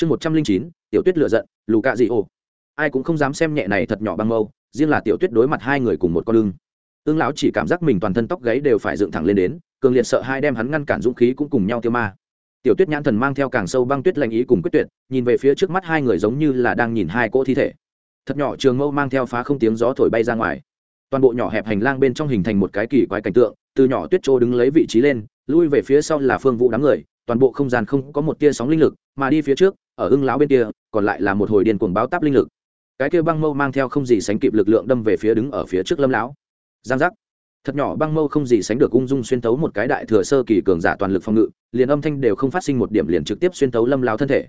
chương một trăm linh chín, tiểu tuyết lựa giận, lù cạ dị ô ai cũng không dám xem nhẹ này thật nhỏ băng mâu, riêng là tiểu tuyết đối mặt hai người cùng một con lưng ương lão chỉ cảm giác mình toàn thân tóc gáy đều phải dựng thẳng lên đến, cường liệt sợ hai đem hắn ngăn cản dũng khí cũng cùng nhau tiêu ma. Tiểu tuyết nhãn thần mang theo càng sâu băng tuyết lanh ý cùng quyết tuyệt, nhìn về phía trước mắt hai người giống như là đang nhìn hai cỗ thi thể. Thật nhỏ trường mâu mang theo phá không tiếng gió thổi bay ra ngoài. Toàn bộ nhỏ hẹp hành lang bên trong hình thành một cái kỳ quái cảnh tượng, từ nhỏ tuyết trô đứng lấy vị trí lên, lui về phía sau là phương vũ đám người toàn bộ không gian không có một tia sóng linh lực, mà đi phía trước, ở ưng lão bên kia, còn lại là một hồi điên cuồng báo táp linh lực. Cái kia băng mâu mang theo không gì sánh kịp lực lượng đâm về phía đứng ở phía trước lâm lão. Giang giác. Thật nhỏ băng mâu không gì sánh được ung dung xuyên tấu một cái đại thừa sơ kỳ cường giả toàn lực phòng ngự, liền âm thanh đều không phát sinh một điểm liền trực tiếp xuyên tấu lâm lão thân thể.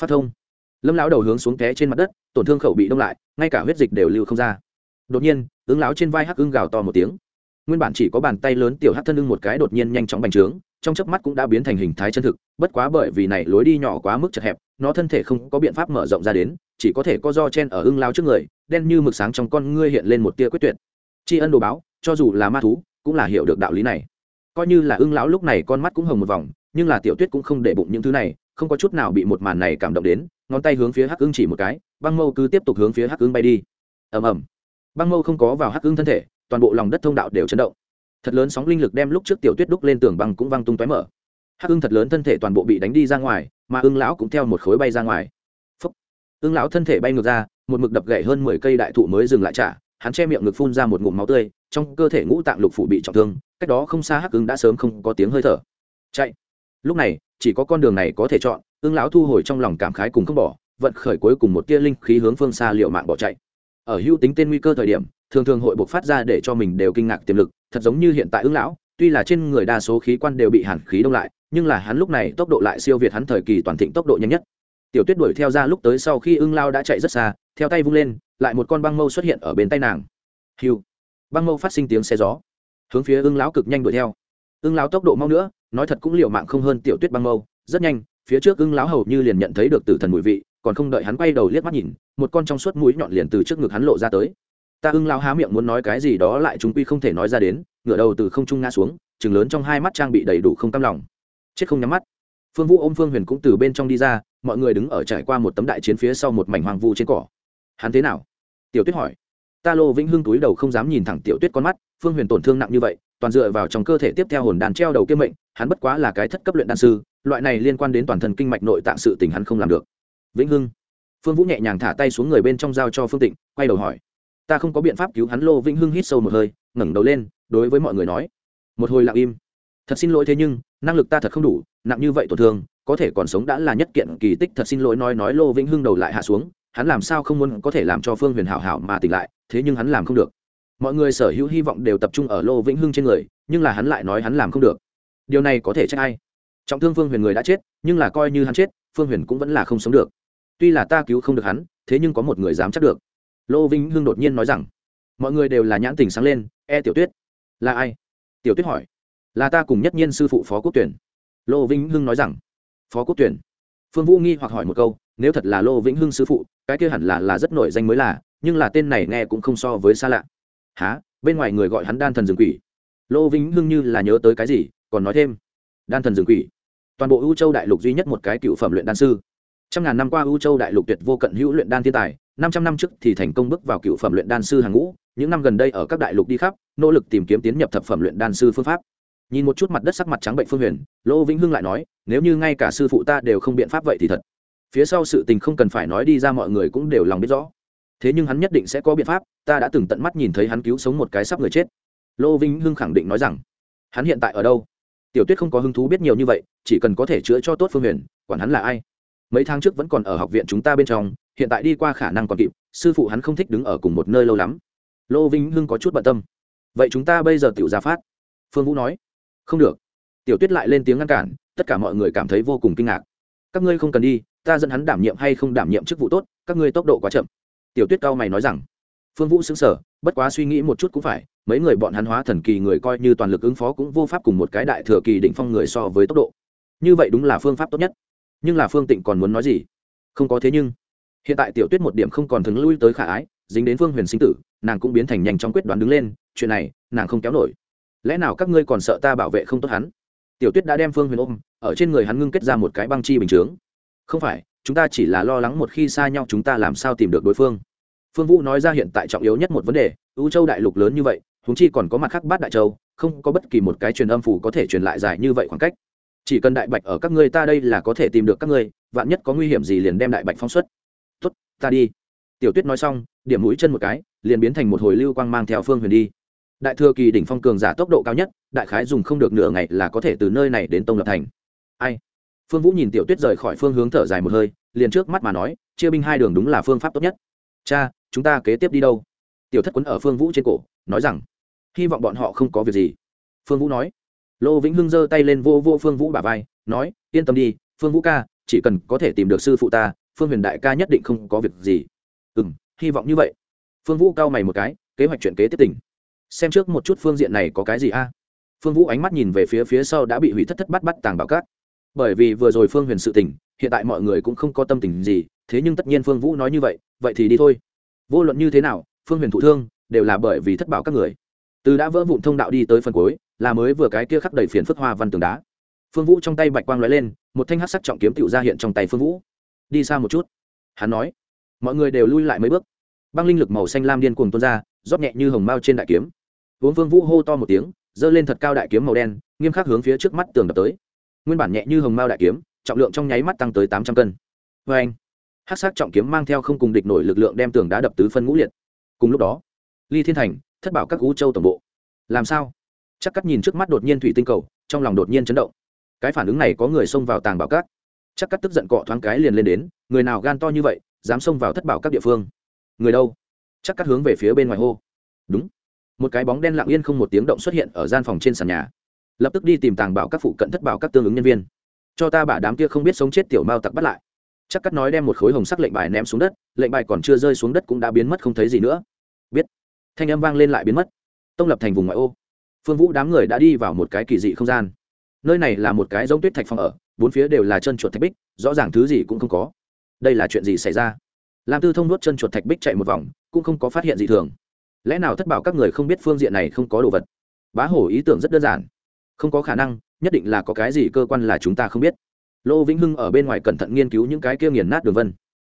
Phát thông. Lâm lão đầu hướng xuống té trên mặt đất, tổn thương khẩu bị đông lại, ngay cả huyết dịch đều lưu không ra. Đột nhiên ứng lão trên vai hắc ưng gào to một tiếng. Nguyên bản chỉ có bàn tay lớn tiểu hắc thân ưng một cái đột nhiên nhanh chóng bành trướng trong chớp mắt cũng đã biến thành hình thái chân thực, bất quá bởi vì này lối đi nhỏ quá mức chật hẹp, nó thân thể không có biện pháp mở rộng ra đến, chỉ có thể co do chen ở ưng lao trước người, đen như mực sáng trong con ngươi hiện lên một tia quyết tuyệt. Tri ân đồ báo, cho dù là ma thú, cũng là hiểu được đạo lý này. Coi như là ưng lão lúc này con mắt cũng hồng một vòng, nhưng là tiểu tuyết cũng không để bụng những thứ này, không có chút nào bị một màn này cảm động đến, ngón tay hướng phía hắc ưng chỉ một cái, băng mâu cứ tiếp tục hướng phía hắc ưng bay đi. Ầm ầm. Băng mâu không có vào hắc ưng thân thể, toàn bộ lòng đất thông đạo đều chấn động thật lớn sóng linh lực đem lúc trước tiểu tuyết đúc lên tường băng cũng văng tung tóe mở. Hắc ưng thật lớn thân thể toàn bộ bị đánh đi ra ngoài, mà ưng lão cũng theo một khối bay ra ngoài. Phúc. ưng lão thân thể bay ngược ra, một mực đập gậy hơn mười cây đại thụ mới dừng lại trả, hắn che miệng ngực phun ra một ngụm máu tươi, trong cơ thể ngũ tạng lục phủ bị trọng thương, cách đó không xa hắc ưng đã sớm không có tiếng hơi thở. Chạy. Lúc này, chỉ có con đường này có thể chọn, ưng lão thu hồi trong lòng cảm khái cùng không bỏ, vận khởi cuối cùng một tia linh khí hướng phương xa liệu mạng bỏ chạy. Ở hữu tính tên nguy cơ thời điểm, thường thường hội buộc phát ra để cho mình đều kinh ngạc tiềm lực thật giống như hiện tại ứng lão, tuy là trên người đa số khí quan đều bị hàn khí đông lại, nhưng là hắn lúc này tốc độ lại siêu việt hắn thời kỳ toàn thịnh tốc độ nhanh nhất. Tiểu tuyết đuổi theo ra lúc tới sau khi ưng lao đã chạy rất xa, theo tay vung lên, lại một con băng mâu xuất hiện ở bên tay nàng. Hiu! Băng mâu phát sinh tiếng xe gió. Hướng phía ưng lão cực nhanh đuổi theo. Ưng lão tốc độ mau nữa, nói thật cũng liệu mạng không hơn tiểu tuyết băng mâu, rất nhanh, phía trước ưng lão hầu như liền nhận thấy được tử thần mùi vị, còn không đợi hắn quay đầu liếc mắt nhìn, một con trong suốt mũi nhọn liền từ trước ngực hắn lộ ra tới ta ưng lao há miệng muốn nói cái gì đó lại chúng quy không thể nói ra đến, ngửa đầu từ không trung ngã xuống chừng lớn trong hai mắt trang bị đầy đủ không tâm lòng. Chết không nhắm mắt. Phương vũ ôm phương huyền cũng từ bên trong đi ra, mọi người đứng ở trải qua một tấm đại chiến phía sau một mảnh hoàng vu trên cỏ. Hắn thế nào? Tiểu tuyết hỏi. Ta lô vĩnh hưng túi đầu không dám nhìn thẳng tiểu tuyết con mắt, phương huyền tổn thương nặng như vậy, toàn dựa vào trong cơ thể tiếp theo hồn đàn treo đầu kiêm mệnh, hắn bất quá là cái thất cấp luyện đan sư, loại này liên quan đến toàn thân kinh mạch nội tạng sự tình hắn không làm được. Vĩnh hưng. Phương vũ nhẹ nhàng thả tay xuống người bên trong giao cho phương tịnh, quay đầu hỏi ta không có biện pháp cứu hắn, lô vĩnh hưng hít sâu một hơi, ngẩng đầu lên, đối với mọi người nói. Một hồi lặng im. Thật xin lỗi thế nhưng, năng lực ta thật không đủ, nặng như vậy tổn thương, có thể còn sống đã là nhất kiện kỳ tích. Thật xin lỗi nói nói, lô vĩnh hưng đầu lại hạ xuống, hắn làm sao không muốn có thể làm cho phương huyền hảo hảo mà tỉnh lại, thế nhưng hắn làm không được. Mọi người sở hữu hy vọng đều tập trung ở lô vĩnh hưng trên người, nhưng là hắn lại nói hắn làm không được. Điều này có thể trách ai? Trọng thương phương huyền người đã chết, nhưng là coi như hắn chết, phương huyền cũng vẫn là không sống được. Tuy là ta cứu không được hắn, thế nhưng có một người dám chắc được lô vĩnh hưng đột nhiên nói rằng, mọi người đều là nhãn tình sáng lên e tiểu tuyết. Là ai? Tiểu tuyết hỏi. Là ta cùng nhất nhiên sư phụ phó quốc tuyển. Lô vĩnh hưng nói rằng, phó quốc tuyển? Phương vũ nghi hoặc hỏi một câu, nếu thật là lô vĩnh hưng sư phụ, cái kia hẳn là là rất nổi danh mới là, nhưng là tên này nghe cũng không so với xa lạ. Há bên ngoài người gọi hắn đan thần rừng quỷ. Lô vĩnh hưng như là nhớ tới cái gì, còn nói thêm, đan thần rừng quỷ. Toàn bộ ưu châu đại lục duy nhất một cái cựu phẩm luyện đan sư. Trăm ngàn năm qua ưu châu đại lục tuyệt vô cận hữu luyện đan thiên tài năm trăm năm trước thì thành công bước vào cựu phẩm luyện đan sư hàng ngũ, những năm gần đây ở các đại lục đi khắp, nỗ lực tìm kiếm tiến nhập thập phẩm luyện đan sư phương pháp. Nhìn một chút mặt đất sắc mặt trắng bệnh phương huyền, lỗ vĩnh hưng lại nói, nếu như ngay cả sư phụ ta đều không biện pháp vậy thì thật. Phía sau sự tình không cần phải nói đi ra mọi người cũng đều lòng biết rõ. Thế nhưng hắn nhất định sẽ có biện pháp, ta đã từng tận mắt nhìn thấy hắn cứu sống một cái sắp người chết. Lô vĩnh hưng khẳng định nói rằng, hắn hiện tại ở đâu? Tiểu tuyết không có hứng thú biết nhiều như vậy, chỉ cần có thể chữa cho tốt phương huyền, quản hắn là ai. Mấy tháng trước vẫn còn ở học viện chúng ta bên trong hiện tại đi qua khả năng còn kịp, sư phụ hắn không thích đứng ở cùng một nơi lâu lắm. Lô vĩnh hưng có chút bận tâm. Vậy chúng ta bây giờ tiểu ra phát? Phương vũ nói. Không được. Tiểu tuyết lại lên tiếng ngăn cản, tất cả mọi người cảm thấy vô cùng kinh ngạc. Các ngươi không cần đi, ta dẫn hắn đảm nhiệm hay không đảm nhiệm chức vụ tốt, các ngươi tốc độ quá chậm. Tiểu tuyết cao mày nói rằng. Phương vũ xứng sở bất quá suy nghĩ một chút cũng phải, mấy người bọn hắn hóa thần kỳ người coi như toàn lực ứng phó cũng vô pháp cùng một cái đại thừa kỳ đỉnh phong người so với tốc độ. Như vậy đúng là phương pháp tốt nhất. Nhưng là phương tịnh còn muốn nói gì? Không có thế nhưng hiện tại tiểu tuyết một điểm không còn thứng lui tới khả ái, dính đến phương huyền sinh tử, nàng cũng biến thành nhanh chóng quyết đoán đứng lên, chuyện này, nàng không kéo nổi. Lẽ nào các ngươi còn sợ ta bảo vệ không tốt hắn? Tiểu tuyết đã đem phương huyền ôm, ở trên người hắn ngưng kết ra một cái băng chi bình chướng. Không phải, chúng ta chỉ là lo lắng một khi xa nhau chúng ta làm sao tìm được đối phương. Phương vũ nói ra hiện tại trọng yếu nhất một vấn đề ưu châu đại lục lớn như vậy húng chi còn có mặt khác bát đại châu, không có bất kỳ một cái truyền âm phủ có thể truyền lại dài như vậy khoảng cách. Chỉ cần đại bạch ở các ngươi ta đây là có thể tìm được các ngươi, vạn nhất có nguy hiểm gì liền đem đại bạch phóng xuất ta đi. Tiểu tuyết nói xong, điểm mũi chân một cái, liền biến thành một hồi lưu quang mang theo phương huyền đi. Đại thừa kỳ đỉnh phong cường giả tốc độ cao nhất, đại khái dùng không được nửa ngày là có thể từ nơi này đến tông lập thành. Ai? Phương vũ nhìn tiểu tuyết rời khỏi phương hướng thở dài một hơi, liền trước mắt mà nói, chia binh hai đường đúng là phương pháp tốt nhất. Cha, chúng ta kế tiếp đi đâu? Tiểu thất quấn ở phương vũ trên cổ, nói rằng, hy vọng bọn họ không có việc gì. Phương vũ nói. Lô vĩnh hưng giơ tay lên vô vô phương vũ bả vai, nói, yên tâm đi, phương vũ ca, chỉ cần có thể tìm được sư phụ ta phương huyền đại ca nhất định không có việc gì. Ừ m hy vọng như vậy. Phương vũ cao mày một cái, kế hoạch chuyện kế tiếp tỉnh xem trước một chút phương diện này có cái gì a. Phương vũ ánh mắt nhìn về phía phía sau đã bị hủy thất thất bắt bắt tàng bảo cát. Bởi vì vừa rồi phương huyền sự tỉnh hiện tại mọi người cũng không có tâm tình gì, thế nhưng tất nhiên phương vũ nói như vậy vậy thì đi thôi. Vô luận như thế nào, phương huyền thụ thương, đều là bởi vì thất bảo các người. Từ đã vỡ vụn thông đạo đi tới phần cuối, là mới vừa cái kia khắc đầy phiền phức hoa văn tường đá. Phương vũ trong tay bạch quang l ó e lên, một thanh hát sắc trọng kiếm tựu ra hiện trong tay phương vũ đi xa một chút. Hắn nói, mọi người đều lui lại mấy bước. Băng linh lực màu xanh lam điên cuồng tuôn ra, rót nhẹ như hồng mao trên đại kiếm. Vốn vương vũ hô to một tiếng, giơ lên thật cao đại kiếm màu đen, nghiêm khắc hướng phía trước mắt tường đập tới. Nguyên bản nhẹ như hồng mao đại kiếm, trọng lượng trong nháy mắt tăng tới tám trăm cân. Vê anh hát sắc trọng kiếm mang theo không cùng địch nổi lực lượng đem tường đá đập tứ phân ngũ liệt. Cùng lúc đó, ly thiên thành, thất bảo các cú châu tổng bộ. Làm sao? Chắc cắt nhìn trước mắt đột nhiên thủy tinh cầu, trong lòng đột nhiên chấn động. Cái phản ứng này có người xông vào tàng bảo các chắc cắt tức giận cọ thoáng cái liền lên đến, người nào gan to như vậy, dám xông vào thất bảo các địa phương? Người đâu? Chắc cắt hướng về phía bên ngoài hô. Đúng. Một cái bóng đen lặng yên không một tiếng động xuất hiện ở gian phòng trên sàn nhà. Lập tức đi tìm tàng bảo các phụ cận thất bảo các tương ứng nhân viên. Cho ta bả đám kia không biết sống chết tiểu mao tặc bắt lại. Chắc cắt nói đem một khối hồng sắc lệnh bài ném xuống đất, lệnh bài còn chưa rơi xuống đất cũng đã biến mất không thấy gì nữa. Biết. Thanh âm vang lên lại biến mất. Tông lập thành vùng ngoại ô. Phương vũ đám người đã đi vào một cái kỳ dị không gian. Nơi này là một cái giống tuyết thạch phòng ở bốn phía đều là chân chuột thạch bích, rõ ràng thứ gì cũng không có. Đây là chuyện gì xảy ra? Lam tư thông nuốt chân chuột thạch bích chạy một vòng, cũng không có phát hiện gì thường. Lẽ nào thất bảo các người không biết phương diện này không có đồ vật? Bá hổ ý tưởng rất đơn giản. Không có khả năng, nhất định là có cái gì cơ quan là chúng ta không biết. Lô vĩnh hưng ở bên ngoài cẩn thận nghiên cứu những cái kia nghiền nát đường vân.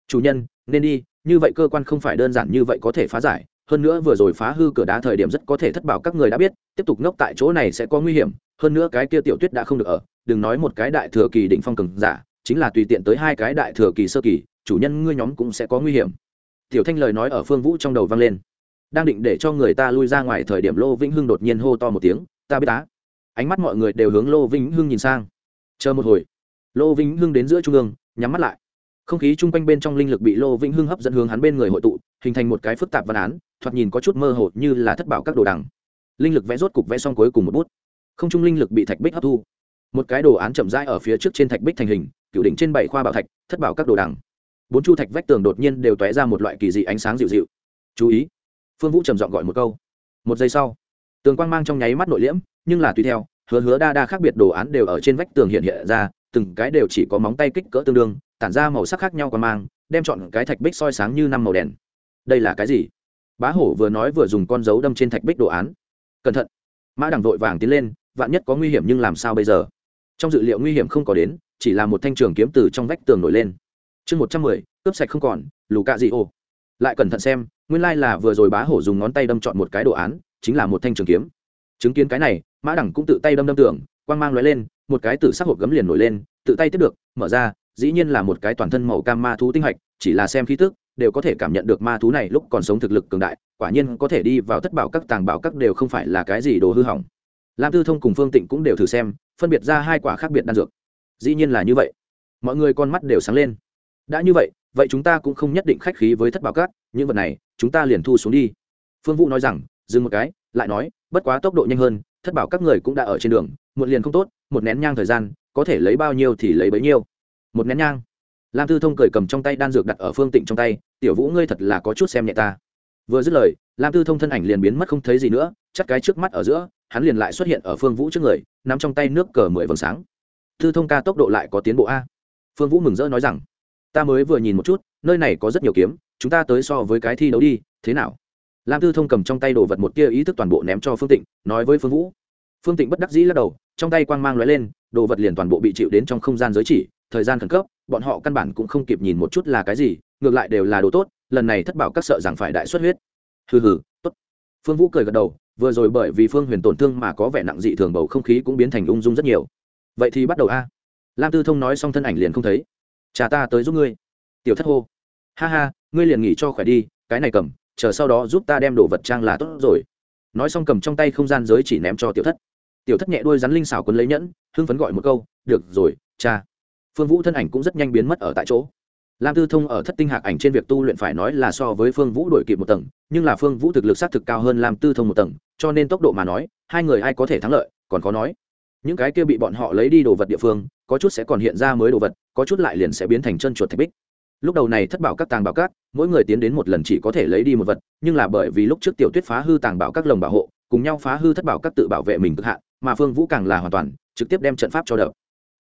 Chủ nhân, nên đi, như vậy cơ quan không phải đơn giản như vậy có thể phá giải. Hơn nữa vừa rồi phá hư cửa đá thời điểm rất có thể thất bảo các người đã biết, tiếp tục ngốc tại chỗ này sẽ có nguy hiểm hơn nữa cái kia tiểu tuyết đã không được ở, đừng nói một cái đại thừa kỳ định phong cường giả, chính là tùy tiện tới hai cái đại thừa kỳ sơ kỳ, chủ nhân ngươi nhóm cũng sẽ có nguy hiểm. Tiểu thanh lời nói ở phương vũ trong đầu vang lên. Đang định để cho người ta lui ra ngoài thời điểm lô vĩnh hưng đột nhiên hô to một tiếng, ta biết tá ánh mắt mọi người đều hướng lô vĩnh hưng nhìn sang. Chờ một hồi. Lô vĩnh hưng đến giữa trung ương, nhắm mắt lại. Không khí chung quanh bên trong linh lực bị lô vĩnh hưng hấp dẫn hướng hắn bên người hội tụ, hình thành một cái phức tạp văn án, thoạt nhìn có chút mơ hồ như là thất bảo các đồ đằng. Linh lực vẽ rốt cục vẽ xong cuối cùng một bút không trung linh lực bị thạch bích hấp thu. Một cái đồ án chậm rãi ở phía trước trên thạch bích thành hình, cựu đỉnh trên bảy khoa bảo thạch, thất bảo các đồ đằng. Bốn chu thạch vách tường đột nhiên đều tóe ra một loại kỳ dị ánh sáng dịu dịu. Chú ý, phương vũ trầm giọng gọi một câu. Một giây sau, tường quang mang trong nháy mắt nội liễm, nhưng là tùy theo, hứa hứa đa đa khác biệt đồ án đều ở trên vách tường hiện hiện ra, từng cái đều chỉ có móng tay kích cỡ tương đương, tản ra màu sắc khác nhau còn mang, đem chọn cái thạch bích soi sáng như năm màu đèn đây là cái gì? Bá hổ vừa nói vừa dùng con dấu đâm trên thạch bích đồ án. Cẩn thận. Mã đằng vội vàng tiến lên vạn nhất có nguy hiểm nhưng làm sao bây giờ? Trong dự liệu nguy hiểm không có đến, chỉ là một thanh trường kiếm từ trong vách tường nổi lên. Chương một trăm mười, cướp sạch không còn lù cạ dị ô lại cẩn thận xem, nguyên lai là vừa rồi bá hổ dùng ngón tay đâm chọn một cái đồ án, chính là một thanh trường kiếm. Chứng kiến cái này, mã đẳng cũng tự tay đâm đâm tưởng quang mang l lên, một cái tử sắc hộp gấm liền nổi lên, tự tay tiếp được, mở ra, dĩ nhiên là một cái toàn thân màu cam ma thú tinh hạch, chỉ là xem khí tức, đều có thể cảm nhận được ma thú này lúc còn sống thực lực cường đại, quả nhiên có thể đi vào thất bảo các tàng bảo các đều không phải là cái gì đồ hư hỏng lam tư thông cùng phương tịnh cũng đều thử xem, phân biệt ra hai quả khác biệt đan dược. Dĩ nhiên là như vậy. Mọi người con mắt đều sáng lên. Đã như vậy vậy chúng ta cũng không nhất định khách khí với thất bảo cát. những vật này, chúng ta liền thu xuống đi. Phương vũ nói rằng, dừng một cái, lại nói, bất quá tốc độ nhanh hơn, thất bảo các người cũng đã ở trên đường một liền không tốt, một nén nhang thời gian, có thể lấy bao nhiêu thì lấy bấy nhiêu. Một nén nhang. Lam tư thông cười cầm trong tay đan dược đặt ở phương tịnh trong tay, tiểu vũ ngươi thật là có chút xem nhẹ ta. Vừa dứt lời lam tư thông thân ảnh liền biến mất không thấy gì nữa chắc cái trước mắt ở giữa, hắn liền lại xuất hiện ở phương vũ trước người n ắ m trong tay nước cờ mười vầng sáng. Tư thông ca tốc độ lại có tiến bộ a. Phương vũ mừng rỡ nói rằng, ta mới vừa nhìn một chút, nơi này có rất nhiều kiếm, chúng ta tới so với cái thi đấu đi, thế nào? Lam tư thông cầm trong tay đồ vật một tia ý thức toàn bộ ném cho phương tịnh, nói với phương vũ. Phương tịnh bất đắc dĩ lắc đầu, trong tay quang mang l ó e lên, đồ vật liền toàn bộ bị chịu đến trong không gian giới chỉ, thời gian khẩn cấp, bọn họ căn bản cũng không kịp nhìn một chút là cái gì, ngược lại đều là đồ tốt, lần này thất bảo các sợ rằng phải đại xuất huyết hừ hừ, tốt. Phương vũ cười gật đầu, vừa rồi bởi vì phương huyền tổn thương mà có vẻ nặng dị thường bầu không khí cũng biến thành ung dung rất nhiều. Vậy thì bắt đầu a. Lam tư thông nói xong thân ảnh liền không thấy. Cha ta tới giúp ngươi. Tiểu thất hô. Ha ha, ngươi liền nghỉ cho khỏe đi, cái này cầm, chờ sau đó giúp ta đem đồ vật trang là tốt rồi. Nói xong cầm trong tay không gian giới chỉ ném cho tiểu thất. Tiểu thất nhẹ đuôi rắn linh xảo quấn lấy nhẫn, hưng phấn gọi một câu, được rồi, cha. Phương vũ thân ảnh cũng rất nhanh biến mất ở tại chỗ lam tư thông ở thất tinh hạc ảnh trên việc tu luyện phải nói là so với phương vũ đổi kịp một tầng, nhưng là phương vũ thực lực xác thực cao hơn lam tư thông một tầng, cho nên tốc độ mà nói, hai người ai có thể thắng lợi, còn có nói. Những cái kia bị bọn họ lấy đi đồ vật địa phương, có chút sẽ còn hiện ra mới đồ vật, có chút lại liền sẽ biến thành chân chuột thạch bích. Lúc đầu này thất bảo các tàng bảo các, mỗi người tiến đến một lần chỉ có thể lấy đi một vật, nhưng là bởi vì lúc trước tiểu tuyết phá hư tàng bảo các lồng bảo hộ, cùng nhau phá hư thất bảo các tự bảo vệ mình cực hạn, mà phương vũ càng là hoàn toàn, trực tiếp đem trận pháp cho đập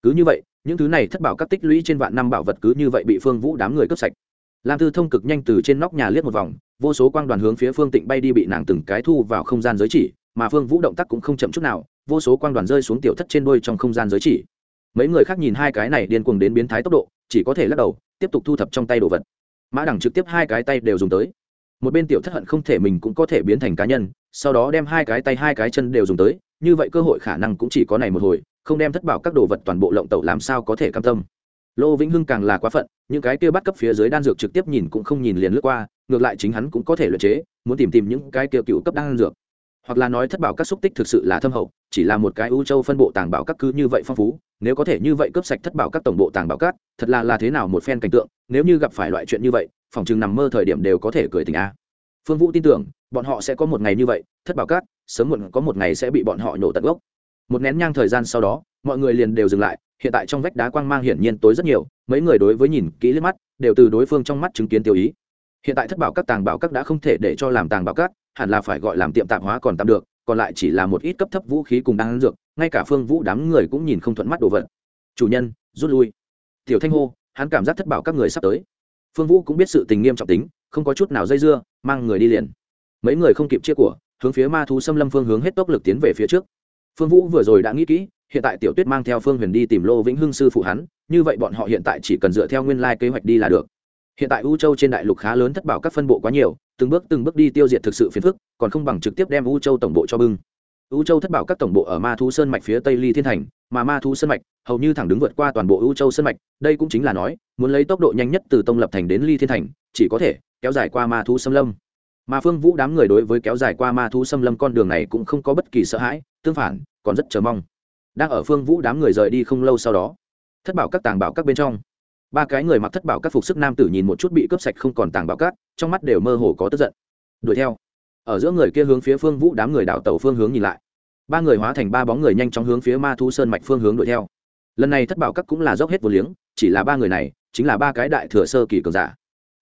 cứ như vậy những thứ này thất bảo các tích lũy trên vạn năm bảo vật cứ như vậy bị phương vũ đám người cướp sạch. Lam tư thông cực nhanh từ trên nóc nhà liếc một vòng, vô số quang đoàn hướng phía phương tịnh bay đi bị nàng từng cái thu vào không gian giới chỉ, mà phương vũ động tác cũng không chậm chút nào, vô số quang đoàn rơi xuống tiểu thất trên đôi trong không gian giới chỉ. Mấy người khác nhìn hai cái này điên cuồng đến biến thái tốc độ, chỉ có thể lắc đầu, tiếp tục thu thập trong tay đồ vật. Mã đẳng trực tiếp hai cái tay đều dùng tới. Một bên tiểu thất hận không thể mình cũng có thể biến thành cá nhân, sau đó đem hai cái tay hai cái chân đều dùng tới như vậy cơ hội khả năng cũng chỉ có này một hồi, không đem thất bảo các đồ vật toàn bộ lộng tẩu làm sao có thể cam tâm. Lô vĩnh hưng càng là quá phận, những cái kia bắt cấp phía dưới đan dược trực tiếp nhìn cũng không nhìn liền lướt qua, ngược lại chính hắn cũng có thể luyện chế, muốn tìm tìm những cái kia cựu cấp đan dược. Hoặc là nói thất bảo các xúc tích thực sự là thâm hậu, chỉ là một cái ưu châu phân bộ tàng bảo các cứ như vậy phong phú, nếu có thể như vậy cướp sạch thất bảo các tổng bộ tàng bảo các, thật là là thế nào một phen cảnh tượng, nếu như gặp phải loại chuyện như vậy, phòng chừng nằm mơ thời điểm đều có thể cười tình a. Phương vũ tin tưởng, bọn họ sẽ có một ngày như vậy, thất bảo các sớm muộn có một ngày sẽ bị bọn họ nhổ tận gốc. Một nén nhang thời gian sau đó, mọi người liền đều dừng lại, hiện tại trong vách đá quang mang hiển nhiên tối rất nhiều, mấy người đối với nhìn kỹ liếc mắt, đều từ đối phương trong mắt chứng kiến tiêu ý. Hiện tại thất bảo các, tàng bảo các đã không thể để cho làm tàng bảo các, hẳn là phải gọi làm tiệm tạp hóa còn tạm được, còn lại chỉ là một ít cấp thấp vũ khí cùng đang dược, ngay cả phương vũ đám người cũng nhìn không thuận mắt đồ vật. Chủ nhân, rút lui. Tiểu thanh hô, hắn cảm giác thất bảo các người sắp tới. Phương vũ cũng biết sự tình nghiêm trọng tính, không có chút nào dây dưa, mang người đi liền. Mấy người không kịp chia của hướng phía ma thú xâm lâm phương hướng hết tốc lực tiến về phía trước. Phương vũ vừa rồi đã nghĩ kỹ, hiện tại tiểu tuyết mang theo phương huyền đi tìm lô vĩnh hưng sư phụ hắn, như vậy bọn họ hiện tại chỉ cần dựa theo nguyên lai kế hoạch đi là được. Hiện tại u châu trên đại lục khá lớn thất bảo các phân bộ quá nhiều, từng bước từng bước đi tiêu diệt thực sự phiền phức, còn không bằng trực tiếp đem u châu tổng bộ cho bưng. U châu thất bảo các tổng bộ ở ma thú sơn mạch phía tây ly thiên thành, mà ma thú sơn mạch hầu như thẳng đứng vượt qua toàn bộ u châu sơn mạch, đây cũng chính là nói, muốn lấy tốc độ nhanh nhất từ tông lập thành đến ly thiên thành, chỉ có thể kéo dài qua ma thú xâm lâm mà phương vũ đám người đối với kéo dài qua ma thú xâm lâm con đường này cũng không có bất kỳ sợ hãi, tương phản, còn rất chờ mong. Đang ở phương vũ đám người rời đi không lâu sau đó, thất bảo các tàng bảo các bên trong. Ba cái người mặc thất bảo các phục sức nam tử nhìn một chút bị cướp sạch không còn tàng bảo các, trong mắt đều mơ hồ có tức giận. Đuổi theo. Ở giữa người kia hướng phía phương vũ đám người đảo tàu phương hướng nhìn lại. Ba người hóa thành ba bóng người nhanh chóng hướng phía ma thu sơn mạch phương hướng đuổi theo. Lần này thất bảo các cũng là dốc hết vô liếng, chỉ là ba người này, chính là ba cái đại thừa sơ kỳ cường giả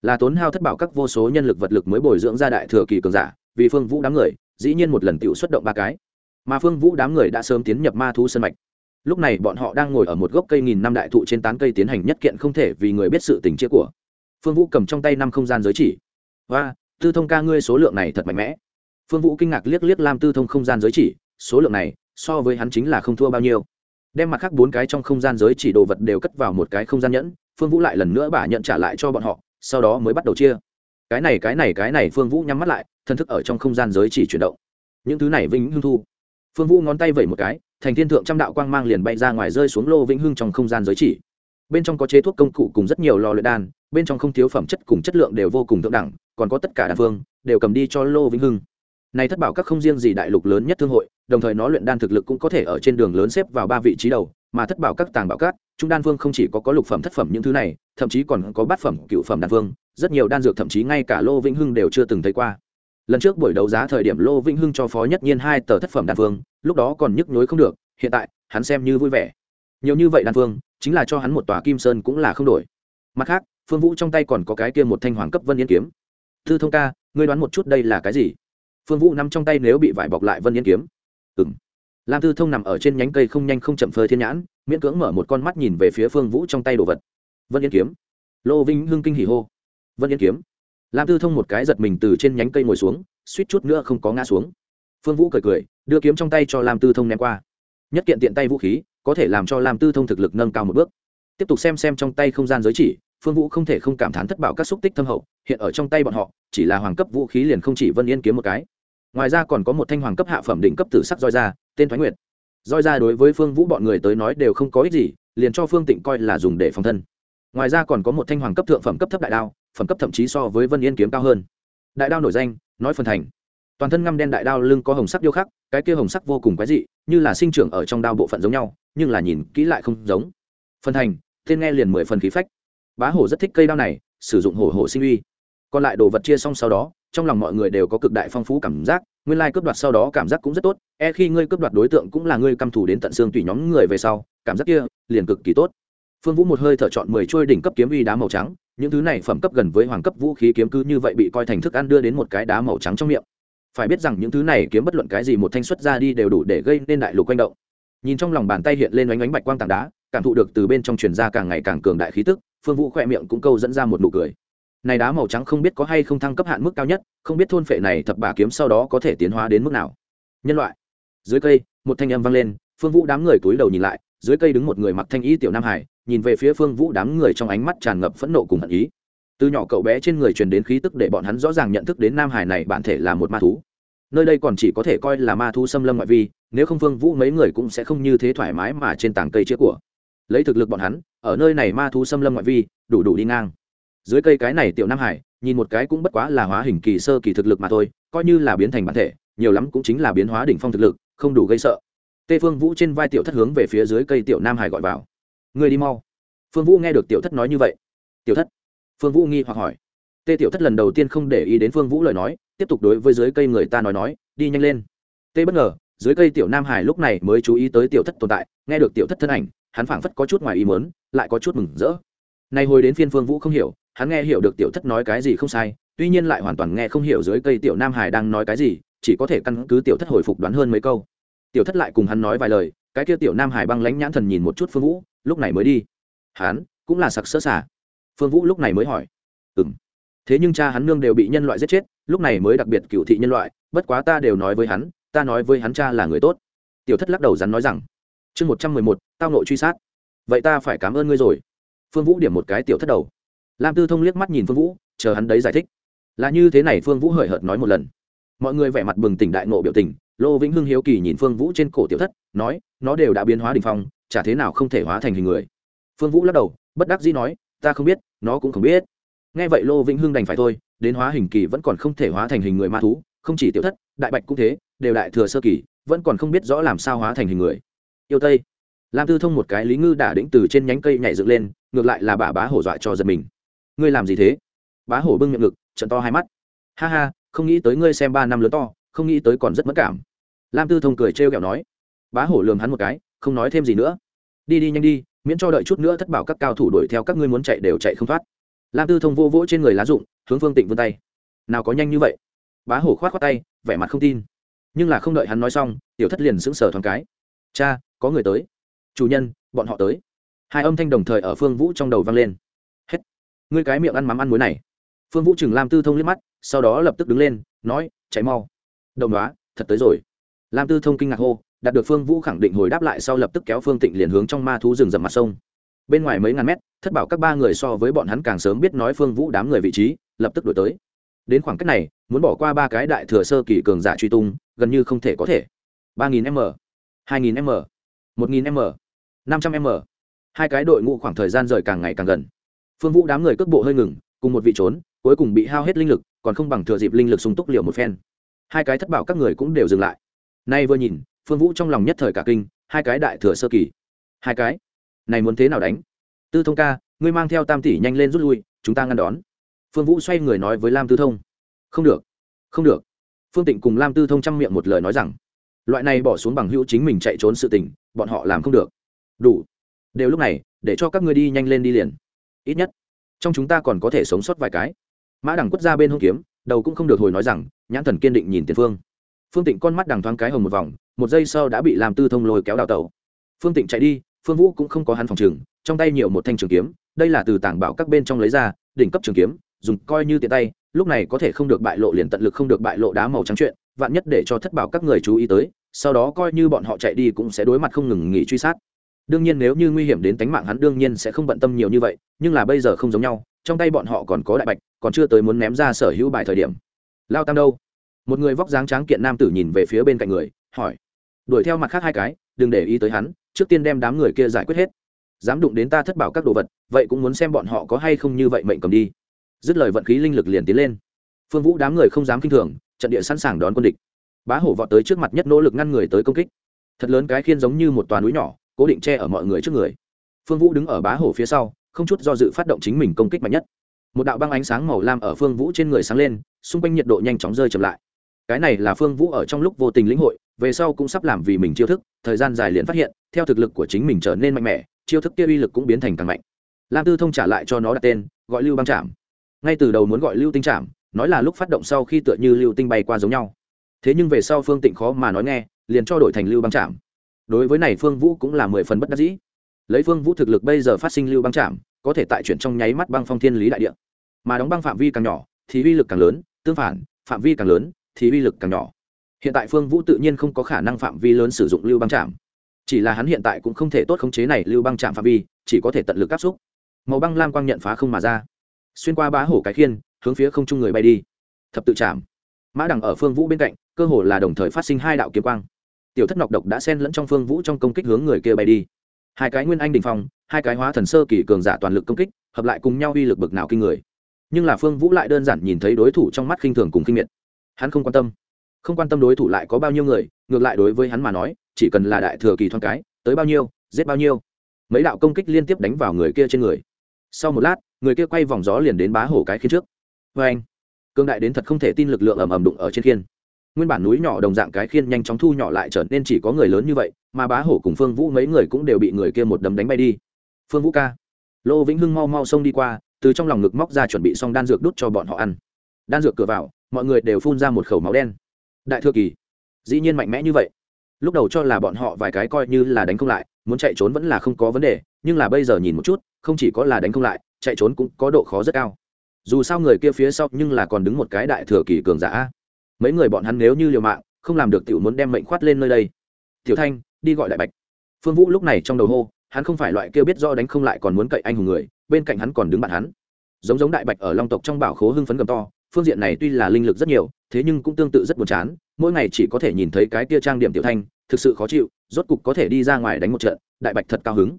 là tốn hao thất bảo các vô số nhân lực vật lực mới bồi dưỡng ra đại thừa kỳ cường giả, vì phương vũ đám người, dĩ nhiên một lần tựu xuất động ba cái. Mà phương vũ đám người đã sớm tiến nhập ma thu sân mạch. Lúc này bọn họ đang ngồi ở một gốc cây nghìn năm đại thụ trên tán cây tiến hành nhất kiện không thể vì người biết sự tình chia của. Phương vũ cầm trong tay năm không gian giới chỉ. Và tư thông ca ngươi số lượng này thật mạnh mẽ. Phương vũ kinh ngạc liếc liếc lam tư thông không gian giới chỉ, số lượng này, so với hắn chính là không thua bao nhiêu. Đem mặt khác bốn cái trong không gian giới chỉ đồ vật đều cất vào một cái không gian nhẫn, phương vũ lại lần nữa bả nhận trả lại cho bọn họ sau đó mới bắt đầu chia. Cái này cái này cái này phương vũ nhắm mắt lại, thân thức ở trong không gian giới chỉ chuyển động. Những thứ này vĩnh hưng thu. Phương vũ ngón tay vẩy một cái, thành thiên thượng trăm đạo quang mang liền bay ra ngoài rơi xuống lô vĩnh hưng trong không gian giới chỉ. Bên trong có chế thuốc công cụ cùng rất nhiều lò luyện đan, bên trong không thiếu phẩm chất cùng chất lượng đều vô cùng thượng đẳng, còn có tất cả đàn phương đều cầm đi cho lô vĩnh hưng. Này thất bảo các không riêng gì đại lục lớn nhất thương hội, đồng thời nó luyện đan thực lực cũng có thể ở trên đường lớn xếp vào ba vị trí đầu mà thất bảo các tàng bảo các trung đan vương không chỉ có có lục phẩm thất phẩm những thứ này thậm chí còn có bát phẩm cựu phẩm đan vương, rất nhiều đan dược thậm chí ngay cả lô vĩnh hưng đều chưa từng thấy qua. Lần trước buổi đấu giá thời điểm lô vĩnh hưng cho phó nhất nhiên hai tờ thất phẩm đan vương, lúc đó còn nhức nhối không được hiện tại hắn xem như vui vẻ. Nhiều như vậy đan vương, chính là cho hắn một tòa kim sơn cũng là không đổi. Mặt khác phương vũ trong tay còn có cái kia một thanh hoàng cấp vân yên kiếm. Thư thông ca ngươi đoán một chút đây là cái gì? Phương vũ nằm trong tay nếu bị vải bọc lại vân yên kiếm. Ừng lam tư thông nằm ở trên nhánh cây không nhanh không chậm phơi thiên nhãn, miễn cưỡng mở một con mắt nhìn về phía phương vũ trong tay đồ vật. Vân yên kiếm. Lô vinh hưng kinh hỉ hô. Vân yên kiếm. Lam tư thông một cái giật mình từ trên nhánh cây ngồi xuống, suýt chút nữa không có ngã xuống. Phương vũ cười cười, đưa kiếm trong tay cho lam tư thông ném qua. Nhất kiện tiện tay vũ khí, có thể làm cho lam tư thông thực lực nâng cao một bước. Tiếp tục xem xem trong tay không gian giới chỉ, phương vũ không thể không cảm thán thất bảo các xúc tích thâm hậu, hiện ở trong tay bọn họ, chỉ là hoàng cấp vũ khí liền không chỉ vân yên kiếm một cái ngoài ra còn có một thanh hoàng cấp hạ phẩm đỉnh cấp tử sắc roi ra tên thoái nguyệt. Roi ra đối với phương vũ bọn người tới nói đều không có ích gì, liền cho phương tịnh coi là dùng để phòng thân. Ngoài ra còn có một thanh hoàng cấp thượng phẩm cấp thấp đại đao, phẩm cấp thậm chí so với vân yên kiếm cao hơn. Đại đao nổi danh, nói phần thành. Toàn thân ngăm đen đại đao lưng có hồng sắc điêu khắc, cái kia hồng sắc vô cùng quái dị, như là sinh trưởng ở trong đao bộ phận giống nhau, nhưng là nhìn kỹ lại không giống. Phần thành, tên nghe liền mười phần khí phách. Bá hổ rất thích cây đao này, sử dụng hổ hổ sinh uy. Còn lại đồ vật chia xong sau đó trong lòng mọi người đều có cực đại phong phú cảm giác, nguyên lai cướp đoạt sau đó cảm giác cũng rất tốt e khi ngươi cướp đoạt đối tượng cũng là ngươi căm thù đến tận xương tùy nhóm người về sau, cảm giác kia liền cực kỳ tốt. Phương vũ một hơi thở chọn mười trôi đỉnh cấp kiếm uy đá màu trắng, những thứ này phẩm cấp gần với hoàng cấp vũ khí kiếm cứ như vậy bị coi thành thức ăn đưa đến một cái đá màu trắng trong miệng. Phải biết rằng những thứ này kiếm bất luận cái gì một thanh xuất ra đi đều đủ để gây nên đại lục quanh động. Nhìn trong lòng bàn tay hiện lên oánh oánh bạch quang tảng đá, cảm thụ được từ bên trong truyền ra càng ngày càng cường đại khí tức, phương vũ khỏe miệng cũng câu dẫn ra một nụ cười này đá màu trắng không biết có hay không thăng cấp hạn mức cao nhất, không biết thôn phệ này thập bà kiếm sau đó có thể tiến hóa đến mức nào. Nhân loại. Dưới cây, một thanh âm vang lên, phương vũ đám người túi đầu nhìn lại, dưới cây đứng một người mặc thanh y tiểu nam hải, nhìn về phía phương vũ đám người trong ánh mắt tràn ngập phẫn nộ cùng hận ý. Từ nhỏ cậu bé trên người truyền đến khí tức để bọn hắn rõ ràng nhận thức đến nam hải này bản thể là một ma thú. Nơi đây còn chỉ có thể coi là ma thú xâm lâm ngoại vi, nếu không phương vũ mấy người cũng sẽ không như thế thoải mái mà trên tảng cây chĩa của. Lấy thực lực bọn hắn, ở nơi này ma thú xâm lâm ngoại vi, đủ đủ đi ngang dưới cây cái này tiểu nam hải, nhìn một cái cũng bất quá là hóa hình kỳ sơ kỳ thực lực mà thôi, coi như là biến thành bản thể, nhiều lắm cũng chính là biến hóa đỉnh phong thực lực, không đủ gây sợ. Tê phương vũ trên vai tiểu thất hướng về phía dưới cây tiểu nam hải gọi vào. Người đi mau. Phương vũ nghe được tiểu thất nói như vậy. Tiểu thất? Phương vũ nghi hoặc hỏi. Tê tiểu thất lần đầu tiên không để ý đến phương vũ lời nói, tiếp tục đối với dưới cây người ta nói nói, đi nhanh lên. Tê bất ngờ, dưới cây tiểu nam hải lúc này mới chú ý tới tiểu thất tồn tại, nghe được tiểu thất thân ảnh, hắn phảng phất có chút ngoài ý mớn lại có chút mừng rỡ. Nay hồi đến phiên phương vũ không hiểu hắn nghe hiểu được tiểu thất nói cái gì không sai, tuy nhiên lại hoàn toàn nghe không hiểu dưới cây tiểu nam hải đang nói cái gì, chỉ có thể căn cứ tiểu thất hồi phục đoán hơn mấy câu. Tiểu thất lại cùng hắn nói vài lời, cái kia tiểu nam hải băng lánh nhãn thần nhìn một chút phương vũ, lúc này mới đi. Hắn, cũng là sặc sỡ xả. Phương vũ lúc này mới hỏi. Ừ m thế nhưng cha hắn nương đều bị nhân loại giết chết, lúc này mới đặc biệt cựu thị nhân loại, bất quá ta đều nói với hắn, ta nói với hắn cha là người tốt. Tiểu thất lắc đầu rắn nói rằng, chương một trăm mười một, tao nội truy sát. Vậy ta phải cảm ơn ngươi rồi. Phương vũ điểm một cái tiểu thất đầu lam tư thông liếc mắt nhìn phương vũ, chờ hắn đấy giải thích. Là như thế này, phương vũ hời hợt nói một lần. Mọi người vẻ mặt bừng tỉnh đại nộ biểu tình, lô vĩnh hưng hiếu kỳ nhìn phương vũ trên cổ tiểu thất, nói, nó đều đã biến hóa đình phong, chả thế nào không thể hóa thành hình người. Phương vũ lắc đầu, bất đắc dĩ nói, ta không biết, nó cũng không biết. Nghe vậy lô vĩnh hưng đành phải thôi, đến hóa hình kỳ vẫn còn không thể hóa thành hình người ma thú, không chỉ tiểu thất, đại bạch cũng thế, đều đại thừa sơ kỳ, vẫn còn không biết rõ làm sao hóa thành hình người. Yêu tây. Lam tư thông một cái lý ngư đả đĩnh từ trên nhánh cây nhảy dựng lên, ngược lại là bà bá hổ dọa cho giật mình ngươi làm gì thế? Bá hổ bưng miệng ngực, trận to hai mắt. Ha ha, không nghĩ tới ngươi xem ba năm lớn to, không nghĩ tới còn rất mất cảm. Lam tư thông cười trêu ghẹo nói. Bá hổ lường hắn một cái, không nói thêm gì nữa. Đi đi nhanh đi, miễn cho đợi chút nữa thất bảo các cao thủ đuổi theo các ngươi muốn chạy đều chạy không thoát. Lam tư thông vô vỗ trên người lá rụng, hướng phương tịnh vươn tay. Nào có nhanh như vậy? Bá hổ khoát khoát tay, vẻ mặt không tin. Nhưng là không đợi hắn nói xong, tiểu thất liền sững sờ thoáng cái. Cha, có người tới. Chủ nhân, bọn họ tới. Hai âm thanh đồng thời ở phương vũ trong đầu vang lên ngươi cái miệng ăn mắm ăn muối này. Phương vũ chừng lam tư thông liếc mắt, sau đó lập tức đứng lên, nói cháy mau. Đồng đoá, thật tới rồi. Lam tư thông kinh ngạc hô, đạt được phương vũ khẳng định hồi đáp lại sau lập tức kéo phương tịnh liền hướng trong ma thú rừng rậm mặt sông. Bên ngoài mấy ngàn mét, thất bảo các ba người so với bọn hắn càng sớm biết nói phương vũ đám người vị trí, lập tức đổi tới. Đến khoảng cách này, muốn bỏ qua ba cái đại thừa sơ kỳ cường giả truy tung, gần như không thể có thể. ba nghìn m, hai nghìn m, một nghìn m, năm trăm m. Hai cái đội ngũ khoảng thời gian rời càng ngày càng gần phương vũ đám người cước bộ hơi ngừng, cùng một vị trốn, cuối cùng bị hao hết linh lực, còn không bằng thừa dịp linh lực sung túc liều một phen. Hai cái thất bảo các người cũng đều dừng lại. Nay vừa nhìn, phương vũ trong lòng nhất thời cả kinh, hai cái đại thừa sơ kỳ. Hai cái? Này muốn thế nào đánh? Tư thông ca, ngươi mang theo tam tỷ nhanh lên rút lui, chúng ta ngăn đón. Phương vũ xoay người nói với lam tư thông. Không được không được. Phương tịnh cùng lam tư thông chăm miệng một lời nói rằng, loại này bỏ xuống bằng hữu chính mình chạy trốn sự tình, bọn họ làm không được. Đủ. Đều lúc này, để cho các ngươi đi nhanh lên đi liền ít nhất trong chúng ta còn có thể sống sót vài cái mã đằng quất ra bên hông kiếm đầu cũng không được hồi nói rằng nhãn thần kiên định nhìn tiền phương phương tịnh con mắt đằng thoáng cái hồng một vòng một giây sau đã bị làm tư thông lôi kéo đào tẩu phương tịnh chạy đi phương vũ cũng không có hắn phòng trường trong tay nhiều một thanh trường kiếm đây là từ tảng bảo các bên trong lấy ra đỉnh cấp trường kiếm dùng coi như tiện tay lúc này có thể không được bại lộ liền tận lực không được bại lộ đá màu trắng chuyện vạn nhất để cho thất bảo các người chú ý tới sau đó coi như bọn họ chạy đi cũng sẽ đối mặt không ngừng nghỉ truy sát đương nhiên nếu như nguy hiểm đến tính mạng hắn đương nhiên sẽ không bận tâm nhiều như vậy, nhưng là bây giờ không giống nhau, trong tay bọn họ còn có đại bạch, còn chưa tới muốn ném ra sở hữu bài thời điểm. Lao tam đâu? Một người vóc dáng tráng kiện nam tử nhìn về phía bên cạnh người, hỏi. Đuổi theo mặt khác hai cái, đừng để ý tới hắn, trước tiên đem đám người kia giải quyết hết. Dám đụng đến ta thất bảo các đồ vật, vậy cũng muốn xem bọn họ có hay không như vậy mệnh cầm đi. Dứt lời vận khí linh lực liền tiến lên. Phương vũ đám người không dám k i n h thường, trận địa sẵn sàng đón quân địch. Bá hổ vọt tới trước mặt nhất nỗ lực ngăn người tới công kích. Thật lớn cái khiên giống như một toàn núi nhỏ cố định che ở mọi người trước người. Phương vũ đứng ở bá hổ phía sau, không chút do dự phát động chính mình công kích mạnh nhất. Một đạo băng ánh sáng màu lam ở phương vũ trên người sáng lên, xung quanh nhiệt độ nhanh chóng rơi chậm lại. Cái này là phương vũ ở trong lúc vô tình lĩnh hội, về sau cũng sắp làm vì mình chiêu thức, thời gian dài liền phát hiện, theo thực lực của chính mình trở nên mạnh mẽ, chiêu thức kia uy lực cũng biến thành càng mạnh. Lam tư thông trả lại cho nó đặt tên, gọi lưu băng chạm ngay từ đầu muốn gọi lưu tinh chạm nói là lúc phát động sau khi tựa như lưu tinh bay qua giống nhau. Thế nhưng về sau phương tịnh khó mà nói nghe, liền cho đổi thành lưu băng chạm đối với này phương vũ cũng là mười phần bất đắc dĩ. Lấy phương vũ thực lực bây giờ phát sinh lưu băng chạm có thể tại chuyển trong nháy mắt băng phong thiên lý đại địa. Mà đóng băng phạm vi càng nhỏ, thì uy lực càng lớn, tương phản, phạm vi càng lớn, thì uy lực càng nhỏ. Hiện tại phương vũ tự nhiên không có khả năng phạm vi lớn sử dụng lưu băng chạm chỉ là hắn hiện tại cũng không thể tốt khống chế này lưu băng chạm phạm vi, chỉ có thể tận lực áp xúc. Màu băng lam quang nhận phá không mà ra. Xuyên qua bá hổ cái khiên, hướng phía không trung người bay đi. Thập tự chạm mã đằng ở phương vũ bên cạnh, cơ hồ là đồng thời phát sinh hai đạo kiếm quang tiểu thất nọc độc đã xen lẫn trong phương vũ trong công kích hướng người kia bay đi. Hai cái nguyên anh đình phong, hai cái hóa thần sơ kỳ cường giả toàn lực công kích, hợp lại cùng nhau uy lực bực nào kinh người. Nhưng là phương vũ lại đơn giản nhìn thấy đối thủ trong mắt khinh thường cùng kinh miệt. Hắn không quan tâm. Không quan tâm đối thủ lại có bao nhiêu người, ngược lại đối với hắn mà nói, chỉ cần là đại thừa kỳ thoáng cái, tới bao nhiêu, giết bao nhiêu. Mấy đạo công kích liên tiếp đánh vào người kia trên người. Sau một lát, người kia quay vòng gió liền đến bá hổ cái khiến trước. Vê anh cương đại đến thật không thể tin lực lượng ầm ầm đụng ở trên khiên nguyên bản núi nhỏ đồng dạng cái khiên nhanh chóng thu nhỏ lại trở nên chỉ có người lớn như vậy, mà bá hổ cùng phương vũ mấy người cũng đều bị người kia một đấm đánh bay đi. Phương vũ ca. Lô vĩnh hưng mau mau xông đi qua, từ trong lòng ngực móc ra chuẩn bị xong đan dược đút cho bọn họ ăn. Đan dược cửa vào, mọi người đều phun ra một khẩu máu đen. Đại thừa kỳ. Dĩ nhiên mạnh mẽ như vậy. Lúc đầu cho là bọn họ vài cái coi như là đánh không lại, muốn chạy trốn vẫn là không có vấn đề, nhưng là bây giờ nhìn một chút, không chỉ có là đánh không lại, chạy trốn cũng có độ khó rất cao. Dù sao người kia phía sau nhưng là còn đứng một cái đại thừa kỳ cường giả mấy người bọn hắn nếu như liều mạng, không làm được tiểu muốn đem mệnh khoát lên nơi đây. Tiểu thanh, đi gọi đại bạch. Phương vũ lúc này trong đầu hô, hắn không phải loại kia biết do đánh không lại còn muốn cậy anh hùng người, bên cạnh hắn còn đứng bạn hắn. Giống giống đại bạch ở long tộc trong bảo khố hưng phấn cầm to, phương diện này tuy là linh lực rất nhiều, thế nhưng cũng tương tự rất buồn chán, mỗi ngày chỉ có thể nhìn thấy cái tia trang điểm tiểu thanh, thực sự khó chịu, rốt cục có thể đi ra ngoài đánh một trận, đại bạch thật cao hứng.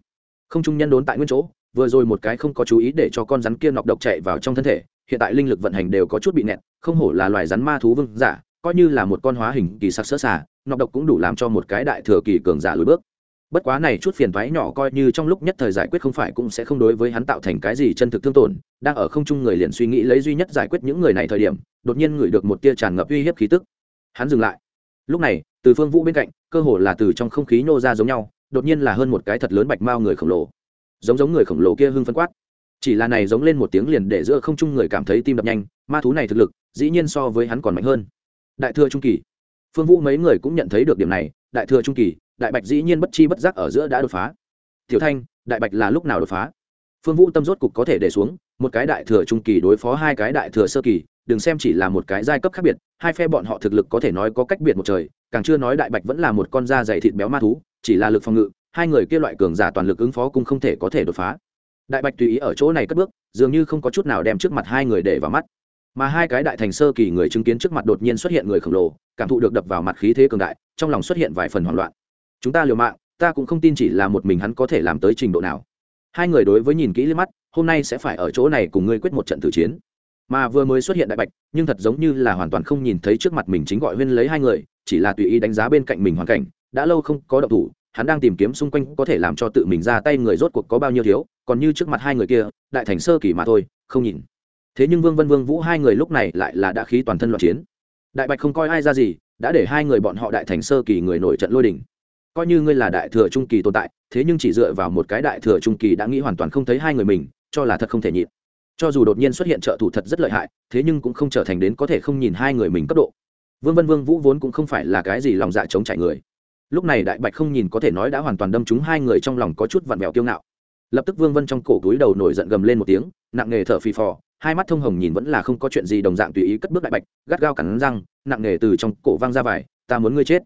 Không trung nhân đốn tại nguyên chỗ, vừa rồi một cái không có chú ý để cho con rắn kia nọc độc chạy vào trong thân thể hiện tại linh lực vận hành đều có chút bị nẹt, không hổ là loài rắn ma thú vương giả, coi như là một con hóa hình kỳ sắc sỡ xả nọc độc cũng đủ làm cho một cái đại thừa kỳ cường giả lùi bước. Bất quá này chút phiền thoái nhỏ coi như trong lúc nhất thời giải quyết không phải cũng sẽ không đối với hắn tạo thành cái gì chân thực thương tổn, đang ở không trung người liền suy nghĩ lấy duy nhất giải quyết những người này thời điểm, đột nhiên ngửi được một tia tràn ngập uy hiếp khí tức. Hắn dừng lại. Lúc này, từ phương vũ bên cạnh, cơ hồ là từ trong không khí nô ra giống nhau, đột nhiên là hơn một cái thật lớn bạch mao người khổng lồ. Giống giống người khổng lồ kia hưng phân quát chỉ là này giống lên một tiếng liền để giữa không trung người cảm thấy tim đập nhanh, ma thú này thực lực, dĩ nhiên so với hắn còn mạnh hơn. Đại thừa trung kỳ. Phương vũ mấy người cũng nhận thấy được điểm này, đại thừa trung kỳ, đại bạch dĩ nhiên bất chi bất giác ở giữa đã đột phá. Tiểu thanh, đại bạch là lúc nào đột phá? Phương vũ tâm rốt cục có thể để xuống, một cái đại thừa trung kỳ đối phó hai cái đại thừa sơ kỳ, đừng xem chỉ là một cái giai cấp khác biệt, hai phe bọn họ thực lực có thể nói có cách biệt một trời, càng chưa nói đại bạch vẫn là một con da dày thịt béo ma thú, chỉ là lực phòng ngự, hai người kia loại cường giả toàn lực ứng phó cũng không thể có thể đột phá đại bạch tùy ý ở chỗ này cất bước, dường như không có chút nào đem trước mặt hai người để vào mắt. Mà hai cái đại thành sơ kỳ người chứng kiến trước mặt đột nhiên xuất hiện người khổng lồ, cảm thụ được đập vào mặt khí thế cường đại, trong lòng xuất hiện vài phần hoảng loạn. Chúng ta liều mạng, ta cũng không tin chỉ là một mình hắn có thể làm tới trình độ nào. Hai người đối với nhìn kỹ lên mắt, hôm nay sẽ phải ở chỗ này cùng ngươi quyết một trận tử chiến. Mà vừa mới xuất hiện đại bạch, nhưng thật giống như là hoàn toàn không nhìn thấy trước mặt mình chính gọi huyên lấy hai người, chỉ là tùy ý đánh giá bên cạnh mình hoàn cảnh, đã lâu không có động thủ hắn đang tìm kiếm xung quanh có thể làm cho tự mình ra tay người rốt cuộc có bao nhiêu thiếu, còn như trước mặt hai người kia, đại thành sơ kỳ mà thôi, không nhìn. Thế nhưng vương vân vương vũ hai người lúc này lại là đã khí toàn thân loạn chiến. Đại bạch không coi ai ra gì, đã để hai người bọn họ đại thành sơ kỳ người nổi trận lôi đình. Coi như ngươi là đại thừa trung kỳ tồn tại, thế nhưng chỉ dựa vào một cái đại thừa trung kỳ đã nghĩ hoàn toàn không thấy hai người mình, cho là thật không thể nhịn. Cho dù đột nhiên xuất hiện trợ thủ thật rất lợi hại, thế nhưng cũng không trở thành đến có thể không nhìn hai người mình cấp độ. Vương vân vương vũ vốn cũng không phải là cái gì lòng dạ chống chạy người lúc này đại bạch không nhìn có thể nói đã hoàn toàn đâm trúng hai người trong lòng có chút vặn vẹo kiêu ngạo. Lập tức vương vân trong cổ túi đầu nổi giận gầm lên một tiếng, nặng nghề thở phì phò, hai mắt thông hồng nhìn vẫn là không có chuyện gì đồng dạng tùy ý cất bước đại bạch, gắt gao cắn răng, nặng nghề từ trong cổ vang ra vải ta muốn ngươi chết.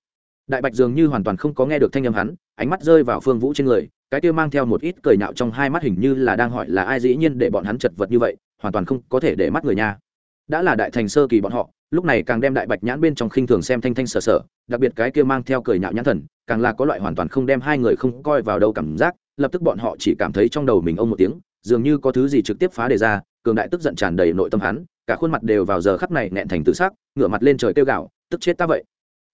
Đại bạch dường như hoàn toàn không có nghe được thanh âm hắn, ánh mắt rơi vào phương vũ trên người, cái kia mang theo một ít cười nhạo trong hai mắt hình như là đang hỏi là ai dĩ nhiên để bọn hắn chật vật như vậy, hoàn toàn không có thể để mắt người nha đã là đại thành sơ kỳ bọn họ, lúc này càng đem đại bạch nhãn bên trong khinh thường xem thanh thanh sở sở, đặc biệt cái kia mang theo cười nhạo nhãn thần, càng là có loại hoàn toàn không đem hai người không coi vào đâu cảm giác, lập tức bọn họ chỉ cảm thấy trong đầu mình ông một tiếng, dường như có thứ gì trực tiếp phá đề ra, cường đại tức giận tràn đầy nội tâm hắn, cả khuôn mặt đều vào giờ khắc này nẹn thành tự xác ngửa mặt lên trời kêu gạo tức chết ta vậy!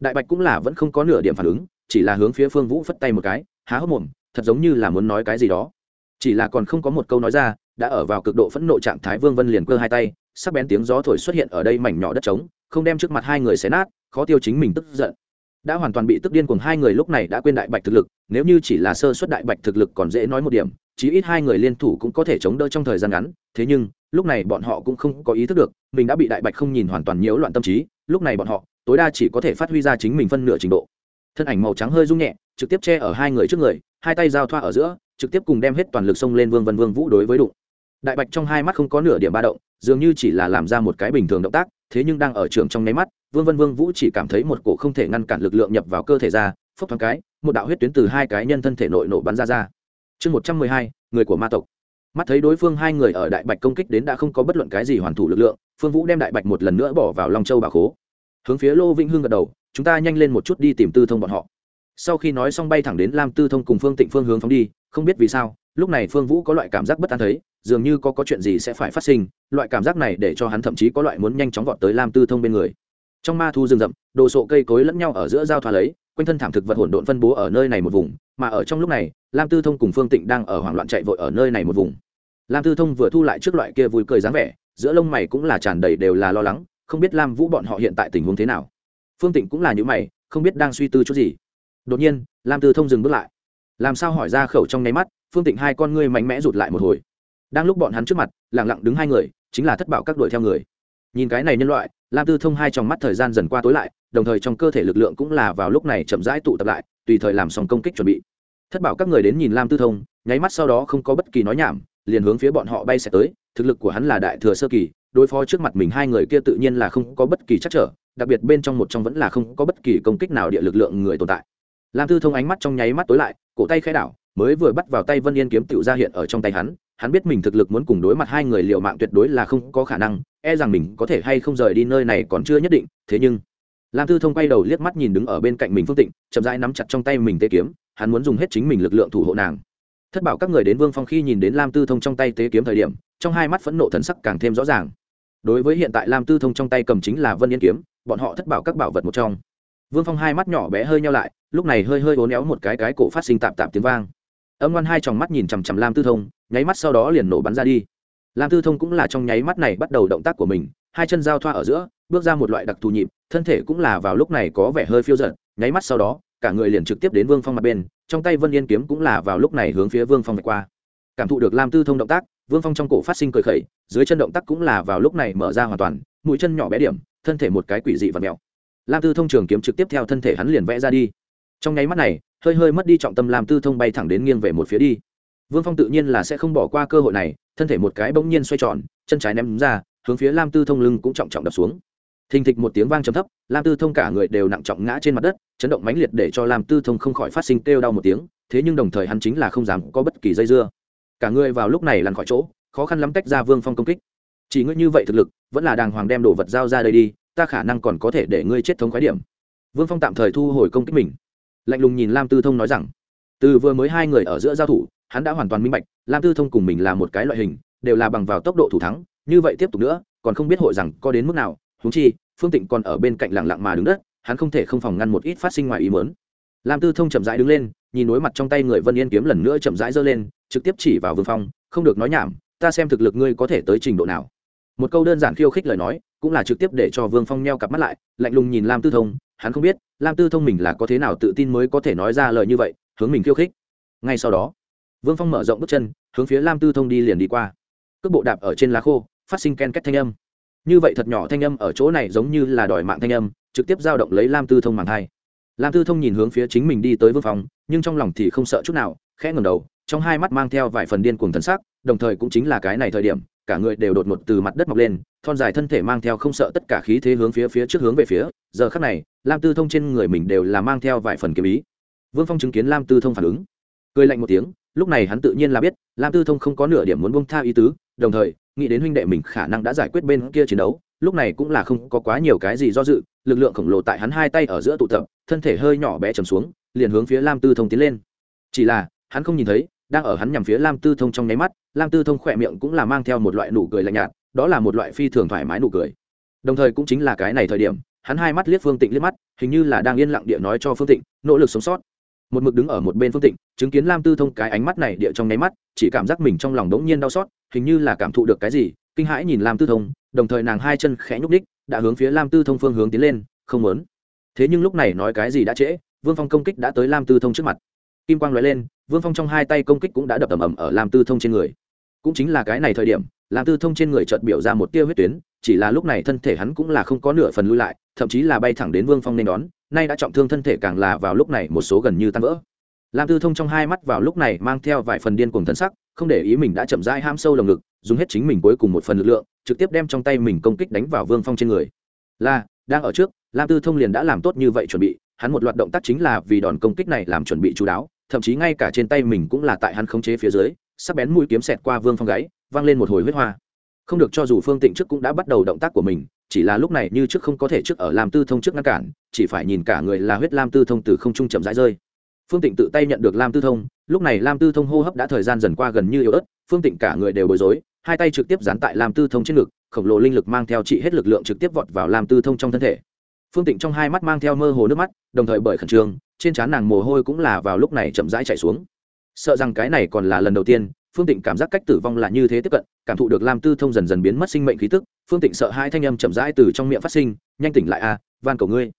Đại bạch cũng là vẫn không có nửa điểm phản ứng, chỉ là hướng phía phương vũ phất tay một cái, há hốc mồm, thật giống như là muốn nói cái gì đó. Chỉ là còn không có một câu nói ra, đã ở vào cực độ phẫn nộ trạng thái vương vân liền cơ hai tay sắc bén tiếng gió thổi xuất hiện ở đây mảnh nhỏ đất trống, không đem trước mặt hai người xé nát, khó tiêu chính mình tức giận. Đã hoàn toàn bị tức điên cùng hai người lúc này đã quên đại bạch thực lực, nếu như chỉ là sơ xuất đại bạch thực lực còn dễ nói một điểm, chí ít hai người liên thủ cũng có thể chống đỡ trong thời gian ngắn, thế nhưng, lúc này bọn họ cũng không có ý thức được, mình đã bị đại bạch không nhìn hoàn toàn nhiễu loạn tâm trí, lúc này bọn họ, tối đa chỉ có thể phát huy ra chính mình phân nửa trình độ. Thân ảnh màu trắng hơi rung nhẹ, trực tiếp che ở hai người trước người, hai tay giao thoa ở giữa, trực tiếp cùng đem hết toàn lực xông lên vương vân vương vũ đối với đụng. Đại bạch trong hai mắt không có nửa điểm ba động dường như chỉ là làm ra một cái bình thường động tác, thế nhưng đang ở trường trong nháy mắt, vương vân vương vũ chỉ cảm thấy một cổ không thể ngăn cản lực lượng nhập vào cơ thể ra, phốc thoáng cái, một đạo huyết tuyến từ hai cái nhân thân thể nội nổ bắn ra ra. Chương một trăm mười hai, người của ma tộc. Mắt thấy đối phương hai người ở đại bạch công kích đến đã không có bất luận cái gì hoàn thủ lực lượng, phương vũ đem đại bạch một lần nữa bỏ vào long châu bà khố. Hướng phía lô vĩnh hưng gật đầu, chúng ta nhanh lên một chút đi tìm tư thông bọn họ. Sau khi nói xong bay thẳng đến lam tư thông cùng phương tịnh phương hướng phóng đi, không biết vì sao lúc này phương vũ có loại cảm giác bất an thấy, dường như có có chuyện gì sẽ phải phát sinh, loại cảm giác này để cho hắn thậm chí có loại muốn nhanh chóng vọt tới lam tư thông bên người. Trong ma thu rừng rậm, đồ sộ cây cối lẫn nhau ở giữa giao thoa lấy, quanh thân thảm thực vật hỗn độn phân bố ở nơi này một vùng, mà ở trong lúc này, lam tư thông cùng phương tịnh đang ở hoảng loạn chạy vội ở nơi này một vùng. Lam tư thông vừa thu lại trước loại kia vui cười dáng vẻ, giữa lông mày cũng là tràn đầy đều là lo lắng, không biết lam vũ bọn họ hiện tại tình huống thế nào. Phương tịnh cũng là những mày, không biết đang suy tư chút gì. Đột nhiên, lam tư thông dừng bước lại làm sao hỏi ra khẩu trong nháy mắt, phương tịnh hai con ngươi mạnh mẽ rụt lại một hồi. Đang lúc bọn hắn trước mặt lẳng lặng đứng hai người, chính là thất bảo các đuổi theo người. Nhìn cái này nhân loại, lam tư thông hai trong mắt thời gian dần qua tối lại, đồng thời trong cơ thể lực lượng cũng là vào lúc này chậm rãi tụ tập lại, tùy thời làm xong công kích chuẩn bị. Thất bảo các người đến nhìn lam tư thông, nháy mắt sau đó không có bất kỳ nói nhảm, liền hướng phía bọn họ bay sẽ tới, thực lực của hắn là đại thừa sơ kỳ, đối phó trước mặt mình hai người kia tự nhiên là không có bất kỳ chắc trở, đặc biệt bên trong một trong vẫn là không có bất kỳ công kích nào địa lực lượng người tồn tại. Lam tư thông ánh mắt trong nháy mắt tối lại cổ tay khẽ đảo, mới vừa bắt vào tay vân yên kiếm tựu ra hiện ở trong tay hắn hắn biết mình thực lực muốn cùng đối mặt hai người liệu mạng tuyệt đối là không có khả năng e rằng mình có thể hay không rời đi nơi này còn chưa nhất định, thế nhưng, lam tư thông quay đầu liếc mắt nhìn đứng ở bên cạnh mình phương tịnh, chậm rãi nắm chặt trong tay mình tê kiếm, hắn muốn dùng hết chính mình lực lượng thủ hộ nàng. Thất bảo các người đến vương phong khi nhìn đến lam tư thông trong tay tế kiếm thời điểm, trong hai mắt phẫn nộ thần sắc càng thêm rõ ràng. Đối với hiện tại lam tư thông trong tay cầm chính là vân yên kiếm, bọn họ thất bảo các bảo vật một trong. Vương phong hai mắt nhỏ bé hơi nhau lại lúc này hơi hơi uốn éo một cái cái cổ phát sinh tạp tạp tiếng vang. Âm ngoan hai tròng mắt nhìn chằm chằm lam tư thông, nháy mắt sau đó liền nổ bắn ra đi. Lam tư thông cũng là trong nháy mắt này bắt đầu động tác của mình, hai chân giao thoa ở giữa, bước ra một loại đặc thù nhịp, thân thể cũng là vào lúc này có vẻ hơi phiêu giận nháy mắt sau đó, cả người liền trực tiếp đến vương phong mặt bên, trong tay vân yên kiếm cũng là vào lúc này hướng phía vương phong qua. Cảm thụ được lam tư thông động tác, vương phong trong cổ phát sinh cười khẩy, dưới chân động tác cũng là vào lúc này mở ra hoàn toàn, mũi chân nhỏ bé điểm, thân thể một cái quỷ dị và mèo. Lam tư thông trường kiếm trực tiếp theo thân thể hắn liền vẽ ra đi trong nháy mắt này, hơi hơi mất đi trọng tâm làm tư thông bay thẳng đến nghiêng về một phía đi. Vương phong tự nhiên là sẽ không bỏ qua cơ hội này, thân thể một cái bỗng nhiên xoay tròn, chân trái ném ra, hướng phía lam tư thông lưng cũng trọng trọng đập xuống. Thình thịch một tiếng vang trầm thấp, lam tư thông cả người đều nặng trọng ngã trên mặt đất, chấn động mãnh liệt để cho lam tư thông không khỏi phát sinh kêu đau một tiếng, thế nhưng đồng thời hắn chính là không dám có bất kỳ dây dưa. Cả người vào lúc này lăn khỏi chỗ, khó khăn lắm tách ra vương phong công kích. Chỉ ngươi như vậy thực lực, vẫn là đàng hoàng đem đồ vật giao ra đây đi, ta khả năng còn có thể để ngươi chết thống khái điểm. Vương phong tạm thời thu hồi công kích mình lạnh lùng nhìn lam tư thông nói rằng, từ vừa mới hai người ở giữa giao thủ, hắn đã hoàn toàn minh bạch, lam tư thông cùng mình là một cái loại hình, đều là bằng vào tốc độ thủ thắng, như vậy tiếp tục nữa, còn không biết hội rằng có đến mức nào húng chi, phương tịnh còn ở bên cạnh lặng lặng mà đứng đất, hắn không thể không phòng ngăn một ít phát sinh ngoài ý mớn lam tư thông chậm rãi đứng lên, nhìn đối mặt trong tay người vân yên kiếm lần nữa chậm rãi giơ lên, trực tiếp chỉ vào vương phong, không được nói nhảm, ta xem thực lực ngươi có thể tới trình độ nào. Một câu đơn giản khiêu khích lời nói, cũng là trực tiếp để cho vương phong neo cặp mắt lại, lạnh lùng nhìn lam tư thông hắn không biết, lam tư thông mình là có thế nào tự tin mới có thể nói ra lời như vậy, hướng mình khiêu khích. Ngay sau đó, vương phong mở rộng bước chân, hướng phía lam tư thông đi liền đi qua. Cước bộ đạp ở trên lá khô, phát sinh ken két thanh âm. Như vậy thật nhỏ thanh âm ở chỗ này giống như là đòi mạng thanh âm, trực tiếp giao động lấy lam tư thông màng hai lam tư thông nhìn hướng phía chính mình đi tới vương phong, nhưng trong lòng thì không sợ chút nào, khẽ ngầm đầu, trong hai mắt mang theo vài phần điên cuồng thần sắc, đồng thời cũng chính là cái này thời điểm cả người đều đột ngột từ mặt đất mọc lên, thon dài thân thể mang theo không sợ tất cả khí thế hướng phía phía trước hướng về phía. Giờ khắc này, lam tư thông trên người mình đều là mang theo vài phần kiếm ý. Vương phong chứng kiến lam tư thông phản ứng. Cười lạnh một tiếng, lúc này hắn tự nhiên là biết, lam tư thông không có nửa điểm muốn bông tha ý tứ, đồng thời, nghĩ đến huynh đệ mình khả năng đã giải quyết bên kia chiến đấu, lúc này cũng là không có quá nhiều cái gì do dự, lực lượng khổng lồ tại hắn hai tay ở giữa tụ tập, thân thể hơi nhỏ bé chầm xuống, liền hướng phía lam tư thông tiến lên. Chỉ là, hắn không nhìn thấy, đang ở hắn nhằm phía lam tư thông trong nháy mắt lam tư thông khỏe miệng cũng là mang theo một loại nụ cười lạnh nhạt, đó là một loại phi thường thoải mái nụ cười. Đồng thời cũng chính là cái này thời điểm, hắn hai mắt liếc phương tịnh liếc mắt, hình như là đang yên lặng địa nói cho phương tịnh, nỗ lực sống sót. Một mực đứng ở một bên phương tịnh, chứng kiến lam tư thông cái ánh mắt này địa trong nháy mắt, chỉ cảm giác mình trong lòng đống nhiên đau xót, hình như là cảm thụ được cái gì, kinh hãi nhìn lam tư thông, đồng thời nàng hai chân khẽ nhúc ních đã hướng phía lam tư thông phương hướng tiến lên, không muốn. Thế nhưng lúc này nói cái gì đã trễ, vương phong công kích đã tới lam tư thông trước mặt. Kim quang l lên, vương phong trong hai tay công kích cũng đã đập ầm ầm ở lam tư thông trên người cũng chính là cái này thời điểm, lam tư thông trên người chợt biểu ra một tia huyết tuyến, chỉ là lúc này thân thể hắn cũng là không có nửa phần lui lại, thậm chí là bay thẳng đến vương phong nên đón, nay đã trọng thương thân thể càng là vào lúc này một số gần như tan vỡ. Lam tư thông trong hai mắt vào lúc này mang theo vài phần điên cuồng thân sắc, không để ý mình đã chậm rãi ham sâu lồng ngực, dùng hết chính mình cuối cùng một phần lực lượng, trực tiếp đem trong tay mình công kích đánh vào vương phong trên người. Là, đang ở trước, lam tư thông liền đã làm tốt như vậy chuẩn bị, hắn một loạt động tác chính là vì đòn công kích này làm chuẩn bị chú đáo, thậm chí ngay cả trên tay mình cũng là tại hắn khống chế phía dưới sắc bén mũi kiếm xẹt qua vương phong gáy, vang lên một hồi huyết hoa. Không được cho dù phương tịnh trước cũng đã bắt đầu động tác của mình, chỉ là lúc này như trước không có thể trước ở làm tư thông trước ngăn cản, chỉ phải nhìn cả người là huyết lam tư thông từ không trung chậm rãi rơi. Phương tịnh tự tay nhận được lam tư thông, lúc này lam tư thông hô hấp đã thời gian dần qua gần như yếu ớt, phương tịnh cả người đều bối rối, hai tay trực tiếp dán tại lam tư thông trên ngực, khổng lồ linh lực mang theo trị hết lực lượng trực tiếp vọt vào lam tư thông trong thân thể. Phương tịnh trong hai mắt mang theo mơ hồ nước mắt, đồng thời bởi khẩn trương, trên trán nàng mồ hôi cũng là vào lúc này chậm rãi chạy xuống sợ rằng cái này còn là lần đầu tiên, phương tịnh cảm giác cách tử vong là như thế tiếp cận, cảm thụ được lam tư thông dần dần biến mất sinh mệnh khí tức, phương tịnh sợ hai thanh âm chậm rãi từ trong miệng phát sinh, nhanh tỉnh lại a, van cầu ngươi,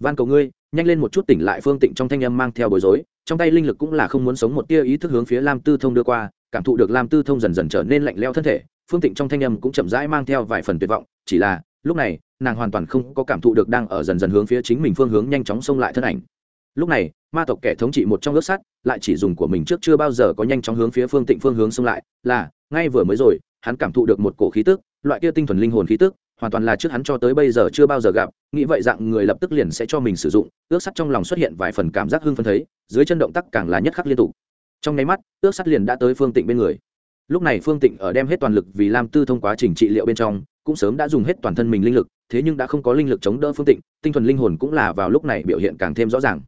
van cầu ngươi, nhanh lên một chút tỉnh lại. Phương tịnh trong thanh âm mang theo bối rối, trong tay linh lực cũng là không muốn sống một tia ý thức hướng phía lam tư thông đưa qua, cảm thụ được lam tư thông dần dần trở nên lạnh leo thân thể, phương tịnh trong thanh âm cũng chậm rãi mang theo vài phần tuyệt vọng, chỉ là, lúc này, nàng hoàn toàn không có cảm thụ được đang ở dần dần hướng phía chính mình phương hướng nhanh chóng xông lại thân ảnh lúc này, ma tộc kẻ thống trị một trong ước sắt lại chỉ dùng của mình trước chưa bao giờ có nhanh chóng hướng phía phương tịnh phương hướng xông lại, là, ngay vừa mới rồi, hắn cảm thụ được một cổ khí tức, loại kia tinh thuần linh hồn khí tức, hoàn toàn là trước hắn cho tới bây giờ chưa bao giờ gặp, nghĩ vậy dạng người lập tức liền sẽ cho mình sử dụng, ước sắt trong lòng xuất hiện vài phần cảm giác hưng phân thấy, dưới chân động tác càng là nhất khắc liên tục. Trong nháy mắt, ước sắt liền đã tới phương tịnh bên người. Lúc này phương tịnh ở đem hết toàn lực vì lam tư thông quá trình trị liệu bên trong, cũng sớm đã dùng hết toàn thân mình linh lực, thế nhưng đã không có linh lực chống đỡ phương tịnh, tinh thuần linh hồn cũng là vào lúc này biểu hiện càng thêm rõ ràng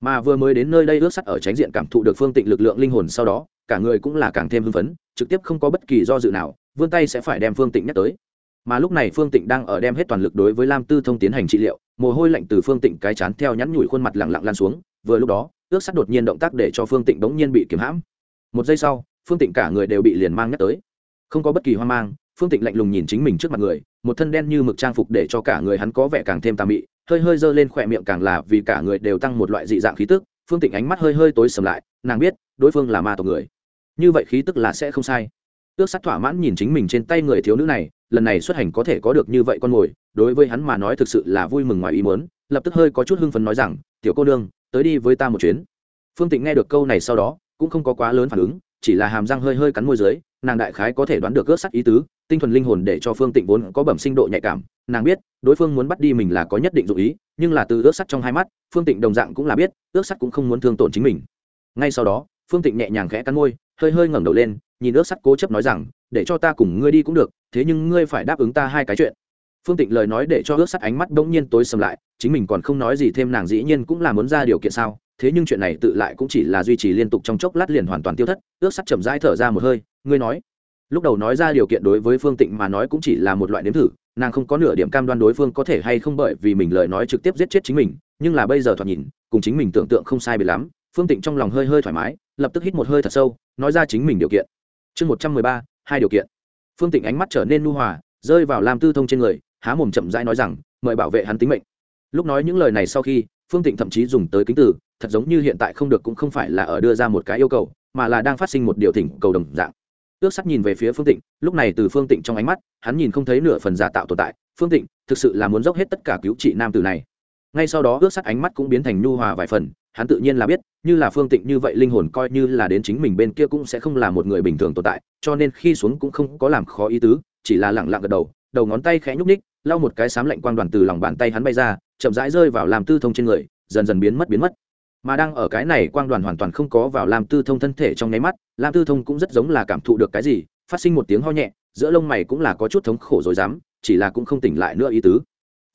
mà vừa mới đến nơi đây ước sắt ở tránh diện cảm thụ được phương tịnh lực lượng linh hồn sau đó, cả người cũng là càng thêm hưng phấn, trực tiếp không có bất kỳ do dự nào, vươn tay sẽ phải đem phương tịnh nhắc tới. Mà lúc này phương tịnh đang ở đem hết toàn lực đối với lam tư thông tiến hành trị liệu, mồ hôi lạnh từ phương tịnh cái chán theo nhắn nhủi khuôn mặt lẳng lặng lan xuống, vừa lúc đó, ước sắt đột nhiên động tác để cho phương tịnh bỗng nhiên bị kiếm hãm. Một giây sau, phương tịnh cả người đều bị liền mang nhắc tới. Không có bất kỳ hoang mang, phương tịnh lạnh lùng nhìn chính mình trước mặt người, một thân đen như mực trang phục để cho cả người hắn có vẻ càng thêm tà mị hơi hơi dơ lên khỏe miệng càng là vì cả người đều tăng một loại dị dạng khí tức, phương tịnh ánh mắt hơi hơi tối sầm lại, nàng biết, đối phương là ma tộc người. Như vậy khí tức là sẽ không sai. Ước sắt thỏa mãn nhìn chính mình trên tay người thiếu nữ này, lần này xuất hành có thể có được như vậy con mồi, đối với hắn mà nói thực sự là vui mừng ngoài ý muốn, lập tức hơi có chút hưng phấn nói rằng, tiểu cô nương, tới đi với ta một chuyến. Phương tịnh nghe được câu này sau đó, cũng không có quá lớn phản ứng, chỉ là hàm răng hơi hơi cắn môi dưới, nàng đại khái có thể đoán được ước sắt ý tứ tinh thuần linh hồn để cho phương tịnh vốn có bẩm sinh độ nhạy cảm, nàng biết, đối phương muốn bắt đi mình là có nhất định dụ ý, nhưng là từ ước sắt trong hai mắt, phương tịnh đồng dạng cũng là biết, ước sắt cũng không muốn thương tổn chính mình. Ngay sau đó, phương tịnh nhẹ nhàng khẽ cắn môi, hơi hơi ngẩng đầu lên, nhìn ước sắt cố chấp nói rằng, để cho ta cùng ngươi đi cũng được, thế nhưng ngươi phải đáp ứng ta hai cái chuyện. Phương tịnh lời nói để cho ước sắt ánh mắt bỗng nhiên tối sầm lại, chính mình còn không nói gì thêm nàng dĩ nhiên cũng là muốn ra điều kiện sao, thế nhưng chuyện này tự lại cũng chỉ là duy trì liên tục trong chốc lát liền hoàn toàn tiêu thất, ước sắt chậm rãi thở ra một hơi, ngươi nói lúc đầu nói ra điều kiện đối với phương tịnh mà nói cũng chỉ là một loại nếm thử, nàng không có nửa điểm cam đoan đối phương có thể hay không bởi vì mình lời nói trực tiếp giết chết chính mình, nhưng là bây giờ thoạt nhìn, cùng chính mình tưởng tượng không sai bị lắm, phương tịnh trong lòng hơi hơi thoải mái, lập tức hít một hơi thật sâu, nói ra chính mình điều kiện. Chương một trăm mười ba, hai điều kiện. Phương tịnh ánh mắt trở nên nu hòa, rơi vào lam tư thông trên người, há mồm chậm rãi nói rằng, mời bảo vệ hắn tính mệnh. Lúc nói những lời này sau khi, phương tịnh thậm chí dùng tới kính từ, thật giống như hiện tại không được cũng không phải là ở đưa ra một cái yêu cầu, mà là đang phát sinh một điều thỉnh cầu đồng dạng ước sắt nhìn về phía phương tịnh, lúc này từ phương tịnh trong ánh mắt, hắn nhìn không thấy nửa phần giả tạo tồn tại. Phương tịnh, thực sự là muốn dốc hết tất cả cứu trị nam tử này. Ngay sau đó ước sắt ánh mắt cũng biến thành nhu hòa vài phần, hắn tự nhiên là biết, như là phương tịnh như vậy linh hồn coi như là đến chính mình bên kia cũng sẽ không là một người bình thường tồn tại, cho nên khi xuống cũng không có làm khó ý tứ, chỉ là lẳng lặng gật đầu đầu ngón tay khẽ nhúc ních lau một cái sám lạnh quang đoàn từ lòng bàn tay hắn bay ra, chậm rãi rơi vào làm tư thông trên người, dần dần biến mất biến mất mà đang ở cái này quang đoàn hoàn toàn không có vào làm tư thông thân thể trong nháy mắt, lam tư thông cũng rất giống là cảm thụ được cái gì, phát sinh một tiếng ho nhẹ, giữa lông mày cũng là có chút thống khổ rồi dám chỉ là cũng không tỉnh lại nữa ý tứ.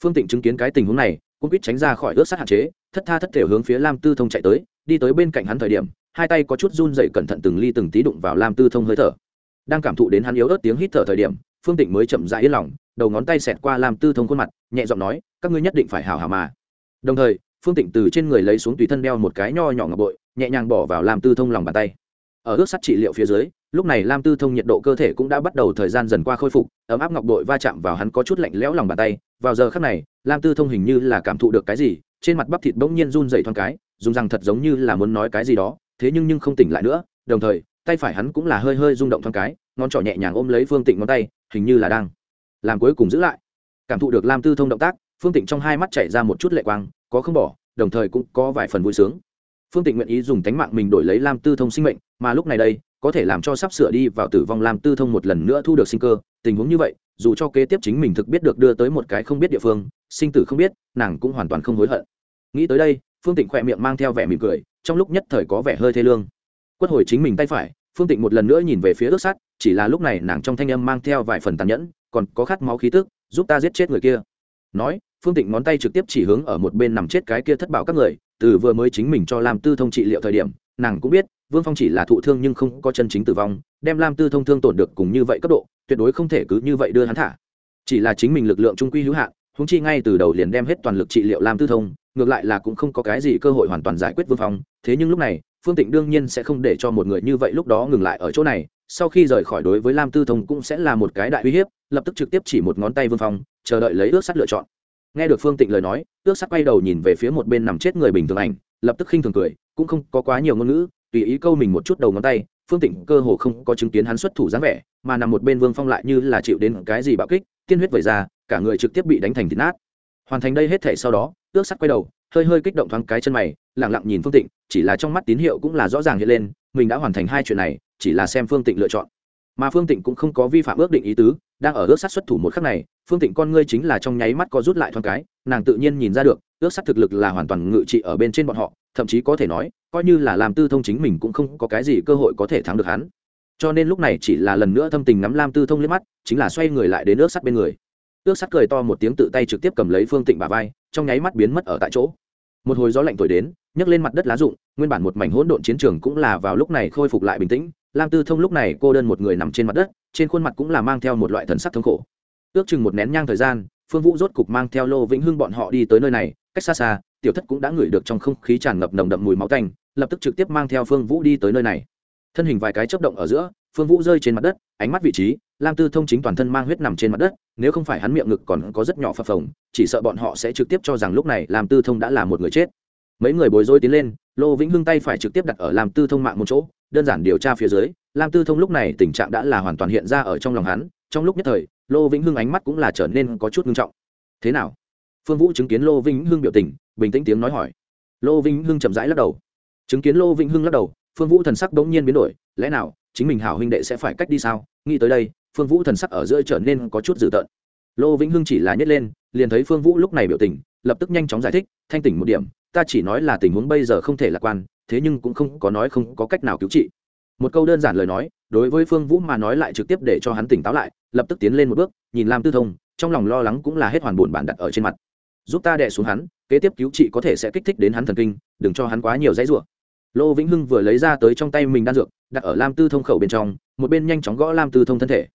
Phương tịnh chứng kiến cái tình huống này cũng quýt tránh ra khỏi ướt sát hạn chế, thất tha thất thể hướng phía lam tư thông chạy tới, đi tới bên cạnh hắn thời điểm, hai tay có chút run dậy cẩn thận từng ly từng tí đụng vào lam tư thông hơi thở. Đang cảm thụ đến hắn yếu ớt tiếng hít thở thời điểm, phương tịnh mới chậm rãi yên lòng, đầu ngón tay xẹt qua lam tư thông khuôn mặt, nhẹ giọng nói, các ngươi nhất định phải hào hào mà. Đồng thời phương tịnh từ trên người lấy xuống tùy thân đeo một cái nho nhỏ ngọc bội, nhẹ nhàng bỏ vào lam tư thông lòng bàn tay. Ở ước sắt trị liệu phía dưới, lúc này lam tư thông nhiệt độ cơ thể cũng đã bắt đầu thời gian dần qua khôi phục, ấm áp ngọc bội va chạm vào hắn có chút lạnh lẽo lòng bàn tay. Vào giờ khắc này, lam tư thông hình như là cảm thụ được cái gì, trên mặt bắp thịt bỗng nhiên run dậy thoáng cái, dùng rằng thật giống như là muốn nói cái gì đó, thế nhưng nhưng không tỉnh lại nữa, đồng thời, tay phải hắn cũng là hơi hơi rung động thoáng cái, ngón trỏ nhẹ nhàng ôm lấy phương tịnh ngón tay, hình như là đang làm cuối cùng giữ lại. Cảm thụ được lam tư thông động tác, phương tịnh trong hai mắt chảy ra một chút lệ quang có không bỏ, đồng thời cũng có vài phần vui sướng. Phương tịnh nguyện ý dùng tánh mạng mình đổi lấy lam tư thông sinh mệnh, mà lúc này đây, có thể làm cho sắp sửa đi vào tử vong lam tư thông một lần nữa thu được sinh cơ. Tình huống như vậy, dù cho kế tiếp chính mình thực biết được đưa tới một cái không biết địa phương, sinh tử không biết, nàng cũng hoàn toàn không hối hận. Nghĩ tới đây, phương tịnh khỏe miệng mang theo vẻ mỉm cười, trong lúc nhất thời có vẻ hơi thê lương. Quất hồi chính mình tay phải, phương tịnh một lần nữa nhìn về phía ước sắt chỉ là lúc này nàng trong thanh âm mang theo vài phần tàn nhẫn, còn có khát máu khí tức, giúp ta giết chết người kia. Nói phương tịnh ngón tay trực tiếp chỉ hướng ở một bên nằm chết cái kia thất bảo các người, từ vừa mới chính mình cho Lam tư thông trị liệu thời điểm, nàng cũng biết, vương phong chỉ là thụ thương nhưng không có chân chính tử vong, đem lam tư thông thương tổn được cùng như vậy cấp độ, tuyệt đối không thể cứ như vậy đưa hắn thả. Chỉ là chính mình lực lượng trung quy hữu hạn húng chi ngay từ đầu liền đem hết toàn lực trị liệu lam tư thông, ngược lại là cũng không có cái gì cơ hội hoàn toàn giải quyết vương phong, thế nhưng lúc này, phương tịnh đương nhiên sẽ không để cho một người như vậy lúc đó ngừng lại ở chỗ này, sau khi rời khỏi đối với lam tư thông cũng sẽ là một cái đại uy hiếp, lập tức trực tiếp chỉ một ngón tay vương phong, chờ đợi lấy ước sắt lựa chọn nghe được phương tịnh lời nói ước Sắc quay đầu nhìn về phía một bên nằm chết người bình thường ảnh, lập tức khinh thường cười, cũng không có quá nhiều ngôn ngữ, tùy ý câu mình một chút đầu ngón tay, phương tịnh cơ hồ không có chứng kiến hắn xuất thủ dáng vẻ, mà nằm một bên vương phong lại như là chịu đến cái gì bạo kích, tiên huyết vẩy ra, cả người trực tiếp bị đánh thành thịt nát. Hoàn thành đây hết thể sau đó ước sắt quay đầu, hơi hơi kích động thoáng cái chân mày lẳng lặng nhìn phương tịnh, chỉ là trong mắt tín hiệu cũng là rõ ràng hiện lên, mình đã hoàn thành hai chuyện này, chỉ là xem phương tịnh lựa chọn. Mà phương tịnh cũng không có vi phạm ước định ý tứ đang ở ước sát xuất thủ một khắc này, phương tịnh con ngươi chính là trong nháy mắt có rút lại thoáng cái, nàng tự nhiên nhìn ra được, ước sát thực lực là hoàn toàn ngự trị ở bên trên bọn họ, thậm chí có thể nói, coi như là làm tư thông chính mình cũng không có cái gì cơ hội có thể thắng được hắn. Cho nên lúc này chỉ là lần nữa thâm tình nắm lam tư thông liếc mắt, chính là xoay người lại đến ước sắt bên người. Ước sắt cười to một tiếng tự tay trực tiếp cầm lấy phương tịnh bà vai, trong nháy mắt biến mất ở tại chỗ. Một hồi gió lạnh thổi đến, nhấc lên mặt đất lá rụng, nguyên bản một mảnh hỗn độn chiến trường cũng là vào lúc này khôi phục lại bình tĩnh. Lam tư thông lúc này cô đơn một người nằm trên mặt đất trên khuôn mặt cũng là mang theo một loại thần sắc thống khổ. Ước chừng một nén nhang thời gian, phương vũ rốt cục mang theo lô vĩnh hưng bọn họ đi tới nơi này, cách xa xa, tiểu thất cũng đã ngửi được trong không khí tràn ngập nồng đậm mùi máu tanh, lập tức trực tiếp mang theo phương vũ đi tới nơi này. Thân hình vài cái chấp động ở giữa, phương vũ rơi trên mặt đất, ánh mắt vị trí, lam tư thông chính toàn thân mang huyết nằm trên mặt đất, nếu không phải hắn miệng ngực còn có rất nhỏ phập phồng, chỉ sợ bọn họ sẽ trực tiếp cho rằng lúc này lam tư thông đã là một người chết. Mấy người bối rối tiến lên, lô vĩnh hưng tay phải trực tiếp đặt ở lam tư thông mạng một chỗ, đơn giản điều tra phía dưới lam tư thông lúc này tình trạng đã là hoàn toàn hiện ra ở trong lòng hắn, trong lúc nhất thời, lô vĩnh hưng ánh mắt cũng là trở nên có chút nghiêm trọng. Thế nào? Phương vũ chứng kiến lô vĩnh hưng biểu tình, bình tĩnh tiếng nói hỏi. Lô vĩnh hưng chậm rãi lắc đầu. Chứng kiến lô vĩnh hưng lắc đầu, phương vũ thần sắc bỗng nhiên biến đổi, lẽ nào, chính mình hảo huynh đệ sẽ phải cách đi sao? Nghĩ tới đây, phương vũ thần sắc ở giữa trở nên có chút dữ tợn. Lô vĩnh hưng chỉ là nhét lên, liền thấy phương vũ lúc này biểu tình, lập tức nhanh chóng giải thích, thanh tỉnh một điểm, ta chỉ nói là tình huống bây giờ không thể lạc quan, thế nhưng cũng không có nói không có cách nào cứu trị một câu đơn giản lời nói, đối với phương vũ mà nói lại trực tiếp để cho hắn tỉnh táo lại, lập tức tiến lên một bước, nhìn lam tư thông, trong lòng lo lắng cũng là hết hoàn buồn bản đặt ở trên mặt. Giúp ta đẻ xuống hắn, kế tiếp cứu trị có thể sẽ kích thích đến hắn thần kinh, đừng cho hắn quá nhiều dãy rủa. Lô vĩnh hưng vừa lấy ra tới trong tay mình đan dược, đặt ở lam tư thông khẩu bên trong, một bên nhanh chóng gõ lam tư thông thân thể.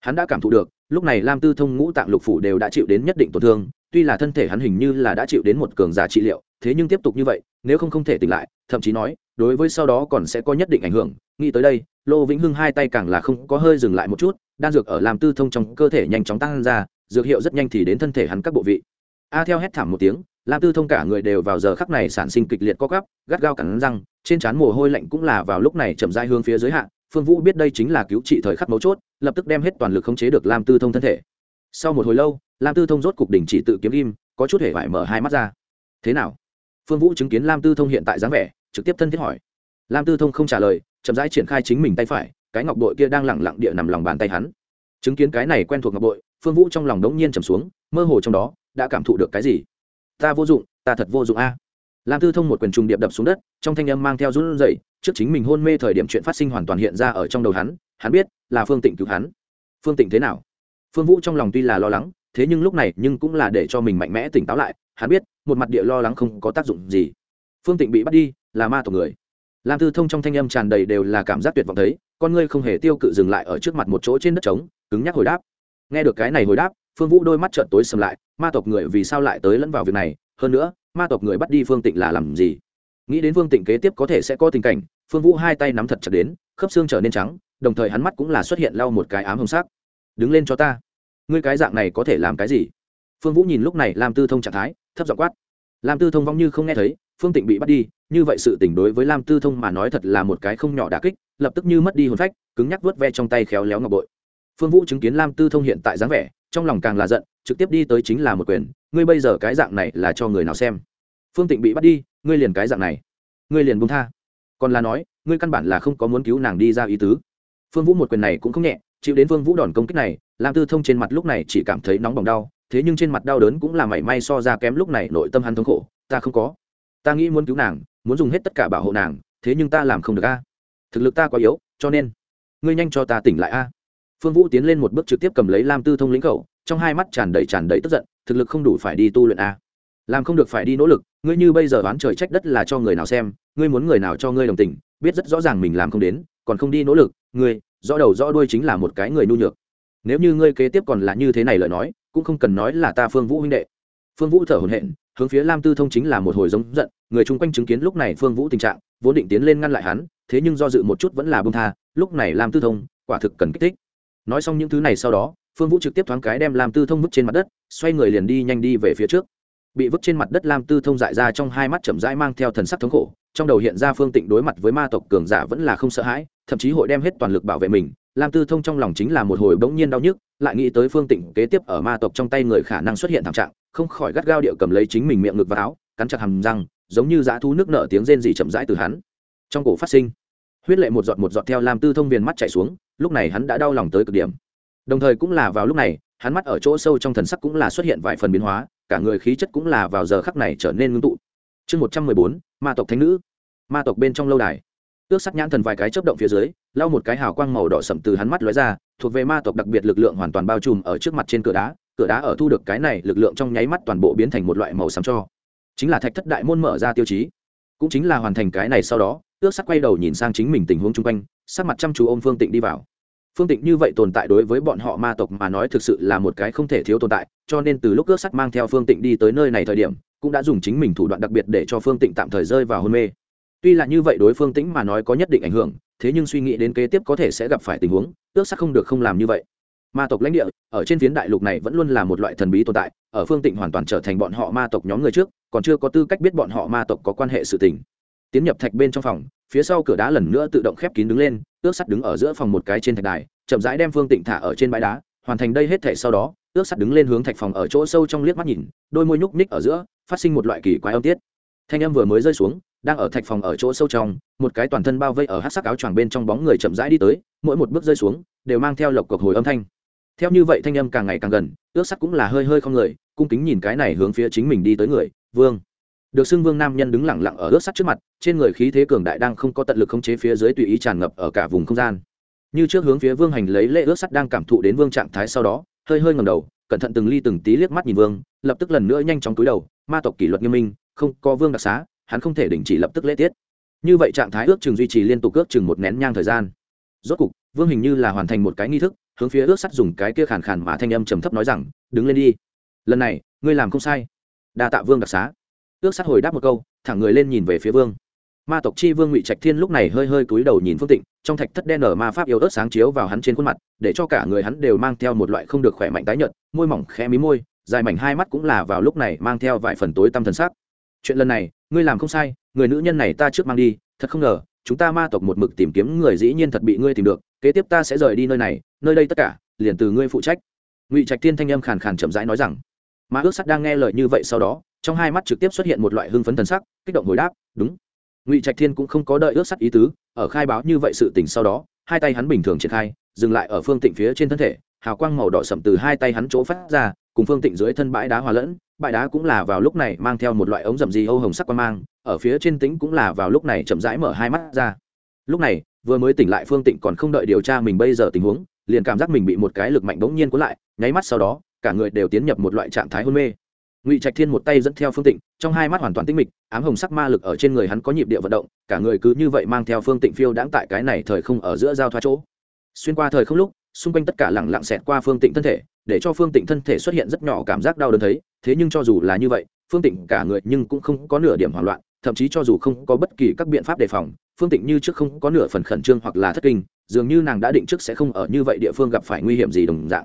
Hắn đã cảm thụ được, lúc này lam tư thông ngũ tạng lục phủ đều đã chịu đến nhất định tổn thương, tuy là thân thể hắn hình như là đã chịu đến một cường giả trị liệu, thế nhưng tiếp tục như vậy, nếu không không thể tỉnh lại, thậm chí nói, đối với sau đó còn sẽ có nhất định ảnh hưởng nghĩ tới đây, lô vĩnh hưng hai tay càng là không có hơi dừng lại một chút, đan dược ở làm tư thông trong cơ thể nhanh chóng tăng ra, dược hiệu rất nhanh thì đến thân thể hắn các bộ vị. A theo hét thảm một tiếng, lam tư thông cả người đều vào giờ khắc này sản sinh kịch liệt co gắp gắt gao cắn răng, trên trán mồ hôi lạnh cũng là vào lúc này chậm dai hướng phía dưới hạn phương vũ biết đây chính là cứu trị thời khắc mấu chốt, lập tức đem hết toàn lực khống chế được lam tư thông thân thể. Sau một hồi lâu, lam tư thông rốt cục đình chỉ tự kiếm im, có chút hề vải mở hai mắt ra. Thế nào? Phương vũ chứng kiến lam tư thông hiện tại dáng vẻ, trực tiếp thân thiết hỏi. Lam tư thông không trả lời chậm rãi triển khai chính mình tay phải, cái ngọc bội kia đang lẳng lặng địa nằm lòng bàn tay hắn. Chứng kiến cái này quen thuộc ngọc bội, phương vũ trong lòng đống nhiên trầm xuống, mơ hồ trong đó đã cảm thụ được cái gì? Ta vô dụng, ta thật vô dụng a. Lam tư thông một quyền trùng điệp đập xuống đất, trong thanh âm mang theo run rẩy, trước chính mình hôn mê thời điểm chuyện phát sinh hoàn toàn hiện ra ở trong đầu hắn hắn biết là phương tịnh cứu hắn. Phương tịnh thế nào? Phương vũ trong lòng tuy là lo lắng, thế nhưng lúc này nhưng cũng là để cho mình mạnh mẽ tỉnh táo lại, hắn biết, một mặt địa lo lắng không có tác dụng gì. Phương tịnh bị bắt đi, là ma tộc người lam tư thông trong thanh âm tràn đầy đều là cảm giác tuyệt vọng thấy, con ngươi không hề tiêu cự dừng lại ở trước mặt một chỗ trên đất trống, cứng nhắc hồi đáp. Nghe được cái này hồi đáp, phương vũ đôi mắt trợn tối sầm lại, ma tộc người vì sao lại tới lẫn vào việc này? Hơn nữa, ma tộc người bắt đi phương tịnh là làm gì? Nghĩ đến phương tịnh kế tiếp có thể sẽ có tình cảnh, phương vũ hai tay nắm thật chặt đến, khớp xương trở nên trắng, đồng thời hắn mắt cũng là xuất hiện lau một cái ám hồng sắc. Đứng lên cho ta. Ngươi cái dạng này có thể làm cái gì? Phương vũ nhìn lúc này làm tư thông trạng thái, thấp giọng quát. Lam tư thông vong như không nghe thấy, phương tịnh bị bắt đi như vậy sự tình đối với lam tư thông mà nói thật là một cái không nhỏ đà kích, lập tức như mất đi hồn phách, cứng nhắc vớt ve trong tay khéo léo ngọc bội. Phương vũ chứng kiến lam tư thông hiện tại dáng vẻ, trong lòng càng là giận, trực tiếp đi tới chính là một quyền, ngươi bây giờ cái dạng này là cho người nào xem? Phương tịnh bị bắt đi, ngươi liền cái dạng này, ngươi liền buông tha. Còn là nói, ngươi căn bản là không có muốn cứu nàng đi ra ý tứ. Phương vũ một quyền này cũng không nhẹ, chịu đến phương vũ đòn công kích này, lam tư thông trên mặt lúc này chỉ cảm thấy nóng bỏng đau, thế nhưng trên mặt đau đớn cũng là mảy may so ra kém lúc này nội tâm hắn thống khổ, ta không có, ta nghĩ muốn cứu nàng muốn dùng hết tất cả bảo hộ nàng, thế nhưng ta làm không được a. Thực lực ta quá yếu, cho nên, ngươi nhanh cho ta tỉnh lại a. Phương vũ tiến lên một bước trực tiếp cầm lấy lam tư thông lĩnh khẩu, trong hai mắt tràn đầy tràn đầy tức giận, thực lực không đủ phải đi tu luyện a. Làm không được phải đi nỗ lực, ngươi như bây giờ đoán trời trách đất là cho người nào xem, ngươi muốn người nào cho ngươi đồng tình, biết rất rõ ràng mình làm không đến, còn không đi nỗ lực, ngươi, rõ đầu rõ đuôi chính là một cái người nhu nhược. Nếu như ngươi kế tiếp còn là như thế này lời nói, cũng không cần nói là ta phương vũ huynh đệ. Phương vũ thở hổn hển, hướng phía lam tư thông chính là một hồi giống giận người chung quanh chứng kiến lúc này phương vũ tình trạng, vốn định tiến lên ngăn lại hắn, thế nhưng do dự một chút vẫn là bông tha, lúc này lam tư thông, quả thực cần kích thích. Nói xong những thứ này sau đó, phương vũ trực tiếp thoáng cái đem lam tư thông vứt trên mặt đất, xoay người liền đi nhanh đi về phía trước. Bị vứt trên mặt đất lam tư thông dại ra trong hai mắt chậm rãi mang theo thần sắc thống khổ, trong đầu hiện ra phương tịnh đối mặt với ma tộc cường giả vẫn là không sợ hãi, thậm chí hội đem hết toàn lực bảo vệ mình. Lam tư thông trong lòng chính là một hồi bỗng nhiên đau nhức, lại nghĩ tới phương tịnh kế tiếp ở ma tộc trong tay người khả năng xuất hiện thảm trạng, không khỏi gắt gao điệu cầm lấy chính mình miệng ngực và áo, cắn chặt hầm răng giống như dã thú nước nợ tiếng rên rỉ chậm rãi từ hắn. Trong cổ phát sinh, huyết lệ một giọt một giọt theo lam tư thông viền mắt chạy xuống, lúc này hắn đã đau lòng tới cực điểm. Đồng thời cũng là vào lúc này, hắn mắt ở chỗ sâu trong thần sắc cũng là xuất hiện vài phần biến hóa, cả người khí chất cũng là vào giờ khắc này trở nên ngưng tụ. Chương một trăm mười bốn, ma tộc thánh nữ. Ma tộc bên trong lâu đài. Ước sắc nhãn thần vài cái chớp động phía dưới, lau một cái hào quang màu đỏ sậm từ hắn mắt lóe ra, thuộc về ma tộc đặc biệt lực lượng hoàn toàn bao trùm ở trước mặt trên cửa đá cửa đá ở thu được cái này lực lượng trong nháy mắt toàn bộ biến thành một loại màu xám cho chính là thạch thất đại môn mở ra tiêu chí. Cũng chính là hoàn thành cái này sau đó, ước sắc quay đầu nhìn sang chính mình tình huống chung quanh, sắc mặt chăm chú ôm phương tịnh đi vào. Phương tịnh như vậy tồn tại đối với bọn họ ma tộc mà nói thực sự là một cái không thể thiếu tồn tại, cho nên từ lúc ước sắc mang theo phương tịnh đi tới nơi này thời điểm, cũng đã dùng chính mình thủ đoạn đặc biệt để cho phương tịnh tạm thời rơi vào hôn mê. Tuy là như vậy đối phương tĩnh mà nói có nhất định ảnh hưởng, thế nhưng suy nghĩ đến kế tiếp có thể sẽ gặp phải tình huống, ước sắc không được không làm như vậy ma tộc lãnh địa, ở trên phiến đại lục này vẫn luôn là một loại thần bí tồn tại, ở phương tịnh hoàn toàn trở thành bọn họ ma tộc nhóm người trước, còn chưa có tư cách biết bọn họ ma tộc có quan hệ sự tình. Tiến nhập thạch bên trong phòng, phía sau cửa đá lần nữa tự động khép kín đứng lên, ước sắt đứng ở giữa phòng một cái trên thạch đài, chậm rãi đem phương tịnh thả ở trên bãi đá, hoàn thành đây hết thể sau đó, ước sắt đứng lên hướng thạch phòng ở chỗ sâu trong liếc mắt nhìn, đôi môi nhúc ních ở giữa, phát sinh một loại kỳ quái âm tiết. Thanh âm vừa mới rơi xuống, đang ở thạch phòng ở chỗ sâu trong, một cái toàn thân bao vây ở hát sắc áo choàng bên trong bóng người chậm rãi đi tới, mỗi một bước rơi xuống, đều mang theo lộc cộc hồi âm thanh theo như vậy thanh âm càng ngày càng gần, ước sắt cũng là hơi hơi không người, cung kính nhìn cái này hướng phía chính mình đi tới người, vương. Được xưng vương nam nhân đứng lẳng lặng ở ước sắt trước mặt, trên người khí thế cường đại đang không có tận lực khống chế phía dưới tùy ý tràn ngập ở cả vùng không gian. Như trước hướng phía vương hành lấy lễ ước sắt đang cảm thụ đến vương trạng thái sau đó, hơi hơi ngầm đầu, cẩn thận từng ly từng tí liếc mắt nhìn vương, lập tức lần nữa nhanh chóng túi đầu, ma tộc kỷ luật nghiêm minh, không có vương đặc xá, hắn không thể đình chỉ lập tức lễ tiết. Như vậy trạng thái ước chừng duy trì liên tục ước chừng một nén nhang thời gian. Rốt cục, vương hình như là hoàn thành một cái nghi thức hướng phía ước sắt dùng cái kia khàn khàn mà thanh âm trầm thấp nói rằng, đứng lên đi. Lần này, ngươi làm không sai. Đa tạ vương đặc xá. Ước sắt hồi đáp một câu, thẳng người lên nhìn về phía vương. Ma tộc chi vương ngụy trạch thiên lúc này hơi hơi cúi đầu nhìn phương tịnh, trong thạch thất đen ở ma pháp yếu ớt sáng chiếu vào hắn trên khuôn mặt, để cho cả người hắn đều mang theo một loại không được khỏe mạnh tái nhợt, môi mỏng khẽ mí môi, dài mảnh hai mắt cũng là vào lúc này mang theo vài phần tối tâm thần sắc. Chuyện lần này, ngươi làm không sai, người nữ nhân này ta trước mang đi, thật không ngờ, chúng ta ma tộc một mực tìm kiếm người dĩ nhiên thật bị ngươi tìm được kế tiếp ta sẽ rời đi nơi này, nơi đây tất cả, liền từ ngươi phụ trách. Ngụy trạch thiên thanh âm khàn khàn chậm rãi nói rằng. Ma ước sắt đang nghe lời như vậy sau đó, trong hai mắt trực tiếp xuất hiện một loại hưng phấn thần sắc, kích động hồi đáp, đúng. Ngụy trạch thiên cũng không có đợi ước sắt ý tứ, ở khai báo như vậy sự tình sau đó, hai tay hắn bình thường triển khai, dừng lại ở phương tịnh phía trên thân thể, hào quang màu đỏ sậm từ hai tay hắn chỗ phát ra, cùng phương tịnh dưới thân bãi đá hòa lẫn, bãi đá cũng là vào lúc này mang theo một loại ống rậm gì âu hồng sắc quan mang, ở phía trên tính cũng là vào lúc này chậm rãi mở hai mắt ra. Lúc này vừa mới tỉnh lại phương tịnh còn không đợi điều tra mình bây giờ tình huống, liền cảm giác mình bị một cái lực mạnh bỗng nhiên cuốn lại, nháy mắt sau đó, cả người đều tiến nhập một loại trạng thái hôn mê. Ngụy trạch thiên một tay dẫn theo phương tịnh, trong hai mắt hoàn toàn tinh mịch, ám hồng sắc ma lực ở trên người hắn có nhịp địa vận động, cả người cứ như vậy mang theo phương tịnh phiêu đãng tại cái này thời không ở giữa giao thoa chỗ. Xuyên qua thời không lúc, xung quanh tất cả lẳng lặng xẹt qua phương tịnh thân thể, để cho phương tịnh thân thể xuất hiện rất nhỏ cảm giác đau đớn thấy, thế nhưng cho dù là như vậy, phương tịnh cả người nhưng cũng không có nửa điểm hoảng loạn thậm chí cho dù không có bất kỳ các biện pháp đề phòng, phương tịnh như trước không có nửa phần khẩn trương hoặc là thất kinh, dường như nàng đã định trước sẽ không ở như vậy địa phương gặp phải nguy hiểm gì đồng dạng.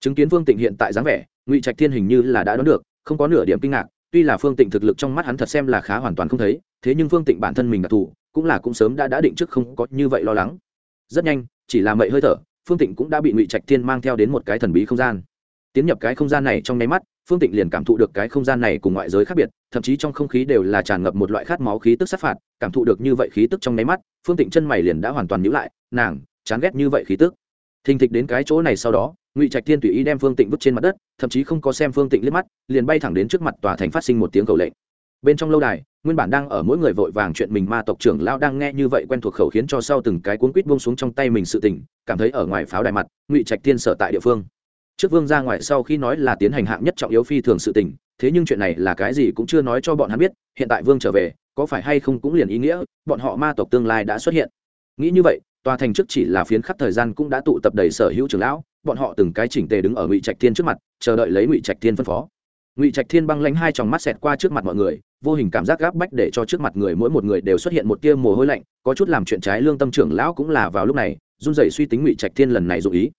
Chứng kiến phương tịnh hiện tại dáng vẻ, ngụy trạch thiên hình như là đã đoán được, không có nửa điểm kinh ngạc, tuy là phương tịnh thực lực trong mắt hắn thật xem là khá hoàn toàn không thấy, thế nhưng phương tịnh bản thân mình đặc thù, cũng là cũng sớm đã đã định trước không có như vậy lo lắng. Rất nhanh, chỉ là mậy hơi thở, phương tịnh cũng đã bị ngụy trạch thiên mang theo đến một cái thần bí không gian tiến nhập cái không gian này trong nháy mắt, phương tịnh liền cảm thụ được cái không gian này cùng ngoại giới khác biệt, thậm chí trong không khí đều là tràn ngập một loại khát máu khí tức sát phạt, cảm thụ được như vậy khí tức trong nháy mắt, phương tịnh chân mày liền đã hoàn toàn nhữ lại, nàng, chán ghét như vậy khí tức. Thình thịch đến cái chỗ này sau đó, ngụy trạch thiên tùy ý đem phương tịnh vứt trên mặt đất, thậm chí không có xem phương tịnh liếc mắt, liền bay thẳng đến trước mặt tòa thành phát sinh một tiếng cầu lệnh. Bên trong lâu đài, nguyên bản đang ở mỗi người vội vàng chuyện mình ma tộc trưởng lao đang nghe như vậy quen thuộc khẩu khiến cho sau từng cái cuốn quýt buông xuống trong tay mình sự tỉnh cảm thấy ở ngoài pháo đài mặt, ngụy trạch thiên sở tại địa phương trước vương ra ngoài sau khi nói là tiến hành hạng nhất trọng yếu phi thường sự tình, thế nhưng chuyện này là cái gì cũng chưa nói cho bọn hắn biết, hiện tại vương trở về, có phải hay không cũng liền ý nghĩa, bọn họ ma tộc tương lai đã xuất hiện. Nghĩ như vậy, tòa thành trước chỉ là phiến khắp thời gian cũng đã tụ tập đầy sở hữu trưởng lão, bọn họ từng cái chỉnh tề đứng ở ngụy trạch thiên trước mặt, chờ đợi lấy ngụy trạch thiên phân phó. Ngụy trạch thiên băng lánh hai tròng mắt xẹt qua trước mặt mọi người, vô hình cảm giác gáp bách để cho trước mặt người mỗi một người đều xuất hiện một tia mồ hôi lạnh, có chút làm chuyện trái lương tâm trưởng lão cũng là vào lúc này, run rẩy suy tính ngụy trạch thiên lần này dụ ý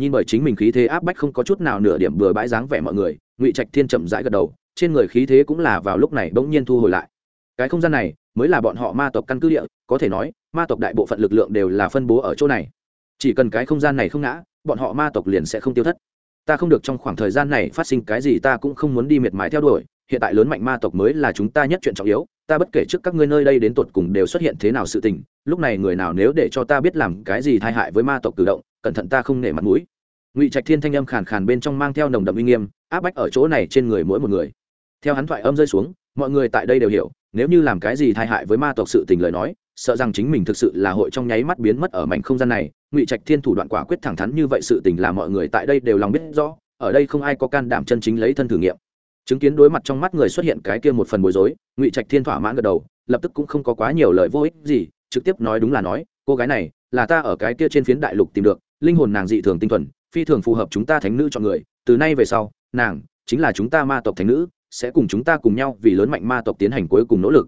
nhìn bởi chính mình khí thế áp bách không có chút nào nửa điểm bừa bãi dáng vẻ mọi người, ngụy trạch thiên chậm rãi gật đầu, trên người khí thế cũng là vào lúc này bỗng nhiên thu hồi lại. Cái không gian này mới là bọn họ ma tộc căn cứ địa, có thể nói, ma tộc đại bộ phận lực lượng đều là phân bố ở chỗ này. Chỉ cần cái không gian này không ngã, bọn họ ma tộc liền sẽ không tiêu thất. Ta không được trong khoảng thời gian này phát sinh cái gì ta cũng không muốn đi miệt mài theo đuổi, hiện tại lớn mạnh ma tộc mới là chúng ta nhất chuyện trọng yếu, ta bất kể trước các ngươi nơi đây đến tột cùng đều xuất hiện thế nào sự tình, lúc này người nào nếu để cho ta biết làm cái gì tai hại với ma tộc cử động cẩn thận ta không nể mặt mũi. Ngụy trạch thiên thanh âm khàn khàn bên trong mang theo nồng đậm uy nghiêm, áp bách ở chỗ này trên người mỗi một người. Theo hắn thoại âm rơi xuống, mọi người tại đây đều hiểu, nếu như làm cái gì tai hại với ma tộc sự tình lời nói, sợ rằng chính mình thực sự là hội trong nháy mắt biến mất ở mảnh không gian này. Ngụy trạch thiên thủ đoạn quả quyết thẳng thắn như vậy sự tình là mọi người tại đây đều lòng biết rõ, ở đây không ai có can đảm chân chính lấy thân thử nghiệm. Chứng kiến đối mặt trong mắt người xuất hiện cái kia một phần bối rối, ngụy trạch thiên thỏa mãn gật đầu, lập tức cũng không có quá nhiều lời vô ích gì, trực tiếp nói đúng là nói, cô gái này, là ta ở cái kia trên phiến đại lục tìm được linh hồn nàng dị thường tinh thuần, phi thường phù hợp chúng ta thánh nữ chọn người. Từ nay về sau, nàng chính là chúng ta ma tộc thánh nữ, sẽ cùng chúng ta cùng nhau vì lớn mạnh ma tộc tiến hành cuối cùng nỗ lực.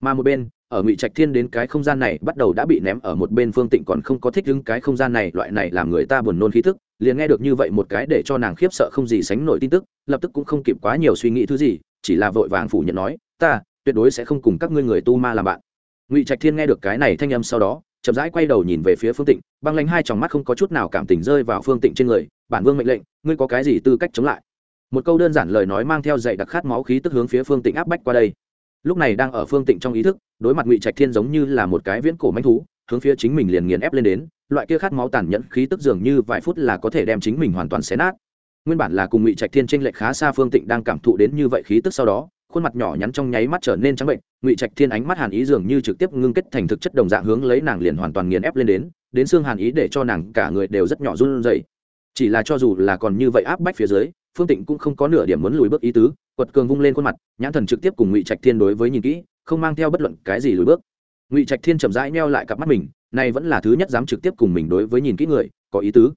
Mà một bên, ở ngụy trạch thiên đến cái không gian này bắt đầu đã bị ném ở một bên phương tịnh còn không có thích đứng cái không gian này, loại này làm người ta buồn nôn khí thức liền nghe được như vậy một cái để cho nàng khiếp sợ không gì sánh nổi tin tức, lập tức cũng không kịp quá nhiều suy nghĩ thứ gì, chỉ là vội vàng phủ nhận nói, ta, tuyệt đối sẽ không cùng các ngươi người tu ma làm bạn. Ngụy trạch thiên nghe được cái này thanh âm sau đó chậm rãi quay đầu nhìn về phía phương tịnh, băng lanh hai tròng mắt không có chút nào cảm tình rơi vào phương tịnh trên người, bản vương mệnh lệnh, ngươi có cái gì tư cách chống lại? Một câu đơn giản lời nói mang theo dạy đặc khát máu khí tức hướng phía phương tịnh áp bách qua đây. Lúc này đang ở phương tịnh trong ý thức, đối mặt ngụy trạch thiên giống như là một cái viễn cổ manh thú, hướng phía chính mình liền nghiền ép lên đến, loại kia khát máu tàn nhẫn khí tức dường như vài phút là có thể đem chính mình hoàn toàn xé nát. Nguyên bản là cùng ngụy trạch thiên tranh lệch khá xa phương tịnh đang cảm thụ đến như vậy khí tức sau đó khuôn mặt nhỏ nhắn trong nháy mắt trở nên trắng bệnh, ngụy trạch thiên ánh mắt hàn ý dường như trực tiếp ngưng kết thành thực chất đồng dạng hướng lấy nàng liền hoàn toàn nghiền ép lên đến đến xương hàn ý để cho nàng cả người đều rất nhỏ run rẩy. Chỉ là cho dù là còn như vậy áp bách phía dưới, phương tịnh cũng không có nửa điểm muốn lùi bước ý tứ, quật cường vung lên khuôn mặt, nhãn thần trực tiếp cùng ngụy trạch thiên đối với nhìn kỹ, không mang theo bất luận cái gì lùi bước. Ngụy trạch thiên chậm rãi meo lại cặp mắt mình, này vẫn là thứ nhất dám trực tiếp cùng mình đối với nhìn kỹ người, có ý tứ.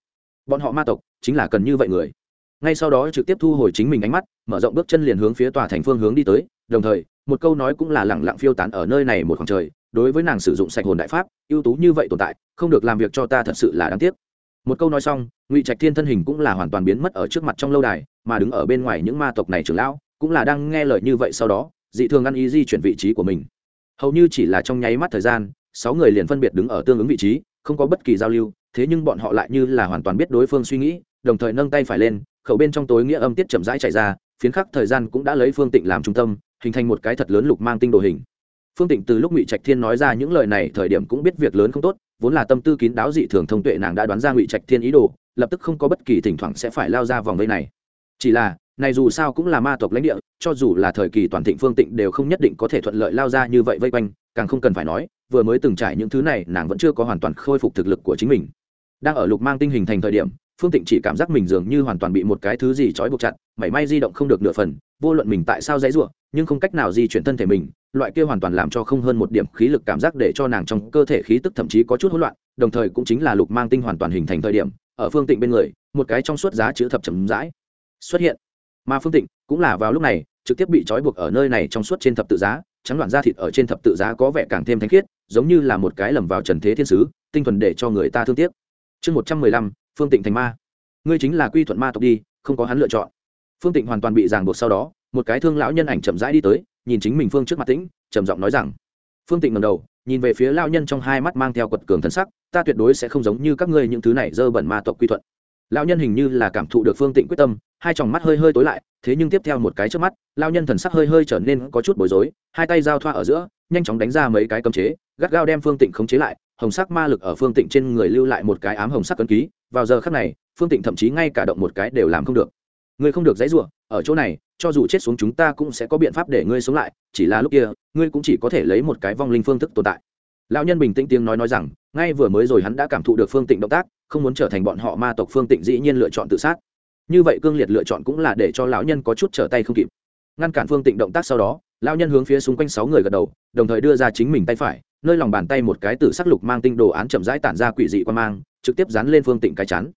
Bọn họ ma tộc chính là cần như vậy người ngay sau đó trực tiếp thu hồi chính mình ánh mắt, mở rộng bước chân liền hướng phía tòa thành phương hướng đi tới, đồng thời, một câu nói cũng là lẳng lặng phiêu tán ở nơi này một khoảng trời, đối với nàng sử dụng sạch hồn đại pháp, ưu tú như vậy tồn tại, không được làm việc cho ta thật sự là đáng tiếc. Một câu nói xong, ngụy trạch thiên thân hình cũng là hoàn toàn biến mất ở trước mặt trong lâu đài, mà đứng ở bên ngoài những ma tộc này trưởng lão, cũng là đang nghe lời như vậy sau đó, dị thường ăn ý di chuyển vị trí của mình. Hầu như chỉ là trong nháy mắt thời gian, sáu người liền phân biệt đứng ở tương ứng vị trí, không có bất kỳ giao lưu, thế nhưng bọn họ lại như là hoàn toàn biết đối phương suy nghĩ, đồng thời nâng tay phải lên khẩu bên trong tối nghĩa âm tiết chậm rãi chạy ra, phiến khắc thời gian cũng đã lấy phương tịnh làm trung tâm, hình thành một cái thật lớn lục mang tinh đồ hình. Phương tịnh từ lúc ngụy trạch thiên nói ra những lời này thời điểm cũng biết việc lớn không tốt, vốn là tâm tư kín đáo dị thường thông tuệ nàng đã đoán ra ngụy trạch thiên ý đồ, lập tức không có bất kỳ thỉnh thoảng sẽ phải lao ra vòng vây này. Chỉ là, này dù sao cũng là ma tộc lãnh địa, cho dù là thời kỳ toàn thịnh phương tịnh đều không nhất định có thể thuận lợi lao ra như vậy vây quanh, càng không cần phải nói, vừa mới từng trải những thứ này nàng vẫn chưa có hoàn toàn khôi phục thực lực của chính mình. Đang ở lục mang tinh hình thành thời điểm phương tịnh chỉ cảm giác mình dường như hoàn toàn bị một cái thứ gì trói buộc chặt, mảy may di động không được nửa phần, vô luận mình tại sao dãy ruộng nhưng không cách nào di chuyển thân thể mình, loại kia hoàn toàn làm cho không hơn một điểm khí lực cảm giác để cho nàng trong cơ thể khí tức thậm chí có chút hỗn loạn, đồng thời cũng chính là lục mang tinh hoàn toàn hình thành thời điểm, ở phương tịnh bên người, một cái trong suốt giá chữ thập chấm rãi xuất hiện. Mà phương tịnh cũng là vào lúc này, trực tiếp bị trói buộc ở nơi này trong suốt trên thập tự giá, trắng đoạn da thịt ở trên thập tự giá có vẻ càng thêm thanh khiết, giống như là một cái lầm vào trần thế thiên sứ, tinh thuần để cho người ta thương tiếc. Chương một trăm mười lăm phương tịnh thành ma. Ngươi chính là quy thuận ma tộc đi, không có hắn lựa chọn. Phương tịnh hoàn toàn bị ràng buộc sau đó, một cái thương lão nhân ảnh chậm rãi đi tới, nhìn chính mình phương trước mặt tĩnh, trầm giọng nói rằng, phương tịnh ngầm đầu, nhìn về phía lao nhân trong hai mắt mang theo quật cường thân sắc, ta tuyệt đối sẽ không giống như các ngươi những thứ này dơ bẩn ma tộc quy thuận. Lao nhân hình như là cảm thụ được phương tịnh quyết tâm, hai tròng mắt hơi hơi tối lại, thế nhưng tiếp theo một cái trước mắt lao nhân thần sắc hơi hơi trở nên có chút bối rối, hai tay giao thoa ở giữa, nhanh chóng đánh ra mấy cái cấm chế, gắt gao đem phương tịnh khống chế lại hồng sắc ma lực ở phương tịnh trên người lưu lại một cái ám hồng sắc cấn ký. Vào giờ khắc này, phương tịnh thậm chí ngay cả động một cái đều làm không được. Ngươi không được dãy rủa, ở chỗ này, cho dù chết xuống chúng ta cũng sẽ có biện pháp để ngươi sống lại, chỉ là lúc kia, ngươi cũng chỉ có thể lấy một cái vong linh phương thức tồn tại. Lão nhân bình tĩnh tiếng nói nói rằng, ngay vừa mới rồi hắn đã cảm thụ được phương tịnh động tác, không muốn trở thành bọn họ ma tộc phương tịnh dĩ nhiên lựa chọn tự sát. Như vậy cương liệt lựa chọn cũng là để cho lão nhân có chút trở tay không kịp. Ngăn cản phương tịnh động tác sau đó, lão nhân hướng phía xung quanh sáu người gật đầu, đồng thời đưa ra chính mình tay phải nơi lòng bàn tay một cái tử sắc lục mang tinh đồ án chậm rãi tản ra quỷ dị quan mang, trực tiếp dán lên phương tịnh cái chắn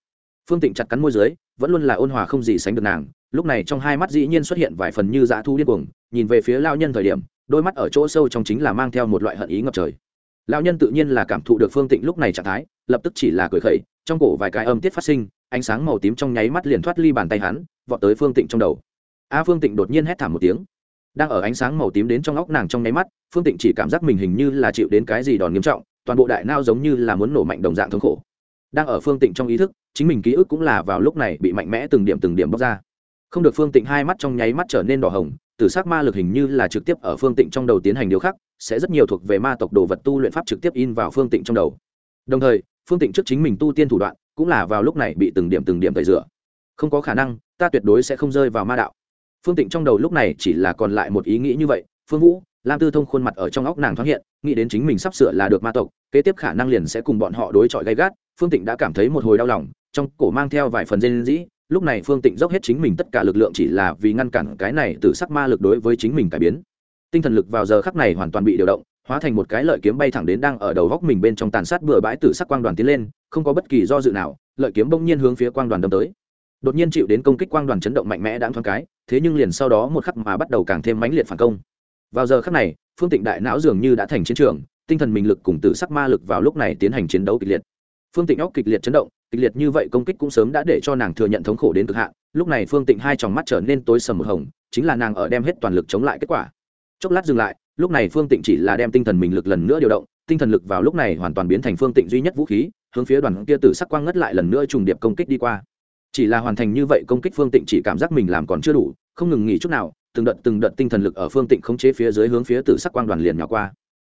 phương tịnh chặt cắn môi dưới, vẫn luôn là ôn hòa không gì sánh được nàng, lúc này trong hai mắt dĩ nhiên xuất hiện vài phần như dã thu điên cuồng, nhìn về phía lao nhân thời điểm, đôi mắt ở chỗ sâu trong chính là mang theo một loại hận ý ngập trời. Lao nhân tự nhiên là cảm thụ được phương tịnh lúc này trạng thái, lập tức chỉ là cười khẩy, trong cổ vài cái âm tiết phát sinh, ánh sáng màu tím trong nháy mắt liền thoát ly bàn tay hắn, vọt tới phương tịnh trong đầu. A phương tịnh đột nhiên hét thảm một tiếng đang ở ánh sáng màu tím đến trong óc nàng trong nháy mắt, phương tịnh chỉ cảm giác mình hình như là chịu đến cái gì đòn nghiêm trọng, toàn bộ đại nao giống như là muốn nổ mạnh đồng dạng thống khổ. Đang ở phương tịnh trong ý thức, chính mình ký ức cũng là vào lúc này bị mạnh mẽ từng điểm từng điểm bóc ra. Không được phương tịnh hai mắt trong nháy mắt trở nên đỏ hồng tử s ắ c ma lực hình như là trực tiếp ở phương tịnh trong đầu tiến hành điều khắc, sẽ rất nhiều thuộc về ma tộc đồ vật tu luyện pháp trực tiếp in vào phương tịnh trong đầu. Đồng thời, phương tịnh trước chính mình tu tiên thủ đoạn, cũng là vào lúc này bị từng điểm từng điểm tẩy rửa. Không có khả năng, ta tuyệt đối sẽ không rơi vào ma đạo phương tịnh trong đầu lúc này chỉ là còn lại một ý nghĩ như vậy, phương vũ, lam tư thông khuôn mặt ở trong óc nàng thoáng hiện, nghĩ đến chính mình sắp sửa là được ma tộc, kế tiếp khả năng liền sẽ cùng bọn họ đối chọi gay gắt. Phương tịnh đã cảm thấy một hồi đau lòng, trong cổ mang theo vài phần dên dĩ lúc này phương tịnh dốc hết chính mình tất cả lực lượng chỉ là vì ngăn cản cái này từ sắc ma lực đối với chính mình cải biến. Tinh thần lực vào giờ khắc này hoàn toàn bị điều động, hóa thành một cái lợi kiếm bay thẳng đến đang ở đầu góc mình bên trong tàn sát bừa bãi tử sắc quang đoàn tiến lên, không có bất kỳ do dự nào, lợi kiếm bỗng nhiên hướng phía quang đoàn đâm tới đột nhiên chịu đến công kích quang đoàn chấn động mạnh mẽ đáng thoáng cái, thế nhưng liền sau đó một khắc mà bắt đầu càng thêm mãnh liệt phản công. Vào giờ khắc này, phương tịnh đại não dường như đã thành chiến trường, tinh thần mình lực cùng tử sắc ma lực vào lúc này tiến hành chiến đấu kịch liệt. Phương tịnh óc kịch liệt chấn động, kịch liệt như vậy công kích cũng sớm đã để cho nàng thừa nhận thống khổ đến cực hạn, lúc này phương tịnh hai tròng mắt trở nên tối sầm một hồng, chính là nàng ở đem hết toàn lực chống lại kết quả. Chốc lát dừng lại, lúc này phương tịnh chỉ là đem tinh thần mình lực lần nữa điều động, tinh thần lực vào lúc này hoàn toàn biến thành phương tịnh duy nhất vũ khí, hướng phía đoàn kia tử sắc quang ngất lại lần nữa trùng điệp công kích đi qua chỉ là hoàn thành như vậy công kích phương tịnh chỉ cảm giác mình làm còn chưa đủ, không ngừng nghỉ chút nào, từng đợt từng đợt tinh thần lực ở phương tịnh khống chế phía dưới hướng phía tử sắc quang đoàn liền nhỏ qua.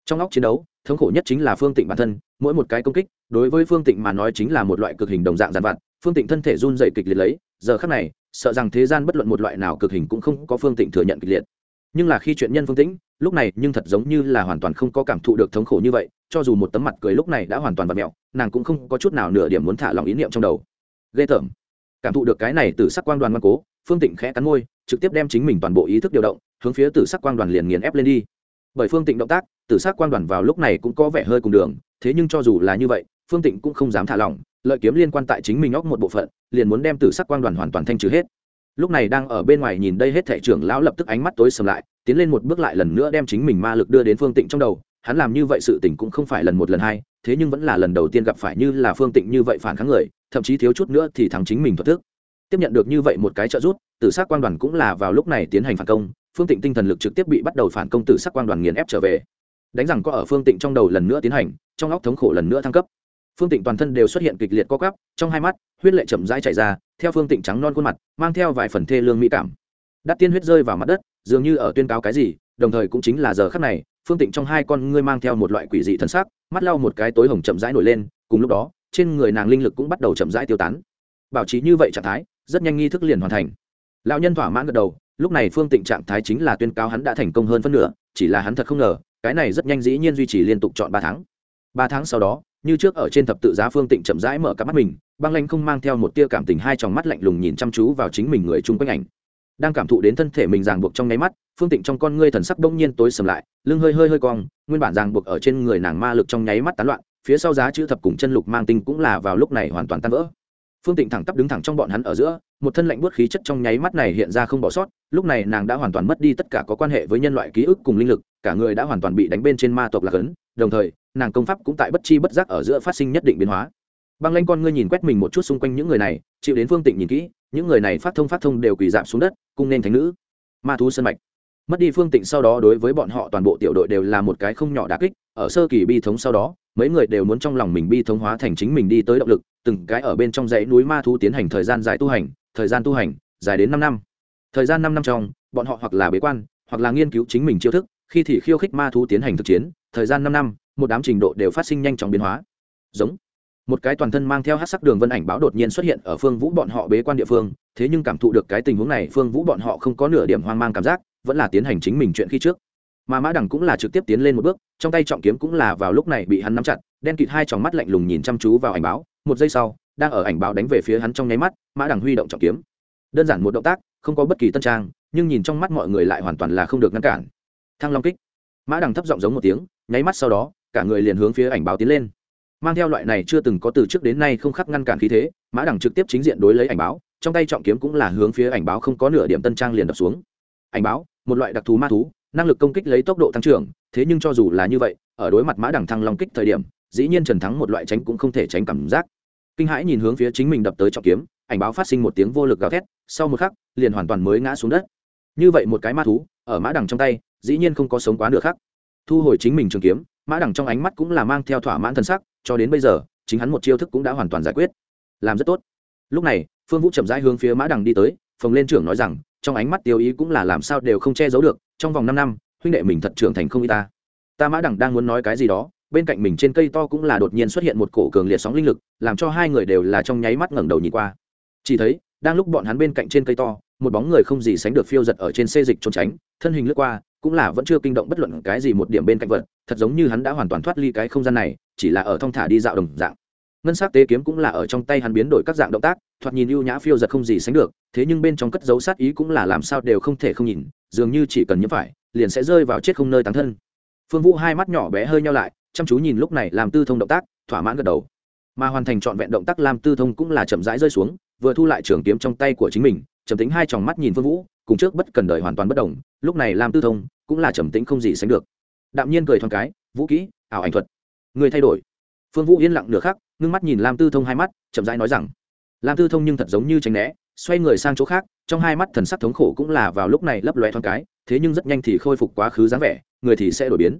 Trong óc chiến đấu, thống khổ nhất chính là phương tịnh bản thân, mỗi một cái công kích, đối với phương tịnh mà nói chính là một loại cực hình đồng dạng dàn vặt, phương tịnh thân thể run dày kịch liệt lấy, giờ khác này, sợ rằng thế gian bất luận một loại nào cực hình cũng không có phương tịnh thừa nhận kịch liệt. Nhưng là khi chuyện nhân phương tĩnh, lúc này nhưng thật giống như là hoàn toàn không có cảm thụ được thống khổ như vậy, cho dù một tấm mặt cười lúc này đã hoàn toàn v mẹo, nàng cũng không có chút nào nửa điểm muốn thả lòng ý niệm trong đầu. Ghê tởm cảm thụ được cái này từ sắc quang đoàn ngoan cố, phương tịnh khẽ cắn môi, trực tiếp đem chính mình toàn bộ ý thức điều động, hướng phía từ sắc quang đoàn liền nghiền ép lên đi. Bởi phương tịnh động tác, từ sắc quang đoàn vào lúc này cũng có vẻ hơi cùng đường, thế nhưng cho dù là như vậy, phương tịnh cũng không dám thả lỏng, lợi kiếm liên quan tại chính mình óc một bộ phận, liền muốn đem từ sắc quang đoàn hoàn toàn thanh trừ hết. Lúc này đang ở bên ngoài nhìn đây hết thể trưởng lão lập tức ánh mắt tối sầm lại, tiến lên một bước lại lần nữa đem chính mình ma lực đưa đến phương tịnh trong đầu, hắn làm như vậy sự tỉnh cũng không phải lần một lần hai, thế nhưng vẫn là lần đầu tiên gặp phải như là phương tịnh như vậy phản kháng người thậm chí thiếu chút nữa thì thắng chính mình thuật thức. Tiếp nhận được như vậy một cái trợ giúp, tử sắc quan đoàn cũng là vào lúc này tiến hành phản công, phương tịnh tinh thần lực trực tiếp bị bắt đầu phản công tử sắc quan đoàn nghiền ép trở về. Đánh rằng có ở phương tịnh trong đầu lần nữa tiến hành, trong óc thống khổ lần nữa thăng cấp. Phương tịnh toàn thân đều xuất hiện kịch liệt co cắp trong hai mắt, huyết lệ chậm rãi chảy ra, theo phương tịnh trắng non khuôn mặt, mang theo vài phần thê lương mỹ cảm. Đắt tiên huyết rơi vào mặt đất, dường như ở tuyên cáo cái gì, đồng thời cũng chính là giờ khắc này, phương tịnh trong hai con ngươi mang theo một loại quỷ dị thân xác mắt lau một cái tối hồng chậm rãi nổi lên, cùng lúc đó trên người nàng linh lực cũng bắt đầu chậm rãi tiêu tán. Bảo trì như vậy trạng thái, rất nhanh nghi thức liền hoàn thành. Lão nhân thỏa mãn gật đầu, lúc này phương tịnh trạng thái chính là tuyên cáo hắn đã thành công hơn phân nửa, chỉ là hắn thật không ngờ, cái này rất nhanh dĩ nhiên duy trì liên tục chọn ba tháng. Ba tháng sau đó, như trước ở trên thập tự giá phương tịnh chậm rãi mở cả mắt mình, băng lanh không mang theo một tia cảm tình hai tròng mắt lạnh lùng nhìn chăm chú vào chính mình người chung quanh ảnh. Đang cảm thụ đến thân thể mình ràng buộc trong nháy mắt, phương tịnh trong con ngươi thần sắc đông nhiên tối sầm lại, lưng hơi hơi hơi cong, nguyên bản ràng buộc ở trên người nàng ma lực trong nháy mắt tán loạn phía sau giá chữ thập cùng chân lục mang tinh cũng là vào lúc này hoàn toàn tan vỡ. Phương tịnh thẳng tắp đứng thẳng trong bọn hắn ở giữa, một thân lạnh buốt khí chất trong nháy mắt này hiện ra không bỏ sót, lúc này nàng đã hoàn toàn mất đi tất cả có quan hệ với nhân loại ký ức cùng linh lực, cả người đã hoàn toàn bị đánh bên trên ma tộc lạc ấn, đồng thời, nàng công pháp cũng tại bất chi bất giác ở giữa phát sinh nhất định biến hóa. Băng lanh con ngươi nhìn quét mình một chút xung quanh những người này, chịu đến phương tịnh nhìn kỹ, những người này phát thông phát thông đều quỳ dạp xuống đất, cung nên thánh nữ. Ma thú sân mạch. Mất đi phương tịnh sau đó đối với bọn họ toàn bộ tiểu đội đều là một cái không nhỏ đà kích, ở sơ kỳ bi thống sau đó mấy người đều muốn trong lòng mình bi thống hóa thành chính mình đi tới động lực, từng cái ở bên trong dãy núi ma thú tiến hành thời gian dài tu hành, thời gian tu hành dài đến năm năm. Thời gian năm năm trong, bọn họ hoặc là bế quan, hoặc là nghiên cứu chính mình chiêu thức, khi thì khiêu khích ma thú tiến hành thực chiến, thời gian năm năm, một đám trình độ đều phát sinh nhanh chóng biến hóa. Giống. Một cái toàn thân mang theo hát sắc đường vân ảnh báo đột nhiên xuất hiện ở phương vũ bọn họ bế quan địa phương, thế nhưng cảm thụ được cái tình huống này, phương vũ bọn họ không có nửa điểm hoang mang cảm giác, vẫn là tiến hành chính mình chuyện khi trước mà mã đằng cũng là trực tiếp tiến lên một bước, trong tay trọng kiếm cũng là vào lúc này bị hắn nắm chặt, đen kịt hai tròng mắt lạnh lùng nhìn chăm chú vào ảnh báo, một giây sau, đang ở ảnh báo đánh về phía hắn trong nháy mắt, mã đằng huy động trọng kiếm. Đơn giản một động tác, không có bất kỳ tân trang, nhưng nhìn trong mắt mọi người lại hoàn toàn là không được ngăn cản. Thăng long kích. Mã đằng thấp giọng giống một tiếng, nháy mắt sau đó, cả người liền hướng phía ảnh báo tiến lên. Mang theo loại này chưa từng có từ trước đến nay không khắc ngăn cản khí thế, mã đằng trực tiếp chính diện đối lấy ảnh báo, trong tay trọng kiếm cũng là hướng phía ảnh báo không có nửa điểm tân trang liền đập xuống. Ảnh báo, một loại đặc thù ma thú năng lực công kích lấy tốc độ tăng trưởng, thế nhưng cho dù là như vậy, ở đối mặt mã đằng thăng long kích thời điểm, dĩ nhiên trần thắng một loại tránh cũng không thể tránh cảm giác. Kinh hãi nhìn hướng phía chính mình đập tới trọng kiếm, ảnh báo phát sinh một tiếng vô lực gào thét, sau một khắc, liền hoàn toàn mới ngã xuống đất. Như vậy một cái ma thú, ở mã đằng trong tay, dĩ nhiên không có sống quá nửa khác thu hồi chính mình trường kiếm, mã đằng trong ánh mắt cũng là mang theo thỏa mãn thân sắc, cho đến bây giờ, chính hắn một chiêu thức cũng đã hoàn toàn giải quyết. Làm rất tốt. Lúc này, phương vũ chậm rãi hướng phía mã đằng đi tới, phồng lên trưởng nói rằng trong ánh mắt tiêu ý cũng là làm sao đều không che giấu được, trong vòng năm năm, huynh đệ mình thật trưởng thành không y ta. Ta mã đẳng đang muốn nói cái gì đó, bên cạnh mình trên cây to cũng là đột nhiên xuất hiện một cổ cường liệt sóng linh lực, làm cho hai người đều là trong nháy mắt ngẩng đầu nhìn qua. Chỉ thấy, đang lúc bọn hắn bên cạnh trên cây to, một bóng người không gì sánh được phiêu giật ở trên xê dịch trốn tránh, thân hình lướt qua, cũng là vẫn chưa kinh động bất luận cái gì một điểm bên cạnh vật, thật giống như hắn đã hoàn toàn thoát ly cái không gian này, chỉ là ở thong thả đi dạo đồng dạng ngân sắc tế kiếm cũng là ở trong tay hắn biến đổi các dạng động tác, thoạt nhìn ưu nhã phiêu giật không gì sánh được, thế nhưng bên trong cất dấu sát ý cũng là làm sao đều không thể không nhìn, dường như chỉ cần nhiễm phải, liền sẽ rơi vào chết không nơi tán thân. Phương vũ hai mắt nhỏ bé hơi nhau lại, chăm chú nhìn lúc này làm tư thông động tác, thỏa mãn gật đầu. Mà hoàn thành trọn vẹn động tác làm tư thông cũng là chậm rãi rơi xuống, vừa thu lại trường kiếm trong tay của chính mình, trầm tính hai tròng mắt nhìn phương vũ, cùng trước bất cần đời hoàn toàn bất đồng lúc này làm tư thông cũng là trầm tính không gì sánh được. Đạm nhiên cười thoáng cái, vũ kỹ, ảo ảnh thuật, người thay đổi. Phương vũ yên lặng nửa khắc ngưng mắt nhìn lam tư thông hai mắt, chậm rãi nói rằng, lam tư thông nhưng thật giống như tránh né, xoay người sang chỗ khác, trong hai mắt thần sắc thống khổ cũng là vào lúc này lấp loe thoáng cái, thế nhưng rất nhanh thì khôi phục quá khứ dáng vẻ, người thì sẽ đổi biến.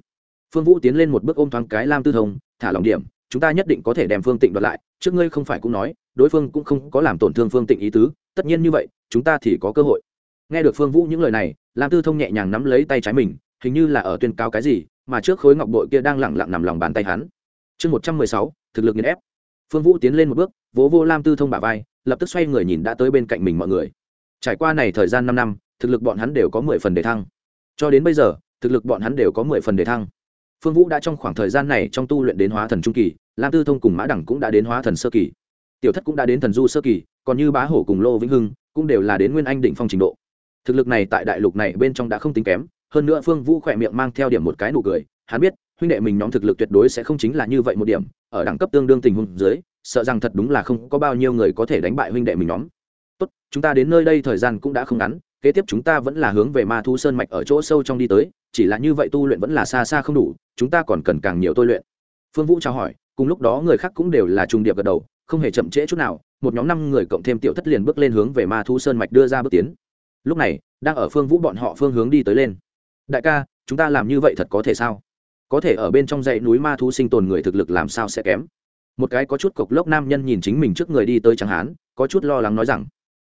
Phương vũ tiến lên một bước ôm thoáng cái lam tư thông, thả lòng điểm, chúng ta nhất định có thể đem phương tịnh đoạt lại, trước ngươi không phải cũng nói, đối phương cũng không có làm tổn thương phương tịnh ý tứ, tất nhiên như vậy, chúng ta thì có cơ hội. Nghe được phương vũ những lời này, lam tư thông nhẹ nhàng nắm lấy tay trái mình, hình như là ở tuyên cao cái gì, mà trước khối ngọc bội kia đang lẳng lặng nằm lòng bàn tay hắn. Chương một trăm mười sáu thực lực nghiền ép. Phương vũ tiến lên một bước, vỗ vô lam tư thông bả vai, lập tức xoay người nhìn đã tới bên cạnh mình mọi người. Trải qua này thời gian năm năm, thực lực bọn hắn đều có mười phần để thăng. Cho đến bây giờ, thực lực bọn hắn đều có mười phần để thăng. Phương vũ đã trong khoảng thời gian này trong tu luyện đến hóa thần trung kỳ, lam tư thông cùng mã đẳng cũng đã đến hóa thần sơ kỳ. Tiểu thất cũng đã đến thần du sơ kỳ, còn như bá hổ cùng lô vĩnh hưng cũng đều là đến nguyên anh định phong trình độ. Thực lực này tại đại lục này bên trong đã không tính kém, hơn nữa phương vũ khỏe miệng mang theo điểm một cái nụ cười, hắn biết huynh đệ mình nhóm thực lực tuyệt đối sẽ không chính là như vậy một điểm, ở đẳng cấp tương đương tình huống dưới, sợ rằng thật đúng là không có bao nhiêu người có thể đánh bại huynh đệ mình nhóm. Tốt, chúng ta đến nơi đây thời gian cũng đã không ngắn, kế tiếp chúng ta vẫn là hướng về ma thu sơn mạch ở chỗ sâu trong đi tới, chỉ là như vậy tu luyện vẫn là xa xa không đủ, chúng ta còn cần càng nhiều tôi luyện. Phương vũ trao hỏi, cùng lúc đó người khác cũng đều là trung điệp gật đầu, không hề chậm trễ chút nào, một nhóm năm người cộng thêm tiểu thất liền bước lên hướng về ma thu sơn mạch đưa ra bước tiến. Lúc này, đang ở phương vũ bọn họ phương hướng đi tới lên. Đại ca, chúng ta làm như vậy thật có thể sao? Có thể ở bên trong dãy núi ma thú sinh tồn người thực lực làm sao sẽ kém? Một cái có chút cộc lốc nam nhân nhìn chính mình trước người đi tới tráng hán, có chút lo lắng nói rằng,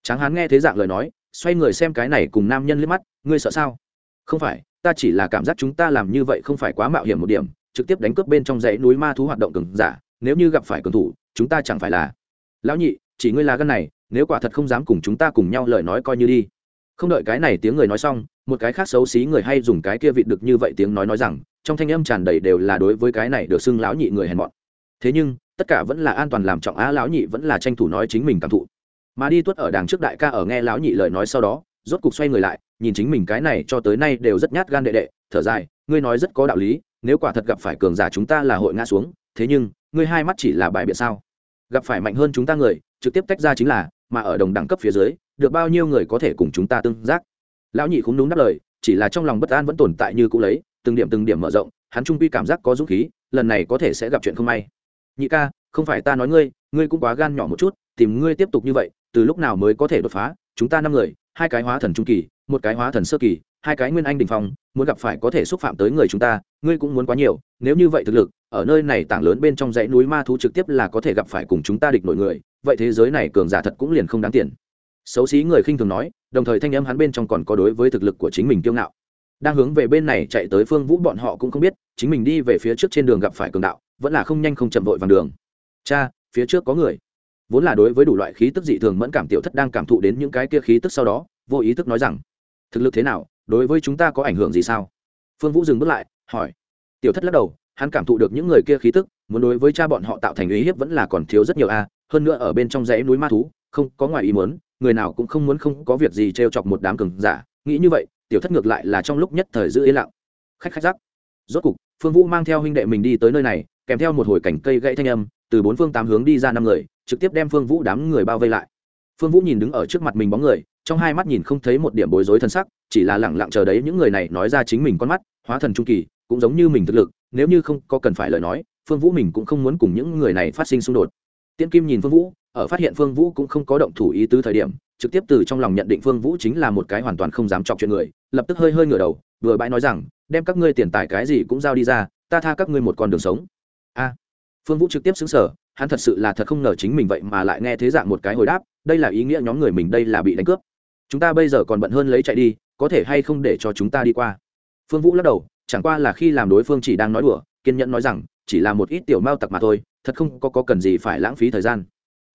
tráng hán nghe thế dạng lời nói, xoay người xem cái này cùng nam nhân liếc mắt, ngươi sợ sao? Không phải, ta chỉ là cảm giác chúng ta làm như vậy không phải quá mạo hiểm một điểm, trực tiếp đánh cướp bên trong dãy núi ma thú hoạt động cường giả, nếu như gặp phải cường thủ, chúng ta chẳng phải là lão nhị, chỉ ngươi là gân này, nếu quả thật không dám cùng chúng ta cùng nhau lời nói coi như đi. Không đợi cái này tiếng người nói xong, một cái khác xấu xí người hay dùng cái kia vịt được như vậy tiếng nói nói rằng trong thanh âm tràn đầy đều là đối với cái này được xưng lão nhị người hèn mọn. Thế nhưng, tất cả vẫn là an toàn làm trọng á, lão nhị vẫn là tranh thủ nói chính mình cảm thụ. Mà đi tuất ở đằng trước đại ca ở nghe lão nhị lời nói sau đó, rốt cục xoay người lại, nhìn chính mình cái này cho tới nay đều rất nhát gan đệ đệ, thở dài, ngươi nói rất có đạo lý, nếu quả thật gặp phải cường giả chúng ta là hội ngã xuống, thế nhưng, ngươi hai mắt chỉ là bài biện sao? Gặp phải mạnh hơn chúng ta người, trực tiếp tách ra chính là, mà ở đồng đẳng cấp phía dưới, được bao nhiêu người có thể cùng chúng ta tương giác? Lão nhị cũng đúng đáp lời, chỉ là trong lòng bất an vẫn tồn tại như cũ lấy từng điểm từng điểm mở rộng, hắn trung quy cảm giác có dũng khí, lần này có thể sẽ gặp chuyện không may. Nhị ca, không phải ta nói ngươi ngươi cũng quá gan nhỏ một chút, tìm ngươi tiếp tục như vậy, từ lúc nào mới có thể đột phá? Chúng ta năm người, hai cái hóa thần trung kỳ, một cái hóa thần sơ kỳ, hai cái nguyên anh đình phong, muốn gặp phải có thể xúc phạm tới người chúng ta, ngươi cũng muốn quá nhiều, nếu như vậy thực lực, ở nơi này tảng lớn bên trong dãy núi ma thú trực tiếp là có thể gặp phải cùng chúng ta địch nội người, vậy thế giới này cường giả thật cũng liền không đáng tiền. Xấu xí người khinh thường nói, đồng thời thanh âm hắn bên trong còn có đối với thực lực của chính mình kiêu ngạo đang hướng về bên này chạy tới phương vũ, bọn họ cũng không biết, chính mình đi về phía trước trên đường gặp phải cường đạo, vẫn là không nhanh không chậm vội vàng đường. Cha, phía trước có người. Vốn là đối với đủ loại khí tức dị thường mẫn cảm tiểu thất đang cảm thụ đến những cái kia khí tức sau đó, vô ý thức nói rằng, thực lực thế nào, đối với chúng ta có ảnh hưởng gì sao? Phương vũ dừng bước lại, hỏi. Tiểu thất lắc đầu, hắn cảm thụ được những người kia khí tức, muốn đối với cha bọn họ tạo thành uy hiếp vẫn là còn thiếu rất nhiều a, hơn nữa ở bên trong dãy núi ma thú, không có ngoài ý muốn, người nào cũng không muốn không có việc gì t chọc một đám cường giả, nghĩ như vậy tiểu thất ngược lại là trong lúc nhất thời giữ yên lặng. Khách khách giác rốt cục, phương vũ mang theo huynh đệ mình đi tới nơi này, kèm theo một hồi cảnh cây gãy thanh âm, từ bốn phương tám hướng đi ra năm người, trực tiếp đem phương vũ đám người bao vây lại. Phương vũ nhìn đứng ở trước mặt mình bóng người, trong hai mắt nhìn không thấy một điểm bối rối thân sắc, chỉ là lẳng lặng chờ đấy những người này nói ra chính mình con mắt, hóa thần trung kỳ, cũng giống như mình thực lực, nếu như không có cần phải lời nói, phương vũ mình cũng không muốn cùng những người này phát sinh xung đột. Tiễn kim nhìn phương vũ, ở phát hiện phương vũ cũng không có động thủ ý tứ thời điểm trực tiếp từ trong lòng nhận định phương vũ chính là một cái hoàn toàn không dám chọc chuyện người lập tức hơi hơi ngửa đầu vừa bãi nói rằng đem các ngươi tiền tài cái gì cũng giao đi ra ta tha các ngươi một con đường sống. A. Phương vũ trực tiếp xứng sở hắn thật sự là thật không ngờ chính mình vậy mà lại nghe thế dạng một cái hồi đáp đây là ý nghĩa nhóm người mình đây là bị đánh cướp. Chúng ta bây giờ còn bận hơn lấy chạy đi có thể hay không để cho chúng ta đi qua? Phương vũ lắc đầu chẳng qua là khi làm đối phương chỉ đang nói đùa kiên nhẫn nói rằng chỉ là một ít tiểu mao tặc mà thôi thật không có, có cần gì phải lãng phí thời gian.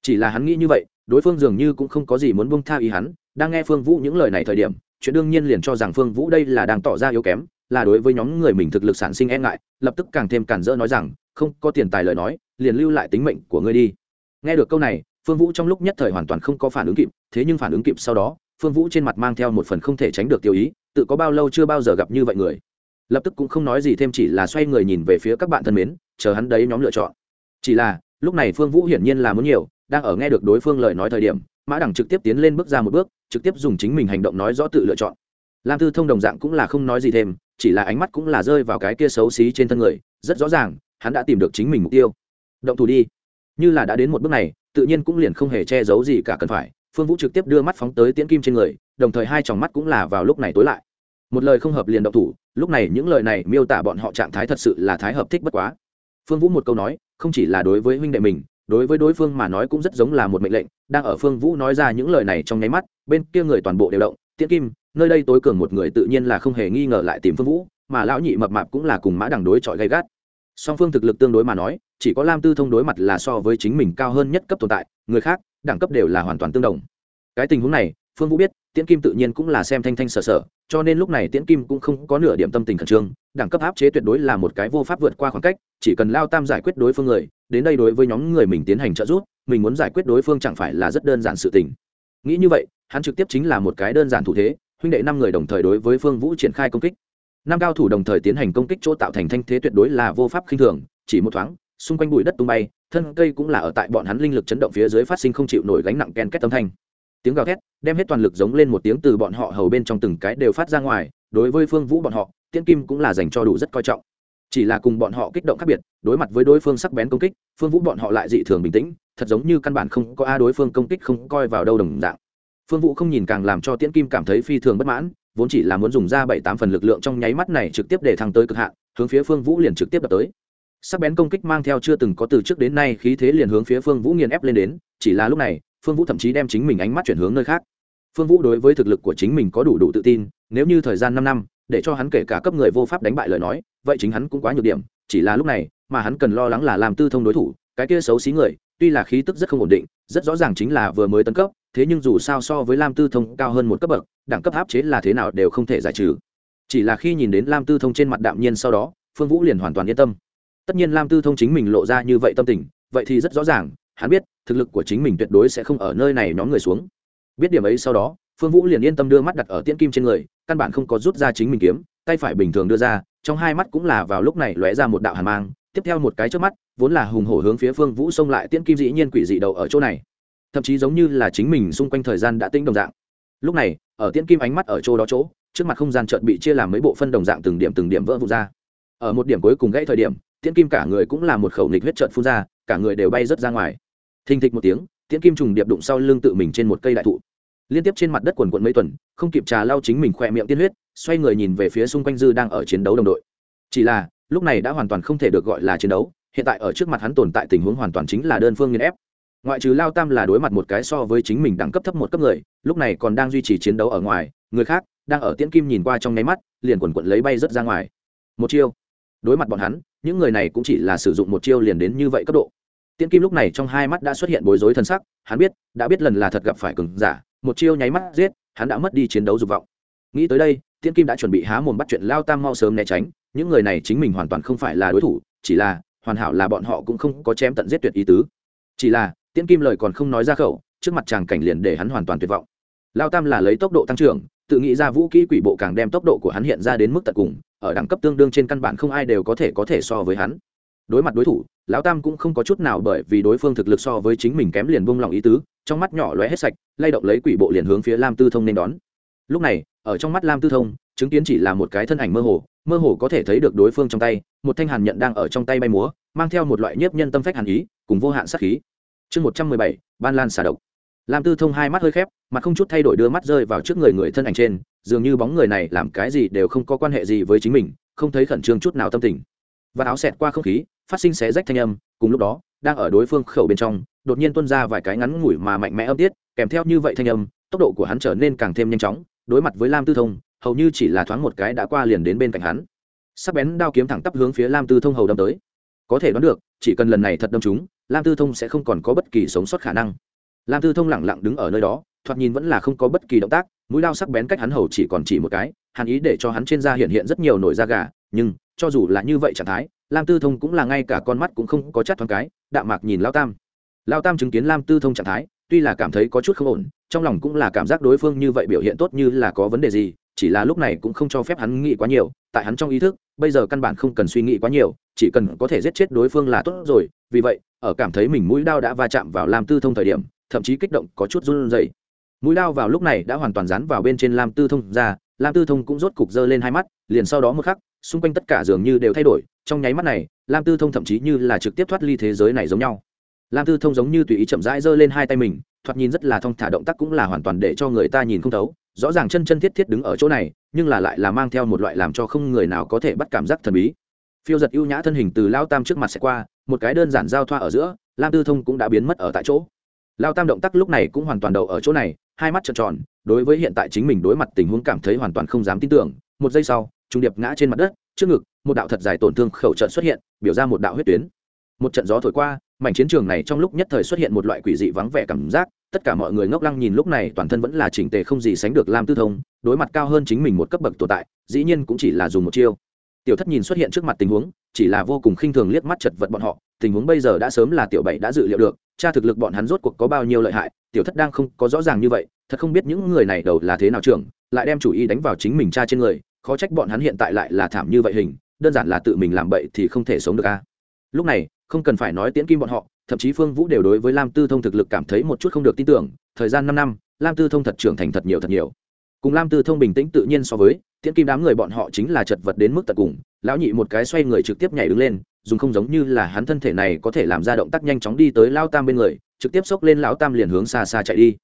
Chỉ là hắn nghĩ như vậy đối phương dường như cũng không có gì muốn buông tha ý hắn, đang nghe phương vũ những lời này thời điểm, chuyện đương nhiên liền cho rằng phương vũ đây là đang tỏ ra yếu kém, là đối với nhóm người mình thực lực sản sinh e ngại, lập tức càng thêm cản rỡ nói rằng, không có tiền tài lời nói, liền lưu lại tính mệnh của ngươi đi. Nghe được câu này, phương vũ trong lúc nhất thời hoàn toàn không có phản ứng kịp, thế nhưng phản ứng kịp sau đó, phương vũ trên mặt mang theo một phần không thể tránh được tiêu ý, tự có bao lâu chưa bao giờ gặp như vậy người. Lập tức cũng không nói gì thêm, chỉ là xoay người nhìn về phía các bạn thân mến, chờ hắn đấy nhóm lựa chọn. Chỉ là, lúc này phương vũ hiển nhiên là muốn nhiều đang ở nghe được đối phương lời nói thời điểm, mã đẳng trực tiếp tiến lên bước ra một bước, trực tiếp dùng chính mình hành động nói rõ tự lựa chọn. Lam tư thông đồng dạng cũng là không nói gì thêm, chỉ là ánh mắt cũng là rơi vào cái kia xấu xí trên thân người, rất rõ ràng, hắn đã tìm được chính mình mục tiêu. Động thủ đi. Như là đã đến một bước này, tự nhiên cũng liền không hề che giấu gì cả cần phải, phương vũ trực tiếp đưa mắt phóng tới tiễn kim trên người, đồng thời hai tròng mắt cũng là vào lúc này tối lại. Một lời không hợp liền động thủ, lúc này những lời này miêu tả bọn họ trạng thái thật sự là thái hợp thích bất quá. Phương vũ một câu nói, không chỉ là đối với huynh đệ mình đối với đối phương mà nói cũng rất giống là một mệnh lệnh, đang ở phương vũ nói ra những lời này trong nháy mắt, bên kia người toàn bộ đều động, tiễn kim, nơi đây tối cường một người tự nhiên là không hề nghi ngờ lại tìm phương vũ, mà lão nhị mập mạp cũng là cùng mã đằng đối chọi gay gắt. Song phương thực lực tương đối mà nói, chỉ có lam tư thông đối mặt là so với chính mình cao hơn nhất cấp tồn tại, người khác, đẳng cấp đều là hoàn toàn tương đồng. Cái tình huống này, phương vũ biết, tiễn kim tự nhiên cũng là xem thanh thanh sở sở, cho nên lúc này tiễn kim cũng không có nửa điểm tâm tình khẩn trương, đẳng cấp áp chế tuyệt đối là một cái vô pháp vượt qua khoảng cách, chỉ cần lao tam giải quyết đối phương người đến đây đối với nhóm người mình tiến hành trợ giúp, mình muốn giải quyết đối phương chẳng phải là rất đơn giản sự tình. Nghĩ như vậy, hắn trực tiếp chính là một cái đơn giản thủ thế, huynh đệ năm người đồng thời đối với phương vũ triển khai công kích. Năm cao thủ đồng thời tiến hành công kích chỗ tạo thành thanh thế tuyệt đối là vô pháp khinh thường, chỉ một thoáng, xung quanh bụi đất tung bay, thân cây cũng là ở tại bọn hắn linh lực chấn động phía dưới phát sinh không chịu nổi gánh nặng ken két âm thanh. Tiếng gào thét đem hết toàn lực giống lên một tiếng từ bọn họ hầu bên trong từng cái đều phát ra ngoài, đối với phương vũ bọn họ, tiễn kim cũng là dành cho đủ rất coi trọng chỉ là cùng bọn họ kích động khác biệt, đối mặt với đối phương sắc bén công kích, phương vũ bọn họ lại dị thường bình tĩnh, thật giống như căn bản không có a đối phương công kích không coi vào đâu đồng dạng. Phương vũ không nhìn càng làm cho tiễn kim cảm thấy phi thường bất mãn, vốn chỉ là muốn dùng ra bảy tám phần lực lượng trong nháy mắt này trực tiếp để thăng tới cực hạn, hướng phía phương vũ liền trực tiếp đập tới. Sắc bén công kích mang theo chưa từng có từ trước đến nay khí thế liền hướng phía phương vũ nghiền ép lên đến, chỉ là lúc này, phương vũ thậm chí đem chính mình ánh mắt chuyển hướng nơi khác. Phương vũ đối với thực lực của chính mình có đủ đủ tự tin, nếu như thời gian năm năm, để cho hắn kể cả cấp người vô pháp đánh bại lời nói vậy chính hắn cũng quá nhược điểm, chỉ là lúc này, mà hắn cần lo lắng là làm tư thông đối thủ, cái kia xấu xí người, tuy là khí tức rất không ổn định, rất rõ ràng chính là vừa mới tấn cấp, thế nhưng dù sao so với lam tư thông cao hơn một cấp bậc, đẳng cấp áp chế là thế nào đều không thể giải trừ. Chỉ là khi nhìn đến lam tư thông trên mặt đạm nhiên sau đó, phương vũ liền hoàn toàn yên tâm. Tất nhiên lam tư thông chính mình lộ ra như vậy tâm tình, vậy thì rất rõ ràng, hắn biết, thực lực của chính mình tuyệt đối sẽ không ở nơi này nhóm người xuống. Biết điểm ấy sau đó, phương vũ liền yên tâm đưa mắt đặt ở tiễn kim trên người căn bản không có rút ra chính mình kiếm, tay phải bình thường đưa ra, trong hai mắt cũng là vào lúc này lóe ra một đạo hàn mang, tiếp theo một cái trước mắt, vốn là hùng hổ hướng phía phương vũ xông lại, tiễn kim dĩ nhiên quỷ dị đầu ở chỗ này. Thậm chí giống như là chính mình xung quanh thời gian đã tinh đồng dạng. Lúc này, ở tiễn kim ánh mắt ở chỗ đó chỗ, trước mặt không gian chợt bị chia làm mấy bộ phân đồng dạng từng điểm từng điểm vỡ vụn ra. Ở một điểm cuối cùng gãy thời điểm, tiễn kim cả người cũng là một khẩu nịch huyết trợn phun ra, cả người đều bay rớt ra ngoài. Thình thịch một tiếng, tiễn kim trùng điệp đụng sau lưng tự mình trên một cây đại thụ liên tiếp trên mặt đất quần quận mấy tuần, không kịp trà lau chính mình khỏe miệng tiên huyết, xoay người nhìn về phía xung quanh dư đang ở chiến đấu đồng đội. Chỉ là, lúc này đã hoàn toàn không thể được gọi là chiến đấu, hiện tại ở trước mặt hắn tồn tại tình huống hoàn toàn chính là đơn phương nghiền ép. Ngoại trừ lao tam là đối mặt một cái so với chính mình đẳng cấp thấp một cấp người, lúc này còn đang duy trì chiến đấu ở ngoài, người khác đang ở tiễn kim nhìn qua trong nháy mắt, liền quần quận lấy bay rớt ra ngoài. Một chiêu. Đối mặt bọn hắn, những người này cũng chỉ là sử dụng một chiêu liền đến như vậy cấp độ. Tiễn kim lúc này trong hai mắt đã xuất hiện bối rối thân sắc, hắn biết, đã biết lần là thật gặp phải cường giả một chiêu nháy mắt giết, hắn đã mất đi chiến đấu dục vọng. Nghĩ tới đây, tiễn kim đã chuẩn bị há mồm bắt chuyện lao tam mau sớm né tránh, những người này chính mình hoàn toàn không phải là đối thủ, chỉ là, hoàn hảo là bọn họ cũng không có chém tận giết tuyệt ý tứ. Chỉ là, tiễn kim lời còn không nói ra khẩu, trước mặt chàng cảnh liền để hắn hoàn toàn tuyệt vọng. Lao tam là lấy tốc độ tăng trưởng, tự nghĩ ra vũ kỹ quỷ bộ càng đem tốc độ của hắn hiện ra đến mức tận cùng, ở đẳng cấp tương đương trên căn bản không ai đều có thể có thể so với hắn. Đối mặt đối thủ, lão tam cũng không có chút nào bởi vì đối phương thực lực so với chính mình kém liền buông lòng ý tứ trong mắt nhỏ lóe hết sạch, lay động lấy quỷ bộ liền hướng phía lam tư thông nên đón. Lúc này, ở trong mắt lam tư thông, chứng kiến chỉ là một cái thân ảnh mơ hồ mơ hồ có thể thấy được đối phương trong tay, một thanh hàn nhận đang ở trong tay bay múa, mang theo một loại nhiếp nhân tâm phách hàn ý, cùng vô hạn sát khí. Chương một trăm mười bảy, ban lan xà độc. Lam tư thông hai mắt hơi khép, mà không chút thay đổi đưa mắt rơi vào trước người người thân ảnh trên, dường như bóng người này làm cái gì đều không có quan hệ gì với chính mình, không thấy khẩn trương chút nào tâm tình. Và áo xẹt qua không khí, phát sinh xé rách thanh âm cùng lúc đó, đang ở đối phương khẩu bên trong, đột nhiên tuôn ra vài cái ngắn ngủi mà mạnh mẽ âm tiết, kèm theo như vậy thanh âm, tốc độ của hắn trở nên càng thêm nhanh chóng, đối mặt với lam tư thông, hầu như chỉ là thoáng một cái đã qua liền đến bên cạnh hắn. Sắc bén đao kiếm thẳng tắp hướng phía lam tư thông hầu đâm tới. Có thể đoán được, chỉ cần lần này thật đâm chúng lam tư thông sẽ không còn có bất kỳ sống sót khả năng. Lam tư thông lẳng lặng đứng ở nơi đó, thoạt nhìn vẫn là không có bất kỳ động tác, mũi đao sắc bén cách hắn hầu chỉ còn chỉ một cái, hàn ý để cho hắn trên da hiện hiện rất nhiều nổi da gà, nhưng, cho dù là như vậy trạng thái lam tư thông cũng là ngay cả con mắt cũng không có chắt thoáng cái, đạm mạc nhìn lao tam. Lao tam chứng kiến lam tư thông trạng thái, tuy là cảm thấy có chút không ổn, trong lòng cũng là cảm giác đối phương như vậy biểu hiện tốt như là có vấn đề gì, chỉ là lúc này cũng không cho phép hắn nghĩ quá nhiều, tại hắn trong ý thức, bây giờ căn bản không cần suy nghĩ quá nhiều, chỉ cần có thể giết chết đối phương là tốt rồi, vì vậy, ở cảm thấy mình mũi đao đã va chạm vào lam tư thông thời điểm, thậm chí kích động có chút run rẩy. Mũi đao vào lúc này đã hoàn toàn dán vào bên trên lam tư thông ra, lam tư thông cũng rốt cục giơ lên hai mắt, liền sau đó một khắc xung quanh tất cả dường như đều thay đổi, trong nháy mắt này, lam tư thông thậm chí như là trực tiếp thoát ly thế giới này giống nhau. Lam tư thông giống như tùy ý chậm rãi giơ lên hai tay mình, thoạt nhìn rất là thong thả động tác cũng là hoàn toàn để cho người ta nhìn không thấu, rõ ràng chân chân thiết thiết đứng ở chỗ này, nhưng là lại là mang theo một loại làm cho không người nào có thể bắt cảm giác thần bí. Phiêu giật ưu nhã thân hình từ lao tam trước mặt sẽ qua, một cái đơn giản giao thoa ở giữa, lam tư thông cũng đã biến mất ở tại chỗ. Lao tam động tác lúc này cũng hoàn toàn đậu ở chỗ này, hai mắt trợn tròn, đối với hiện tại chính mình đối mặt tình huống cảm thấy hoàn toàn không dám tin tưởng một giây sau trung điệp ngã trên mặt đất, trước ngực, một đạo thật dài tổn thương khẩu trận xuất hiện, biểu ra một đạo huyết tuyến. Một trận gió thổi qua, mảnh chiến trường này trong lúc nhất thời xuất hiện một loại quỷ dị vắng vẻ cảm giác, tất cả mọi người ngốc lăng nhìn lúc này toàn thân vẫn là chỉnh tề không gì sánh được lam tư thông, đối mặt cao hơn chính mình một cấp bậc tồn tại, dĩ nhiên cũng chỉ là dùng một chiêu. Tiểu thất nhìn xuất hiện trước mặt tình huống, chỉ là vô cùng khinh thường liếc mắt chật vật bọn họ, tình huống bây giờ đã sớm là tiểu bảy đã dự liệu được cha thực lực bọn hắn rốt cuộc có bao nhiêu lợi hại, tiểu thất đang không có rõ ràng như vậy, thật không biết những người này đầu là thế nào trưởng lại đem chủ ý đánh vào chính mình cha trên người, khó trách bọn hắn hiện tại lại là thảm như vậy hình, đơn giản là tự mình làm bậy thì không thể sống được a. Lúc này, không cần phải nói tiễn kim bọn họ, thậm chí phương vũ đều đối với lam tư thông thực lực cảm thấy một chút không được tin tưởng, thời gian năm năm, lam tư thông thật trưởng thành thật nhiều thật nhiều. Cùng lam tư thông bình tĩnh tự nhiên so với, tiễn kim đám người bọn họ chính là chật vật đến mức tận cùng, lão nhị một cái xoay người trực tiếp nhảy đứng lên, dùng không giống như là hắn thân thể này có thể làm ra động tác nhanh chóng đi tới lao tam bên người, trực tiếp xốc lên lão tam liền hướng xa xa chạy đi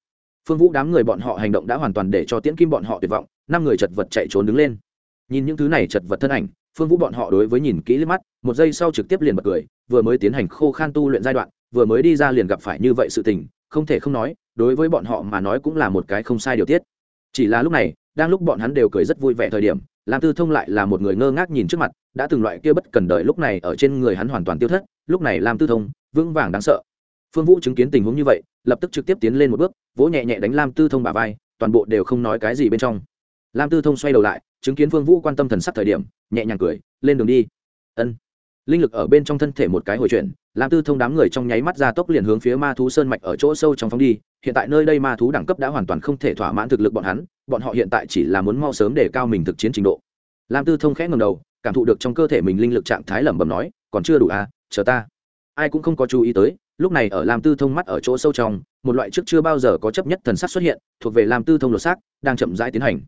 phương vũ đám người bọn họ hành động đã hoàn toàn để cho tiễn kim bọn họ tuyệt vọng, năm người chật vật chạy trốn đứng lên. Nhìn những thứ này chật vật thân ảnh, phương vũ bọn họ đối với nhìn kỹ liếc mắt, một giây sau trực tiếp liền bật cười, vừa mới tiến hành khô khan tu luyện giai đoạn, vừa mới đi ra liền gặp phải như vậy sự tình, không thể không nói, đối với bọn họ mà nói cũng là một cái không sai điều tiết. Chỉ là lúc này, đang lúc bọn hắn đều cười rất vui vẻ thời điểm, lam tư thông lại là một người ngơ ngác nhìn trước mặt, đã từng loại kia bất cần đời lúc này ở trên người hắn hoàn toàn tiêu thất, lúc này lam tư thông vững vàng đáng sợ. Phương vũ chứng kiến tình huống như vậy, lập tức trực tiếp tiến lên một bước vỗ nhẹ nhẹ đánh lam tư thông bà vai, toàn bộ đều không nói cái gì bên trong. Lam tư thông xoay đầu lại, chứng kiến phương vũ quan tâm thần sắc thời điểm, nhẹ nhàng cười, lên đường đi. Ân. Linh lực ở bên trong thân thể một cái hồi chuyển, lam tư thông đám người trong nháy mắt ra tốc liền hướng phía ma thú sơn mạch ở chỗ sâu trong phóng đi. Hiện tại nơi đây ma thú đẳng cấp đã hoàn toàn không thể thỏa mãn thực lực bọn hắn, bọn họ hiện tại chỉ là muốn mau sớm để cao mình thực chiến trình độ. Lam tư thông khẽ ngầm đầu, cảm thụ được trong cơ thể mình linh lực trạng thái lẩm bẩm nói, còn chưa đủ à chờ ta. Ai cũng không có chú ý tới, lúc này ở lam tư thông mắt ở chỗ sâu trong một loại trước chưa bao giờ có chấp nhất thần sắc xuất hiện, thuộc về làm tư thông lột xác, đang chậm rãi tiến hành.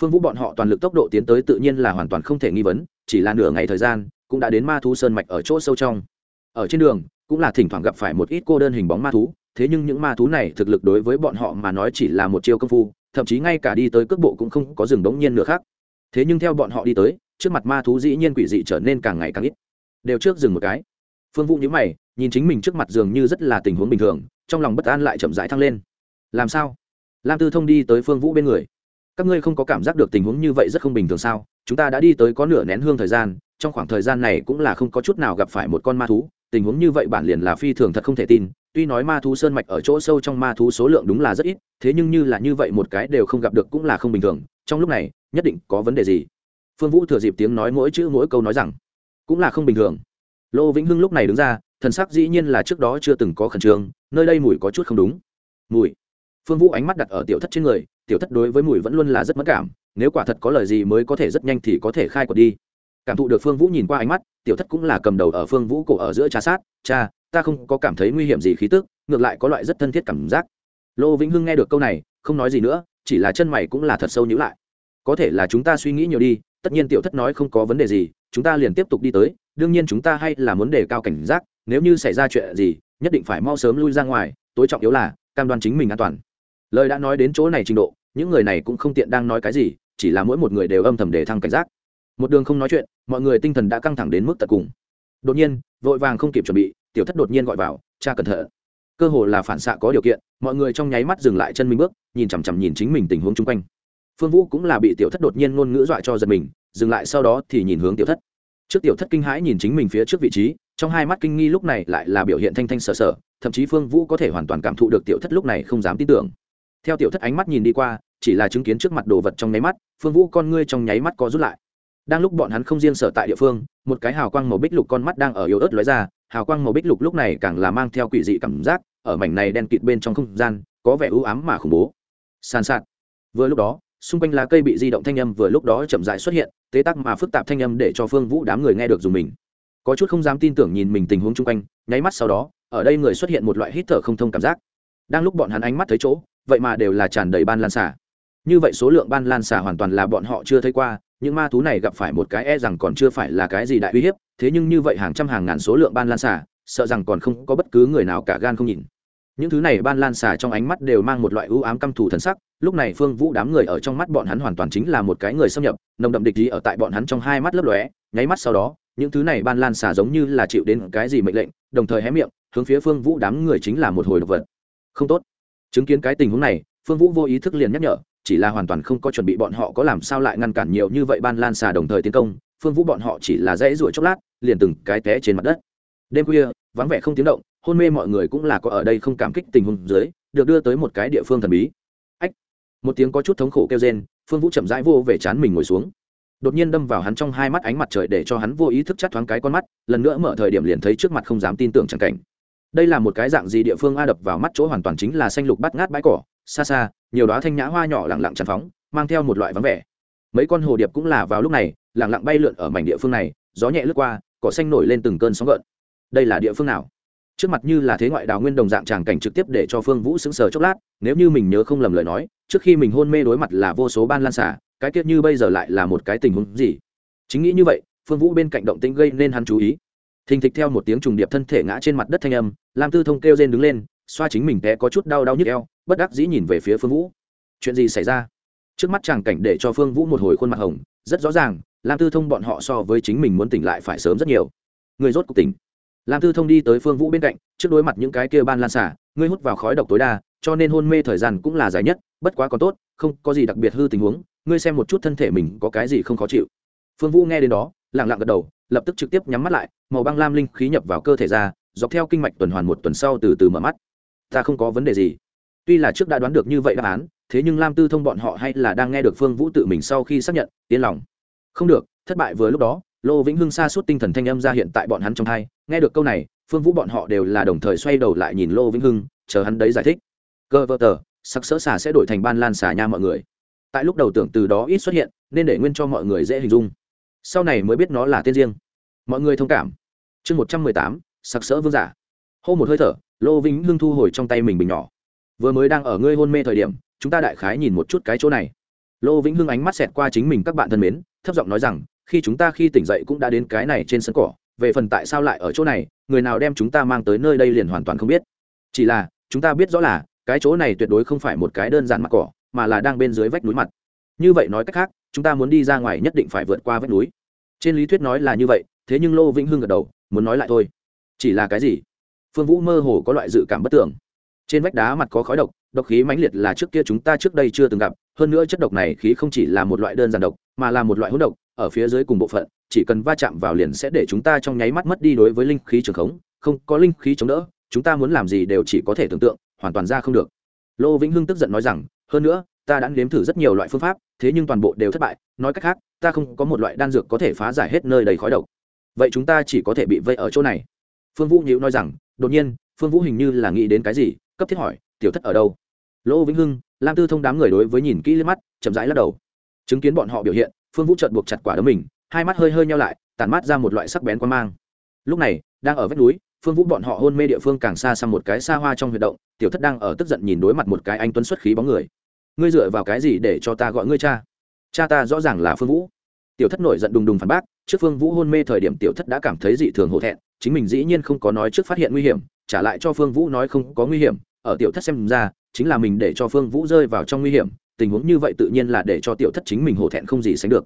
Phương vũ bọn họ toàn lực tốc độ tiến tới tự nhiên là hoàn toàn không thể nghi vấn, chỉ là nửa ngày thời gian, cũng đã đến ma thú sơn mạch ở chỗ sâu trong. Ở trên đường, cũng là thỉnh thoảng gặp phải một ít cô đơn hình bóng ma thú, thế nhưng những ma thú này thực lực đối với bọn họ mà nói chỉ là một chiêu công phu, thậm chí ngay cả đi tới cước bộ cũng không có dừng đống nhiên nữa khác thế nhưng theo bọn họ đi tới, trước mặt ma thú dĩ nhiên quỷ dị trở nên càng ngày càng ít. Đều trước dừng một cái. Phương vũ nhíu mày nhìn chính mình trước mặt dường như rất là tình huống bình thường, trong lòng bất an lại chậm rãi thăng lên. Làm sao? Lam tư thông đi tới phương vũ bên người. Các ngươi không có cảm giác được tình huống như vậy rất không bình thường sao? Chúng ta đã đi tới có nửa nén hương thời gian, trong khoảng thời gian này cũng là không có chút nào gặp phải một con ma thú, tình huống như vậy bản liền là phi thường thật không thể tin, tuy nói ma thú sơn mạch ở chỗ sâu trong ma thú số lượng đúng là rất ít, thế nhưng như là như vậy một cái đều không gặp được cũng là không bình thường, trong lúc này, nhất định có vấn đề gì? Phương vũ thừa dịp tiếng nói mỗi chữ mỗi câu nói rằng, cũng là không bình thường. Lô vĩnh hưng lúc này đứng ra thần sắc dĩ nhiên là trước đó chưa từng có khẩn trương, nơi đây mùi có chút không đúng. Mùi. Phương vũ ánh mắt đặt ở tiểu thất trên người, tiểu thất đối với mùi vẫn luôn là rất mất cảm, nếu quả thật có lời gì mới có thể rất nhanh thì có thể khai quật đi. Cảm thụ được phương vũ nhìn qua ánh mắt, tiểu thất cũng là cầm đầu ở phương vũ cổ ở giữa trà sát, cha, ta không có cảm thấy nguy hiểm gì khí tức, ngược lại có loại rất thân thiết cảm giác. Lô vĩnh hưng nghe được câu này, không nói gì nữa, chỉ là chân mày cũng là thật sâu nhữ lại. Có thể là chúng ta suy nghĩ nhiều đi, tất nhiên tiểu thất nói không có vấn đề gì, chúng ta liền tiếp tục đi tới, đương nhiên chúng ta hay là muốn đề cao cảnh giác nếu như xảy ra chuyện gì, nhất định phải mau sớm lui ra ngoài, tối trọng yếu là cam đoan chính mình an toàn. Lời đã nói đến chỗ này trình độ, những người này cũng không tiện đang nói cái gì, chỉ là mỗi một người đều âm thầm để thăng cảnh giác. Một đường không nói chuyện, mọi người tinh thần đã căng thẳng đến mức tận cùng. Đột nhiên, vội vàng không kịp chuẩn bị, tiểu thất đột nhiên gọi vào, cha cẩn thận. Cơ hồ là phản xạ có điều kiện, mọi người trong nháy mắt dừng lại chân mình bước, nhìn chằm chằm nhìn chính mình tình huống chung quanh. Phương vũ cũng là bị tiểu thất đột nhiên ngôn ngữ dọa cho giật mình, dừng lại sau đó thì nhìn hướng tiểu thất. Trước tiểu thất kinh hãi nhìn chính mình phía trước vị trí trong hai mắt kinh nghi lúc này lại là biểu hiện thanh thanh sở sở thậm chí phương vũ có thể hoàn toàn cảm thụ được tiểu thất lúc này không dám tin tưởng. Theo tiểu thất ánh mắt nhìn đi qua, chỉ là chứng kiến trước mặt đồ vật trong nháy mắt, phương vũ con ngươi trong nháy mắt có rút lại. Đang lúc bọn hắn không riêng sở tại địa phương, một cái hào quang màu bích lục con mắt đang ở yếu ớt lóe ra, hào quang màu bích lục lúc này càng là mang theo quỷ dị cảm giác, ở mảnh này đen kịt bên trong không gian, có vẻ ưu ám mà khủng bố. Sàn sạt. Vừa lúc đó, xung quanh lá cây bị di động thanh âm vừa lúc đó chậm rãi xuất hiện, tế tắc mà phức tạp thanh âm để cho phương vũ đám người nghe được dùng mình có chút không dám tin tưởng nhìn mình tình huống chung quanh, nháy mắt sau đó, ở đây người xuất hiện một loại hít thở không thông cảm giác. Đang lúc bọn hắn ánh mắt thấy chỗ, vậy mà đều là tràn đầy ban lan xả. Như vậy số lượng ban lan xả hoàn toàn là bọn họ chưa thấy qua, những ma thú này gặp phải một cái e rằng còn chưa phải là cái gì đại uy hiếp, thế nhưng như vậy hàng trăm hàng ngàn số lượng ban lan xả, sợ rằng còn không có bất cứ người nào cả gan không nhìn. Những thứ này ban lan xả trong ánh mắt đều mang một loại ưu ám căm thù thần sắc, lúc này phương vũ đám người ở trong mắt bọn hắn hoàn toàn chính là một cái người xâm nhập, nồng đậm địch gì ở tại bọn hắn trong hai mắt lấp lóe nháy mắt sau đó, những thứ này ban lan xả giống như là chịu đến cái gì mệnh lệnh, đồng thời hé miệng, hướng phía phương vũ đám người chính là một hồi độc vật. Không tốt. Chứng kiến cái tình huống này, phương vũ vô ý thức liền nhắc nhở, chỉ là hoàn toàn không có chuẩn bị bọn họ có làm sao lại ngăn cản nhiều như vậy ban lan xà đồng thời tiến công, phương vũ bọn họ chỉ là dãy ruổi chốc lát, liền từng cái té trên mặt đất. Đêm khuya, vắng vẻ không tiếng động, hôn mê mọi người cũng là có ở đây không cảm kích tình huống dưới, được đưa tới một cái địa phương thần bí. Ách! Một tiếng có chút thống khổ kêu rên, phương vũ chậm rãi vô về chán mình ngồi xuống đột nhiên đâm vào hắn trong hai mắt ánh mặt trời để cho hắn vô ý thức chắt thoáng cái con mắt, lần nữa mở thời điểm liền thấy trước mặt không dám tin tưởng chẳng cảnh. Đây là một cái dạng gì địa phương a đập vào mắt chỗ hoàn toàn chính là xanh lục bắt ngát bãi cỏ, xa xa, nhiều đó thanh nhã hoa nhỏ lẳng lặng tràn phóng, mang theo một loại vắng vẻ. Mấy con hồ điệp cũng là vào lúc này lẳng lặng bay lượn ở mảnh địa phương này, gió nhẹ lướt qua, cỏ xanh nổi lên từng cơn sóng gợn. Đây là địa phương nào? Trước mặt như là thế ngoại đào nguyên đồng dạng tràng cảnh trực tiếp để cho phương vũ sững sờ chốc lát, nếu như mình nhớ không lầm lời nói, trước khi mình hôn mê đối mặt là vô số ban lan xả cái tiết như bây giờ lại là một cái tình huống gì? Chính nghĩ như vậy, phương vũ bên cạnh động tĩnh gây nên hắn chú ý. Thình thịch theo một tiếng trùng điệp thân thể ngã trên mặt đất thanh âm, lam tư thông kêu rên đứng lên, xoa chính mình té có chút đau đau nhức eo, bất đắc dĩ nhìn về phía phương vũ. Chuyện gì xảy ra? Trước mắt chàng cảnh để cho phương vũ một hồi khuôn mặt hồng, rất rõ ràng, lam tư thông bọn họ so với chính mình muốn tỉnh lại phải sớm rất nhiều. Người rốt cuộc tỉnh. Lam tư thông đi tới phương vũ bên cạnh, trước đối mặt những cái kia ban lan xả, ngươi hút vào khói độc tối đa, cho nên hôn mê thời gian cũng là dài nhất, bất quá còn tốt, không có gì đặc biệt hư tình huống ngươi xem một chút thân thể mình có cái gì không khó chịu. Phương vũ nghe đến đó lẳng lặng gật đầu, lập tức trực tiếp nhắm mắt lại, màu băng lam linh khí nhập vào cơ thể ra, dọc theo kinh mạch tuần hoàn một tuần sau từ từ mở mắt. Ta không có vấn đề gì. Tuy là trước đã đoán được như vậy đáp án, thế nhưng lam tư thông bọn họ hay là đang nghe được phương vũ tự mình sau khi xác nhận, yên lòng. Không được, thất bại vừa lúc đó, lô vĩnh hưng xa suốt tinh thần thanh âm ra hiện tại bọn hắn trong hai, nghe được câu này, phương vũ bọn họ đều là đồng thời xoay đầu lại nhìn lô vĩnh hưng, chờ hắn đấy giải thích. Cơ vơ tờ, sắc sỡ xà sẽ đổi thành ban lan xà nha mọi người tại lúc đầu tưởng từ đó ít xuất hiện, nên để nguyên cho mọi người dễ hình dung. Sau này mới biết nó là tên riêng. Mọi người thông cảm. Chương một trăm mười tám, sặc sỡ vương giả. Hô một hơi thở, lô vĩnh hưng thu hồi trong tay mình bình nhỏ. Vừa mới đang ở ngươi hôn mê thời điểm, chúng ta đại khái nhìn một chút cái chỗ này. Lô vĩnh hưng ánh mắt xẹt qua chính mình các bạn thân mến, thấp giọng nói rằng, khi chúng ta khi tỉnh dậy cũng đã đến cái này trên sân cỏ, về phần tại sao lại ở chỗ này, người nào đem chúng ta mang tới nơi đây liền hoàn toàn không biết. Chỉ là, chúng ta biết rõ là, cái chỗ này tuyệt đối không phải một cái đơn giản mặt cỏ mà là đang bên dưới vách núi mặt. Như vậy nói cách khác, chúng ta muốn đi ra ngoài nhất định phải vượt qua vách núi. Trên lý thuyết nói là như vậy, thế nhưng lô vĩnh hưng gật đầu, muốn nói lại thôi. Chỉ là cái gì? Phương vũ mơ hồ có loại dự cảm bất tưởng. Trên vách đá mặt có khói độc độc khí mãnh liệt là trước kia chúng ta trước đây chưa từng gặp, hơn nữa chất độc này khí không chỉ là một loại đơn giản độc, mà là một loại hỗn độc, ở phía dưới cùng bộ phận, chỉ cần va chạm vào liền sẽ để chúng ta trong nháy mắt mất đi đối với linh khí trường khống, không có linh khí chống đỡ, chúng ta muốn làm gì đều chỉ có thể tưởng tượng, hoàn toàn ra không được. Lô vĩnh hưng tức giận nói rằng hơn nữa, ta đã nếm thử rất nhiều loại phương pháp, thế nhưng toàn bộ đều thất bại. Nói cách khác, ta không có một loại đan dược có thể phá giải hết nơi đầy khói độc. Vậy chúng ta chỉ có thể bị vây ở chỗ này. Phương vũ nhữ nói rằng, đột nhiên, phương vũ hình như là nghĩ đến cái gì, cấp thiết hỏi, tiểu thất ở đâu? Lỗ vĩnh hưng, lam tư thông đám người đối với nhìn kỹ lên mắt, chậm rãi lắc đầu. Chứng kiến bọn họ biểu hiện, phương vũ trợn buộc chặt quả đấm mình, hai mắt hơi hơi nhau lại tàn mát ra một loại sắc bén quan mang. Lúc này, đang ở vách núi, phương vũ bọn họ hôn mê địa phương càng xa sang một cái xa hoa trong huy động, tiểu thất đang ở tức giận nhìn đối mặt một cái anh tuấn xuất khí bóng người ngươi dựa vào cái gì để cho ta gọi ngươi cha? Cha ta rõ ràng là phương vũ. Tiểu thất nổi giận đùng đùng phản bác, trước phương vũ hôn mê thời điểm tiểu thất đã cảm thấy dị thường hổ thẹn, chính mình dĩ nhiên không có nói trước phát hiện nguy hiểm, trả lại cho phương vũ nói không có nguy hiểm, ở tiểu thất xem ra, chính là mình để cho phương vũ rơi vào trong nguy hiểm, tình huống như vậy tự nhiên là để cho tiểu thất chính mình hổ thẹn không gì sánh được.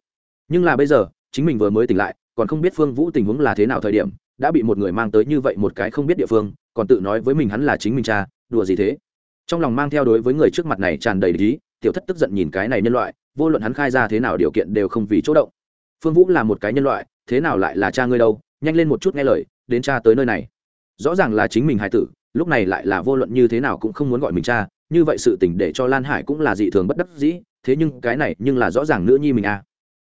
Nhưng là bây giờ, chính mình vừa mới tỉnh lại, còn không biết phương vũ tình huống là thế nào thời điểm, đã bị một người mang tới như vậy một cái không biết địa phương, còn tự nói với mình hắn là chính mình cha, đùa gì thế? Trong lòng mang theo đối với người trước mặt này tràn đầy lý tiểu thất tức giận nhìn cái này nhân loại, vô luận hắn khai ra thế nào điều kiện đều không vì chỗ động. Phương vũ là một cái nhân loại, thế nào lại là cha ngươi đâu? Nhanh lên một chút nghe lời, đến cha tới nơi này. Rõ ràng là chính mình hài tử, lúc này lại là vô luận như thế nào cũng không muốn gọi mình cha, như vậy sự tình để cho lan hải cũng là dị thường bất đắc dĩ, thế nhưng cái này nhưng là rõ ràng nữ nhi mình à.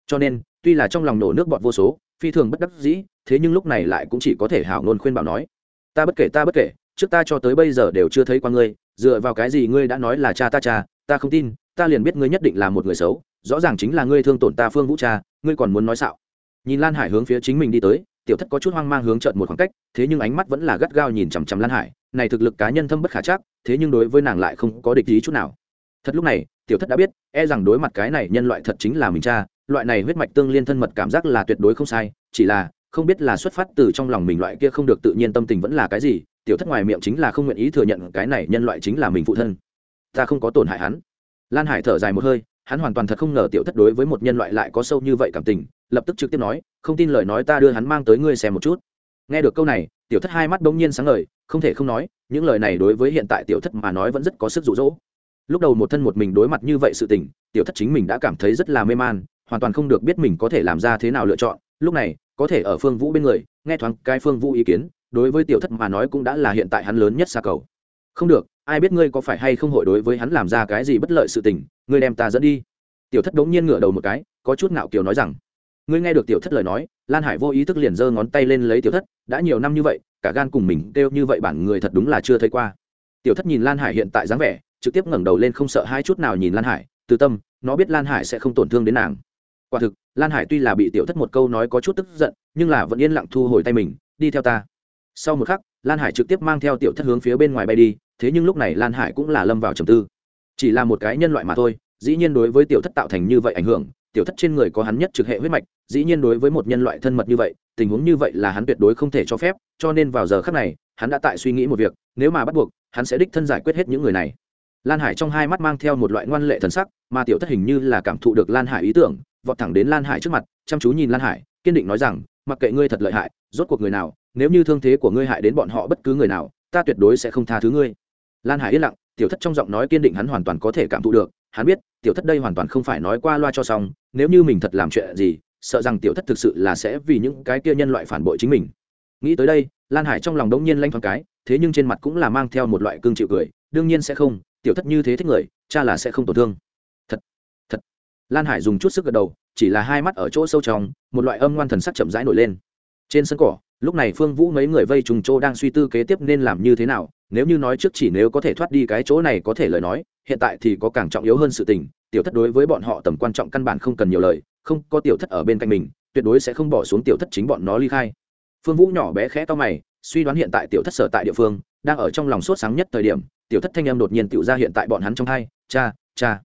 Cho nên, tuy là trong lòng nổ nước bọt vô số, phi thường bất đắc dĩ, thế nhưng lúc này lại cũng chỉ có thể hảo ngôn khuyên bảo nói, ta bất kể, ta bất kể, trước ta cho tới bây giờ đều chưa thấy qua ngươi dựa vào cái gì ngươi đã nói là cha ta cha, ta không tin, ta liền biết ngươi nhất định là một người xấu, rõ ràng chính là ngươi thương tổn ta phương vũ cha, ngươi còn muốn nói xạo. Nhìn lan hải hướng phía chính mình đi tới, tiểu thất có chút hoang mang hướng trợn một khoảng cách, thế nhưng ánh mắt vẫn là gắt gao nhìn chằm chằm lan hải, này thực lực cá nhân thâm bất khả chắc, thế nhưng đối với nàng lại không có địch ý chút nào. Thật lúc này, tiểu thất đã biết e rằng đối mặt cái này nhân loại thật chính là mình cha, loại này huyết mạch tương liên thân mật cảm giác là tuyệt đối không sai, chỉ là, không biết là xuất phát từ trong lòng mình loại kia không được tự nhiên tâm tình vẫn là cái gì tiểu thất ngoài miệng chính là không nguyện ý thừa nhận cái này nhân loại chính là mình phụ thân. Ta không có tổn hại hắn. Lan hải thở dài một hơi, hắn hoàn toàn thật không ngờ tiểu thất đối với một nhân loại lại có sâu như vậy cảm tình, lập tức trực tiếp nói, không tin lời nói ta đưa hắn mang tới ngươi xem một chút. Nghe được câu này, tiểu thất hai mắt bỗng nhiên sáng ngời, không thể không nói, những lời này đối với hiện tại tiểu thất mà nói vẫn rất có sức rụ rỗ lúc đầu một thân một mình đối mặt như vậy sự tình, tiểu thất chính mình đã cảm thấy rất là mê man, hoàn toàn không được biết mình có thể làm ra thế nào lựa chọn. Lúc này, có thể ở phương vũ bên người, nghe thoáng cái phương vũ ý kiến đối với tiểu thất mà nói cũng đã là hiện tại hắn lớn nhất xa cầu. Không được, ai biết ngươi có phải hay không hội đối với hắn làm ra cái gì bất lợi sự tình, ngươi đem ta dẫn đi. Tiểu thất đống nhiên ngửa đầu một cái, có chút ngạo kiều nói rằng, ngươi nghe được tiểu thất lời nói, lan hải vô ý thức liền giơ ngón tay lên lấy tiểu thất, đã nhiều năm như vậy, cả gan cùng mình kêu như vậy bản người thật đúng là chưa thấy qua. Tiểu thất nhìn lan hải hiện tại dáng vẻ, trực tiếp ngẩng đầu lên không sợ hai chút nào nhìn lan hải, từ tâm, nó biết lan hải sẽ không tổn thương đến nàng. Quả thực, lan hải tuy là bị tiểu thất một câu nói có chút tức giận, nhưng là vẫn yên lặng thu hồi tay mình, đi theo ta sau một khắc, lan hải trực tiếp mang theo tiểu thất hướng phía bên ngoài bay đi, thế nhưng lúc này lan hải cũng là lâm vào trầm tư. Chỉ là một cái nhân loại mà thôi, dĩ nhiên đối với tiểu thất tạo thành như vậy ảnh hưởng, tiểu thất trên người có hắn nhất trực hệ huyết mạch, dĩ nhiên đối với một nhân loại thân mật như vậy, tình huống như vậy là hắn tuyệt đối không thể cho phép, cho nên vào giờ khắc này, hắn đã tại suy nghĩ một việc, nếu mà bắt buộc, hắn sẽ đích thân giải quyết hết những người này. Lan hải trong hai mắt mang theo một loại ngoan lệ thần sắc, mà tiểu thất hình như là cảm thụ được lan hải ý tưởng, vọt thẳng đến lan hải trước mặt, chăm chú nhìn lan hải, kiên định nói rằng, mặc kệ ngươi thật lợi hại, rốt cuộc người nào nếu như thương thế của ngươi hại đến bọn họ bất cứ người nào, ta tuyệt đối sẽ không tha thứ ngươi. Lan hải yên lặng, tiểu thất trong giọng nói kiên định hắn hoàn toàn có thể cảm thụ được, hắn biết, tiểu thất đây hoàn toàn không phải nói qua loa cho xong, nếu như mình thật làm chuyện gì, sợ rằng tiểu thất thực sự là sẽ vì những cái kia nhân loại phản bội chính mình. Nghĩ tới đây, lan hải trong lòng đống nhiên lanh thoáng cái, thế nhưng trên mặt cũng là mang theo một loại cương chịu cười, đương nhiên sẽ không, tiểu thất như thế thích người, cha là sẽ không tổn thương. Thật thật. Lan hải dùng chút sức gật đầu, chỉ là hai mắt ở chỗ sâu trong, một loại âm ngoan thần sắc chậm rãi nổi lên. Trên sân cỏ lúc này phương vũ mấy người vây trùng chỗ đang suy tư kế tiếp nên làm như thế nào, nếu như nói trước chỉ nếu có thể thoát đi cái chỗ này có thể lời nói, hiện tại thì có càng trọng yếu hơn sự tình, tiểu thất đối với bọn họ tầm quan trọng căn bản không cần nhiều lời, không có tiểu thất ở bên cạnh mình, tuyệt đối sẽ không bỏ xuống tiểu thất chính bọn nó ly khai. Phương vũ nhỏ bé khẽ to mày, suy đoán hiện tại tiểu thất sở tại địa phương, đang ở trong lòng sốt sáng nhất thời điểm, tiểu thất thanh âm đột nhiên tiểu ra hiện tại bọn hắn trong hai, cha cha.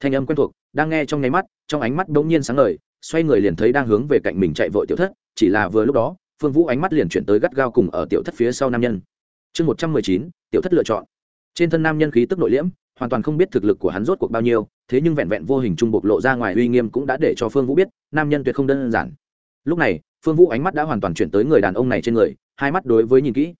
Thanh âm quen thuộc, đang nghe trong nháy mắt, trong ánh mắt bỗng nhiên sáng ngời, xoay người liền thấy đang hướng về cạnh mình chạy vội tiểu thất, chỉ là vừa lúc đó phương vũ ánh mắt liền chuyển tới gắt gao cùng ở tiểu thất phía sau nam nhân. Chương một trăm mười chín, tiểu thất lựa chọn. Trên thân nam nhân khí tức nội liễm, hoàn toàn không biết thực lực của hắn rốt cuộc bao nhiêu, thế nhưng vẹn vẹn vô hình trung bộc lộ ra ngoài uy nghiêm cũng đã để cho phương vũ biết, nam nhân tuyệt không đơn giản. Lúc này, phương vũ ánh mắt đã hoàn toàn chuyển tới người đàn ông này trên người, hai mắt đối với nhìn kỹ.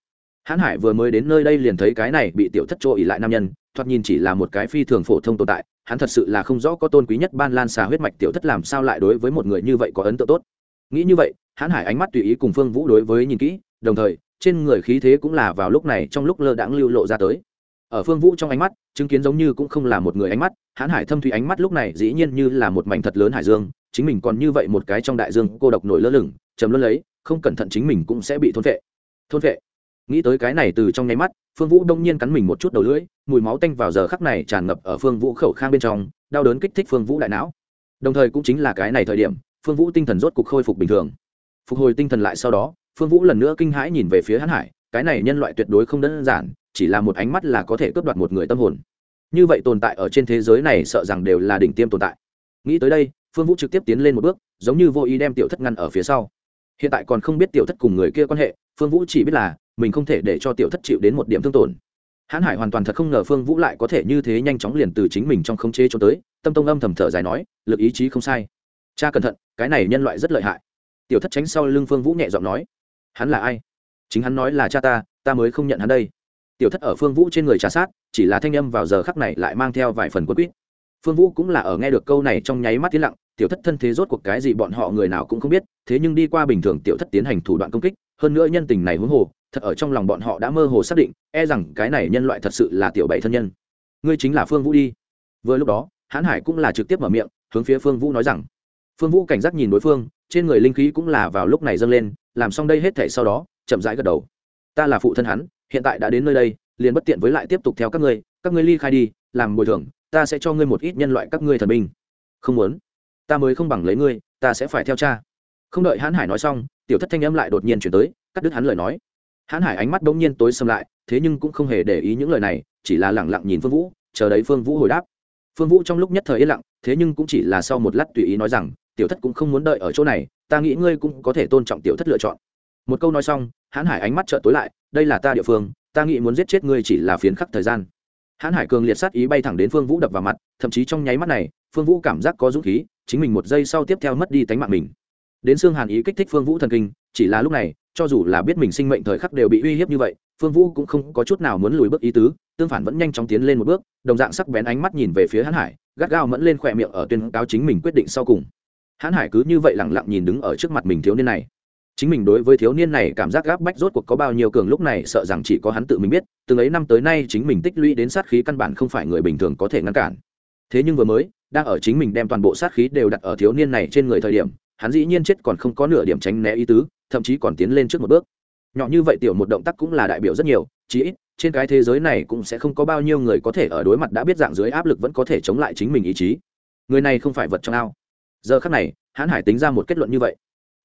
Hãn hải vừa mới đến nơi đây liền thấy cái này bị tiểu thất trộ ỉ lại nam nhân, thoạt nhìn chỉ là một cái phi thường phổ thông tồn tại, hắn thật sự là không rõ có tôn quý nhất ban lan xà huyết mạch tiểu thất làm sao lại đối với một người như vậy có ấn tượng tốt. Nghĩ như vậy hãn hải ánh mắt tùy ý cùng phương vũ đối với nhìn kỹ, đồng thời, trên người khí thế cũng là vào lúc này trong lúc lơ đãng lưu lộ ra tới. Ở phương vũ trong ánh mắt, chứng kiến giống như cũng không là một người ánh mắt, hãn hải thâm thủy ánh mắt lúc này dĩ nhiên như là một mảnh thật lớn hải dương, chính mình còn như vậy một cái trong đại dương cô độc nổi lơ lửng chấm luôn lấy, không cẩn thận chính mình cũng sẽ bị thôn vệ thôn vệ nghĩ tới cái này từ trong nháy mắt, phương vũ đông nhiên cắn mình một chút đầu lưỡi, mùi máu tanh vào giờ khắc này tràn ngập ở phương vũ khẩu khang bên trong, đau đớn kích thích phương vũ đại não. Đồng thời cũng chính là cái này thời điểm, phương vũ tinh thần rốt cục khôi phục bình thường phục hồi tinh thần lại sau đó, phương vũ lần nữa kinh hãi nhìn về phía hắn hải, cái này nhân loại tuyệt đối không đơn giản, chỉ là một ánh mắt là có thể cướp đoạt một người tâm hồn. Như vậy tồn tại ở trên thế giới này sợ rằng đều là đỉnh tiêm tồn tại. Nghĩ tới đây, phương vũ trực tiếp tiến lên một bước, giống như vô ý đem tiểu thất ngăn ở phía sau. Hiện tại còn không biết tiểu thất cùng người kia quan hệ, phương vũ chỉ biết là mình không thể để cho tiểu thất chịu đến một điểm thương tổn. Hãn hải hoàn toàn thật không ngờ phương vũ lại có thể như thế nhanh chóng liền từ chính mình trong khống chế cho tới, tâm tông âm thầm thở dài nói, lực ý chí không sai. Cha cẩn thận, cái này nhân loại rất lợi hại tiểu thất tránh sau lưng phương vũ nhẹ giọng nói, hắn là ai? Chính hắn nói là cha ta ta mới không nhận hắn đây. Tiểu thất ở phương vũ trên người trà sát, chỉ là thanh âm vào giờ khắc này lại mang theo vài phần quất quýt. Phương vũ cũng là ở nghe được câu này trong nháy mắt tiến lặng, tiểu thất thân thế rốt cuộc cái gì bọn họ người nào cũng không biết, thế nhưng đi qua bình thường tiểu thất tiến hành thủ đoạn công kích, hơn nữa nhân tình này huống hồ, thật ở trong lòng bọn họ đã mơ hồ xác định e rằng cái này nhân loại thật sự là tiểu bảy thân nhân. Ngươi chính là phương vũ đi. Vừa lúc đó, hãn hải cũng là trực tiếp mở miệng, hướng phía phương vũ nói rằng. Phương vũ cảnh giác nhìn đối phương trên người linh khí cũng là vào lúc này dâng lên, làm xong đây hết thể sau đó, chậm rãi gật đầu. Ta là phụ thân hắn, hiện tại đã đến nơi đây, liền bất tiện với lại tiếp tục theo các ngươi các ngươi ly khai đi, làm bồi thường, ta sẽ cho ngươi một ít nhân loại các ngươi thần binh. Không muốn. Ta mới không bằng lấy ngươi, ta sẽ phải theo cha. Không đợi hãn hải nói xong, tiểu thất thanh âm lại đột nhiên chuyển tới, cắt đứt hắn lời nói. Hãn hải ánh mắt bỗng nhiên tối xâm lại, thế nhưng cũng không hề để ý những lời này, chỉ là lẳng lặng nhìn phương vũ, chờ đấy phương vũ hồi đáp. Phương vũ trong lúc nhất thời yên lặng, thế nhưng cũng chỉ là sau một lát tùy ý nói rằng tiểu thất cũng không muốn đợi ở chỗ này, ta nghĩ ngươi cũng có thể tôn trọng tiểu thất lựa chọn. Một câu nói xong, hãn hải ánh mắt trợn tối lại, đây là ta địa phương, ta nghĩ muốn giết chết ngươi chỉ là phiến khắc thời gian. Hãn hải cường liệt sát ý bay thẳng đến phương vũ đập vào mặt, thậm chí trong nháy mắt này, phương vũ cảm giác có dũng khí, chính mình một giây sau tiếp theo mất đi tánh mạng mình. Đến xương hàn ý kích thích phương vũ thần kinh, chỉ là lúc này, cho dù là biết mình sinh mệnh thời khắc đều bị uy hiếp như vậy, phương vũ cũng không có chút nào muốn lùi bước ý tứ, tương phản vẫn nhanh chóng tiến lên một bước, đồng dạng sắc bén ánh mắt nhìn về phía hãn hải, gắt gao mẫn lên khỏe miệng ở tuyên cáo chính mình quyết định sau cùng hãn hải cứ như vậy lẳng lặng nhìn đứng ở trước mặt mình thiếu niên này. Chính mình đối với thiếu niên này cảm giác gáp bách rốt cuộc có bao nhiêu cường lúc này sợ rằng chỉ có hắn tự mình biết, từng ấy năm tới nay chính mình tích lũy đến sát khí căn bản không phải người bình thường có thể ngăn cản. Thế nhưng vừa mới, đang ở chính mình đem toàn bộ sát khí đều đặt ở thiếu niên này trên người thời điểm, hắn dĩ nhiên chết còn không có nửa điểm tránh né ý tứ, thậm chí còn tiến lên trước một bước. Nhỏ như vậy tiểu một động tác cũng là đại biểu rất nhiều, chí ít, trên cái thế giới này cũng sẽ không có bao nhiêu người có thể ở đối mặt đã biết dạng dưới áp lực vẫn có thể chống lại chính mình ý chí. Người này không phải vật trong ao giờ khắc này, hãn hải tính ra một kết luận như vậy.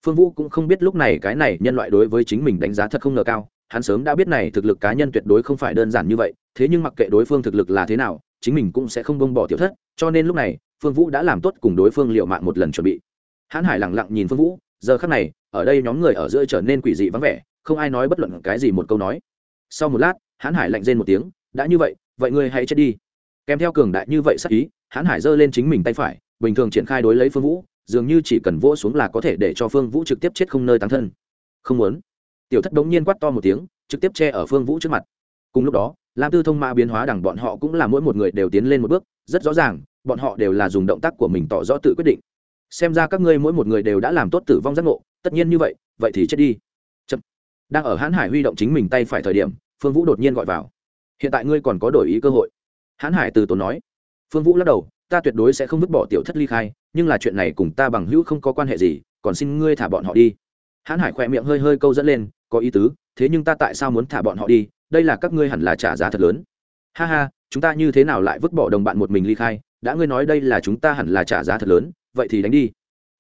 Phương vũ cũng không biết lúc này cái này nhân loại đối với chính mình đánh giá thật không ngờ cao. Hắn sớm đã biết này thực lực cá nhân tuyệt đối không phải đơn giản như vậy, thế nhưng mặc kệ đối phương thực lực là thế nào, chính mình cũng sẽ không bông bỏ tiểu thất. Cho nên lúc này, phương vũ đã làm tốt cùng đối phương liệu mạng một lần chuẩn bị. Hãn hải lẳng lặng nhìn phương vũ, giờ khắc này, ở đây nhóm người ở giữa trở nên quỷ dị vắng vẻ, không ai nói bất luận cái gì một câu nói. Sau một lát, hãn hải lạnh rên một tiếng, đã như vậy vậy ngươi hãy chết đi. Kèm theo cường đại như vậy sắc ý, hãn hải giơ lên chính mình tay phải bình thường triển khai đối lấy phương vũ, dường như chỉ cần vỗ xuống là có thể để cho phương vũ trực tiếp chết không nơi tán thân. Không muốn. Tiểu thất đống nhiên quát to một tiếng, trực tiếp che ở phương vũ trước mặt. Cùng lúc đó, lam tư thông mã biến hóa đằng bọn họ cũng là mỗi một người đều tiến lên một bước, rất rõ ràng, bọn họ đều là dùng động tác của mình tỏ rõ tự quyết định. Xem ra các ngươi mỗi một người đều đã làm tốt tử vong giác ngộ, tất nhiên như vậy vậy thì chết đi. Chậm. đang ở hãn hải huy động chính mình tay phải thời điểm, phương vũ đột nhiên gọi vào. Hiện tại ngươi còn có đổi ý cơ hội. Hãn hải từ tốn nói. Phương vũ lắc đầu ta tuyệt đối sẽ không vứt bỏ tiểu thất ly khai, nhưng là chuyện này cùng ta bằng hữu không có quan hệ gì, còn xin ngươi thả bọn họ đi. Hãn hải khỏe miệng hơi hơi câu dẫn lên, có ý tứ, thế nhưng ta tại sao muốn thả bọn họ đi? Đây là các ngươi hẳn là trả giá thật lớn. Ha ha, chúng ta như thế nào lại vứt bỏ đồng bạn một mình ly khai? Đã ngươi nói đây là chúng ta hẳn là trả giá thật lớn, vậy thì đánh đi.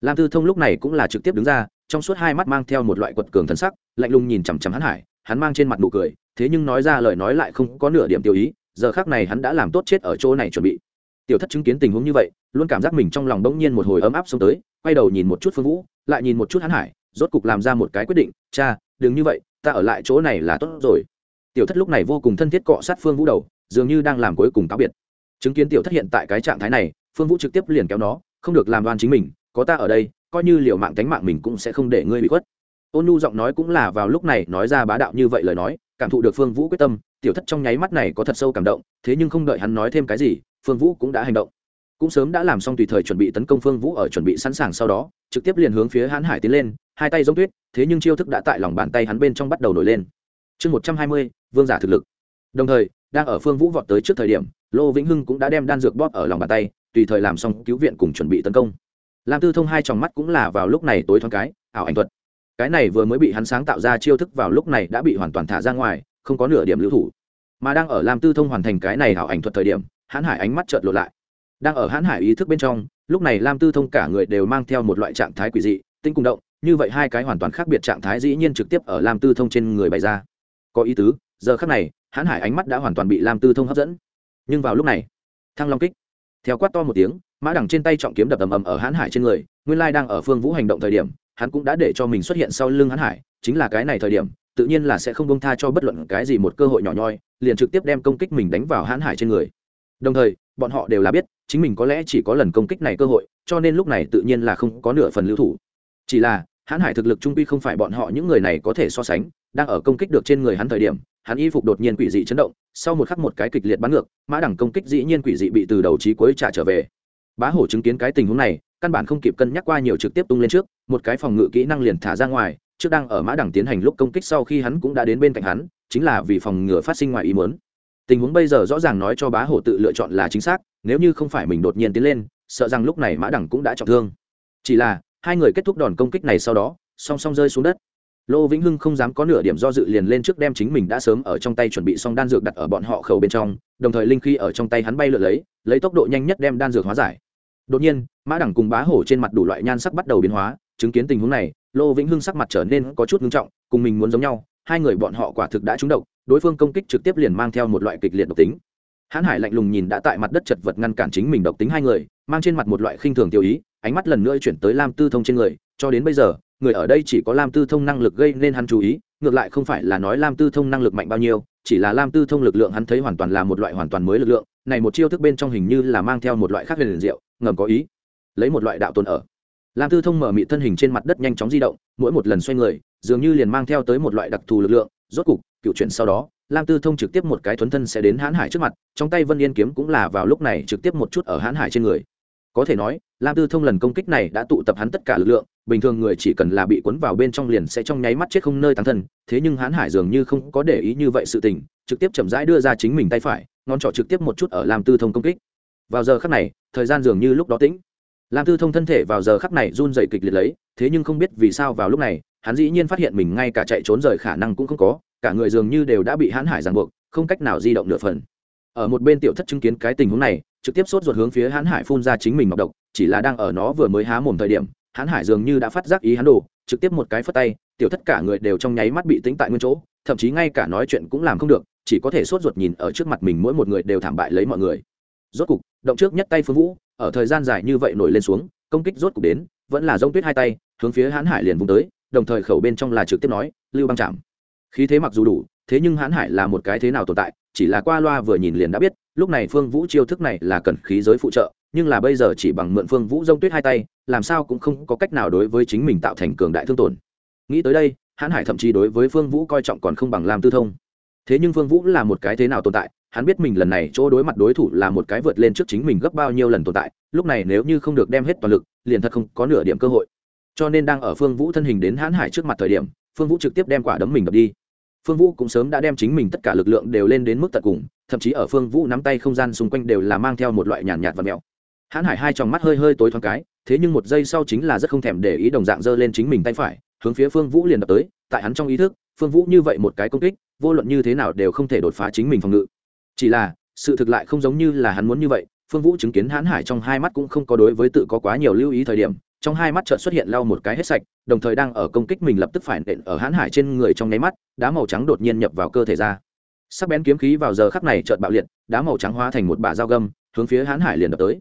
Lam tư thông lúc này cũng là trực tiếp đứng ra, trong suốt hai mắt mang theo một loại quật cường thân sắc, lạnh lùng nhìn chằm chằm hắn hải, hắn mang trên mặt nụ cười, thế nhưng nói ra lời nói lại không có nửa điểm tiêu ý, giờ khác này hắn đã làm tốt chết ở chỗ này chuẩn bị tiểu thất chứng kiến tình huống như vậy, luôn cảm giác mình trong lòng bỗng nhiên một hồi ấm áp xông tới, quay đầu nhìn một chút phương vũ, lại nhìn một chút hắn hải, rốt cục làm ra một cái quyết định, cha, đừng như vậy, ta ở lại chỗ này là tốt rồi. Tiểu thất lúc này vô cùng thân thiết cọ sát phương vũ đầu, dường như đang làm cuối cùng cáo biệt. Chứng kiến tiểu thất hiện tại cái trạng thái này, phương vũ trực tiếp liền kéo nó, không được làm đoan chính mình, có ta ở đây, coi như liệu mạng tánh mạng mình cũng sẽ không để ngươi bị khuất. Ôn nu giọng nói cũng là vào lúc này nói ra bá đạo như vậy lời nói, cảm thụ được phương vũ quyết tâm, tiểu thất trong nháy mắt này có thật sâu cảm động, thế nhưng không đợi hắn nói thêm cái gì phương vũ cũng đã hành động. Cũng sớm đã làm xong tùy thời chuẩn bị tấn công phương vũ ở chuẩn bị sẵn sàng sau đó, trực tiếp liền hướng phía hãn hải tiến lên, hai tay giống tuyết, thế nhưng chiêu thức đã tại lòng bàn tay hắn bên trong bắt đầu nổi lên. Chương một trăm hai mươi, vương giả thực lực. Đồng thời, đang ở phương vũ vọt tới trước thời điểm, lô vĩnh hưng cũng đã đem đan dược bóp ở lòng bàn tay, tùy thời làm xong cứu viện cùng chuẩn bị tấn công. Lam tư thông hai tròng mắt cũng là vào lúc này tối thoáng cái, ảo ảnh thuật. Cái này vừa mới bị hắn sáng tạo ra chiêu thức vào lúc này đã bị hoàn toàn thả ra ngoài, không có nửa điểm lưu thủ. Mà đang ở lam tư thông hoàn thành cái này ảo ảnh thuật thời điểm hãn hải ánh mắt chợt lộ lại. Đang ở hãn hải ý thức bên trong, lúc này lam tư thông cả người đều mang theo một loại trạng thái quỷ dị, tinh cùng động, như vậy hai cái hoàn toàn khác biệt trạng thái dĩ nhiên trực tiếp ở lam tư thông trên người bày ra. Có ý tứ, giờ khác này, hãn hải ánh mắt đã hoàn toàn bị lam tư thông hấp dẫn. Nhưng vào lúc này, thăng long kích. Theo quát to một tiếng, mã đằng trên tay trọng kiếm đập ầm ầm ở hãn hải trên người, nguyên lai đang ở phương vũ hành động thời điểm, hắn cũng đã để cho mình xuất hiện sau lưng hãn hải, chính là cái này thời điểm, tự nhiên là sẽ không bông tha cho bất luận cái gì một cơ hội nhỏ nhoi, liền trực tiếp đem công kích mình đánh vào hãn hải trên người đồng thời, bọn họ đều là biết, chính mình có lẽ chỉ có lần công kích này cơ hội, cho nên lúc này tự nhiên là không có nửa phần lưu thủ. Chỉ là, hãn hải thực lực trung quy không phải bọn họ những người này có thể so sánh, đang ở công kích được trên người hắn thời điểm, hắn y phục đột nhiên quỷ dị chấn động, sau một khắc một cái kịch liệt bắn ngược, mã đẳng công kích dĩ nhiên quỷ dị bị từ đầu trí cuối trả trở về. Bá hổ chứng kiến cái tình huống này, căn bản không kịp cân nhắc qua nhiều trực tiếp tung lên trước, một cái phòng ngự kỹ năng liền thả ra ngoài, trước đang ở mã đẳng tiến hành lúc công kích sau khi hắn cũng đã đến bên cạnh hắn, chính là vì phòng ngừa phát sinh ngoài ý muốn tình huống bây giờ rõ ràng nói cho bá hổ tự lựa chọn là chính xác, nếu như không phải mình đột nhiên tiến lên, sợ rằng lúc này mã đẳng cũng đã trọng thương. Chỉ là, hai người kết thúc đòn công kích này sau đó, song song rơi xuống đất. Lô vĩnh hưng không dám có nửa điểm do dự liền lên trước đem chính mình đã sớm ở trong tay chuẩn bị xong đan dược đặt ở bọn họ khẩu bên trong, đồng thời linh khi ở trong tay hắn bay lượn lấy lấy tốc độ nhanh nhất đem đan dược hóa giải. Đột nhiên, mã đẳng cùng bá hổ trên mặt đủ loại nhan sắc bắt đầu biến hóa, chứng kiến tình huống này, lô vĩnh hưng sắc mặt trở nên có chút ngưng trọng, cùng mình muốn giống nhau hai người bọn họ quả thực đã trúng độc, đối phương công kích trực tiếp liền mang theo một loại kịch liệt độc tính. Hãn hải lạnh lùng nhìn đã tại mặt đất chật vật ngăn cản chính mình độc tính hai người, mang trên mặt một loại khinh thường tiêu ý, ánh mắt lần nữa chuyển tới lam tư thông trên người, cho đến bây giờ, người ở đây chỉ có lam tư thông năng lực gây nên hắn chú ý, ngược lại không phải là nói lam tư thông năng lực mạnh bao nhiêu, chỉ là lam tư thông lực lượng hắn thấy hoàn toàn là một loại hoàn toàn mới lực lượng, này một chiêu thức bên trong hình như là mang theo một loại khác huyền diệu, ngầm có ý. Lấy một loại đạo tồn ở lam tư thông mở mị thân hình trên mặt đất nhanh chóng di động, mỗi một lần xoay người, dường như liền mang theo tới một loại đặc thù lực lượng, rốt cục, cựu chuyển sau đó, lam tư thông trực tiếp một cái thuấn thân sẽ đến hãn hải trước mặt, trong tay vân yên kiếm cũng là vào lúc này trực tiếp một chút ở hãn hải trên người. Có thể nói, lam tư thông lần công kích này đã tụ tập hắn tất cả lực lượng, bình thường người chỉ cần là bị cuốn vào bên trong liền sẽ trong nháy mắt chết không nơi tăng thân, thế nhưng hãn hải dường như không có để ý như vậy sự tình, trực tiếp chậm rãi đưa ra chính mình tay phải, ngón trỏ trực tiếp một chút ở lam tư thông công kích. Vào giờ khắc này, thời gian dường như lúc đó tĩnh lam tư thông thân thể vào giờ khắc này run rẩy kịch liệt lấy, thế nhưng không biết vì sao vào lúc này, hắn dĩ nhiên phát hiện mình ngay cả chạy trốn rời khả năng cũng không có, cả người dường như đều đã bị hãn hải ràng buộc, không cách nào di động nửa phần. Ở một bên tiểu thất chứng kiến cái tình huống này, trực tiếp sốt ruột hướng phía hãn hải phun ra chính mình ngọc độc, chỉ là đang ở nó vừa mới há mồm thời điểm, hãn hải dường như đã phát giác ý hắn đồ, trực tiếp một cái phất tay, tiểu thất cả người đều trong nháy mắt bị tính tại nguyên chỗ, thậm chí ngay cả nói chuyện cũng làm không được, chỉ có thể sốt ruột nhìn ở trước mặt mình mỗi một người đều thảm bại lấy mọi người. Rốt cục, động trước nhất tay phương vũ ở thời gian dài như vậy nổi lên xuống, công kích rốt cục đến, vẫn là rông tuyết hai tay, hướng phía hãn hải liền vùng tới, đồng thời khẩu bên trong là trực tiếp nói, lưu băng chạm khí thế mặc dù đủ, thế nhưng hãn hải là một cái thế nào tồn tại, chỉ là qua loa vừa nhìn liền đã biết, lúc này phương vũ chiêu thức này là cần khí giới phụ trợ, nhưng là bây giờ chỉ bằng mượn phương vũ giông tuyết hai tay, làm sao cũng không có cách nào đối với chính mình tạo thành cường đại thương tổn. Nghĩ tới đây, hãn hải thậm chí đối với phương vũ coi trọng còn không bằng làm tư thông. Thế nhưng phương vũ là một cái thế nào tồn tại hắn biết mình lần này chỗ đối mặt đối thủ là một cái vượt lên trước chính mình gấp bao nhiêu lần tồn tại lúc này nếu như không được đem hết toàn lực liền thật không có nửa điểm cơ hội. Cho nên đang ở phương vũ thân hình đến hãn hải trước mặt thời điểm phương vũ trực tiếp đem quả đấm mình đập đi. Phương vũ cũng sớm đã đem chính mình tất cả lực lượng đều lên đến mức tận cùng thậm chí ở phương vũ nắm tay không gian xung quanh đều là mang theo một loại nhàn nhạt, nhạt và mèo hãn hải hai tròng mắt hơi hơi tối thoáng cái thế nhưng một giây sau chính là rất không thèm để ý đồng dạng giơ lên chính mình tay phải hướng phía phương vũ liền đập tới. Tại hắn trong ý thức phương vũ như vậy một cái công kích vô luận như thế nào đều không thể đột phá chính mình phòng ngự chỉ là, sự thực lại không giống như là hắn muốn như vậy, phương vũ chứng kiến hãn hải trong hai mắt cũng không có đối với tự có quá nhiều lưu ý thời điểm, trong hai mắt chợt xuất hiện lau một cái hết sạch, đồng thời đang ở công kích mình lập tức phải nện ở hãn hải trên người trong nháy mắt, đá màu trắng đột nhiên nhập vào cơ thể ra. Sắc bén kiếm khí vào giờ khắc này chợt bạo liệt, đá màu trắng hóa thành một bả dao găm, hướng phía hãn hải liền đập tới.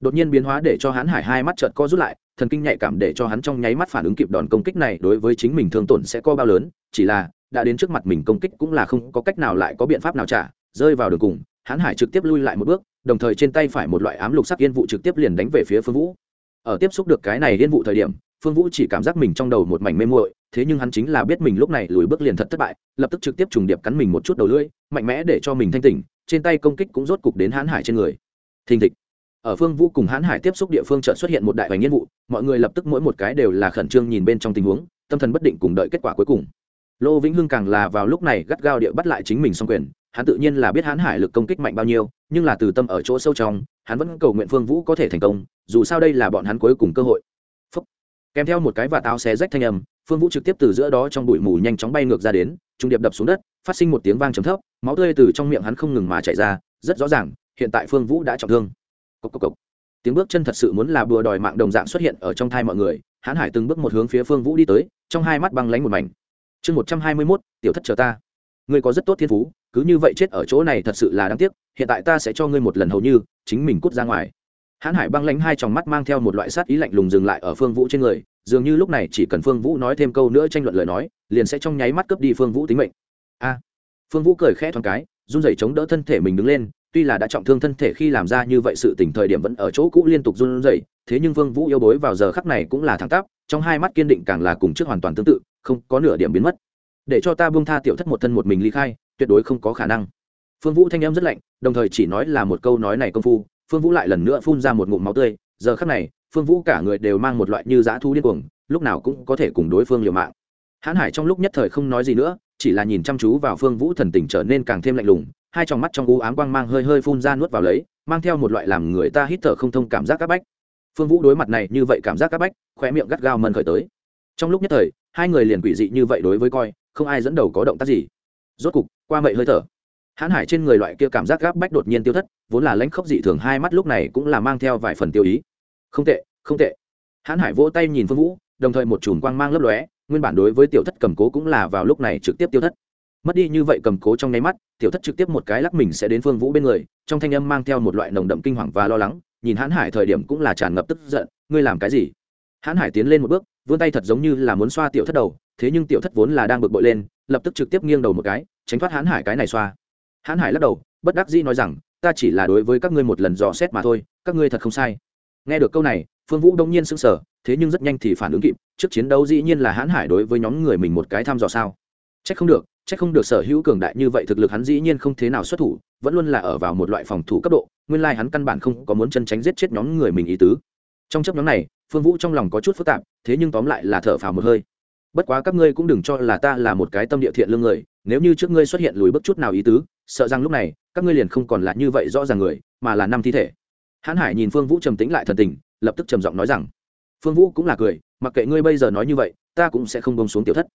Đột nhiên biến hóa để cho hãn hải hai mắt chợt co rút lại, thần kinh nhạy cảm để cho hắn trong nháy mắt phản ứng kịp đòn công kích này đối với chính mình thương tổn sẽ co bao lớn, chỉ là, đã đến trước mặt mình công kích cũng là không có cách nào lại có biện pháp nào trả rơi vào đường cùng hãn hải trực tiếp lui lại một bước, đồng thời trên tay phải một loại ám lục sắc yên vụ trực tiếp liền đánh về phía phương vũ. Ở tiếp xúc được cái này yên vụ thời điểm, phương vũ chỉ cảm giác mình trong đầu một mảnh mê muội, thế nhưng hắn chính là biết mình lúc này lùi bước liền thật thất bại, lập tức trực tiếp trùng điệp cắn mình một chút đầu lưỡi, mạnh mẽ để cho mình thanh tỉnh, trên tay công kích cũng rốt cục đến hãn hải trên người. Thình thịch. Ở phương vũ cùng hãn hải tiếp xúc địa phương chợt xuất hiện một đại hoành nhiên vụ, mọi người lập tức mỗi một cái đều là khẩn trương nhìn bên trong tình huống, tâm thần bất định cùng đợi kết quả cuối cùng. Lô vĩnh hưng càng là vào lúc này gắt gao địa bắt lại chính mình xong quyền hắn tự nhiên là biết hắn hải lực công kích mạnh bao nhiêu, nhưng là từ tâm ở chỗ sâu trong, hắn vẫn cầu nguyện phương vũ có thể thành công, dù sao đây là bọn hắn cuối cùng cơ hội Phúc. kèm theo một cái và táo xé rách thanh âm, phương vũ trực tiếp từ giữa đó trong bụi mù nhanh chóng bay ngược ra đến, trung điệp đập xuống đất, phát sinh một tiếng vang trầm thấp, máu tươi từ trong miệng hắn không ngừng mà chảy ra, rất rõ ràng, hiện tại phương vũ đã trọng thương cốc cốc cốc. tiếng bước chân thật sự muốn là bùa đòi mạng đồng dạng xuất hiện ở trong thai mọi người hãn hải từng bước một hướng phía phương vũ đi tới, trong hai mắt băng lánh một mảnh chương một trăm hai mươi mốt, tiểu thất chờ ta ngươi có rất tốt thiên phú, cứ như vậy chết ở chỗ này thật sự là đáng tiếc, hiện tại ta sẽ cho ngươi một lần hầu như, chính mình cút ra ngoài. Hãn hải băng lánh hai tròng mắt mang theo một loại sát ý lạnh lùng dừng lại ở phương vũ trên người, dường như lúc này chỉ cần phương vũ nói thêm câu nữa tranh luận lời nói, liền sẽ trong nháy mắt cướp đi phương vũ tính mệnh. A! Phương vũ cười khẽ thoáng cái, run rẩy chống đỡ thân thể mình đứng lên, tuy là đã trọng thương thân thể khi làm ra như vậy sự tỉnh thời điểm vẫn ở chỗ cũ liên tục run rẩy, thế nhưng phương vũ yêu bối vào giờ khắc này cũng là thẳng tắp, trong hai mắt kiên định càng là cùng trước hoàn toàn tương tự, không có nửa điểm biến mất để cho ta buông tha tiểu thất một thân một mình ly khai, tuyệt đối không có khả năng. Phương vũ thanh em rất lạnh, đồng thời chỉ nói là một câu nói này công phu, phương vũ lại lần nữa phun ra một ngụm máu tươi, giờ khắc này, phương vũ cả người đều mang một loại như dã thu điên cuồng, lúc nào cũng có thể cùng đối phương liều mạng. Hãn hải trong lúc nhất thời không nói gì nữa, chỉ là nhìn chăm chú vào phương vũ thần tình trở nên càng thêm lạnh lùng, hai tròng mắt trong u ám quang mang hơi hơi phun ra nuốt vào lấy, mang theo một loại làm người ta hít thở không thông cảm giác áp bách. Phương vũ đối mặt này như vậy cảm giác áp bách, khóe miệng gắt gao mần khởi tới. Trong lúc nhất thời, hai người liền quỷ dị như vậy đối với coi không ai dẫn đầu có động tác gì. Rốt cục, qua mậy hơi thở. Hãn hải trên người loại kia cảm giác gáp bách đột nhiên tiêu thất, vốn là lãnh khốc dị thường, hai mắt lúc này cũng là mang theo vài phần tiêu ý. Không tệ không tệ. Hãn hải vỗ tay nhìn phương vũ, đồng thời một chùm quang mang lấp lóe, nguyên bản đối với tiểu thất cầm cố cũng là vào lúc này trực tiếp tiêu thất. Mất đi như vậy cầm cố trong nháy mắt, tiểu thất trực tiếp một cái lắc mình sẽ đến phương vũ bên người, trong thanh âm mang theo một loại nồng đậm kinh hoàng và lo lắng, nhìn hãn hải thời điểm cũng là tràn ngập tức giận, ngươi làm cái gì? Hãn hải tiến lên một bước, vươn tay thật giống như là muốn xoa tiểu thất đầu thế nhưng tiểu thất vốn là đang bực bội lên, lập tức trực tiếp nghiêng đầu một cái, tránh thoát hãn hải cái này xoa. Hãn hải lắc đầu, bất đắc dĩ nói rằng, ta chỉ là đối với các ngươi một lần dò xét mà thôi, các ngươi thật không sai. Nghe được câu này, phương vũ đông nhiên sững sờ, thế nhưng rất nhanh thì phản ứng kịp, trước chiến đấu dĩ nhiên là hãn hải đối với nhóm người mình một cái thăm dò sao. C h ắ c không được c h ắ c không được sở hữu cường đại như vậy thực lực hắn dĩ nhiên không thế nào xuất thủ, vẫn luôn là ở vào một loại phòng thủ cấp độ, nguyên lai、like、hắn căn bản không có muốn chân tránh giết chết nhóm người mình ý tứ. Trong chấp nhóm này, phương vũ trong lòng có chút phức tạp, thế nhưng tóm lại là thở phào một hơi bất quá các ngươi cũng đừng cho là ta là một cái tâm địa thiện lương người nếu như trước ngươi xuất hiện lùi bước chút nào ý tứ sợ rằng lúc này các ngươi liền không còn là như vậy rõ ràng người mà là năm thi thể. Hãn hải nhìn phương vũ trầm tĩnh lại thần tình lập tức trầm giọng nói rằng phương vũ cũng là cười mặc kệ ngươi bây giờ nói như vậy ta cũng sẽ không bông xuống tiểu thất.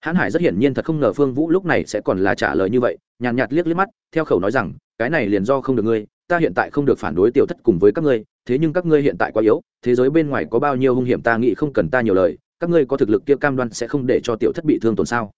Hãn hải rất hiển nhiên thật không ngờ phương vũ lúc này sẽ còn là trả lời như vậy nhàn nhạt, nhạt liếc liếc mắt theo khẩu nói rằng cái này liền do không được ngươi ta hiện tại không được phản đối tiểu thất cùng với các ngươi thế nhưng các ngươi hiện tại quá yếu thế giới bên ngoài có bao nhiêu hung hiểm ta nghĩ không cần ta nhiều lời các ngươi có thực lực kia cam đoan sẽ không để cho tiểu thất bị thương tổn sao?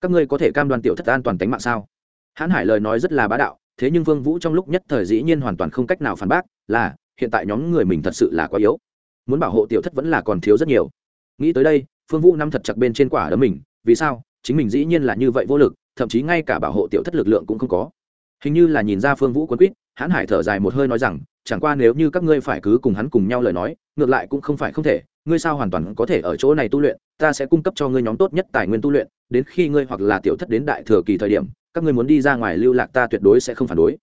Các ngươi có thể cam đoan tiểu thất an toàn tính mạng sao? Hãn hải lời nói rất là bá đạo, thế nhưng vương vũ trong lúc nhất thời dĩ nhiên hoàn toàn không cách nào phản bác, là, hiện tại nhóm người mình thật sự là quá yếu. Muốn bảo hộ tiểu thất vẫn là còn thiếu rất nhiều. Nghĩ tới đây, phương vũ nắm thật chặt bên trên quả đấm mình, vì sao? Chính mình dĩ nhiên là như vậy vô lực, thậm chí ngay cả bảo hộ tiểu thất lực lượng cũng không có. Hình như là nhìn ra phương vũ quấn quýt, hãn hải thở dài một hơi nói rằng, chẳng qua nếu như các ngươi phải cứ cùng hắn cùng nhau lời nói, ngược lại cũng không phải không thể ngươi sao hoàn toàn có thể ở chỗ này tu luyện, ta sẽ cung cấp cho ngươi nhóm tốt nhất tài nguyên tu luyện, đến khi ngươi hoặc là tiểu thất đến đại thừa kỳ thời điểm, các ngươi muốn đi ra ngoài lưu lạc ta tuyệt đối sẽ không phản đối.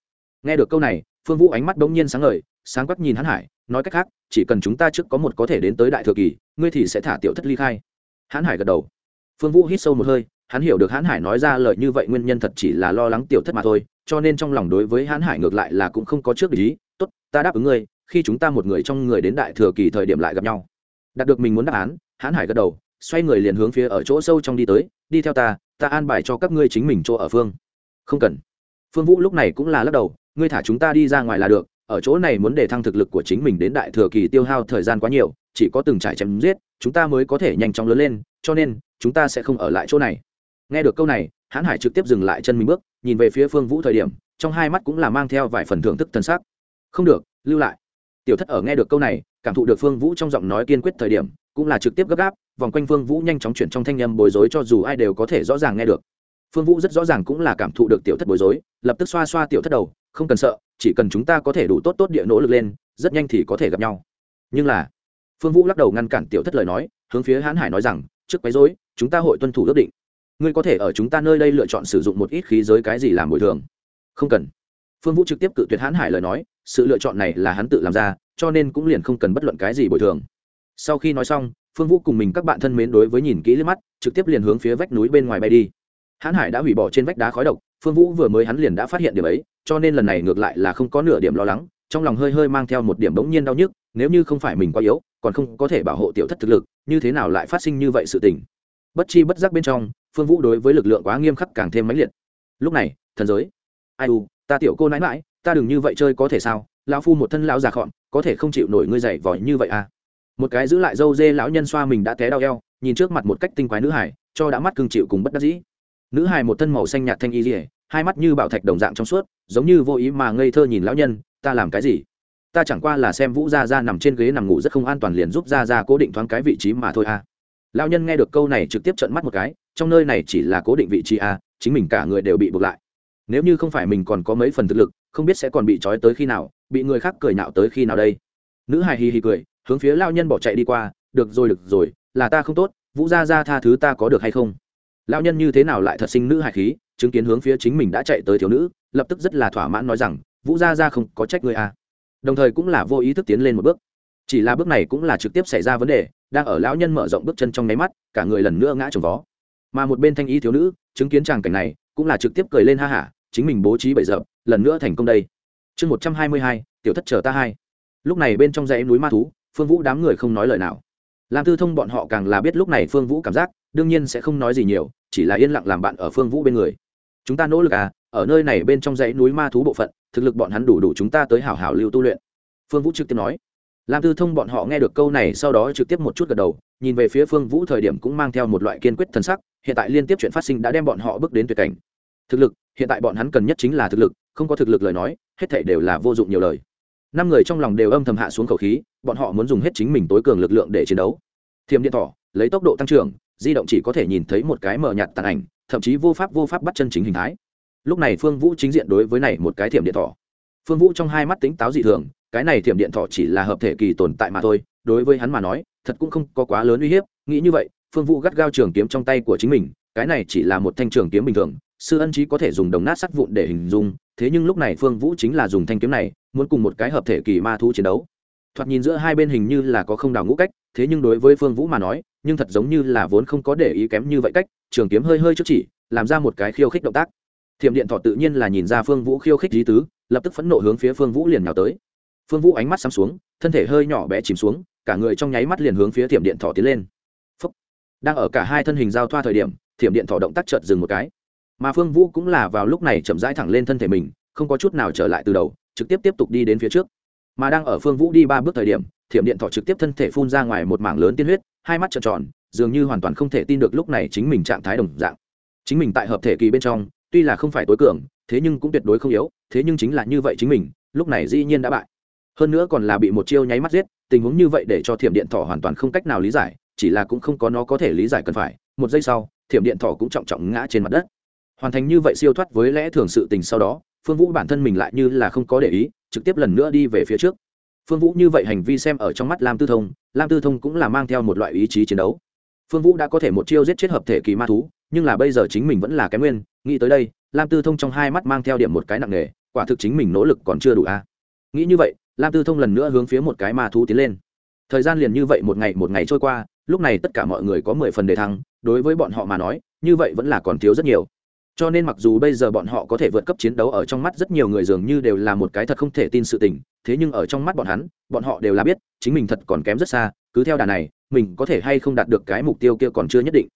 Nghe được câu này, phương vũ ánh mắt bỗng nhiên sáng ngời, sáng quắc nhìn hắn hải, nói cách khác, chỉ cần chúng ta trước có một có thể đến tới đại thừa kỳ, ngươi thì sẽ thả tiểu thất ly khai. Hắn hải gật đầu. Phương vũ hít sâu một hơi, hắn hiểu được hãn hải nói ra lời như vậy nguyên nhân thật chỉ là lo lắng tiểu thất mà thôi, cho nên trong lòng đối với hãn hải ngược lại là cũng không có trước ý, tốt, ta đáp ứng ngươi, khi chúng ta một người trong người đến đại thừa kỳ thời điểm lại gặp nhau đạt được mình muốn đáp án, hãn hải gật đầu, xoay người liền hướng phía ở chỗ sâu trong đi tới, đi theo ta ta an bài cho các ngươi chính mình chỗ ở phương. Không cần. Phương vũ lúc này cũng là lắc đầu, ngươi thả chúng ta đi ra ngoài là được, ở chỗ này muốn để thăng thực lực của chính mình đến đại thừa kỳ tiêu hao thời gian quá nhiều, chỉ có từng trải chém giết, chúng ta mới có thể nhanh chóng lớn lên, cho nên, chúng ta sẽ không ở lại chỗ này. Nghe được câu này, hãn hải trực tiếp dừng lại chân mình bước, nhìn về phía phương vũ thời điểm, trong hai mắt cũng là mang theo vài phần thưởng thức thân xác không được, lưu lại. Tiểu thất ở nghe được câu này cảm thụ được phương vũ trong giọng nói kiên quyết thời điểm, cũng là trực tiếp gấp gáp, vòng quanh phương vũ nhanh chóng chuyển trong thanh â m bối rối cho dù ai đều có thể rõ ràng nghe được. Phương vũ rất rõ ràng cũng là cảm thụ được tiểu thất bối rối, lập tức xoa xoa tiểu thất đầu, không cần sợ, chỉ cần chúng ta có thể đủ tốt tốt địa nỗ lực lên, rất nhanh thì có thể gặp nhau. Nhưng là, phương vũ lắc đầu ngăn cản tiểu thất lời nói, hướng phía hãn hải nói rằng, trước quấy rối, chúng ta hội tuân thủ ước định. Ngươi có thể ở chúng ta nơi đây lựa chọn sử dụng một ít khí giới cái gì làm bồi thường. Không cần. Phương vũ trực tiếp cự tuyệt hãn hải lời nói, sự lựa chọn này là hắn tự làm ra cho nên cũng liền không cần bất luận cái gì bồi thường. Sau khi nói xong, phương vũ cùng mình các bạn thân mến đối với nhìn kỹ lên mắt, trực tiếp liền hướng phía vách núi bên ngoài bay đi. Hãn hải đã hủy bỏ trên vách đá khói độc, phương vũ vừa mới hắn liền đã phát hiện điểm ấy, cho nên lần này ngược lại là không có nửa điểm lo lắng, trong lòng hơi hơi mang theo một điểm bỗng nhiên đau nhức, nếu như không phải mình quá yếu, còn không có thể bảo hộ tiểu thất thực lực, như thế nào lại phát sinh như vậy sự tình. Bất chi bất giác bên trong, phương vũ đối với lực lượng quá nghiêm khắc càng thêm mãnh liệt. Lúc này, thần giới. Ai u, ta tiểu cô nãi mãi ta đừng như vậy chơi có thể sao? Lão phu một thân lão già khọn có thể không chịu nổi ngươi dày vòi như vậy à? Một cái giữ lại dâu dê lão nhân xoa mình đã té đau eo, nhìn trước mặt một cách tinh quái nữ hải cho đã mắt cương chịu cùng bất đắc dĩ. Nữ hải một thân màu xanh nhạt thanh y dỉa hai mắt như bảo thạch đồng dạng trong suốt, giống như vô ý mà ngây thơ nhìn lão nhân, ta làm cái gì? Ta chẳng qua là xem vũ gia gia nằm trên ghế nằm ngủ rất không an toàn liền giúp gia gia cố định thoáng cái vị trí mà thôi à. Lão nhân nghe được câu này trực tiếp trợn mắt một cái, trong nơi này chỉ là cố định vị trí à chính mình cả người đều bị buộc lại. Nếu như không phải mình còn có mấy phần thực lực, không biết sẽ còn bị trói tới khi nào bị người khác cười nhạo tới khi nào đây? Nữ hài hì hì cười, hướng phía lao nhân bỏ chạy đi qua, được rồi được rồi, là ta không tốt, vũ gia gia tha thứ ta có được hay không? Lao nhân như thế nào lại thật sinh nữ hài khí, chứng kiến hướng phía chính mình đã chạy tới thiếu nữ, lập tức rất là thỏa mãn nói rằng, vũ gia gia không có trách người à. đồng thời cũng là vô ý thức tiến lên một bước. Chỉ là bước này cũng là trực tiếp xảy ra vấn đề, đang ở lão nhân mở rộng bước chân trong nháy mắt, cả người lần nữa ngã trồng vó. Mà một bên thanh y thiếu nữ, chứng kiến tràng cảnh này, cũng là trực tiếp cười lên ha hả, chính mình bố trí bậy dập, lần nữa thành công đây chương một trăm hai mươi hai, tiểu thất chờ ta hai. Lúc này bên trong dãy núi ma thú, phương vũ đám người không nói lời nào. Làm tư thông bọn họ càng là biết lúc này phương vũ cảm giác, đương nhiên sẽ không nói gì nhiều, chỉ là yên lặng làm bạn ở phương vũ bên người. Chúng ta nỗ lực à ở nơi này bên trong dãy núi ma thú bộ phận, thực lực bọn hắn đủ đủ chúng ta tới hảo hảo lưu tu luyện. Phương vũ trực tiếp nói. Làm tư thông bọn họ nghe được câu này sau đó trực tiếp một chút gật đầu, nhìn về phía phương vũ thời điểm cũng mang theo một loại kiên quyết thần sắc, hiện tại liên tiếp chuyện phát sinh đã đem bọn họ bước đến tuyệt cảnh. Thực lực, hiện tại bọn hắn cần nhất chính là thực lực, không có thực lực lời nói hết thảy đều là vô dụng nhiều lời. Năm người trong lòng đều âm thầm hạ xuống khẩu khí, bọn họ muốn dùng hết chính mình tối cường lực lượng để chiến đấu. Thiềm điện thỏ, lấy tốc độ tăng trưởng, di động chỉ có thể nhìn thấy một cái mờ nhạt tàn ảnh, thậm chí vô pháp vô pháp bắt chân chính hình thái. Lúc này phương vũ chính diện đối với này một cái thiểm điện thỏ. Phương vũ trong hai mắt tính táo dị thường, cái này thiểm điện thỏ chỉ là hợp thể kỳ tồn tại mà thôi, đối với hắn mà nói, thật cũng không có quá lớn uy hiếp, nghĩ như vậy, phương vũ gắt gao trường kiếm trong tay của chính mình, cái này chỉ là một thanh trường kiếm bình thường sư ân chí có thể dùng đồng nát sắt vụn để hình dung, thế nhưng lúc này phương vũ chính là dùng thanh kiếm này, muốn cùng một cái hợp thể kỳ ma thú chiến đấu. Thoạt nhìn giữa hai bên hình như là có không đào ngũ cách, thế nhưng đối với phương vũ mà nói, nhưng thật giống như là vốn không có để ý kém như vậy cách, trường kiếm hơi hơi trước chỉ, làm ra một cái khiêu khích động tác. Thiểm điện thọ tự nhiên là nhìn ra phương vũ khiêu khích lý tứ, lập tức phẫn nộ hướng phía phương vũ liền nhào tới. Phương vũ ánh mắt sắm xuống, thân thể hơi nhỏ bé chìm xuống, cả người trong nháy mắt liền hướng phía thiểm điện thọ tiến lên、Phúc. Đang ở cả hai thân hình giao thoa thời điểm, thiểm điện thọ động tác chợt dừng một cái mà phương vũ cũng là vào lúc này chậm rãi thẳng lên thân thể mình, không có chút nào trở lại từ đầu, trực tiếp tiếp tục đi đến phía trước. Mà đang ở phương vũ đi ba bước thời điểm, thiểm điện thọ trực tiếp thân thể phun ra ngoài một mảng lớn tiên huyết, hai mắt trợn tròn, dường như hoàn toàn không thể tin được lúc này chính mình trạng thái đồng dạng. Chính mình tại hợp thể kỳ bên trong, tuy là không phải tối cường, thế nhưng cũng tuyệt đối không yếu, thế nhưng chính là như vậy chính mình, lúc này dĩ nhiên đã bại. Hơn nữa còn là bị một chiêu nháy mắt giết, tình huống như vậy để cho thiểm điện thọ hoàn toàn không cách nào lý giải, chỉ là cũng không có nó có thể lý giải cần phải. Một giây sau, thiểm điện thọ cũng trọng trọng ngã trên mặt đất hoàn thành như vậy siêu thoát với lẽ thường sự tình sau đó, phương vũ bản thân mình lại như là không có để ý, trực tiếp lần nữa đi về phía trước. Phương vũ như vậy hành vi xem ở trong mắt lam tư thông, lam tư thông cũng là mang theo một loại ý chí chiến đấu. Phương vũ đã có thể một chiêu giết chết hợp thể kỳ ma thú, nhưng là bây giờ chính mình vẫn là cái nguyên, nghĩ tới đây, lam tư thông trong hai mắt mang theo điểm một cái nặng nề, quả thực chính mình nỗ lực còn chưa đủ a à? nghĩ như vậy, lam tư thông lần nữa hướng phía một cái ma thú tiến lên. Thời gian liền như vậy một ngày một ngày trôi qua, lúc này tất cả mọi người có mười phần đề thăng, đối với bọn họ mà nói, như vậy vẫn là còn thiếu rất nhiều cho nên mặc dù bây giờ bọn họ có thể vượt cấp chiến đấu ở trong mắt rất nhiều người dường như đều là một cái thật không thể tin sự tình, thế nhưng ở trong mắt bọn hắn, bọn họ đều là biết, chính mình thật còn kém rất xa, cứ theo đà này, mình có thể hay không đạt được cái mục tiêu kia còn chưa nhất định.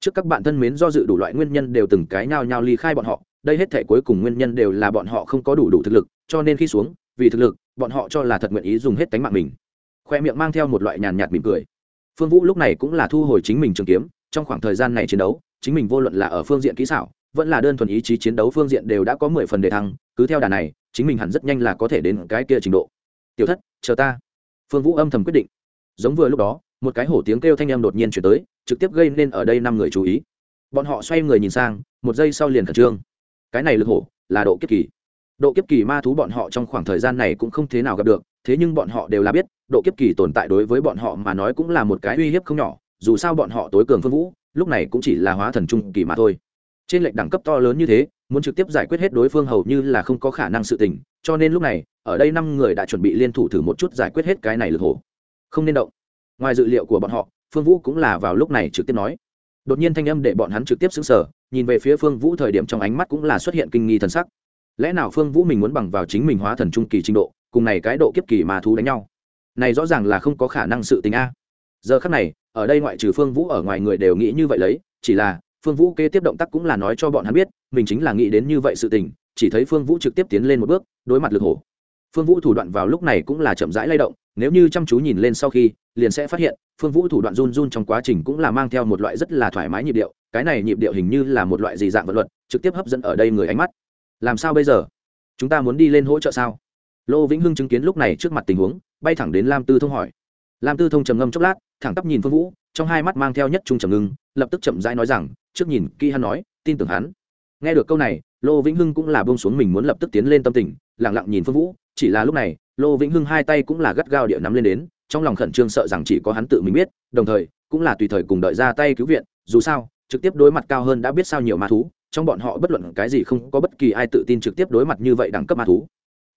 Trước các bạn thân mến, do dự đủ loại nguyên nhân đều từng cái nhao nhao ly khai bọn họ, đây hết thể cuối cùng nguyên nhân đều là bọn họ không có đủ đủ thực lực, cho nên khi xuống, vì thực lực, bọn họ cho là thật nguyện ý dùng hết tánh mạng mình. Khoe miệng mang theo một loại nhàn nhạt mỉm cười. Phương vũ lúc này cũng là thu hồi chính mình trường kiếm, trong khoảng thời gian này chiến đấu, chính mình vô luận là ở phương diện kỹ xảo vẫn là đơn thuần ý chí chiến đấu phương diện đều đã có mười phần đề thăng, cứ theo đà này, chính mình hẳn rất nhanh là có thể đến cái kia trình độ. Tiểu thất, chờ ta. Phương vũ âm thầm quyết định. Giống vừa lúc đó, một cái hổ tiếng kêu thanh em đột nhiên chuyển tới, trực tiếp gây nên ở đây năm người chú ý. Bọn họ xoay người nhìn sang, một giây sau liền khẩn trương. Cái này lực hổ, là độ kiếp kỳ. Độ kiếp kỳ ma thú bọn họ trong khoảng thời gian này cũng không thế nào gặp được, thế nhưng bọn họ đều là biết, độ kiếp kỳ tồn tại đối với bọn họ mà nói cũng là một cái uy hiếp không nhỏ, dù sao bọn họ tối cường phương vũ, lúc này cũng chỉ là hóa thần trung kỳ mà thôi trên lệnh đẳng cấp to lớn như thế, muốn trực tiếp giải quyết hết đối phương hầu như là không có khả năng sự tình, cho nên lúc này, ở đây năm người đã chuẩn bị liên thủ thử một chút giải quyết hết cái này lực hổ. Không nên động. Ngoài dự liệu của bọn họ, phương vũ cũng là vào lúc này trực tiếp nói. Đột nhiên thanh âm để bọn hắn trực tiếp xứng sở nhìn về phía phương vũ thời điểm trong ánh mắt cũng là xuất hiện kinh nghi thần sắc. Lẽ nào phương vũ mình muốn bằng vào chính mình hóa thần trung kỳ trình độ, cùng này cái độ kiếp kỳ mà thú đánh nhau? Này rõ ràng là không có khả năng sự tình a. Giờ khắc này, ở đây ngoại trừ phương vũ ở ngoài người đều nghĩ như vậy lấy, chỉ là phương vũ kế tiếp động tác cũng là nói cho bọn hắn biết, mình chính là nghĩ đến như vậy sự tình, chỉ thấy phương vũ trực tiếp tiến lên một bước, đối mặt lực hổ. Phương vũ thủ đoạn vào lúc này cũng là chậm rãi lay động, nếu như chăm chú nhìn lên sau khi, liền sẽ phát hiện, phương vũ thủ đoạn run run trong quá trình cũng là mang theo một loại rất là thoải mái nhịp điệu, cái này nhịp điệu hình như là một loại gì dạng vật luật, trực tiếp hấp dẫn ở đây người ánh mắt. Làm sao bây giờ? Chúng ta muốn đi lên hỗ trợ sao? Lô vĩnh hưng chứng kiến lúc này trước mặt tình huống, bay thẳng đến lam tư thông hỏi. Lam tư thông trầm ngâm chốc lát, thẳng tắp nhìn phương vũ trong hai mắt mang theo nhất trung trầm ngưng, lập tức chậm rãi nói rằng, trước nhìn kỹ hắn nói, tin tưởng hắn. Nghe được câu này, lô vĩnh hưng cũng là bông xuống mình muốn lập tức tiến lên tâm tình lẳng lặng nhìn phương vũ, chỉ là lúc này, lô vĩnh hưng hai tay cũng là gắt gao địa nắm lên đến, trong lòng khẩn trương sợ rằng chỉ có hắn tự mình biết, đồng thời, cũng là tùy thời cùng đợi ra tay cứu viện, dù sao, trực tiếp đối mặt cao hơn đã biết sao nhiều ma thú, trong bọn họ bất luận cái gì không có bất kỳ ai tự tin trực tiếp đối mặt như vậy đẳng cấp ma thú.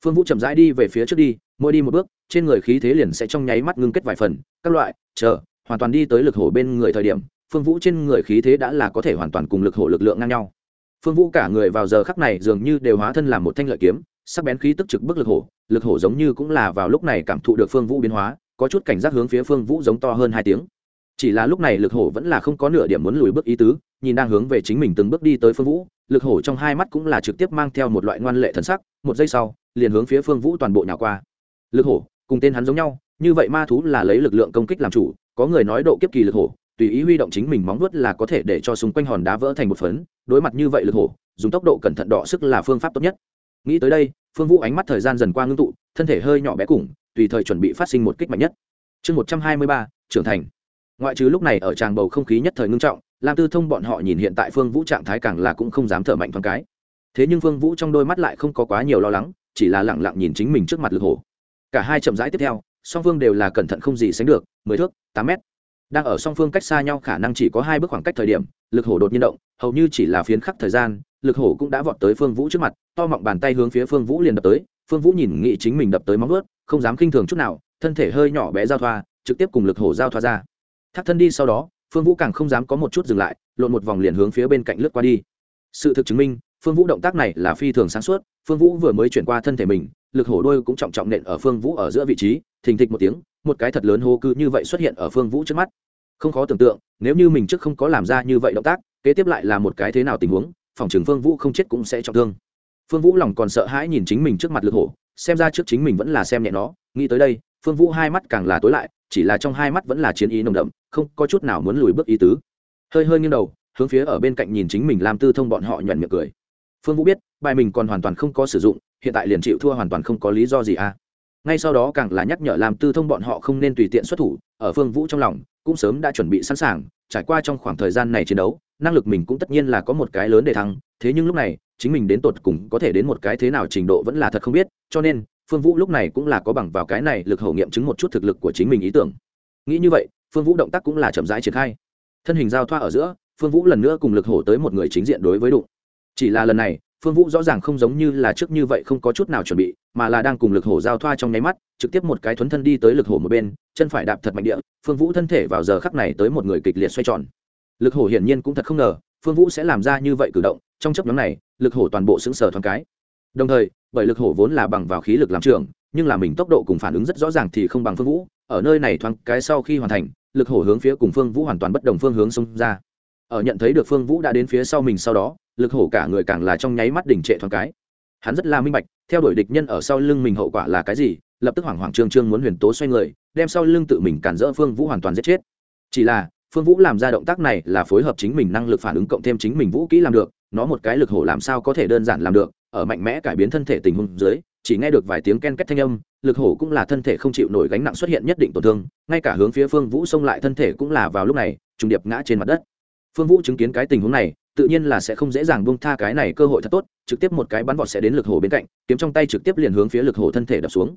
Phương vũ chậm rãi đi về phía trước đi, mỗi đi một bước, trên người khí thế liền sẽ trong nháy mắt ngưng kết vài phần, các loại, chờ hoàn toàn đi tới lực hổ bên người thời điểm, phương vũ trên người khí thế đã là có thể hoàn toàn cùng lực hổ lực lượng ngang nhau. Phương vũ cả người vào giờ khắc này dường như đều hóa thân làm một thanh lợi kiếm, sắc bén khí tức trực bức lực hổ lực hổ giống như cũng là vào lúc này cảm thụ được phương vũ biến hóa, có chút cảnh giác hướng phía phương vũ giống to hơn hai tiếng. Chỉ là lúc này lực hổ vẫn là không có nửa điểm muốn lùi bước ý tứ, nhìn đang hướng về chính mình từng bước đi tới phương vũ, lực hổ trong hai mắt cũng là trực tiếp mang theo một loại ngoan lệ thần sắc, một giây sau, liền hướng phía phương vũ toàn bộ nhào qua. Lực hổ, cùng tên hắn giống nhau, như vậy ma thú là lấy lực lượng công kích làm chủ có người nói độ kiếp kỳ lực hổ, tùy ý huy động chính mình móng vuốt là có thể để cho xung quanh hòn đá vỡ thành một phấn, đối mặt như vậy lực hổ, dùng tốc độ cẩn thận đỏ sức là phương pháp tốt nhất. Nghĩ tới đây, phương vũ ánh mắt thời gian dần qua ngưng tụ, thân thể hơi nhỏ bé cùng tùy thời chuẩn bị phát sinh một kích mạnh nhất. Chương một trăm hai mươi ba, trưởng thành. Ngoại trừ lúc này ở tràng bầu không khí nhất thời ngưng trọng, lam tư thông bọn họ nhìn hiện tại phương vũ trạng thái càng là cũng không dám thở mạnh thoáng cái. Thế nhưng phương vũ trong đôi mắt lại không có quá nhiều lo lắng, chỉ là lẳng lặng nhìn chính mình trước mặt lực hổ. Cả hai chậm rãi tiếp theo song phương đều là cẩn thận không gì sánh được, mười thước, tám mét. Đang ở song phương cách xa nhau khả năng chỉ có hai bước khoảng cách thời điểm, lực hổ đột nhiên động, hầu như chỉ là phiến khắc thời gian, lực hổ cũng đã vọt tới phương vũ trước mặt, to mọng bàn tay hướng phía phương vũ liền đập tới, phương vũ nhìn nghị chính mình đập tới móng ướt không dám khinh thường chút nào, thân thể hơi nhỏ bé giao thoa, trực tiếp cùng lực hổ giao thoa ra. Thác thân đi sau đó, phương vũ càng không dám có một chút dừng lại, lộn một vòng liền hướng phía bên cạnh lướt qua đi. Sự thực chứng minh, phương vũ động tác này là phi thường sáng suốt, phương vũ vừa mới chuyển qua thân thể mình lực hổ đôi cũng trọng trọng nện ở phương vũ ở giữa vị trí, thình thịch một tiếng, một cái thật lớn hô cư như vậy xuất hiện ở phương vũ trước mắt. Không khó tưởng tượng, nếu như mình trước không có làm ra như vậy động tác, kế tiếp lại là một cái thế nào tình huống, phòng trường phương vũ không chết cũng sẽ trọng thương. Phương vũ lòng còn sợ hãi nhìn chính mình trước mặt lực hổ, xem ra trước chính mình vẫn là xem nhẹ nó, nghĩ tới đây, phương vũ hai mắt càng là tối lại, chỉ là trong hai mắt vẫn là chiến ý nồng đậm, không có chút nào muốn lùi bước ý tứ. Hơi hơi nghiêng đầu, hướng phía ở bên cạnh nhìn chính mình làm tư thông bọn họ nhuận miệng cười. Phương vũ biết, bài mình còn hoàn toàn không có sử dụng hiện tại liền chịu thua hoàn toàn không có lý do gì à. Ngay sau đó càng là nhắc nhở làm tư thông bọn họ không nên tùy tiện xuất thủ, ở phương vũ trong lòng, cũng sớm đã chuẩn bị sẵn sàng, trải qua trong khoảng thời gian này chiến đấu, năng lực mình cũng tất nhiên là có một cái lớn để thăng, thế nhưng lúc này, chính mình đến tột cùng có thể đến một cái thế nào trình độ vẫn là thật không biết, cho nên, phương vũ lúc này cũng là có bằng vào cái này lực hậu nghiệm chứng một chút thực lực của chính mình ý tưởng. Nghĩ như vậy, phương vũ động tác cũng là chậm rãi triển khai. Thân hình giao thoa ở giữa, phương vũ lần nữa cùng lực hổ tới một người chính diện đối với đụng. Chỉ là lần này phương vũ rõ ràng không giống như là trước như vậy không có chút nào chuẩn bị, mà là đang cùng lực hổ giao thoa trong nháy mắt, trực tiếp một cái thuấn thân đi tới lực hổ một bên, chân phải đạp thật mạnh địa, phương vũ thân thể vào giờ khắc này tới một người kịch liệt xoay tròn. Lực hổ hiển nhiên cũng thật không ngờ, phương vũ sẽ làm ra như vậy cử động, trong chấp nhóm này, lực hổ toàn bộ xứng sở thoáng cái. Đồng thời, bởi lực hổ vốn là bằng vào khí lực làm trường nhưng là mình tốc độ cùng phản ứng rất rõ ràng thì không bằng phương vũ, ở nơi này thoáng cái sau khi hoàn thành, lực hổ hướng phía cùng phương vũ hoàn toàn bất đồng phương hướng xông ra. Ở nhận thấy được phương vũ đã đến phía sau mình sau đó lực hổ cả người càng là trong nháy mắt đỉnh trệ thoáng cái. Hắn rất là minh bạch, theo đuổi địch nhân ở sau lưng mình hậu quả là cái gì, lập tức hoảng hoảng trương trương muốn huyền tố xoay người, đem sau lưng tự mình cản rỡ phương vũ hoàn toàn giết chết. Chỉ là, phương vũ làm ra động tác này là phối hợp chính mình năng lực phản ứng cộng thêm chính mình vũ kỹ làm được, nó một cái lực hổ làm sao có thể đơn giản làm được, ở mạnh mẽ cải biến thân thể tình huống dưới, chỉ nghe được vài tiếng ken két thanh âm, lực hổ cũng là thân thể không chịu nổi gánh nặng xuất hiện nhất định tổn thương, ngay cả hướng phía phương vũ xông lại thân thể cũng là vào lúc này, trùng điệp ngã trên mặt đất phương vũ chứng kiến cái tình huống này, tự nhiên là sẽ không dễ dàng buông tha cái này cơ hội thật tốt, trực tiếp một cái bắn vọt sẽ đến lực hổ bên cạnh, kiếm trong tay trực tiếp liền hướng phía lực hổ thân thể đập xuống.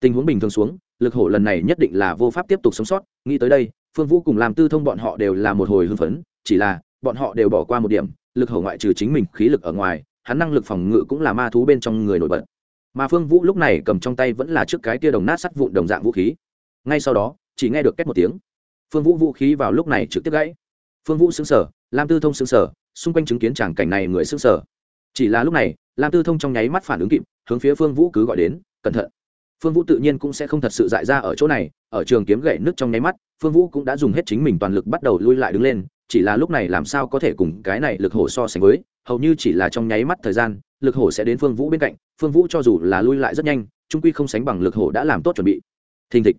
Tình huống bình thường xuống, lực hổ lần này nhất định là vô pháp tiếp tục sống sót, nghĩ tới đây, phương vũ cùng làm tư thông bọn họ đều là một hồi hưng phấn, chỉ là, bọn họ đều bỏ qua một điểm, lực hổ ngoại trừ chính mình khí lực ở ngoài, hắn năng lực phòng ngự cũng là ma thú bên trong người nổi bật. Mà phương vũ lúc này cầm trong tay vẫn là trước cái tia đồng nát sắt vụn đồng dạng vũ khí. Ngay sau đó, chỉ nghe được két một tiếng. Phương vũ vũ khí vào lúc này trực tiếp gãy phương vũ xứng sở lam tư thông xứng sở xung quanh chứng kiến tràng cảnh này người xứng sở chỉ là lúc này, lam tư thông trong nháy mắt phản ứng kịp, hướng phía phương vũ cứ gọi đến, cẩn thận. Phương vũ tự nhiên cũng sẽ không thật sự dại ra ở chỗ này, ở trường kiếm gậy nước trong nháy mắt, phương vũ cũng đã dùng hết chính mình toàn lực bắt đầu lui lại đứng lên, chỉ là lúc này làm sao có thể cùng cái này lực hổ so sánh với, hầu như chỉ là trong nháy mắt thời gian, lực hổ sẽ đến phương vũ bên cạnh, phương vũ cho dù là lui lại rất nhanh trung quy không sánh bằng lực hổ đã làm tốt chuẩn bị. Thình thịch.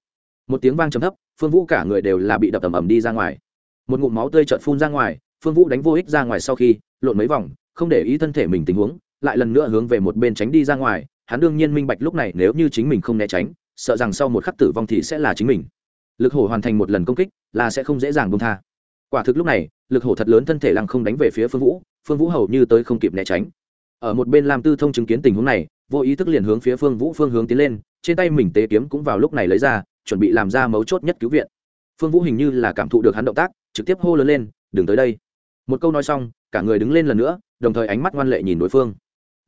Một tiếng vang trầm thấp, phương vũ cả người đều là bị đập ầm ầm đi ra ngoài một ngụm máu tươi trợn phun ra ngoài, phương vũ đánh vô ích ra ngoài sau khi, lộn mấy vòng, không để ý thân thể mình tình huống, lại lần nữa hướng về một bên tránh đi ra ngoài. Hắn đương nhiên minh bạch lúc này nếu như chính mình không né tránh, sợ rằng sau một khắc tử vong thì sẽ là chính mình. Lực hổ hoàn thành một lần công kích là sẽ không dễ dàng bông tha. Quả thực lúc này, lực hổ thật lớn thân thể lăng không đánh về phía phương vũ phương vũ hầu như tới không kịp né tránh. Ở một bên làm tư thông chứng kiến tình huống này, vô ý thức liền hướng phía phương vũ phương hướng tiến lên, trên tay mình tế kiếm cũng vào lúc này lấy ra, chuẩn bị làm ra mấu chốt nhất cứu viện. Phương vũ hình như là cảm thụ được hắn động tác trực tiếp hô lớn lên, đừng tới đây. Một câu nói xong, cả người đứng lên lần nữa, đồng thời ánh mắt ngoan lệ nhìn đối phương.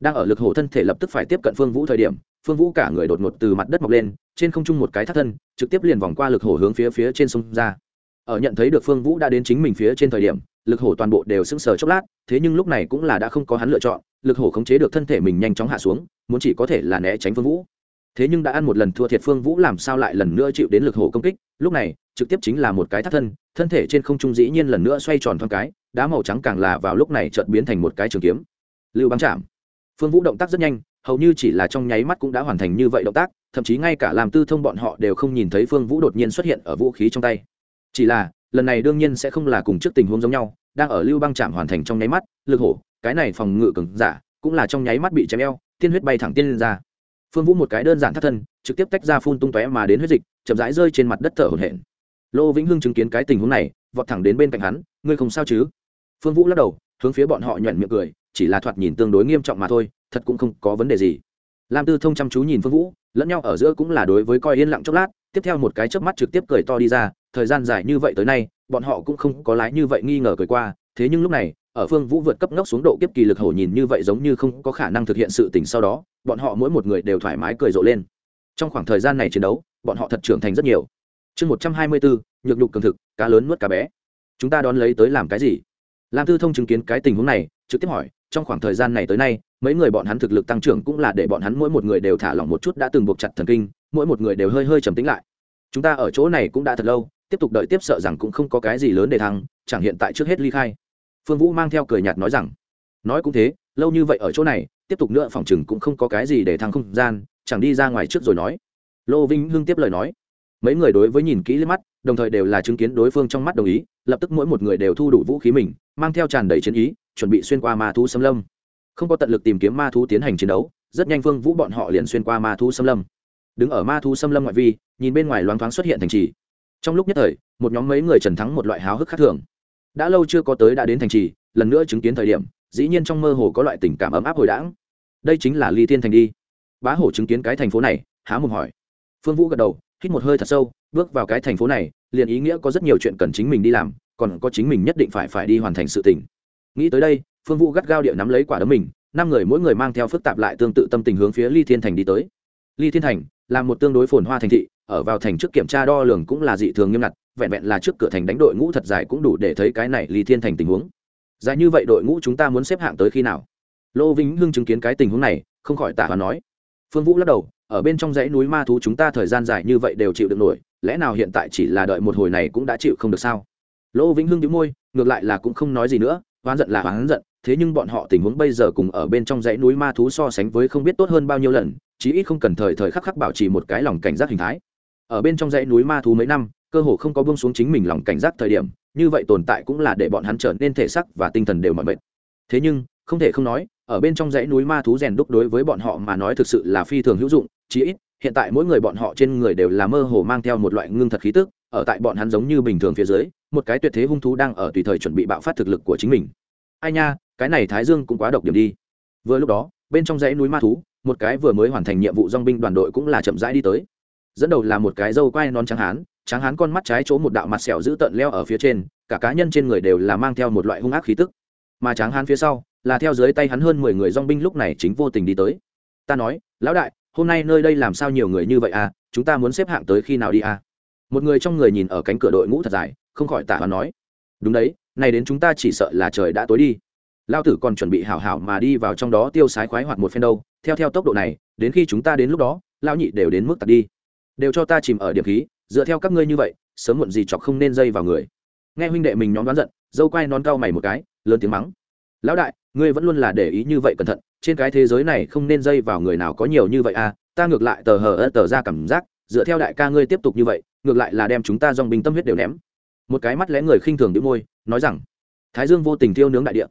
Đang ở lực hổ thân thể lập tức phải tiếp cận phương vũ thời điểm, phương vũ cả người đột ngột từ mặt đất mọc lên, trên không trung một cái thắt thân, trực tiếp liền vòng qua lực hổ hướng phía phía trên sông ra. Ở nhận thấy được phương vũ đã đến chính mình phía trên thời điểm, lực hổ toàn bộ đều sững sờ chốc lát, thế nhưng lúc này cũng là đã không có hắn lựa chọn, lực hổ khống chế được thân thể mình nhanh chóng hạ xuống, muốn chỉ có thể là né tránh phương vũ thế nhưng đã ăn một lần thua thiệt phương vũ làm sao lại lần nữa chịu đến lực hổ công kích? Lúc này, trực tiếp chính là một cái thắt thân thân thể trên không trung dĩ nhiên lần nữa xoay tròn thoáng cái, đá màu trắng càng là vào lúc này chợt biến thành một cái trường kiếm. Lưu băng chạm. Phương vũ động tác rất nhanh, hầu như chỉ là trong nháy mắt cũng đã hoàn thành như vậy động tác, thậm chí ngay cả làm tư thông bọn họ đều không nhìn thấy phương vũ đột nhiên xuất hiện ở vũ khí trong tay. Chỉ là, lần này đương nhiên sẽ không là cùng trước tình huống giống nhau, đang ở lưu băng chạm hoàn thành trong nháy mắt, lực hổ, cái này phòng ngự cứng giả, cũng là trong nháy mắt bị chém eo, tiên huyết bay thẳng tiên lên ra phương vũ một cái đơn giản thắt thân, trực tiếp tách ra phun tung tóe mà đến huyết dịch, chậm rãi rơi trên mặt đất thở hổn hển. Lô vĩnh hưng chứng kiến cái tình huống này, vọt thẳng đến bên cạnh hắn, ngươi không sao chứ? Phương vũ lắc đầu, hướng phía bọn họ nhuận miệng cười, chỉ là thoạt nhìn tương đối nghiêm trọng mà thôi, thật cũng không có vấn đề gì. Lam tư thông chăm chú nhìn phương vũ, lẫn nhau ở giữa cũng là đối với coi yên lặng chốc lát, tiếp theo một cái chớp mắt trực tiếp cười to đi ra, thời gian dài như vậy tới nay, bọn họ cũng không có lái như vậy nghi ngờ cười qua, thế nhưng lúc này ở phương vũ vượt cấp ngốc xuống độ kiếp kỳ lực hổ nhìn như vậy giống như không có khả năng thực hiện sự tình sau đó, bọn họ mỗi một người đều thoải mái cười rộ lên. Trong khoảng thời gian này chiến đấu, bọn họ thật trưởng thành rất nhiều. Chương một trăm hai mươi bốn, nhược nhục cường thực, cá lớn nuốt cá bé. Chúng ta đón lấy tới làm cái gì? Lam tư thông chứng kiến cái tình huống này, trực tiếp hỏi, trong khoảng thời gian này tới nay, mấy người bọn hắn thực lực tăng trưởng cũng là để bọn hắn mỗi một người đều thả lỏng một chút đã từng buộc chặt thần kinh, mỗi một người đều hơi hơi trầm tính lại. Chúng ta ở chỗ này cũng đã thật lâu, tiếp tục đợi tiếp sợ rằng cũng không có cái gì lớn để thăng chẳng hiện tại trước hết ly khai phương vũ mang theo cười nhạt nói rằng, nói cũng thế, lâu như vậy ở chỗ này, tiếp tục nữa phòng chừng cũng không có cái gì để thăng không gian, chẳng đi ra ngoài trước rồi nói. Lô vinh hưng tiếp lời nói. Mấy người đối với nhìn kỹ lên mắt, đồng thời đều là chứng kiến đối phương trong mắt đồng ý, lập tức mỗi một người đều thu đủ vũ khí mình, mang theo tràn đầy chiến ý, chuẩn bị xuyên qua ma thú xâm lâm. Không có tận lực tìm kiếm ma thú tiến hành chiến đấu, rất nhanh phương vũ bọn họ liền xuyên qua ma thú xâm lâm. Đứng ở ma thú xâm lâm ngoại vi, nhìn bên ngoài loáng thoáng xuất hiện thành trì. Trong lúc nhất thời, một nhóm mấy người trần thắng một loại háo hức khác thường đã lâu chưa có tới đã đến thành trì, lần nữa chứng kiến thời điểm, dĩ nhiên trong mơ hồ có loại tình cảm ấm áp hồi đãng. Đây chính là ly thiên thành đi. Bá hổ chứng kiến cái thành phố này, há mồm hỏi. Phương vũ gật đầu, hít một hơi thật sâu, bước vào cái thành phố này, liền ý nghĩa có rất nhiều chuyện cần chính mình đi làm, còn có chính mình nhất định phải phải đi hoàn thành sự tình. Nghĩ tới đây, phương vũ gắt gao địa nắm lấy quả đấm mình, năm người mỗi người mang theo phức tạp lại tương tự tâm tình hướng phía ly thiên thành đi tới. Ly thiên thành là một tương đối phồn hoa thành thị, ở vào thành trước kiểm tra đo lường cũng là dị thường nghiêm ngặt vẹn vẹn là trước cửa thành đánh đội ngũ thật dài cũng đủ để thấy cái này ly thiên thành tình huống. Dài như vậy đội ngũ chúng ta muốn xếp hạng tới khi nào? Lô vĩnh hưng chứng kiến cái tình huống này, không khỏi tả và nói. Phương vũ lắc đầu, ở bên trong dãy núi ma thú chúng ta thời gian dài như vậy đều chịu được nổi, lẽ nào hiện tại chỉ là đợi một hồi này cũng đã chịu không được sao? Lô vĩnh hưng đĩu môi, ngược lại là cũng không nói gì nữa, oán giận là oán giận, thế nhưng bọn họ tình huống bây giờ cùng ở bên trong dãy núi ma thú so sánh với không biết tốt hơn bao nhiêu lần, chí ít không cần thời thời khắc khắc bảo trì một cái lòng cảnh giác hình thái. Ở bên trong dãy núi ma thú mấy năm cơ hồ không có buông xuống chính mình lòng cảnh giác thời điểm, như vậy tồn tại cũng là để bọn hắn trở nên thể sắc và tinh thần đều mọi mệt. Thế nhưng, không thể không nói, ở bên trong dãy núi ma thú rèn đúc đối với bọn họ mà nói thực sự là phi thường hữu dụng, chí ít, hiện tại mỗi người bọn họ trên người đều là mơ hồ mang theo một loại ngưng thật khí tức, ở tại bọn hắn giống như bình thường phía dưới, một cái tuyệt thế hung thú đang ở tùy thời chuẩn bị bạo phát thực lực của chính mình. Ai nha, cái này thái dương cũng quá độc điểm đi. Vừa lúc đó, bên trong dãy núi ma thú, một cái vừa mới hoàn thành nhiệm vụ dong binh đoàn đội cũng là chậm rãi đi tới. Dẫn đầu là một cái dâu quai non trắng hán Tráng hán con mắt trái chỗ một đạo mặt sẹo giữ tợn leo ở phía trên, cả cá nhân trên người đều là mang theo một loại hung ác khí tức. Mà tráng hán phía sau, là theo dưới tay hắn hơn mười người dong binh lúc này chính vô tình đi tới. Ta nói, lão đại, hôm nay nơi đây làm sao nhiều người như vậy à? Chúng ta muốn xếp hạng tới khi nào đi à? Một người trong người nhìn ở cánh cửa đội ngũ thật dài, không khỏi tả hắn nói, đúng đấy này đến chúng ta chỉ sợ là trời đã tối đi. Lao tử còn chuẩn bị hảo hảo mà đi vào trong đó tiêu sái khoái hoạt một phen đâu. Theo theo tốc độ này, đến khi chúng ta đến lúc đó lao nhị đều đến mức tạt đi. Đều cho ta chìm ở điểm khí dựa theo các ngươi như vậy, sớm muộn gì chọc không nên dây vào người. Nghe huynh đệ mình nhóm đoán giận, dâu quay nón cao mày một cái, lớn tiếng mắng. Lão đại, ngươi vẫn luôn là để ý như vậy cẩn thận, trên cái thế giới này không nên dây vào người nào có nhiều như vậy à ta ngược lại tờ hờ ớt tờ ra cảm giác, dựa theo đại ca ngươi tiếp tục như vậy, ngược lại là đem chúng ta dòng bình tâm huyết đều ném. Một cái mắt lẽ người khinh thường đĩu môi, nói rằng, thái dương vô tình thiêu nướng đại địa.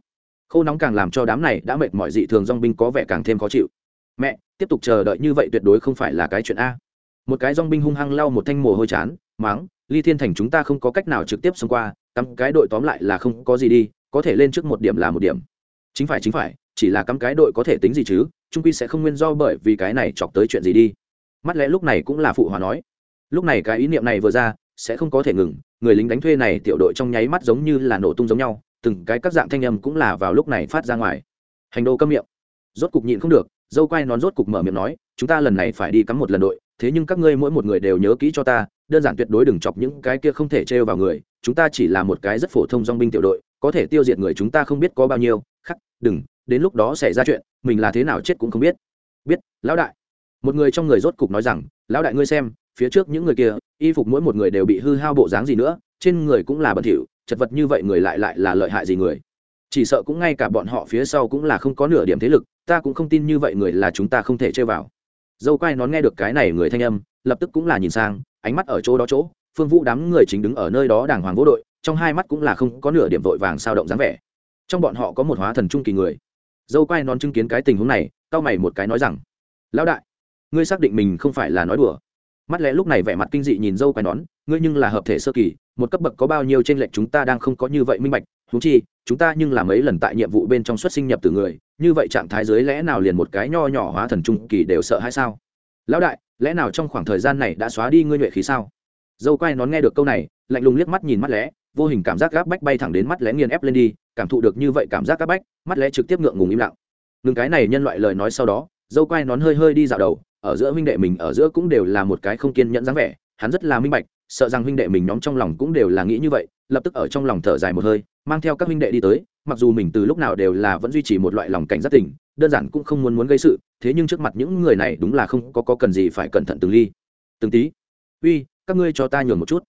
Khô nóng càng làm cho đám này đã mệt mỏi dị thường dòng binh có vẻ càng thêm khó chịu. Mẹ, tiếp tục chờ đợi như vậy tuyệt đối không phải là cái chuyện a một cái dong binh hung hăng lau một thanh mồ hôi chán máng ly thiên thành chúng ta không có cách nào trực tiếp xông qua, cắm cái đội tóm lại là không có gì đi, có thể lên trước một điểm là một điểm. Chính phải chính phải, chỉ là cắm cái đội có thể tính gì chứ, trung quy sẽ không nguyên do bởi vì cái này chọc tới chuyện gì đi. Mắt lẽ lúc này cũng là phụ hòa nói. Lúc này cái ý niệm này vừa ra, sẽ không có thể ngừng, người lính đánh thuê này tiểu đội trong nháy mắt giống như là nổ tung giống nhau, từng cái các dạng thanh âm cũng là vào lúc này phát ra ngoài. Hành đô câm miệng. Rốt cục nhịn không được, dâu quay nón rốt cục mở miệng nói, chúng ta lần này phải đi cắm một lần đội thế nhưng các ngươi mỗi một người đều nhớ kỹ cho ta, đơn giản tuyệt đối đừng chọc những cái kia không thể trêu vào người, chúng ta chỉ là một cái rất phổ thông dong binh tiểu đội, có thể tiêu diệt người chúng ta không biết có bao nhiêu, khắc, đừng, đến lúc đó xảy ra chuyện, mình là thế nào chết cũng không biết. Biết, lão đại. Một người trong người rốt cục nói rằng, lão đại ngươi xem, phía trước những người kia, y phục mỗi một người đều bị hư hao bộ dáng gì nữa, trên người cũng là bẩn thỉu, chật vật như vậy người lại lại là lợi hại gì người? Chỉ sợ cũng ngay cả bọn họ phía sau cũng là không có nửa điểm thế lực, ta cũng không tin như vậy người là chúng ta không thể chơi vào dâu quai nón nghe được cái này người thanh âm, lập tức cũng là nhìn sang, ánh mắt ở chỗ đó chỗ, phương vũ đám người chính đứng ở nơi đó đàng hoàng vô đội, trong hai mắt cũng là không có nửa điểm vội vàng sao động dáng vẻ. Trong bọn họ có một hóa thần trung kỳ người. Dâu quai nón chứng kiến cái tình huống này cao mày một cái nói rằng, lão đại, ngươi xác định mình không phải là nói đùa. Mắt lẽ lúc này vẻ mặt kinh dị nhìn dâu quai nón, ngươi nhưng là hợp thể sơ kỳ, một cấp bậc có bao nhiêu trên lệch chúng ta đang không có như vậy minh bạch thú chi chúng ta nhưng làm ấy lần tại nhiệm vụ bên trong xuất sinh nhập từ người, như vậy trạng thái dưới lẽ nào liền một cái nho nhỏ hóa thần trung kỳ đều sợ hay sao? Lão đại, lẽ nào trong khoảng thời gian này đã xóa đi ngươi nhuệ khí sao? Dâu quai nón nghe được câu này, lạnh lùng liếc mắt nhìn mắt lẽ, vô hình cảm giác gáp bách bay thẳng đến mắt lẽ nghiền ép lên đi, cảm thụ được như vậy cảm giác gáp bách, mắt lẽ trực tiếp ngượng ngùng im lặng. Ngừng cái này nhân loại lời nói sau đó, dâu quai nón hơi hơi đi dạo đầu, ở giữa huynh đệ mình ở giữa cũng đều là một cái không kiên nhẫn dáng vẻ, hắn rất là minh bạch sợ rằng huynh đệ mình nhóm trong lòng cũng đều là nghĩ như vậy lập tức ở trong lòng thở dài một hơi mang theo các huynh đệ đi tới mặc dù mình từ lúc nào đều là vẫn duy trì một loại lòng cảnh giác tình đơn giản cũng không muốn muốn gây sự thế nhưng trước mặt những người này đúng là không có, có cần gì phải cẩn thận từng ly từng tí. Uy các ngươi cho ta nhường một chút.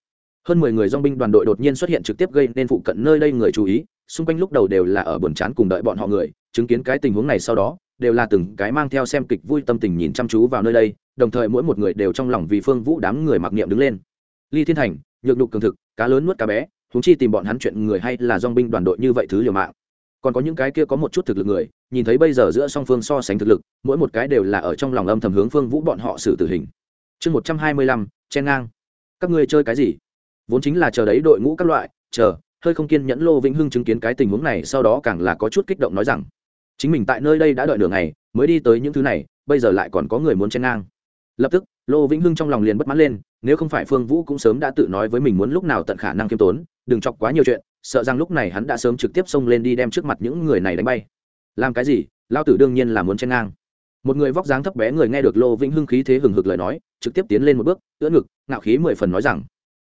Hơn mười người dong binh đoàn đội đột nhiên xuất hiện trực tiếp gây nên phụ cận nơi đây người chú ý xung quanh lúc đầu đều là ở buồn chán cùng đợi bọn họ người chứng kiến cái tình huống này sau đó đều là từng cái mang theo xem kịch vui tâm tình nhìn chăm chú vào nơi đây đồng thời mỗi một người đều trong lòng vì phương vũ đám người mặc niệm đứng lên ly thiên thành, nhược nhục cường thực, cá lớn nuốt cá bé chúng chi tìm bọn hắn chuyện người hay là dong binh đoàn đội như vậy thứ liều mạng. Còn có những cái kia có một chút thực lực người, nhìn thấy bây giờ giữa song phương so sánh thực lực, mỗi một cái đều là ở trong lòng âm thầm hướng phương vũ bọn họ xử tử hình. Chương một trăm hai mươi lăm, chen ngang. Các ngươi chơi cái gì? Vốn chính là chờ đấy đội ngũ các loại, chờ, hơi không kiên nhẫn lô vĩnh hưng chứng kiến cái tình huống này, sau đó càng là có chút kích động nói rằng, chính mình tại nơi đây đã đợi đường này mới đi tới những thứ này, bây giờ lại còn có người muốn chen ngang lập tức, lô vĩnh hưng trong lòng liền bất mãn lên, nếu không phải phương vũ cũng sớm đã tự nói với mình muốn lúc nào tận khả năng kiêm tốn, đừng chọc quá nhiều chuyện, sợ rằng lúc này hắn đã sớm trực tiếp xông lên đi đem trước mặt những người này đánh bay. Làm cái gì? Lao tử đương nhiên là muốn chen ngang. Một người vóc dáng thấp bé người nghe được lô vĩnh hưng khí thế hừng hực lời nói, trực tiếp tiến lên một bước, ưỡn ngực, ngạo khí mười phần nói rằng,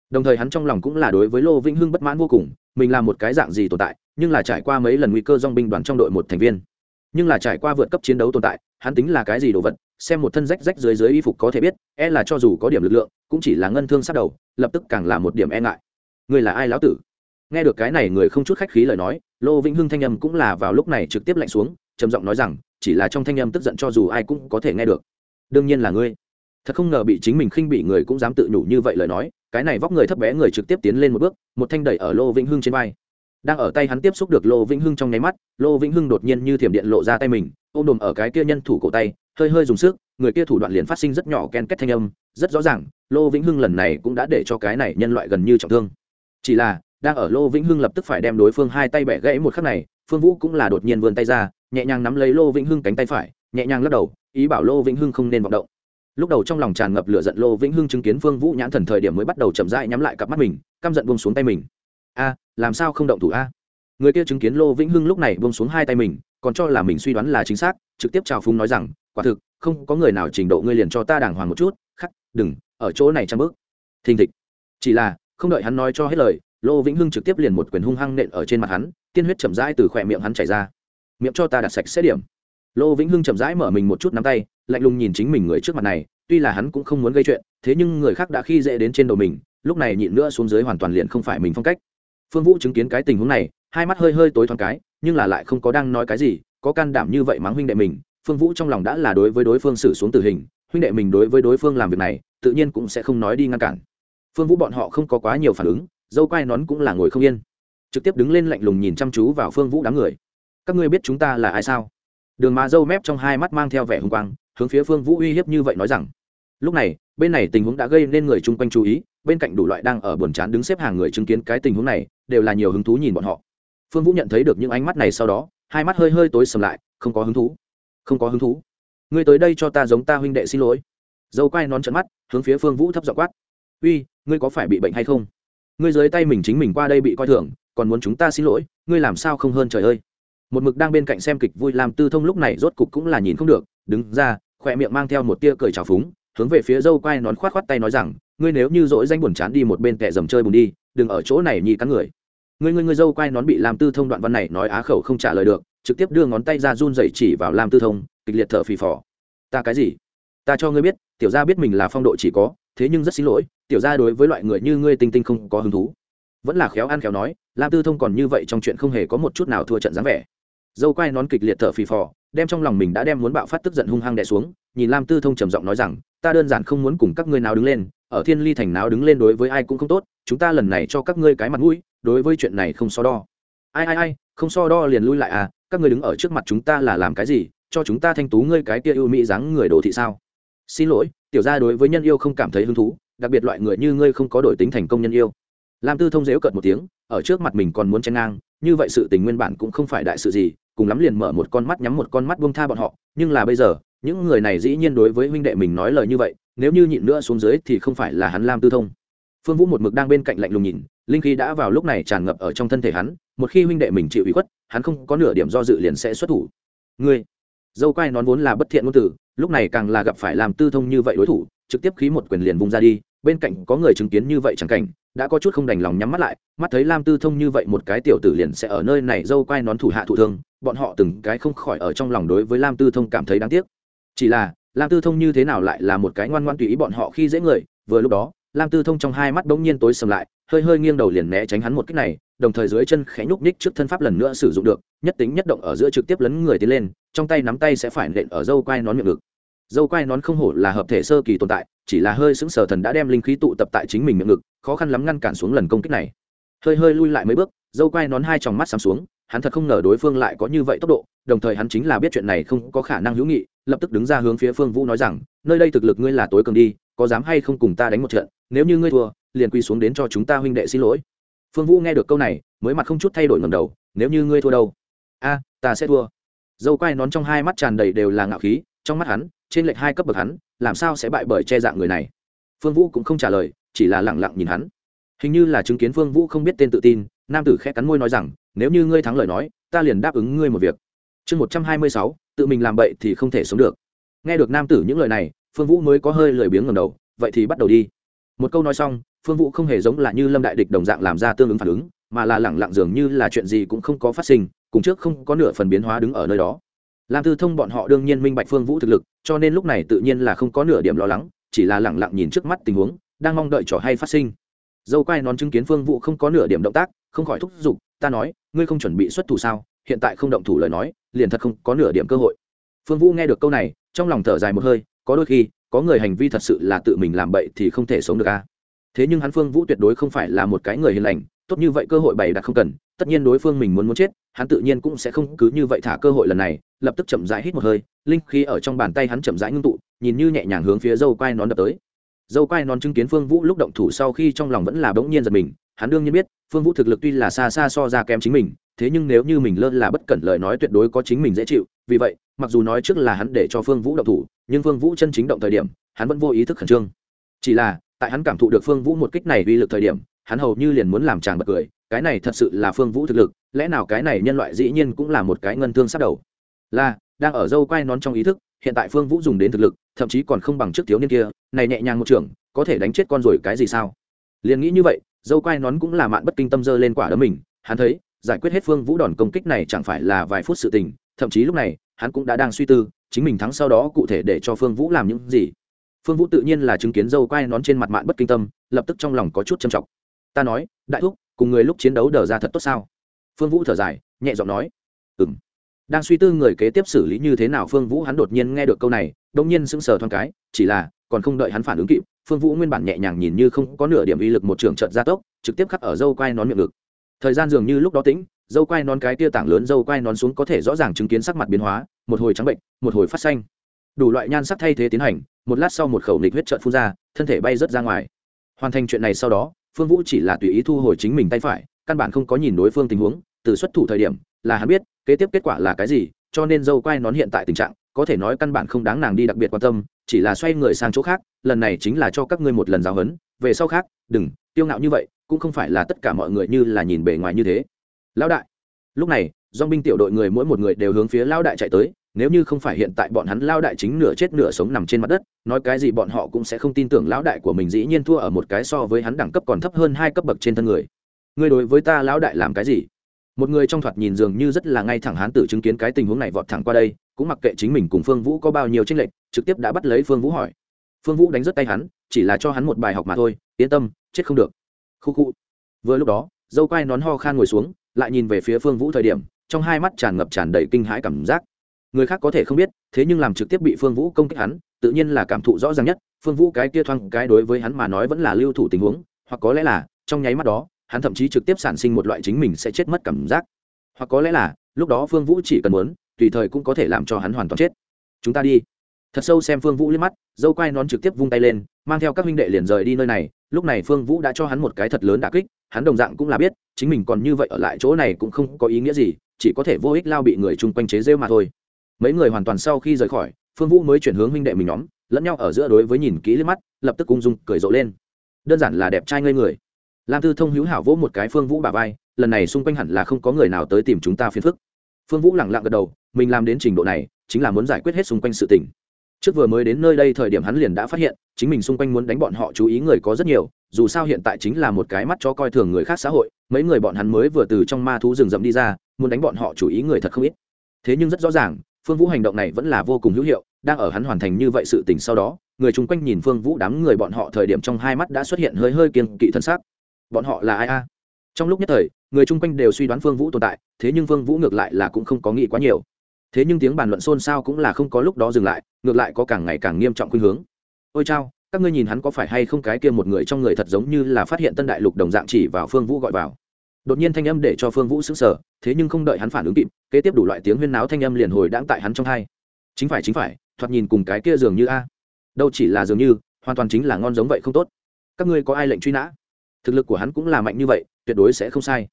đồng thời hắn trong lòng cũng là đối với lô vĩnh hưng bất mãn vô cùng, mình là một cái dạng gì tồn tại, nhưng là trải qua mấy lần nguy cơ dong binh đoàn trong đội một thành viên, nhưng là trải qua vượt cấp chiến đấu tồn tại, hắn tính là cái gì đồ vật xem một thân rách rách dưới dưới y phục có thể biết e là cho dù có điểm lực lượng, cũng chỉ là ngân thương sát đầu, lập tức càng là một điểm e ngại. Người là ai lão tử? Nghe được cái này người không chút khách khí lời nói, lô vĩnh hưng thanh âm cũng là vào lúc này trực tiếp lạnh xuống, trầm giọng nói rằng, chỉ là trong thanh âm tức giận cho dù ai cũng có thể nghe được. Đương nhiên là ngươi. Thật không ngờ bị chính mình khinh bị người cũng dám tự nhủ như vậy lời nói, cái này vóc người thấp bé người trực tiếp tiến lên một bước, một thanh đẩy ở lô vĩnh hưng trên vai. Đang ở tay hắn tiếp xúc được lô vĩnh hưng trong nháy mắt, lô vĩnh hưng đột nhiên như thiểm điện lộ ra tay mình, ôm đồm ở cái kia nhân thủ cổ tay hơi hơi dùng sức, người kia thủ đoạn liền phát sinh rất nhỏ ken kết thanh âm, rất rõ ràng, lô vĩnh hưng lần này cũng đã để cho cái này nhân loại gần như trọng thương. Chỉ là, đang ở lô vĩnh hưng lập tức phải đem đối phương hai tay bẻ gãy một khắc này, phương vũ cũng là đột nhiên vươn tay ra, nhẹ nhàng nắm lấy lô vĩnh hưng cánh tay phải, nhẹ nhàng lắc đầu, ý bảo lô vĩnh hưng không nên vọng động. Lúc đầu trong lòng tràn ngập lửa giận, lô vĩnh hưng chứng kiến phương vũ nhãn thần thời điểm mới bắt đầu chậm rãi nhắm lại cặp mắt mình, căm giận buông xuống tay mình. A, làm sao không động thủ a? Người kia chứng kiến lô vĩnh hưng lúc này buông xuống hai tay mình, còn cho là mình suy đoán là chính xác, trực tiếp chào phúng nói rằng, quả thực, không có người nào trình độ ngươi liền cho ta đàng hoàng một chút, khắc, đừng, ở chỗ này trăm bước. Thình thịch. Chỉ là, không đợi hắn nói cho hết lời, lô vĩnh hưng trực tiếp liền một quyền hung hăng nện ở trên mặt hắn, tiên huyết chậm rãi từ khỏe miệng hắn chảy ra. Miệng cho ta đặt sạch xét điểm. Lô vĩnh hưng chậm rãi mở mình một chút nắm tay, lạnh lùng nhìn chính mình người trước mặt này, tuy là hắn cũng không muốn gây chuyện, thế nhưng người khác đã khi dễ đến trên đầu mình, lúc này nhịn nữa xuống dưới hoàn toàn liền không phải mình phong cách. Phương vũ chứng kiến cái tình huống này hai mắt hơi hơi tối thoáng cái, nhưng là lại không có đang nói cái gì, có can đảm như vậy mắng huynh đệ mình, phương vũ trong lòng đã là đối với đối phương xử xuống tử hình, huynh đệ mình đối với đối phương làm việc này, tự nhiên cũng sẽ không nói đi ngăn cản. Phương vũ bọn họ không có quá nhiều phản ứng, dâu quai nón cũng là ngồi không yên. Trực tiếp đứng lên lạnh lùng nhìn chăm chú vào phương vũ đám người. Các ngươi biết chúng ta là ai sao? Đường mà dâu mép trong hai mắt mang theo vẻ hùng quang, hướng phía phương vũ uy hiếp như vậy nói rằng, lúc này, bên này tình huống đã gây nên người chung quanh chú ý, bên cạnh đủ loại đang ở buồn chán đứng xếp hàng người chứng kiến cái tình huống này, đều là nhiều hứng thú nhìn bọn họ phương vũ nhận thấy được những ánh mắt này sau đó, hai mắt hơi hơi tối sầm lại, không có hứng thú. Không có hứng thú. Ngươi tới đây cho ta giống ta huynh đệ xin lỗi. Dâu quai nón trận mắt, hướng phía phương vũ thấp dọ quát. Uy, ngươi có phải bị bệnh hay không? Ngươi dưới tay mình chính mình qua đây bị coi thường, còn muốn chúng ta xin lỗi, ngươi làm sao không hơn trời ơi. Một mực đang bên cạnh xem kịch vui làm tư thông lúc này rốt cục cũng là nhìn không được, đứng ra, khỏe miệng mang theo một tia cười trào phúng, hướng về phía dâu quai nón khoát khoát tay nói rằng, ngươi nếu như dỗi danh buồn chán đi một bên kẻ dầm chơi bùn đi, đừng ở chỗ này nhị cắn người ngươi ngươi ngươi dâu quai nón bị làm tư thông đoạn văn này nói á khẩu không trả lời được, trực tiếp đưa ngón tay ra run dậy chỉ vào làm tư thông, kịch liệt thở phì phò. Ta cái gì? Ta cho ngươi biết, tiểu gia biết mình là phong độ chỉ có, thế nhưng rất xin lỗi, tiểu gia đối với loại người như ngươi tinh tinh không có hứng thú. Vẫn là khéo ăn khéo nói, lam tư thông còn như vậy trong chuyện không hề có một chút nào thua trận dáng vẻ. Dâu quai nón kịch liệt thở phì phò, đem trong lòng mình đã đem muốn bạo phát tức giận hung hăng đè xuống, nhìn lam tư thông trầm giọng nói rằng, ta đơn giản không muốn cùng các ngươi nào đứng lên, ở thiên ly thành nào đứng lên đối với ai cũng không tốt, chúng ta lần này cho các ngươi cái mặt mũi đối với chuyện này không so đo. Ai ai ai, không so đo liền lui lại à các người đứng ở trước mặt chúng ta là làm cái gì, cho chúng ta thanh tú ngươi cái kia ưu mỹ dáng người đồ thị sao? Xin lỗi, tiểu gia đối với nhân yêu không cảm thấy hứng thú, đặc biệt loại người như ngươi không có đổi tính thành công nhân yêu. Lam tư thông dễu cợt một tiếng, ở trước mặt mình còn muốn chen ngang, như vậy sự tình nguyên bản cũng không phải đại sự gì, cùng lắm liền mở một con mắt nhắm một con mắt buông tha bọn họ, nhưng là bây giờ, những người này dĩ nhiên đối với huynh đệ mình nói lời như vậy, nếu như nhịn nữa xuống dưới thì không phải là hắn lam tư thông phương vũ một mực đang bên cạnh lạnh lùng nhìn, linh khí đã vào lúc này tràn ngập ở trong thân thể hắn, một khi huynh đệ mình chịu ủy khuất, hắn không có nửa điểm do dự liền sẽ xuất thủ. Ngươi, dâu quai nón vốn là bất thiện ngôn từ, lúc này càng là gặp phải làm tư thông như vậy đối thủ, trực tiếp khí một quyền liền vung ra đi, bên cạnh có người chứng kiến như vậy chẳng cảnh, đã có chút không đành lòng nhắm mắt lại, mắt thấy lam tư thông như vậy một cái tiểu tử liền sẽ ở nơi này dâu quai nón thủ hạ thụ thương, bọn họ từng cái không khỏi ở trong lòng đối với lam tư thông cảm thấy đáng tiếc. Chỉ là, lam tư thông như thế nào lại là một cái ngoan ngoan tùy ý bọn họ khi dễ người, vừa lúc đó lam tư thông trong hai mắt bỗng nhiên tối sầm lại, hơi hơi nghiêng đầu liền né tránh hắn một cách này, đồng thời dưới chân khẽ nhúc ních trước thân pháp lần nữa sử dụng được, nhất tính nhất động ở giữa trực tiếp lấn người tiến lên, trong tay nắm tay sẽ phải nện ở dâu quai nón miệng ngực. Dâu quai nón không hổ là hợp thể sơ kỳ tồn tại, chỉ là hơi sững sờ thần đã đem linh khí tụ tập tại chính mình miệng ngực, khó khăn lắm ngăn cản xuống lần công kích này. Hơi hơi lui lại mấy bước, dâu quai nón hai tròng mắt sắm xuống, hắn thật không ngờ đối phương lại có như vậy tốc độ, đồng thời hắn chính là biết chuyện này không có khả năng hữu nghị lập tức đứng ra hướng phía phương vũ nói rằng, nơi đây thực lực ngươi là tối cường đi, có dám hay không cùng ta đánh một trận? Nếu như ngươi thua, liền quy xuống đến cho chúng ta huynh đệ xin lỗi. Phương vũ nghe được câu này, mới mặt không chút thay đổi ngầm đầu, nếu như ngươi thua đâu? A, ta sẽ thua. Dâu quai nón trong hai mắt tràn đầy đều là ngạo khí, trong mắt hắn, trên lệch hai cấp bậc hắn, làm sao sẽ bại bởi che dạng người này? Phương vũ cũng không trả lời, chỉ là lẳng lặng nhìn hắn. Hình như là chứng kiến phương vũ không biết tên tự tin, nam tử khẽ cắn môi nói rằng, nếu như ngươi thắng lời nói, ta liền đáp ứng ngươi một việc. Chương một trăm hai mươi sáu tự mình làm bậy thì không thể sống được. Nghe được nam tử những lời này, phương vũ mới có hơi lười biếng ngầm đầu, vậy thì bắt đầu đi. Một câu nói xong, phương vũ không hề giống là như lâm đại địch đồng dạng làm ra tương ứng phản ứng, mà là lẳng lặng dường như là chuyện gì cũng không có phát sinh, cùng trước không có nửa phần biến hóa đứng ở nơi đó. Lam tư thông bọn họ đương nhiên minh bạch phương vũ thực lực, cho nên lúc này tự nhiên là không có nửa điểm lo lắng, chỉ là lẳng lặng nhìn trước mắt tình huống, đang mong đợi trò hay phát sinh. Dâu quai nón chứng kiến phương vũ không có nửa điểm động tác, không khỏi thúc giục, ta nói, ngươi không chuẩn bị xuất thủ sao? Hiện tại không động thủ lời nói liền thật không có nửa điểm cơ hội. Phương vũ nghe được câu này, trong lòng thở dài một hơi, có đôi khi, có người hành vi thật sự là tự mình làm bậy thì không thể sống được a. Thế nhưng hắn phương vũ tuyệt đối không phải là một cái người hiền lành, tốt như vậy cơ hội bày đặt không cần, tất nhiên đối phương mình muốn muốn chết, hắn tự nhiên cũng sẽ không cứ như vậy thả cơ hội lần này, lập tức chậm rãi hít một hơi, linh khí ở trong bàn tay hắn chậm rãi ngưng tụ, nhìn như nhẹ nhàng hướng phía dâu quai nón đập tới. Dâu quai nón chứng kiến phương vũ lúc động thủ sau khi trong lòng vẫn là bỗng nhiên giật mình, hắn đương nhiên biết, phương vũ thực lực tuy là xa xa so ra kém chính mình thế nhưng nếu như mình lơ là bất cẩn lời nói tuyệt đối có chính mình dễ chịu, vì vậy, mặc dù nói trước là hắn để cho phương vũ động thủ, nhưng phương vũ chân chính động thời điểm, hắn vẫn vô ý thức khẩn trương. Chỉ là, tại hắn cảm thụ được phương vũ một kích này uy lực thời điểm, hắn hầu như liền muốn làm chàng bật cười, cái này thật sự là phương vũ thực lực, lẽ nào cái này nhân loại dĩ nhiên cũng là một cái ngân thương sắp đầu? Là, đang ở dâu quai nón trong ý thức, hiện tại phương vũ dùng đến thực lực, thậm chí còn không bằng trước thiếu niên kia, này nhẹ nhàng một trưởng có thể đánh chết con rồi cái gì sao? Liền nghĩ như vậy, dâu quai nón cũng là mạn bất kinh tâm dơ lên quả đấm mình, hắn thấy giải quyết hết phương vũ đòn công kích này chẳng phải là vài phút sự tình, thậm chí lúc này, hắn cũng đã đang suy tư, chính mình thắng sau đó cụ thể để cho phương vũ làm những gì. Phương vũ tự nhiên là chứng kiến dâu quai nón trên mặt mạn bất kinh tâm, lập tức trong lòng có chút châm trọc ta nói, đại thúc, cùng người lúc chiến đấu đờ ra thật tốt sao? Phương vũ thở dài, nhẹ giọng nói. Ừ m đang suy tư người kế tiếp xử lý như thế nào, phương vũ hắn đột nhiên nghe được câu này đông nhiên sững sờ thoáng cái, chỉ là, còn không đợi hắn phản ứng kịp, phương vũ nguyên bản nhẹ nhàng nhìn như không có nửa điểm uy lực một trường trận gia tốc, trực tiếp khắc ở dâu quai nón miệng ngực thời gian dường như lúc đó tĩnh, dâu quai nón cái tia tảng lớn dâu quai nón xuống có thể rõ ràng chứng kiến sắc mặt biến hóa, một hồi trắng bệnh, một hồi phát xanh. Đủ loại nhan sắc thay thế tiến hành, một lát sau một khẩu nịch huyết trợn phun ra, thân thể bay rớt ra ngoài. Hoàn thành chuyện này sau đó, phương vũ chỉ là tùy ý thu hồi chính mình tay phải, căn bản không có nhìn đối phương tình huống, từ xuất thủ thời điểm, là hắn biết, kế tiếp kết quả là cái gì, cho nên dâu quai nón hiện tại tình trạng, có thể nói căn bản không đáng nàng đi đặc biệt quan tâm, chỉ là xoay người sang chỗ khác, lần này chính là cho các ngươi một lần giáo huấn, về sau khác, đừng tiêu ngạo như vậy cũng không phải là tất cả mọi người như là nhìn bề ngoài như thế. Lão đại, lúc này, dong binh tiểu đội người mỗi một người đều hướng phía lão đại chạy tới, nếu như không phải hiện tại bọn hắn lão đại chính nửa chết nửa sống nằm trên mặt đất, nói cái gì bọn họ cũng sẽ không tin tưởng lão đại của mình dĩ nhiên thua ở một cái so với hắn đẳng cấp còn thấp hơn hai cấp bậc trên thân người. Ngươi đối với ta lão đại làm cái gì? Một người trong thoạt nhìn dường như rất là ngay thẳng hán tử chứng kiến cái tình huống này vọt thẳng qua đây, cũng mặc kệ chính mình cùng phương vũ có bao nhiêu tranh lệch, trực tiếp đã bắt lấy phương vũ hỏi. Phương vũ đánh rất tay hắn, chỉ là cho hắn một bài học mà thôi, yên tâm, chết không được khu khu. Vừa lúc đó, dâu quai nón ho khan ngồi xuống, lại nhìn về phía phương vũ thời điểm, trong hai mắt tràn ngập tràn đầy kinh hãi cảm giác. Người khác có thể không biết, thế nhưng làm trực tiếp bị phương vũ công kích hắn, tự nhiên là cảm thụ rõ ràng nhất. Phương vũ cái kia thoang cái đối với hắn mà nói vẫn là lưu thủ tình huống, hoặc có lẽ là, trong nháy mắt đó, hắn thậm chí trực tiếp sản sinh một loại chính mình sẽ chết mất cảm giác. Hoặc có lẽ là, lúc đó phương vũ chỉ cần muốn, tùy thời cũng có thể làm cho hắn hoàn toàn chết. Chúng ta đi thật sâu xem phương vũ liếc mắt, dâu quai nón trực tiếp vung tay lên, mang theo các huynh đệ liền rời đi nơi này, lúc này phương vũ đã cho hắn một cái thật lớn đà kích, hắn đồng dạng cũng là biết, chính mình còn như vậy ở lại chỗ này cũng không có ý nghĩa gì, chỉ có thể vô ích lao bị người chung quanh chế rêu mà thôi. Mấy người hoàn toàn sau khi rời khỏi, phương vũ mới chuyển hướng huynh đệ mình nhóm, lẫn nhau ở giữa đối với nhìn kỹ liếc mắt, lập tức ung dung cười rộ lên. Đơn giản là đẹp trai ngây người. Lam tư thông hữu hảo vỗ một cái phương vũ bà vai, lần này xung quanh hẳn là không có người nào tới tìm chúng ta phiền phức. Phương vũ lẳng lặng gật đầu, mình làm đến trình độ này, chính là muốn giải quyết hết xung quanh sự tình trước vừa mới đến nơi đây thời điểm hắn liền đã phát hiện, chính mình xung quanh muốn đánh bọn họ chú ý người có rất nhiều, dù sao hiện tại chính là một cái mắt cho coi thường người khác xã hội, mấy người bọn hắn mới vừa từ trong ma thú rừng rậm đi ra, muốn đánh bọn họ chú ý người thật không ít. Thế nhưng rất rõ ràng, phương vũ hành động này vẫn là vô cùng hữu hiệu, đang ở hắn hoàn thành như vậy sự tình sau đó, người chung quanh nhìn phương vũ đám người bọn họ thời điểm trong hai mắt đã xuất hiện hơi hơi kiên kỵ thân xác. Bọn họ là ai a? Trong lúc nhất thời, người chung quanh đều suy đoán phương vũ tồn tại, thế nhưng phương vũ ngược lại là cũng không có nghĩ quá nhiều thế nhưng tiếng bàn luận xôn xao cũng là không có lúc đó dừng lại, ngược lại có càng ngày càng nghiêm trọng khuynh hướng. Ôi chao, các ngươi nhìn hắn có phải hay không cái kia một người trong người thật giống như là phát hiện tân đại lục đồng dạng chỉ vào phương vũ gọi vào. Đột nhiên thanh âm để cho phương vũ xứng sở thế nhưng không đợi hắn phản ứng kịp, kế tiếp đủ loại tiếng huyên náo thanh âm liền hồi đãng tại hắn trong hai. Chính phải chính phải, thoạt nhìn cùng cái kia dường như a. Đâu chỉ là dường như, hoàn toàn chính là ngon giống vậy không tốt. Các ngươi có ai lệnh truy nã? Thực lực của hắn cũng là mạnh như vậy, tuyệt đối sẽ không sai.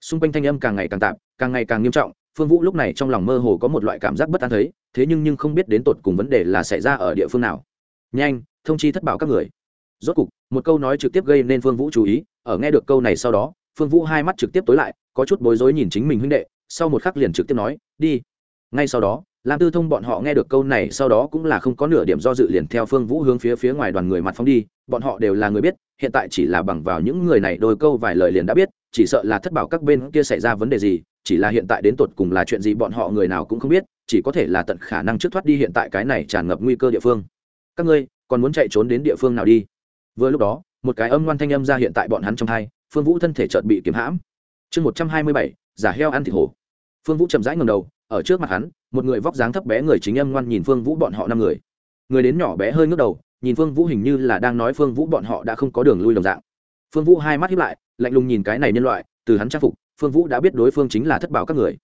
Xung quanh thanh âm càng ngày càng tạm càng ngày càng nghiêm trọng phương vũ lúc này trong lòng mơ hồ có một loại cảm giác bất an thấy, thế nhưng nhưng không biết đến tột cùng vấn đề là xảy ra ở địa phương nào. Nhanh, thông chi thất bảo các người. Rốt cục, một câu nói trực tiếp gây nên phương vũ chú ý, ở nghe được câu này sau đó, phương vũ hai mắt trực tiếp tối lại, có chút bối rối nhìn chính mình huynh đệ, sau một khắc liền trực tiếp nói, đi. Ngay sau đó, lam tư thông bọn họ nghe được câu này sau đó cũng là không có nửa điểm do dự liền theo phương vũ hướng phía phía ngoài đoàn người mặt phóng đi, bọn họ đều là người biết, hiện tại chỉ là bằng vào những người này đôi câu vài lời liền đã biết chỉ sợ là thất bảo các bên kia xảy ra vấn đề gì, chỉ là hiện tại đến tột cùng là chuyện gì bọn họ người nào cũng không biết, chỉ có thể là tận khả năng trước thoát đi hiện tại cái này tràn ngập nguy cơ địa phương. Các ngươi, còn muốn chạy trốn đến địa phương nào đi? Vừa lúc đó, một cái âm ngoan thanh âm ra hiện tại bọn hắn trong hai, phương vũ thân thể chợt bị kiếm hãm. Chương một trăm hai mươi bảy, giả heo ăn thịt hổ. Phương vũ chậm rãi ngầm đầu, ở trước mặt hắn, một người vóc dáng thấp bé người chính âm ngoan nhìn phương vũ bọn họ năm người. Người đến nhỏ bé hơi ngước đầu, nhìn phương vũ hình như là đang nói phương vũ bọn họ đã không có đường lui đồng dạng phương vũ hai mắt hiếp lại, lạnh lùng nhìn cái này nhân loại, từ hắn trang phục, phương vũ đã biết đối phương chính là thất bảo các người.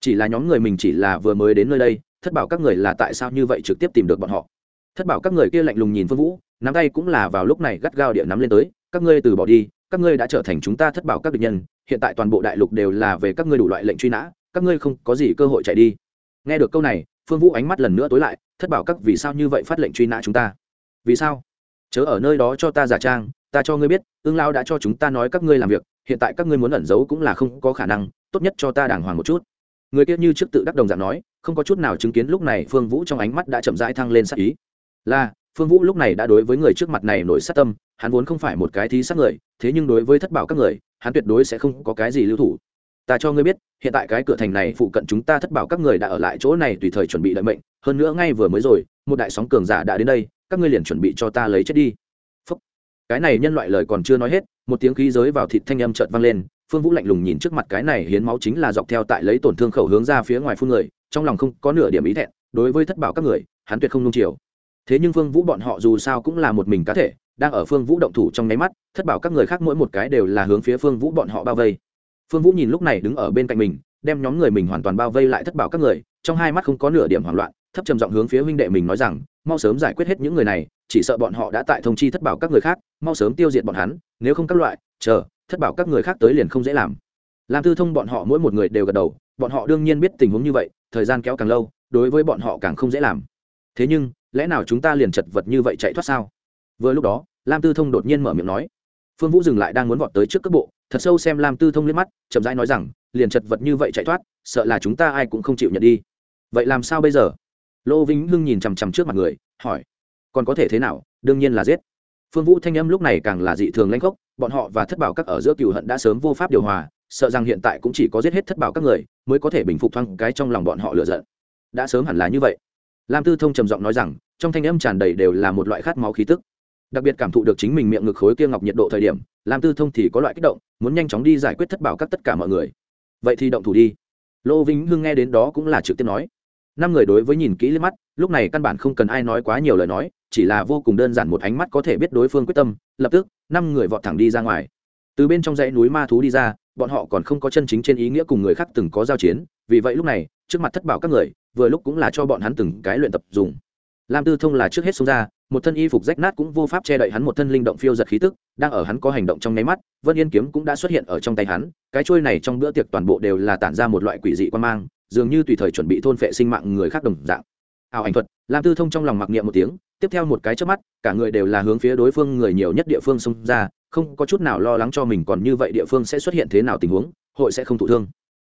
Chỉ là nhóm người mình chỉ là vừa mới đến nơi đây, thất bảo các người là tại sao như vậy trực tiếp tìm được bọn họ? Thất bảo các người kia lạnh lùng nhìn phương vũ, nắm tay cũng là vào lúc này gắt gao địa nắm lên tới, các ngươi từ bỏ đi, các ngươi đã trở thành chúng ta thất bảo các địch nhân, hiện tại toàn bộ đại lục đều là về các ngươi đủ loại lệnh truy nã, các ngươi không có gì cơ hội chạy đi. Nghe được câu này, phương vũ ánh mắt lần nữa tối lại, thất bảo các vì sao như vậy phát lệnh truy nã chúng ta? Vì sao? Chớ ở nơi đó cho ta giả trang ta cho ngươi biết, ương lao đã cho chúng ta nói các ngươi làm việc, hiện tại các ngươi muốn ẩn giấu cũng là không có khả năng, tốt nhất cho ta đàng hoàng một chút. Người kia như trước tự đắc đồng dạng nói, không có chút nào chứng kiến lúc này phương vũ trong ánh mắt đã chậm rãi thăng lên sát ý. Là, phương vũ lúc này đã đối với người trước mặt này nổi sát tâm, hắn vốn không phải một cái thí sát người, thế nhưng đối với thất bảo các người, hắn tuyệt đối sẽ không có cái gì lưu thủ. Ta cho ngươi biết, hiện tại cái cửa thành này phụ cận chúng ta thất bảo các người đã ở lại chỗ này tùy thời chuẩn bị đợi mệnh, hơn nữa ngay vừa mới rồi, một đại sóng cường giả đã đến đây, các ngươi liền chuẩn bị cho ta lấy chết đi cái này nhân loại lời còn chưa nói hết, một tiếng khí giới vào thịt thanh âm chợt vang lên, phương vũ lạnh lùng nhìn trước mặt cái này hiến máu chính là dọc theo tại lấy tổn thương khẩu hướng ra phía ngoài phun người, trong lòng không có nửa điểm ý thẹn, đối với thất bảo các người, hắn tuyệt không nung chiều. Thế nhưng phương vũ bọn họ dù sao cũng là một mình cá thể, đang ở phương vũ động thủ trong nháy mắt, thất bảo các người khác mỗi một cái đều là hướng phía phương vũ bọn họ bao vây. Phương vũ nhìn lúc này đứng ở bên cạnh mình, đem nhóm người mình hoàn toàn bao vây lại thất bảo các người, trong hai mắt không có nửa điểm hoảng loạn, thấp trầm giọng hướng phía huynh đệ mình nói rằng mau sớm giải quyết hết những người này, chỉ sợ bọn họ đã tại thông chi thất bảo các người khác, mau sớm tiêu diệt bọn hắn, nếu không các loại, chờ, thất bảo các người khác tới liền không dễ làm. Làm tư thông bọn họ mỗi một người đều gật đầu, bọn họ đương nhiên biết tình huống như vậy, thời gian kéo càng lâu, đối với bọn họ càng không dễ làm. Thế nhưng, lẽ nào chúng ta liền chật vật như vậy chạy thoát sao? Vừa lúc đó, lam tư thông đột nhiên mở miệng nói. Phương vũ dừng lại đang muốn vọt tới trước cước bộ, thật sâu xem lam tư thông liếc mắt, chậm rãi nói rằng, liền chật vật như vậy chạy thoát, sợ là chúng ta ai cũng không chịu nhận đi. Vậy làm sao bây giờ? Lô vĩnh hưng nhìn chằm chằm trước mặt người, hỏi, còn có thể thế nào? Đương nhiên là giết. Phương vũ thanh âm lúc này càng là dị thường lanh khốc, bọn họ và thất bảo các ở giữa cựu hận đã sớm vô pháp điều hòa, sợ rằng hiện tại cũng chỉ có giết hết thất bảo các người mới có thể bình phục thoáng cái trong lòng bọn họ lựa giận. Đã sớm hẳn là như vậy. Lam tư thông trầm giọng nói rằng, trong thanh âm tràn đầy đều là một loại khát máu khí tức. Đặc biệt cảm thụ được chính mình miệng ngực khối kia ngọc nhiệt độ thời điểm, lam tư thông thì có loại kích động, muốn nhanh chóng đi giải quyết thất bảo các tất cả mọi người. Vậy thì động thủ đi. Lô vĩnh hưng nghe đến đó cũng là trực tiếp nói năm người đối với nhìn kỹ lên mắt, lúc này căn bản không cần ai nói quá nhiều lời nói, chỉ là vô cùng đơn giản một ánh mắt có thể biết đối phương quyết tâm, lập tức, năm người vọt thẳng đi ra ngoài. Từ bên trong dãy núi ma thú đi ra, bọn họ còn không có chân chính trên ý nghĩa cùng người khác từng có giao chiến, vì vậy lúc này, trước mặt thất bảo các người, vừa lúc cũng là cho bọn hắn từng cái luyện tập dùng. Lam tư thông là trước hết xông ra, một thân y phục rách nát cũng vô pháp che đậy hắn một thân linh động phiêu giật khí tức, đang ở hắn có hành động trong nháy mắt, vân yên kiếm cũng đã xuất hiện ở trong tay hắn, cái trôi này trong bữa tiệc toàn bộ đều là tản ra một loại quỷ dị quan mang dường như tùy thời chuẩn bị thôn phệ sinh mạng người khác đồng dạng. Ảo ảnh thuật, lam tư thông trong lòng mặc niệm một tiếng, tiếp theo một cái chớp mắt, cả người đều là hướng phía đối phương người nhiều nhất địa phương xông ra, không có chút nào lo lắng cho mình còn như vậy địa phương sẽ xuất hiện thế nào tình huống, hội sẽ không thụ thương.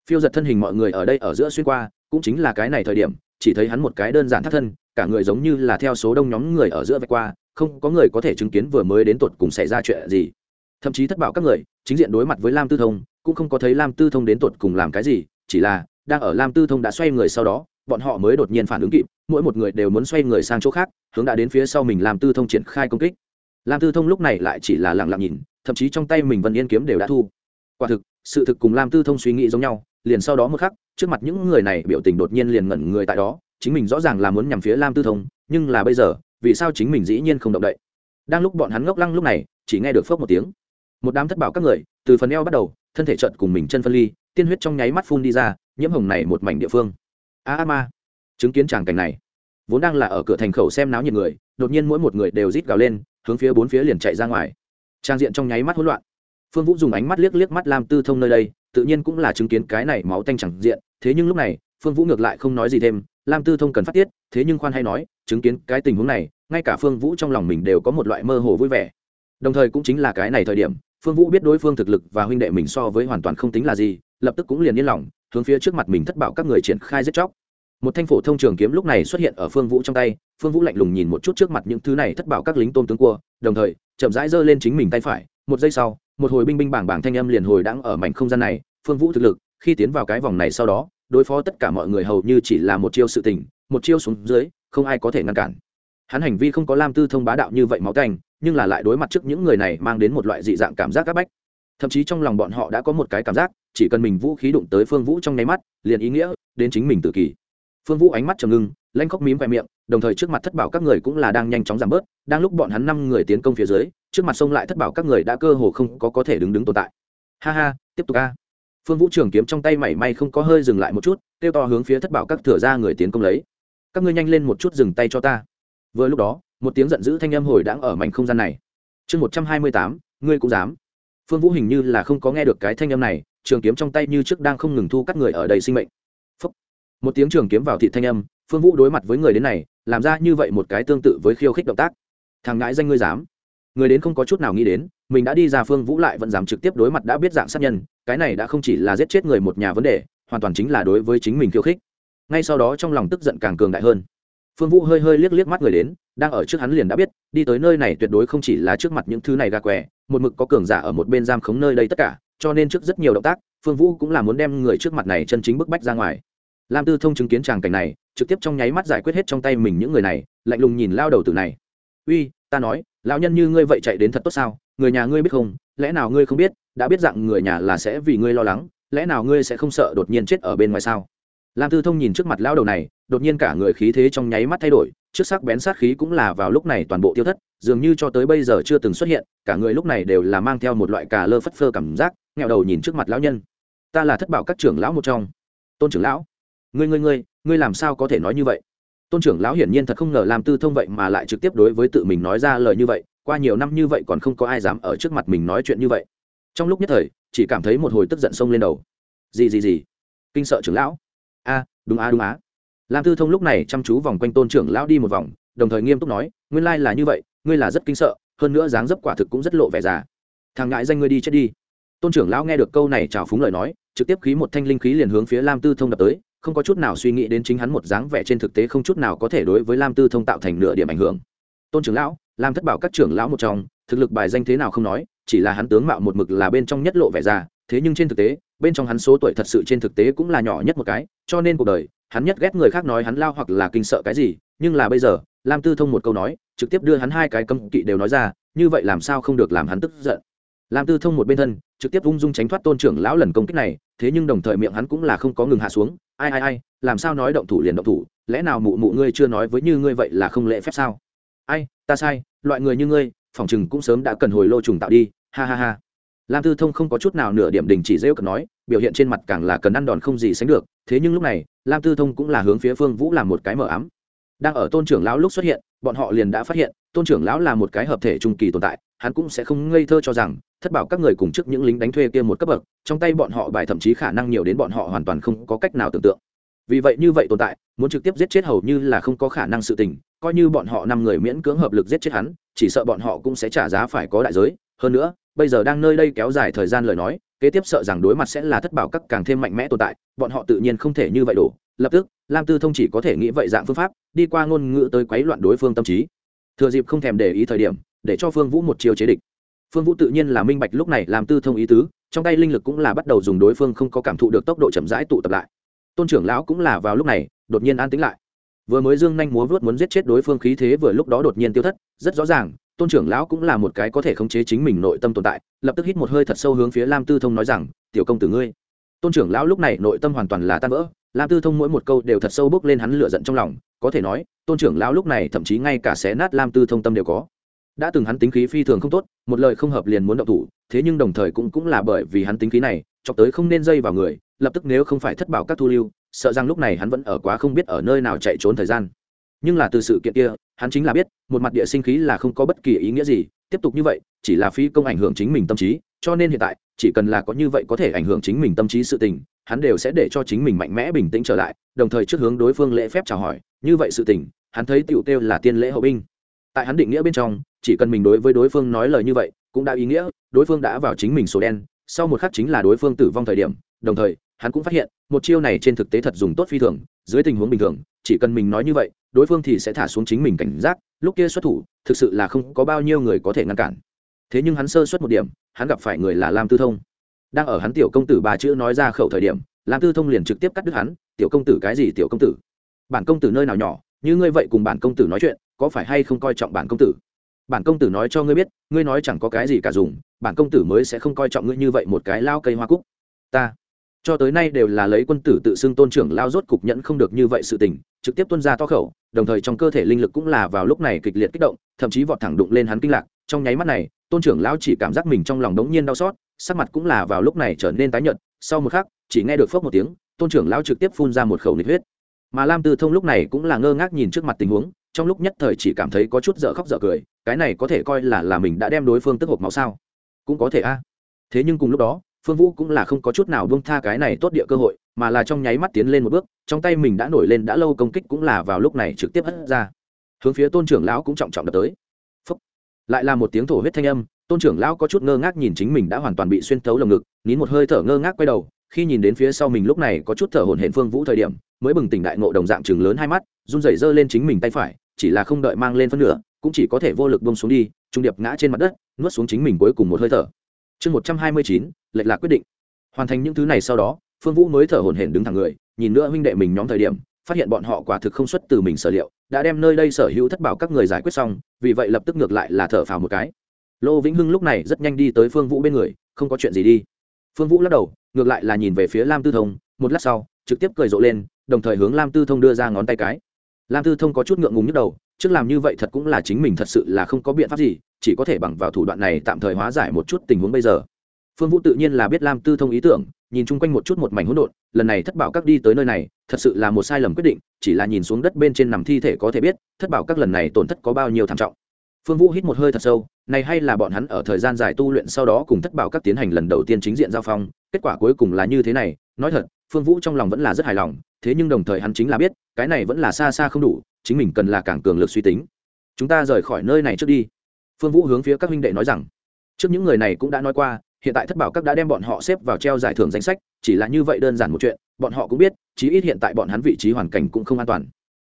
Phiêu giật thân hình mọi người ở đây ở giữa xuyên qua, cũng chính là cái này thời điểm, chỉ thấy hắn một cái đơn giản thắt thân, cả người giống như là theo số đông nhóm người ở giữa vạch qua, không có người có thể chứng kiến vừa mới đến tột cùng xảy ra chuyện gì. Thậm chí thất bảo các người, chính diện đối mặt với lam tư thông, cũng không có thấy lam tư thông đến tột cùng làm cái gì, chỉ là đang ở lam tư thông đã xoay người sau đó, bọn họ mới đột nhiên phản ứng kịp, mỗi một người đều muốn xoay người sang chỗ khác, hướng đã đến phía sau mình lam tư thông triển khai công kích. Lam tư thông lúc này lại chỉ là lặng lặng nhìn, thậm chí trong tay mình vân yên kiếm đều đã thu. Quả thực, sự thực cùng lam tư thông suy nghĩ giống nhau, liền sau đó một khắc, trước mặt những người này biểu tình đột nhiên liền ngẩn người tại đó, chính mình rõ ràng là muốn nhằm phía lam tư thông, nhưng là bây giờ, vì sao chính mình dĩ nhiên không động đậy? Đang lúc bọn hắn ngốc lăng lúc này, chỉ nghe được phớp một tiếng. Một đám thất bảo các người, từ phần eo bắt đầu, thân thể trận cùng mình chân phân ly, tiên huyết trong nháy mắt phun đi ra nhiễm hồng này một mảnh địa phương. A a ma, chứng kiến tràng cảnh này, vốn đang là ở cửa thành khẩu xem náo nhiệt người, đột nhiên mỗi một người đều rít gào lên, hướng phía bốn phía liền chạy ra ngoài. Trang diện trong nháy mắt hỗn loạn. Phương vũ dùng ánh mắt liếc liếc mắt lam tư thông nơi đây, tự nhiên cũng là chứng kiến cái này máu tanh chẳng diện, thế nhưng lúc này, phương vũ ngược lại không nói gì thêm, lam tư thông cần phát tiết, thế nhưng khoan hay nói, chứng kiến cái tình huống này, ngay cả phương vũ trong lòng mình đều có một loại mơ hồ vui vẻ. Đồng thời cũng chính là cái này thời điểm, phương vũ biết đối phương thực lực và huynh đệ mình so với hoàn toàn không tính là gì, lập tức cũng liền yên lòng hướng phía trước mặt mình thất bảo các người triển khai giết chóc. Một thanh phổ thông trường kiếm lúc này xuất hiện ở phương vũ trong tay, phương vũ lạnh lùng nhìn một chút trước mặt những thứ này thất bảo các lính tôm tướng cua, đồng thời, chậm rãi giơ lên chính mình tay phải. Một giây sau, một hồi binh binh bảng bảng thanh âm liền hồi đãng ở mảnh không gian này. Phương vũ thực lực, khi tiến vào cái vòng này sau đó, đối phó tất cả mọi người hầu như chỉ là một chiêu sự tình, một chiêu xuống dưới, không ai có thể ngăn cản. Hắn hành vi không có lam tư thông bá đạo như vậy máu canh nhưng là lại đối mặt trước những người này mang đến một loại dị dạng cảm giác áp bách thậm chí trong lòng bọn họ đã có một cái cảm giác, chỉ cần mình vũ khí đụng tới phương vũ trong nháy mắt, liền ý nghĩa đến chính mình tự kỷ phương vũ ánh mắt trầm ngưng, lanh khóc mím khoe miệng, đồng thời trước mặt thất bảo các người cũng là đang nhanh chóng giảm bớt, đang lúc bọn hắn năm người tiến công phía dưới, trước mặt sông lại thất bảo các người đã cơ hồ không có có thể đứng đứng tồn tại. Ha ha, tiếp tục a. Phương vũ trường kiếm trong tay mảy may không có hơi dừng lại một chút, kêu to hướng phía thất bảo các thừa ra người tiến công lấy. Các ngươi nhanh lên một chút dừng tay cho ta. Vừa lúc đó, một tiếng giận dữ thanh âm hồi đãng ở mảnh không gian này. Chương một trăm hai mươi tám, ngươi cũng dám phương vũ hình như là không có nghe được cái thanh âm này, trường kiếm trong tay như trước đang không ngừng thu các người ở đây sinh mệnh. Phúc. một tiếng trường kiếm vào thị thanh âm, phương vũ đối mặt với người đến này, làm ra như vậy một cái tương tự với khiêu khích động tác. Thằng ngãi danh ngươi dám. Người đến không có chút nào nghĩ đến, mình đã đi ra phương vũ lại vẫn dám trực tiếp đối mặt đã biết dạng sát nhân, cái này đã không chỉ là giết chết người một nhà vấn đề, hoàn toàn chính là đối với chính mình khiêu khích. Ngay sau đó trong lòng tức giận càng cường đại hơn. Phương vũ hơi hơi liếc liếc mắt người đến, đang ở trước hắn liền đã biết, đi tới nơi này tuyệt đối không chỉ là trước mặt những thứ này gà què một mực có cường giả ở một bên giam khống nơi đây tất cả, cho nên trước rất nhiều động tác, phương vũ cũng là muốn đem người trước mặt này chân chính bức bách ra ngoài. Lam tư thông chứng kiến tràng cảnh này, trực tiếp trong nháy mắt giải quyết hết trong tay mình những người này, lạnh lùng nhìn lao đầu tử này. Uy, ta nói, lão nhân như ngươi vậy chạy đến thật tốt sao? Người nhà ngươi biết không? Lẽ nào ngươi không biết, đã biết rằng người nhà là sẽ vì ngươi lo lắng, lẽ nào ngươi sẽ không sợ đột nhiên chết ở bên ngoài sao? Lam tư thông nhìn trước mặt lao đầu này, đột nhiên cả người khí thế trong nháy mắt thay đổi trước sắc bén sát khí cũng là vào lúc này toàn bộ tiêu thất, dường như cho tới bây giờ chưa từng xuất hiện, cả người lúc này đều là mang theo một loại cà lơ phất phơ cảm giác, nghẹo đầu nhìn trước mặt lão nhân. Ta là thất bảo các trưởng lão một trong. Tôn trưởng lão, ngươi ngươi ngươi ngươi làm sao có thể nói như vậy? Tôn trưởng lão hiển nhiên thật không ngờ làm tư thông vậy mà lại trực tiếp đối với tự mình nói ra lời như vậy, qua nhiều năm như vậy còn không có ai dám ở trước mặt mình nói chuyện như vậy. Trong lúc nhất thời, chỉ cảm thấy một hồi tức giận sông lên đầu. Gì gì gì? Kinh sợ trưởng lão. A, đúng a đúng á lam tư thông lúc này chăm chú vòng quanh tôn trưởng lão đi một vòng, đồng thời nghiêm túc nói, nguyên lai là như vậy, ngươi là rất kinh sợ, hơn nữa dáng dấp quả thực cũng rất lộ vẻ già. Thằng ngại danh ngươi đi chết đi. Tôn trưởng lão nghe được câu này trào phúng lời nói, trực tiếp khí một thanh linh khí liền hướng phía lam tư thông đập tới, không có chút nào suy nghĩ đến chính hắn một dáng vẻ trên thực tế không chút nào có thể đối với lam tư thông tạo thành nửa điểm ảnh hưởng. Tôn trưởng lão, lam thất bảo các trưởng lão một trong, thực lực bài danh thế nào không nói, chỉ là hắn tướng mạo một mực là bên trong nhất lộ vẻ già, thế nhưng trên thực tế, bên trong hắn số tuổi thật sự trên thực tế cũng là nhỏ nhất một cái, cho nên cuộc đời hắn nhất ghét người khác nói hắn lao hoặc là kinh sợ cái gì, nhưng là bây giờ, lam tư thông một câu nói, trực tiếp đưa hắn hai cái cấm kỵ đều nói ra, như vậy làm sao không được làm hắn tức giận. Lam tư thông một bên thân, trực tiếp ung dung tránh thoát tôn trưởng lão lần công kích này, thế nhưng đồng thời miệng hắn cũng là không có ngừng hạ xuống, ai ai ai, làm sao nói động thủ liền động thủ, lẽ nào mụ mụ ngươi chưa nói với như ngươi vậy là không lễ phép sao? Ai, ta sai, loại người như ngươi, phòng chừng cũng sớm đã cần hồi lô trùng tạo đi, ha ha ha lam tư thông không có chút nào nửa điểm đình chỉ dễ cận nói, biểu hiện trên mặt càng là cần ăn đòn không gì sánh được, thế nhưng lúc này, lam tư thông cũng là hướng phía phương vũ làm một cái mờ ám. Đang ở tôn trưởng lão lúc xuất hiện, bọn họ liền đã phát hiện, tôn trưởng lão là một cái hợp thể trung kỳ tồn tại, hắn cũng sẽ không ngây thơ cho rằng, thất bảo các người cùng trước những lính đánh thuê kia một cấp bậc, trong tay bọn họ bài thậm chí khả năng nhiều đến bọn họ hoàn toàn không có cách nào tưởng tượng. Vì vậy như vậy tồn tại, muốn trực tiếp giết chết hầu như là không có khả năng sự tình, coi như bọn họ năm người miễn cưỡng hợp lực giết chết hắn, chỉ sợ bọn họ cũng sẽ trả giá phải có đại giới hơn nữa, bây giờ đang nơi đây kéo dài thời gian lời nói, kế tiếp sợ rằng đối mặt sẽ là thất bảo các càng thêm mạnh mẽ tồn tại, bọn họ tự nhiên không thể như vậy đổ. Lập tức, lam tư thông chỉ có thể nghĩ vậy dạng phương pháp, đi qua ngôn ngữ tới quấy loạn đối phương tâm trí. Thừa dịp không thèm để ý thời điểm, để cho phương vũ một chiều chế địch. Phương vũ tự nhiên là minh bạch lúc này làm tư thông ý tứ, trong tay linh lực cũng là bắt đầu dùng đối phương không có cảm thụ được tốc độ chậm rãi tụ tập lại. Tôn trưởng lão cũng là vào lúc này, đột nhiên an tĩnh lại. Vừa mới dương nhanh múa vớt muốn giết chết đối phương khí thế vừa lúc đó đột nhiên tiêu thất, rất rõ ràng tôn trưởng lão cũng là một cái có thể khống chế chính mình nội tâm tồn tại, lập tức hít một hơi thật sâu hướng phía lam tư thông nói rằng, tiểu công tử ngươi. Tôn trưởng lão lúc này nội tâm hoàn toàn là tan vỡ, lam tư thông mỗi một câu đều thật sâu bước lên hắn lửa giận trong lòng, có thể nói, tôn trưởng lão lúc này thậm chí ngay cả xé nát lam tư thông tâm đều có. Đã từng hắn tính khí phi thường không tốt, một lời không hợp liền muốn động thủ, thế nhưng đồng thời cũng cũng là bởi vì hắn tính khí này, chọc tới không nên dây vào người, lập tức nếu không phải thất bảo các thu lưu, sợ rằng lúc này hắn vẫn ở quá không biết ở nơi nào chạy trốn thời gian. Nhưng là từ sự kiện kia hắn chính là biết, một mặt địa sinh khí là không có bất kỳ ý nghĩa gì, tiếp tục như vậy, chỉ là phi công ảnh hưởng chính mình tâm trí, cho nên hiện tại, chỉ cần là có như vậy có thể ảnh hưởng chính mình tâm trí sự tình, hắn đều sẽ để cho chính mình mạnh mẽ bình tĩnh trở lại, đồng thời trước hướng đối phương lễ phép chào hỏi, như vậy sự tình, hắn thấy tiểu tiêu là tiên lễ hậu binh. Tại hắn định nghĩa bên trong, chỉ cần mình đối với đối phương nói lời như vậy, cũng đã ý nghĩa, đối phương đã vào chính mình sổ đen, sau một khắc chính là đối phương tử vong thời điểm, đồng thời, hắn cũng phát hiện, một chiêu này trên thực tế thật dùng tốt phi thường dưới tình huống bình thường, chỉ cần mình nói như vậy, đối phương thì sẽ thả xuống chính mình cảnh giác, lúc kia xuất thủ, thực sự là không có bao nhiêu người có thể ngăn cản. Thế nhưng hắn sơ xuất một điểm, hắn gặp phải người là lam tư thông. Đang ở hắn tiểu công tử ba chữ nói ra khẩu thời điểm, lam tư thông liền trực tiếp cắt đứt hắn, tiểu công tử, cái gì tiểu công tử? Bản công tử nơi nào nhỏ, như ngươi vậy cùng bản công tử nói chuyện, có phải hay không coi trọng bản công tử? Bản công tử nói cho ngươi biết, ngươi nói chẳng có cái gì cả dùng, bản công tử mới sẽ không coi trọng ngươi như vậy một cái lao cây hoa cúc. Ta cho tới nay đều là lấy quân tử tự xưng tôn trưởng lao rốt cục nhẫn không được như vậy sự tình, trực tiếp tuân ra to khẩu, đồng thời trong cơ thể linh lực cũng là vào lúc này kịch liệt kích động, thậm chí vọt thẳng đụng lên hắn kinh lạc. Trong nháy mắt này, tôn trưởng lao chỉ cảm giác mình trong lòng đống nhiên đau xót, sắc mặt cũng là vào lúc này trở nên tái nhợt. Sau một khắc, chỉ nghe được phốc một tiếng, tôn trưởng lao trực tiếp phun ra một khẩu nịch huyết. Mà lam tư thông lúc này cũng là ngơ ngác nhìn trước mặt tình huống, trong lúc nhất thời chỉ cảm thấy có chút dở khóc dở cười, cái này có thể coi là là mình đã đem đối phương tức hộp máu sao? Cũng có thể a. Thế nhưng cùng lúc đó phương vũ cũng là không có chút nào bông tha cái này tốt địa cơ hội, mà là trong nháy mắt tiến lên một bước, trong tay mình đã nổi lên đã lâu công kích cũng là vào lúc này trực tiếp hất ra. Hướng phía tôn trưởng lão cũng trọng trọng đập tới. Phúc. lại là một tiếng thổ huyết thanh âm, tôn trưởng lão có chút ngơ ngác nhìn chính mình đã hoàn toàn bị xuyên thấu lồng ngực, nín một hơi thở ngơ ngác quay đầu, khi nhìn đến phía sau mình lúc này có chút thở hổn hển phương vũ thời điểm, mới bừng tỉnh đại ngộ đồng dạng chừng lớn hai mắt, run rẩy giơ lên chính mình tay phải, chỉ là không đợi mang lên phân nửa, cũng chỉ có thể vô lực bông xuống đi, trung điệp ngã trên mặt đất, nuốt xuống chính mình cuối cùng một hơi thở chương một trăm hai mươi chín, lệch lạc quyết định. Hoàn thành những thứ này sau đó, phương vũ mới thở hổn hển đứng thẳng người, nhìn nữa huynh đệ mình nhóm thời điểm, phát hiện bọn họ quả thực không xuất từ mình sở liệu, đã đem nơi đây sở hữu thất bảo các người giải quyết xong, vì vậy lập tức ngược lại là thở phào một cái. Lô vĩnh hưng lúc này rất nhanh đi tới phương vũ bên người, không có chuyện gì đi. Phương vũ lắc đầu, ngược lại là nhìn về phía lam tư thông, một lát sau, trực tiếp cười rộ lên, đồng thời hướng lam tư thông đưa ra ngón tay cái. Lam tư thông có chút ngượng ngùng nhức đầu, trước làm như vậy thật cũng là chính mình thật sự là không có biện pháp gì chỉ có thể bằng vào thủ đoạn này tạm thời hóa giải một chút tình huống bây giờ. Phương vũ tự nhiên là biết lam tư thông ý tưởng, nhìn chung quanh một chút một mảnh hỗn độn, lần này thất bảo các đi tới nơi này, thật sự là một sai lầm quyết định, chỉ là nhìn xuống đất bên trên nằm thi thể có thể biết, thất bảo các lần này tổn thất có bao nhiêu thảm trọng. Phương vũ hít một hơi thật sâu, này hay là bọn hắn ở thời gian dài tu luyện sau đó cùng thất bảo các tiến hành lần đầu tiên chính diện giao phong, kết quả cuối cùng là như thế này, nói thật, phương vũ trong lòng vẫn là rất hài lòng, thế nhưng đồng thời hắn chính là biết, cái này vẫn là xa xa không đủ, chính mình cần là càng cường lực suy tính. Chúng ta rời khỏi nơi này trước đi phương vũ hướng phía các huynh đệ nói rằng, trước những người này cũng đã nói qua, hiện tại thất bảo các đã đem bọn họ xếp vào treo giải thưởng danh sách, chỉ là như vậy đơn giản một chuyện, bọn họ cũng biết, chí ít hiện tại bọn hắn vị trí hoàn cảnh cũng không an toàn.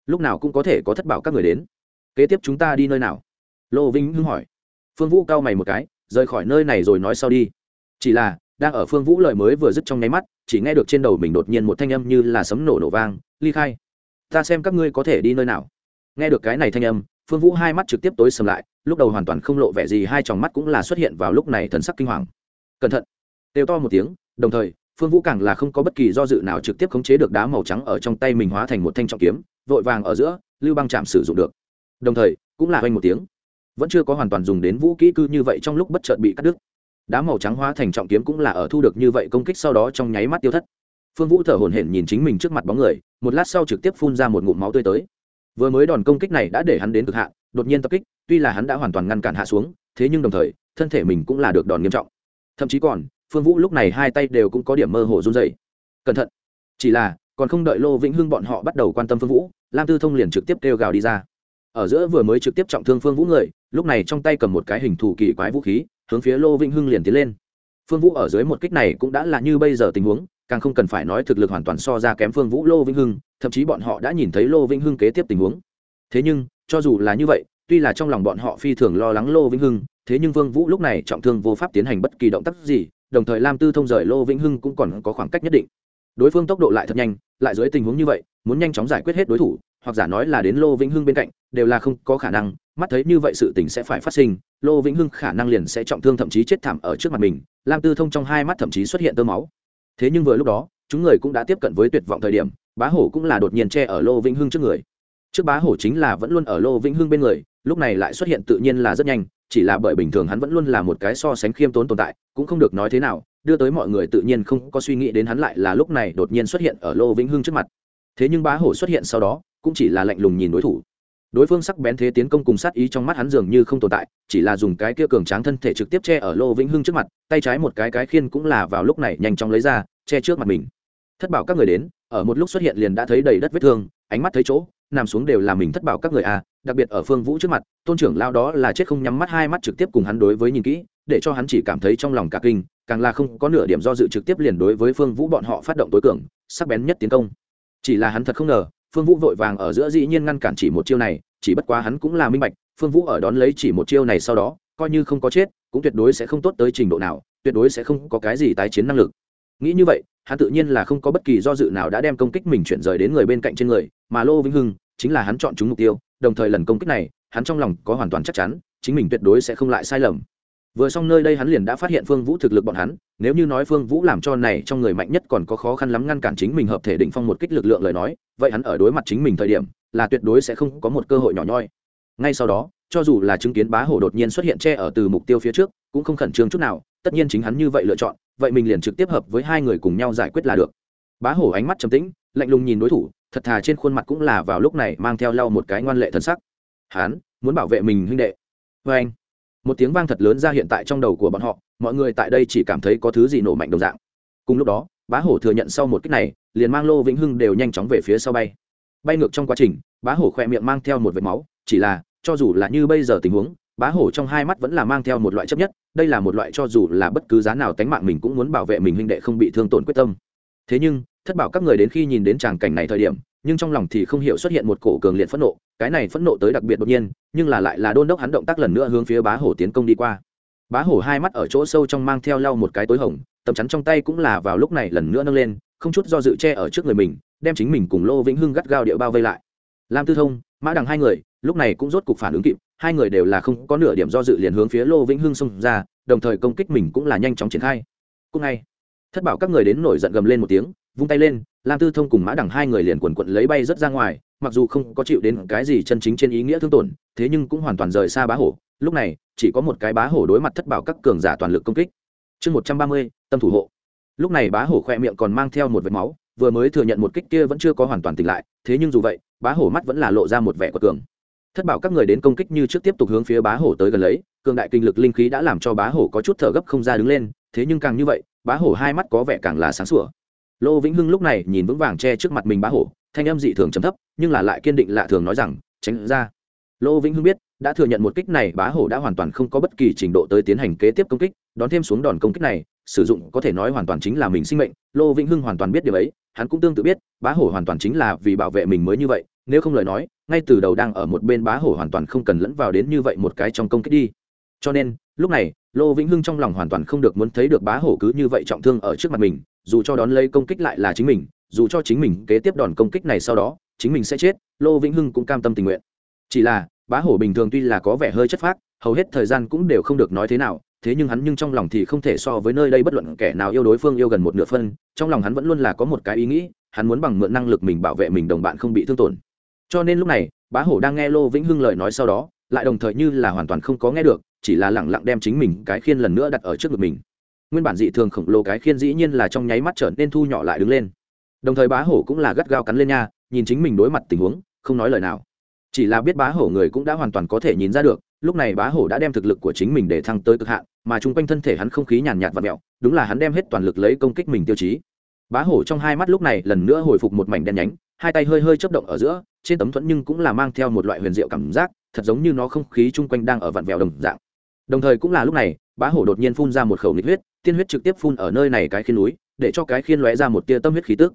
Lúc nào cũng có thể có thất bảo các người đến. Kế tiếp chúng ta đi nơi nào? Lô vinh hưng hỏi. Phương vũ cau mày một cái, rời khỏi nơi này rồi nói sau đi. Chỉ là, đang ở phương vũ lời mới vừa dứt trong nháy mắt, chỉ nghe được trên đầu mình đột nhiên một thanh âm như là sấm nổ nổ vang, ly khai, ta xem các ngươi có thể đi nơi nào. Nghe được cái này thanh âm phương vũ hai mắt trực tiếp tối sầm lại, lúc đầu hoàn toàn không lộ vẻ gì, hai tròng mắt cũng là xuất hiện vào lúc này thần sắc kinh hoàng. Cẩn thận! Đều to một tiếng, đồng thời, phương vũ càng là không có bất kỳ do dự nào trực tiếp khống chế được đá màu trắng ở trong tay mình hóa thành một thanh trọng kiếm, vội vàng ở giữa, lưu băng chạm sử dụng được. Đồng thời, cũng là oanh một tiếng. Vẫn chưa có hoàn toàn dùng đến vũ kỹ cư như vậy trong lúc bất chợt bị cắt đứt. Đá màu trắng hóa thành trọng kiếm cũng là ở thu được như vậy công kích sau đó trong nháy mắt tiêu thất. Phương vũ thở hổn hển nhìn chính mình trước mặt bóng người, một lát sau trực tiếp phun ra một ngụm máu tươi tới vừa mới đòn công kích này đã để hắn đến cực hạn, đột nhiên tập kích, tuy là hắn đã hoàn toàn ngăn cản hạ xuống, thế nhưng đồng thời, thân thể mình cũng là được đòn nghiêm trọng. Thậm chí còn, phương vũ lúc này hai tay đều cũng có điểm mơ hồ run dày cẩn thận. Chỉ là, còn không đợi lô vĩnh hưng bọn họ bắt đầu quan tâm phương vũ, lam tư thông liền trực tiếp kêu gào đi ra. Ở giữa vừa mới trực tiếp trọng thương phương vũ người, lúc này trong tay cầm một cái hình thù kỳ quái vũ khí, hướng phía lô vĩnh hưng liền tiến lên. Phương vũ ở dưới một kích này cũng đã là như bây giờ tình huống, càng không cần phải nói thực lực hoàn toàn so ra kém phương vũ lô vĩnh hưng thậm chí bọn họ đã nhìn thấy lô vĩnh hưng kế tiếp tình huống. Thế nhưng, cho dù là như vậy, tuy là trong lòng bọn họ phi thường lo lắng lô vĩnh hưng, thế nhưng vương vũ lúc này trọng thương vô pháp tiến hành bất kỳ động tác gì, đồng thời lam tư thông rời lô vĩnh hưng cũng còn có khoảng cách nhất định. Đối phương tốc độ lại thật nhanh, lại dưới tình huống như vậy, muốn nhanh chóng giải quyết hết đối thủ, hoặc giả nói là đến lô vĩnh hưng bên cạnh, đều là không có khả năng, mắt thấy như vậy sự tình sẽ phải phát sinh, lô vĩnh hưng khả năng liền sẽ trọng thương thậm chí chết thảm ở trước mặt mình, lam tư thông trong hai mắt thậm chí xuất hiện tơ máu. Thế nhưng vừa lúc đó, chúng người cũng đã tiếp cận với tuyệt vọng thời điểm bá hổ cũng là đột nhiên che ở lô vĩnh hưng trước người. Trước bá hổ chính là vẫn luôn ở lô vĩnh hưng bên người, lúc này lại xuất hiện tự nhiên là rất nhanh, chỉ là bởi bình thường hắn vẫn luôn là một cái so sánh khiêm tốn tồn tại, cũng không được nói thế nào, đưa tới mọi người tự nhiên không có suy nghĩ đến hắn lại là lúc này đột nhiên xuất hiện ở lô vĩnh hưng trước mặt. Thế nhưng bá hổ xuất hiện sau đó, cũng chỉ là lạnh lùng nhìn đối thủ. Đối phương sắc bén thế tiến công cùng sát ý trong mắt hắn dường như không tồn tại, chỉ là dùng cái kia cường tráng thân thể trực tiếp che ở lô vĩnh hưng trước mặt, tay trái một cái cái khiên cũng là vào lúc này nhanh chóng lấy ra, che trước mặt mình thất bảo các người đến, ở một lúc xuất hiện liền đã thấy đầy đất vết thương, ánh mắt thấy chỗ, nằm xuống đều là mình thất bảo các người à đặc biệt ở phương vũ trước mặt, tôn trưởng lao đó là chết không nhắm mắt hai mắt trực tiếp cùng hắn đối với nhìn kỹ, để cho hắn chỉ cảm thấy trong lòng cả kinh, càng là không có nửa điểm do dự trực tiếp liền đối với phương vũ bọn họ phát động tối cường, sắc bén nhất tiến công. Chỉ là hắn thật không ngờ, phương vũ vội vàng ở giữa dĩ nhiên ngăn cản chỉ một chiêu này, chỉ bất quá hắn cũng là minh bạch, phương vũ ở đón lấy chỉ một chiêu này sau đó, coi như không có chết, cũng tuyệt đối sẽ không tốt tới trình độ nào, tuyệt đối sẽ không có cái gì tái chiến năng lực. Nghĩ như vậy hắn tự nhiên là không có bất kỳ do dự nào đã đem công kích mình chuyển rời đến người bên cạnh trên người, mà lô vĩnh hưng chính là hắn chọn chúng mục tiêu, đồng thời lần công kích này, hắn trong lòng có hoàn toàn chắc chắn, chính mình tuyệt đối sẽ không lại sai lầm. Vừa xong nơi đây hắn liền đã phát hiện phương vũ thực lực bọn hắn, nếu như nói phương vũ làm cho này trong người mạnh nhất còn có khó khăn lắm ngăn cản chính mình hợp thể định phong một kích lực lượng lời nói, vậy hắn ở đối mặt chính mình thời điểm, là tuyệt đối sẽ không có một cơ hội nhỏ nhoi. Ngay sau đó, cho dù là chứng kiến bá hổ đột nhiên xuất hiện che ở từ mục tiêu phía trước, cũng không khẩn trương chút nào, tất nhiên chính hắn như vậy lựa chọn vậy mình liền trực tiếp hợp với hai người cùng nhau giải quyết là được. Bá hổ ánh mắt trầm tĩnh, lạnh lùng nhìn đối thủ, thật thà trên khuôn mặt cũng là vào lúc này mang theo lau một cái ngoan lệ thần sắc. Hắn muốn bảo vệ mình huynh đệ. Vê anh. Một tiếng vang thật lớn ra hiện tại trong đầu của bọn họ, mọi người tại đây chỉ cảm thấy có thứ gì nổ mạnh đồng dạng. Cùng lúc đó, bá hổ thừa nhận sau một cách này, liền mang lô vĩnh hưng đều nhanh chóng về phía sau bay. Bay ngược trong quá trình, bá hổ khoe miệng mang theo một vệt máu, chỉ là, cho dù là như bây giờ tình huống bá hổ trong hai mắt vẫn là mang theo một loại chấp nhất, đây là một loại cho dù là bất cứ giá nào tánh mạng mình cũng muốn bảo vệ mình huynh đệ không bị thương tổn quyết tâm. Thế nhưng, thất bảo các người đến khi nhìn đến tràng cảnh này thời điểm, nhưng trong lòng thì không hiểu xuất hiện một cổ cường liệt phẫn nộ, cái này phẫn nộ tới đặc biệt đột nhiên, nhưng là lại là đôn đốc hắn động tác lần nữa hướng phía bá hổ tiến công đi qua. Bá hổ hai mắt ở chỗ sâu trong mang theo lau một cái tối hồng, tầm chắn trong tay cũng là vào lúc này lần nữa nâng lên, không chút do dự che ở trước người mình, đem chính mình cùng lô vĩnh hưng gắt gao điệu bao vây lại. Lam tư thông, mã đằng hai người, lúc này cũng rốt cục phản ứng kịp hai người đều là không có nửa điểm do dự liền hướng phía lô vĩnh hưng xông ra, đồng thời công kích mình cũng là nhanh chóng triển khai. Cũng ngay, thất bảo các người đến nổi giận gầm lên một tiếng, vung tay lên, lam tư thông cùng mã đằng hai người liền quần quận lấy bay rất ra ngoài, mặc dù không có chịu đến cái gì chân chính trên ý nghĩa thương tổn, thế nhưng cũng hoàn toàn rời xa bá hổ. Lúc này, chỉ có một cái bá hổ đối mặt thất bảo các cường giả toàn lực công kích. Chương một trăm ba mươi, tâm thủ hộ. Lúc này bá hổ khoe miệng còn mang theo một vệt máu, vừa mới thừa nhận một kích kia vẫn chưa có hoàn toàn tỉnh lại, thế nhưng dù vậy, bá hổ mắt vẫn là lộ ra một vẻ của cường thất bảo các người đến công kích như trước tiếp tục hướng phía bá hổ tới gần lấy, cường đại kinh lực linh khí đã làm cho bá hổ có chút thở gấp không ra đứng lên, thế nhưng càng như vậy, bá hổ hai mắt có vẻ càng là sáng sủa. Lô vĩnh hưng lúc này nhìn vững vàng che trước mặt mình bá hổ, thanh âm dị thường trầm thấp, nhưng là lại kiên định lạ thường nói rằng, tránh ra. Lô vĩnh hưng biết, đã thừa nhận một kích này bá hổ đã hoàn toàn không có bất kỳ trình độ tới tiến hành kế tiếp công kích, đón thêm xuống đòn công kích này, sử dụng có thể nói hoàn toàn chính là mình sinh mệnh. Lô vĩnh hưng hoàn toàn biết điều ấy, hắn cũng tương tự biết, bá hổ hoàn toàn chính là vì bảo vệ mình mới như vậy nếu không lời nói, ngay từ đầu đang ở một bên bá hổ hoàn toàn không cần lẫn vào đến như vậy một cái trong công kích đi. Cho nên, lúc này, lô vĩnh hưng trong lòng hoàn toàn không được muốn thấy được bá hổ cứ như vậy trọng thương ở trước mặt mình, dù cho đón lấy công kích lại là chính mình, dù cho chính mình kế tiếp đòn công kích này sau đó, chính mình sẽ chết, lô vĩnh hưng cũng cam tâm tình nguyện. Chỉ là, bá hổ bình thường tuy là có vẻ hơi chất phác, hầu hết thời gian cũng đều không được nói thế nào, thế nhưng hắn nhưng trong lòng thì không thể so với nơi đây bất luận kẻ nào yêu đối phương yêu gần một nửa phân, trong lòng hắn vẫn luôn là có một cái ý nghĩ, hắn muốn bằng mượn năng lực mình bảo vệ mình đồng bạn không bị thương tổn cho nên lúc này, bá hổ đang nghe lô vĩnh hưng lời nói sau đó, lại đồng thời như là hoàn toàn không có nghe được, chỉ là lẳng lặng đem chính mình cái khiên lần nữa đặt ở trước ngực mình. Nguyên bản dị thường khổng lồ cái khiên dĩ nhiên là trong nháy mắt trở nên thu nhỏ lại đứng lên. Đồng thời bá hổ cũng là gắt gao cắn lên nha, nhìn chính mình đối mặt tình huống, không nói lời nào. Chỉ là biết bá hổ người cũng đã hoàn toàn có thể nhìn ra được, lúc này bá hổ đã đem thực lực của chính mình để thăng tới cực hạn, mà chung quanh thân thể hắn không khí nhàn nhạt và mẹo, đúng là hắn đem hết toàn lực lấy công kích mình tiêu chí. Bá hổ trong hai mắt lúc này lần nữa hồi phục một mảnh đen nhánh hai tay hơi hơi chấp động ở giữa, trên tấm thuẫn nhưng cũng là mang theo một loại huyền diệu cảm giác, thật giống như nó không khí chung quanh đang ở vặn vẹo đồng dạng. Đồng thời cũng là lúc này, bá hổ đột nhiên phun ra một khẩu nghịch huyết, tiên huyết trực tiếp phun ở nơi này cái khiên núi, để cho cái khiên lóe ra một tia tâm huyết khí tức.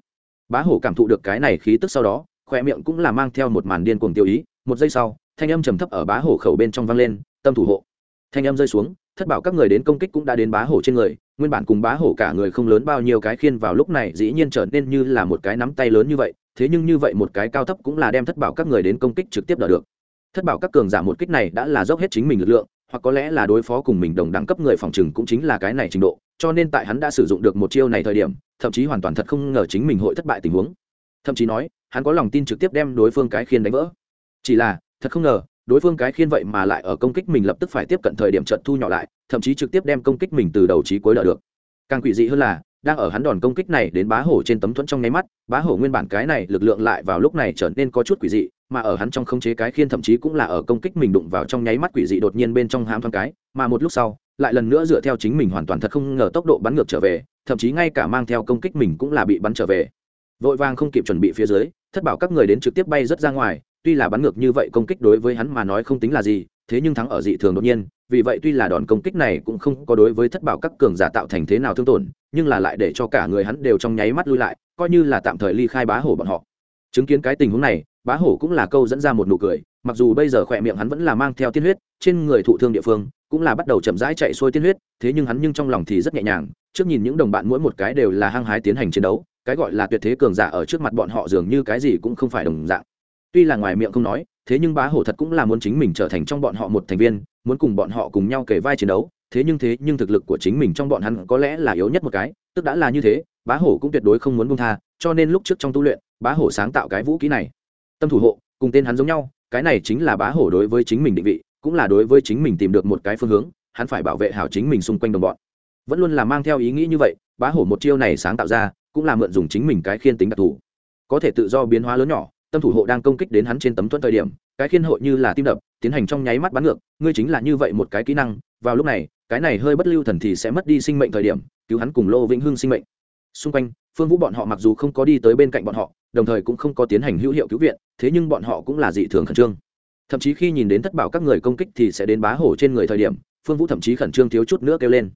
Bá hổ cảm thụ được cái này khí tức sau đó khoe miệng cũng là mang theo một màn điên cuồng tiêu ý, một giây sau, thanh âm trầm thấp ở bá hổ khẩu bên trong vang lên, tâm thủ hộ. Thanh âm rơi xuống, thất bảo các người đến công kích cũng đã đến bá hổ trên người, nguyên bản cùng bá hổ cả người không lớn bao nhiêu cái khiên vào lúc này dĩ nhiên trở nên như là một cái nắm tay lớn như vậy thế nhưng như vậy một cái cao thấp cũng là đem thất bảo các người đến công kích trực tiếp đỡ được. Thất bảo các cường giả một kích này đã là dốc hết chính mình lực lượng, hoặc có lẽ là đối phó cùng mình đồng đẳng cấp người phòng trừng cũng chính là cái này trình độ, cho nên tại hắn đã sử dụng được một chiêu này thời điểm, thậm chí hoàn toàn thật không ngờ chính mình hội thất bại tình huống. Thậm chí nói, hắn có lòng tin trực tiếp đem đối phương cái khiên đánh vỡ. Chỉ là, thật không ngờ, đối phương cái khiên vậy mà lại ở công kích mình lập tức phải tiếp cận thời điểm trận thu nhỏ lại, thậm chí trực tiếp đem công kích mình từ đầu trí cuối đỡ được. Càng quỷ dị hơn là đang ở hắn đòn công kích này đến bá hổ trên tấm thuẫn trong nháy mắt, bá hổ nguyên bản cái này lực lượng lại vào lúc này trở nên có chút quỷ dị, mà ở hắn trong khống chế cái khiên thậm chí cũng là ở công kích mình đụng vào trong nháy mắt quỷ dị đột nhiên bên trong hám thoáng cái, mà một lúc sau, lại lần nữa dựa theo chính mình hoàn toàn thật không ngờ tốc độ bắn ngược trở về, thậm chí ngay cả mang theo công kích mình cũng là bị bắn trở về. Vội vàng không kịp chuẩn bị phía dưới, thất bảo các người đến trực tiếp bay rất ra ngoài, tuy là bắn ngược như vậy công kích đối với hắn mà nói không tính là gì, thế nhưng thắng ở dị thường đột nhiên vì vậy tuy là đòn công kích này cũng không có đối với thất bảo các cường giả tạo thành thế nào thương tổn, nhưng là lại để cho cả người hắn đều trong nháy mắt lui lại, coi như là tạm thời ly khai bá hổ bọn họ. Chứng kiến cái tình huống này, bá hổ cũng là câu dẫn ra một nụ cười, mặc dù bây giờ khỏe miệng hắn vẫn là mang theo tiên huyết, trên người thụ thương địa phương cũng là bắt đầu chậm rãi chạy xuôi tiên huyết, thế nhưng hắn nhưng trong lòng thì rất nhẹ nhàng, trước nhìn những đồng bạn mỗi một cái đều là hăng hái tiến hành chiến đấu, cái gọi là tuyệt thế cường giả ở trước mặt bọn họ dường như cái gì cũng không phải đồng dạng. Tuy là ngoài miệng không nói thế nhưng bá hổ thật cũng là muốn chính mình trở thành trong bọn họ một thành viên, muốn cùng bọn họ cùng nhau kể vai chiến đấu. Thế nhưng thế, nhưng thực lực của chính mình trong bọn hắn có lẽ là yếu nhất một cái, tức đã là như thế, bá hổ cũng tuyệt đối không muốn buông tha, cho nên lúc trước trong tu luyện, bá hổ sáng tạo cái vũ khí này. Tâm thủ hộ, cùng tên hắn giống nhau, cái này chính là bá hổ đối với chính mình định vị, cũng là đối với chính mình tìm được một cái phương hướng, hắn phải bảo vệ hảo chính mình xung quanh đồng bọn. Vẫn luôn là mang theo ý nghĩ như vậy, bá hổ một chiêu này sáng tạo ra, cũng là mượn dùng chính mình cái khiên tính đặc thù. Có thể tự do biến hóa lớn nhỏ tâm thủ hộ đang công kích đến hắn trên tấm thuẫn thời điểm, cái khiên hội như là tim đập, tiến hành trong nháy mắt bắn ngược, ngươi chính là như vậy một cái kỹ năng, vào lúc này, cái này hơi bất lưu thần thì sẽ mất đi sinh mệnh thời điểm, cứu hắn cùng lô vĩnh hưng sinh mệnh. Xung quanh, phương vũ bọn họ mặc dù không có đi tới bên cạnh bọn họ, đồng thời cũng không có tiến hành hữu hiệu cứu viện, thế nhưng bọn họ cũng là dị thường khẩn trương. Thậm chí khi nhìn đến thất bảo các người công kích thì sẽ đến bá hổ trên người thời điểm, phương vũ thậm chí khẩn trương thiếu chút nữa kêu lên.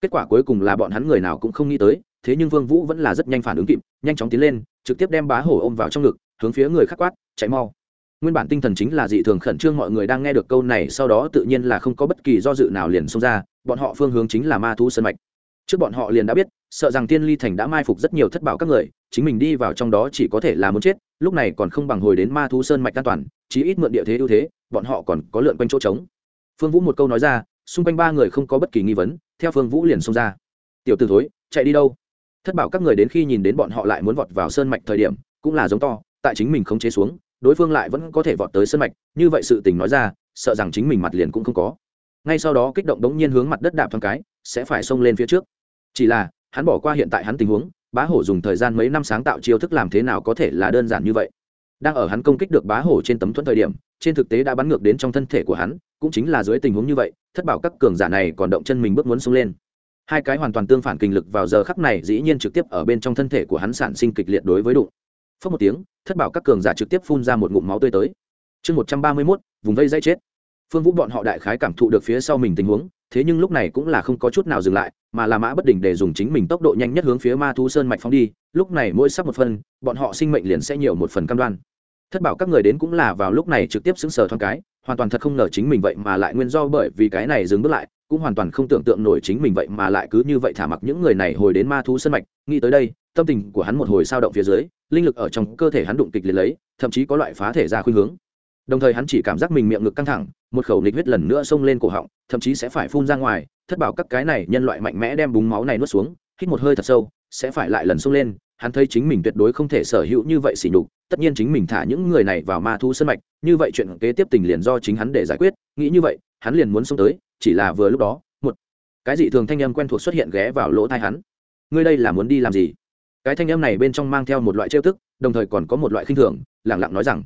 Kết quả cuối cùng là bọn hắn người nào cũng không nghĩ tới, thế nhưng vương vũ vẫn là rất nhanh phản ứng kịp, nhanh chóng tiến lên, trực tiếp đem bá hổ ôm vào trong ngực hướng phía người khắc quát, chạy mau. Nguyên bản tinh thần chính là dị thường khẩn trương, mọi người đang nghe được câu này, sau đó tự nhiên là không có bất kỳ do dự nào liền xông ra, bọn họ phương hướng chính là ma thú sân mạch. Trước bọn họ liền đã biết, sợ rằng tiên ly thành đã mai phục rất nhiều thất bảo các người, chính mình đi vào trong đó chỉ có thể là muốn chết, lúc này còn không bằng hồi đến ma thú sơn mạch an toàn, chí ít mượn địa thế ưu thế, bọn họ còn có lượn quanh chỗ trống. Phương vũ một câu nói ra, xung quanh ba người không có bất kỳ nghi vấn, theo phương vũ liền xông ra. Tiểu t ử thối, chạy đi đâu? Thất bảo các người đến khi nhìn đến bọn họ lại muốn vọt vào sơn mạch thời điểm, cũng là giống to tại chính mình không chế xuống, đối phương lại vẫn có thể vọt tới sơn mạch, như vậy sự tình nói ra, sợ rằng chính mình mặt liền cũng không có. Ngay sau đó kích động đống nhiên hướng mặt đất đạp thoáng cái, sẽ phải xông lên phía trước. Chỉ là, hắn bỏ qua hiện tại hắn tình huống, bá hổ dùng thời gian mấy năm sáng tạo chiêu thức làm thế nào có thể là đơn giản như vậy. Đang ở hắn công kích được bá hổ trên tấm thuẫn thời điểm, trên thực tế đã bắn ngược đến trong thân thể của hắn, cũng chính là dưới tình huống như vậy, thất bảo các cường giả này còn động chân mình bước muốn xông lên. Hai cái hoàn toàn tương phản kinh lực vào giờ khắc này dĩ nhiên trực tiếp ở bên trong thân thể của hắn sản sinh kịch liệt đối với đụng phớt một tiếng, thất bảo các cường giả trực tiếp phun ra một ngụm máu tươi tới. Chương một trăm ba mươi mốt, vùng vây dây chết. Phương vũ bọn họ đại khái cảm thụ được phía sau mình tình huống, thế nhưng lúc này cũng là không có chút nào dừng lại, mà là mã bất định để dùng chính mình tốc độ nhanh nhất hướng phía ma thú sơn mạch phóng đi, lúc này mỗi sắp một phần bọn họ sinh mệnh liền sẽ nhiều một phần cam đoan. Thất bảo các người đến cũng là vào lúc này trực tiếp xứng sờ thoáng cái, hoàn toàn thật không ngờ chính mình vậy mà lại nguyên do bởi vì cái này dừng bước lại, cũng hoàn toàn không tưởng tượng nổi chính mình vậy mà lại cứ như vậy thả mặc những người này hồi đến ma thú sơn mạch, nghĩ tới đây, tâm tình của hắn một hồi sao động phía dưới linh lực ở trong cơ thể hắn đụng kịch liệt lấy, thậm chí có loại phá thể ra khuynh hướng. Đồng thời hắn chỉ cảm giác mình miệng ngực căng thẳng, một khẩu nịch huyết lần nữa xông lên cổ họng, thậm chí sẽ phải phun ra ngoài, thất bảo các cái này nhân loại mạnh mẽ đem búng máu này nuốt xuống, hít một hơi thật sâu, sẽ phải lại lần xông lên, hắn thấy chính mình tuyệt đối không thể sở hữu như vậy xỉ nhục, tất nhiên chính mình thả những người này vào ma thu sân mạch, như vậy chuyện kế tiếp tình liền do chính hắn để giải quyết, nghĩ như vậy, hắn liền muốn xông tới, chỉ là vừa lúc đó, một cái dị thường thanh âm quen thuộc xuất hiện ghé vào lỗ tai hắn. Ngươi đây là muốn đi làm gì? Cái thanh âm này bên trong mang theo một loại trêu tức, đồng thời còn có một loại khinh thường, lẳng lặng nói rằng,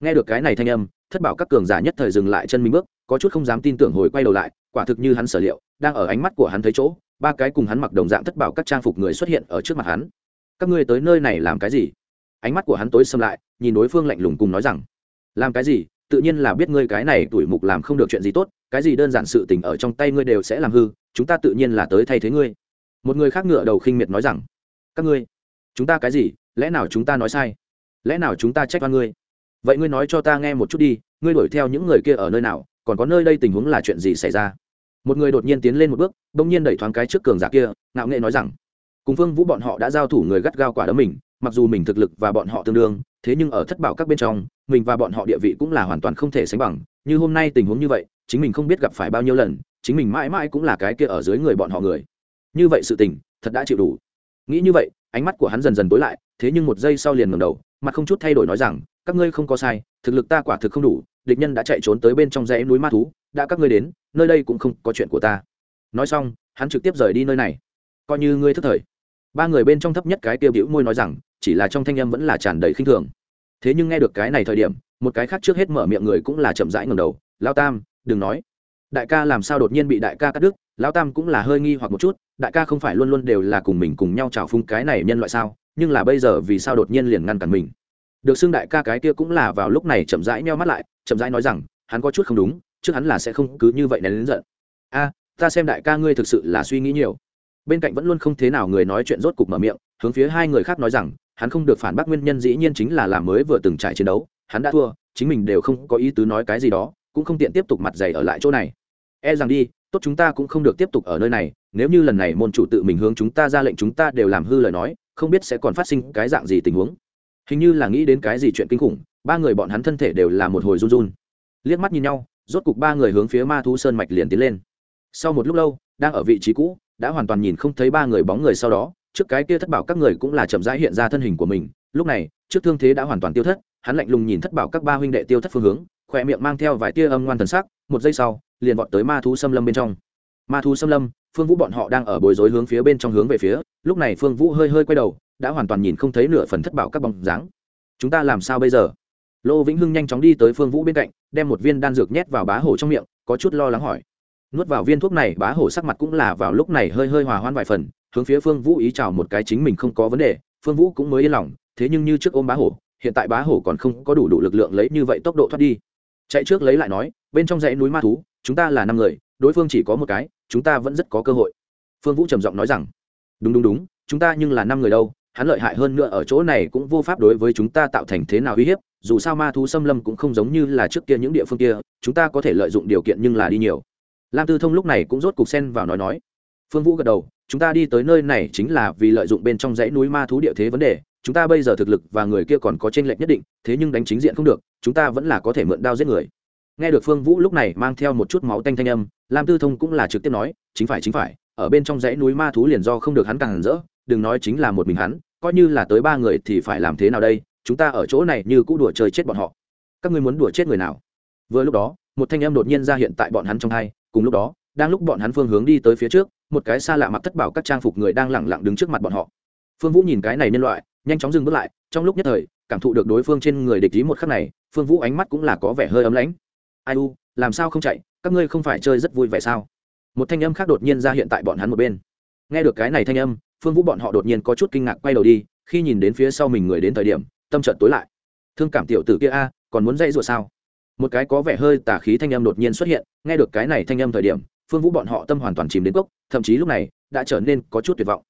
nghe được cái này thanh âm, thất bảo các cường giả nhất thời dừng lại chân mình bước, có chút không dám tin tưởng hồi quay đầu lại, quả thực như hắn sở liệu, đang ở ánh mắt của hắn thấy chỗ, ba cái cùng hắn mặc đồng dạng thất bảo các trang phục người xuất hiện ở trước mặt hắn. Các ngươi tới nơi này làm cái gì? Ánh mắt của hắn tối xâm lại, nhìn đối phương lạnh lùng cùng nói rằng, làm cái gì? Tự nhiên là biết ngươi cái này tuổi mục làm không được chuyện gì tốt, cái gì đơn giản sự tình ở trong tay ngươi đều sẽ làm hư, chúng ta tự nhiên là tới thay thế ngươi. Một người khác ngựa đầu khinh miệt nói rằng, các ngươi chúng ta cái gì? Lẽ nào chúng ta nói sai? Lẽ nào chúng ta trách oan ngươi? Vậy ngươi nói cho ta nghe một chút đi, ngươi đuổi theo những người kia ở nơi nào, còn có nơi đây tình huống là chuyện gì xảy ra? Một người đột nhiên tiến lên một bước, bỗng nhiên đẩy thoáng cái trước cường giả kia, ngạo nghệ nói rằng, cùng phương vũ bọn họ đã giao thủ người gắt gao quả đấm mình, mặc dù mình thực lực và bọn họ tương đương, thế nhưng ở thất bảo các bên trong, mình và bọn họ địa vị cũng là hoàn toàn không thể sánh bằng. Như hôm nay tình huống như vậy, chính mình không biết gặp phải bao nhiêu lần, chính mình mãi mãi cũng là cái kia ở dưới người bọn họ người. Như vậy sự tình, thật đã chịu đủ. Nghĩ như vậy ánh mắt của hắn dần dần tối lại, thế nhưng một giây sau liền ngầm đầu, mặt không chút thay đổi nói rằng, các ngươi không có sai, thực lực ta quả thực không đủ, địch nhân đã chạy trốn tới bên trong dãy núi ma thú, đã các ngươi đến, nơi đây cũng không có chuyện của ta. Nói xong, hắn trực tiếp rời đi nơi này. Coi như ngươi thức thời. Ba người bên trong thấp nhất cái tiêu bĩu môi nói rằng, chỉ là trong thanh âm vẫn là tràn đầy khinh thường. Thế nhưng nghe được cái này thời điểm, một cái khác trước hết mở miệng người cũng là chậm rãi ngầm đầu. Lao tam, đừng nói đại ca làm sao đột nhiên bị đại ca cắt đứt, Lão tam cũng là hơi nghi hoặc một chút, đại ca không phải luôn luôn đều là cùng mình cùng nhau trào phung cái này nhân loại sao, nhưng là bây giờ vì sao đột nhiên liền ngăn cản mình? Được xưng đại ca cái kia cũng là vào lúc này chậm rãi meo mắt lại, chậm rãi nói rằng, hắn có chút không đúng, trước hắn là sẽ không cứ như vậy nén đến giận. A, ta xem đại ca ngươi thực sự là suy nghĩ nhiều. Bên cạnh vẫn luôn không thế nào người nói chuyện rốt cục mở miệng, hướng phía hai người khác nói rằng, hắn không được phản bác nguyên nhân dĩ nhiên chính là làm mới vừa từng trải chiến đấu, hắn đã thua, chính mình đều không có ý tứ nói cái gì đó, cũng không tiện tiếp tục mặt dày ở lại chỗ này e rằng đi, tốt chúng ta cũng không được tiếp tục ở nơi này, nếu như lần này môn chủ tự mình hướng chúng ta ra lệnh chúng ta đều làm hư lời nói, không biết sẽ còn phát sinh cái dạng gì tình huống. Hình như là nghĩ đến cái gì chuyện kinh khủng, ba người bọn hắn thân thể đều là một hồi run run. Liếc mắt nhìn nhau, rốt cục ba người hướng phía ma thu sơn mạch liền tiến lên. Sau một lúc lâu, đang ở vị trí cũ, đã hoàn toàn nhìn không thấy ba người bóng người sau đó, trước cái kia thất bảo các người cũng là chậm rãi hiện ra thân hình của mình. Lúc này, trước thương thế đã hoàn toàn tiêu thất, hắn lạnh lùng nhìn thất bảo các ba huynh đệ tiêu thất phương hướng, khỏe miệng mang theo vài tia âm ngoan thần sắc một giây sau, liền vọt tới ma thú xâm lâm bên trong. Ma thú xâm lâm, phương vũ bọn họ đang ở bối rối hướng phía bên trong hướng về phía, lúc này phương vũ hơi hơi quay đầu, đã hoàn toàn nhìn không thấy nửa phần thất bảo các bóng dáng. Chúng ta làm sao bây giờ? Lô vĩnh hưng nhanh chóng đi tới phương vũ bên cạnh, đem một viên đan dược nhét vào bá hổ trong miệng, có chút lo lắng hỏi. Nuốt vào viên thuốc này, bá hổ sắc mặt cũng là vào lúc này hơi hơi hòa hoan vài phần, hướng phía phương vũ ý chào một cái chính mình không có vấn đề, phương vũ cũng mới yên lòng, thế nhưng như trước ôm bá hổ, hiện tại bá hổ còn không có đủ đủ lực lượng lấy như vậy tốc độ thoát đi. Chạy trước lấy lại nói bên trong dãy núi ma thú, chúng ta là năm người, đối phương chỉ có một cái, chúng ta vẫn rất có cơ hội. Phương vũ trầm giọng nói rằng, đúng đúng đúng, chúng ta nhưng là năm người đâu, hắn lợi hại hơn nữa ở chỗ này cũng vô pháp đối với chúng ta tạo thành thế nào uy hiếp, dù sao ma thú xâm lâm cũng không giống như là trước kia những địa phương kia, chúng ta có thể lợi dụng điều kiện nhưng là đi nhiều. Lam tư thông lúc này cũng rốt cục sen vào nói nói. Phương vũ gật đầu, chúng ta đi tới nơi này chính là vì lợi dụng bên trong dãy núi ma thú địa thế vấn đề, chúng ta bây giờ thực lực và người kia còn có tranh lệch nhất định, thế nhưng đánh chính diện không được, chúng ta vẫn là có thể mượn đao giết người nghe được phương vũ lúc này mang theo một chút máu tanh thanh âm, lam tư thông cũng là trực tiếp nói, chính phải chính phải, ở bên trong dãy núi ma thú liền do không được hắn càng rỡ, đừng nói chính là một mình hắn, coi như là tới ba người thì phải làm thế nào đây, chúng ta ở chỗ này như cũ đùa chơi chết bọn họ. Các ngươi muốn đùa chết người nào? Vừa lúc đó, một thanh âm đột nhiên ra hiện tại bọn hắn trong hai, cùng lúc đó, đang lúc bọn hắn phương hướng đi tới phía trước, một cái xa lạ mặc thất bảo các trang phục người đang lẳng lặng đứng trước mặt bọn họ. Phương vũ nhìn cái này nhân loại, nhanh chóng dừng bước lại, trong lúc nhất thời, cảm thụ được đối phương trên người địch ý một khắc này, phương vũ ánh mắt cũng là có vẻ hơi ấm lãnh ai u, làm sao không chạy? Các ngươi không phải chơi rất vui vẻ sao? Một thanh âm khác đột nhiên ra hiện tại bọn hắn một bên. Nghe được cái này thanh âm, phương vũ bọn họ đột nhiên có chút kinh ngạc quay đầu đi, khi nhìn đến phía sau mình người đến thời điểm, tâm trận tối lại. Thương cảm tiểu tử kia a, còn muốn dây rủa sao? Một cái có vẻ hơi tả khí thanh âm đột nhiên xuất hiện, nghe được cái này thanh âm thời điểm, phương vũ bọn họ tâm hoàn toàn chìm đến cốc, thậm chí lúc này, đã trở nên có chút tuyệt vọng.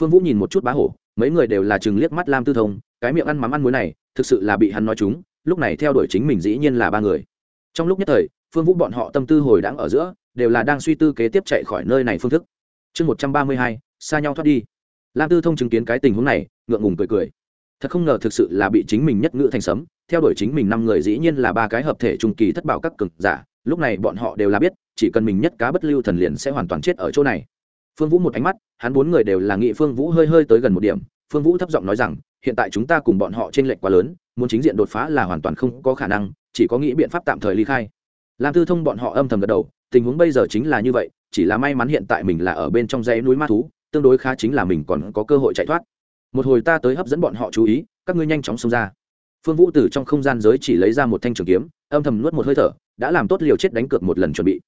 Phương vũ nhìn một chút bá hổ, mấy người đều là chừng liếc mắt lam tư thông, cái miệng ăn mắm ăn muối này, thực sự là bị hắn nói chúng lúc này theo đuổi chính mình dĩ nhiên là ba người trong lúc nhất thời, phương vũ bọn họ tâm tư hồi đáng ở giữa, đều là đang suy tư kế tiếp chạy khỏi nơi này phương thức. Chương một trăm ba mươi hai, xa nhau thoát đi. Lam tư thông chứng kiến cái tình huống này, ngượng ngùng cười cười. Thật không ngờ thực sự là bị chính mình nhất ngữ thành sấm, theo đuổi chính mình năm người dĩ nhiên là ba cái hợp thể trung kỳ thất bảo các cực giả, lúc này bọn họ đều là biết, chỉ cần mình nhất cá bất lưu thần liền sẽ hoàn toàn chết ở chỗ này. Phương vũ một ánh mắt, hắn bốn người đều là nghị phương vũ hơi hơi tới gần một điểm, phương vũ thấp giọng nói rằng, hiện tại chúng ta cùng bọn họ trên lệnh quá lớn, muốn chính diện đột phá là hoàn toàn không có khả năng chỉ có nghĩ biện pháp tạm thời ly khai. Lam tư thông bọn họ âm thầm gật đầu, tình huống bây giờ chính là như vậy, chỉ là may mắn hiện tại mình là ở bên trong dãy núi ma thú, tương đối khá chính là mình còn có cơ hội chạy thoát. Một hồi ta tới hấp dẫn bọn họ chú ý, các ngươi nhanh chóng xông ra. Phương vũ từ trong không gian giới chỉ lấy ra một thanh trường kiếm, âm thầm nuốt một hơi thở, đã làm tốt liều chết đánh cược một lần chuẩn bị.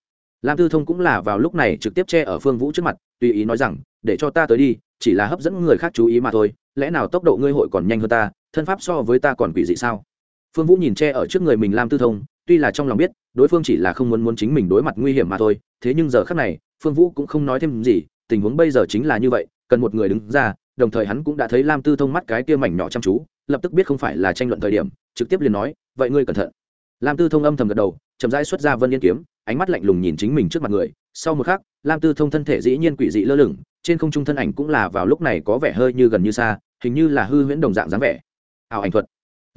Lam tư thông cũng là vào lúc này trực tiếp che ở phương vũ trước mặt, tùy ý nói rằng, để cho ta tới đi, chỉ là hấp dẫn người khác chú ý mà thôi, lẽ nào tốc độ ngươi hội còn nhanh hơn ta, thân pháp so với ta còn quỷ dị sao? Phương vũ nhìn che ở trước người mình lam tư thông, tuy là trong lòng biết, đối phương chỉ là không muốn muốn chính mình đối mặt nguy hiểm mà thôi, thế nhưng giờ khác này, phương vũ cũng không nói thêm gì, tình huống bây giờ chính là như vậy, cần một người đứng ra, đồng thời hắn cũng đã thấy lam tư thông mắt cái kia mảnh nhỏ chăm chú, lập tức biết không phải là tranh luận thời điểm, trực tiếp liền nói, vậy ngươi cẩn thận. Lam tư thông âm thầm gật đầu, chậm rãi xuất ra vân yên kiếm, ánh mắt lạnh lùng nhìn chính mình trước mặt người. Sau một khắc, lam tư thông thân thể dĩ nhiên quỷ dị lơ lửng, trên không trung thân ảnh cũng là vào lúc này có vẻ hơi như gần như xa, hình như là hư huyễn đồng dạng dáng vẻ. Ảo ảnh thuật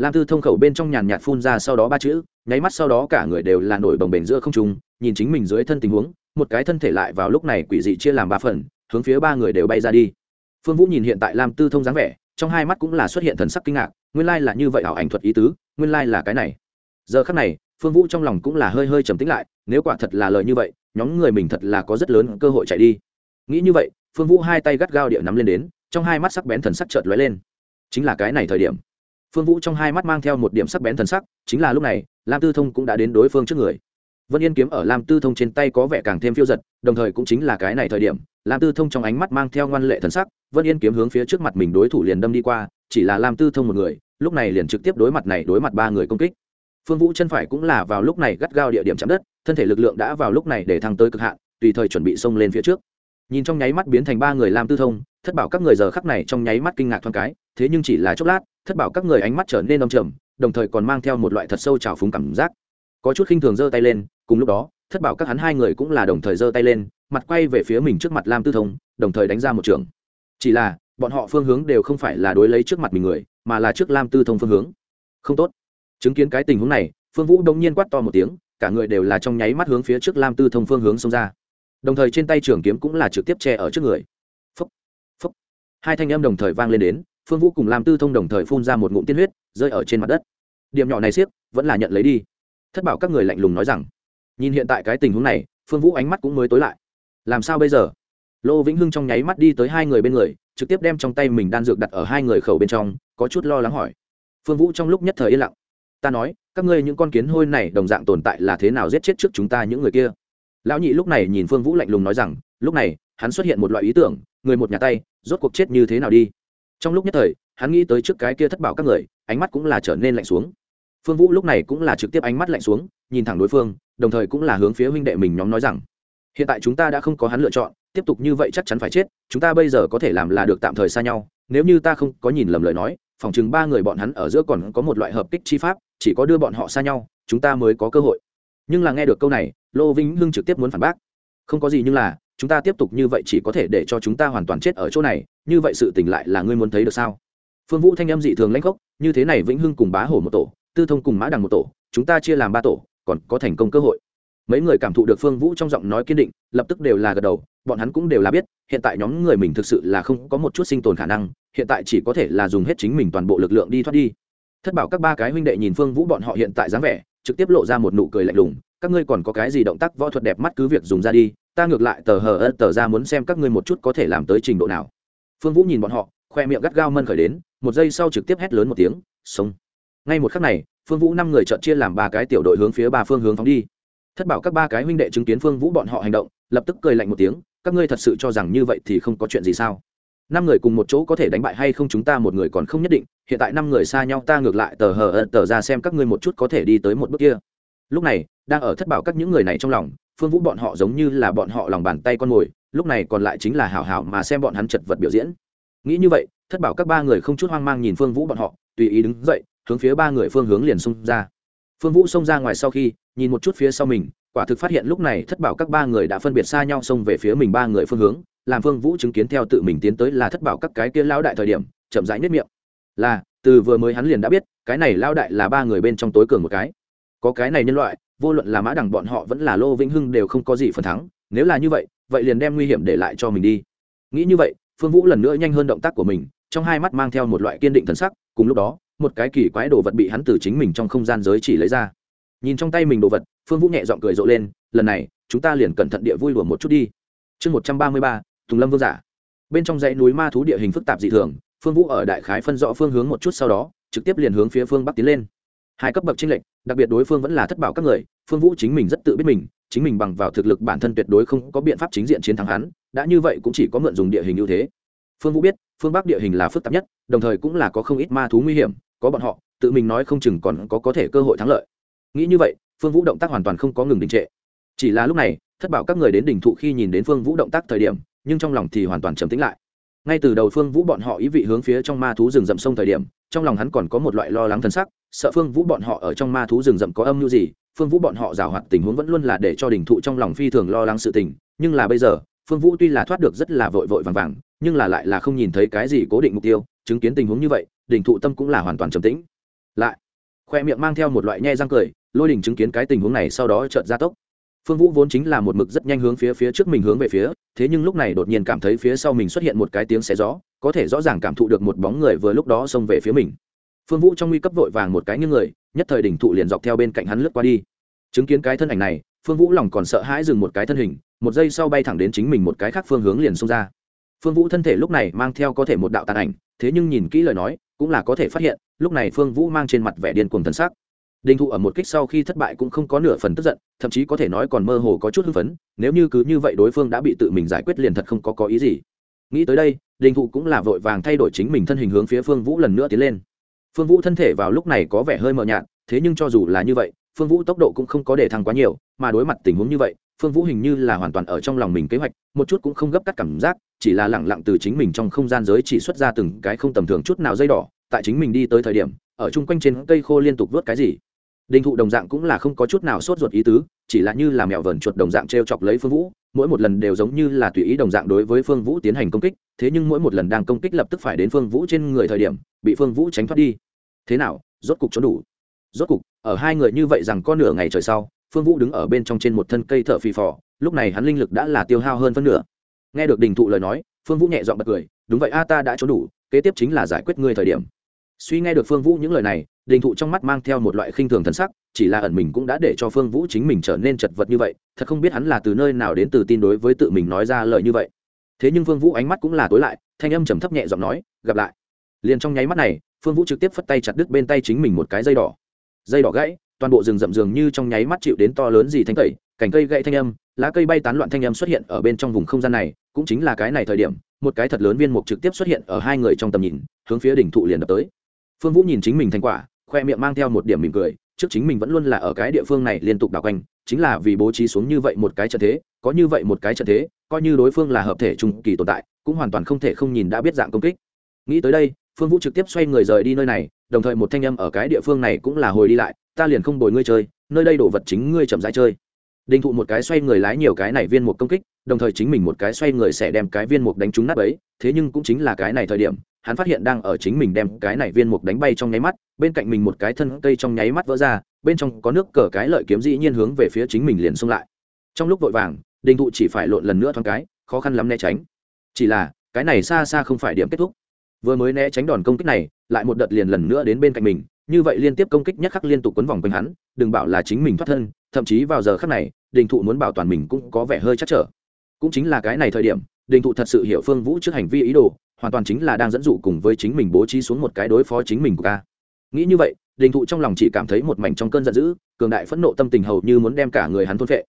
lam tư thông khẩu bên trong nhàn nhạt phun ra sau đó ba chữ, nháy mắt sau đó cả người đều là nổi bồng bềnh giữa không trung, nhìn chính mình dưới thân tình huống, một cái thân thể lại vào lúc này quỷ dị chia làm ba phần, hướng phía ba người đều bay ra đi. Phương vũ nhìn hiện tại lam tư thông dáng vẻ, trong hai mắt cũng là xuất hiện thần sắc kinh ngạc, nguyên lai là như vậy ảo ảnh thuật ý tứ, nguyên lai là cái này. Giờ khắc này, phương vũ trong lòng cũng là hơi hơi trầm tĩnh lại, nếu quả thật là lời như vậy, nhóm người mình thật là có rất lớn cơ hội chạy đi. Nghĩ như vậy, phương vũ hai tay gắt gao địa nắm lên đến, trong hai mắt sắc bén thần sắc chợt lóe lên. Chính là cái này thời điểm phương vũ trong hai mắt mang theo một điểm sắc bén thần sắc, chính là lúc này, lam tư thông cũng đã đến đối phương trước người. Vân yên kiếm ở lam tư thông trên tay có vẻ càng thêm phiêu giật, đồng thời cũng chính là cái này thời điểm, lam tư thông trong ánh mắt mang theo ngoan lệ thần sắc, vân yên kiếm hướng phía trước mặt mình đối thủ liền đâm đi qua, chỉ là lam tư thông một người, lúc này liền trực tiếp đối mặt này, đối mặt ba người công kích. Phương vũ chân phải cũng là vào lúc này gắt gao địa điểm chạm đất, thân thể lực lượng đã vào lúc này để thăng tới cực hạn, tùy thời chuẩn bị xông lên phía trước. Nhìn trong nháy mắt biến thành ba người lam tư thông, thất bảo các người giờ khắc này trong nháy mắt kinh ngạc thoáng cái, thế nhưng chỉ là chốc lát thất bảo các người ánh mắt trở nên đông trầm đồng thời còn mang theo một loại thật sâu trào phúng cảm giác. Có chút khinh thường giơ tay lên cùng lúc đó thất bảo các hắn hai người cũng là đồng thời giơ tay lên mặt quay về phía mình trước mặt lam tư thông đồng thời đánh ra một trường. Chỉ là bọn họ phương hướng đều không phải là đối lấy trước mặt mình người mà là trước lam tư thông phương hướng. Không tốt. Chứng kiến cái tình huống này phương vũ đông nhiên quát to một tiếng cả người đều là trong nháy mắt hướng phía trước lam tư thông phương hướng xông ra. Đồng thời trên tay trường kiếm cũng là trực tiếp che ở trước người. Phúc, phúc. hai thanh âm đồng thời vang lên đến phương vũ cùng lam tư thông đồng thời phun ra một ngụm tiên huyết, rơi ở trên mặt đất. Điểm nhỏ này siếc, vẫn là nhận lấy đi. Thất bảo các người lạnh lùng nói rằng, nhìn hiện tại cái tình huống này, phương vũ ánh mắt cũng mới tối lại. Làm sao bây giờ? Lô vĩnh hưng trong nháy mắt đi tới hai người bên người, trực tiếp đem trong tay mình đan dược đặt ở hai người khẩu bên trong, có chút lo lắng hỏi. Phương vũ trong lúc nhất thời yên lặng. Ta nói, các ngươi những con kiến hôi này đồng dạng tồn tại là thế nào giết chết trước chúng ta những người kia? Lão nhị lúc này nhìn phương vũ lạnh lùng nói rằng, lúc này, hắn xuất hiện một loại ý tưởng, người một nhà tay, rốt cuộc chết như thế nào đi? Trong lúc nhất thời, hắn nghĩ tới trước cái kia thất bảo các người, ánh mắt cũng là trở nên lạnh xuống. Phương vũ lúc này cũng là trực tiếp ánh mắt lạnh xuống, nhìn thẳng đối phương, đồng thời cũng là hướng phía huynh đệ mình nhóm nói rằng, hiện tại chúng ta đã không có hắn lựa chọn, tiếp tục như vậy chắc chắn phải chết, chúng ta bây giờ có thể làm là được tạm thời xa nhau, nếu như ta không có nhìn lầm lời nói, phòng chừng ba người bọn hắn ở giữa còn có một loại hợp kích chi pháp, chỉ có đưa bọn họ xa nhau, chúng ta mới có cơ hội. Nhưng là nghe được câu này, lô vĩnh hưng trực tiếp muốn phản bác. Không có gì nhưng là chúng ta tiếp tục như vậy chỉ có thể để cho chúng ta hoàn toàn chết ở chỗ này, như vậy sự tỉnh lại là ngươi muốn thấy được sao? Phương vũ thanh âm dị thường lãnh khốc, như thế này vĩnh hưng cùng bá hổ một tổ, tư thông cùng mã đằng một tổ, chúng ta chia làm ba tổ, còn có thành công cơ hội. Mấy người cảm thụ được phương vũ trong giọng nói kiên định, lập tức đều là gật đầu, bọn hắn cũng đều là biết, hiện tại nhóm người mình thực sự là không có một chút sinh tồn khả năng, hiện tại chỉ có thể là dùng hết chính mình toàn bộ lực lượng đi thoát đi. Thất bảo các ba cái huynh đệ nhìn phương vũ bọn họ hiện tại dáng vẻ, trực tiếp lộ ra một nụ cười lạnh lùng, các ngươi còn có cái gì động tác võ thuật đẹp mắt cứ việc dùng ra đi ta ngược lại tờ hờ ớt tờ ra muốn xem các ngươi một chút có thể làm tới trình độ nào. Phương vũ nhìn bọn họ, khoe miệng gắt gao mân khởi đến, một giây sau trực tiếp hét lớn một tiếng, sống. Ngay một khắc này, phương vũ năm người trợn chia làm ba cái tiểu đội hướng phía ba phương hướng phóng đi. Thất bảo các ba cái huynh đệ chứng kiến phương vũ bọn họ hành động, lập tức cười lạnh một tiếng, các ngươi thật sự cho rằng như vậy thì không có chuyện gì sao? Năm người cùng một chỗ có thể đánh bại hay không chúng ta một người còn không nhất định, hiện tại năm người xa nhau ta ngược lại tờ hờ ợt tờ ra xem các ngươi một chút có thể đi tới một bước kia lúc này, đang ở thất bảo các những người này trong lòng, phương vũ bọn họ giống như là bọn họ lòng bàn tay con mồi, lúc này còn lại chính là hảo hảo mà xem bọn hắn chật vật biểu diễn. Nghĩ như vậy, thất bảo các ba người không chút hoang mang nhìn phương vũ bọn họ, tùy ý đứng dậy, hướng phía ba người phương hướng liền xung ra. Phương vũ xông ra ngoài sau khi, nhìn một chút phía sau mình, quả thực phát hiện lúc này thất bảo các ba người đã phân biệt xa nhau xông về phía mình ba người phương hướng, làm phương vũ chứng kiến theo tự mình tiến tới là thất bảo các cái kia lao đại thời điểm, chậm rãi nhất miệng. Là, từ vừa mới hắn liền đã biết, cái này lao đại là ba người bên trong tối cường một cái có cái này nhân loại, vô luận là mã đẳng bọn họ vẫn là lô vĩnh hưng đều không có gì phần thắng, nếu là như vậy vậy liền đem nguy hiểm để lại cho mình đi. Nghĩ như vậy, phương vũ lần nữa nhanh hơn động tác của mình, trong hai mắt mang theo một loại kiên định thần sắc, cùng lúc đó, một cái kỳ quái đồ vật bị hắn từ chính mình trong không gian giới chỉ lấy ra. Nhìn trong tay mình đồ vật, phương vũ nhẹ g i ọ n g cười rộ lên, lần này, chúng ta liền cẩn thận địa vui lùa một chút đi. Chương một trăm ba mươi ba, tùng lâm vương giả. Bên trong dãy núi ma thú địa hình phức tạp dị thường, phương vũ ở đại khái phân rõ phương hướng một chút sau đó, trực tiếp liền hướng phía phương bắc tiến lên hai cấp bậc tranh lệch, đặc biệt đối phương vẫn là thất bảo các người, phương vũ chính mình rất tự biết mình, chính mình bằng vào thực lực bản thân tuyệt đối không có biện pháp chính diện chiến thắng hắn, đã như vậy cũng chỉ có mượn dùng địa hình ưu thế. Phương vũ biết, phương bắc địa hình là phức tạp nhất, đồng thời cũng là có không ít ma thú nguy hiểm, có bọn họ, tự mình nói không chừng còn có có thể cơ hội thắng lợi. Nghĩ như vậy, phương vũ động tác hoàn toàn không có ngừng đình trệ. Chỉ là lúc này, thất bảo các người đến đỉnh thụ khi nhìn đến phương vũ động tác thời điểm, nhưng trong lòng thì hoàn toàn trầm tĩnh lại ngay từ đầu phương vũ bọn họ ý vị hướng phía trong ma thú rừng rậm sông thời điểm, trong lòng hắn còn có một loại lo lắng thân sắc, sợ phương vũ bọn họ ở trong ma thú rừng rậm có âm mưu gì, phương vũ bọn họ giảo hoạt tình huống vẫn luôn là để cho đỉnh thụ trong lòng phi thường lo lắng sự tình, nhưng là bây giờ, phương vũ tuy là thoát được rất là vội vội vàng vàng, nhưng là lại là không nhìn thấy cái gì cố định mục tiêu, chứng kiến tình huống như vậy đỉnh thụ tâm cũng là hoàn toàn trầm tĩnh. Lại, khoe miệng mang theo một loại nhe răng cười, lôi đình chứng kiến cái tình huống này sau đó chợt ra tốc phương vũ vốn chính là một mực rất nhanh hướng phía phía trước mình hướng về phía, thế nhưng lúc này đột nhiên cảm thấy phía sau mình xuất hiện một cái tiếng xé gió, có thể rõ ràng cảm thụ được một bóng người vừa lúc đó xông về phía mình. Phương vũ trong nguy cấp vội vàng một cái như người, nhất thời đỉnh thụ liền dọc theo bên cạnh hắn lướt qua đi. Chứng kiến cái thân ảnh này, phương vũ lòng còn sợ hãi dừng một cái thân hình, một giây sau bay thẳng đến chính mình một cái khác phương hướng liền xông ra. Phương vũ thân thể lúc này mang theo có thể một đạo tàn ảnh, thế nhưng nhìn kỹ lời nói, cũng là có thể phát hiện, lúc này phương vũ mang trên mặt vẻ điên cuồng thần sắc đinh thụ ở một kích sau khi thất bại cũng không có nửa phần tức giận, thậm chí có thể nói còn mơ hồ có chút hưng phấn, nếu như cứ như vậy đối phương đã bị tự mình giải quyết liền thật không có có ý gì. Nghĩ tới đây, đinh thụ cũng là vội vàng thay đổi chính mình thân hình hướng phía phương vũ lần nữa tiến lên. Phương vũ thân thể vào lúc này có vẻ hơi mờ nhạt, thế nhưng cho dù là như vậy, phương vũ tốc độ cũng không có để thăng quá nhiều, mà đối mặt tình huống như vậy, phương vũ hình như là hoàn toàn ở trong lòng mình kế hoạch, một chút cũng không gấp cắt cảm giác, chỉ là lẳng lặng từ chính mình trong không gian giới chỉ xuất ra từng cái không tầm thường chút nào dây đỏ, tại chính mình đi tới thời điểm, ở chung quanh trên cây khô liên tục vớt cái gì đình thụ đồng dạng cũng là không có chút nào sốt ruột ý tứ, chỉ là như là mẹo vờn chuột đồng dạng t r e o chọc lấy phương vũ, mỗi một lần đều giống như là tùy ý đồng dạng đối với phương vũ tiến hành công kích, thế nhưng mỗi một lần đang công kích lập tức phải đến phương vũ trên người thời điểm, bị phương vũ tránh thoát đi. Thế nào, rốt cục trốn đủ? Rốt cục, ở hai người như vậy rằng có nửa ngày trời sau, phương vũ đứng ở bên trong trên một thân cây thợ phì phò, lúc này hắn linh lực đã là tiêu hao hơn phân nửa. Nghe được đình thụ lời nói, phương vũ nhẹ dọn bật cười, đúng vậy a, ta đã trốn đủ, kế tiếp chính là giải quyết ngươi thời điểm. Suy nghe được phương vũ những lời này đình thụ trong mắt mang theo một loại khinh thường thần sắc, chỉ là ẩn mình cũng đã để cho phương vũ chính mình trở nên chật vật như vậy, thật không biết hắn là từ nơi nào đến từ tin đối với tự mình nói ra lời như vậy. Thế nhưng phương vũ ánh mắt cũng là tối lại, thanh âm trầm thấp nhẹ giọng nói, gặp lại. Liền trong nháy mắt này, phương vũ trực tiếp phất tay chặt đứt bên tay chính mình một cái dây đỏ. Dây đỏ gãy, toàn bộ rừng rậm rừng như trong nháy mắt chịu đến to lớn gì thanh tẩy, cành cây gãy thanh âm, lá cây bay tán loạn thanh âm xuất hiện ở bên trong vùng không gian này, cũng chính là cái này thời điểm, một cái thật lớn viên mục trực tiếp xuất hiện ở hai người trong tầm nhìn, hướng phía đỉnh thụ liền đập tới. Phương vũ nhìn chính mình thành quả khoe miệng mang theo một điểm mỉm cười, trước chính mình vẫn luôn là ở cái địa phương này liên tục đảo quanh, chính là vì bố trí xuống như vậy một cái trận thế, có như vậy một cái trận thế, coi như đối phương là hợp thể trung kỳ tồn tại, cũng hoàn toàn không thể không nhìn đã biết dạng công kích. Nghĩ tới đây, phương vũ trực tiếp xoay người rời đi nơi này, đồng thời một thanh âm ở cái địa phương này cũng là hồi đi lại, ta liền không bồi ngươi chơi, nơi đây đổ vật chính ngươi chậm rãi chơi. Đinh thụ một cái xoay người lái nhiều cái này viên một công kích, đồng thời chính mình một cái xoay người sẽ đem cái viên mục đánh trúng nát ấy thế nhưng cũng chính là cái này thời điểm, hắn phát hiện đang ở chính mình đem cái này viên mục đánh bay trong nháy mắt bên cạnh mình một cái thân cây trong nháy mắt vỡ ra, bên trong có nước cờ cái lợi kiếm dĩ nhiên hướng về phía chính mình liền xông lại. Trong lúc vội vàng, đình thụ chỉ phải lộn lần nữa thoáng cái, khó khăn lắm né tránh. Chỉ là, cái này xa xa không phải điểm kết thúc. Vừa mới né tránh đòn công kích này, lại một đợt liền lần nữa đến bên cạnh mình, như vậy liên tiếp công kích nhất khắc liên tục quấn vòng quanh hắn, đừng bảo là chính mình thoát thân, thậm chí vào giờ khắc này, đình thụ muốn bảo toàn mình cũng có vẻ hơi chắc trở. Cũng chính là cái này thời điểm, đình thụ thật sự hiểu phương vũ trước hành vi ý đồ, hoàn toàn chính là đang dẫn dụ cùng với chính mình bố trí xuống một cái đối phó chính mình của ca nghĩ như vậy, đình thụ trong lòng chỉ cảm thấy một mảnh trong cơn giận dữ, cường đại phẫn nộ tâm tình hầu như muốn đem cả người hắn thôn vệ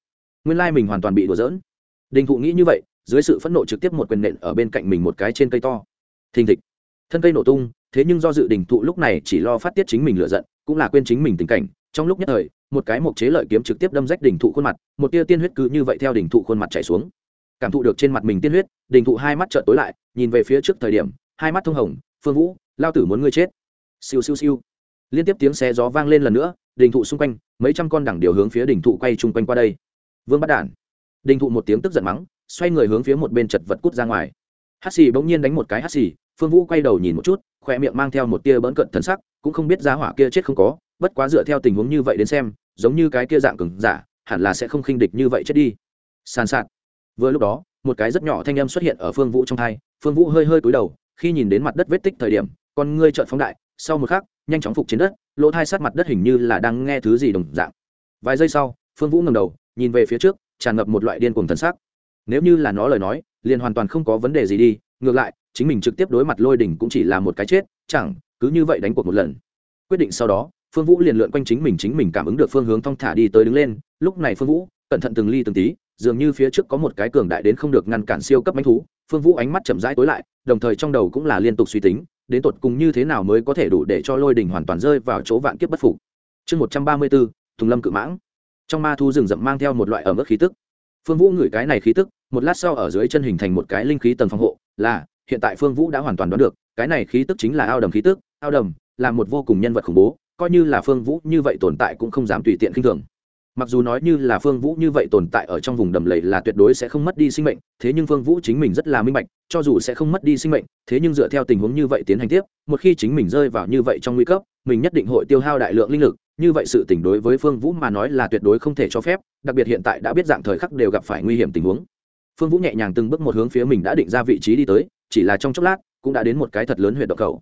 nguyên lai mình hoàn toàn bị đùa giỡn. Đình thụ nghĩ như vậy, dưới sự phẫn nộ trực tiếp một quyền nện ở bên cạnh mình một cái trên cây to. Thình thịch. Thân cây nổ tung, thế nhưng do dự đình thụ lúc này chỉ lo phát tiết chính mình lựa giận, cũng là quên chính mình tình cảnh. Trong lúc nhất thời, một cái mộc chế lợi kiếm trực tiếp đâm rách đình thụ khuôn mặt, một tia tiên huyết cứ như vậy theo đình thụ khuôn mặt chảy xuống. Cảm thụ được trên mặt mình tiên huyết, đình thụ hai mắt trợn tối lại, nhìn về phía trước thời điểm, hai mắt thông hồng, phương vũ, lao tử muốn ngươi chết. Siêu siêu siêu liên tiếp tiếng xe gió vang lên lần nữa đỉnh thụ xung quanh, mấy trăm con đẳng điều hướng phía đỉnh thụ quay chung quanh qua đây. Vương bắt đản. Đỉnh thụ một tiếng tức giận mắng, xoay người hướng phía một bên chật vật cút ra ngoài. Hát xì bỗng nhiên đánh một cái hát xì, phương vũ quay đầu nhìn một chút, khoe miệng mang theo một tia bỡn cận thần sắc, cũng không biết giá hỏa kia chết không có, bất quá dựa theo tình huống như vậy đến xem, giống như cái kia dạng cứng giả, hẳn là sẽ không khinh địch như vậy chết đi. Sàn sạt. Vừa lúc đó, một cái rất nhỏ thanh âm xuất hiện ở phương vũ trong thai, phương vũ hơi hơi cúi đầu, khi nhìn đến mặt đất vết tích thời điểm, con ngươi trợn phóng đại, sau một khắc nhanh chóng phục trên đất, lỗ thai sát mặt đất hình như là đang nghe thứ gì đồng dạng. Vài giây sau, phương vũ ngầm đầu, nhìn về phía trước, tràn ngập một loại điên cuồng thần sắc. Nếu như là nó lời nói, liền hoàn toàn không có vấn đề gì đi, ngược lại, chính mình trực tiếp đối mặt lôi đỉnh cũng chỉ là một cái chết, chẳng, cứ như vậy đánh cuộc một lần. Quyết định sau đó, phương vũ liền lượn quanh chính mình chính mình cảm ứng được phương hướng thong thả đi tới đứng lên. Lúc này phương vũ, cẩn thận từng ly từng tí, dường như phía trước có một cái cường đại đến không được ngăn cản siêu cấp bánh thú. Phương vũ ánh mắt chậm rãi tối lại, đồng thời trong đầu cũng là liên tục suy tính đến tột cùng như thế nào mới có thể đủ để cho lôi đình hoàn toàn rơi vào chỗ vạn kiếp bất phục? Chương một trăm ba mươi bốn thùng lâm cự mãng. Trong ma thu rừng rậm mang theo một loại ở mức khí tức. Phương vũ ngửi cái này khí tức, một lát sau ở dưới chân hình thành một cái linh khí tầng phòng hộ, là, hiện tại phương vũ đã hoàn toàn đoán được, cái này khí tức chính là ao đầm khí tức. Ao đầm là một vô cùng nhân vật khủng bố, coi như là phương vũ như vậy tồn tại cũng không dám tùy tiện khinh thường mặc dù nói như là phương vũ như vậy tồn tại ở trong vùng đầm lầy là tuyệt đối sẽ không mất đi sinh mệnh, thế nhưng phương vũ chính mình rất là minh bạch, cho dù sẽ không mất đi sinh mệnh, thế nhưng dựa theo tình huống như vậy tiến hành tiếp, một khi chính mình rơi vào như vậy trong nguy cấp, mình nhất định hội tiêu hao đại lượng linh lực, như vậy sự tình đối với phương vũ mà nói là tuyệt đối không thể cho phép, đặc biệt hiện tại đã biết dạng thời khắc đều gặp phải nguy hiểm tình huống. Phương vũ nhẹ nhàng từng bước một hướng phía mình đã định ra vị trí đi tới, chỉ là trong chốc lát, cũng đã đến một cái thật lớn huyện động cầu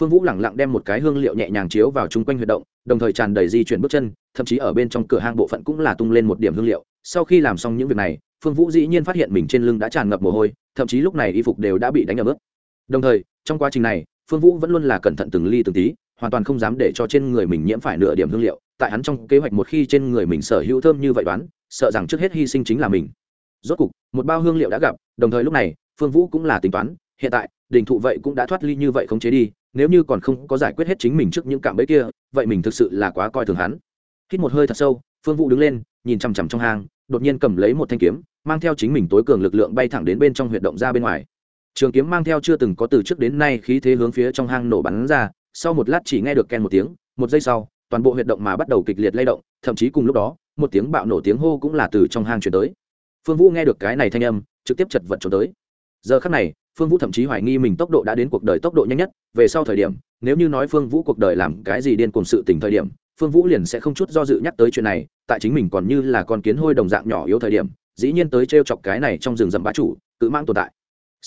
phương vũ lẳng lặng đem một cái hương liệu nhẹ nhàng chiếu vào chung quanh huy động, đồng thời tràn đầy di chuyển bước chân, thậm chí ở bên trong cửa hang bộ phận cũng là tung lên một điểm hương liệu. Sau khi làm xong những việc này, phương vũ dĩ nhiên phát hiện mình trên lưng đã tràn ngập mồ hôi, thậm chí lúc này y phục đều đã bị đánh ở bước đồng thời, trong quá trình này, phương vũ vẫn luôn là cẩn thận từng ly từng tí, hoàn toàn không dám để cho trên người mình nhiễm phải nửa điểm hương liệu. Tại hắn trong kế hoạch một khi trên người mình sở hữu thơm như vậy đoán, sợ rằng trước hết hy sinh chính là mình. Rốt cục, một bao hương liệu đã gặp, đồng thời lúc này, phương vũ cũng là tính toán, hiện tại, đình thụ vậy cũng đã thoát ly như vậy không chế đi nếu như còn không có giải quyết hết chính mình trước những cạm bẫy kia, vậy mình thực sự là quá coi thường hắn. Hít một hơi thật sâu, phương vũ đứng lên, nhìn chằm chằm trong hang, đột nhiên cầm lấy một thanh kiếm, mang theo chính mình tối cường lực lượng bay thẳng đến bên trong huyệt động ra bên ngoài. Trường kiếm mang theo chưa từng có từ trước đến nay khí thế hướng phía trong hang nổ bắn ra, sau một lát chỉ nghe được ken một tiếng, một giây sau, toàn bộ huyệt động mà bắt đầu kịch liệt lay động, thậm chí cùng lúc đó, một tiếng bạo nổ tiếng hô cũng là từ trong hang chuyển tới. Phương vũ nghe được cái này thanh âm, trực tiếp chật vật trốn tới. Giờ khắc này phương vũ thậm chí hoài nghi mình tốc độ đã đến cuộc đời tốc độ nhanh nhất. Về sau thời điểm, nếu như nói phương vũ cuộc đời làm cái gì điên cùng sự tình thời điểm, phương vũ liền sẽ không chút do dự nhắc tới chuyện này. Tại chính mình còn như là con kiến hôi đồng dạng nhỏ yếu thời điểm, dĩ nhiên tới t r e o chọc cái này trong rừng rậm bá chủ, cự mang tồn tại.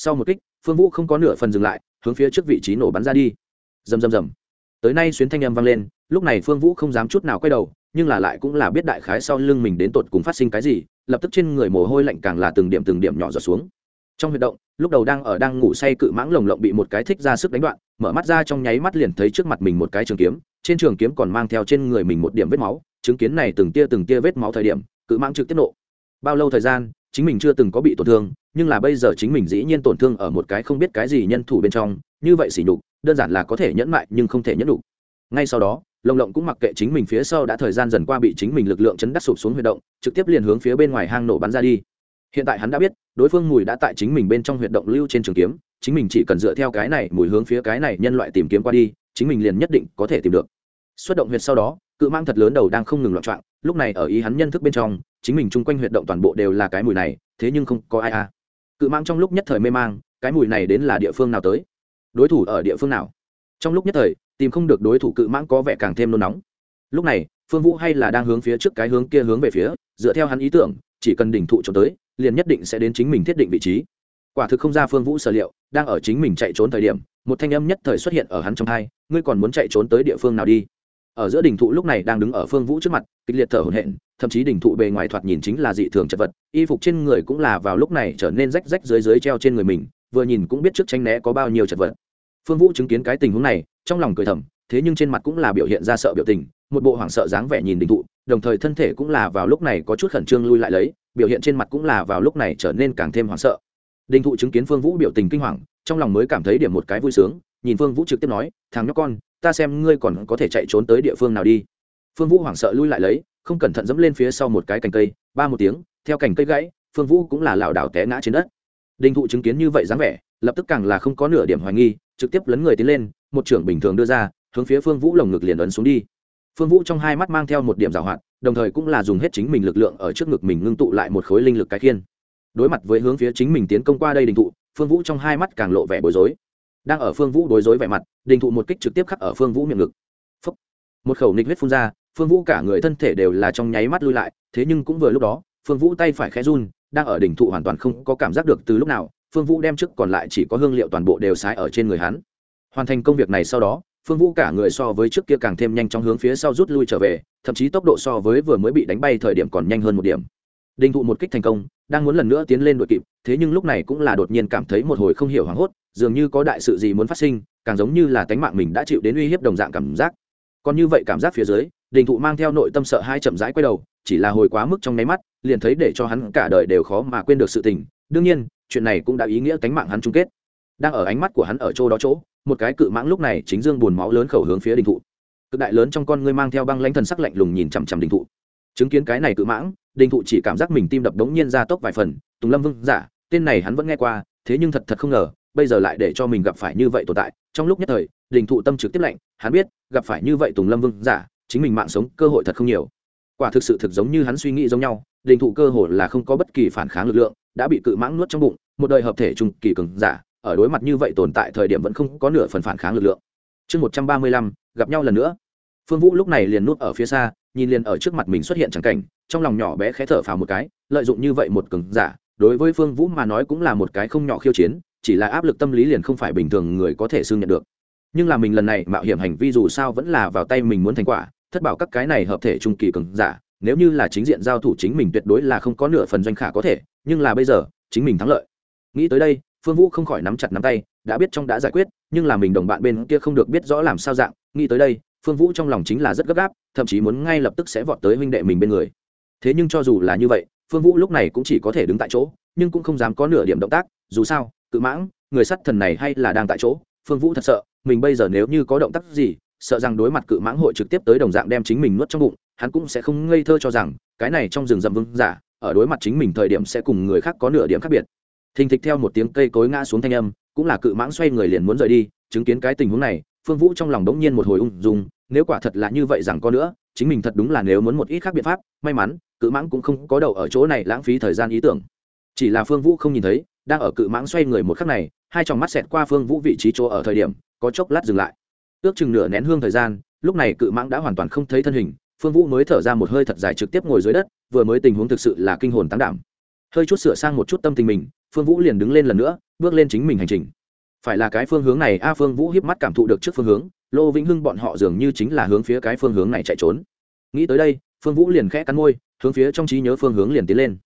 Sau một kích, phương vũ không có nửa phần dừng lại, hướng phía trước vị trí nổ bắn ra đi. Rầm rầm rầm. Tới nay xuyến thanh âm vang lên, lúc này phương vũ không dám chút nào quay đầu, nhưng là lại cũng là biết đại khái sau lưng mình đến tột cùng phát sinh cái gì, lập tức trên người mồ hôi lạnh càng là từng điểm từng điểm nhỏ giọt xuống trong huyệt động, lúc đầu đang ở đang ngủ say cự mãng lồng lộng bị một cái thích ra sức đánh đoạn, mở mắt ra trong nháy mắt liền thấy trước mặt mình một cái trường kiếm, trên trường kiếm còn mang theo trên người mình một điểm vết máu, chứng kiến này từng tia từng tia vết máu thời điểm, cự mãng trực tiếp nộ. Bao lâu thời gian, chính mình chưa từng có bị tổn thương, nhưng là bây giờ chính mình dĩ nhiên tổn thương ở một cái không biết cái gì nhân thủ bên trong, như vậy xỉ nhục, đơn giản là có thể nhẫn mại nhưng không thể nhẫn đủ ngay sau đó, lồng lộng cũng mặc kệ chính mình phía sau đã thời gian dần qua bị chính mình lực lượng chấn đắc sụp xuống huy động, trực tiếp liền hướng phía bên ngoài hang nổ bắn ra đi hiện tại hắn đã biết, đối phương mùi đã tại chính mình bên trong huyệt động lưu trên trường kiếm, chính mình chỉ cần dựa theo cái này mùi hướng phía cái này nhân loại tìm kiếm qua đi, chính mình liền nhất định có thể tìm được. Xuất động huyệt sau đó, cự mang thật lớn đầu đang không ngừng loạn trạng lúc này ở ý hắn nhân thức bên trong, chính mình chung quanh huyệt động toàn bộ đều là cái mùi này, thế nhưng không có ai à. Cự mang trong lúc nhất thời mê mang, cái mùi này đến là địa phương nào tới? Đối thủ ở địa phương nào? Trong lúc nhất thời, tìm không được đối thủ cự mãng có vẻ càng thêm nôn nóng. Lúc này, phương vũ hay là đang hướng phía trước cái hướng kia hướng về phía, dựa theo hắn ý tưởng, chỉ cần đỉnh thụ trốn tới liền nhất định sẽ đến chính mình thiết định vị trí. Quả thực không ra phương vũ sở liệu, đang ở chính mình chạy trốn thời điểm, một thanh âm nhất thời xuất hiện ở hắn trong hai, ngươi còn muốn chạy trốn tới địa phương nào đi? Ở giữa đỉnh thụ lúc này đang đứng ở phương vũ trước mặt, kịch liệt thở hổn hển, thậm chí đỉnh thụ bề ngoài thoạt nhìn chính là dị thường chật vật, y phục trên người cũng là vào lúc này trở nên rách rách dưới dưới treo trên người mình, vừa nhìn cũng biết trước tranh né có bao nhiêu chật vật. Phương vũ chứng kiến cái tình huống này, trong lòng cười thầm thế nhưng trên mặt cũng là biểu hiện ra sợ biểu tình, một bộ hoảng sợ dáng vẻ nhìn đình thụ, đồng thời thân thể cũng là vào lúc này có chút khẩn trương lui lại lấy, biểu hiện trên mặt cũng là vào lúc này trở nên càng thêm hoảng sợ. Đinh thụ chứng kiến phương vũ biểu tình kinh hoàng, trong lòng mới cảm thấy điểm một cái vui sướng, nhìn phương vũ trực tiếp nói, thằng nhóc con, ta xem ngươi còn có thể chạy trốn tới địa phương nào đi. Phương vũ hoảng sợ lui lại lấy, không cẩn thận dẫm lên phía sau một cái cành cây, ba một tiếng, theo cành cây gãy, phương vũ cũng là lảo đảo té ngã trên đất. Đinh thụ chứng kiến như vậy dáng vẻ, lập tức càng là không có nửa điểm hoài nghi, trực tiếp lấn người tiến lên, một trưởng bình thường đưa ra hướng phía phương vũ lồng ngực liền ấn xuống đi. Phương vũ trong hai mắt mang theo một điểm g hoạt, đồng thời cũng là dùng hết chính mình lực lượng ở trước ngực mình ngưng tụ lại một khối linh lực cái khiên. Đối mặt với hướng phía chính mình tiến công qua đây đình thụ, phương vũ trong hai mắt càng lộ vẻ bối rối. Đang ở phương vũ bối rối vẻ mặt, đình thụ một kích trực tiếp khắc ở phương vũ miệng ngực、Phúc. Một khẩu nịch huyết phun ra, phương vũ cả người thân thể đều là trong nháy mắt lui lại, thế nhưng cũng vừa lúc đó, phương vũ tay phải khẽ run, đang ở đỉnh thụ hoàn toàn không có cảm giác được từ lúc nào, phương vũ đem trước còn lại chỉ có hương liệu toàn bộ đều sai ở trên người hắn. Hoàn thành công việc này sau đó phương vũ cả người so với trước kia càng thêm nhanh chóng hướng phía sau rút lui trở về, thậm chí tốc độ so với vừa mới bị đánh bay thời điểm còn nhanh hơn một điểm. Đinh thụ một kích thành công, đang muốn lần nữa tiến lên đội kịp, thế nhưng lúc này cũng là đột nhiên cảm thấy một hồi không hiểu hoảng hốt, dường như có đại sự gì muốn phát sinh, càng giống như là tánh mạng mình đã chịu đến uy hiếp đồng dạng cảm giác. Còn như vậy cảm giác phía dưới đình thụ mang theo nội tâm sợ hai chậm rãi quay đầu, chỉ là hồi quá mức trong nháy mắt, liền thấy để cho hắn cả đời đều khó mà quên được sự tình. Đương nhiên, chuyện này cũng đã ý nghĩa tánh mạng hắn chung kết. Đang ở ánh mắt của hắn ở chỗ đó chỗ một cái cự mãng lúc này chính dương buồn máu lớn khẩu hướng phía đình thụ. Cực đại lớn trong con ngươi mang theo băng lãnh thần sắc lạnh lùng nhìn chằm chằm đình thụ. Chứng kiến cái này cự mãng, đình thụ chỉ cảm giác mình tim đập đống nhiên ra tốc vài phần, tùng lâm vương giả tên này hắn vẫn nghe qua, thế nhưng thật thật không ngờ, bây giờ lại để cho mình gặp phải như vậy tồn tại. Trong lúc nhất thời, đình thụ tâm trực tiếp lạnh, hắn biết, gặp phải như vậy tùng lâm vương giả chính mình mạng sống cơ hội thật không nhiều. Quả thực sự thực giống như hắn suy nghĩ giống nhau, đình thụ cơ hội là không có bất kỳ phản kháng lực lượng, đã bị cự mãng nuốt trong bụng, một đời hợp thể trung kỳ cường giả ở đối mặt như vậy tồn tại thời điểm vẫn không có nửa phần phản kháng lực lượng. Chương một trăm ba mươi lăm, gặp nhau lần nữa. Phương vũ lúc này liền nuốt ở phía xa, nhìn liền ở trước mặt mình xuất hiện chẳng cảnh, trong lòng nhỏ bé khẽ thở phào một cái, lợi dụng như vậy một cường giả, đối với phương vũ mà nói cũng là một cái không nhỏ khiêu chiến, chỉ là áp lực tâm lý liền không phải bình thường người có thể xương nhận được. Nhưng là mình lần này mạo hiểm hành vi dù sao vẫn là vào tay mình muốn thành quả, thất bảo các cái này hợp thể trung kỳ cường giả, nếu như là chính diện giao thủ chính mình tuyệt đối là không có nửa phần doanh khả có thể, nhưng là bây giờ, chính mình thắng lợi. Nghĩ tới đây phương vũ không khỏi nắm chặt nắm tay, đã biết trong đã giải quyết, nhưng là mình đồng bạn bên kia không được biết rõ làm sao dạng, nghĩ tới đây, phương vũ trong lòng chính là rất gấp gáp, thậm chí muốn ngay lập tức sẽ vọt tới huynh đệ mình bên người. Thế nhưng cho dù là như vậy, phương vũ lúc này cũng chỉ có thể đứng tại chỗ, nhưng cũng không dám có nửa điểm động tác, dù sao, cự mãng, người sắt thần này hay là đang tại chỗ, phương vũ thật sợ, mình bây giờ nếu như có động tác gì, sợ rằng đối mặt cự mãng hội trực tiếp tới đồng dạng đem chính mình nuốt trong bụng, hắn cũng sẽ không ngây thơ cho rằng, cái này trong rừng rậm vương giả, ở đối mặt chính mình thời điểm sẽ cùng người khác có nửa điểm khác biệt thình thịch theo một tiếng cây cối ngã xuống thanh âm, cũng là cự mãng xoay người liền muốn rời đi, chứng kiến cái tình huống này, phương vũ trong lòng đống nhiên một hồi ung dung, nếu quả thật là như vậy rằng có nữa, chính mình thật đúng là nếu muốn một ít khác biện pháp, may mắn, cự mãng cũng không có đầu ở chỗ này lãng phí thời gian ý tưởng. Chỉ là phương vũ không nhìn thấy, đang ở cự mãng xoay người một khắc này, hai tròng mắt xẹt qua phương vũ vị trí chỗ ở thời điểm, có chốc lát dừng lại. Ước chừng nửa nén hương thời gian, lúc này cự mãng đã hoàn toàn không thấy thân hình, phương vũ mới thở ra một hơi thật dài trực tiếp ngồi dưới đất, vừa mới tình huống thực sự là kinh hồn tán đảm. Hơi chút sửa sang một chút tâm tình mình phương vũ liền đứng lên lần nữa, bước lên chính mình hành trình. Phải là cái phương hướng này, a, phương vũ hiếp mắt cảm thụ được trước phương hướng, lô vĩnh hưng bọn họ dường như chính là hướng phía cái phương hướng này chạy trốn. Nghĩ tới đây, phương vũ liền khẽ cắn môi, hướng phía trong trí nhớ phương hướng liền tiến lên.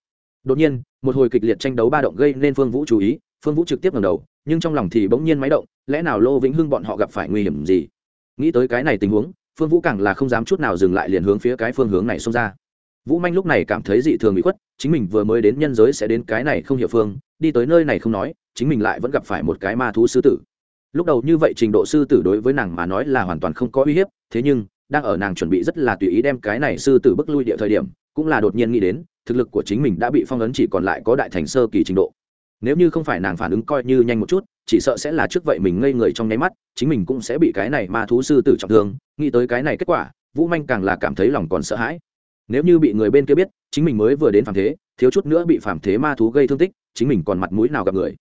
Đột nhiên, một hồi kịch liệt tranh đấu ba động gây nên phương vũ chú ý, phương vũ trực tiếp ngầm đầu, nhưng trong lòng thì bỗng nhiên máy động, lẽ nào lô vĩnh hưng bọn họ gặp phải nguy hiểm gì? Nghĩ tới cái này tình huống, phương vũ càng là không dám chút nào dừng lại liền hướng phía cái phương hướng này xông ra. Vũ manh lúc này cảm thấy dị thường bị khuất chính mình vừa mới đến nhân giới sẽ đến cái này không hiểu phương, đi tới nơi này không nói, chính mình lại vẫn gặp phải một cái ma thú sư tử. Lúc đầu như vậy trình độ sư tử đối với nàng mà nói là hoàn toàn không có uy hiếp, thế nhưng, đang ở nàng chuẩn bị rất là tùy ý đem cái này sư tử bức lui địa thời điểm, cũng là đột nhiên nghĩ đến, thực lực của chính mình đã bị phong ấn chỉ còn lại có đại thành sơ kỳ trình độ. Nếu như không phải nàng phản ứng coi như nhanh một chút, chỉ sợ sẽ là trước vậy mình ngây người trong nháy mắt, chính mình cũng sẽ bị cái này ma thú sư tử trọng thương, nghĩ tới cái này kết quả, vũ manh càng là cảm thấy lòng còn sợ hãi. Nếu như bị người bên kia biết chính mình mới vừa đến phàm thế, thiếu chút nữa bị phàm thế ma thú gây thương tích, chính mình còn mặt mũi nào gặp người.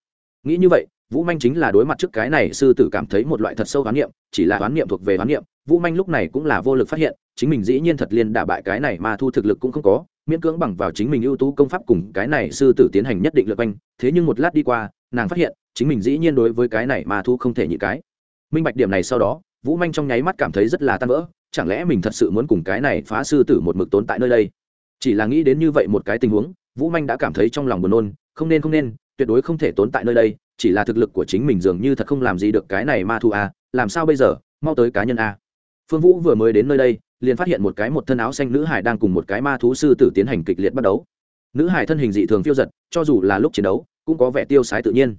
Nghĩ như vậy, vũ manh chính là đối mặt trước cái này sư tử cảm thấy một loại thật sâu hoán niệm, chỉ là hoán niệm thuộc về hoán niệm. Vũ manh lúc này cũng là vô lực phát hiện, chính mình dĩ nhiên thật liên đả bại cái này ma thu thực lực cũng không có, miễn cưỡng bằng vào chính mình ưu tú công pháp cùng cái này sư tử tiến hành nhất định lượt quanh. Thế nhưng một lát đi qua, nàng phát hiện, chính mình dĩ nhiên đối với cái này ma thu không thể nhị cái. Minh bạch điểm này sau đó, vũ manh trong nháy mắt cảm thấy rất là tan vỡ, chẳng lẽ mình thật sự muốn cùng cái này phá sư tử một mực tốn tại nơi đây? Chỉ là nghĩ đến như vậy một cái tình huống, vũ manh đã cảm thấy trong lòng buồn nôn, không nên không nên, tuyệt đối không thể tốn tại nơi đây, chỉ là thực lực của chính mình dường như thật không làm gì được cái này ma thu a à, làm sao bây giờ, mau tới cá nhân a phương vũ vừa mới đến nơi đây, liền phát hiện một cái một thân áo xanh nữ hải đang cùng một cái ma thú sư tử tiến hành kịch liệt bắt đấu. Nữ hải thân hình dị thường phiêu giật, cho dù là lúc chiến đấu, cũng có vẻ tiêu sái tự nhiên.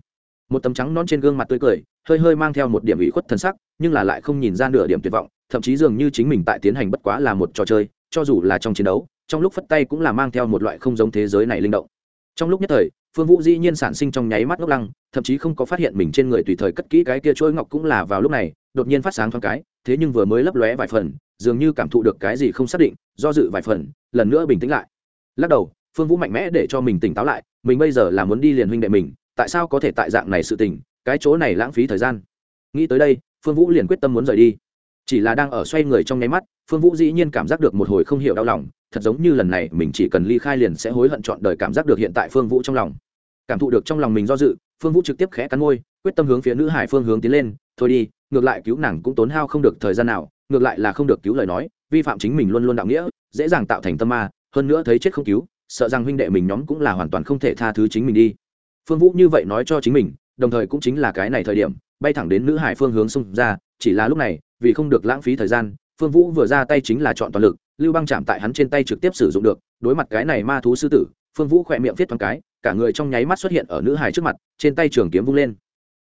Một tấm trắng non trên gương mặt tươi cười, hơi hơi mang theo một điểm ủy khuất thân sắc, nhưng là lại không nhìn ra nửa điểm tuyệt vọng, thậm chí dường như chính mình tại tiến hành bất quá là một trò chơi, cho dù là trong chiến đấu trong lúc phất tay cũng là mang theo một loại không giống thế giới này linh động. Trong lúc nhất thời, phương vũ dĩ nhiên sản sinh trong nháy mắt ngốc lăng, thậm chí không có phát hiện mình trên người tùy thời cất kỹ cái kia trôi ngọc cũng là vào lúc này, đột nhiên phát sáng thoáng cái, thế nhưng vừa mới lấp lóe vài phần, dường như cảm thụ được cái gì không xác định, do dự vài phần, lần nữa bình tĩnh lại. Lắc đầu, phương vũ mạnh mẽ để cho mình tỉnh táo lại, mình bây giờ là muốn đi liền huynh đệ mình, tại sao có thể tại dạng này sự tình, cái chỗ này lãng phí thời gian. Nghĩ tới đây, phương vũ liền quyết tâm muốn rời đi. Chỉ là đang ở xoay người trong nháy mắt, phương vũ dĩ nhiên cảm giác được một hồi không hiểu đau lòng thật giống như lần này mình chỉ cần ly khai liền sẽ hối hận chọn đời cảm giác được hiện tại phương vũ trong lòng. Cảm thụ được trong lòng mình do dự, phương vũ trực tiếp khẽ cắn môi, quyết tâm hướng phía nữ hải phương hướng tiến lên, thôi đi, ngược lại cứu nàng cũng tốn hao không được thời gian nào, ngược lại là không được cứu lời nói, vi phạm chính mình luôn luôn đạo nghĩa, dễ dàng tạo thành tâm ma, hơn nữa thấy chết không cứu, sợ rằng huynh đệ mình nhóm cũng là hoàn toàn không thể tha thứ chính mình đi. Phương vũ như vậy nói cho chính mình, đồng thời cũng chính là cái này thời điểm, bay thẳng đến nữ hải phương hướng xung ra, chỉ là lúc này, vì không được lãng phí thời gian, phương vũ vừa ra tay chính là chọn toàn lực lưu băng chạm tại hắn trên tay trực tiếp sử dụng được, đối mặt cái này ma thú sư tử, phương vũ khỏe miệng viết thoáng cái, cả người trong nháy mắt xuất hiện ở nữ hài trước mặt, trên tay trường kiếm vung lên.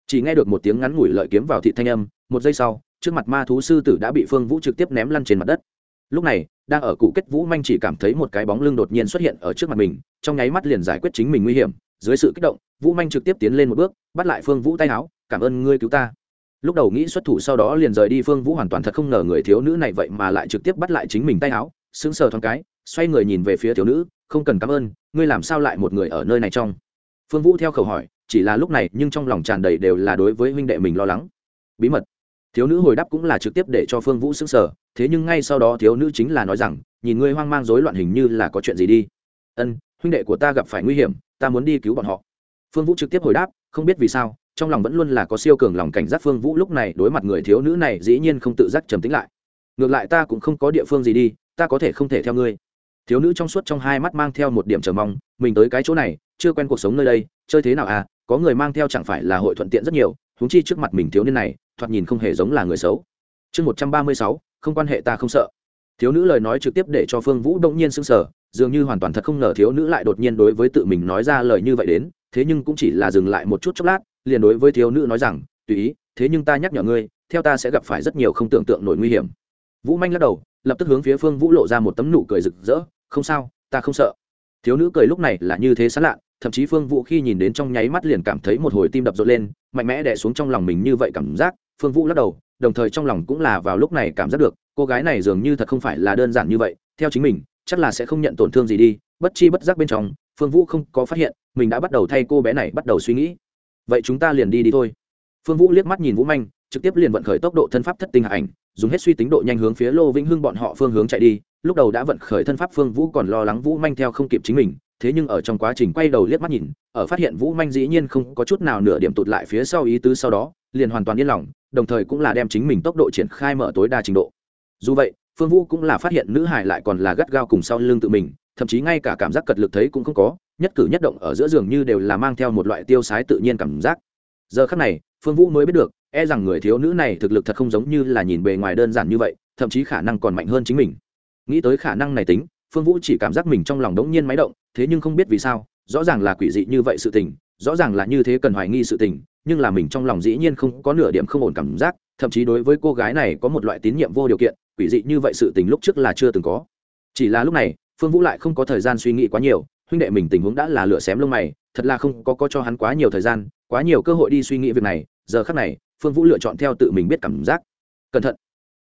Chỉ nghe được một tiếng ngắn ngủi lợi kiếm vào thị thanh âm, một giây sau, trước mặt ma thú sư tử đã bị phương vũ trực tiếp ném lăn trên mặt đất. Lúc này, đang ở cụ kết vũ manh chỉ cảm thấy một cái bóng lưng đột nhiên xuất hiện ở trước mặt mình, trong nháy mắt liền giải quyết chính mình nguy hiểm. Dưới sự kích động, vũ manh trực tiếp tiến lên một bước, bắt lại phương vũ tay áo, cảm ơn ngươi cứu ta lúc đầu nghĩ xuất thủ sau đó liền rời đi, phương vũ hoàn toàn thật không ngờ người thiếu nữ này vậy mà lại trực tiếp bắt lại chính mình tay áo, sững sờ thoáng cái, xoay người nhìn về phía thiếu nữ, không cần cảm ơn, ngươi làm sao lại một người ở nơi này trong? Phương vũ theo khẩu hỏi, chỉ là lúc này, nhưng trong lòng tràn đầy đều là đối với huynh đệ mình lo lắng. Bí mật. Thiếu nữ hồi đáp cũng là trực tiếp để cho phương vũ sững sờ, thế nhưng ngay sau đó thiếu nữ chính là nói rằng, nhìn ngươi hoang mang rối loạn hình như là có chuyện gì đi. Ân, huynh đệ của ta gặp phải nguy hiểm, ta muốn đi cứu bọn họ. Phương vũ trực tiếp hồi đáp, không biết vì sao trong lòng vẫn luôn là có siêu cường lòng cảnh giác phương vũ lúc này đối mặt người thiếu nữ này dĩ nhiên không tự giác trầm tính lại. Ngược lại ta cũng không có địa phương gì đi, ta có thể không thể theo ngươi. Thiếu nữ trong suốt trong hai mắt mang theo một điểm chờ mong, mình tới cái chỗ này, chưa quen cuộc sống nơi đây, chơi thế nào à có người mang theo chẳng phải là hội thuận tiện rất nhiều húng chi trước mặt mình thiếu niên này, thoạt nhìn không hề giống là người xấu. Chương một trăm ba mươi sáu, không quan hệ ta không sợ. Thiếu nữ lời nói trực tiếp để cho phương vũ đông nhiên sững sờ, dường như hoàn toàn thật không ngờ thiếu nữ lại đột nhiên đối với tự mình nói ra lời như vậy đến, thế nhưng cũng chỉ là dừng lại một chút chốc lát liền đối với thiếu nữ nói rằng, tùy ý, thế nhưng ta nhắc nhở ngươi, theo ta sẽ gặp phải rất nhiều không tưởng tượng nổi nguy hiểm. Vũ manh lắc đầu, lập tức hướng phía phương vũ lộ ra một tấm nụ cười rực rỡ, không sao, ta không sợ. Thiếu nữ cười lúc này là như thế sán lạ, thậm chí phương vũ khi nhìn đến trong nháy mắt liền cảm thấy một hồi tim đập rộn lên, mạnh mẽ đè xuống trong lòng mình như vậy cảm giác, phương vũ lắc đầu, đồng thời trong lòng cũng là vào lúc này cảm giác được, cô gái này dường như thật không phải là đơn giản như vậy, theo chính mình, chắc là sẽ không nhận tổn thương gì đi, bất chi bất giác bên trong, phương vũ không có phát hiện, mình đã bắt đầu thay cô bé này bắt đầu suy nghĩ vậy chúng ta liền đi đi thôi. Phương vũ liếc mắt nhìn vũ manh, trực tiếp liền vận khởi tốc độ thân pháp thất tinh hạ ảnh, dùng hết suy tính độ nhanh hướng phía lô vĩnh hưng bọn họ phương hướng chạy đi, lúc đầu đã vận khởi thân pháp phương vũ còn lo lắng vũ manh theo không kịp chính mình, thế nhưng ở trong quá trình quay đầu liếc mắt nhìn, ở phát hiện vũ manh dĩ nhiên không có chút nào nửa điểm tụt lại phía sau ý tứ sau đó, liền hoàn toàn yên lòng, đồng thời cũng là đem chính mình tốc độ triển khai mở tối đa trình độ. Dù vậy, phương vũ cũng là phát hiện nữ hải lại còn là gắt gao cùng sau lưng tự mình, thậm chí ngay cả cảm giác cật lực thấy cũng không có nhất cử nhất động ở giữa giường như đều là mang theo một loại tiêu sái tự nhiên cảm giác. Giờ khắc này, phương vũ mới biết được e rằng người thiếu nữ này thực lực thật không giống như là nhìn bề ngoài đơn giản như vậy, thậm chí khả năng còn mạnh hơn chính mình. Nghĩ tới khả năng này tính, phương vũ chỉ cảm giác mình trong lòng đống nhiên máy động, thế nhưng không biết vì sao, rõ ràng là quỷ dị như vậy sự tình, rõ ràng là như thế cần hoài nghi sự tình, nhưng là mình trong lòng dĩ nhiên không có nửa điểm không ổn cảm giác, thậm chí đối với cô gái này có một loại tín nhiệm vô điều kiện, quỷ dị như vậy sự tình lúc trước là chưa từng có. Chỉ là lúc này, phương vũ lại không có thời gian suy nghĩ quá nhiều huynh đệ mình tình huống đã là lửa xém lông mày, thật là không có có cho hắn quá nhiều thời gian, quá nhiều cơ hội đi suy nghĩ việc này. Giờ khác này, phương vũ lựa chọn theo tự mình biết cảm giác. Cẩn thận.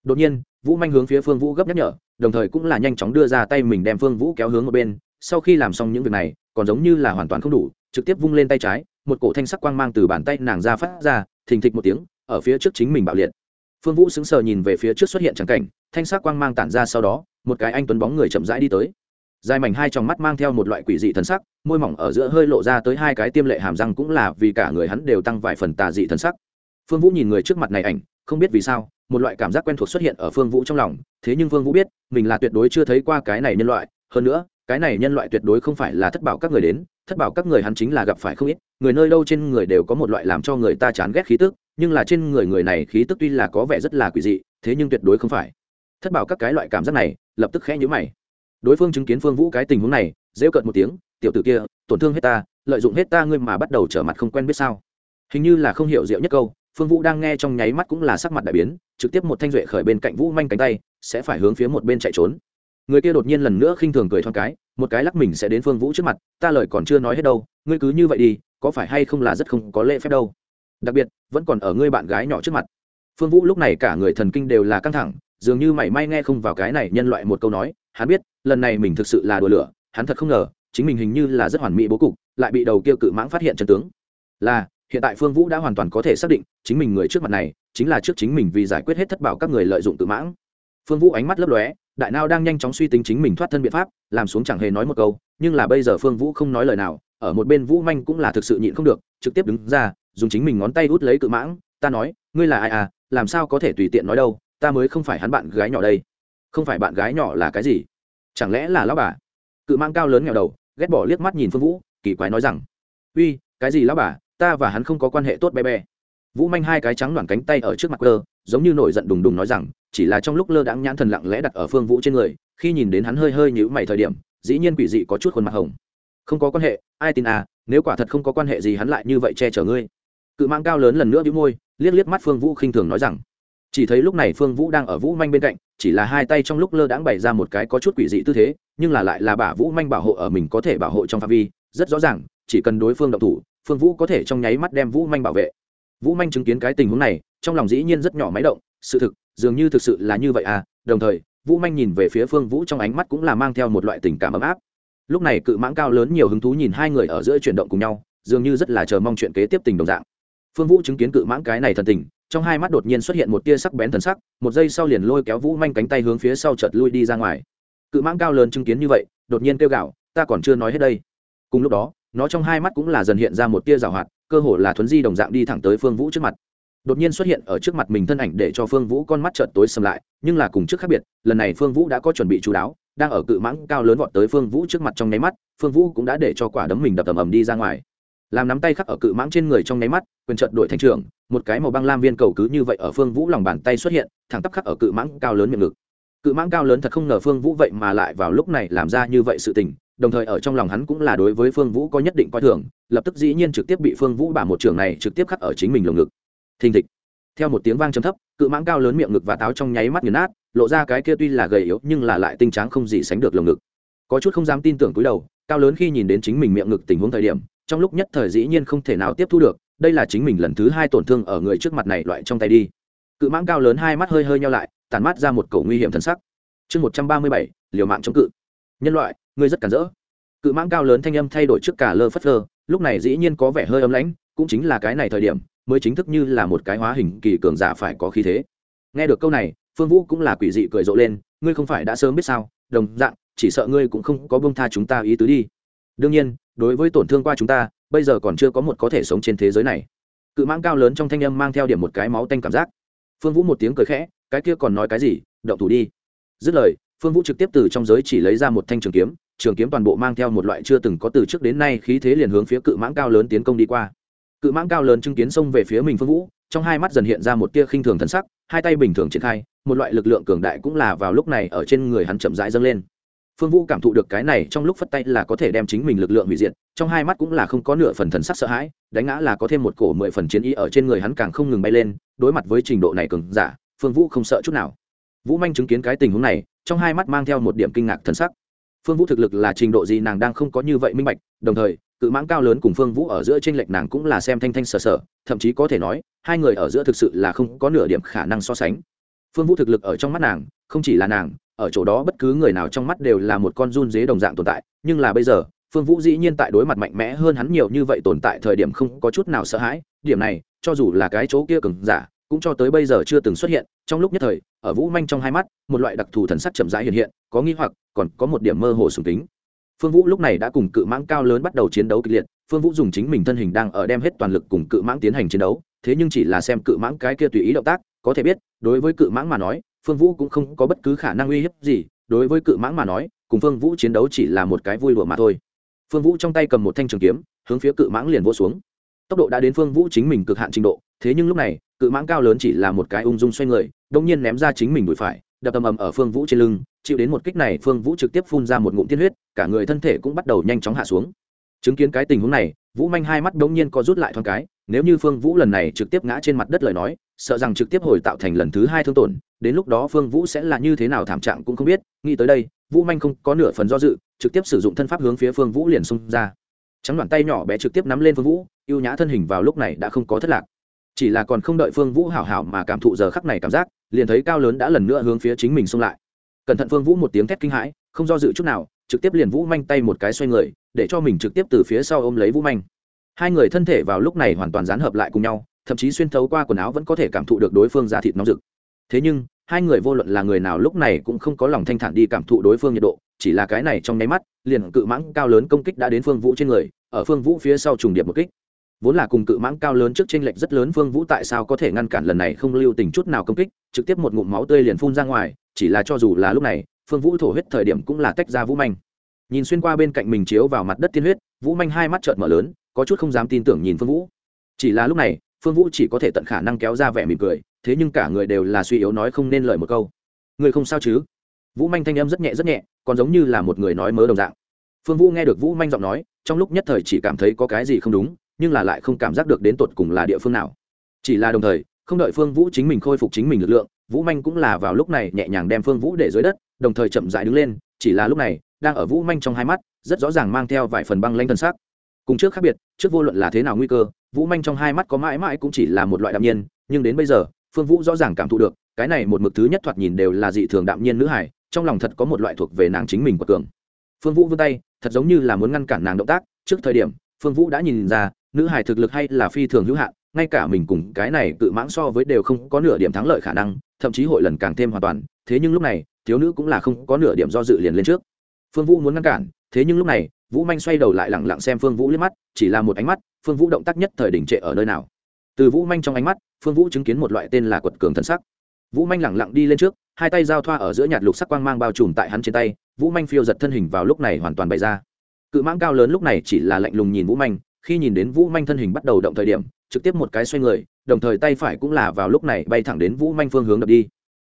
Đột nhiên, vũ manh hướng phía phương vũ gấp nhắc nhở, đồng thời cũng là nhanh chóng đưa ra tay mình đem phương vũ kéo hướng một bên. Sau khi làm xong những việc này, còn giống như là hoàn toàn không đủ, trực tiếp vung lên tay trái, một cổ thanh sắc quang mang từ bàn tay nàng ra phát ra, thình thịch một tiếng, ở phía trước chính mình bạo liệt. Phương vũ sững sờ nhìn về phía trước xuất hiện trắng cảnh, thanh sắc quang mang tản ra sau đó, một cái anh tuấn bóng người chậm rãi đi tới dài mảnh hai tròng mắt mang theo một loại quỷ dị thần sắc, môi mỏng ở giữa hơi lộ ra tới hai cái tiêm lệ hàm răng cũng là vì cả người hắn đều tăng vài phần tà dị thần sắc. Phương vũ nhìn người trước mặt này ảnh, không biết vì sao, một loại cảm giác quen thuộc xuất hiện ở phương vũ trong lòng, thế nhưng phương vũ biết, mình là tuyệt đối chưa thấy qua cái này nhân loại, hơn nữa, cái này nhân loại tuyệt đối không phải là thất bảo các người đến, thất bảo các người hắn chính là gặp phải không ít, người nơi đâu trên người đều có một loại làm cho người ta chán ghét khí tức, nhưng là trên người người này khí tức tuy là có vẻ rất là quỷ dị, thế nhưng tuyệt đối không phải. Thất bảo các cái loại cảm giác này, lập tức khẽ nhữ mày đối phương chứng kiến phương vũ cái tình huống này dễ cợt một tiếng, tiểu tử kia, tổn thương hết ta, lợi dụng hết ta ngươi mà bắt đầu trở mặt không quen biết sao? Hình như là không hiểu diệu nhất câu, phương vũ đang nghe trong nháy mắt cũng là sắc mặt đại biến, trực tiếp một thanh duệ khởi bên cạnh vũ manh cánh tay, sẽ phải hướng phía một bên chạy trốn. Người kia đột nhiên lần nữa khinh thường cười thoáng cái, một cái lắc mình sẽ đến phương vũ trước mặt, ta lời còn chưa nói hết đâu, ngươi cứ như vậy đi, có phải hay không là rất không có lễ phép đâu? Đặc biệt, vẫn còn ở ngươi bạn gái nhỏ trước mặt. Phương vũ lúc này cả người thần kinh đều là căng thẳng, dường như mảy may nghe không vào cái này nhân loại một câu nói hắn biết, lần này mình thực sự là đùa lửa, hắn thật không ngờ, chính mình hình như là rất hoàn mỹ bố cục, lại bị đầu kia cự mãng phát hiện chân tướng. Là, hiện tại phương vũ đã hoàn toàn có thể xác định, chính mình người trước mặt này, chính là trước chính mình vì giải quyết hết thất bảo các người lợi dụng tự mãng. Phương vũ ánh mắt lấp lóe, đại nao đang nhanh chóng suy tính chính mình thoát thân biện pháp, làm xuống chẳng hề nói một câu, nhưng là bây giờ phương vũ không nói lời nào, ở một bên vũ manh cũng là thực sự nhịn không được, trực tiếp đứng ra, dùng chính mình ngón tay út lấy cự mãng, ta nói, ngươi là ai à làm sao có thể tùy tiện nói đâu, ta mới không phải hắn bạn gái nhỏ đây không phải bạn gái nhỏ là cái gì? Chẳng lẽ là lão bà? Cự mang cao lớn nghèo đầu, ghét bỏ liếc mắt nhìn phương vũ, kỳ quái nói rằng, uy, cái gì lão bà? Ta và hắn không có quan hệ tốt bé bé. Vũ manh hai cái trắng đoạn cánh tay ở trước mặt cơ giống như nổi giận đùng đùng nói rằng, chỉ là trong lúc lơ đãng nhãn thần lặng lẽ đặt ở phương vũ trên người, khi nhìn đến hắn hơi hơi nhữ mày thời điểm, dĩ nhiên quỷ dị có chút khuôn mặt hồng. Không có quan hệ, ai tin à nếu quả thật không có quan hệ gì hắn lại như vậy che chở ngươi. Cự mang cao lớn lần nữa bĩu môi, liếc liếc mắt phương vũ khinh thường nói rằng chỉ thấy lúc này phương vũ đang ở vũ manh bên cạnh chỉ là hai tay trong lúc lơ đãng bày ra một cái có chút quỷ dị tư thế nhưng là lại là bả vũ manh bảo hộ ở mình có thể bảo hộ trong phạm vi rất rõ ràng chỉ cần đối phương động thủ phương vũ có thể trong nháy mắt đem vũ manh bảo vệ vũ manh chứng kiến cái tình huống này trong lòng dĩ nhiên rất nhỏ máy động sự thực dường như thực sự là như vậy à đồng thời vũ manh nhìn về phía phương vũ trong ánh mắt cũng là mang theo một loại tình cảm ấm áp lúc này cự mãng cao lớn nhiều hứng thú nhìn hai người ở giữa chuyển động cùng nhau dường như rất là chờ mong chuyện kế tiếp tình đồng dạng phương vũ chứng kiến cự mãng cái này thần tình trong hai mắt đột nhiên xuất hiện một tia sắc bén thần sắc, một giây sau liền lôi kéo vũ manh cánh tay hướng phía sau chợt lui đi ra ngoài. Cự mãng cao lớn chứng kiến như vậy, đột nhiên kêu gạo ta còn chưa nói hết đây. Cùng lúc đó, nó trong hai mắt cũng là dần hiện ra một tia rào hoạt, cơ hồ là thuấn di đồng dạng đi thẳng tới phương vũ trước mặt. Đột nhiên xuất hiện ở trước mặt mình thân ảnh để cho phương vũ con mắt chợt tối sầm lại, nhưng là cùng trước khác biệt, lần này phương vũ đã có chuẩn bị chú đáo, đang ở cự mãng cao lớn vọt tới phương vũ trước mặt trong nháy mắt, phương vũ cũng đã để cho quả đấm mình đập ầm ầm đi ra ngoài làm nắm tay khắc ở cự mãng trên người trong nháy mắt, quyền trận đổi thành trường, một cái màu băng lam viên cầu cứ như vậy ở phương vũ lòng bàn tay xuất hiện, thẳng tắp khắc ở cự mãng cao lớn miệng ngực. Cự mãng cao lớn thật không ngờ phương vũ vậy mà lại vào lúc này làm ra như vậy sự tình, đồng thời ở trong lòng hắn cũng là đối với phương vũ có nhất định coi thường, lập tức dĩ nhiên trực tiếp bị phương vũ bả một trường này trực tiếp khắc ở chính mình lồng ngực. Thình thịch. Theo một tiếng vang trầm thấp, cự mãng cao lớn miệng ngực và táo trong nháy mắt nghiền nát, lộ ra cái kia tuy là gầy yếu nhưng là lại tinh tráng không gì sánh được lồng ngực. Có chút không dám tin tưởng cúi đầu, cao lớn khi nhìn đến chính mình miệng ngực tình huống thời điểm trong lúc nhất thời dĩ nhiên không thể nào tiếp thu được, đây là chính mình lần thứ hai tổn thương ở người trước mặt này loại trong tay đi. Cự mãng cao lớn hai mắt hơi hơi nhau lại tàn mắt ra một cầu nguy hiểm thân sắc. Chương một trăm ba mươi bảy, liều mạng chống cự. Nhân loại, ngươi rất cản rỡ. Cự mãng cao lớn thanh âm thay đổi trước cả lơ phất lơ lúc này dĩ nhiên có vẻ hơi ấm lãnh, cũng chính là cái này thời điểm, mới chính thức như là một cái hóa hình kỳ cường giả phải có khí thế. Nghe được câu này, phương vũ cũng là quỷ dị cười rộ lên, ngươi không phải đã sớm biết sao? Đồng dạng, chỉ sợ ngươi cũng không có bông tha chúng ta ý tứ đi đương nhiên, đối với tổn thương qua chúng ta, bây giờ còn chưa có một có thể sống trên thế giới này. Cự mãng cao lớn trong thanh âm mang theo điểm một cái máu tanh cảm giác. Phương vũ một tiếng cười khẽ, cái kia còn nói cái gì, động thủ đi. Dứt lời, phương vũ trực tiếp từ trong giới chỉ lấy ra một thanh trường kiếm trường kiếm toàn bộ mang theo một loại chưa từng có từ trước đến nay khí thế liền hướng phía cự mãng cao lớn tiến công đi qua. Cự mãng cao lớn chứng kiến xông về phía mình phương vũ, trong hai mắt dần hiện ra một tia khinh thường thần sắc, hai tay bình thường triển khai, một loại lực lượng cường đại cũng là vào lúc này ở trên người hắn chậm rãi dâng lên phương vũ cảm thụ được cái này trong lúc phất tay là có thể đem chính mình lực lượng hủy diệt, trong hai mắt cũng là không có nửa phần thần sắc sợ hãi, đánh ngã là có thêm một cổ mười phần chiến ý ở trên người hắn càng không ngừng bay lên, đối mặt với trình độ này cường giả, phương vũ không sợ chút nào. Vũ manh chứng kiến cái tình huống này, trong hai mắt mang theo một điểm kinh ngạc thần sắc. Phương vũ thực lực là trình độ gì nàng đang không có như vậy minh bạch, đồng thời, cự mãng cao lớn cùng phương vũ ở giữa tranh lệch nàng cũng là xem thanh thanh sờ sờ, thậm chí có thể nói, hai người ở giữa thực sự là không có nửa điểm khả năng so sánh. Phương vũ thực lực ở trong mắt nàng, không chỉ là nàng ở chỗ đó bất cứ người nào trong mắt đều là một con run dế đồng dạng tồn tại, nhưng là bây giờ, phương vũ dĩ nhiên tại đối mặt mạnh mẽ hơn hắn nhiều như vậy tồn tại thời điểm không có chút nào sợ hãi, điểm này, cho dù là cái chỗ kia cứng giả, cũng cho tới bây giờ chưa từng xuất hiện, trong lúc nhất thời, ở vũ manh trong hai mắt, một loại đặc thù thần sắc chậm rãi hiện hiện, có nghi hoặc, còn có một điểm mơ hồ sùng tính phương vũ lúc này đã cùng cự mãng cao lớn bắt đầu chiến đấu kịch liệt, phương vũ dùng chính mình thân hình đang ở đem hết toàn lực cùng cự mãng tiến hành chiến đấu, thế nhưng chỉ là xem cự mãng cái kia tùy ý động tác, có thể biết, đối với cự mãng mà nói phương vũ cũng không có bất cứ khả năng uy hiếp gì, đối với cự mãng mà nói, cùng phương vũ chiến đấu chỉ là một cái vui đùa mà thôi. Phương vũ trong tay cầm một thanh trường kiếm, hướng phía cự mãng liền vỗ xuống. Tốc độ đã đến phương vũ chính mình cực hạn trình độ, thế nhưng lúc này, cự mãng cao lớn chỉ là một cái ung dung xoay người, đông nhiên ném ra chính mình đùi phải, đập ầm ầm ở phương vũ trên lưng, chịu đến một kích này, phương vũ trực tiếp phun ra một ngụm tiên huyết, cả người thân thể cũng bắt đầu nhanh chóng hạ xuống. Chứng kiến cái tình huống này, vũ manh hai mắt đống nhiên có rút lại thoáng cái nếu như phương vũ lần này trực tiếp ngã trên mặt đất lời nói, sợ rằng trực tiếp hồi tạo thành lần thứ hai thương tổn, đến lúc đó phương vũ sẽ là như thế nào thảm trạng cũng không biết. Nghĩ tới đây, vũ manh không có nửa phần do dự, trực tiếp sử dụng thân pháp hướng phía phương vũ liền xông ra. Trắng đoạn tay nhỏ bé trực tiếp nắm lên phương vũ, ưu nhã thân hình vào lúc này đã không có thất lạc. Chỉ là còn không đợi phương vũ hảo hảo mà cảm thụ giờ khắc này cảm giác, liền thấy cao lớn đã lần nữa hướng phía chính mình xông lại. Cẩn thận phương vũ một tiếng thét kinh hãi, không do dự chút nào, trực tiếp liền vũ manh tay một cái xoay người, để cho mình trực tiếp từ phía sau ôm lấy vũ manh hai người thân thể vào lúc này hoàn toàn dán hợp lại cùng nhau, thậm chí xuyên thấu qua quần áo vẫn có thể cảm thụ được đối phương da thịt nóng rực. Thế nhưng, hai người vô luận là người nào lúc này cũng không có lòng thanh thản đi cảm thụ đối phương nhiệt độ, chỉ là cái này trong nháy mắt, liền cự mãng cao lớn công kích đã đến phương vũ trên người, ở phương vũ phía sau trùng điệp một kích. Vốn là cùng cự mãng cao lớn trước tranh lệch rất lớn phương vũ tại sao có thể ngăn cản lần này không lưu tình chút nào công kích, trực tiếp một ngụm máu tươi liền phun ra ngoài, chỉ là cho dù là lúc này, phương vũ thổ huyết thời điểm cũng là tách ra vũ manh. Nhìn xuyên qua bên cạnh mình chiếu vào mặt đất tiên huyết, vũ manh hai mắt trợn mở lớn có chút không dám tin tưởng nhìn phương vũ. Chỉ là lúc này, phương vũ chỉ có thể tận khả năng kéo ra vẻ mỉm cười, thế nhưng cả người đều là suy yếu nói không nên lời một câu. Người không sao chứ? Vũ manh thanh âm rất nhẹ rất nhẹ, còn giống như là một người nói mớ đồng dạng. Phương vũ nghe được vũ manh giọng nói, trong lúc nhất thời chỉ cảm thấy có cái gì không đúng, nhưng là lại không cảm giác được đến tột cùng là địa phương nào. Chỉ là đồng thời, không đợi phương vũ chính mình khôi phục chính mình lực lượng, vũ manh cũng là vào lúc này nhẹ nhàng đem phương vũ để dưới đất, đồng thời chậm dại đứng lên, chỉ là lúc này, đang ở vũ manh trong hai mắt, rất rõ ràng mang theo vài phần băng lanh thân xác cùng trước khác biệt, trước vô luận là thế nào nguy cơ, vũ manh trong hai mắt có mãi mãi cũng chỉ là một loại đạm nhiên, nhưng đến bây giờ, phương vũ rõ ràng cảm thụ được, cái này một mực thứ nhất thoạt nhìn đều là dị thường đạm nhiên nữ hải, trong lòng thật có một loại thuộc về nàng chính mình của cường. Phương vũ vươn tay, thật giống như là muốn ngăn cản nàng động tác, trước thời điểm, phương vũ đã nhìn ra, nữ hải thực lực hay là phi thường hữu hạn, ngay cả mình cùng cái này cự mãng so với đều không có nửa điểm thắng lợi khả năng, thậm chí hội lần càng thêm hoàn toàn, thế nhưng lúc này, thiếu nữ cũng là không có nửa điểm do dự liền lên trước. Phương vũ muốn ngăn cản, thế nhưng lúc này vũ manh xoay đầu lại lẳng lặng xem phương vũ liếc mắt, chỉ là một ánh mắt, phương vũ động tác nhất thời đỉnh trệ ở nơi nào. Từ vũ manh trong ánh mắt, phương vũ chứng kiến một loại tên là quật cường thần sắc. Vũ manh lẳng lặng đi lên trước, hai tay giao thoa ở giữa nhạt lục sắc quang mang bao trùm tại hắn trên tay, vũ manh phiêu giật thân hình vào lúc này hoàn toàn bày ra. Cự mãng cao lớn lúc này chỉ là lạnh lùng nhìn vũ manh, khi nhìn đến vũ manh thân hình bắt đầu động thời điểm, trực tiếp một cái xoay người, đồng thời tay phải cũng là vào lúc này bay thẳng đến vũ manh phương hướng đập đi.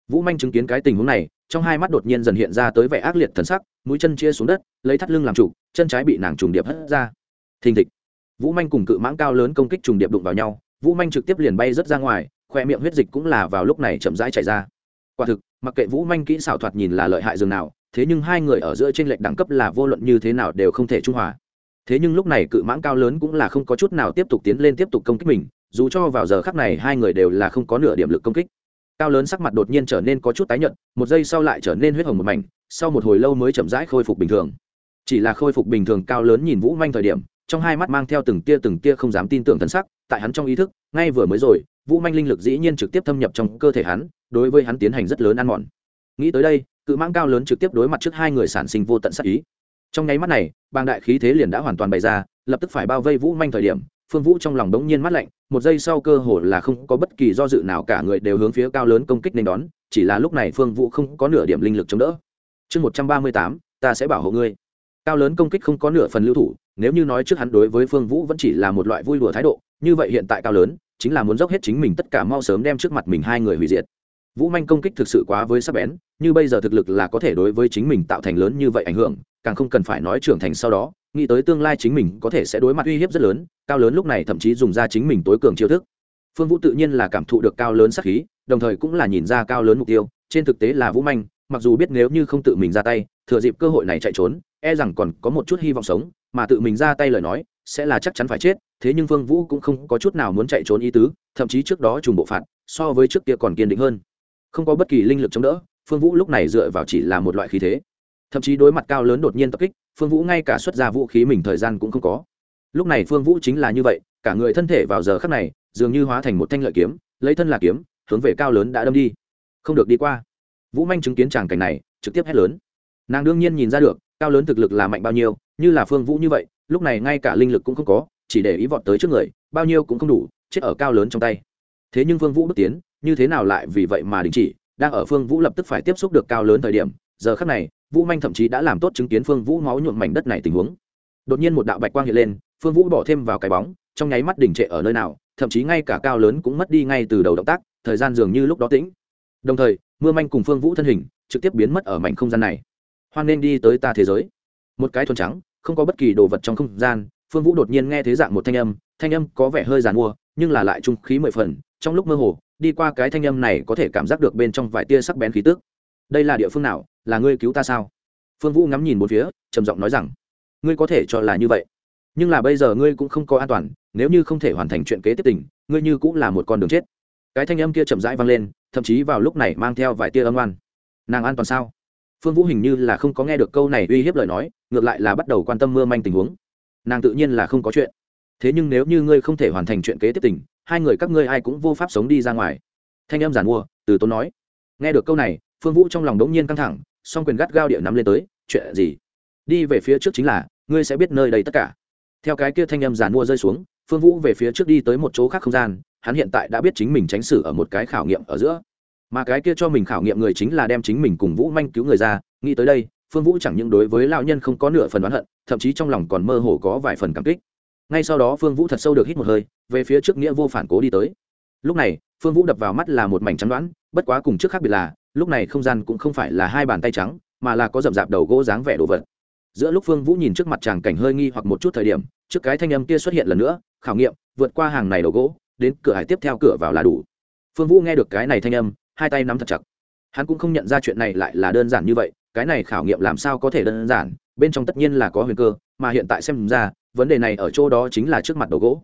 Vũ manh chứng kiến cái tình huống này trong hai mắt đột nhiên dần hiện ra tới vẻ ác liệt thần sắc, mũi chân chia xuống đất, lấy thắt lưng làm trụ chân trái bị nàng trùng điệp hất ra. Thình thịch. Vũ manh cùng cự mãng cao lớn công kích trùng điệp đụng vào nhau, vũ manh trực tiếp liền bay rớt ra ngoài, khoe miệng huyết dịch cũng là vào lúc này chậm rãi chảy ra. Quả thực, mặc kệ vũ manh kỹ xảo thoạt nhìn là lợi hại dường nào, thế nhưng hai người ở giữa trên lệch đẳng cấp là vô luận như thế nào đều không thể trung hòa. Thế nhưng lúc này cự mãng cao lớn cũng là không có chút nào tiếp tục tiến lên tiếp tục công kích mình, dù cho vào giờ khắc này hai người đều là không có nửa điểm lực công kích cao lớn sắc mặt đột nhiên trở nên có chút tái nhợt, một giây sau lại trở nên huyết hồng một mảnh, sau một hồi lâu mới chậm rãi khôi phục bình thường. Chỉ là khôi phục bình thường cao lớn nhìn vũ manh thời điểm, trong hai mắt mang theo từng tia từng tia không dám tin tưởng thân sắc, tại hắn trong ý thức, ngay vừa mới rồi, vũ manh linh lực dĩ nhiên trực tiếp thâm nhập trong cơ thể hắn, đối với hắn tiến hành rất lớn ăn mòn. Nghĩ tới đây, cự mãng cao lớn trực tiếp đối mặt trước hai người sản sinh vô tận sắc ý. Trong nháy mắt này, bàng đại khí thế liền đã hoàn toàn bày ra, lập tức phải bao vây vũ manh thời điểm phương vũ trong lòng đống nhiên mắt lạnh, một giây sau cơ hồ là không có bất kỳ do dự nào, cả người đều hướng phía cao lớn công kích nên đón, chỉ là lúc này phương vũ không có nửa điểm linh lực chống đỡ. Chương một trăm ba mươi tám, ta sẽ bảo hộ ngươi. Cao lớn công kích không có nửa phần lưu thủ, nếu như nói trước hắn đối với phương vũ vẫn chỉ là một loại vui đùa thái độ, như vậy hiện tại cao lớn, chính là muốn dốc hết chính mình tất cả mau sớm đem trước mặt mình hai người hủy diệt vũ manh công kích thực sự quá với sắc bén, như bây giờ thực lực là có thể đối với chính mình tạo thành lớn như vậy ảnh hưởng, càng không cần phải nói trưởng thành sau đó, nghĩ tới tương lai chính mình có thể sẽ đối mặt uy hiếp rất lớn, cao lớn lúc này thậm chí dùng ra chính mình tối cường chiêu thức. Phương vũ tự nhiên là cảm thụ được cao lớn sắc khí, đồng thời cũng là nhìn ra cao lớn mục tiêu, trên thực tế là vũ manh, mặc dù biết nếu như không tự mình ra tay, thừa dịp cơ hội này chạy trốn e rằng còn có một chút hy vọng sống, mà tự mình ra tay lời nói, sẽ là chắc chắn phải chết, thế nhưng phương vũ cũng không có chút nào muốn chạy trốn ý tứ, thậm chí trước đó trùng bộ phạt, so với trước kia còn kiên định hơn không có bất kỳ linh lực chống đỡ, phương vũ lúc này dựa vào chỉ là một loại khí thế. Thậm chí đối mặt cao lớn đột nhiên tập kích, phương vũ ngay cả xuất ra vũ khí mình thời gian cũng không có. Lúc này phương vũ chính là như vậy, cả người thân thể vào giờ khắc này, dường như hóa thành một thanh lợi kiếm, lấy thân là kiếm, hướng về cao lớn đã đâm đi. Không được đi qua. Vũ manh chứng kiến tràng cảnh này, trực tiếp hét lớn. Nàng đương nhiên nhìn ra được, cao lớn thực lực là mạnh bao nhiêu, như là phương vũ như vậy, lúc này ngay cả linh lực cũng không có, chỉ để ý vọt tới trước người, bao nhiêu cũng không đủ, chết ở cao lớn trong tay. Thế nhưng phương vũ bước tiến như thế nào lại vì vậy mà đình chỉ, đang ở phương vũ lập tức phải tiếp xúc được cao lớn thời điểm, giờ khắc này, vũ manh thậm chí đã làm tốt chứng kiến phương vũ máu nhuộm mảnh đất này tình huống. Đột nhiên một đạo bạch quang hiện lên, phương vũ bỏ thêm vào cái bóng, trong nháy mắt đỉnh trệ ở nơi nào, thậm chí ngay cả cao lớn cũng mất đi ngay từ đầu động tác, thời gian dường như lúc đó tĩnh. Đồng thời, mưa manh cùng phương vũ thân hình, trực tiếp biến mất ở mảnh không gian này. Hoan nên đi tới ta thế giới. Một cái thuần trắng, không có bất kỳ đồ vật trong không gian, phương vũ đột nhiên nghe thấy dạng một thanh âm thanh âm có vẻ hơi giàn mua, nhưng là lại trung khí mười phần, trong lúc mơ hồ đi qua cái thanh âm này có thể cảm giác được bên trong vài tia sắc bén khí tức. Đây là địa phương nào? Là ngươi cứu ta sao? Phương vũ ngắm nhìn một phía, trầm giọng nói rằng, ngươi có thể cho là như vậy. Nhưng là bây giờ ngươi cũng không có an toàn, nếu như không thể hoàn thành chuyện kế tiếp tình, ngươi như cũng là một con đường chết. Cái thanh âm kia chậm rãi vang lên, thậm chí vào lúc này mang theo vài tia âm oan. Nàng an toàn sao? Phương vũ hình như là không có nghe được câu này uy hiếp lời nói, ngược lại là bắt đầu quan tâm mưa manh tình huống. Nàng tự nhiên là không có chuyện. Thế nhưng nếu như ngươi không thể hoàn thành chuyện kế tiếp tình hai người các ngươi ai cũng vô pháp sống đi ra ngoài. Thanh âm giản mua, từ tốn nói. Nghe được câu này, phương vũ trong lòng đống nhiên căng thẳng, song quyền gắt gao địa nắm lên tới, chuyện gì? Đi về phía trước chính là, ngươi sẽ biết nơi đây tất cả. Theo cái kia thanh âm giản mua rơi xuống, phương vũ về phía trước đi tới một chỗ khác không gian, hắn hiện tại đã biết chính mình tránh xử ở một cái khảo nghiệm ở giữa. Mà cái kia cho mình khảo nghiệm người chính là đem chính mình cùng vũ manh cứu người ra, nghĩ tới đây, phương vũ chẳng những đối với lao nhân không có nửa phần oán hận, thậm chí trong lòng còn mơ hồ có vài phần cảm kích ngay sau đó phương vũ thật sâu được hít một hơi, về phía trước nghĩa vô phản cố đi tới. Lúc này, phương vũ đập vào mắt là một mảnh trắng đoán, bất quá cùng trước khác biệt là, lúc này không gian cũng không phải là hai bàn tay trắng, mà là có rậm rạp đầu gỗ dáng vẻ đồ vật. Giữa lúc phương vũ nhìn trước mặt chàng cảnh hơi nghi hoặc một chút thời điểm, trước cái thanh âm kia xuất hiện lần nữa, khảo nghiệm, vượt qua hàng này đầu gỗ, đến cửa hải tiếp theo cửa vào là đủ. Phương vũ nghe được cái này thanh âm, hai tay nắm thật chặt. Hắn cũng không nhận ra chuyện này lại là đơn giản như vậy, cái này khảo nghiệm làm sao có thể đơn giản, bên trong tất nhiên là có huyền cơ, mà hiện tại xem ra vấn đề này ở chỗ đó chính là trước mặt đầu gỗ.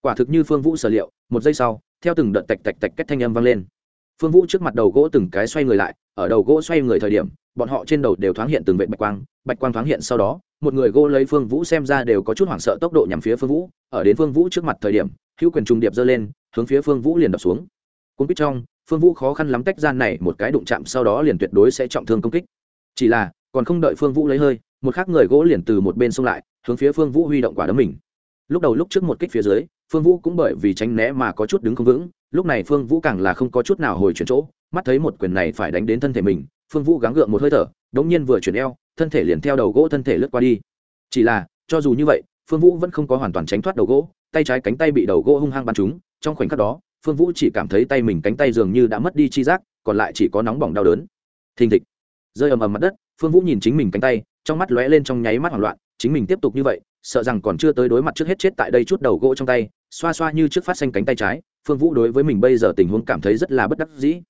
Quả thực như phương vũ sở liệu, một giây sau, theo từng đợt tạch tạch tạch cách thanh âm vang lên. Phương vũ trước mặt đầu gỗ từng cái xoay người lại, ở đầu gỗ xoay người thời điểm, bọn họ trên đầu đều thoáng hiện từng vệ bạch quang bạch quang thoáng hiện sau đó, một người gỗ lấy phương vũ xem ra đều có chút hoảng sợ tốc độ nhằm phía phương vũ, ở đến phương vũ trước mặt thời điểm, hữu quyền trùng điệp giơ lên, hướng phía phương vũ liền đập xuống. Cung kích trong, phương vũ khó khăn lắm tách gian này một cái đụng chạm, sau đó liền tuyệt đối sẽ trọng thương công kích. Chỉ là, còn không đợi phương vũ lấy hơi, một khác người gỗ liền từ một bên xông lại hướng phía phương vũ huy động quả đấm mình. Lúc đầu lúc trước một kích phía dưới, phương vũ cũng bởi vì tránh né mà có chút đứng không vững, lúc này phương vũ càng là không có chút nào hồi chuyển chỗ, mắt thấy một quyền này phải đánh đến thân thể mình, phương vũ gắng gượng một hơi thở, đống nhiên vừa chuyển eo, thân thể liền theo đầu gỗ thân thể lướt qua đi. Chỉ là, cho dù như vậy, phương vũ vẫn không có hoàn toàn tránh thoát đầu gỗ, tay trái cánh tay bị đầu gỗ hung hăng bắn trúng, trong khoảnh khắc đó, phương vũ chỉ cảm thấy tay mình cánh tay dường như đã mất đi chi giác, còn lại chỉ có nóng bỏng đau đớn. Thình thịch. Rơi ầm ầm mặt đất, phương vũ nhìn chính mình cánh tay, trong mắt lóe lên trong nháy mắt hoảng loạn chính mình tiếp tục như vậy, sợ rằng còn chưa tới đối mặt trước hết chết tại đây chút đầu gỗ trong tay, xoa xoa như trước phát xanh cánh tay trái, phương vũ đối với mình bây giờ tình huống cảm thấy rất là bất đắc dĩ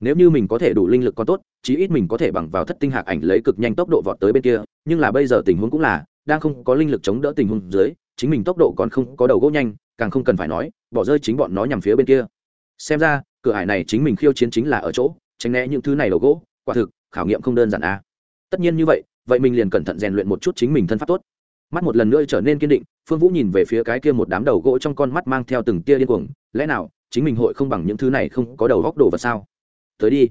nếu như mình có thể đủ linh lực còn tốt, chí ít mình có thể bằng vào thất tinh hạc ảnh lấy cực nhanh tốc độ vọt tới bên kia, nhưng là bây giờ tình huống cũng là, đang không có linh lực chống đỡ tình huống dưới, chính mình tốc độ còn không có đầu gỗ nhanh, càng không cần phải nói, bỏ rơi chính bọn nó nhằm phía bên kia xem ra, cửa hải này chính mình khiêu chiến chính là ở chỗ, tránh né những thứ này đầu gỗ, quả thực, khảo nghiệm không đơn giản à. tất nhiên như vậy vậy mình liền cẩn thận rèn luyện một chút chính mình thân pháp tốt. Mắt một lần nữa trở nên kiên định, phương vũ nhìn về phía cái kia một đám đầu gỗ trong con mắt mang theo từng tia điên cuồng, lẽ nào chính mình hội không bằng những thứ này không có đầu góc đồ vật sao? Tới đi.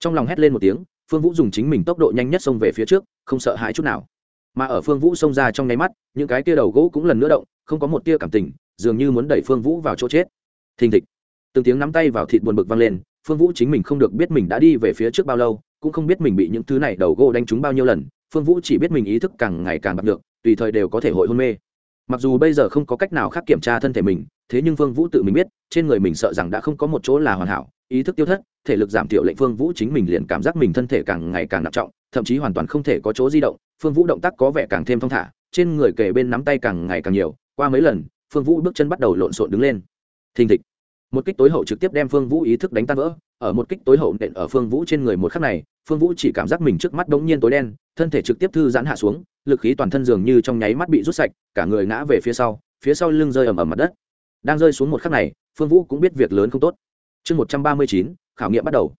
Trong lòng hét lên một tiếng, phương vũ dùng chính mình tốc độ nhanh nhất xông về phía trước, không sợ hãi chút nào. Mà ở phương vũ xông ra trong nháy mắt, những cái tia đầu gỗ cũng lần nữa động, không có một tia cảm tình, dường như muốn đẩy phương vũ vào chỗ chết. Thình thịch. Từng tiếng nắm tay vào thịt buồn bực vang lên, phương vũ chính mình không được biết mình đã đi về phía trước bao lâu, cũng không biết mình bị những thứ này đầu gỗ đánh trúng bao nhiêu lần phương vũ chỉ biết mình ý thức càng ngày càng bạc được tùy thời đều có thể hội hôn mê. Mặc dù bây giờ không có cách nào khác kiểm tra thân thể mình, thế nhưng phương vũ tự mình biết, trên người mình sợ rằng đã không có một chỗ là hoàn hảo, ý thức tiêu thất, thể lực giảm thiểu lệnh phương vũ chính mình liền cảm giác mình thân thể càng ngày càng nặng trọng, thậm chí hoàn toàn không thể có chỗ di động, phương vũ động tác có vẻ càng thêm thong thả, trên người kề bên nắm tay càng ngày càng nhiều, qua mấy lần, phương vũ bước chân bắt đầu lộn xộn đứng lên. Thình thịch. Một kích tối hậu trực tiếp đem phương vũ ý thức đánh tan vỡ, ở một kích tối hậu nện ở phương vũ trên người một khắc này phương vũ chỉ cảm giác mình trước mắt bỗng nhiên tối đen, thân thể trực tiếp thư giãn hạ xuống, lực khí toàn thân dường như trong nháy mắt bị rút sạch, cả người ngã về phía sau phía sau lưng rơi ầm ầm mặt đất. Đang rơi xuống một khắc này, phương vũ cũng biết việc lớn không tốt. Chương một trăm ba mươi chín, khảo nghiệm bắt đầu.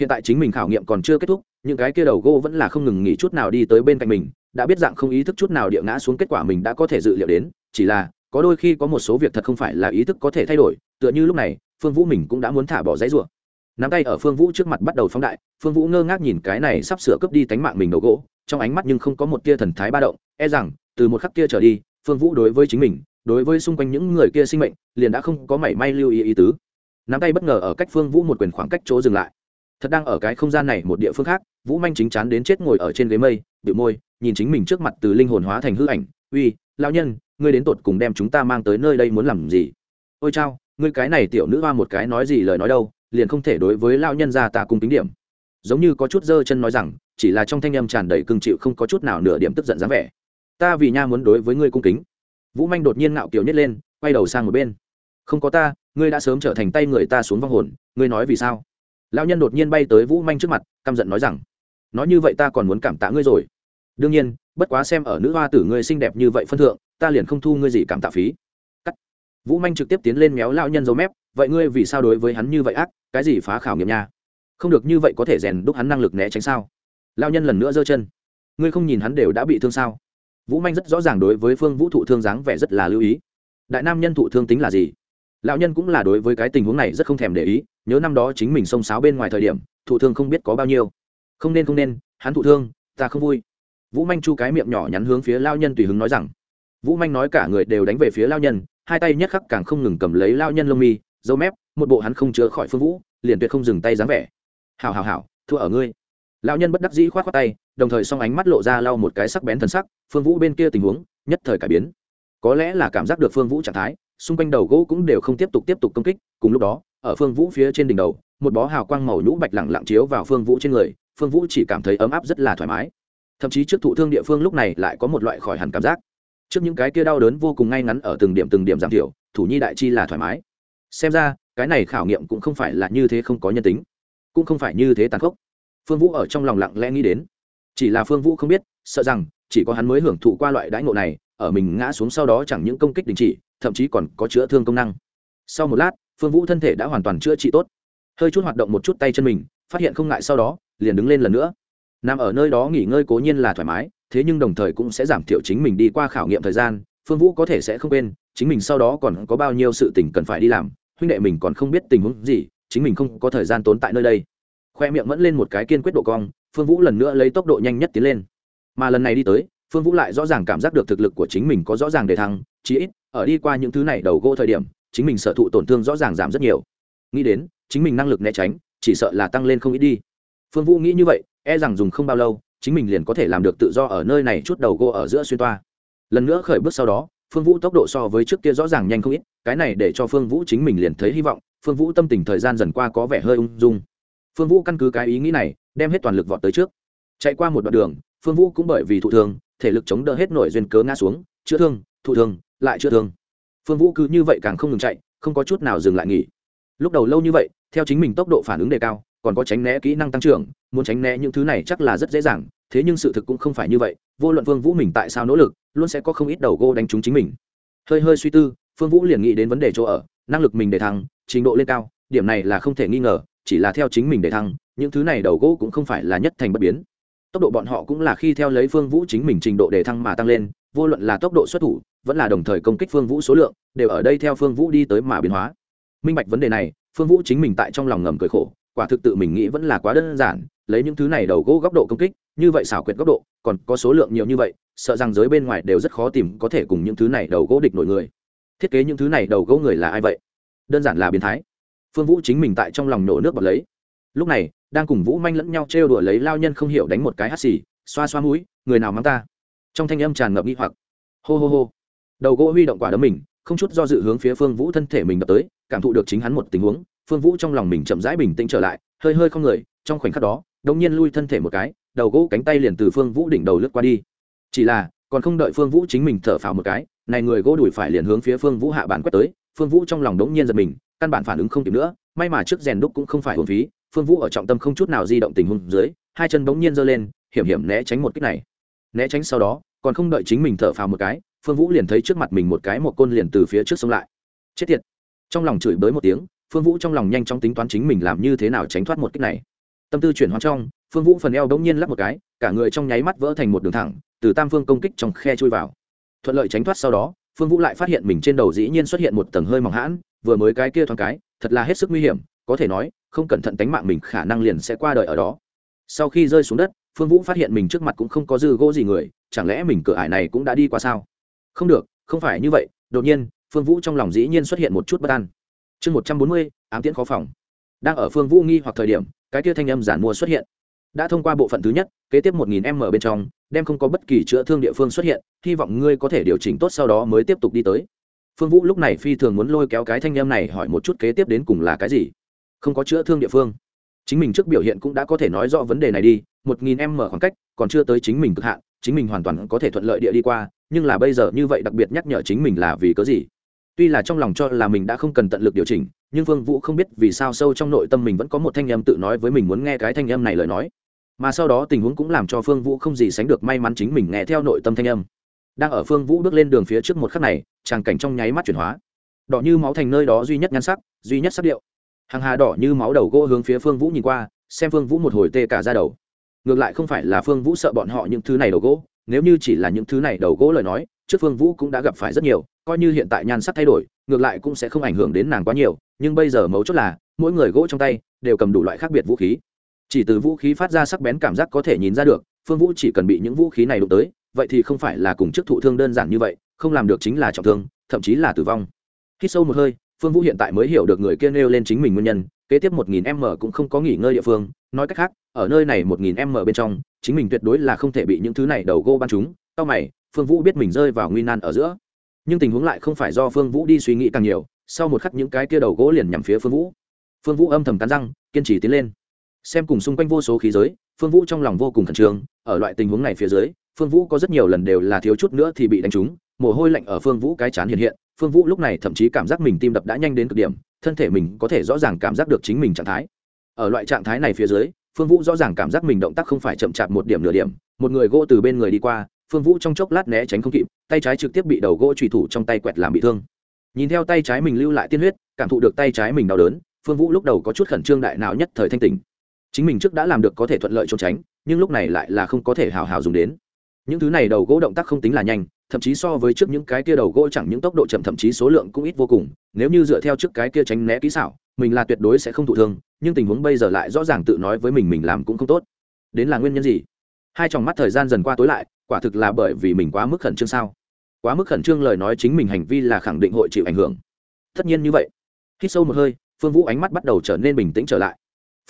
Hiện tại chính mình khảo nghiệm còn chưa kết thúc, những cái kia đầu gô vẫn là không ngừng nghỉ chút nào đi tới bên cạnh mình, đã biết dạng không ý thức chút nào địa ngã xuống kết quả mình đã có thể dự liệu đến, chỉ là, có đôi khi có một số việc thật không phải là ý thức có thể thay đổi, tựa như lúc này, phương vũ mình cũng đã muốn thả bỏ giấy ruộng nắm tay ở phương vũ trước mặt bắt đầu phóng đại, phương vũ ngơ ngác nhìn cái này sắp sửa cướp đi tánh mạng mình đầu gỗ, trong ánh mắt nhưng không có một tia thần thái ba động e rằng, từ một khắc kia trở đi, phương vũ đối với chính mình, đối với xung quanh những người kia sinh mệnh, liền đã không có mảy may lưu ý ý tứ. Nắm tay bất ngờ ở cách phương vũ một quyền khoảng cách chỗ dừng lại. Thật đang ở cái không gian này một địa phương khác, vũ manh chính chắn đến chết ngồi ở trên ghế mây bị môi, nhìn chính mình trước mặt từ linh hồn hóa thành hư ảnh. Uy lao nhân, ngươi đến tột cùng đem chúng ta mang tới nơi đây muốn làm gì? Ôi chao, ngươi cái này tiểu nữ hoa một cái nói gì lời nói đâu liền không thể đối với lao nhân ra ta cung kính điểm. Giống như có chút dơ chân nói rằng, chỉ là trong thanh âm tràn đầy cương chịu không có chút nào nửa điểm tức giận dáng vẻ. Ta vì nha muốn đối với ngươi cung kính. Vũ manh đột nhiên ngạo kiều nhét lên, quay đầu sang một bên. Không có ta, ngươi đã sớm trở thành tay người ta xuống vong hồn, ngươi nói vì sao? Lão nhân đột nhiên bay tới vũ manh trước mặt, căm giận nói rằng, nói như vậy ta còn muốn cảm tạ ngươi rồi. Đương nhiên, bất quá xem ở nữ hoa tử ngươi xinh đẹp như vậy phân thượng, ta liền không thu ngươi gì cảm tạ phí. Cắt. Vũ manh trực tiếp tiến lên méo lão nhân dấu mép vậy ngươi vì sao đối với hắn như vậy ác, cái gì phá khảo nghiệm nha? Không được như vậy có thể rèn đúc hắn năng lực né tránh sao? Lão nhân lần nữa giơ chân. Ngươi không nhìn hắn đều đã bị thương sao? Vũ manh rất rõ ràng đối với phương vũ thụ thương dáng vẻ rất là lưu ý. Đại nam nhân thụ thương tính là gì? Lão nhân cũng là đối với cái tình huống này rất không thèm để ý, nhớ năm đó chính mình xông xáo bên ngoài thời điểm, thụ thương không biết có bao nhiêu. Không nên không nên, hắn thụ thương, ta không vui. Vũ manh chu cái miệng nhỏ nhắn hướng phía lao nhân tùy hứng nói rằng. Vũ manh nói cả người đều đánh về phía lao nhân, hai tay nhất khắc càng không ngừng cầm lấy lao nhân lông mi dâu mép, một bộ hắn không chữa khỏi phương vũ, liền tuyệt không dừng tay dáng vẻ. Hào hào hào thua ở ngươi. Lão nhân bất đắc dĩ k h o á t khoác tay, đồng thời song ánh mắt lộ ra lau một cái sắc bén thần sắc, phương vũ bên kia tình huống, nhất thời cải biến. Có lẽ là cảm giác được phương vũ trạng thái, xung quanh đầu gỗ cũng đều không tiếp tục tiếp tục công kích, cùng lúc đó, ở phương vũ phía trên đỉnh đầu, một bó hào quang màu nhũ bạch lẳng lặng chiếu vào phương vũ trên người, phương vũ chỉ cảm thấy ấm áp rất là thoải mái. Thậm chí trước thụ thương địa phương lúc này lại có một loại khỏi hẳn cảm giác. Trước những cái kia đau đớn vô cùng ngay ngắn ở từng điểm từng điểm giảm thiểu, thủ nhi đại chi là thoải mái xem ra, cái này khảo nghiệm cũng không phải là như thế không có nhân tính, cũng không phải như thế tàn khốc. Phương vũ ở trong lòng lặng lẽ nghĩ đến. Chỉ là phương vũ không biết, sợ rằng, chỉ có hắn mới hưởng thụ qua loại đãi ngộ này, ở mình ngã xuống sau đó chẳng những công kích đình chỉ, thậm chí còn có chữa thương công năng. Sau một lát, phương vũ thân thể đã hoàn toàn chữa trị tốt. Hơi chút hoạt động một chút tay chân mình, phát hiện không ngại sau đó, liền đứng lên lần nữa. Nằm ở nơi đó nghỉ ngơi cố nhiên là thoải mái, thế nhưng đồng thời cũng sẽ giảm thiểu chính mình đi qua khảo nghiệm thời gian, phương vũ có thể sẽ không quên, chính mình sau đó còn có bao nhiêu sự tình cần phải đi làm huynh đệ mình còn không biết tình huống gì, chính mình không có thời gian tốn tại nơi đây. Khoe miệng mẫn lên một cái kiên quyết độ cong, phương vũ lần nữa lấy tốc độ nhanh nhất tiến lên. Mà lần này đi tới, phương vũ lại rõ ràng cảm giác được thực lực của chính mình có rõ ràng để thăng, chí ít, ở đi qua những thứ này đầu gỗ thời điểm, chính mình sở thụ tổn thương rõ ràng giảm rất nhiều. Nghĩ đến, chính mình năng lực né tránh, chỉ sợ là tăng lên không ít đi. Phương vũ nghĩ như vậy e rằng dùng không bao lâu, chính mình liền có thể làm được tự do ở nơi này chút đầu gỗ ở giữa xuyên toa. Lần nữa khởi bước sau đó phương vũ tốc độ so với trước kia rõ ràng nhanh không ít, cái này để cho phương vũ chính mình liền thấy hy vọng, phương vũ tâm tình thời gian dần qua có vẻ hơi ung dung. Phương vũ căn cứ cái ý nghĩ này, đem hết toàn lực vọt tới trước. Chạy qua một đoạn đường, phương vũ cũng bởi vì thụ thương, thể lực chống đỡ hết nổi duyên cớ ngã xuống, chữa thương, thụ thương, lại chữa thương. Phương vũ cứ như vậy càng không ngừng chạy, không có chút nào dừng lại nghỉ. Lúc đầu lâu như vậy, theo chính mình tốc độ phản ứng đề cao, còn có tránh né kỹ năng tăng trưởng, muốn tránh né những thứ này chắc là rất dễ dàng, thế nhưng sự thực cũng không phải như vậy, vô luận phương vũ mình tại sao nỗ lực luôn sẽ có không ít đầu gô đánh trúng chính mình. Hơi hơi suy tư, phương vũ liền nghĩ đến vấn đề chỗ ở, năng lực mình để thăng, trình độ lên cao, điểm này là không thể nghi ngờ, chỉ là theo chính mình để thăng, những thứ này đầu gỗ cũng không phải là nhất thành bất biến. Tốc độ bọn họ cũng là khi theo lấy phương vũ chính mình trình độ để thăng mà tăng lên, vô luận là tốc độ xuất thủ, vẫn là đồng thời công kích phương vũ số lượng, đều ở đây theo phương vũ đi tới mà biến hóa. Minh bạch vấn đề này, phương vũ chính mình tại trong lòng ngầm cười khổ, quả thực tự mình nghĩ vẫn là quá đơn giản lấy những thứ này đầu gỗ góc độ công kích, như vậy xảo quyệt góc độ, còn có số lượng nhiều như vậy, sợ rằng giới bên ngoài đều rất khó tìm có thể cùng những thứ này đầu gỗ địch nổi người. Thiết kế những thứ này đầu gỗ người là ai vậy? Đơn giản là biến thái. Phương vũ chính mình tại trong lòng nổ nước bật lấy. Lúc này, đang cùng vũ manh lẫn nhau trêu đùa lấy lao nhân không hiểu đánh một cái hắt xì, xoa xoa mũi, người nào mắng ta? Trong thanh âm tràn ngập nghi hoặc. Hô hô hô. Đầu gỗ huy động quả đấm mình, không chút do dự hướng phía phương vũ thân thể mình đập tới, cảm thụ được chính hắn một tình huống, phương vũ trong lòng mình chậm rãi bình tĩnh trở lại, hơi hơi không người, trong khoảnh khắc đó đột nhiên lui thân thể một cái, đầu gỗ cánh tay liền từ phương vũ đỉnh đầu lướt qua đi. Chỉ là, còn không đợi phương vũ chính mình thở phào một cái, này người gỗ đuổi phải liền hướng phía phương vũ hạ bản quét tới, phương vũ trong lòng đống nhiên giật mình, căn bản phản ứng không kịp nữa, may mà trước rèn đúc cũng không phải hồn phí, phương vũ ở trọng tâm không chút nào di động tình huống dưới, hai chân bỗng nhiên giơ lên, hiểm hiểm né tránh một kích này. Né tránh sau đó, còn không đợi chính mình thở phào một cái, phương vũ liền thấy trước mặt mình một cái một côn liền từ phía trước xông lại. Chết tiệt! Trong lòng chửi bới một tiếng, phương vũ trong lòng nhanh chóng tính toán chính mình làm như thế nào tránh thoát một kích này tâm tư chuyển hóa trong, phương vũ phần eo đống nhiên lắp một cái, cả người trong nháy mắt vỡ thành một đường thẳng, từ tam phương công kích trong khe chui vào. Thuận lợi tránh thoát sau đó, phương vũ lại phát hiện mình trên đầu dĩ nhiên xuất hiện một tầng hơi mỏng hãn, vừa mới cái kia thoáng cái, thật là hết sức nguy hiểm, có thể nói, không cẩn thận tánh mạng mình khả năng liền sẽ qua đời ở đó. Sau khi rơi xuống đất, phương vũ phát hiện mình trước mặt cũng không có dư gỗ gì người, chẳng lẽ mình cửa ải này cũng đã đi qua sao? Không được, không phải như vậy, đột nhiên, phương vũ trong lòng dĩ nhiên xuất hiện một chút bất an. Chương một trăm bốn mươi, ám tiễn khó phòng. Đang ở phương vũ nghi hoặc thời điểm cái kia thanh âm giản mua xuất hiện. Đã thông qua bộ phận thứ nhất, kế tiếp một nghìn m bên trong, đem không có bất kỳ chữa thương địa phương xuất hiện, hy vọng ngươi có thể điều chỉnh tốt sau đó mới tiếp tục đi tới. Phương vũ lúc này phi thường muốn lôi kéo cái thanh âm này hỏi một chút kế tiếp đến cùng là cái gì. Không có chữa thương địa phương. Chính mình trước biểu hiện cũng đã có thể nói rõ vấn đề này đi, một nghìn m khoảng cách, còn chưa tới chính mình cực hạn, chính mình hoàn toàn có thể thuận lợi địa đi qua, nhưng là bây giờ như vậy đặc biệt nhắc nhở chính mình là vì cớ gì? Tuy là trong lòng cho là mình đã không cần tận lực điều chỉnh nhưng phương vũ không biết vì sao sâu trong nội tâm mình vẫn có một thanh âm tự nói với mình muốn nghe cái thanh âm này lời nói. Mà sau đó tình huống cũng làm cho phương vũ không gì sánh được may mắn chính mình nghe theo nội tâm thanh âm. Đang ở phương vũ bước lên đường phía trước một khắc này, tràng cảnh trong nháy mắt chuyển hóa. Đỏ như máu thành nơi đó duy nhất nhan sắc, duy nhất sắc điệu. Hàng hà đỏ như máu đầu gỗ hướng phía phương vũ nhìn qua, xem phương vũ một hồi tê cả ra đầu. Ngược lại không phải là phương vũ sợ bọn họ những thứ này đầu gỗ, nếu như chỉ là những thứ này đầu gỗ lời nói, trước phương vũ cũng đã gặp phải rất nhiều, coi như hiện tại nhan sắc thay đổi, ngược lại cũng sẽ không ảnh hưởng đến nàng quá nhiều nhưng bây giờ mấu chốt là, mỗi người gỗ trong tay đều cầm đủ loại khác biệt vũ khí. Chỉ từ vũ khí phát ra sắc bén cảm giác có thể nhìn ra được, phương vũ chỉ cần bị những vũ khí này đụng tới, vậy thì không phải là cùng chức thụ thương đơn giản như vậy, không làm được chính là trọng thương, thậm chí là tử vong. Khi sâu một hơi, phương vũ hiện tại mới hiểu được người kia nêu lên chính mình nguyên nhân, kế tiếp một nghìn m cũng không có nghỉ ngơi địa phương. Nói cách khác, ở nơi này một nghìn m bên trong, chính mình tuyệt đối là không thể bị những thứ này đầu gô bắn chúng tao mày, phương vũ biết mình rơi vào nguy nan ở giữa nhưng tình huống lại không phải do phương vũ đi suy nghĩ càng nhiều sau một khắc những cái kia đầu gỗ liền nhằm phía phương vũ phương vũ âm thầm cắn răng kiên trì tiến lên xem cùng xung quanh vô số khí giới phương vũ trong lòng vô cùng khẩn trương ở loại tình huống này phía dưới phương vũ có rất nhiều lần đều là thiếu chút nữa thì bị đánh trúng mồ hôi lạnh ở phương vũ cái chán hiện hiện phương vũ lúc này thậm chí cảm giác mình tim đập đã nhanh đến cực điểm thân thể mình có thể rõ ràng cảm giác được chính mình trạng thái ở loại trạng thái này phía dưới phương vũ rõ ràng cảm giác mình động tác không phải chậm chạp một điểm nửa điểm một người gỗ từ bên người đi qua phương vũ trong chốc lát né tránh không kịp, tay trái trực tiếp bị đầu gỗ trùy thủ trong tay quẹt làm bị thương. Nhìn theo tay trái mình lưu lại tiên huyết, cảm thụ được tay trái mình đau đớn, phương vũ lúc đầu có chút khẩn trương đại não nhất thời thanh tình chính mình trước đã làm được có thể thuận lợi trốn tránh, nhưng lúc này lại là không có thể hào hào dùng đến. Những thứ này đầu gỗ động tác không tính là nhanh, thậm chí so với trước những cái kia đầu gỗ chẳng những tốc độ chậm thậm chí số lượng cũng ít vô cùng, nếu như dựa theo trước cái kia tránh né kỹ xảo, mình là tuyệt đối sẽ không thụ thương, nhưng tình huống bây giờ lại rõ ràng tự nói với mình mình làm cũng không tốt. Đến là nguyên nhân gì? Hai tròng mắt thời gian dần qua tối lại, quả thực là bởi vì mình quá mức khẩn trương sao. Quá mức khẩn trương lời nói chính mình hành vi là khẳng định hội chịu ảnh hưởng. Tất nhiên như vậy. Khi sâu một hơi, phương vũ ánh mắt bắt đầu trở nên bình tĩnh trở lại.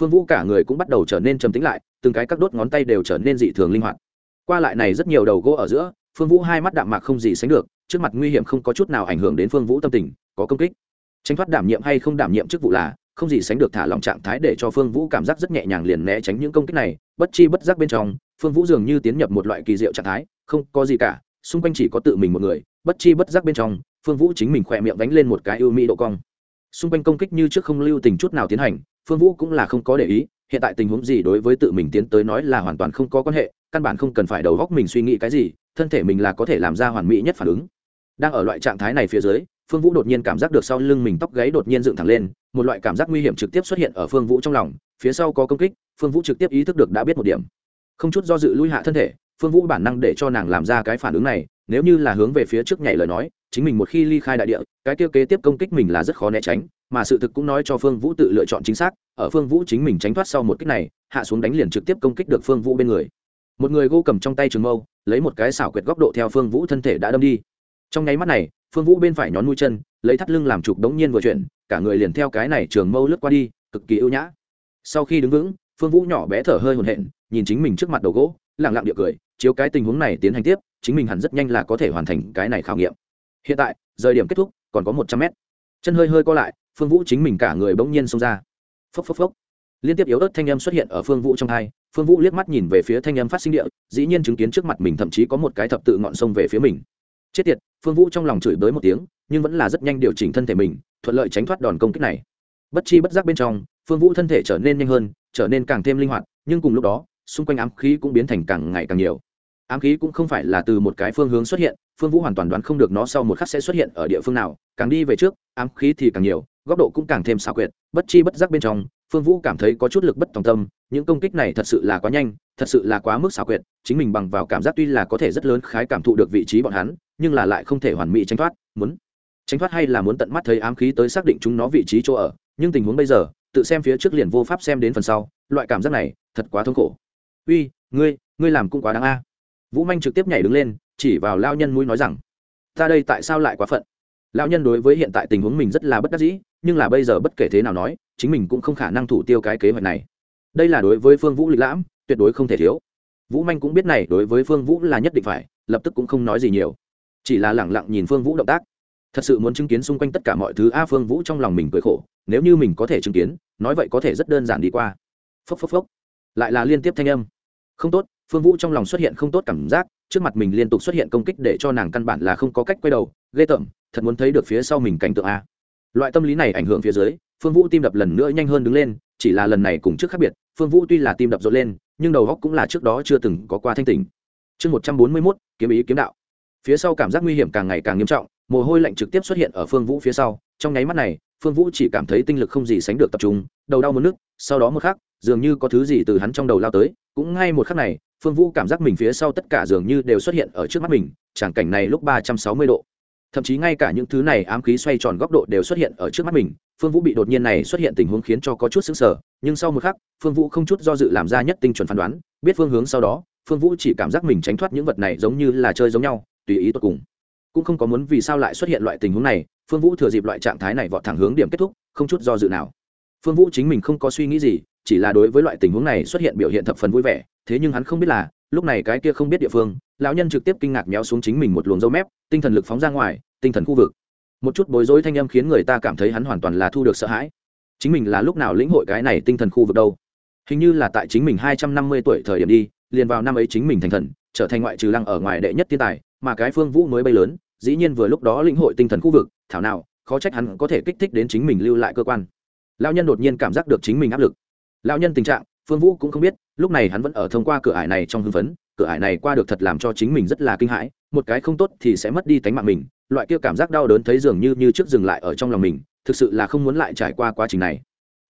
Phương vũ cả người cũng bắt đầu trở nên trầm tĩnh lại, từng cái các đốt ngón tay đều trở nên dị thường linh hoạt. Qua lại này rất nhiều đầu gỗ ở giữa, phương vũ hai mắt đạm mạc không gì sánh được, trước mặt nguy hiểm không có chút nào ảnh hưởng đến phương vũ tâm tình, có công kích. Tránh thoát đảm nhiệm hay không đảm nhiệm chức vụ là, không gì sánh được thả lòng trạng thái để cho phương vũ cảm giác rất nhẹ nhàng liền né tránh những công kích này, bất chi bất giác bên trong phương vũ dường như tiến nhập một loại kỳ diệu trạng thái, không có gì cả, xung quanh chỉ có tự mình một người, bất chi bất giác bên trong, phương vũ chính mình khỏe miệng đánh lên một cái ưu mỹ độ cong. Xung quanh công kích như trước không lưu tình chút nào tiến hành, phương vũ cũng là không có để ý, hiện tại tình huống gì đối với tự mình tiến tới nói là hoàn toàn không có quan hệ, căn bản không cần phải đầu góc mình suy nghĩ cái gì, thân thể mình là có thể làm ra hoàn mỹ nhất phản ứng. Đang ở loại trạng thái này phía dưới, phương vũ đột nhiên cảm giác được sau lưng mình tóc gáy đột nhiên dựng thẳng lên, một loại cảm giác nguy hiểm trực tiếp xuất hiện ở phương vũ trong lòng, phía sau có công kích, phương vũ trực tiếp ý thức được đã biết một điểm không chút do dự lui hạ thân thể, phương vũ bản năng để cho nàng làm ra cái phản ứng này, nếu như là hướng về phía trước nhảy lời nói, chính mình một khi ly khai đại địa, cái tiêu kế tiếp công kích mình là rất khó né tránh, mà sự thực cũng nói cho phương vũ tự lựa chọn chính xác, ở phương vũ chính mình tránh thoát sau một kích này, hạ xuống đánh liền trực tiếp công kích được phương vũ bên người. Một người gô cầm trong tay trường mâu, lấy một cái xảo quyệt góc độ theo phương vũ thân thể đã đâm đi. Trong nháy mắt này, phương vũ bên phải nhón mũi chân, lấy thắt lưng làm trục đống nhiên vừa chuyển, cả người liền theo cái này trường mâu lướt qua đi, cực kỳ ưu nhã. Sau khi đứng vững, phương vũ nhỏ bé thở hơi hồn hện nhìn chính mình trước mặt đầu gỗ lẳng lặng địa cười, chiếu cái tình huống này tiến hành tiếp, chính mình hẳn rất nhanh là có thể hoàn thành cái này khảo nghiệm. Hiện tại, rời điểm kết thúc, còn có một trăm mét. Chân hơi hơi co lại, phương vũ chính mình cả người bỗng nhiên xông ra. Phốc phốc phốc. Liên tiếp yếu ớt thanh âm xuất hiện ở phương vũ trong hai, phương vũ liếc mắt nhìn về phía thanh âm phát sinh địa, dĩ nhiên chứng kiến trước mặt mình thậm chí có một cái thập tự ngọn sông về phía mình. Chết tiệt, phương vũ trong lòng chửi bới một tiếng, nhưng vẫn là rất nhanh điều chỉnh thân thể mình, thuận lợi tránh thoát đòn công kích này. Bất chi bất giác bên trong, phương vũ thân thể trở nên nhanh hơn, trở nên càng thêm linh hoạt, nhưng cùng lúc đó xung quanh ám khí cũng biến thành càng ngày càng nhiều. Ám khí cũng không phải là từ một cái phương hướng xuất hiện, phương vũ hoàn toàn đoán không được nó sau một khắc sẽ xuất hiện ở địa phương nào. Càng đi về trước, ám khí thì càng nhiều, góc độ cũng càng thêm xảo quyệt, bất chi bất giác bên trong, phương vũ cảm thấy có chút lực bất tòng tâm, những công kích này thật sự là quá nhanh, thật sự là quá mức xảo quyệt, chính mình bằng vào cảm giác tuy là có thể rất lớn khái cảm thụ được vị trí bọn hắn, nhưng là lại không thể hoàn mỹ tránh thoát, muốn tránh thoát hay là muốn tận mắt thấy ám khí tới xác định chúng nó vị trí chỗ ở, nhưng tình huống bây giờ, tự xem phía trước liền vô pháp xem đến phần sau, loại cảm giác này thật quá thống khổ uy, ngươi ngươi làm cũng quá đáng a. Vũ manh trực tiếp nhảy đứng lên, chỉ vào lao nhân mũi nói rằng, ta đây tại sao lại quá phận? Lão nhân đối với hiện tại tình huống mình rất là bất đắc dĩ, nhưng là bây giờ bất kể thế nào nói, chính mình cũng không khả năng thủ tiêu cái kế hoạch này. Đây là đối với phương vũ lịch lãm, tuyệt đối không thể thiếu. Vũ manh cũng biết này, đối với phương vũ là nhất định phải, lập tức cũng không nói gì nhiều. Chỉ là lẳng lặng nhìn phương vũ động tác. Thật sự muốn chứng kiến xung quanh tất cả mọi thứ, a, phương vũ trong lòng mình cười khổ, nếu như mình có thể chứng kiến, nói vậy có thể rất đơn giản đi qua. Phốc phốc phốc. Lại là liên tiếp thanh âm không tốt, phương vũ trong lòng xuất hiện không tốt cảm giác, trước mặt mình liên tục xuất hiện công kích để cho nàng căn bản là không có cách quay đầu, ghê tởm, thật muốn thấy được phía sau mình cảnh tượng a. Loại tâm lý này ảnh hưởng phía dưới, phương vũ tim đập lần nữa nhanh hơn đứng lên, chỉ là lần này cùng trước khác biệt, phương vũ tuy là tim đập rộn lên, nhưng đầu góc cũng là trước đó chưa từng có qua thanh tỉnh. Chương một trăm bốn mươi mốt, kiếm ý kiếm đạo. Phía sau cảm giác nguy hiểm càng ngày càng nghiêm trọng, mồ hôi lạnh trực tiếp xuất hiện ở phương vũ phía sau, trong nháy mắt này, phương vũ chỉ cảm thấy tinh lực không gì sánh được tập trung, đầu đau mất nước, sau đó một khắc dường như có thứ gì từ hắn trong đầu lao tới, cũng ngay một khắc này, phương vũ cảm giác mình phía sau tất cả dường như đều xuất hiện ở trước mắt mình, tràng cảnh này lúc ba trăm sáu mươi độ. Thậm chí ngay cả những thứ này ám khí xoay tròn góc độ đều xuất hiện ở trước mắt mình, phương vũ bị đột nhiên này xuất hiện tình huống khiến cho có chút xứng sở nhưng sau một khắc, phương vũ không chút do dự làm ra nhất tinh chuẩn phán đoán, biết phương hướng sau đó, phương vũ chỉ cảm giác mình tránh thoát những vật này giống như là chơi giống nhau, tùy ý tột cùng. Cũng không có muốn vì sao lại xuất hiện loại tình huống này, phương vũ thừa dịp loại trạng thái này vọt thẳng hướng điểm kết thúc, không chút do dự nào. Phương vũ chính mình không có suy nghĩ gì chỉ là đối với loại tình huống này xuất hiện biểu hiện thập phần vui vẻ, thế nhưng hắn không biết là, lúc này cái kia không biết địa phương, lão nhân trực tiếp kinh ngạc méo xuống chính mình một luồng dâu mép, tinh thần lực phóng ra ngoài, tinh thần khu vực. Một chút bối rối thanh âm khiến người ta cảm thấy hắn hoàn toàn là thu được sợ hãi. Chính mình là lúc nào lĩnh hội cái này tinh thần khu vực đâu? Hình như là tại chính mình hai trăm năm mươi tuổi thời điểm đi, liền vào năm ấy chính mình thành thần, trở thành ngoại trừ lăng ở ngoài đệ nhất thiên tài, mà cái phương vũ mới bay lớn, dĩ nhiên vừa lúc đó lĩnh hội tinh thần khu vực, thảo nào, khó trách hắn có thể kích thích đến chính mình lưu lại cơ quan. Lao nhân đột nhiên cảm giác được chính mình áp lực lão nhân tình trạng, phương vũ cũng không biết, lúc này hắn vẫn ở thông qua cửa ải này trong hưng phấn, cửa ải này qua được thật làm cho chính mình rất là kinh hãi, một cái không tốt thì sẽ mất đi tánh mạng mình, loại kia cảm giác đau đớn thấy dường như như trước dừng lại ở trong lòng mình, thực sự là không muốn lại trải qua quá trình này.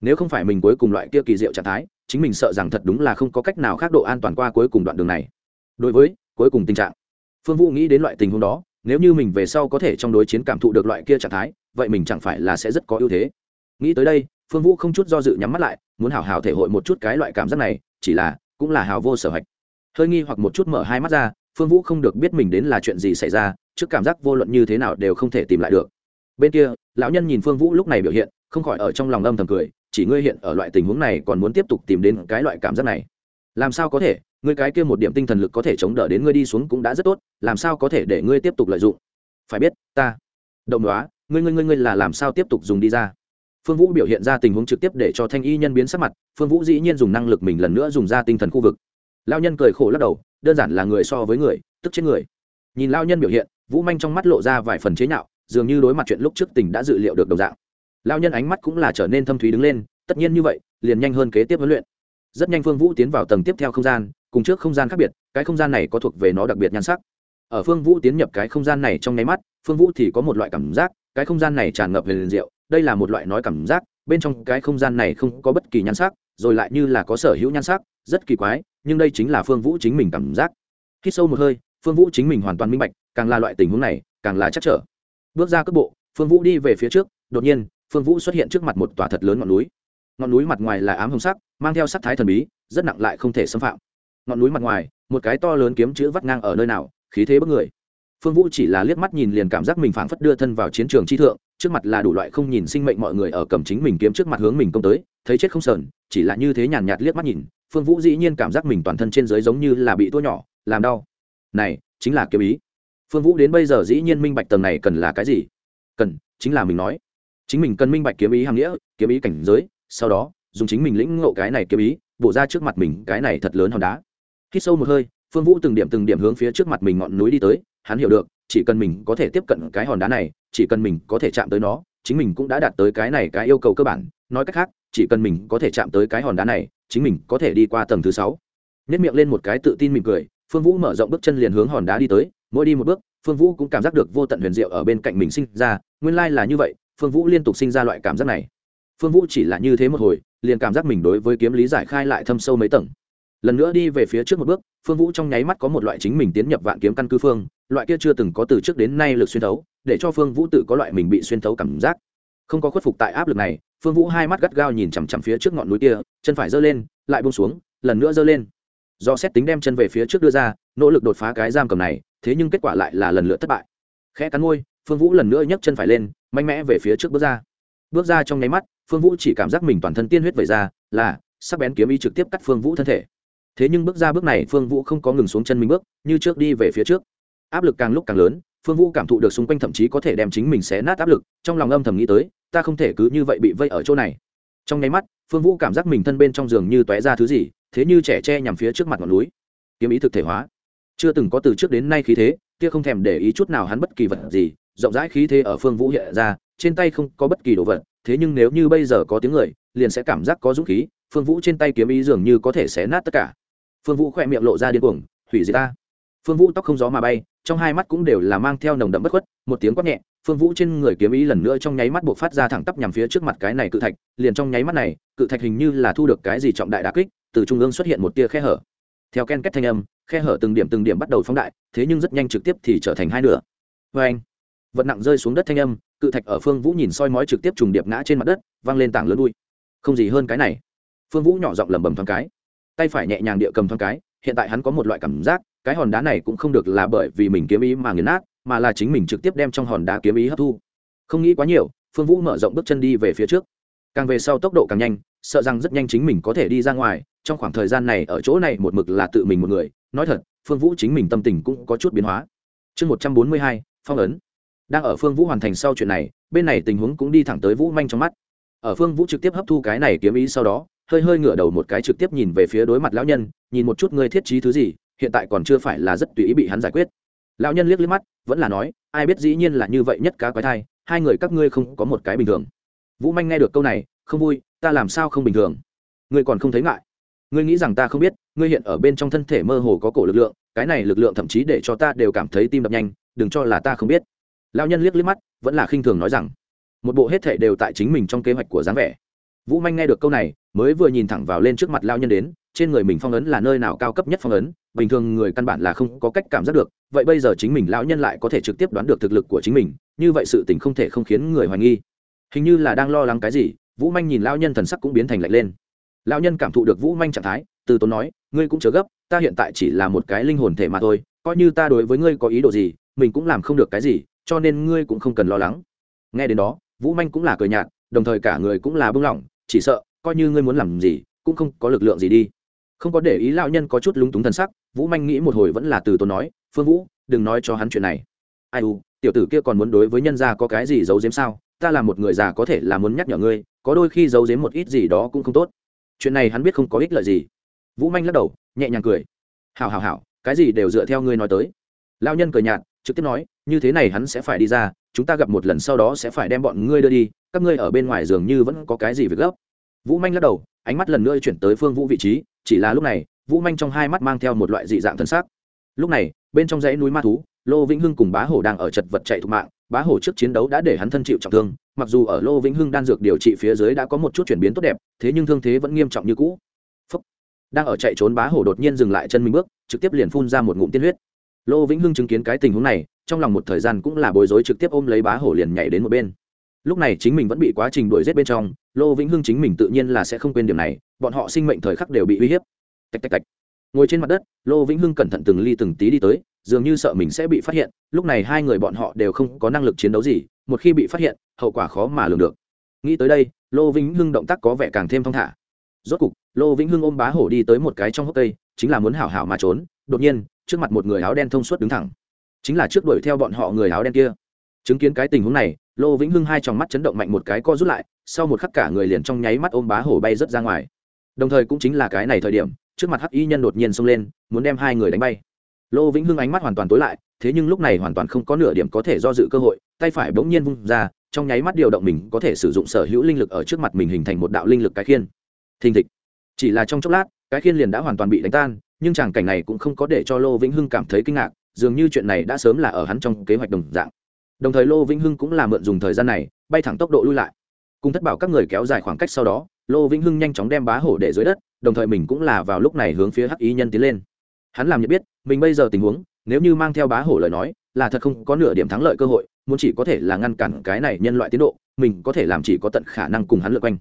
Nếu không phải mình cuối cùng loại kia kỳ diệu trạng thái, chính mình sợ rằng thật đúng là không có cách nào khác độ an toàn qua cuối cùng đoạn đường này. Đối với, cuối cùng tình trạng, phương vũ nghĩ đến loại tình huống đó, nếu như mình về sau có thể trong đối chiến cảm thụ được loại kia trạng thái, vậy mình chẳng phải là sẽ rất có ưu thế. Nghĩ tới đây, phương vũ không chút do dự nhắm mắt lại muốn hảo hảo thể hội một chút cái loại cảm giác này, chỉ là, cũng là hào vô sở hạch. Hơi nghi hoặc một chút mở hai mắt ra, phương vũ không được biết mình đến là chuyện gì xảy ra, trước cảm giác vô luận như thế nào đều không thể tìm lại được. Bên kia, lão nhân nhìn phương vũ lúc này biểu hiện, không khỏi ở trong lòng âm thầm cười, chỉ ngươi hiện ở loại tình huống này còn muốn tiếp tục tìm đến cái loại cảm giác này. Làm sao có thể, ngươi cái kia một điểm tinh thần lực có thể chống đỡ đến ngươi đi xuống cũng đã rất tốt, làm sao có thể để ngươi tiếp tục lợi dụng? Phải biết, ta, động đoá, ngươi ngươi ngươi ngươi là làm sao tiếp tục dùng đi ra? Phương vũ biểu hiện ra tình huống trực tiếp để cho thanh y nhân biến sắc mặt, phương vũ dĩ nhiên dùng năng lực mình lần nữa dùng ra tinh thần khu vực. Lao nhân cười khổ lắc đầu, đơn giản là người so với người, tức chết người. Nhìn lao nhân biểu hiện, vũ manh trong mắt lộ ra vài phần chế nhạo, dường như đối mặt chuyện lúc trước tình đã dự liệu được đồng dạng. Lao nhân ánh mắt cũng là trở nên thâm thúy đứng lên, tất nhiên như vậy, liền nhanh hơn kế tiếp huấn luyện. Rất nhanh phương vũ tiến vào tầng tiếp theo không gian, cùng trước không gian khác biệt, cái không gian này có thuộc về nó đặc biệt nhan sắc. Ở phương vũ tiến nhập cái không gian này trong nháy mắt, phương vũ thì có một loại cảm giác, cái không gian này tràn ngập về liền diệu đây là một loại nói cảm giác, bên trong cái không gian này không có bất kỳ nhan sắc, rồi lại như là có sở hữu nhan sắc, rất kỳ quái, nhưng đây chính là phương vũ chính mình cảm giác. Khi sâu một hơi, phương vũ chính mình hoàn toàn minh bạch, càng là loại tình huống này, càng là chắc trở. Bước ra cước bộ, phương vũ đi về phía trước, đột nhiên, phương vũ xuất hiện trước mặt một tòa thật lớn ngọn núi. Ngọn núi mặt ngoài là ám hồng sắc, mang theo sắc thái thần bí, rất nặng lại không thể xâm phạm. Ngọn núi mặt ngoài, một cái to lớn kiếm chữ vắt ngang ở nơi nào, khí thế bất người. Phương vũ chỉ là liếc mắt nhìn liền cảm giác mình phảng phất đưa thân vào chiến trường chi thượng trước mặt là đủ loại không nhìn sinh mệnh mọi người ở cầm chính mình kiếm trước mặt hướng mình công tới, thấy chết không sờn, chỉ là như thế nhàn nhạt liếc mắt nhìn, phương vũ dĩ nhiên cảm giác mình toàn thân trên dưới giống như là bị tua nhỏ, làm đau. Này, chính là kiếm ý. Phương vũ đến bây giờ dĩ nhiên minh bạch tầng này cần là cái gì. Cần, chính là mình nói. Chính mình cần minh bạch kiếm ý hàm nghĩa, kiếm ý cảnh giới, sau đó, dùng chính mình lĩnh ngộ cái này kiếm ý, bổ ra trước mặt mình cái này thật lớn hòn đá. Hít sâu một hơi, phương vũ từng điểm từng điểm hướng phía trước mặt mình ngọn núi đi tới, hắn hiểu được chỉ cần mình có thể tiếp cận cái hòn đá này, chỉ cần mình có thể chạm tới nó, chính mình cũng đã đạt tới cái này cái yêu cầu cơ bản. Nói cách khác, chỉ cần mình có thể chạm tới cái hòn đá này, chính mình có thể đi qua tầng thứ sáu. Nhất miệng lên một cái tự tin mỉm cười, phương vũ mở rộng bước chân liền hướng hòn đá đi tới. Mỗi đi một bước, phương vũ cũng cảm giác được vô tận huyền diệu ở bên cạnh mình sinh ra. Nguyên lai là như vậy, phương vũ liên tục sinh ra loại cảm giác này. Phương vũ chỉ là như thế một hồi, liền cảm giác mình đối với kiếm lý giải khai lại thâm sâu mấy tầng lần nữa đi về phía trước một bước, phương vũ trong nháy mắt có một loại chính mình tiến nhập vạn kiếm căn cư phương, loại kia chưa từng có từ trước đến nay lực xuyên thấu, để cho phương vũ tự có loại mình bị xuyên thấu cảm giác. Không có khuất phục tại áp lực này, phương vũ hai mắt gắt gao nhìn chằm chằm phía trước ngọn núi kia, chân phải giơ lên, lại bông xuống, lần nữa giơ lên. Do xét tính đem chân về phía trước đưa ra, nỗ lực đột phá cái giam cầm này, thế nhưng kết quả lại là lần lượt thất bại. Khẽ cắn môi, phương vũ lần nữa nhấc chân phải lên, mạnh mẽ về phía trước bước ra. Bước ra trong nháy mắt, phương vũ chỉ cảm giác mình toàn thân tiên huyết vẩy ra, là sắc bén kiếm ý trực tiếp cắt phương vũ thân thể thế nhưng bước ra bước này, phương vũ không có ngừng xuống chân mình bước, như trước đi về phía trước. Áp lực càng lúc càng lớn, phương vũ cảm thụ được xung quanh thậm chí có thể đem chính mình xé nát áp lực, trong lòng âm thầm nghĩ tới, ta không thể cứ như vậy bị vây ở chỗ này. Trong nháy mắt, phương vũ cảm giác mình thân bên trong giường như tóe ra thứ gì, thế như trẻ tre nhằm phía trước mặt ngọn núi. Kiếm ý thực thể hóa. Chưa từng có từ trước đến nay khí thế, kia không thèm để ý chút nào hắn bất kỳ vật gì, rộng rãi khí thế ở phương vũ hiện ra, trên tay không có bất kỳ đồ vật, thế nhưng nếu như bây giờ có tiếng người, liền sẽ cảm giác có dũng khí, phương vũ trên tay kiếm ý dường như có thể xé nát tất cả phương vũ khỏe miệng lộ ra điên cuồng, hủy diệt ta. Phương vũ tóc không gió mà bay, trong hai mắt cũng đều là mang theo nồng đậm bất khuất, một tiếng quát nhẹ, phương vũ trên người kiếm ý lần nữa trong nháy mắt buộc phát ra thẳng tắp nhằm phía trước mặt cái này cự thạch, liền trong nháy mắt này, cự thạch hình như là thu được cái gì trọng đại đà kích, từ trung ương xuất hiện một tia khe hở. Theo ken kết thanh âm, khe hở từng điểm từng điểm bắt đầu phóng đại, thế nhưng rất nhanh trực tiếp thì trở thành hai nửa. Vê anh, vật nặng rơi xuống đất thanh âm, cự thạch ở phương vũ nhìn soi mói trực tiếp trùng điệp ngã trên mặt đất văng lên tảng lớn đuôi. Không gì hơn cái này. Phương vũ nhỏ giọng lẩm bẩm thoáng cái tay phải nhẹ nhàng địa cầm thoáng cái, hiện tại hắn có một loại cảm giác, cái hòn đá này cũng không được là bởi vì mình kiếm ý mà nghiền nát, mà là chính mình trực tiếp đem trong hòn đá kiếm ý hấp thu. Không nghĩ quá nhiều, phương vũ mở rộng bước chân đi về phía trước. Càng về sau tốc độ càng nhanh, sợ rằng rất nhanh chính mình có thể đi ra ngoài, trong khoảng thời gian này ở chỗ này một mực là tự mình một người, nói thật, phương vũ chính mình tâm tình cũng có chút biến hóa. Chương một trăm bốn mươi hai, phong ấn. Đang ở phương vũ hoàn thành sau chuyện này, bên này tình huống cũng đi thẳng tới vũ manh trong mắt. Ở phương vũ trực tiếp hấp thu cái này kiếm ý sau đó hơi hơi ngửa đầu một cái trực tiếp nhìn về phía đối mặt lão nhân, nhìn một chút ngươi thiết trí thứ gì, hiện tại còn chưa phải là rất tùy ý bị hắn giải quyết. Lão nhân liếc liếc mắt, vẫn là nói, ai biết dĩ nhiên là như vậy nhất cá quái thai, hai người các ngươi không có một cái bình thường. Vũ manh nghe được câu này, không vui, ta làm sao không bình thường? Ngươi còn không thấy ngại. Ngươi nghĩ rằng ta không biết, ngươi hiện ở bên trong thân thể mơ hồ có cổ lực lượng, cái này lực lượng thậm chí để cho ta đều cảm thấy tim đập nhanh, đừng cho là ta không biết. Lão nhân liếc liếc mắt, vẫn là khinh thường nói rằng, một bộ hết thể đều tại chính mình trong kế hoạch của dáng vẻ vũ manh nghe được câu này, mới vừa nhìn thẳng vào lên trước mặt lao nhân đến, trên người mình phong ấn là nơi nào cao cấp nhất phong ấn, bình thường người căn bản là không có cách cảm giác được, vậy bây giờ chính mình lão nhân lại có thể trực tiếp đoán được thực lực của chính mình, như vậy sự tình không thể không khiến người hoài nghi. Hình như là đang lo lắng cái gì, vũ manh nhìn lão nhân thần sắc cũng biến thành lạnh lên. Lão nhân cảm thụ được vũ manh trạng thái, từ tốn nói, ngươi cũng chớ gấp, ta hiện tại chỉ là một cái linh hồn thể mà thôi, coi như ta đối với ngươi có ý đồ gì, mình cũng làm không được cái gì, cho nên ngươi cũng không cần lo lắng. Nghe đến đó, vũ manh cũng là cười nhạt, đồng thời cả người cũng là bưng lỏng chỉ sợ, coi như ngươi muốn làm gì, cũng không có lực lượng gì đi. Không có để ý lão nhân có chút lúng túng thân sắc, vũ manh nghĩ một hồi vẫn là từ tốn nói, phương vũ, đừng nói cho hắn chuyện này. Ai u, tiểu tử kia còn muốn đối với nhân gia có cái gì giấu giếm sao? Ta là một người già có thể là muốn nhắc nhở ngươi, có đôi khi giấu giếm một ít gì đó cũng không tốt. Chuyện này hắn biết không có ích lợi gì. Vũ manh lắc đầu, nhẹ nhàng cười. Hào hào hào cái gì đều dựa theo ngươi nói tới. Lao nhân cười nhạt, trực tiếp nói, như thế này hắn sẽ phải đi ra, chúng ta gặp một lần sau đó sẽ phải đem bọn ngươi đưa đi các ngươi ở bên ngoài dường như vẫn có cái gì việc gấp. Vũ manh lắc đầu, ánh mắt lần nữa chuyển tới phương vũ vị trí, chỉ là lúc này, vũ manh trong hai mắt mang theo một loại dị dạng thân xác. Lúc này, bên trong dãy núi ma thú, lô vĩnh hưng cùng bá hổ đang ở chật vật chạy thục mạng, bá hổ trước chiến đấu đã để hắn thân chịu trọng thương, mặc dù ở lô vĩnh hưng đan dược điều trị phía dưới đã có một chút chuyển biến tốt đẹp, thế nhưng thương thế vẫn nghiêm trọng như cũ. Phúc. đang ở chạy trốn bá hổ đột nhiên dừng lại chân mình bước, trực tiếp liền phun ra một ngụm tiên huyết. Lô vĩnh hưng chứng kiến cái tình huống này, trong lòng một thời gian cũng là bối rối trực tiếp ôm lấy bá hổ liền nhảy đến một bên lúc này chính mình vẫn bị quá trình đuổi g bên trong, lô vĩnh hưng chính mình tự nhiên là sẽ không quên điểm này, bọn họ sinh mệnh thời khắc đều bị uy hiếp. Tạch tạch tạch. Ngồi trên mặt đất, lô vĩnh hưng cẩn thận từng ly từng tí đi tới, dường như sợ mình sẽ bị phát hiện, lúc này hai người bọn họ đều không có năng lực chiến đấu gì, một khi bị phát hiện, hậu quả khó mà lường được. Nghĩ tới đây, lô vĩnh hưng động tác có vẻ càng thêm thong thả. Rốt cục, lô vĩnh hưng ôm bá hổ đi tới một cái trong hốc cây, chính là muốn hảo hảo mà trốn, đột nhiên, trước mặt một người áo đen thông suốt đứng thẳng. Chính là trước đuổi theo bọn họ người áo đen kia chứng kiến cái tình huống này, lô vĩnh hưng hai tròng mắt chấn động mạnh một cái co rút lại, sau một khắc cả người liền trong nháy mắt ôm bá hổ bay rớt ra ngoài. Đồng thời cũng chính là cái này thời điểm, trước mặt hắc y nhân đột nhiên xông lên, muốn đem hai người đánh bay. Lô vĩnh hưng ánh mắt hoàn toàn tối lại, thế nhưng lúc này hoàn toàn không có nửa điểm có thể do dự cơ hội, tay phải bỗng nhiên vung ra, trong nháy mắt điều động mình có thể sử dụng sở hữu linh lực ở trước mặt mình hình thành một đạo linh lực cái khiên. Thình thịch. Chỉ là trong chốc lát, cái khiên liền đã hoàn toàn bị đánh tan, nhưng tràng cảnh này cũng không có để cho lô vĩnh hưng cảm thấy kinh ngạc, dường như chuyện này đã sớm là ở hắn trong kế hoạch đồng dạng đồng thời lô vĩnh hưng cũng là mượn dùng thời gian này bay thẳng tốc độ lui lại cùng thất bảo các người kéo dài khoảng cách sau đó lô vĩnh hưng nhanh chóng đem bá hổ để dưới đất đồng thời mình cũng là vào lúc này hướng phía hắc ý nhân tiến lên hắn làm nhận biết mình bây giờ tình huống nếu như mang theo bá hổ lời nói là thật không có nửa điểm thắng lợi cơ hội muốn chỉ có thể là ngăn cản cái này nhân loại tiến độ mình có thể làm chỉ có tận khả năng cùng hắn lượt quanh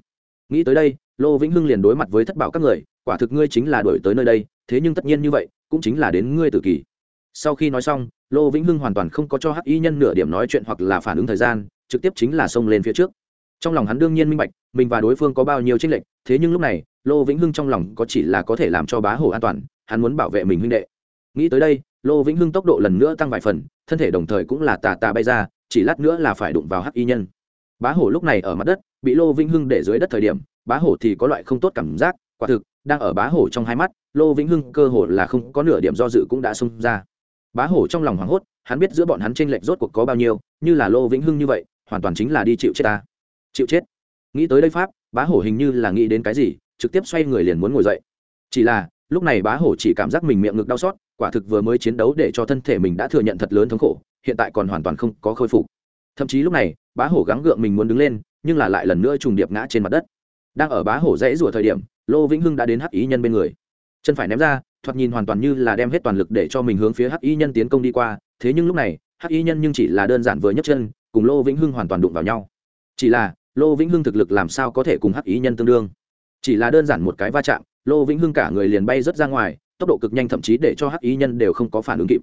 nghĩ tới đây lô vĩnh hưng liền đối mặt với thất bảo các người quả thực ngươi chính là đổi tới nơi đây thế nhưng tất nhiên như vậy cũng chính là đến ngươi tự kỷ sau khi nói xong lô vĩnh hưng hoàn toàn không có cho hắc y nhân nửa điểm nói chuyện hoặc là phản ứng thời gian, trực tiếp chính là xông lên phía trước. Trong lòng hắn đương nhiên minh bạch, mình và đối phương có bao nhiêu tranh lệch, thế nhưng lúc này, lô vĩnh hưng trong lòng có chỉ là có thể làm cho bá hổ an toàn, hắn muốn bảo vệ mình huynh đệ. Nghĩ tới đây, lô vĩnh hưng tốc độ lần nữa tăng vài phần, thân thể đồng thời cũng là tà tà bay ra, chỉ lát nữa là phải đụng vào hắc y nhân. Bá hổ lúc này ở mặt đất, bị lô vĩnh hưng để dưới đất thời điểm, bá hổ thì có loại không tốt cảm giác, quả thực, đang ở bá hổ trong hai mắt, lô vĩnh hưng cơ hồ là không có nửa điểm do dự cũng đã xông ra bá hổ trong lòng hoảng hốt, hắn biết giữa bọn hắn tranh lệch rốt cuộc có bao nhiêu, như là lô vĩnh hưng như vậy, hoàn toàn chính là đi chịu chết ta. Chịu chết? Nghĩ tới đây pháp, bá hổ hình như là nghĩ đến cái gì, trực tiếp xoay người liền muốn ngồi dậy. Chỉ là, lúc này bá hổ chỉ cảm giác mình miệng ngực đau xót, quả thực vừa mới chiến đấu để cho thân thể mình đã thừa nhận thật lớn thống khổ, hiện tại còn hoàn toàn không có khôi phục. Thậm chí lúc này, bá hổ gắng gượng mình muốn đứng lên, nhưng là lại lần nữa trùng điệp ngã trên mặt đất. Đang ở bá hổ rẽ rủa thời điểm, lô vĩnh hưng đã đến hắc ý nhân bên người chân phải ném ra, thoạt nhìn hoàn toàn như là đem hết toàn lực để cho mình hướng phía hắc y nhân tiến công đi qua, thế nhưng lúc này, hắc y nhân nhưng chỉ là đơn giản vừa nhấc chân, cùng lô vĩnh hưng hoàn toàn đụng vào nhau. Chỉ là, lô vĩnh hưng thực lực làm sao có thể cùng hắc y nhân tương đương? Chỉ là đơn giản một cái va chạm, lô vĩnh hưng cả người liền bay rớt ra ngoài, tốc độ cực nhanh thậm chí để cho hắc y nhân đều không có phản ứng kịp.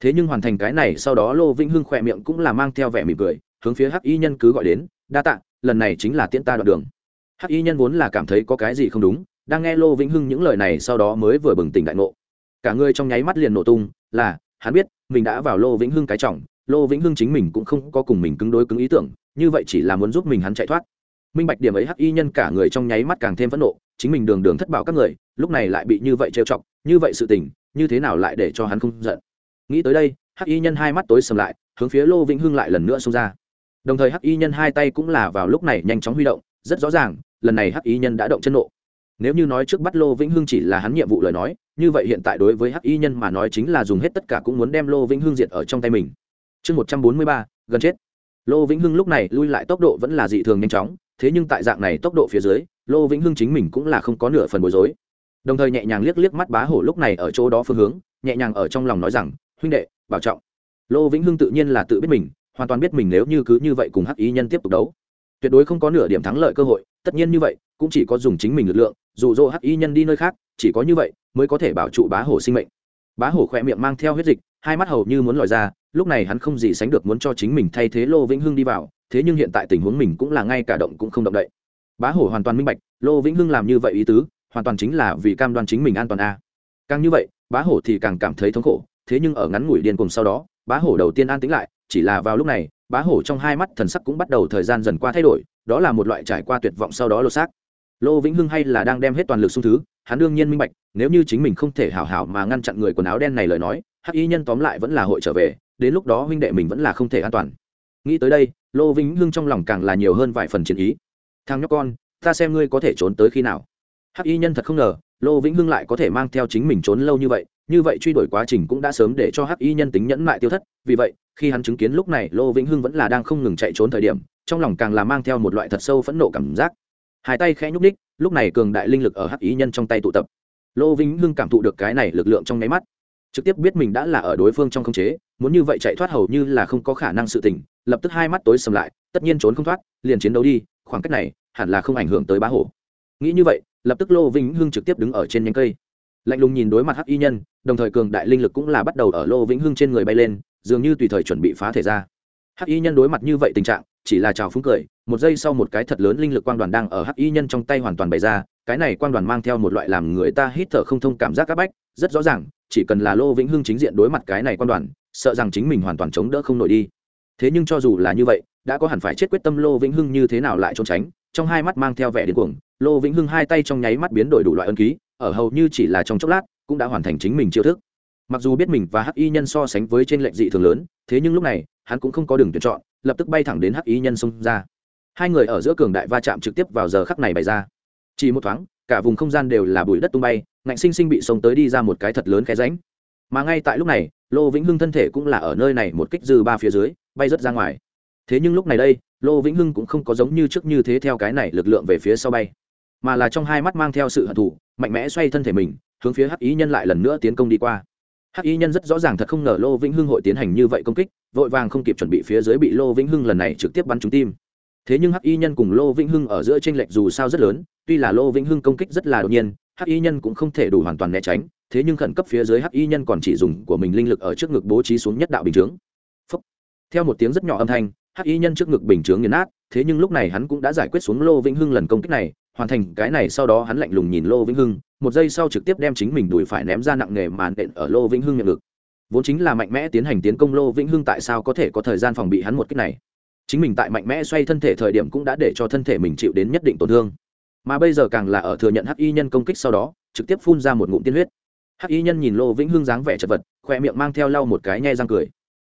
Thế nhưng hoàn thành cái này, sau đó lô vĩnh hưng khỏe miệng cũng là mang theo vẻ mỉm cười, hướng phía hắc y nhân cứ gọi đến, đa tạ, lần này chính là tiễn ta đoạn đường. Hắc y nhân vốn là cảm thấy có cái gì không đúng đang nghe lô vĩnh hưng những lời này sau đó mới vừa bừng tỉnh đại ngộ. Cả người trong nháy mắt liền nổ tung, là, hắn biết, mình đã vào lô vĩnh hưng cái trọng, lô vĩnh hưng chính mình cũng không có cùng mình cứng đối cứng ý tưởng, như vậy chỉ là muốn giúp mình hắn chạy thoát. Minh bạch điểm ấy hắc y nhân cả người trong nháy mắt càng thêm phẫn nộ, chính mình đường đường thất bảo các người, lúc này lại bị như vậy trêu chọc, như vậy sự tình, như thế nào lại để cho hắn không giận? Nghĩ tới đây, hắc y nhân hai mắt tối sầm lại, hướng phía lô vĩnh hưng lại lần nữa xông ra. Đồng thời hắc y nhân hai tay cũng là vào lúc này nhanh chóng huy động, rất rõ ràng, lần này hắc y nhân đã động chân nộ nếu như nói trước bắt lô vĩnh hưng chỉ là hắn nhiệm vụ lời nói, như vậy hiện tại đối với hắc y nhân mà nói chính là dùng hết tất cả cũng muốn đem lô vĩnh hưng diệt ở trong tay mình. Chương một trăm bốn mươi ba, gần chết. Lô vĩnh hưng lúc này lui lại tốc độ vẫn là dị thường nhanh chóng, thế nhưng tại dạng này tốc độ phía dưới, lô vĩnh hưng chính mình cũng là không có nửa phần bối rối. Đồng thời nhẹ nhàng liếc liếc mắt bá hổ lúc này ở chỗ đó phương hướng, nhẹ nhàng ở trong lòng nói rằng, huynh đệ, bảo trọng. Lô vĩnh hưng tự nhiên là tự biết mình, hoàn toàn biết mình nếu như cứ như vậy cùng hắc y nhân tiếp tục đấu. Tuyệt đối không có nửa điểm thắng lợi cơ hội tất nhiên như vậy, cũng chỉ có dùng chính mình lực lượng dụ dỗ hắc y nhân đi nơi khác, chỉ có như vậy mới có thể bảo trụ bá hổ sinh mệnh. Bá hổ khỏe miệng mang theo huyết dịch, hai mắt hầu như muốn lòi ra, lúc này hắn không gì sánh được muốn cho chính mình thay thế lô vĩnh hưng đi vào, thế nhưng hiện tại tình huống mình cũng là ngay cả động cũng không động đậy. Bá hổ hoàn toàn minh bạch, lô vĩnh hưng làm như vậy ý tứ, hoàn toàn chính là vì cam đoan chính mình an toàn a. Càng như vậy, bá hổ thì càng cảm thấy thống khổ, thế nhưng ở ngắn ngủi điên cùng sau đó, bá hổ đầu tiên an tĩnh lại, chỉ là vào lúc này, bá hổ trong hai mắt thần sắc cũng bắt đầu thời gian dần qua thay đổi đó là một loại trải qua tuyệt vọng sau đó lột xác. Lô vĩnh hưng hay là đang đem hết toàn lực xung thứ, hắn đương nhiên minh bạch, nếu như chính mình không thể hảo hảo mà ngăn chặn người quần áo đen này lời nói, hắc y nhân tóm lại vẫn là hội trở về, đến lúc đó huynh đệ mình vẫn là không thể an toàn. Nghĩ tới đây, lô vĩnh hưng trong lòng càng là nhiều hơn vài phần chiến ý. Thằng nhóc con, ta xem ngươi có thể trốn tới khi nào. Hắc y nhân thật không ngờ, lô vĩnh hưng lại có thể mang theo chính mình trốn lâu như vậy như vậy truy đuổi quá trình cũng đã sớm để cho hắc y nhân tính nhẫn mại tiêu thất. Vì vậy, khi hắn chứng kiến lúc này lô vĩnh hưng vẫn là đang không ngừng chạy trốn thời điểm trong lòng càng là mang theo một loại thật sâu phẫn nộ cảm giác. Hai tay khẽ nhúc ních lúc này cường đại linh lực ở hắc ý nhân trong tay tụ tập. Lô vĩnh hưng cảm thụ được cái này lực lượng trong nháy mắt, trực tiếp biết mình đã là ở đối phương trong khống chế, muốn như vậy chạy thoát hầu như là không có khả năng sự tỉnh lập tức hai mắt tối sầm lại, tất nhiên trốn không thoát, liền chiến đấu đi, khoảng cách này hẳn là không ảnh hưởng tới bá hổ. Nghĩ như vậy, lập tức lô vĩnh hưng trực tiếp đứng ở trên nhánh cây. Lạnh lùng nhìn đối mặt hắc y nhân, đồng thời cường đại linh lực cũng là bắt đầu ở lô vĩnh hưng trên người bay lên, dường như tùy thời chuẩn bị phá thể ra hắc y nhân đối mặt như vậy tình trạng, chỉ là trào phúng cười, một giây sau một cái thật lớn linh lực quang đoàn đang ở hắc y nhân trong tay hoàn toàn bày ra, cái này quang đoàn mang theo một loại làm người ta hít thở không thông cảm giác áp bách, rất rõ ràng, chỉ cần là lô vĩnh hưng chính diện đối mặt cái này quang đoàn, sợ rằng chính mình hoàn toàn chống đỡ không nổi đi. Thế nhưng cho dù là như vậy, đã có hẳn phải chết quyết tâm lô vĩnh hưng như thế nào lại trốn tránh, trong hai mắt mang theo vẻ điên cuồng, lô vĩnh hưng hai tay trong nháy mắt biến đổi đủ loại ân ký, ở hầu như chỉ là trong chốc lát, cũng đã hoàn thành chính mình chiêu thức. Mặc dù biết mình và hắc y nhân so sánh với trên lệnh dị thường lớn thế nhưng lúc này, hắn cũng không có đường tuyển chọn, lập tức bay thẳng đến hắc y nhân xông ra. Hai người ở giữa cường đại va chạm trực tiếp vào giờ khắc này bày ra. Chỉ một thoáng, cả vùng không gian đều là bụi đất tung bay, ngạnh sinh sinh bị sông tới đi ra một cái thật lớn khe ránh mà ngay tại lúc này, lô vĩnh hưng thân thể cũng là ở nơi này một kích dư ba phía dưới, bay rớt ra ngoài. Thế nhưng lúc này đây, lô vĩnh hưng cũng không có giống như trước như thế theo cái này lực lượng về phía sau bay, mà là trong hai mắt mang theo sự hận thù, mạnh mẽ xoay thân thể mình, hướng phía hắc ý nhân lại lần nữa tiến công đi qua hắc Y nhân rất rõ ràng thật không ngờ lô vĩnh hưng hội tiến hành như vậy công kích, vội vàng không kịp chuẩn bị phía dưới bị lô vĩnh hưng lần này trực tiếp bắn trúng tim. Thế nhưng hắc y nhân cùng lô vĩnh hưng ở giữa tranh lệch dù sao rất lớn, tuy là lô vĩnh hưng công kích rất là đột nhiên, hắc y nhân cũng không thể đủ hoàn toàn né tránh, thế nhưng khẩn cấp phía dưới hắc y nhân còn chỉ dùng của mình linh lực ở trước ngực bố trí xuống nhất đạo bình chướng. Theo một tiếng rất nhỏ âm thanh, hắc y nhân trước ngực bình chướng nghiền nát, thế nhưng lúc này hắn cũng đã giải quyết xuống lô vĩnh hưng lần công kích này hoàn thành cái này sau đó hắn lạnh lùng nhìn lô vĩnh hưng, một giây sau trực tiếp đem chính mình đùi phải ném ra nặng nghề màn đện ở lô vĩnh hưng nhận ngực. Vốn chính là mạnh mẽ tiến hành tiến công lô vĩnh hưng tại sao có thể có thời gian phòng bị hắn một cách này? Chính mình tại mạnh mẽ xoay thân thể thời điểm cũng đã để cho thân thể mình chịu đến nhất định tổn thương. Mà bây giờ càng là ở thừa nhận hắc y nhân công kích sau đó, trực tiếp phun ra một ngụm tiên huyết. Hắc y nhân nhìn lô vĩnh hưng dáng vẻ chật vật khoe miệng mang theo lau một cái nhai răng cười.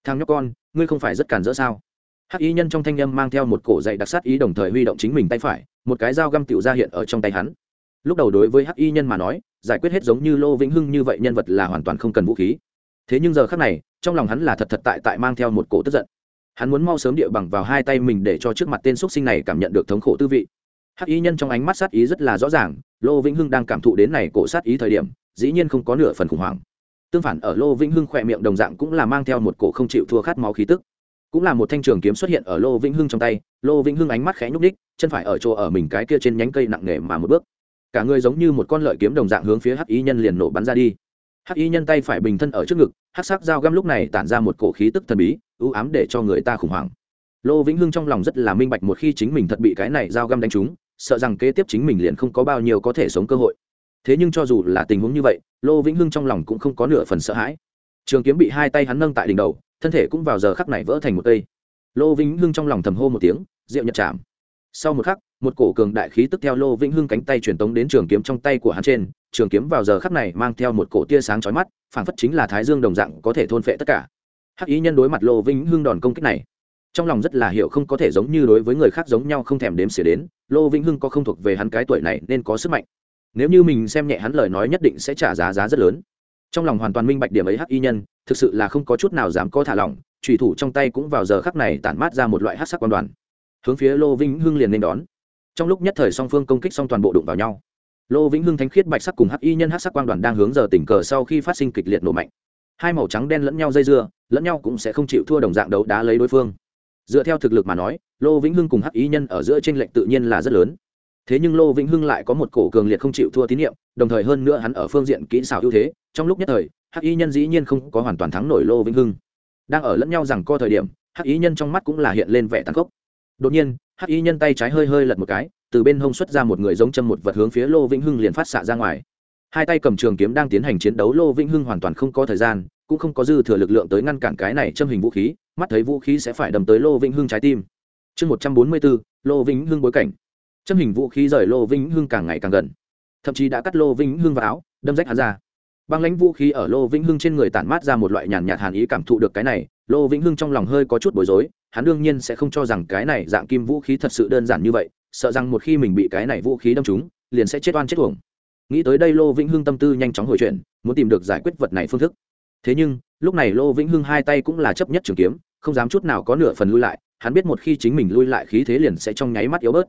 Thằng nhóc con, ngươi không phải rất cản rỡ sao? Hắc y nhân trong thanh â m mang theo một cổ dạy đặc sát ý đồng thời huy động chính mình tay phải một cái dao găm tiểu ra hiện ở trong tay hắn. Lúc đầu đối với hắc y nhân mà nói, giải quyết hết giống như lô vĩnh hưng như vậy nhân vật là hoàn toàn không cần vũ khí. Thế nhưng giờ khác này, trong lòng hắn là thật thật tại tại mang theo một cổ tức giận. Hắn muốn mau sớm địa bằng vào hai tay mình để cho trước mặt tên x u ấ t sinh này cảm nhận được thống khổ tư vị. Hắc y nhân trong ánh mắt sát ý rất là rõ ràng, lô vĩnh hưng đang cảm thụ đến này cổ sát ý thời điểm, dĩ nhiên không có nửa phần khủng hoảng. Tương phản ở lô vĩnh hưng khỏe miệng đồng dạng cũng là mang theo một cổ không chịu thua khát máu khí tức cũng là một thanh trường kiếm xuất hiện ở lô vĩnh hưng trong tay, lô vĩnh hưng ánh mắt khẽ nhúc ních chân phải ở chỗ ở mình cái kia trên nhánh cây nặng nề mà một bước. Cả người giống như một con lợi kiếm đồng dạng hướng phía hắc y nhân liền nổ bắn ra đi. Hắc y nhân tay phải bình thân ở trước ngực, hắc sắc dao găm lúc này tản ra một cổ khí tức thần bí, ưu ám để cho người ta khủng hoảng. Lô vĩnh hưng trong lòng rất là minh bạch một khi chính mình thật bị cái này dao găm đánh trúng, sợ rằng kế tiếp chính mình liền không có bao nhiêu có thể sống cơ hội. Thế nhưng cho dù là tình huống như vậy, lô vĩnh hưng trong lòng cũng không có nửa phần sợ hãi. Trường kiếm bị hai tay hắn nâng tại đỉnh đầu thân thể cũng vào giờ khắc này vỡ thành một cây. Lô vĩnh hưng trong lòng thầm hô một tiếng, rượu nhật chạm. Sau một khắc, một cổ cường đại khí tức theo lô vĩnh hưng cánh tay truyền tống đến trường kiếm trong tay của hắn trên, trường kiếm vào giờ khắc này mang theo một cổ tia sáng chói mắt, phảng phất chính là thái dương đồng dạng có thể thôn phệ tất cả. Hắc ý nhân đối mặt lô vĩnh hưng đòn công kích này, trong lòng rất là hiểu không có thể giống như đối với người khác giống nhau không thèm đếm xỉa đến, lô vĩnh hưng có không thuộc về hắn cái tuổi này nên có sức mạnh. Nếu như mình xem nhẹ hắn lời nói nhất định sẽ trả giá giá rất lớn. Trong lòng hoàn toàn minh bạch điểm ấy hắc y nhân thực sự là không có chút nào dám có thả lỏng trùy thủ trong tay cũng vào giờ khắc này tản mát ra một loại hát sắc quan đoàn. Hướng phía lô vĩnh hưng liền nên đón. Trong lúc nhất thời song phương công kích xong toàn bộ đụng vào nhau. Lô vĩnh hưng thánh khiết bạch sắc cùng hắc y nhân hát sắc quang đoàn đang hướng giờ tỉnh cờ sau khi phát sinh kịch liệt nổ mạnh. Hai màu trắng đen lẫn nhau dây dưa, lẫn nhau cũng sẽ không chịu thua đồng dạng đấu đá lấy đối phương. Dựa theo thực lực mà nói, lô vĩnh hưng cùng hắc y nhân ở giữa tranh lệch tự nhiên là rất lớn thế nhưng lô vĩnh hưng lại có một cổ cường liệt không chịu thua tín nhiệm, đồng thời hơn nữa hắn ở phương diện kỹ xảo ưu thế, trong lúc nhất thời, hắc y nhân dĩ nhiên không có hoàn toàn thắng nổi lô vĩnh hưng. Đang ở lẫn nhau rằng co thời điểm, hắc y nhân trong mắt cũng là hiện lên vẻ tàn khốc. Đột nhiên, hắc y nhân tay trái hơi hơi lật một cái, từ bên hông xuất ra một người giống châm một vật hướng phía lô vĩnh hưng liền phát xạ ra ngoài. Hai tay cầm trường kiếm đang tiến hành chiến đấu, lô vĩnh hưng hoàn toàn không có thời gian, cũng không có dư thừa lực lượng tới ngăn cản cái này châm hình vũ khí, mắt thấy vũ khí sẽ phải đâm tới lô vĩnh hưng trái tim. Chương một trăm bốn mươi bốn lô vĩnh hưng bối cảnh châm hình vũ khí rời lô vĩnh hưng càng ngày càng gần. Thậm chí đã cắt lô vĩnh hưng vào áo, đâm rách hắn ra. Băng lãnh vũ khí ở lô vĩnh hưng trên người tản mát ra một loại nhàn nhạt hàn ý cảm thụ được cái này, lô vĩnh hưng trong lòng hơi có chút bối rối, hắn đương nhiên sẽ không cho rằng cái này dạng kim vũ khí thật sự đơn giản như vậy, sợ rằng một khi mình bị cái này vũ khí đâm trúng, liền sẽ chết oan chết uổng. Nghĩ tới đây lô vĩnh hưng tâm tư nhanh chóng hồi chuyển, muốn tìm được giải quyết vật này phương thức. Thế nhưng, lúc này lô vĩnh hưng hai tay cũng là chấp nhất trường kiếm, không dám chút nào có nửa phần lui lại, hắn biết một khi chính mình lui lại khí thế liền sẽ trong nháy mắt yếu bớt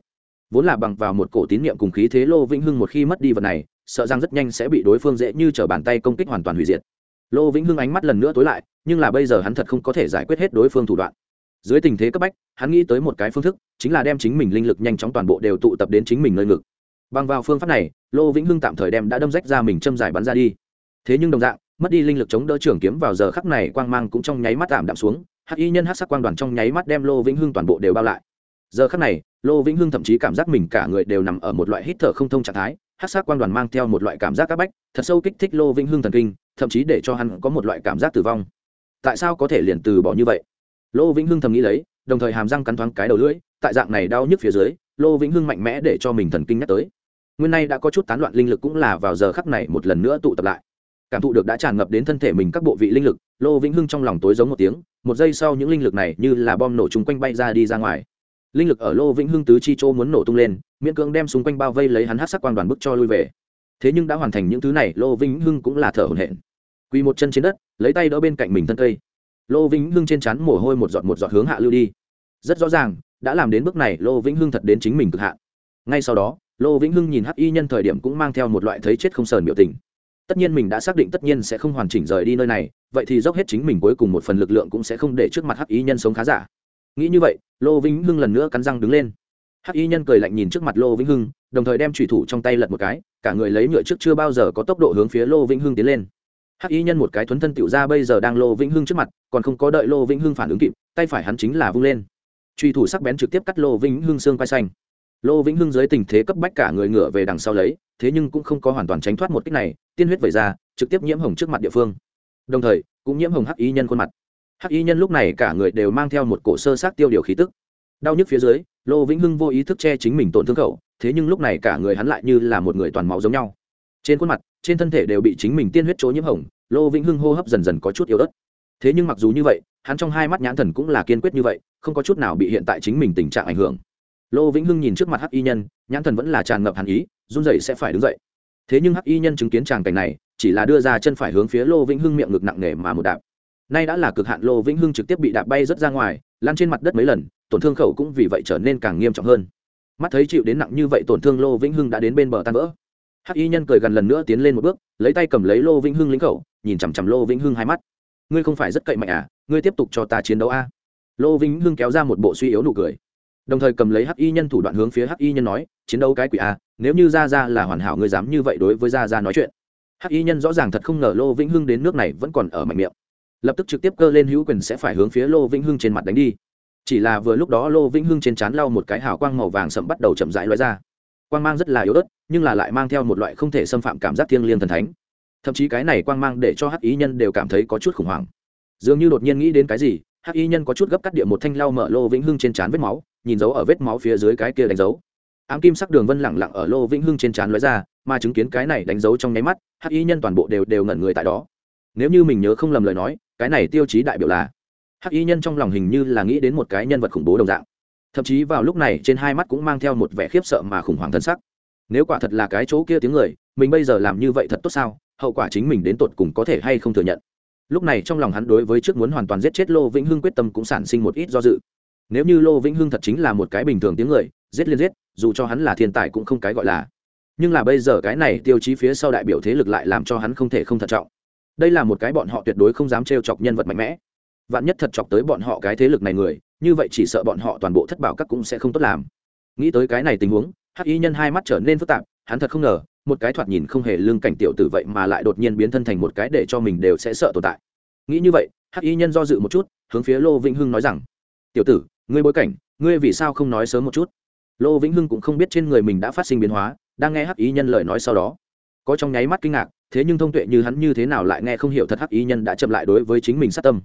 vốn là bằng vào một cổ tín niệm cùng khí thế lô vĩnh hưng một khi mất đi vật này, sợ rằng rất nhanh sẽ bị đối phương dễ như t bàn tay công kích hoàn toàn hủy diệt. Lô vĩnh hưng ánh mắt lần nữa tối lại, nhưng là bây giờ hắn thật không có thể giải quyết hết đối phương thủ đoạn. Dưới tình thế cấp bách, hắn nghĩ tới một cái phương thức, chính là đem chính mình linh lực nhanh chóng toàn bộ đều tụ tập đến chính mình nơi ngực. Bằng vào phương pháp này, lô vĩnh hưng tạm thời đem đã đâm rách ra mình châm giải bắn ra đi. Thế nhưng đồng dạng, mất đi linh lực chống đỡ trường kiếm vào giờ khắc này quang mang cũng trong nháy mắt tạm đạm xuống, hắc y nhân hắc sắc quang đoàn trong nháy mắt đem lô vĩnh hưng toàn bộ đều bao lại giờ khắc này, lô vĩnh hưng thậm chí cảm giác mình cả người đều nằm ở một loại hít thở không thông trạng thái, hắc sắc quan đoàn mang theo một loại cảm giác áp bách, thật sâu kích thích lô vĩnh hưng thần kinh, thậm chí để cho hắn có một loại cảm giác tử vong. Tại sao có thể liền từ bỏ như vậy? Lô vĩnh hưng thầm nghĩ lấy, đồng thời hàm răng cắn thoáng cái đầu lưỡi, tại dạng này đau nhức phía dưới, lô vĩnh hưng mạnh mẽ để cho mình thần kinh nhắc tới. Nguyên nay đã có chút tán loạn linh lực cũng là vào giờ khắc này một lần nữa tụ tập lại. Cảm thụ được đã tràn ngập đến thân thể mình các bộ vị linh lực, lô vĩnh hưng trong lòng tối giống một tiếng, một giây sau những linh lực này như là bom nổ chung quanh bay ra đi ra ngoài linh lực ở lô vĩnh hưng tứ chi chỗ muốn nổ tung lên, miễn cưỡng đem xung quanh bao vây lấy hắn hát sắc quang đoàn bức cho lui về. Thế nhưng đã hoàn thành những thứ này, lô vĩnh hưng cũng là thở hổn hển. Quỳ một chân trên đất, lấy tay đỡ bên cạnh mình thân cây. Lô vĩnh hưng trên chắn mồ hôi một giọt một giọt hướng hạ lưu đi. Rất rõ ràng, đã làm đến bước này, lô vĩnh hưng thật đến chính mình cực hạn. Ngay sau đó, lô vĩnh hưng nhìn hắc y nhân thời điểm cũng mang theo một loại thấy chết không sờn biểu tình. Tất nhiên mình đã xác định tất nhiên sẽ không hoàn chỉnh rời đi nơi này, vậy thì dốc hết chính mình cuối cùng một phần lực lượng cũng sẽ không để trước mặt hắc y nhân sống khá giả nghĩ như vậy, lô vĩnh hưng lần nữa cắn răng đứng lên. Hắc y nhân cười lạnh nhìn trước mặt lô vĩnh hưng, đồng thời đem trùy thủ trong tay lật một cái, cả người lấy nhựa trước chưa bao giờ có tốc độ hướng phía lô vĩnh hưng tiến lên. Hắc y nhân một cái thuấn thân tiểu ra bây giờ đang lô vĩnh hưng trước mặt, còn không có đợi lô vĩnh hưng phản ứng kịp, tay phải hắn chính là vung lên. Truy thủ sắc bén trực tiếp cắt lô vĩnh hưng xương quay xanh. Lô vĩnh hưng dưới tình thế cấp bách cả người ngửa về đằng sau lấy, thế nhưng cũng không có hoàn toàn tránh thoát một cách này, tiên huyết vẩy ra, trực tiếp nhiễm hồng trước mặt địa phương. Đồng thời, cũng nhiễm hồng hắc y nhân khuôn mặt hắc y nhân lúc này cả người đều mang theo một cổ sơ sát tiêu điều khí tức. Đau nhức phía dưới, lô vĩnh hưng vô ý thức che chính mình tổn thương khẩu, thế nhưng lúc này cả người hắn lại như là một người toàn máu giống nhau. Trên khuôn mặt, trên thân thể đều bị chính mình tiên huyết chỗ nhiễm hồng, lô vĩnh hưng hô hấp dần dần có chút yếu ớt. Thế nhưng mặc dù như vậy, hắn trong hai mắt nhãn thần cũng là kiên quyết như vậy, không có chút nào bị hiện tại chính mình tình trạng ảnh hưởng. Lô vĩnh hưng nhìn trước mặt hắc y nhân, nhãn thần vẫn là tràn ngập hàn ý, run rẩy sẽ phải đứng dậy. Thế nhưng hắc y nhân chứng kiến tràng cảnh này, chỉ là đưa ra chân phải hướng phía lô vĩnh hưng miệng ngực nặng nề mà một đạp nay đã là cực hạn lô vĩnh hưng trực tiếp bị đạp bay rất ra ngoài lan trên mặt đất mấy lần, tổn thương khẩu cũng vì vậy trở nên càng nghiêm trọng hơn. Mắt thấy chịu đến nặng như vậy tổn thương lô vĩnh hưng đã đến bên bờ tan vỡ. Hắc y nhân cười gần lần nữa tiến lên một bước, lấy tay cầm lấy lô vĩnh hưng lính khẩu, nhìn chằm chằm lô vĩnh hưng hai mắt. Ngươi không phải rất cậy mạnh à ngươi tiếp tục cho ta chiến đấu a. À? lô vĩnh hưng kéo ra một bộ suy yếu nụ cười. Đồng thời cầm lấy hắc y nhân thủ đoạn hướng phía hắc y nhân nói, chiến đấu cái quỷ a à? nếu như ra ra là hoàn hảo ngươi dám như vậy đối với ra ra nói chuyện. Hắc y nhân rõ ràng thật không ngờ lô vĩnh hưng đến nước này vẫn còn ở mạnh miệng lập tức trực tiếp cơ lên hữu quyền sẽ phải hướng phía lô vĩnh hưng trên mặt đánh đi. Chỉ là vừa lúc đó lô vĩnh hưng trên trán lau một cái hào quang màu vàng sậm bắt đầu chậm rãi loại ra. Quang mang rất là yếu ớt, nhưng là lại mang theo một loại không thể xâm phạm cảm giác thiêng liêng thần thánh. Thậm chí cái này quang mang để cho hắc ý nhân đều cảm thấy có chút khủng hoảng. Dường như đột nhiên nghĩ đến cái gì, hắc y nhân có chút gấp cắt địa một thanh lau mở lô vĩnh hưng trên trán vết máu, nhìn dấu ở vết máu phía dưới cái kia đánh dấu. Ám kim sắc đường vân lẳng lặng ở lô vĩnh hưng trên trán lóe ra, mà chứng kiến cái này đánh dấu trong nháy mắt, hắc y nhân toàn bộ đều đều ngẩn người tại đó nếu như mình nhớ không lầm lời nói, cái này tiêu chí đại biểu là hắc y nhân trong lòng hình như là nghĩ đến một cái nhân vật khủng bố đồng dạng. Thậm chí vào lúc này, trên hai mắt cũng mang theo một vẻ khiếp sợ mà khủng hoảng thân sắc. Nếu quả thật là cái chỗ kia tiếng người, mình bây giờ làm như vậy thật tốt sao? Hậu quả chính mình đến tột cùng có thể hay không thừa nhận? Lúc này trong lòng hắn đối với trước muốn hoàn toàn giết chết lô vĩnh hưng quyết tâm cũng sản sinh một ít do dự. Nếu như lô vĩnh hưng thật chính là một cái bình thường tiếng người, giết liên giết, dù cho hắn là thiên tài cũng không cái gọi là. Nhưng là bây giờ cái này tiêu chí phía sau đại biểu thế lực lại làm cho hắn không thể không thận trọng đây là một cái bọn họ tuyệt đối không dám trêu chọc nhân vật mạnh mẽ. Vạn nhất thật chọc tới bọn họ cái thế lực này người, như vậy chỉ sợ bọn họ toàn bộ thất bảo các cũng sẽ không tốt làm. Nghĩ tới cái này tình huống, hắc y nhân hai mắt trở nên phức tạp, hắn thật không ngờ, một cái thoạt nhìn không hề lương cảnh tiểu tử vậy mà lại đột nhiên biến thân thành một cái để cho mình đều sẽ sợ tồn tại. Nghĩ như vậy, hắc y nhân do dự một chút, hướng phía lô vĩnh hưng nói rằng, tiểu tử, ngươi bối cảnh, ngươi vì sao không nói sớm một chút? Lô vĩnh hưng cũng không biết trên người mình đã phát sinh biến hóa, đang nghe hắc y nhân lời nói sau đó, có trong nháy mắt kinh ngạc thế nhưng thông tuệ như hắn như thế nào lại nghe không hiểu thật hắc ý nhân đã chậm lại đối với chính mình sát tâm.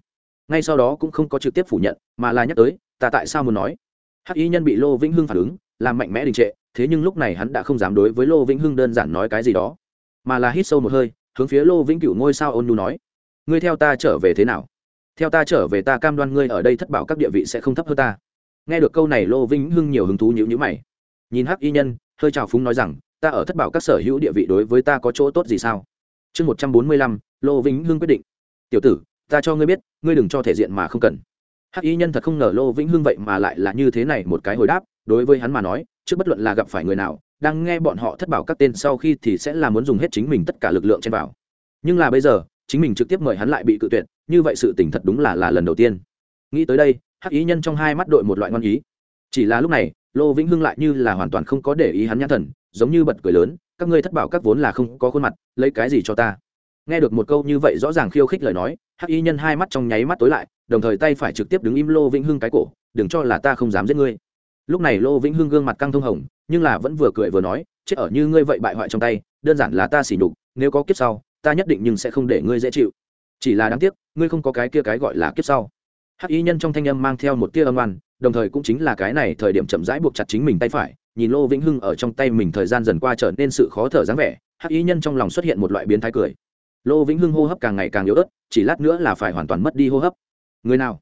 Ngay sau đó cũng không có trực tiếp phủ nhận, mà là nhắc tới, ta tại sao muốn nói? Hắc ý nhân bị lô vĩnh hưng phản ứng, làm mạnh mẽ đình trệ, thế nhưng lúc này hắn đã không dám đối với lô vĩnh hưng đơn giản nói cái gì đó, mà là hít sâu một hơi, hướng phía lô vĩnh cửu ngôi sao ôn nhu nói, ngươi theo ta trở về thế nào? Theo ta trở về ta cam đoan ngươi ở đây thất bảo các địa vị sẽ không thấp hơn ta. Nghe được câu này, lô vĩnh hưng nhiều hứng thú nhữ nhữ mày. Nhìn hắc y nhân, hơi trào phúng nói rằng, ta ở thất bảo các sở hữu địa vị đối với ta có chỗ tốt gì sao? Chương một trăm bốn mươi lăm, lô vĩnh hưng quyết định. Tiểu tử, ta cho ngươi biết, ngươi đừng cho thể diện mà không cần. Hắc y nhân thật không ngờ lô vĩnh hưng vậy mà lại là như thế này một cái hồi đáp, đối với hắn mà nói, trước bất luận là gặp phải người nào, đang nghe bọn họ thất bảo các tên sau khi thì sẽ là muốn dùng hết chính mình tất cả lực lượng trên vào. Nhưng là bây giờ, chính mình trực tiếp mời hắn lại bị cự tuyệt, như vậy sự tình thật đúng là là lần đầu tiên. Nghĩ tới đây, hắc ý nhân trong hai mắt đội một loại ngon ý. Chỉ là lúc này, lô vĩnh hưng lại như là hoàn toàn không có để ý hắn nhãn thần, giống như bật cười lớn các ngươi thất bảo các vốn là không có khuôn mặt, lấy cái gì cho ta? Nghe được một câu như vậy rõ ràng khiêu khích lời nói, hắc y nhân hai mắt trong nháy mắt tối lại, đồng thời tay phải trực tiếp đứng im lô vĩnh hưng cái cổ, đừng cho là ta không dám giết ngươi. Lúc này lô vĩnh hưng gương mặt căng thông hồng, nhưng là vẫn vừa cười vừa nói, chết ở như ngươi vậy bại hoại trong tay, đơn giản là ta xỉ nhục, nếu có kiếp sau, ta nhất định nhưng sẽ không để ngươi dễ chịu. Chỉ là đáng tiếc, ngươi không có cái kia cái gọi là kiếp sau. Hắc y nhân trong thanh âm mang theo một tia âm oan, đồng thời cũng chính là cái này thời điểm chậm rãi buộc chặt chính mình tay phải nhìn lô vĩnh hưng ở trong tay mình thời gian dần qua trở nên sự khó thở dáng vẻ, hắc y nhân trong lòng xuất hiện một loại biến thái cười. Lô vĩnh hưng hô hấp càng ngày càng yếu ớt, chỉ lát nữa là phải hoàn toàn mất đi hô hấp. Người nào?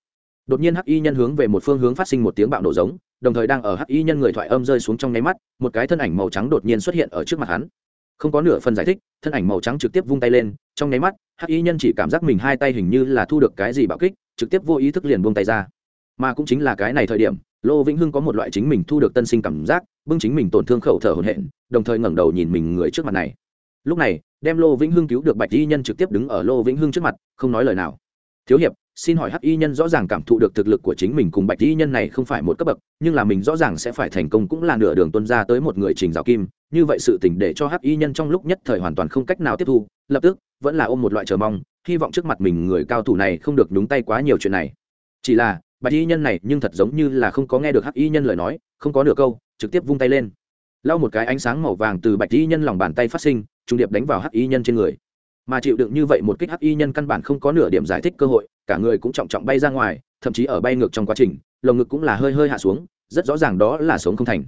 Đột nhiên hắc y nhân hướng về một phương hướng phát sinh một tiếng bạo nổ giống, đồng thời đang ở hắc y nhân người thoại âm rơi xuống trong nháy mắt, một cái thân ảnh màu trắng đột nhiên xuất hiện ở trước mặt hắn. Không có nửa phần giải thích, thân ảnh màu trắng trực tiếp vung tay lên, trong nháy mắt, hắc y nhân chỉ cảm giác mình hai tay hình như là thu được cái gì bạo kích, trực tiếp vô ý thức liền buông tay ra. Mà cũng chính là cái này thời điểm, lô vĩnh hưng có một loại chính mình thu được tân sinh cảm giác bưng chính mình tổn thương khẩu thở hổn hển, đồng thời ngẩng đầu nhìn mình người trước mặt này. Lúc này, đem lô vĩnh hưng cứu được bạch y nhân trực tiếp đứng ở lô vĩnh hưng trước mặt, không nói lời nào. Thiếu hiệp, xin hỏi hắc y nhân rõ ràng cảm thụ được thực lực của chính mình cùng bạch y nhân này không phải một cấp bậc, nhưng là mình rõ ràng sẽ phải thành công cũng là nửa đường tuân ra tới một người trình rào kim, như vậy sự tình để cho hắc y nhân trong lúc nhất thời hoàn toàn không cách nào tiếp thu, lập tức vẫn là ôm một loại chờ mong, hy vọng trước mặt mình người cao thủ này không được đúng tay quá nhiều chuyện này. Chỉ là, bạch y nhân này nhưng thật giống như là không có nghe được hắc y nhân lời nói, không có nửa câu trực tiếp vung tay lên. Lau một cái ánh sáng màu vàng từ bạch y nhân lòng bàn tay phát sinh trung điệp đánh vào hắc y nhân trên người. Mà chịu đựng như vậy một kích hắc y nhân căn bản không có nửa điểm giải thích cơ hội, cả người cũng trọng trọng bay ra ngoài, thậm chí ở bay ngược trong quá trình, lồng ngực cũng là hơi hơi hạ xuống, rất rõ ràng đó là sống không thành.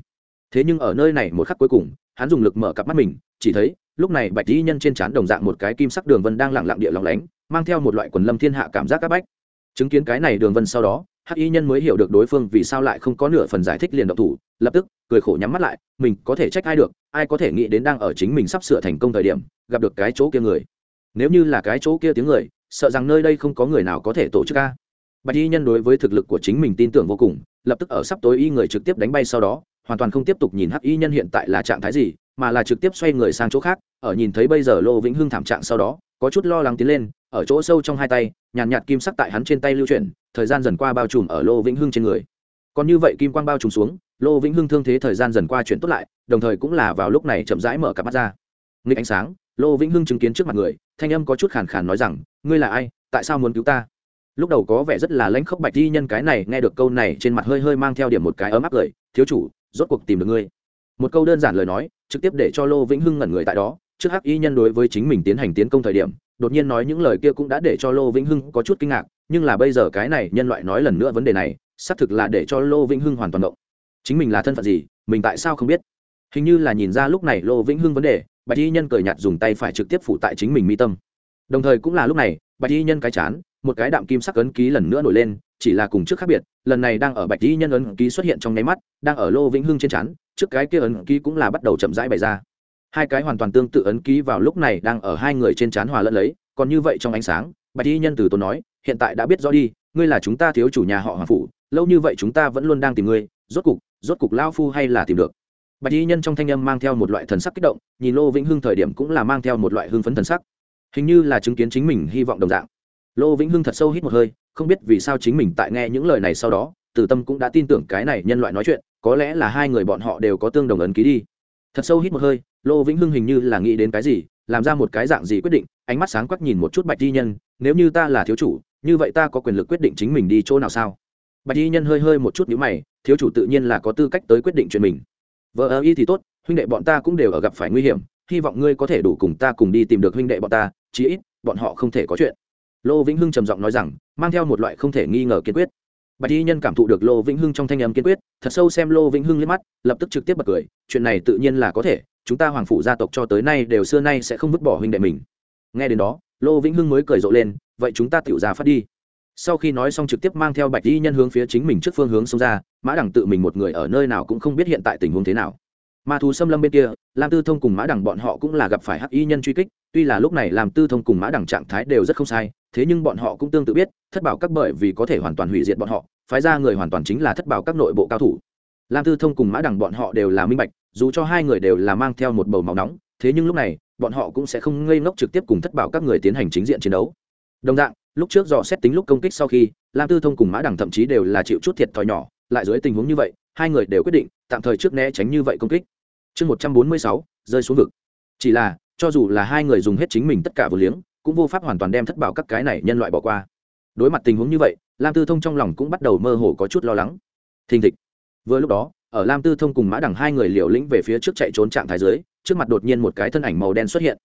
Thế nhưng ở nơi này một khắc cuối cùng, hắn dùng lực mở cặp mắt mình, chỉ thấy, lúc này bạch y nhân trên trán đồng dạng một cái kim sắc đường vân đang lẳng lặng địa lòng lánh, mang theo một loại quần lâm thiên hạ cảm giác áp bách. Chứng kiến cái này đường vân sau đó hắc y nhân mới hiểu được đối phương vì sao lại không có nửa phần giải thích liền động thủ lập tức cười khổ nhắm mắt lại mình có thể trách ai được ai có thể nghĩ đến đang ở chính mình sắp sửa thành công thời điểm gặp được cái chỗ kia người. Nếu như là cái chỗ kia tiếng người sợ rằng nơi đây không có người nào có thể tổ chức ca bạch y nhân đối với thực lực của chính mình tin tưởng vô cùng lập tức ở sắp tối y người trực tiếp đánh bay sau đó hoàn toàn không tiếp tục nhìn hắc y nhân hiện tại là trạng thái gì mà là trực tiếp xoay người sang chỗ khác ở nhìn thấy bây giờ lô vĩnh hưng thảm trạng sau đó có chút lo lắng tiến lên ở chỗ sâu trong hai tay nhàn nhạt, nhạt kim sắc tại hắn trên tay lưu chuyển thời gian dần qua bao trùm ở lô vĩnh hưng trên người. Còn như vậy kim quang bao trùm xuống, lô vĩnh hưng thương thế thời gian dần qua chuyển tốt lại, đồng thời cũng là vào lúc này chậm rãi mở cặp mắt ra. Nghịch ánh sáng, lô vĩnh hưng chứng kiến trước mặt người, thanh âm có chút khàn khàn nói rằng, ngươi là ai? Tại sao muốn cứu ta? Lúc đầu có vẻ rất là lãnh khốc bạch di nhân cái này nghe được câu này trên mặt hơi hơi mang theo điểm một cái ấm áp cười thiếu chủ, rốt cuộc tìm được ngươi. Một câu đơn giản lời nói, trực tiếp để cho lô vĩnh hưng ngẩn người tại đó, trước hắc y nhân đối với chính mình tiến hành tiến công thời điểm đột nhiên nói những lời kia cũng đã để cho lô vĩnh hưng có chút kinh ngạc, nhưng là bây giờ cái này nhân loại nói lần nữa vấn đề này, xác thực là để cho lô vĩnh hưng hoàn toàn động. Chính mình là thân phận gì, mình tại sao không biết? Hình như là nhìn ra lúc này lô vĩnh hưng vấn đề, bạch y nhân cười nhạt dùng tay phải trực tiếp phủ tại chính mình mi tâm. Đồng thời cũng là lúc này, bạch y nhân cái chán, một cái đạm kim sắc ấn ký lần nữa nổi lên, chỉ là cùng trước khác biệt, lần này đang ở bạch y nhân ấn ký xuất hiện trong nháy mắt, đang ở lô vĩnh hưng trên chán, trước cái kia ấn ký cũng là bắt đầu chậm rãi bày ra hai cái hoàn toàn tương tự ấn ký vào lúc này đang ở hai người trên chán hòa lẫn lấy, còn như vậy trong ánh sáng, bạch y nhân từ tốn nói, hiện tại đã biết rõ đi, ngươi là chúng ta thiếu chủ nhà họ hoàng phủ, lâu như vậy chúng ta vẫn luôn đang tìm ngươi, rốt cục rốt cục lao phu hay là tìm được? Bạch y nhân trong thanh âm mang theo một loại thần sắc kích động, nhìn lô vĩnh hưng thời điểm cũng là mang theo một loại hưng phấn thần sắc. Hình như là chứng kiến chính mình hy vọng đồng dạng. Lô vĩnh hưng thật sâu hít một hơi, không biết vì sao chính mình tại nghe những lời này sau đó, từ tâm cũng đã tin tưởng cái này nhân loại nói chuyện, có lẽ là hai người bọn họ đều có tương đồng ấn ký đi thật sâu hít một hơi, lô vĩnh hưng hình như là nghĩ đến cái gì, làm ra một cái dạng gì quyết định, ánh mắt sáng quắc nhìn một chút bạch di nhân, nếu như ta là thiếu chủ, như vậy ta có quyền lực quyết định chính mình đi chỗ nào sao? Bạch di nhân hơi hơi một chút nhíu mày, thiếu chủ tự nhiên là có tư cách tới quyết định chuyện mình. Vợ ơ y thì tốt, huynh đệ bọn ta cũng đều ở gặp phải nguy hiểm, hy vọng ngươi có thể đủ cùng ta cùng đi tìm được huynh đệ bọn ta, chí ít, bọn họ không thể có chuyện. Lô vĩnh hưng trầm giọng nói rằng, mang theo một loại không thể nghi ngờ kiên quyết bạch y nhân cảm thụ được lô vĩnh hưng trong thanh âm kiên quyết, thật sâu xem lô vĩnh hưng liếc mắt, lập tức trực tiếp bật cười, chuyện này tự nhiên là có thể, chúng ta hoàng phủ gia tộc cho tới nay đều xưa nay sẽ không vứt bỏ huynh đệ mình. Nghe đến đó, lô vĩnh hưng mới cười rộ lên, vậy chúng ta tiểu ra phát đi. Sau khi nói xong trực tiếp mang theo bạch y nhân hướng phía chính mình trước phương hướng xông ra, mã đẳng tự mình một người ở nơi nào cũng không biết hiện tại tình huống thế nào. Ma thú xâm lâm bên kia, lam tư thông cùng mã đẳng bọn họ cũng là gặp phải hắc y nhân truy kích, tuy là lúc này làm tư thông cùng mã đẳng trạng thái đều rất không sai thế nhưng bọn họ cũng tương tự biết, thất bảo các bởi vì có thể hoàn toàn hủy diệt bọn họ, phái ra người hoàn toàn chính là thất bảo các nội bộ cao thủ. Lam tư thông cùng mã Đằng bọn họ đều là minh bạch, dù cho hai người đều là mang theo một bầu máu nóng, thế nhưng lúc này, bọn họ cũng sẽ không ngây ngốc trực tiếp cùng thất bảo các người tiến hành chính diện chiến đấu. Đồng dạng, lúc trước dò xét tính lúc công kích sau khi, lam tư thông cùng mã Đằng thậm chí đều là chịu chút thiệt thòi nhỏ, lại dưới tình huống như vậy, hai người đều quyết định, tạm thời trước né tránh như vậy công kích. Chương một trăm bốn mươi sáu, rơi xuống vực. Chỉ là, cho dù là hai người dùng hết chính mình tất cả vừa liếng cũng vô pháp hoàn toàn đem thất bảo các cái này nhân loại bỏ qua. Đối mặt tình huống như vậy, lam tư thông trong lòng cũng bắt đầu mơ hồ có chút lo lắng. Thình thịch. Vừa lúc đó, ở lam tư thông cùng mã đằng hai người liều lĩnh về phía trước chạy trốn trạng thái dưới, trước mặt đột nhiên một cái thân ảnh màu đen xuất hiện.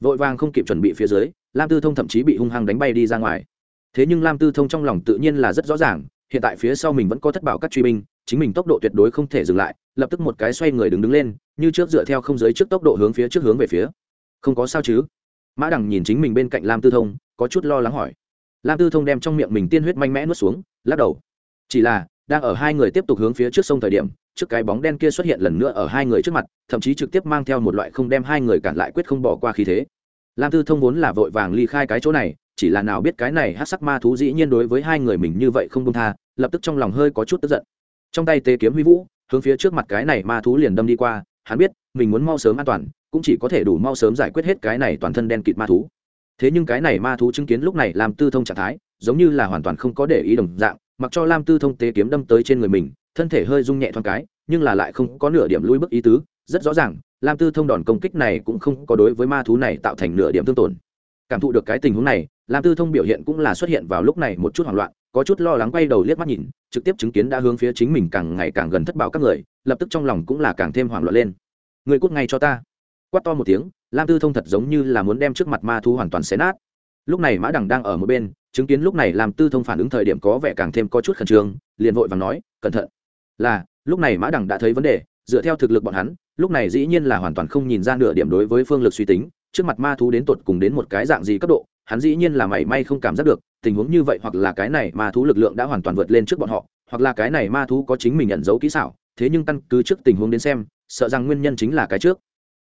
Vội vàng không kịp chuẩn bị phía dưới, lam tư thông thậm chí bị hung hăng đánh bay đi ra ngoài. Thế nhưng lam tư thông trong lòng tự nhiên là rất rõ ràng, hiện tại phía sau mình vẫn có thất bảo các truy binh, chính mình tốc độ tuyệt đối không thể dừng lại, lập tức một cái xoay người đứng đứng lên, như trước dựa theo không giới trước tốc độ hướng phía trước hướng về phía. Không có sao chứ? Mã đằng nhìn chính mình bên cạnh lam tư thông, có chút lo lắng hỏi. Lam tư thông đem trong miệng mình tiên huyết mạnh mẽ nuốt xuống, lắc đầu. Chỉ là, đang ở hai người tiếp tục hướng phía trước sông thời điểm, trước cái bóng đen kia xuất hiện lần nữa ở hai người trước mặt, thậm chí trực tiếp mang theo một loại không đem hai người cản lại quyết không bỏ qua khí thế. Lam tư thông vốn là vội vàng ly khai cái chỗ này, chỉ là nào biết cái này hát sắc ma thú dĩ nhiên đối với hai người mình như vậy không công tha, lập tức trong lòng hơi có chút tức giận. Trong tay tê kiếm huy vũ, hướng phía trước mặt cái này ma thú liền đâm đi qua, hắn biết, mình muốn mau sớm an toàn cũng chỉ có thể đủ mau sớm giải quyết hết cái này toàn thân đen kịt ma thú. Thế nhưng cái này ma thú chứng kiến lúc này làm tư thông trạng thái, giống như là hoàn toàn không có để ý đồng dạng, mặc cho lam tư thông tế kiếm đâm tới trên người mình, thân thể hơi rung nhẹ thoáng cái, nhưng là lại không có nửa điểm lui bước ý tứ. Rất rõ ràng, lam tư thông đòn công kích này cũng không có đối với ma thú này tạo thành nửa điểm thương tổn. Cảm thụ được cái tình huống này, lam tư thông biểu hiện cũng là xuất hiện vào lúc này một chút hoảng loạn, có chút lo lắng quay đầu liếc mắt nhìn, trực tiếp chứng kiến đã hướng phía chính mình càng ngày càng gần thất bảo các người, lập tức trong lòng cũng là càng thêm hoảng loạn lên. Người cút ngay cho ta quát to một tiếng, lam tư thông thật giống như là muốn đem trước mặt ma thú hoàn toàn xé nát. Lúc này mã đằng đang ở một bên, chứng kiến lúc này Lam tư thông phản ứng thời điểm có vẻ càng thêm có chút khẩn trương, liền vội và nói, cẩn thận. Là, lúc này mã đằng đã thấy vấn đề, dựa theo thực lực bọn hắn, lúc này dĩ nhiên là hoàn toàn không nhìn ra nửa điểm đối với phương lực suy tính, trước mặt ma thú đến tột cùng đến một cái dạng gì cấp độ, hắn dĩ nhiên là mảy may không cảm giác được, tình huống như vậy hoặc là cái này ma thú lực lượng đã hoàn toàn vượt lên trước bọn họ, hoặc là cái này ma thú có chính mình nhận dấu kỹ xảo, thế nhưng căn cứ trước tình huống đến xem, sợ rằng nguyên nhân chính là cái trước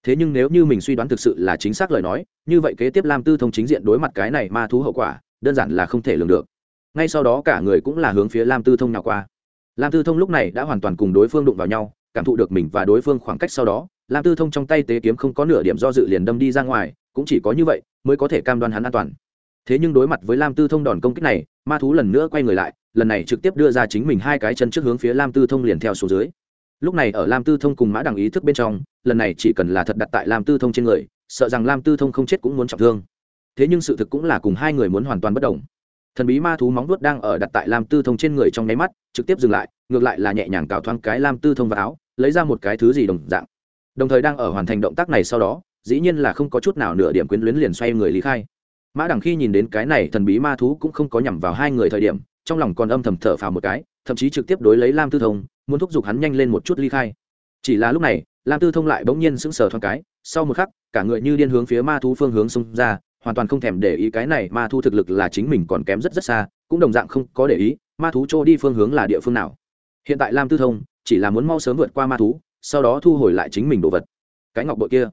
thế nhưng nếu như mình suy đoán thực sự là chính xác lời nói, như vậy kế tiếp lam tư thông chính diện đối mặt cái này ma thú hậu quả, đơn giản là không thể lường được. Ngay sau đó cả người cũng là hướng phía lam tư thông nào qua. Lam tư thông lúc này đã hoàn toàn cùng đối phương đụng vào nhau, cảm thụ được mình và đối phương khoảng cách sau đó, lam tư thông trong tay tế kiếm không có nửa điểm do dự liền đâm đi ra ngoài, cũng chỉ có như vậy mới có thể cam đoan hắn an toàn. Thế nhưng đối mặt với lam tư thông đòn công kích này, ma thú lần nữa quay người lại, lần này trực tiếp đưa ra chính mình hai cái chân trước hướng phía lam tư thông liền theo xuống dưới lúc này ở lam tư thông cùng mã đằng ý thức bên trong, lần này chỉ cần là thật đặt tại lam tư thông trên người, sợ rằng lam tư thông không chết cũng muốn trọng thương. Thế nhưng sự thực cũng là cùng hai người muốn hoàn toàn bất đồng. Thần bí ma thú móng vuốt đang ở đặt tại lam tư thông trên người trong nháy mắt, trực tiếp dừng lại, ngược lại là nhẹ nhàng cào thoáng cái lam tư thông vào áo, lấy ra một cái thứ gì đồng dạng. Đồng thời đang ở hoàn thành động tác này sau đó, dĩ nhiên là không có chút nào nửa điểm quyến luyến liền xoay người lý khai. Mã đằng khi nhìn đến cái này thần bí ma thú cũng không có nhằm vào hai người thời điểm trong lòng còn âm thầm thở phào một cái, thậm chí trực tiếp đối lấy lam tư thông, muốn thúc giục hắn nhanh lên một chút ly khai. Chỉ là lúc này, lam tư thông lại bỗng nhiên sững sờ thoáng cái, sau một khắc, cả người như điên hướng phía ma thú phương hướng xông ra, hoàn toàn không thèm để ý cái này ma thú thực lực là chính mình còn kém rất rất xa, cũng đồng dạng không có để ý, ma thú trôi đi phương hướng là địa phương nào. Hiện tại lam tư thông chỉ là muốn mau sớm vượt qua ma thú, sau đó thu hồi lại chính mình đồ vật. Cái ngọc bội kia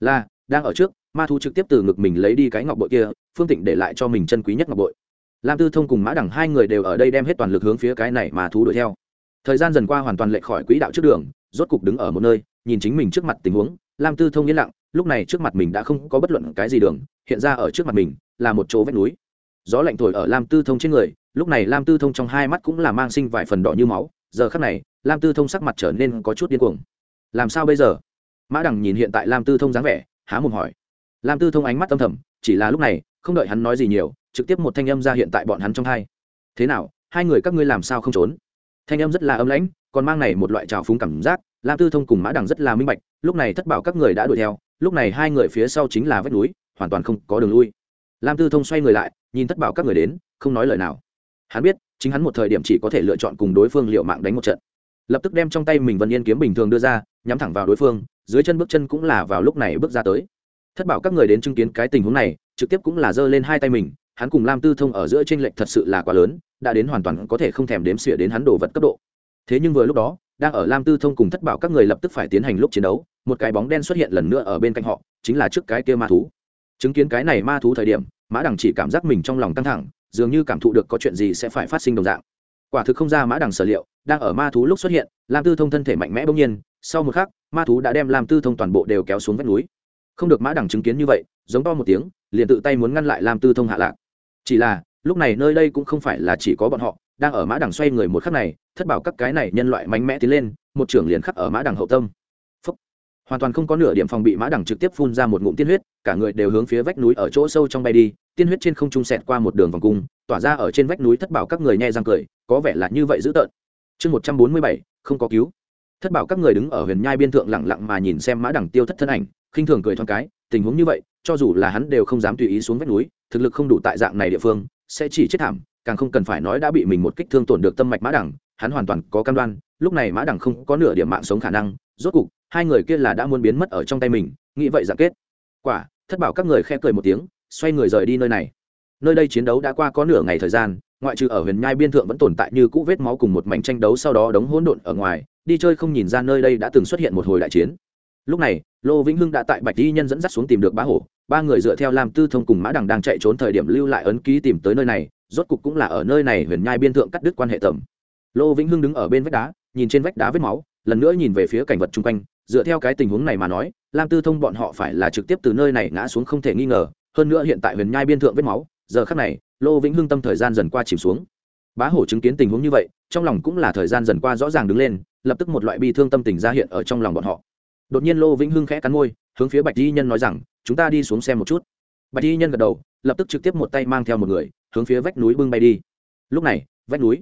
là đang ở trước, ma thú trực tiếp từ ngực mình lấy đi cái ngọc bội kia, phương tịnh để lại cho mình chân quý nhất ngọc bội lam tư thông cùng mã đẳng hai người đều ở đây đem hết toàn lực hướng phía cái này mà thú đuổi theo. Thời gian dần qua hoàn toàn lệch khỏi quỹ đạo trước đường, rốt cục đứng ở một nơi, nhìn chính mình trước mặt tình huống, lam tư thông yên lặng, lúc này trước mặt mình đã không có bất luận cái gì đường, hiện ra ở trước mặt mình là một chỗ vách núi. Gió lạnh thổi ở lam tư thông trên người, lúc này lam tư thông trong hai mắt cũng là mang sinh vài phần đỏ như máu, giờ khắc này, lam tư thông sắc mặt trở nên có chút điên cuồng. Làm sao bây giờ? Mã đằng nhìn hiện tại lam tư thông dáng vẻ, há mồm hỏi. Lam tư thông ánh mắt âm thầm, chỉ là lúc này không đợi hắn nói gì nhiều, trực tiếp một thanh âm ra hiện tại bọn hắn trong hai. Thế nào, hai người các ngươi làm sao không trốn? Thanh âm rất là âm lãnh, còn mang này một loại trào phúng cảm giác, lam tư thông cùng mã đằng rất là minh bạch, lúc này thất bảo các người đã đuổi theo, lúc này hai người phía sau chính là vách núi, hoàn toàn không có đường lui. Lam tư thông xoay người lại, nhìn thất bảo các người đến, không nói lời nào. Hắn biết, chính hắn một thời điểm chỉ có thể lựa chọn cùng đối phương liệu mạng đánh một trận. Lập tức đem trong tay mình vân yên kiếm bình thường đưa ra, nhắm thẳng vào đối phương, dưới chân bước chân cũng là vào lúc này bước ra tới. Thất bảo các người đến chứng kiến cái tình huống này trực tiếp cũng là giơ lên hai tay mình, hắn cùng lam tư thông ở giữa tranh lệch thật sự là quá lớn, đã đến hoàn toàn có thể không thèm đếm xỉa đến hắn đồ vật cấp độ. Thế nhưng vừa lúc đó, đang ở lam tư thông cùng thất bảo các người lập tức phải tiến hành lúc chiến đấu, một cái bóng đen xuất hiện lần nữa ở bên cạnh họ, chính là trước cái kia ma thú. Chứng kiến cái này ma thú thời điểm, mã đằng chỉ cảm giác mình trong lòng căng thẳng, dường như cảm thụ được có chuyện gì sẽ phải phát sinh đồng dạng. Quả thực không ra mã đằng sở liệu, đang ở ma thú lúc xuất hiện, lam tư thông thân thể mạnh mẽ bỗng nhiên, sau một khắc, ma thú đã đem lam tư thông toàn bộ đều kéo xuống vách núi. Không được mã đằng chứng kiến như vậy, giống to một tiếng liền tự tay muốn ngăn lại lam tư thông hạ lạc. Chỉ là, lúc này nơi đây cũng không phải là chỉ có bọn họ, đang ở mã đằng xoay người một khắc này, thất bảo các cái này nhân loại mạnh mẽ tiến lên, một trưởng liền khắc ở mã đằng hậu tâm. Phúc. hoàn toàn không có nửa điểm phòng bị mã đằng trực tiếp phun ra một ngụm tiên huyết, cả người đều hướng phía vách núi ở chỗ sâu trong bay đi, tiên huyết trên không trung sẹt qua một đường vòng cung, tỏa ra ở trên vách núi thất bảo các người nhẹ răng cười, có vẻ là như vậy dữ tợn. Chương một trăm bốn mươi bảy, không có cứu. Thất bảo các người đứng ở huyền nhai biên thượng lặng lặng mà nhìn xem mã đằng tiêu thất thân ảnh, khinh thường cười thoáng cái, tình huống như vậy cho dù là hắn đều không dám tùy ý xuống vách núi, thực lực không đủ tại dạng này địa phương, sẽ chỉ chết thảm, càng không cần phải nói đã bị mình một kích thương tổn được tâm mạch mã đẳng, hắn hoàn toàn có cam đoan, lúc này mã đẳng không có nửa điểm mạng sống khả năng, rốt cục, hai người kia là đã muốn biến mất ở trong tay mình, nghĩ vậy dạng kết. Quả, thất bảo các người khe cười một tiếng, xoay người rời đi nơi này. Nơi đây chiến đấu đã qua có nửa ngày thời gian, ngoại trừ ở huyền nhai biên thượng vẫn tồn tại như cũ vết máu cùng một mảnh tranh đấu sau đó đống hỗn độn ở ngoài, đi chơi không nhìn ra nơi đây đã từng xuất hiện một hồi đại chiến lúc này, lô vĩnh hưng đã tại bạch di nhân dẫn dắt xuống tìm được bá hổ. Ba người dựa theo lam tư thông cùng mã đằng đang chạy trốn thời điểm lưu lại ấn ký tìm tới nơi này, rốt cục cũng là ở nơi này huyền nhai biên thượng cắt đứt quan hệ tầm. Lô vĩnh hưng đứng ở bên vách đá, nhìn trên vách đá vết máu, lần nữa nhìn về phía cảnh vật chung quanh. Dựa theo cái tình huống này mà nói, lam tư thông bọn họ phải là trực tiếp từ nơi này ngã xuống không thể nghi ngờ. Hơn nữa hiện tại huyền nhai biên thượng vết máu, giờ khắc này, lô vĩnh hưng tâm thời gian dần qua chìm xuống. Bá hổ chứng kiến tình huống như vậy, trong lòng cũng là thời gian dần qua rõ ràng đứng lên, lập tức một loại bi thương tâm tình ra hiện ở trong lòng bọn họ đột nhiên lô vĩnh hưng khẽ cắn môi, hướng phía bạch di nhân nói rằng, chúng ta đi xuống xem một chút. Bạch di nhân gật đầu, lập tức trực tiếp một tay mang theo một người, hướng phía vách núi bưng bay đi. Lúc này, vách núi,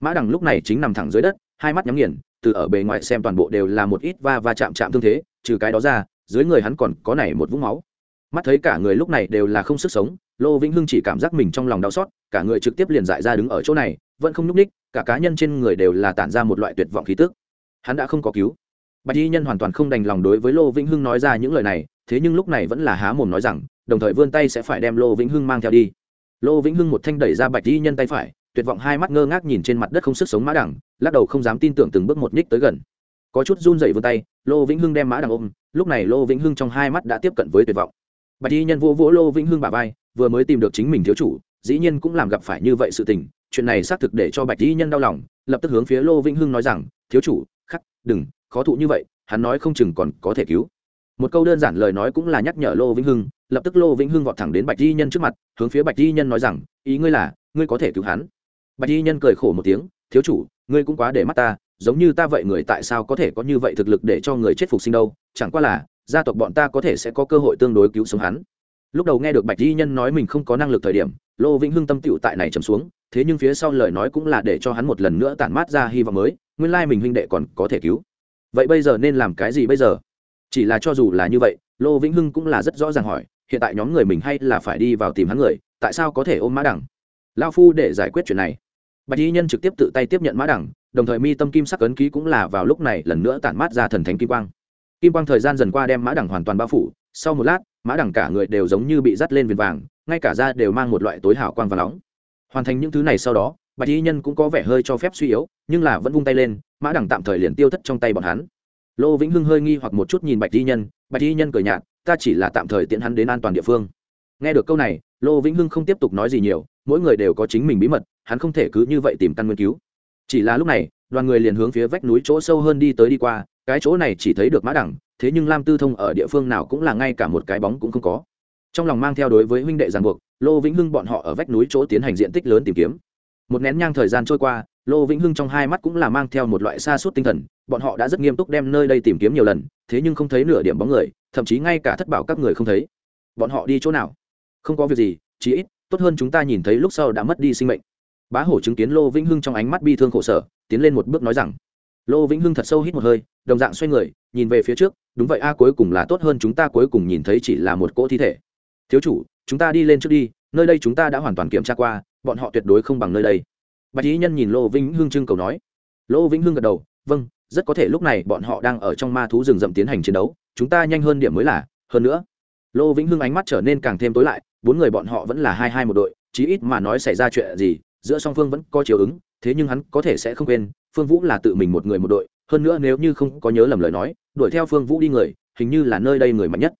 mã đằng lúc này chính nằm thẳng dưới đất, hai mắt nhắm nghiền, từ ở bề ngoài xem toàn bộ đều là một ít va va chạm chạm thương thế, trừ cái đó ra, dưới người hắn còn có này một vũng máu. Mắt thấy cả người lúc này đều là không sức sống, lô vĩnh hưng chỉ cảm giác mình trong lòng đau xót, cả người trực tiếp liền dại ra đứng ở chỗ này, vẫn không nhúc ních cả cá nhân trên người đều là tản ra một loại tuyệt vọng khí tức. Hắn đã không có cứu bạch y nhân hoàn toàn không đành lòng đối với lô vĩnh hưng nói ra những lời này, thế nhưng lúc này vẫn là há mồm nói rằng, đồng thời vươn tay sẽ phải đem lô vĩnh hưng mang theo đi. Lô vĩnh hưng một thanh đẩy ra bạch y nhân tay phải, tuyệt vọng hai mắt ngơ ngác nhìn trên mặt đất không sức sống mã đẳng, lắc đầu không dám tin tưởng từng bước một nhích tới gần. Có chút run dậy vươn tay, lô vĩnh hưng đem mã đằng ôm, lúc này lô vĩnh hưng trong hai mắt đã tiếp cận với tuyệt vọng. Bạch y nhân vỗ vỗ lô vĩnh hưng bà vai, vừa mới tìm được chính mình thiếu chủ, dĩ nhiên cũng làm gặp phải như vậy sự tình, chuyện này xác thực để cho bạch y nhân đau lòng, lập tức hướng phía lô vĩnh hưng nói rằng, thiếu chủ, khắc, đừng khó thụ như vậy, hắn nói không chừng còn có thể cứu. Một câu đơn giản lời nói cũng là nhắc nhở lô vĩnh hưng, lập tức lô vĩnh hưng vọt thẳng đến bạch di nhân trước mặt, hướng phía bạch di nhân nói rằng, ý ngươi là, ngươi có thể cứu hắn? Bạch di nhân cười khổ một tiếng, thiếu chủ, ngươi cũng quá để mắt ta, giống như ta vậy người tại sao có thể có như vậy thực lực để cho người chết phục sinh đâu, chẳng qua là, gia tộc bọn ta có thể sẽ có cơ hội tương đối cứu sống hắn. Lúc đầu nghe được bạch di nhân nói mình không có năng lực thời điểm, lô vĩnh hưng tâm tựu tại này trầm xuống, thế nhưng phía sau lời nói cũng là để cho hắn một lần nữa tản mát ra hy vọng mới, nguyên lai mình huynh đệ còn có thể cứu vậy bây giờ nên làm cái gì bây giờ? Chỉ là cho dù là như vậy, lô vĩnh hưng cũng là rất rõ ràng hỏi, hiện tại nhóm người mình hay là phải đi vào tìm hắn người, tại sao có thể ôm mã đẳng? Lao phu để giải quyết chuyện này. Bạch y nhân trực tiếp tự tay tiếp nhận mã đẳng, đồng thời mi tâm kim sắc ấn ký cũng là vào lúc này lần nữa tản mát ra thần thánh kim quang. Kim quang thời gian dần qua đem mã đẳng hoàn toàn bao phủ, sau một lát, mã đẳng cả người đều giống như bị dắt lên viền vàng, ngay cả da đều mang một loại tối hảo quang và nóng. Hoàn thành những thứ này sau đó bạch y nhân cũng có vẻ hơi cho phép suy yếu, nhưng là vẫn vung tay lên, mã đẳng tạm thời liền tiêu thất trong tay bọn hắn. Lô vĩnh hưng hơi nghi hoặc một chút nhìn bạch y nhân, bạch y nhân cười nhạt, ta chỉ là tạm thời tiện hắn đến an toàn địa phương. Nghe được câu này, lô vĩnh hưng không tiếp tục nói gì nhiều, mỗi người đều có chính mình bí mật, hắn không thể cứ như vậy tìm căn nguyên cứu. Chỉ là lúc này, đoàn người liền hướng phía vách núi chỗ sâu hơn đi tới đi qua, cái chỗ này chỉ thấy được mã đẳng, thế nhưng lam tư thông ở địa phương nào cũng là ngay cả một cái bóng cũng không có. Trong lòng mang theo đối với huynh đệ giàn buộc, lô vĩnh hưng bọn họ ở vách núi chỗ tiến hành diện tích lớn tìm kiếm một nén nhang thời gian trôi qua, lô vĩnh hưng trong hai mắt cũng là mang theo một loại xa suốt tinh thần, bọn họ đã rất nghiêm túc đem nơi đây tìm kiếm nhiều lần, thế nhưng không thấy nửa điểm bóng người, thậm chí ngay cả thất bảo các người không thấy. Bọn họ đi chỗ nào? Không có việc gì, chí ít, tốt hơn chúng ta nhìn thấy lúc sau đã mất đi sinh mệnh. Bá hổ chứng kiến lô vĩnh hưng trong ánh mắt bi thương khổ sở, tiến lên một bước nói rằng, lô vĩnh hưng thật sâu hít một hơi, đồng dạng xoay người, nhìn về phía trước, đúng vậy a, cuối cùng là tốt hơn chúng ta cuối cùng nhìn thấy chỉ là một cỗ thi thể. Thiếu chủ, chúng ta đi lên trước đi, nơi đây chúng ta đã hoàn toàn kiểm tra qua bọn họ tuyệt đối không bằng nơi đây. Bạch lý nhân nhìn lô vĩnh hưng trưng cầu nói. Lô vĩnh hưng gật đầu vâng rất có thể lúc này bọn họ đang ở trong ma thú rừng rậm tiến hành chiến đấu, chúng ta nhanh hơn điểm mới là, hơn nữa. Lô vĩnh hưng ánh mắt trở nên càng thêm tối lại, bốn người bọn họ vẫn là hai hai một đội, chí ít mà nói xảy ra chuyện gì, giữa song phương vẫn có chiều ứng, thế nhưng hắn có thể sẽ không quên, phương vũ là tự mình một người một đội, hơn nữa nếu như không có nhớ lầm lời nói, đuổi theo phương vũ đi người, hình như là nơi đây người mạnh nhất.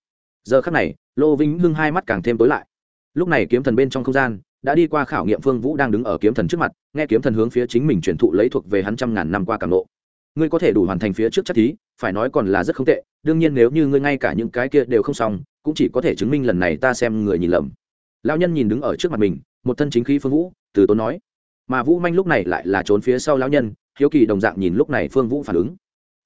Giờ khắc này, lô vĩnh hưng hai mắt càng thêm tối lại. Lúc này kiếm thần bên trong không gian đã đi qua khảo nghiệm phương vũ đang đứng ở kiếm thần trước mặt, nghe kiếm thần hướng phía chính mình truyền thụ lấy thuộc về hắn trăm ngàn năm qua càng lộ ngươi có thể đủ hoàn thành phía trước chắc thí, phải nói còn là rất không tệ, đương nhiên nếu như ngươi ngay cả những cái kia đều không xong, cũng chỉ có thể chứng minh lần này ta xem người nhìn lầm. Lao nhân nhìn đứng ở trước mặt mình, một thân chính khí phương vũ, từ tốn nói. Mà vũ manh lúc này lại là trốn phía sau lão nhân, hiếu kỳ đồng dạng nhìn lúc này phương vũ phản ứng.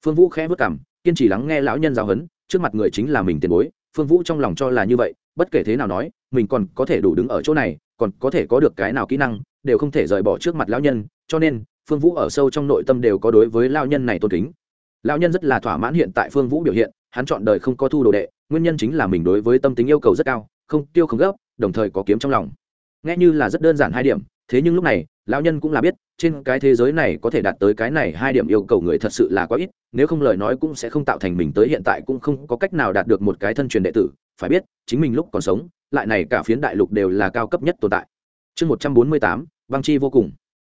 Phương vũ khẽ vất cảm kiên trì lắng nghe lão nhân giáo huấn, trước mặt người chính là mình tiền bối, phương vũ trong lòng cho là như vậy, bất kể thế nào nói, mình còn có thể đủ đứng ở chỗ này còn có thể có được cái nào kỹ năng, đều không thể rời bỏ trước mặt lão nhân, cho nên, phương vũ ở sâu trong nội tâm đều có đối với lão nhân này tôn kính. Lão nhân rất là thỏa mãn hiện tại phương vũ biểu hiện, hắn chọn đời không có thu đồ đệ, nguyên nhân chính là mình đối với tâm tính yêu cầu rất cao, không tiêu không gấp, đồng thời có kiếm trong lòng. Nghe như là rất đơn giản hai điểm, thế nhưng lúc này, lão nhân cũng là biết, trên cái thế giới này có thể đạt tới cái này hai điểm yêu cầu người thật sự là quá ít, nếu không lời nói cũng sẽ không tạo thành mình tới hiện tại cũng không có cách nào đạt được một cái thân truyền đệ tử. Phải biết, chính mình lúc còn sống lại này cả phiến đại lục đều là cao cấp nhất tồn tại. Chương một trăm bốn mươi tám, băng chi vô cùng.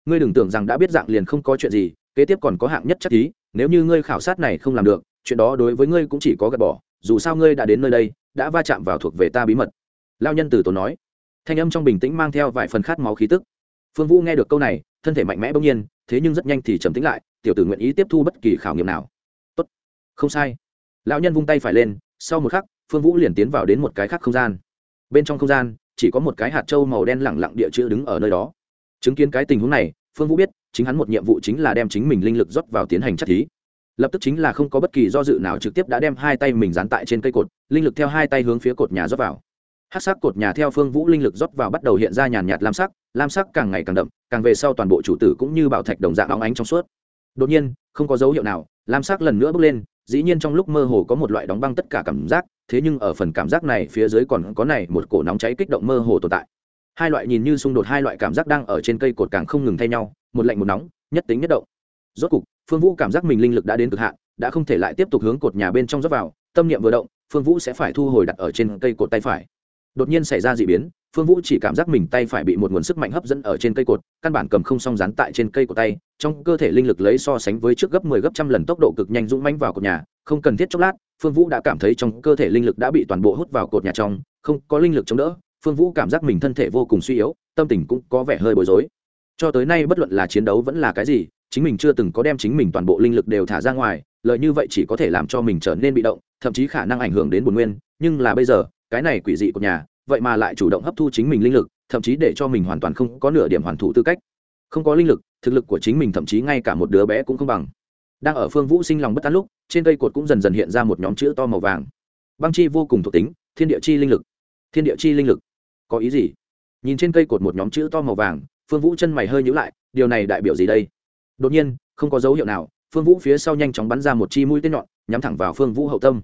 Ngươi đừng tưởng rằng đã biết dạng liền không có chuyện gì, kế tiếp còn có hạng nhất chắc ý, nếu như ngươi khảo sát này không làm được, chuyện đó đối với ngươi cũng chỉ có gạt bỏ, dù sao ngươi đã đến nơi đây, đã va chạm vào thuộc về ta bí mật. Lao nhân từ tốn nói. Thanh âm trong bình tĩnh mang theo vài phần khát máu khí tức. Phương vũ nghe được câu này, thân thể mạnh mẽ bỗng nhiên, thế nhưng rất nhanh thì trầm tĩnh lại, tiểu tử nguyện ý tiếp thu bất kỳ khảo nghiệm nào. Tốt, không sai. Lão nhân vung tay phải lên, sau một khắc, phương vũ liền tiến vào đến một cái khác không gian bên trong không gian, chỉ có một cái hạt trâu màu đen lẳng lặng địa chữ đứng ở nơi đó. Chứng kiến cái tình huống này, phương vũ biết, chính hắn một nhiệm vụ chính là đem chính mình linh lực rót vào tiến hành chất thí. Lập tức chính là không có bất kỳ do dự nào trực tiếp đã đem hai tay mình dán tại trên cây cột, linh lực theo hai tay hướng phía cột nhà rót vào. Hát sắc cột nhà theo phương vũ linh lực rót vào bắt đầu hiện ra nhàn nhạt lam sắc lam sắc càng ngày càng đậm, càng về sau toàn bộ chủ tử cũng như bảo thạch đồng dạng óng ánh trong suốt. Đột nhiên, không có dấu hiệu nào, lam sắc lần nữa bước lên dĩ nhiên trong lúc mơ hồ có một loại đóng băng tất cả cảm giác, thế nhưng ở phần cảm giác này phía dưới còn có này một cổ nóng cháy kích động mơ hồ tồn tại. Hai loại nhìn như xung đột hai loại cảm giác đang ở trên cây cột càng không ngừng thay nhau, một lạnh một nóng, nhất tính nhất động. Rốt cục, phương vũ cảm giác mình linh lực đã đến cực hạn, đã không thể lại tiếp tục hướng cột nhà bên trong dốc vào, tâm niệm vừa động, phương vũ sẽ phải thu hồi đặt ở trên cây cột tay phải. Đột nhiên xảy ra d ị biến phương vũ chỉ cảm giác mình tay phải bị một nguồn sức mạnh hấp dẫn ở trên cây cột, căn bản cầm không song rán tại trên cây của tay, trong cơ thể linh lực lấy so sánh với trước gấp mười 10 gấp trăm lần tốc độ cực nhanh dũng manh vào cột nhà, không cần thiết chốc lát, phương vũ đã cảm thấy trong cơ thể linh lực đã bị toàn bộ hút vào cột nhà trong, không có linh lực chống đỡ, phương vũ cảm giác mình thân thể vô cùng suy yếu, tâm tình cũng có vẻ hơi bối rối. Cho tới nay bất luận là chiến đấu vẫn là cái gì, chính mình chưa từng có đem chính mình toàn bộ linh lực đều thả ra ngoài lợi như vậy chỉ có thể làm cho mình trở nên bị động, thậm chí khả năng ảnh hưởng đến bồn nguyên, nhưng là bây giờ, cái này quỷ dị của nhà vậy mà lại chủ động hấp thu chính mình linh lực, thậm chí để cho mình hoàn toàn không có nửa điểm hoàn thủ tư cách. Không có linh lực, thực lực của chính mình thậm chí ngay cả một đứa bé cũng không bằng. Đang ở phương vũ sinh lòng bất an lúc, trên cây cột cũng dần dần hiện ra một nhóm chữ to màu vàng. Băng chi vô cùng thuộc tính, thiên địa chi linh lực. Thiên địa chi linh lực. Có ý gì? Nhìn trên cây cột một nhóm chữ to màu vàng, phương vũ chân mày hơi nhữ lại, điều này đại biểu gì đây? Đột nhiên, không có dấu hiệu nào, phương vũ phía sau nhanh chóng bắn ra một chi mũi tên nhọn, nhắm thẳng vào phương vũ hậu tâm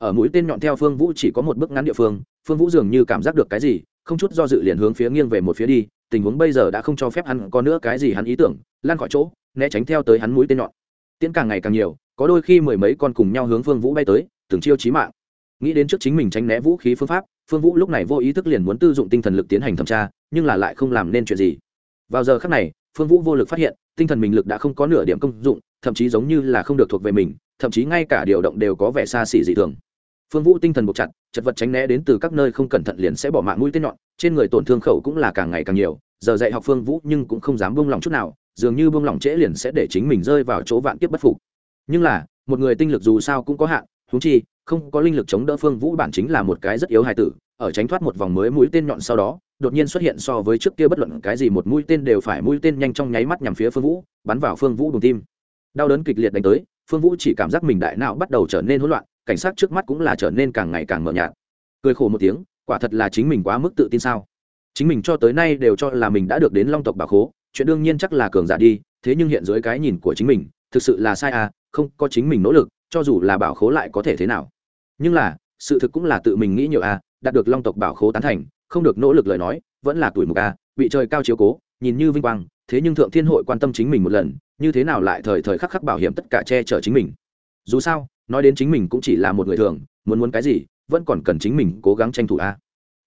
ở mũi tên nhọn theo phương vũ chỉ có một bước ngắn địa phương phương vũ dường như cảm giác được cái gì, không chút do dự liền hướng phía nghiêng về một phía đi, tình huống bây giờ đã không cho phép hắn có nữa cái gì hắn ý tưởng lan khỏi chỗ, né tránh theo tới hắn mũi tên nhọn. Tiễn càng ngày càng nhiều, có đôi khi mười mấy con cùng nhau hướng phương vũ bay tới, từng chiêu chí mạng. Nghĩ đến trước chính mình tránh né vũ khí phương pháp, phương vũ lúc này vô ý thức liền muốn tư dụng tinh thần lực tiến hành thẩm tra, nhưng là lại không làm nên chuyện gì. Vào giờ khác này, phương vũ vô lực phát hiện, tinh thần mình lực đã không có nửa điểm công dụng, thậm chí giống như là không được thuộc về mình, thậm chí ngay cả điều động đều có vẻ xa xỉ dị thường phương vũ tinh thần buộc chặt, chật vật tránh né đến từ các nơi không cẩn thận liền sẽ bỏ mạng mũi tên nhọn, trên người tổn thương khẩu cũng là càng ngày càng nhiều, giờ dạy học phương vũ nhưng cũng không dám buông lỏng chút nào, dường như buông lỏng trễ liền sẽ để chính mình rơi vào chỗ vạn kiếp bất phục. Nhưng là, một người tinh lực dù sao cũng có hạn húng chi, không có linh lực chống đỡ phương vũ bản chính là một cái rất yếu hài tử, ở tránh thoát một vòng mới mũi tên nhọn sau đó, đột nhiên xuất hiện so với trước kia bất luận cái gì một mũi tên đều phải mũi tên nhanh trong nháy mắt nhằm phía phương vũ, bắn vào phương vũ đùng tim. Đau đớn kịch liệt đánh tới, phương vũ chỉ cảm giác mình đại não bắt đầu trở nên hỗn loạn cảnh sát trước mắt cũng là trở nên càng ngày càng mờ nhạt. Cười khổ một tiếng, quả thật là chính mình quá mức tự tin sao? Chính mình cho tới nay đều cho là mình đã được đến long tộc bà khố, chuyện đương nhiên chắc là cường giả đi, thế nhưng hiện dưới cái nhìn của chính mình, thực sự là sai à không có chính mình nỗ lực, cho dù là bảo khố lại có thể thế nào. Nhưng là, sự thực cũng là tự mình nghĩ nhiều à đạt được long tộc bảo khố tán thành, không được nỗ lực lời nói, vẫn là tuổi mục à bị trời cao chiếu cố, nhìn như vinh quang, thế nhưng thượng thiên hội quan tâm chính mình một lần, như thế nào lại thời thời khắc khắc bảo hiểm tất cả che chở chính mình? Dù sao nói đến chính mình cũng chỉ là một người thường, muốn muốn cái gì, vẫn còn cần chính mình cố gắng tranh thủ a à.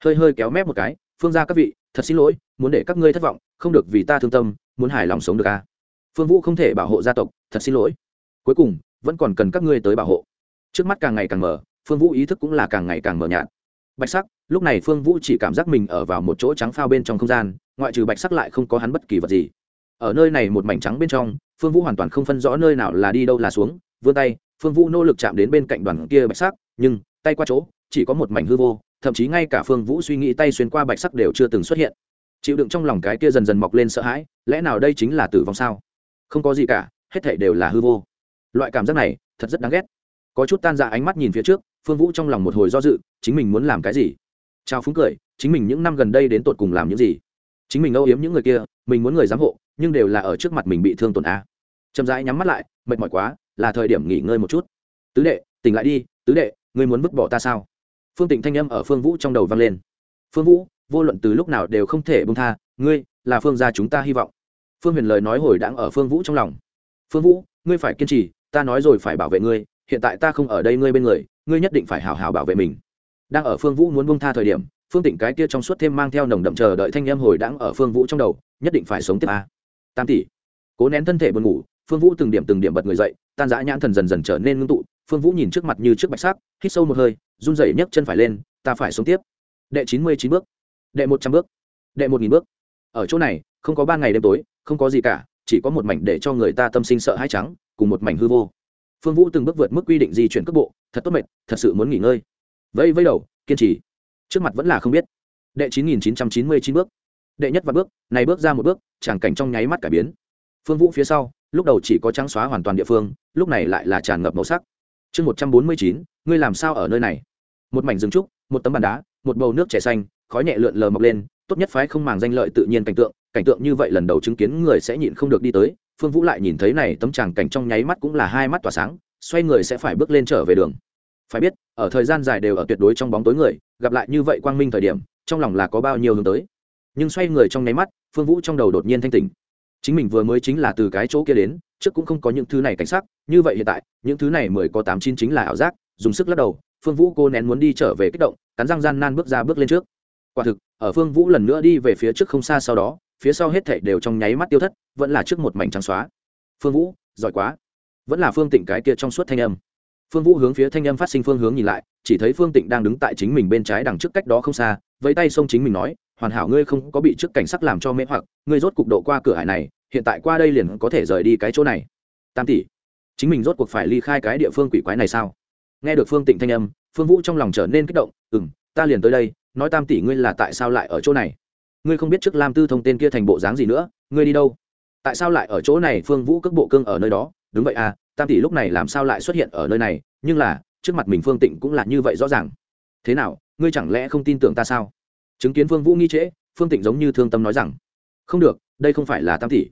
hơi hơi kéo mép một cái, phương ra các vị, thật xin lỗi, muốn để các ngươi thất vọng, không được vì ta thương tâm, muốn hài lòng sống được a à. phương vũ không thể bảo hộ gia tộc, thật xin lỗi cuối cùng, vẫn còn cần các ngươi tới bảo hộ trước mắt càng ngày càng mở, phương vũ ý thức cũng là càng ngày càng mở nhạt bạch sắc, lúc này phương vũ chỉ cảm giác mình ở vào một chỗ trắng phao bên trong không gian, ngoại trừ bạch sắc lại không có hắn bất kỳ vật gì ở nơi này một mảnh trắng bên trong, phương vũ hoàn toàn không phân rõ nơi nào là đi đâu là xuống, vươn tay phương vũ nỗ lực chạm đến bên cạnh đoàn kia bạch sắc, nhưng tay qua chỗ, chỉ có một mảnh hư vô, thậm chí ngay cả phương vũ suy nghĩ tay xuyên qua bạch sắc đều chưa từng xuất hiện. Chịu đựng trong lòng cái kia dần dần mọc lên sợ hãi, lẽ nào đây chính là tử vong sao? Không có gì cả, hết thể đều là hư vô. Loại cảm giác này, thật rất đáng ghét. Có chút tan ra ánh mắt nhìn phía trước, phương vũ trong lòng một hồi do dự, chính mình muốn làm cái gì? Chào phúng cười, chính mình những năm gần đây đến tột cùng làm những gì? Chính mình âu yếm những người kia, mình muốn người giám hộ, nhưng đều là ở trước mặt mình bị thương tổn a. Chậm rãi nhắm mắt lại, mệt mỏi quá là thời điểm nghỉ ngơi một chút. Tứ đệ, tỉnh lại đi, tứ đệ, ngươi muốn vứt bỏ ta sao? Phương tịnh thanh âm ở phương vũ trong đầu vang lên. Phương vũ, vô luận từ lúc nào đều không thể bông tha, ngươi là phương gia chúng ta hy vọng. Phương huyền lời nói hồi đáng ở phương vũ trong lòng. Phương vũ, ngươi phải kiên trì, ta nói rồi phải bảo vệ ngươi, hiện tại ta không ở đây ngươi bên người, ngươi nhất định phải hào hào bảo vệ mình. Đang ở phương vũ muốn bông tha thời điểm, phương tịnh cái kia trong suốt thêm mang theo nồng đậm chờ đợi thanh em hồi đáng ở phương vũ trong đầu, nhất định phải sống tiếp a. Tam tỷ, cố nén thân thể buồn ngủ phương vũ từng điểm từng điểm bật người dậy, tan giã nhãn thần dần dần trở nên ngưng tụ, phương vũ nhìn trước mặt như trước bạch sắc, hít sâu một hơi, run rẩy nhấc chân phải lên, ta phải xuống tiếp. Đệ chín mươi chín bước. Đệ một trăm bước. Đệ một nghìn bước. Ở chỗ này, không có ba ngày đêm tối, không có gì cả, chỉ có một mảnh để cho người ta tâm sinh sợ hai trắng, cùng một mảnh hư vô. Phương vũ từng bước vượt mức quy định di chuyển cấp bộ, thật tốt mệt, thật sự muốn nghỉ ngơi. Vẫy vẫy đầu, kiên trì. Trước mặt vẫn là không biết. Đệ chín nghìn chín trăm chín mươi chín bước. Đệ nhất và bước, này bước ra một bước tràng cảnh trong nháy mắt cải biến phương vũ phía sau, lúc đầu chỉ có trắng xóa hoàn toàn địa phương, lúc này lại là tràn ngập màu sắc. Chương một trăm bốn mươi chín, ngươi làm sao ở nơi này? Một mảnh rừng trúc, một tấm bàn đá, một bầu nước chè xanh, khói nhẹ lượn lờ mọc lên, tốt nhất phái không màng danh lợi tự nhiên cảnh tượng cảnh tượng như vậy lần đầu chứng kiến người sẽ nhịn không được đi tới. Phương vũ lại nhìn thấy này, tấm tràng cảnh trong nháy mắt cũng là hai mắt tỏa sáng, xoay người sẽ phải bước lên trở về đường. Phải biết, ở thời gian dài đều ở tuyệt đối trong bóng tối người, gặp lại như vậy quang minh thời điểm, trong lòng là có bao nhiêu hướng tới. Nhưng xoay người trong nháy mắt, phương vũ trong đầu đột nhiên thanh tỉnh chính mình vừa mới chính là từ cái chỗ kia đến, trước cũng không có những thứ này cảnh sắc, như vậy hiện tại, những thứ này mười có tám chín chính là ảo giác, dùng sức lắc đầu, phương vũ cô nén muốn đi trở về kích động, cắn răng gian nan bước ra bước lên trước. Quả thực, ở phương vũ lần nữa đi về phía trước không xa sau đó, phía sau hết thảy đều trong nháy mắt tiêu thất, vẫn là trước một mảnh trắng xóa. Phương vũ, giỏi quá. Vẫn là phương tịnh cái kia trong suốt thanh âm. Phương vũ hướng phía thanh âm phát sinh phương hướng nhìn lại, chỉ thấy phương tịnh đang đứng tại chính mình bên trái đằng trước cách đó không xa, vẫy tay xông chính mình nói hoàn hảo ngươi không có bị trước cảnh sắc làm cho mê hoặc, ngươi rốt cục độ qua cửa hải này, hiện tại qua đây liền có thể rời đi cái chỗ này. Tam tỷ, chính mình rốt cuộc phải ly khai cái địa phương quỷ quái này sao? Nghe được phương tịnh thanh âm, phương vũ trong lòng trở nên kích động ừ m ta liền tới đây, nói tam tỷ ngươi là tại sao lại ở chỗ này? Ngươi không biết trước lam tư thông tên kia thành bộ dáng gì nữa, ngươi đi đâu? Tại sao lại ở chỗ này? Phương vũ cước bộ cương ở nơi đó, đúng vậy à tam tỷ lúc này làm sao lại xuất hiện ở nơi này? Nhưng là, trước mặt mình phương tịnh cũng là như vậy rõ ràng. Thế nào, ngươi chẳng lẽ không tin tưởng ta sao? Chứng kiến phương vũ nghi trễ, phương tịnh giống như thương tâm nói rằng, không được, đây không phải là tam tỷ.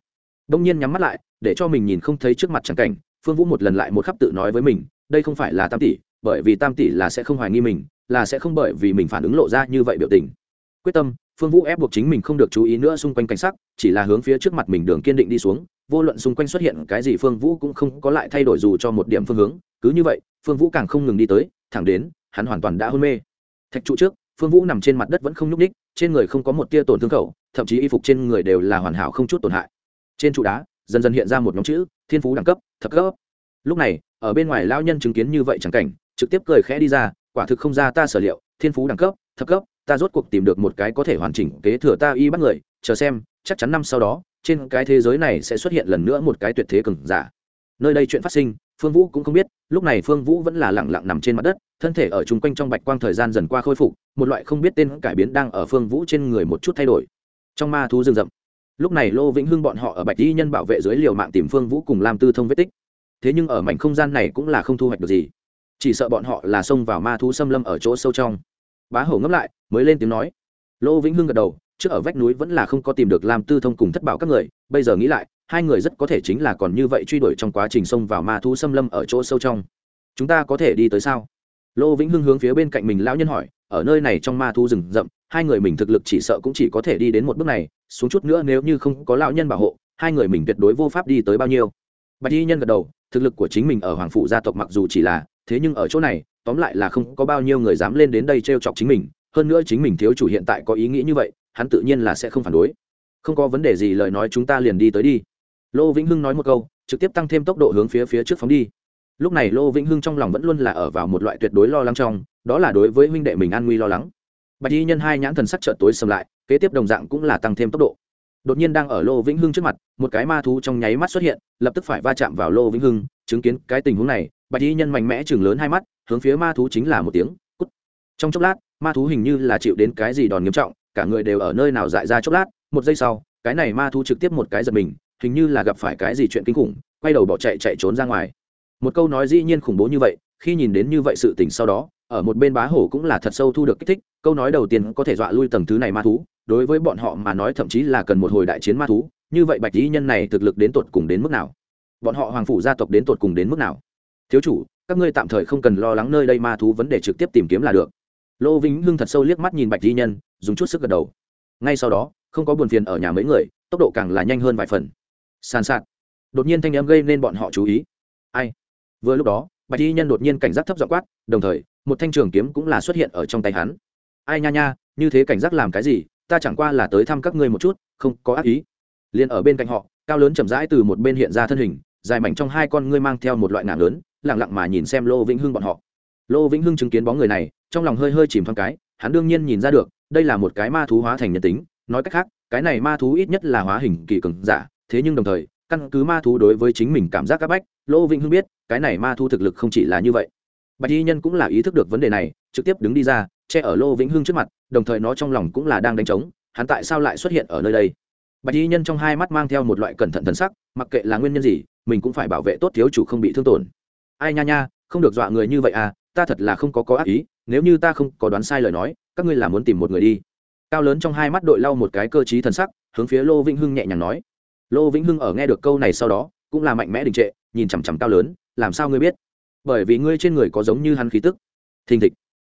Đông nhiên nhắm mắt lại, để cho mình nhìn không thấy trước mặt chẳng cảnh, phương vũ một lần lại một khắp tự nói với mình, đây không phải là tam tỷ, bởi vì tam tỷ là sẽ không hoài nghi mình, là sẽ không bởi vì mình phản ứng lộ ra như vậy biểu tình. Quyết tâm, phương vũ ép buộc chính mình không được chú ý nữa xung quanh cảnh sắc, chỉ là hướng phía trước mặt mình đường kiên định đi xuống, vô luận xung quanh xuất hiện cái gì phương vũ cũng không có lại thay đổi dù cho một điểm phương hướng, cứ như vậy, phương vũ càng không ngừng đi tới, thẳng đến, hắn hoàn toàn đã hôn mê. Thạch trụ trước phương vũ nằm trên mặt đất vẫn không nhúc ních trên người không có một tia tổn thương khẩu, thậm chí y phục trên người đều là hoàn hảo không chút tổn hại. Trên trụ đá, dần dần hiện ra một nhóm chữ, thiên phú đẳng cấp, thập cấp. Lúc này, ở bên ngoài lao nhân chứng kiến như vậy chẳng cảnh, trực tiếp cười khẽ đi ra, quả thực không ra ta sở liệu, thiên phú đẳng cấp, thập cấp, ta rốt cuộc tìm được một cái có thể hoàn chỉnh kế thừa ta y bắt người, chờ xem, chắc chắn năm sau đó, trên cái thế giới này sẽ xuất hiện lần nữa một cái tuyệt thế cường giả. Nơi đây chuyện phát sinh phương vũ cũng không biết, lúc này phương vũ vẫn là lẳng lặng nằm trên mặt đất, thân thể ở chung quanh trong bạch quang thời gian dần qua khôi phục, một loại không biết tên cải biến đang ở phương vũ trên người một chút thay đổi. Trong ma thú rừng rậm, lúc này lô vĩnh hưng bọn họ ở bạch y nhân bảo vệ dưới liều mạng tìm phương vũ cùng làm tư thông vết tích. Thế nhưng ở mảnh không gian này cũng là không thu hoạch được gì, chỉ sợ bọn họ là xông vào ma thú xâm lâm ở chỗ sâu trong. Bá hổ ngấp lại, mới lên tiếng nói. Lô vĩnh hưng gật đầu, trước ở vách núi vẫn là không có tìm được làm tư thông cùng thất bảo các người, bây giờ nghĩ lại hai người rất có thể chính là còn như vậy truy đuổi trong quá trình xông vào ma thú xâm lâm ở chỗ sâu trong. Chúng ta có thể đi tới sao? Lô vĩnh hưng hướng phía bên cạnh mình lão nhân hỏi, ở nơi này trong ma thú rừng rậm, hai người mình thực lực chỉ sợ cũng chỉ có thể đi đến một bước này, xuống chút nữa nếu như không có lão nhân bảo hộ, hai người mình tuyệt đối vô pháp đi tới bao nhiêu. Bạch y nhân gật đầu, thực lực của chính mình ở hoàng phụ gia tộc mặc dù chỉ là, thế nhưng ở chỗ này, tóm lại là không có bao nhiêu người dám lên đến đây t r e o chọc chính mình, hơn nữa chính mình thiếu chủ hiện tại có ý nghĩ như vậy, hắn tự nhiên là sẽ không phản đối. Không có vấn đề gì, lời nói chúng ta liền đi tới đi lô vĩnh hưng nói một câu, trực tiếp tăng thêm tốc độ hướng phía phía trước phóng đi. Lúc này lô vĩnh hưng trong lòng vẫn luôn là ở vào một loại tuyệt đối lo lắng trong, đó là đối với huynh đệ mình an nguy lo lắng. Bạch y nhân hai nhãn thần sắc trợn tối sầm lại, kế tiếp đồng dạng cũng là tăng thêm tốc độ. Đột nhiên đang ở lô vĩnh hưng trước mặt, một cái ma thú trong nháy mắt xuất hiện, lập tức phải va chạm vào lô vĩnh hưng, chứng kiến cái tình huống này, bạch y nhân mạnh mẽ chừng lớn hai mắt, hướng phía ma thú chính là một tiếng, cút. Trong chốc lát, ma thú hình như là chịu đến cái gì đòn nghiêm trọng, cả người đều ở nơi nào dại ra chốc lát, một giây sau, cái này ma thú trực tiếp một cái giật mình hình như là gặp phải cái gì chuyện kinh khủng, quay đầu bỏ chạy chạy trốn ra ngoài. Một câu nói dĩ nhiên khủng bố như vậy, khi nhìn đến như vậy sự tình sau đó, ở một bên bá hổ cũng là thật sâu thu được kích thích, câu nói đầu tiên có thể dọa lui tầng thứ này ma thú, đối với bọn họ mà nói thậm chí là cần một hồi đại chiến ma thú, như vậy bạch lý nhân này thực lực đến tột cùng đến mức nào? Bọn họ hoàng phủ gia tộc đến tột cùng đến mức nào? Thiếu chủ, các ngươi tạm thời không cần lo lắng nơi đây ma thú vấn đề trực tiếp tìm kiếm là được. Lô vĩnh hưng thật sâu liếc mắt nhìn bạch lý nhân, dùng chút sức gật đầu. Ngay sau đó, không có buồn phiền ở nhà mấy người, tốc độ càng là nhanh hơn vài phần sàn sạt. Đột nhiên thanh em gây nên bọn họ chú ý. Ai? Vừa lúc đó, bạch y nhân đột nhiên cảnh giác thấp dọ quát, đồng thời, một thanh trường kiếm cũng là xuất hiện ở trong tay hắn. Ai nha nha, như thế cảnh giác làm cái gì? Ta chẳng qua là tới thăm các ngươi một chút, không có ác ý. Liền ở bên cạnh họ, cao lớn chậm rãi từ một bên hiện ra thân hình, dài mảnh trong hai con ngươi mang theo một loại ngạn lớn lẳng lặng mà nhìn xem lô vĩnh hưng bọn họ. Lô vĩnh hưng chứng kiến bóng người này, trong lòng hơi hơi chìm thoáng cái, hắn đương nhiên nhìn ra được, đây là một cái ma thú hóa thành nhân tính, nói cách khác, cái này ma thú ít nhất là hóa hình kỳ cường giả thế nhưng đồng thời, căn cứ ma thú đối với chính mình cảm giác c áp bách, lô vĩnh hưng biết, cái này ma thú thực lực không chỉ là như vậy. Bạch y nhân cũng là ý thức được vấn đề này, trực tiếp đứng đi ra, che ở lô vĩnh hưng trước mặt, đồng thời nó trong lòng cũng là đang đánh trống, hắn tại sao lại xuất hiện ở nơi đây? Bạch y nhân trong hai mắt mang theo một loại cẩn thận thần sắc, mặc kệ là nguyên nhân gì, mình cũng phải bảo vệ tốt thiếu chủ không bị thương tổn. Ai nha nha, không được dọa người như vậy à ta thật là không có có ác ý, nếu như ta không có đoán sai lời nói, các ngươi là muốn tìm một người đi. Cao lớn trong hai mắt đội lau một cái cơ t thần sắc, hướng phía lô vĩnh hưng nhẹ nhàng nói lô vĩnh hưng ở nghe được câu này sau đó, cũng là mạnh mẽ đình trệ, nhìn chằm chằm cao lớn, làm sao ngươi biết? Bởi vì ngươi trên người có giống như hắn khí tức. Thình thịch.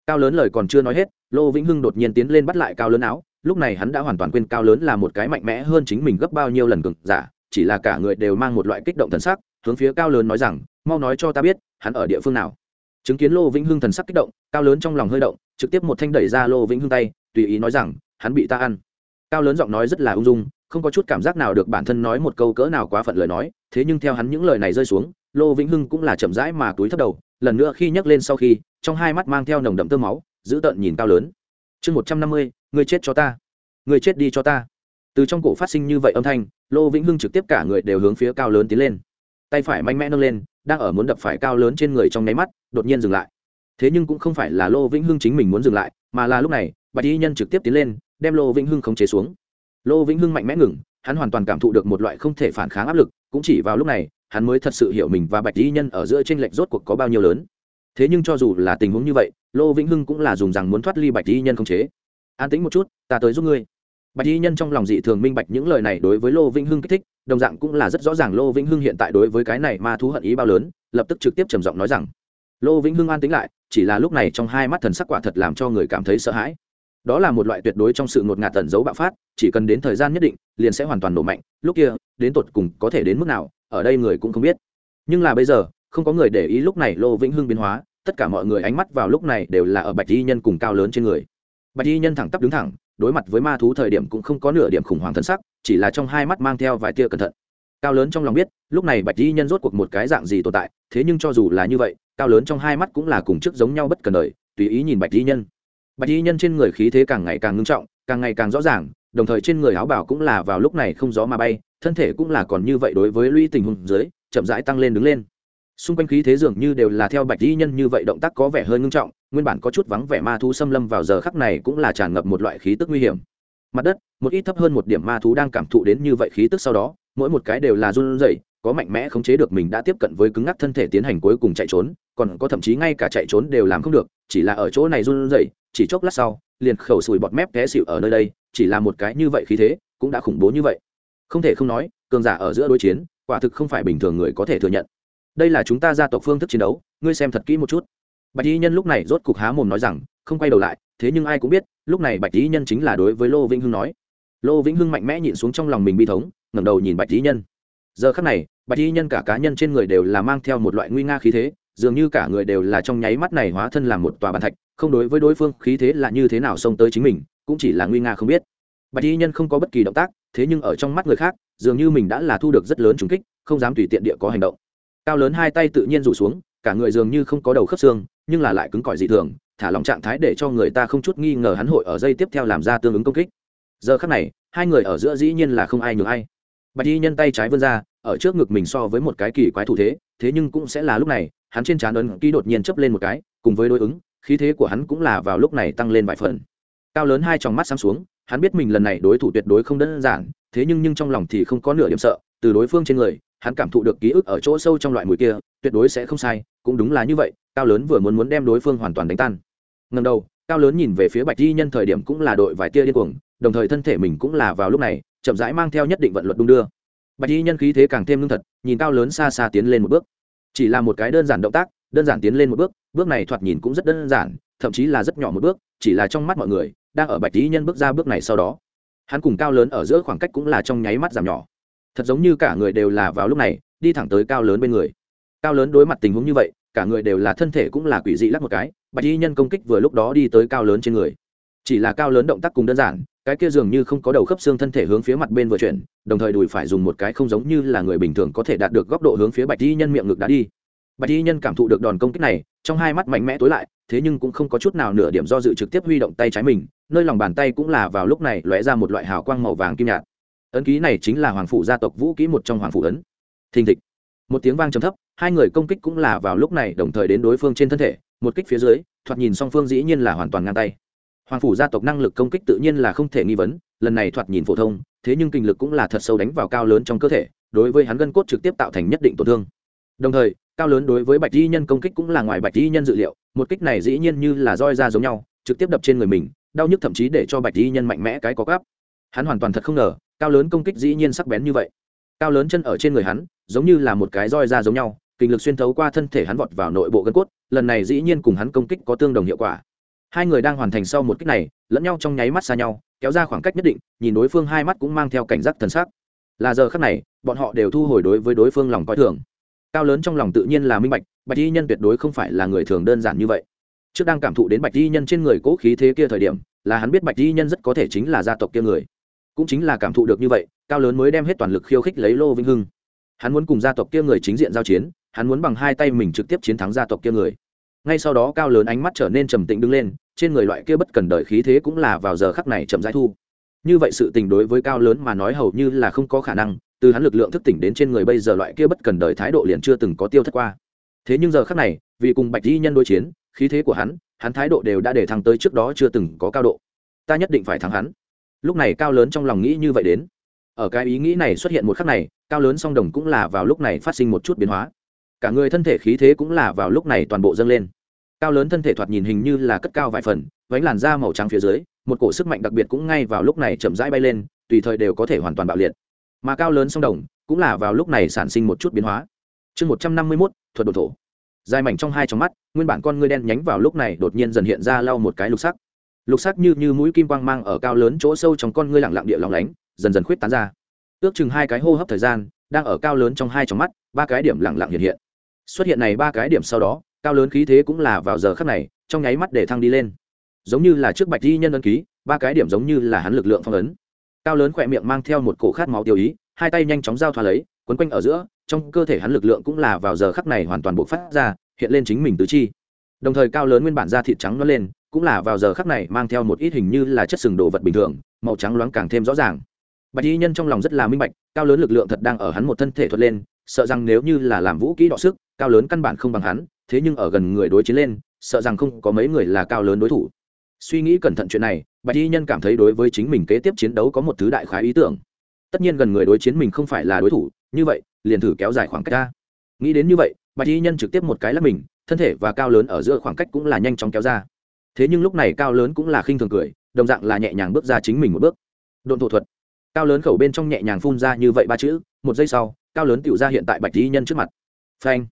Cao lớn lời còn chưa nói hết, lô vĩnh hưng đột nhiên tiến lên bắt lại cao lớn áo, lúc này hắn đã hoàn toàn quên cao lớn là một cái mạnh mẽ hơn chính mình gấp bao nhiêu lần cực giả, chỉ là cả người đều mang một loại kích động thần sắc, hướng phía cao lớn nói rằng, mau nói cho ta biết, hắn ở địa phương nào? Chứng kiến lô vĩnh hưng thần sắc kích động, cao lớn trong lòng hơi động, trực tiếp một thanh đẩy ra lô vĩnh hưng tay, tùy ý nói rằng, hắn bị ta ăn. Cao lớn giọng nói rất là ung dung không có chút cảm giác nào được bản thân nói một câu cỡ nào quá phận lời nói, thế nhưng theo hắn những lời này rơi xuống, lô vĩnh hưng cũng là chậm rãi mà túi thấp đầu, lần nữa khi nhấc lên sau khi, trong hai mắt mang theo nồng đậm tơ máu, giữ tợn nhìn cao lớn. Chương một trăm năm mươi, người chết cho ta. Người chết đi cho ta. Từ trong cổ phát sinh như vậy âm thanh, lô vĩnh hưng trực tiếp cả người đều hướng phía cao lớn tiến lên. Tay phải mạnh mẽ nâng lên, đang ở muốn đập phải cao lớn trên người trong nháy mắt, đột nhiên dừng lại. Thế nhưng cũng không phải là lô vĩnh hưng chính mình muốn dừng lại, mà là lúc này, bạch y nhân trực tiếp tiến lên, đem lô vĩnh hưng khống chế xuống lô vĩnh hưng mạnh mẽ ngừng, hắn hoàn toàn cảm thụ được một loại không thể phản kháng áp lực, cũng chỉ vào lúc này, hắn mới thật sự hiểu mình và bạch y nhân ở giữa trên lệch rốt cuộc có bao nhiêu lớn. Thế nhưng cho dù là tình huống như vậy, lô vĩnh hưng cũng là dùng rằng muốn thoát ly bạch y nhân không chế. An tĩnh một chút, ta tới giúp ngươi. Bạch y nhân trong lòng dị thường minh bạch những lời này đối với lô vĩnh hưng kích thích, đồng dạng cũng là rất rõ ràng lô vĩnh hưng hiện tại đối với cái này ma thú hận ý bao lớn, lập tức trực tiếp trầm giọng nói rằng, lô vĩnh hưng an tĩnh lại, chỉ là lúc này trong hai mắt thần sắc quả thật làm cho người cảm thấy sợ hãi đó là một loại tuyệt đối trong sự ngột ngạt tẩn giấu bạo phát, chỉ cần đến thời gian nhất định, liền sẽ hoàn toàn nổ mạnh. Lúc kia, đến tột cùng có thể đến mức nào, ở đây người cũng không biết. Nhưng là bây giờ, không có người để ý lúc này lô vĩnh hưng biến hóa, tất cả mọi người ánh mắt vào lúc này đều là ở bạch y nhân cùng cao lớn trên người. Bạch y nhân thẳng tắp đứng thẳng, đối mặt với ma thú thời điểm cũng không có nửa điểm khủng hoảng thân sắc, chỉ là trong hai mắt mang theo vài tia cẩn thận. Cao lớn trong lòng biết, lúc này bạch y nhân rốt cuộc một cái dạng gì tồn tại, thế nhưng cho dù là như vậy, cao lớn trong hai mắt cũng là cùng chức giống nhau bất cần đời, tùy ý nhìn bạch y nhân bạch y nhân trên người khí thế càng ngày càng ngưng trọng, càng ngày càng rõ ràng, đồng thời trên người áo bảo cũng là vào lúc này không gió mà bay, thân thể cũng là còn như vậy đối với lũy tình huống dưới, chậm rãi tăng lên đứng lên. Xung quanh khí thế dường như đều là theo bạch y nhân như vậy động tác có vẻ hơi ngưng trọng, nguyên bản có chút vắng vẻ ma thú xâm lâm vào giờ khắc này cũng là tràn ngập một loại khí tức nguy hiểm. Mặt đất, một ít thấp hơn một điểm ma thú đang cảm thụ đến như vậy khí tức sau đó, mỗi một cái đều là run rẩy, có mạnh mẽ khống chế được mình đã tiếp cận với cứng ngắc thân thể tiến hành cuối cùng chạy trốn, còn có thậm chí ngay cả chạy trốn đều làm không được, chỉ là ở chỗ này run rẩy chỉ chốc lát sau, liền khẩu sùi bọt mép té xịu ở nơi đây, chỉ là một cái như vậy khí thế, cũng đã khủng bố như vậy. Không thể không nói, cường giả ở giữa đối chiến, quả thực không phải bình thường người có thể thừa nhận. Đây là chúng ta gia tộc phương thức chiến đấu, ngươi xem thật kỹ một chút. Bạch y nhân lúc này rốt cục há mồm nói rằng, không quay đầu lại, thế nhưng ai cũng biết, lúc này bạch y nhân chính là đối với lô vĩnh hưng nói. Lô vĩnh hưng mạnh mẽ nhịn xuống trong lòng mình bi thống, ngẩng đầu nhìn bạch y nhân. Giờ khắc này, bạch y nhân cả cá nhân trên người đều là mang theo một loại nguy nga khí thế, dường như cả người đều là trong nháy mắt này hóa thân làm một tòa bàn thạch không đối với đối phương khí thế là như thế nào xông tới chính mình, cũng chỉ là nguy nga không biết. Bạch y nhân không có bất kỳ động tác, thế nhưng ở trong mắt người khác, dường như mình đã là thu được rất lớn trùng kích, không dám tùy tiện địa có hành động. Cao lớn hai tay tự nhiên rủ xuống, cả người dường như không có đầu khớp xương, nhưng là lại cứng cỏi dị thường, thả lòng trạng thái để cho người ta không chút nghi ngờ hắn hội ở dây tiếp theo làm ra tương ứng công kích. Giờ khắc này, hai người ở giữa dĩ nhiên là không ai nhường ai. Bạch y nhân tay trái vươn ra, ở trước ngực mình so với một cái kỳ quái thủ thế thế nhưng cũng sẽ là lúc này, hắn trên trán ấn ký đột nhiên chấp lên một cái, cùng với đối ứng khí thế của hắn cũng là vào lúc này tăng lên vài phần. Cao lớn hai tròng mắt sáng xuống, hắn biết mình lần này đối thủ tuyệt đối không đơn giản, thế nhưng nhưng trong lòng thì không có nửa điểm sợ, từ đối phương trên người, hắn cảm thụ được ký ức ở chỗ sâu trong loại mùi kia, tuyệt đối sẽ không sai, cũng đúng là như vậy, cao lớn vừa muốn muốn đem đối phương hoàn toàn đánh tan. Ngần đầu, cao lớn nhìn về phía bạch di nhân thời điểm cũng là đội vài tia điên cuồng, đồng thời thân thể mình cũng là vào lúc này, chậm rãi mang theo nhất định vận luật đung đưa. Bạch di nhân khí thế càng thêm lương thật, nhìn cao lớn xa xa tiến lên một bước. Chỉ là một cái đơn giản động tác, đơn giản tiến lên một bước bước này thoạt nhìn cũng rất đơn giản, thậm chí là rất nhỏ một bước, chỉ là trong mắt mọi người, đang ở bạch lý nhân bước ra bước này sau đó. Hắn cùng cao lớn ở giữa khoảng cách cũng là trong nháy mắt giảm nhỏ. Thật giống như cả người đều là vào lúc này, đi thẳng tới cao lớn bên người. Cao lớn đối mặt tình huống như vậy, cả người đều là thân thể cũng là quỷ dị lắc một cái, bạch y nhân công kích vừa lúc đó đi tới cao lớn trên người. Chỉ là cao lớn động tác cùng đơn giản, cái kia dường như không có đầu khớp xương thân thể hướng phía mặt bên vừa chuyển, đồng thời đùi phải dùng một cái không giống như là người bình thường có thể đạt được góc độ hướng phía bạch y nhân miệng ngực đã đi bạch y nhân cảm thụ được đòn công kích này, trong hai mắt mạnh mẽ tối lại, thế nhưng cũng không có chút nào nửa điểm do dự trực tiếp huy động tay trái mình, nơi lòng bàn tay cũng là vào lúc này lóe ra một loại hào quang màu vàng kim nhạt. Ấn ký này chính là hoàng phủ gia tộc vũ ký một trong hoàng phủ ấn. Thình thịch. Một tiếng vang trầm thấp, hai người công kích cũng là vào lúc này đồng thời đến đối phương trên thân thể, một kích phía dưới, thoạt nhìn song phương dĩ nhiên là hoàn toàn ngang tay. Hoàng phủ gia tộc năng lực công kích tự nhiên là không thể nghi vấn, lần này thoạt nhìn phổ thông, thế nhưng kinh lực cũng là thật sâu đánh vào cao lớn trong cơ thể, đối với hắn gân cốt trực tiếp tạo thành nhất định tổn thương đồng thời, cao lớn đối với bạch di nhân công kích cũng là ngoài bạch di nhân dự liệu, một kích này dĩ nhiên như là roi ra giống nhau, trực tiếp đập trên người mình, đau nhức thậm chí để cho bạch di nhân mạnh mẽ cái có gáp hắn hoàn toàn thật không ngờ, cao lớn công kích dĩ nhiên sắc bén như vậy. Cao lớn chân ở trên người hắn, giống như là một cái roi ra giống nhau, kinh lực xuyên thấu qua thân thể hắn vọt vào nội bộ gân cốt, lần này dĩ nhiên cùng hắn công kích có tương đồng hiệu quả. Hai người đang hoàn thành sau một kích này, lẫn nhau trong nháy mắt xa nhau, kéo ra khoảng cách nhất định, nhìn đối phương hai mắt cũng mang theo cảnh giác thần sắc. Là giờ khắc này, bọn họ đều thu hồi đối với đối phương lòng coi thường cao lớn trong lòng tự nhiên là minh bạch bạch y nhân tuyệt đối không phải là người thường đơn giản như vậy. Trước đang cảm thụ đến bạch y nhân trên người cố khí thế kia thời điểm, là hắn biết bạch y nhân rất có thể chính là gia tộc kia người. Cũng chính là cảm thụ được như vậy, cao lớn mới đem hết toàn lực khiêu khích lấy lô vinh hưng. Hắn muốn cùng gia tộc kia người chính diện giao chiến, hắn muốn bằng hai tay mình trực tiếp chiến thắng gia tộc kia người. Ngay sau đó cao lớn ánh mắt trở nên trầm tĩnh đứng lên, trên người loại kia bất cần đời khí thế cũng là vào giờ khắc này chậm rãi thu. Như vậy sự tình đối với cao lớn mà nói hầu như là không có khả năng từ hắn lực lượng thức tỉnh đến trên người bây giờ loại kia bất cần đời thái độ liền chưa từng có tiêu thất qua. Thế nhưng giờ khắc này, vì cùng bạch di nhân đối chiến, khí thế của hắn hắn thái độ đều đã để thăng tới trước đó chưa từng có cao độ. Ta nhất định phải thắng hắn. Lúc này cao lớn trong lòng nghĩ như vậy đến. Ở cái ý nghĩ này xuất hiện một khắc này, cao lớn song đồng cũng là vào lúc này phát sinh một chút biến hóa. Cả người thân thể khí thế cũng là vào lúc này toàn bộ dâng lên. Cao lớn thân thể thoạt nhìn hình như là cất cao vài phần, vánh làn da màu trắng phía dưới, một cổ sức mạnh đặc biệt cũng ngay vào lúc này chậm rãi bay lên, tùy thời đều có thể hoàn toàn bạo liệt mà cao lớn sông đồng cũng là vào lúc này sản sinh một chút biến hóa. Chương một trăm năm mươi mốt, thuật đột thổ. Dài mảnh trong hai trong mắt, nguyên bản con ngươi đen nhánh vào lúc này đột nhiên dần hiện ra lau một cái lục sắc. Lục sắc như như mũi kim quang mang ở cao lớn chỗ sâu trong con ngươi lặng lặng địa lòng lánh, dần dần khuyết tán ra. Ước chừng hai cái hô hấp thời gian, đang ở cao lớn trong hai trong mắt, ba cái điểm lặng lặng hiện hiện. Xuất hiện này ba cái điểm sau đó, cao lớn khí thế cũng là vào giờ khắc này, trong nháy mắt để thăng đi lên. Giống như là trước bạch di nhân ân ký, ba cái điểm giống như là hắn lực lượng phong ấn cao lớn khỏe miệng mang theo một cổ khát máu tiêu ý, hai tay nhanh chóng giao thoa lấy, quấn quanh ở giữa, trong cơ thể hắn lực lượng cũng là vào giờ khắc này hoàn toàn bộc phát ra, hiện lên chính mình tứ chi. Đồng thời cao lớn nguyên bản da thịt trắng nó lên, cũng là vào giờ khắc này mang theo một ít hình như là chất sừng đồ vật bình thường, màu trắng loáng càng thêm rõ ràng. Bạch y nhân trong lòng rất là minh bạch, cao lớn lực lượng thật đang ở hắn một thân thể thuật lên, sợ rằng nếu như là làm vũ kỹ đọ sức, cao lớn căn bản không bằng hắn, thế nhưng ở gần người đối chiến lên, sợ rằng không có mấy người là cao lớn đối thủ. Suy nghĩ cẩn thận chuyện này bạch y nhân cảm thấy đối với chính mình kế tiếp chiến đấu có một thứ đại khái ý tưởng. Tất nhiên gần người đối chiến mình không phải là đối thủ, như vậy, liền thử kéo dài khoảng cách ra. Nghĩ đến như vậy, bạch y nhân trực tiếp một cái là mình, thân thể và cao lớn ở giữa khoảng cách cũng là nhanh chóng kéo ra. Thế nhưng lúc này cao lớn cũng là khinh thường cười, đồng dạng là nhẹ nhàng bước ra chính mình một bước. Độn thổ thuật. Cao lớn khẩu bên trong nhẹ nhàng phun ra như vậy ba chữ, một giây sau, cao lớn tựu ra hiện tại bạch y nhân trước mặt. Phanh.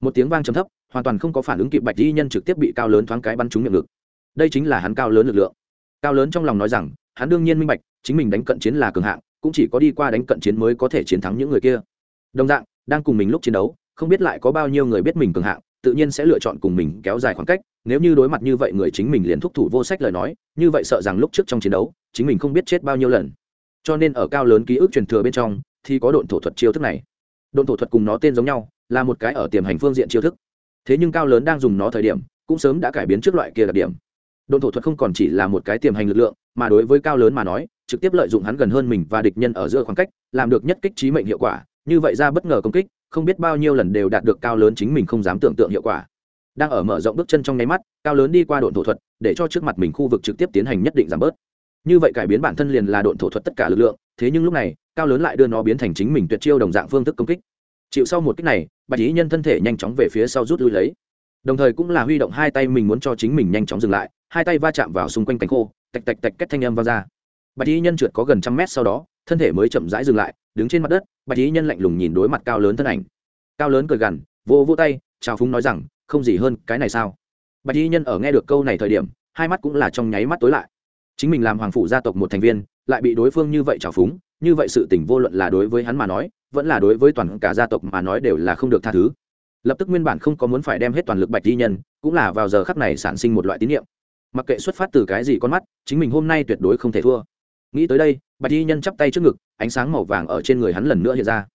Một tiếng vang trầm thấp, hoàn toàn không có phản ứng kịp bạch y nhân trực tiếp bị cao lớn thoáng cái bắn trúng miệng ngực. Đây chính là hắn cao lớn lực lượng cao lớn trong lòng nói rằng, hắn đương nhiên minh bạch, chính mình đánh cận chiến là cường hạng, cũng chỉ có đi qua đánh cận chiến mới có thể chiến thắng những người kia. Đồng dạng, đang cùng mình lúc chiến đấu, không biết lại có bao nhiêu người biết mình cường hạng, tự nhiên sẽ lựa chọn cùng mình kéo dài khoảng cách, nếu như đối mặt như vậy người chính mình liền thúc thủ vô sách lời nói, như vậy sợ rằng lúc trước trong chiến đấu, chính mình không biết chết bao nhiêu lần. Cho nên ở cao lớn ký ức truyền thừa bên trong, thì có độn thổ thuật chiêu thức này. Độn thổ thuật cùng nó tên giống nhau, là một cái ở tiềm hành phương diện chiêu thức. Thế nhưng cao lớn đang dùng nó thời điểm, cũng sớm đã cải biến trước loại kia đặc điểm độn thổ thuật không còn chỉ là một cái tiềm hành lực lượng, mà đối với cao lớn mà nói, trực tiếp lợi dụng hắn gần hơn mình và địch nhân ở giữa khoảng cách, làm được nhất kích trí mệnh hiệu quả, như vậy ra bất ngờ công kích, không biết bao nhiêu lần đều đạt được cao lớn chính mình không dám tưởng tượng hiệu quả. Đang ở mở rộng bước chân trong nháy mắt, cao lớn đi qua độn thổ thuật, để cho trước mặt mình khu vực trực tiếp tiến hành nhất định giảm bớt. Như vậy cải biến bản thân liền là độn thổ thuật tất cả lực lượng, thế nhưng lúc này, cao lớn lại đưa nó biến thành chính mình tuyệt chiêu đồng dạng phương thức công kích. Chịu sau một kích này, bạch ý nhân thân thể nhanh chóng về phía sau rút lui lấy. Đồng thời cũng là huy động hai tay mình muốn cho chính mình nhanh chóng dừng lại hai tay va chạm vào xung quanh cánh khô, tạch tạch tạch kết thanh âm vang ra. Bạch y nhân trượt có gần trăm mét sau đó, thân thể mới chậm rãi dừng lại, đứng trên mặt đất, bạch y nhân lạnh lùng nhìn đối mặt cao lớn thân ảnh. Cao lớn cười gằn, vô vô tay, chào phúng nói rằng, không gì hơn cái này sao? Bạch y nhân ở nghe được câu này thời điểm, hai mắt cũng là trong nháy mắt tối lại. Chính mình làm hoàng phủ gia tộc một thành viên, lại bị đối phương như vậy chào phúng, như vậy sự tình vô luận là đối với hắn mà nói, vẫn là đối với toàn cả gia tộc mà nói đều là không được tha thứ. Lập tức nguyên bản không có muốn phải đem hết toàn lực bạch y nhân, cũng là vào giờ khắc này sản sinh một loại tín nhiệm mặc kệ xuất phát từ cái gì con mắt, chính mình hôm nay tuyệt đối không thể thua. Nghĩ tới đây, bạch y nhân chắp tay trước ngực, ánh sáng màu vàng ở trên người hắn lần nữa hiện ra.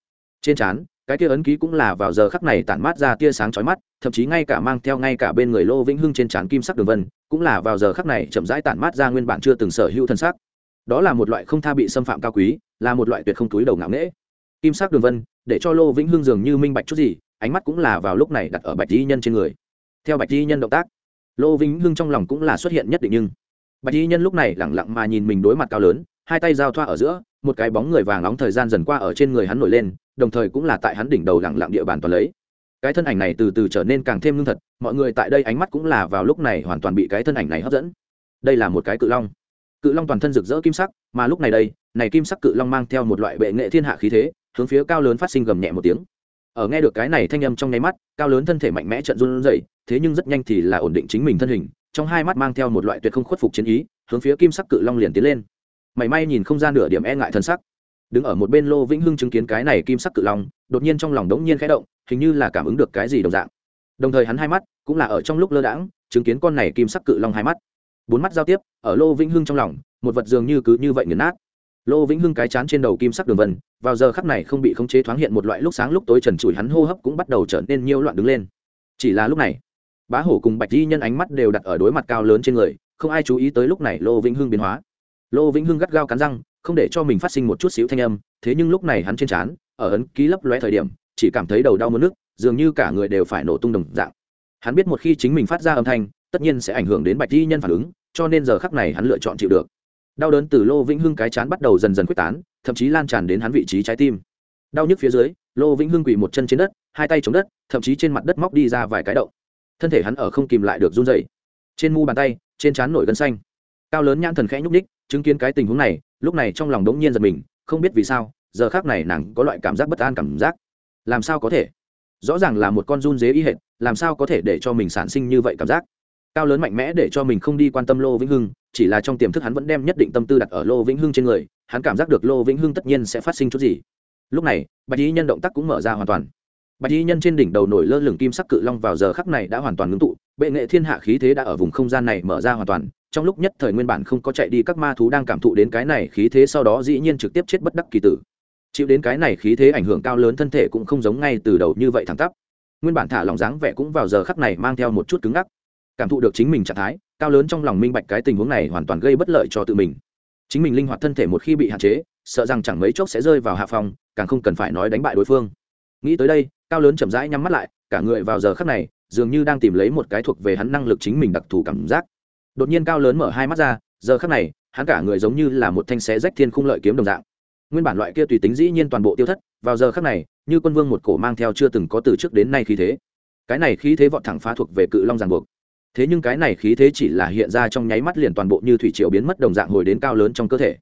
Trên trán, cái tia ấn ký cũng là vào giờ khắc này tản mát ra tia sáng chói mắt, thậm chí ngay cả mang theo ngay cả bên người lô vĩnh hưng trên trán kim sắc đường vân, cũng là vào giờ khắc này chậm rãi tản mát ra nguyên bản chưa từng sở hữu thân sắc. Đó là một loại không tha bị xâm phạm cao quý, là một loại tuyệt không túi đầu ngạo nghễ. Kim sắc đường vân, để cho lô vĩnh hưng dường như minh bạch chút gì, ánh mắt cũng là vào lúc này đặt ở bạch y nhân trên người. Theo bạch y nhân động tác lô vĩnh hưng trong lòng cũng là xuất hiện nhất định nhưng bạch y nhân lúc này lẳng lặng mà nhìn mình đối mặt cao lớn, hai tay giao thoa ở giữa, một cái bóng người vàng nóng thời gian dần qua ở trên người hắn nổi lên, đồng thời cũng là tại hắn đỉnh đầu lẳng lặng địa bàn toàn lấy. Cái thân ảnh này từ từ trở nên càng thêm lương thật, mọi người tại đây ánh mắt cũng là vào lúc này hoàn toàn bị cái thân ảnh này hấp dẫn. Đây là một cái cự long. Cự long toàn thân rực rỡ kim sắc, mà lúc này đây, này kim sắc cự long mang theo một loại bệ nghệ thiên hạ khí thế, hướng phía cao lớn phát sinh gầm nhẹ một tiếng ở nghe được cái này thanh âm trong nháy mắt, cao lớn thân thể mạnh mẽ trận run rẩy, thế nhưng rất nhanh thì là ổn định chính mình thân hình, trong hai mắt mang theo một loại tuyệt không khuất phục chiến ý, hướng phía kim sắc cự long liền tiến lên. Mảy may nhìn không ra nửa điểm e ngại thân sắc. Đứng ở một bên lô vĩnh hưng chứng kiến cái này kim sắc cự long, đột nhiên trong lòng đống nhiên khẽ động, hình như là cảm ứng được cái gì đồng dạng. Đồng thời hắn hai mắt cũng là ở trong lúc lơ đãng, chứng kiến con này kim sắc cự long hai mắt. Bốn mắt giao tiếp, ở lô vĩnh hưng trong lòng, một vật dường như cứ như vậy nghiền nát lô vĩnh hưng cái chán trên đầu kim sắc đường vân, vào giờ khắc này không bị khống chế thoáng hiện một loại lúc sáng lúc tối trần trụi hắn hô hấp cũng bắt đầu trở nên nhiễu loạn đứng lên. Chỉ là lúc này, bá hổ cùng bạch di nhân ánh mắt đều đặt ở đối mặt cao lớn trên người, không ai chú ý tới lúc này lô vĩnh hưng biến hóa. Lô vĩnh hưng gắt gao cắn răng, không để cho mình phát sinh một chút xíu thanh âm, thế nhưng lúc này hắn trên trán, ở ấn ký lấp lóe thời điểm, chỉ cảm thấy đầu đau mất nước, dường như cả người đều phải nổ tung đồng dạng. Hắn biết một khi chính mình phát ra âm thanh, tất nhiên sẽ ảnh hưởng đến bạch di nhân phản ứng, cho nên giờ khắc này hắn lựa chọn chịu được đau đớn từ lô vĩnh hưng cái chán bắt đầu dần dần quyết tán, thậm chí lan tràn đến hắn vị trí trái tim. Đau nhức phía dưới, lô vĩnh hưng quỳ một chân trên đất, hai tay chống đất, thậm chí trên mặt đất móc đi ra vài cái động. Thân thể hắn ở không kìm lại được run dày trên mu bàn tay, trên trán nổi gân xanh. Cao lớn nhãn thần khẽ nhúc ních chứng kiến cái tình huống này, lúc này trong lòng đống nhiên giật mình, không biết vì sao, giờ khác này nàng có loại cảm giác bất an cảm giác. Làm sao có thể? Rõ ràng là một con run dế y hệt, làm sao có thể để cho mình sản sinh như vậy cảm giác? Cao lớn mạnh mẽ để cho mình không đi quan tâm lô vĩnh hưng, chỉ là trong tiềm thức hắn vẫn đem nhất định tâm tư đặt ở lô vĩnh hưng trên người, hắn cảm giác được lô vĩnh hưng tất nhiên sẽ phát sinh chút gì. Lúc này, bạch y nhân động tác cũng mở ra hoàn toàn. Bạch y nhân trên đỉnh đầu nổi lơ lửng kim sắc cự long vào giờ khắc này đã hoàn toàn ngưng tụ, bệ nghệ thiên hạ khí thế đã ở vùng không gian này mở ra hoàn toàn, trong lúc nhất thời nguyên bản không có chạy đi các ma thú đang cảm thụ đến cái này khí thế sau đó dĩ nhiên trực tiếp chết bất đắc kỳ tử. Chịu đến cái này khí thế ảnh hưởng cao lớn thân thể cũng không giống ngay từ đầu như vậy thẳng tắp. Nguyên bản thả lòng dáng vẻ cũng vào giờ khắc này mang theo một chút cứng ngắc cảm thụ được chính mình trạng thái, cao lớn trong lòng minh bạch cái tình huống này hoàn toàn gây bất lợi cho tự mình. Chính mình linh hoạt thân thể một khi bị hạn chế, sợ rằng chẳng mấy chốc sẽ rơi vào hạ phòng càng không cần phải nói đánh bại đối phương. Nghĩ tới đây, cao lớn chậm rãi nhắm mắt lại, cả người vào giờ khắc này, dường như đang tìm lấy một cái thuộc về hắn năng lực chính mình đặc thù cảm giác. Đột nhiên cao lớn mở hai mắt ra, giờ khắc này, hắn cả người giống như là một thanh xé rách thiên khung lợi kiếm đồng dạng. Nguyên bản loại kia tùy tính dĩ nhiên toàn bộ tiêu thất, vào giờ khắc này, như quân vương một cổ mang theo chưa từng có từ trước đến nay khí thế. Cái này khí thế vọt thẳng phá thuộc về cự long ràng buộc thế nhưng cái này khí thế chỉ là hiện ra trong nháy mắt liền toàn bộ như thủy triều biến mất đồng dạng hồi đến cao lớn trong cơ thể.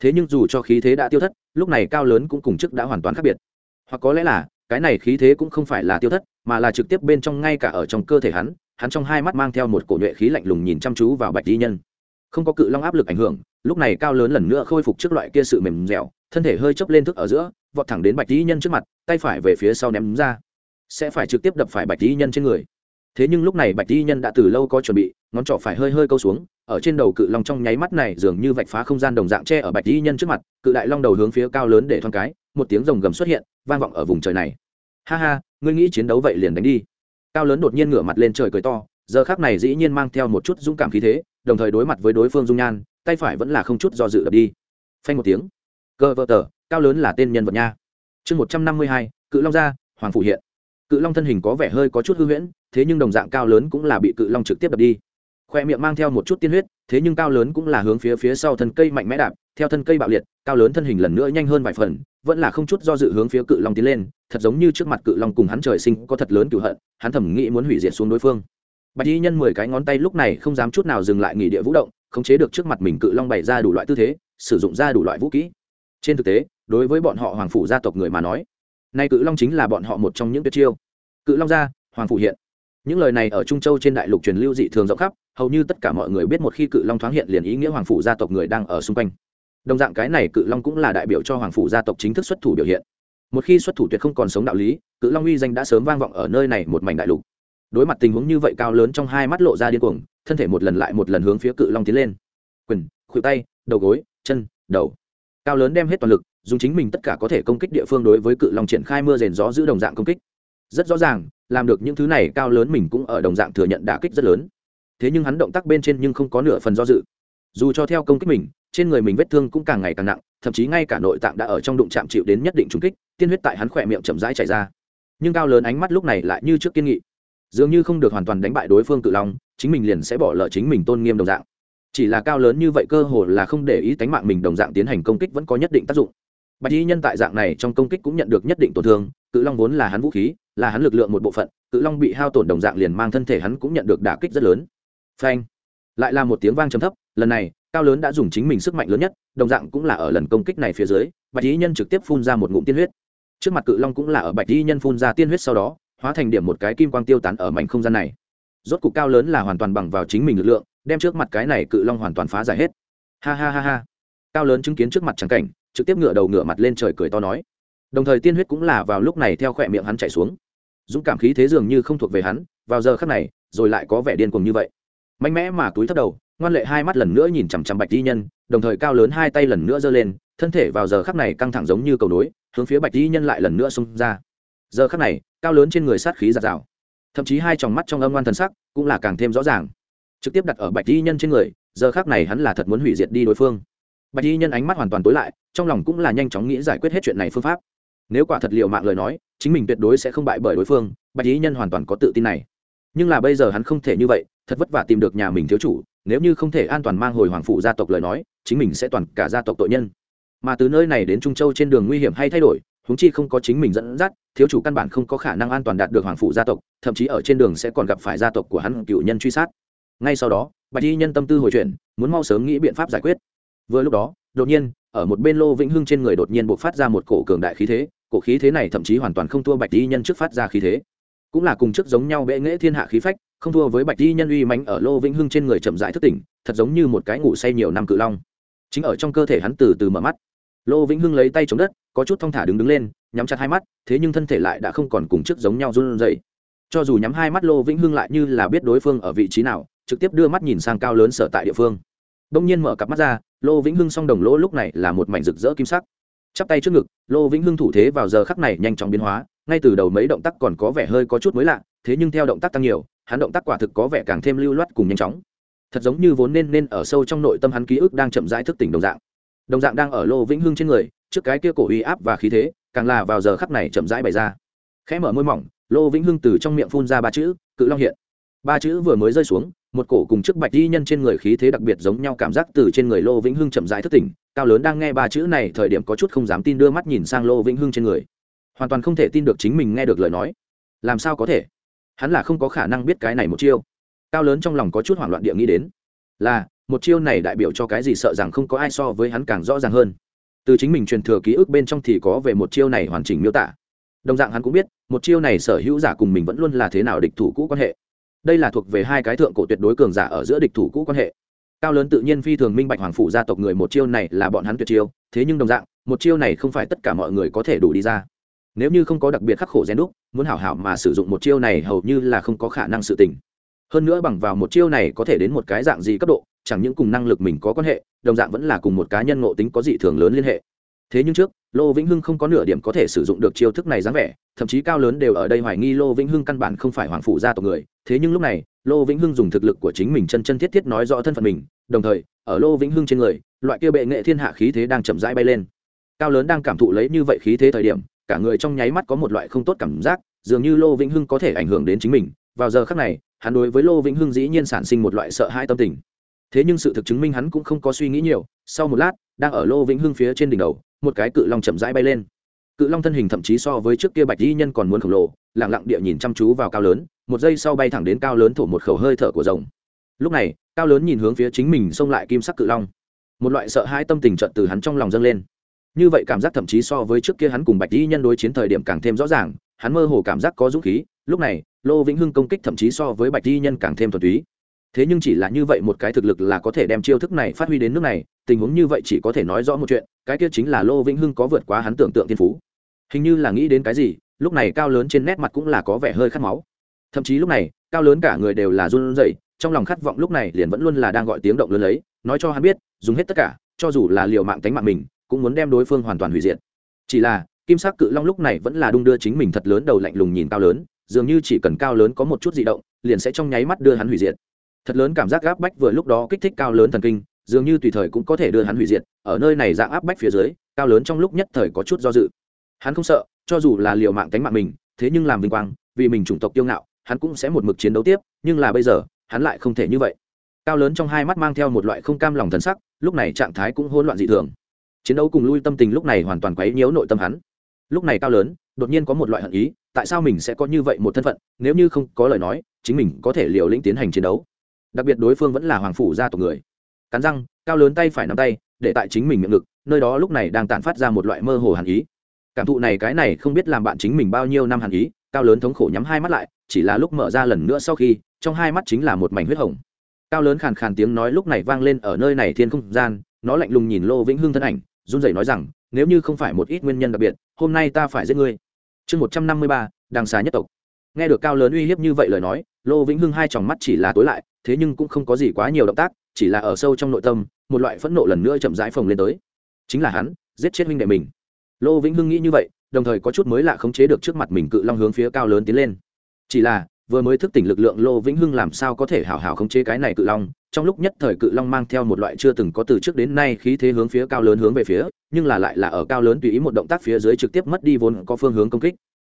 Thế nhưng dù cho khí thế đã tiêu thất, lúc này cao lớn cũng cùng chức đã hoàn toàn khác biệt. Hoặc có lẽ là, cái này khí thế cũng không phải là tiêu thất, mà là trực tiếp bên trong ngay cả ở trong cơ thể hắn hắn trong hai mắt mang theo một cổ nhuệ khí lạnh lùng nhìn chăm chú vào bạch di nhân. Không có cự long áp lực ảnh hưởng, lúc này cao lớn lần nữa khôi phục trước loại kia sự mềm dẻo, thân thể hơi chấp lên thức ở giữa, vọt thẳng đến bạch di nhân trước mặt, tay phải về phía sau ném ra. Sẽ phải trực tiếp đập phải bạch di nhân trên người thế nhưng lúc này bạch y nhân đã từ lâu có chuẩn bị, ngón trỏ phải hơi hơi câu xuống, ở trên đầu cự long trong nháy mắt này dường như vạch phá không gian đồng dạng tre ở bạch y nhân trước mặt, cự đại long đầu hướng phía cao lớn để thoáng cái, một tiếng rồng gầm xuất hiện, vang vọng ở vùng trời này. Ha ha, ngươi nghĩ chiến đấu vậy liền đánh đi. Cao lớn đột nhiên ngửa mặt lên trời cười to, giờ khác này dĩ nhiên mang theo một chút dũng cảm khí thế, đồng thời đối mặt với đối phương dung nhan, tay phải vẫn là không chút do dự đập đi. Phanh một tiếng. Cơ vợ tờ, cao lớn là tên nhân vật nha. Chương một trăm năm mươi hai, cự long gia, hoàng phủ hiện. Cự long thân hình có vẻ hơi có chút hư huyễn thế nhưng đồng dạng cao lớn cũng là bị cự long trực tiếp đập đi. Khoe miệng mang theo một chút tiên huyết, thế nhưng cao lớn cũng là hướng phía phía sau thân cây mạnh mẽ đạp, theo thân cây bạo liệt, cao lớn thân hình lần nữa nhanh hơn vài phần, vẫn là không chút do dự hướng phía cự long tiến lên, thật giống như trước mặt cự long cùng hắn trời sinh có thật lớn cựu hận, hắn thầm nghĩ muốn hủy diệt xuống đối phương. Bạch y nhân mười cái ngón tay lúc này không dám chút nào dừng lại nghỉ địa vũ động, khống chế được trước mặt mình cự long bày ra đủ loại tư thế, sử dụng ra đủ loại vũ kỹ. Trên thực tế, đối với bọn họ hoàng phủ gia tộc người mà nói, nay cự long chính là bọn họ một trong những tuyệt chiêu. Cự long gia, hoàng phủ hiện những lời này ở trung châu trên đại lục truyền lưu dị thường rộng khắp, hầu như tất cả mọi người biết một khi cự long thoáng hiện liền ý nghĩa hoàng phủ gia tộc người đang ở xung quanh. Đồng dạng cái này cự long cũng là đại biểu cho hoàng phủ gia tộc chính thức xuất thủ biểu hiện. Một khi xuất thủ tuyệt không còn sống đạo lý, cự long uy danh đã sớm vang vọng ở nơi này một mảnh đại lục. Đối mặt tình huống như vậy cao lớn trong hai mắt lộ ra điên cuồng, thân thể một lần lại một lần hướng phía cự long tiến lên. Quyền, khuỷu tay, đầu gối, chân, đầu. Cao lớn đem hết toàn lực, dùng chính mình tất cả có thể công kích địa phương đối với cự long triển khai mưa rền gió giữ đồng dạng công kích. Rất rõ ràng làm được những thứ này cao lớn mình cũng ở đồng dạng thừa nhận đả kích rất lớn. Thế nhưng hắn động tác bên trên nhưng không có nửa phần do dự. Dù cho theo công kích mình, trên người mình vết thương cũng càng ngày càng nặng, thậm chí ngay cả nội tạng đã ở trong đụng chạm chịu đến nhất định trúng kích, tiên huyết tại hắn khỏe miệng chậm rãi chảy ra. Nhưng cao lớn ánh mắt lúc này lại như trước kiên nghị. Dường như không được hoàn toàn đánh bại đối phương cự long, chính mình liền sẽ bỏ lỡ chính mình tôn nghiêm đồng dạng. Chỉ là cao lớn như vậy cơ hồ là không để ý tánh mạng mình đồng dạng tiến hành công kích vẫn có nhất định tác dụng. Bạch y nhân tại dạng này trong công kích cũng nhận được nhất định tổn thương, cự long vốn là hắn vũ khí là hắn lực lượng một bộ phận, cự long bị hao tổn đồng dạng liền mang thân thể hắn cũng nhận được đả kích rất lớn. Phanh! Lại là một tiếng vang trầm thấp, lần này, cao lớn đã dùng chính mình sức mạnh lớn nhất, đồng dạng cũng là ở lần công kích này phía dưới, bạch y nhân trực tiếp phun ra một ngụm tiên huyết. Trước mặt cự long cũng là ở bạch y nhân phun ra tiên huyết sau đó, hóa thành điểm một cái kim quang tiêu tán ở mảnh không gian này. Rốt cục cao lớn là hoàn toàn bằng vào chính mình lực lượng, đem trước mặt cái này cự long hoàn toàn phá giải hết. Ha ha ha ha. Cao lớn chứng kiến trước mặt trắng cảnh, trực tiếp ngửa đầu ngửa mặt lên trời cười to nói đồng thời tiên huyết cũng là vào lúc này theo khỏe miệng hắn chạy xuống. Dũng cảm khí thế dường như không thuộc về hắn, vào giờ khắc này, rồi lại có vẻ điên cuồng như vậy. Mạnh mẽ mà túi thấp đầu, ngoan lệ hai mắt lần nữa nhìn chằm chằm bạch di nhân, đồng thời cao lớn hai tay lần nữa giơ lên, thân thể vào giờ khắc này căng thẳng giống như cầu nối, hướng phía bạch di nhân lại lần nữa xung ra. Giờ khắc này, cao lớn trên người sát khí giạt rào. Thậm chí hai tròng mắt trong âm ngoan thần sắc cũng là càng thêm rõ ràng. Trực tiếp đặt ở bạch di nhân trên người, giờ khắc này hắn là thật muốn hủy diệt đi đối phương. Bạch di nhân ánh mắt hoàn toàn tối lại, trong lòng cũng là nhanh chóng nghĩ giải quyết hết chuyện này phương pháp nếu quả thật liệu mạng lời nói, chính mình tuyệt đối sẽ không bại bởi đối phương, bạch lý nhân hoàn toàn có tự tin này. Nhưng là bây giờ hắn không thể như vậy, thật vất vả tìm được nhà mình thiếu chủ, nếu như không thể an toàn mang hồi hoàng phụ gia tộc lời nói, chính mình sẽ toàn cả gia tộc tội nhân. Mà từ nơi này đến trung châu trên đường nguy hiểm hay thay đổi, huống chi không có chính mình dẫn dắt, thiếu chủ căn bản không có khả năng an toàn đạt được hoàng phụ gia tộc, thậm chí ở trên đường sẽ còn gặp phải gia tộc của hắn cựu nhân truy sát. Ngay sau đó, bạch y nhân tâm tư hồi chuyển, muốn mau sớm nghĩ biện pháp giải quyết. Vừa lúc đó, đột nhiên ở một bên lô vĩnh hưng trên người đột nhiên buộc phát ra một cổ cường đại khí thế, cổ khí thế này thậm chí hoàn toàn không thua bạch y nhân trước phát ra khí thế. Cũng là cùng chức giống nhau bệ nghễ thiên hạ khí phách, không thua với bạch y nhân uy mánh ở lô vĩnh hưng trên người chậm rãi thức tỉnh, thật giống như một cái ngủ say nhiều năm cự long. Chính ở trong cơ thể hắn từ từ mở mắt, lô vĩnh hưng lấy tay chống đất, có chút thong thả đứng đứng lên, nhắm chặt hai mắt, thế nhưng thân thể lại đã không còn cùng chức giống nhau run rẩy. Cho dù nhắm hai mắt, lô vĩnh hưng lại như là biết đối phương ở vị trí nào, trực tiếp đưa mắt nhìn sang cao lớn sở tại địa phương đông nhiên mở cặp mắt ra, lô vĩnh hưng song đồng lỗ lúc này là một mảnh rực rỡ kim sắc. Chắp tay trước ngực, lô vĩnh hưng thủ thế vào giờ khắc này nhanh chóng biến hóa, ngay từ đầu mấy động tác còn có vẻ hơi có chút mới lạ, thế nhưng theo động tác tăng nhiều, hắn động tác quả thực có vẻ càng thêm lưu loát cùng nhanh chóng. Thật giống như vốn nên nên ở sâu trong nội tâm hắn ký ức đang chậm rãi thức tỉnh đồng dạng. Đồng dạng đang ở lô vĩnh hưng trên người, trước cái kia cổ uy áp và khí thế, càng là vào giờ khắc này chậm rãi bày ra. Khẽ mở môi mỏng, lô vĩnh hưng từ trong miệng phun ra ba chữ, cự long hiện. Ba chữ vừa mới rơi xuống một cổ cùng trước bạch di nhân trên người khí thế đặc biệt giống nhau cảm giác từ trên người lô vĩnh hưng chậm rãi thất tỉnh, cao lớn đang nghe ba chữ này thời điểm có chút không dám tin đưa mắt nhìn sang lô vĩnh hưng trên người. Hoàn toàn không thể tin được chính mình nghe được lời nói. Làm sao có thể? Hắn là không có khả năng biết cái này một chiêu. Cao lớn trong lòng có chút hoảng loạn địa nghĩ đến. Là, một chiêu này đại biểu cho cái gì sợ rằng không có ai so với hắn càng rõ ràng hơn. Từ chính mình truyền thừa ký ức bên trong thì có về một chiêu này hoàn chỉnh miêu tả. Đồng dạng hắn cũng biết, một chiêu này sở hữu giả cùng mình vẫn luôn là thế nào địch thủ cũ quan hệ đây là thuộc về hai cái thượng cổ tuyệt đối cường giả ở giữa địch thủ cũ quan hệ. Cao lớn tự nhiên phi thường minh bạch hoàng phủ gia tộc người một chiêu này là bọn hắn tuyệt chiêu, thế nhưng đồng dạng, một chiêu này không phải tất cả mọi người có thể đủ đi ra. Nếu như không có đặc biệt khắc khổ gen đúc, muốn hảo hảo mà sử dụng một chiêu này hầu như là không có khả năng sự tình. Hơn nữa bằng vào một chiêu này có thể đến một cái dạng gì cấp độ, chẳng những cùng năng lực mình có quan hệ, đồng dạng vẫn là cùng một cá nhân ngộ tính có dị thường lớn liên hệ thế nhưng trước, lô vĩnh hưng không có nửa điểm có thể sử dụng được chiêu thức này dáng vẻ, thậm chí cao lớn đều ở đây hoài nghi lô vĩnh hưng căn bản không phải hoàng phủ gia tộc người. Thế nhưng lúc này, lô vĩnh hưng dùng thực lực của chính mình chân chân thiết thiết nói rõ thân phận mình, đồng thời, ở lô vĩnh hưng trên người, loại kia bệ nghệ thiên hạ khí thế đang chậm rãi bay lên. Cao lớn đang cảm thụ lấy như vậy khí thế thời điểm, cả người trong nháy mắt có một loại không tốt cảm giác, dường như lô vĩnh hưng có thể ảnh hưởng đến chính mình. Vào giờ khác này, hắn đối với lô vĩnh hưng dĩ nhiên sản sinh một loại sợ hãi tâm tình thế nhưng sự thực chứng minh hắn cũng không có suy nghĩ nhiều, sau một lát, đang ở lô vĩnh hưng phía trên đỉnh đầu, một cái cự long chậm rãi bay lên. Cự long thân hình thậm chí so với trước kia bạch di nhân còn muốn khổng lồ lẳng lặng địa nhìn chăm chú vào cao lớn, một giây sau bay thẳng đến cao lớn thổ một khẩu hơi thở của rồng. Lúc này, cao lớn nhìn hướng phía chính mình xông lại kim sắc cự long. Một loại sợ hãi tâm tình trận từ hắn trong lòng dâng lên. Như vậy cảm giác thậm chí so với trước kia hắn cùng bạch di nhân đối chiến thời điểm càng thêm rõ ràng, hắn mơ hồ cảm giác có dũng khí, lúc này, lô vĩnh hưng công kích thậm chí so với bạch di nhân càng thêm thuần túy thế nhưng chỉ là như vậy một cái thực lực là có thể đem chiêu thức này phát huy đến nước này, tình huống như vậy chỉ có thể nói rõ một chuyện, cái kia chính là lô vĩnh hưng có vượt quá hắn tưởng tượng thiên phú. Hình như là nghĩ đến cái gì, lúc này cao lớn trên nét mặt cũng là có vẻ hơi khát máu. Thậm chí lúc này, cao lớn cả người đều là run rẩy, trong lòng khát vọng lúc này liền vẫn luôn là đang gọi tiếng động lớn lấy, nói cho hắn biết, dùng hết tất cả, cho dù là liều mạng tánh mạng mình, cũng muốn đem đối phương hoàn toàn hủy diệt. Chỉ là, kim sắc cự long lúc này vẫn là đung đưa chính mình thật lớn đầu lạnh lùng nhìn cao lớn, dường như chỉ cần cao lớn có một chút di động, liền sẽ trong nháy mắt đưa hắn hủy diệt thật lớn cảm giác gáp bách vừa lúc đó kích thích cao lớn thần kinh, dường như tùy thời cũng có thể đưa hắn hủy diệt, ở nơi này dạng áp bách phía dưới, cao lớn trong lúc nhất thời có chút do dự. Hắn không sợ, cho dù là liều mạng cánh mạng mình, thế nhưng làm vinh quang, vì mình chủng tộc kiêu ngạo, hắn cũng sẽ một mực chiến đấu tiếp, nhưng là bây giờ, hắn lại không thể như vậy. Cao lớn trong hai mắt mang theo một loại không cam lòng thần sắc, lúc này trạng thái cũng hỗn loạn dị thường. Chiến đấu cùng lui tâm tình lúc này hoàn toàn quấy nhiễu nội tâm hắn. Lúc này cao lớn, đột nhiên có một loại hận ý, tại sao mình sẽ có như vậy một thân phận, nếu như không có lời nói, chính mình có thể liều lĩnh tiến hành chiến đấu đặc biệt đối phương vẫn là hoàng phủ gia tộc người. Cắn răng, cao lớn tay phải nắm tay, để tại chính mình miệng ngực, nơi đó lúc này đang tản phát ra một loại mơ hồ hàn ý. Cảm thụ này cái này không biết làm bạn chính mình bao nhiêu năm hàn ý, cao lớn thống khổ nhắm hai mắt lại, chỉ là lúc mở ra lần nữa sau khi, trong hai mắt chính là một mảnh huyết hồng. Cao lớn khàn khàn tiếng nói lúc này vang lên ở nơi này thiên không gian, nó lạnh lùng nhìn lô vĩnh hưng thân ảnh, run rẩy nói rằng, nếu như không phải một ít nguyên nhân đặc biệt, hôm nay ta phải giết ngươi. Chương một trăm năm mươi ba, đằng xà nhất tộc nghe được cao lớn uy hiếp như vậy lời nói, lô vĩnh hưng hai tròng mắt chỉ là tối lại, thế nhưng cũng không có gì quá nhiều động tác, chỉ là ở sâu trong nội tâm, một loại phẫn nộ lần nữa chậm rãi phồng lên tới. Chính là hắn, giết chết huynh đệ mình. Lô vĩnh hưng nghĩ như vậy, đồng thời có chút mới lạ khống chế được trước mặt mình cự long hướng phía cao lớn tiến lên. Chỉ là, vừa mới thức tỉnh lực lượng lô vĩnh hưng làm sao có thể hảo hảo khống chế cái này cự long, trong lúc nhất thời cự long mang theo một loại chưa từng có từ trước đến nay khí thế hướng phía cao lớn hướng về phía, nhưng là lại là ở cao lớn tùy ý một động tác phía dưới trực tiếp mất đi vốn có phương hướng công kích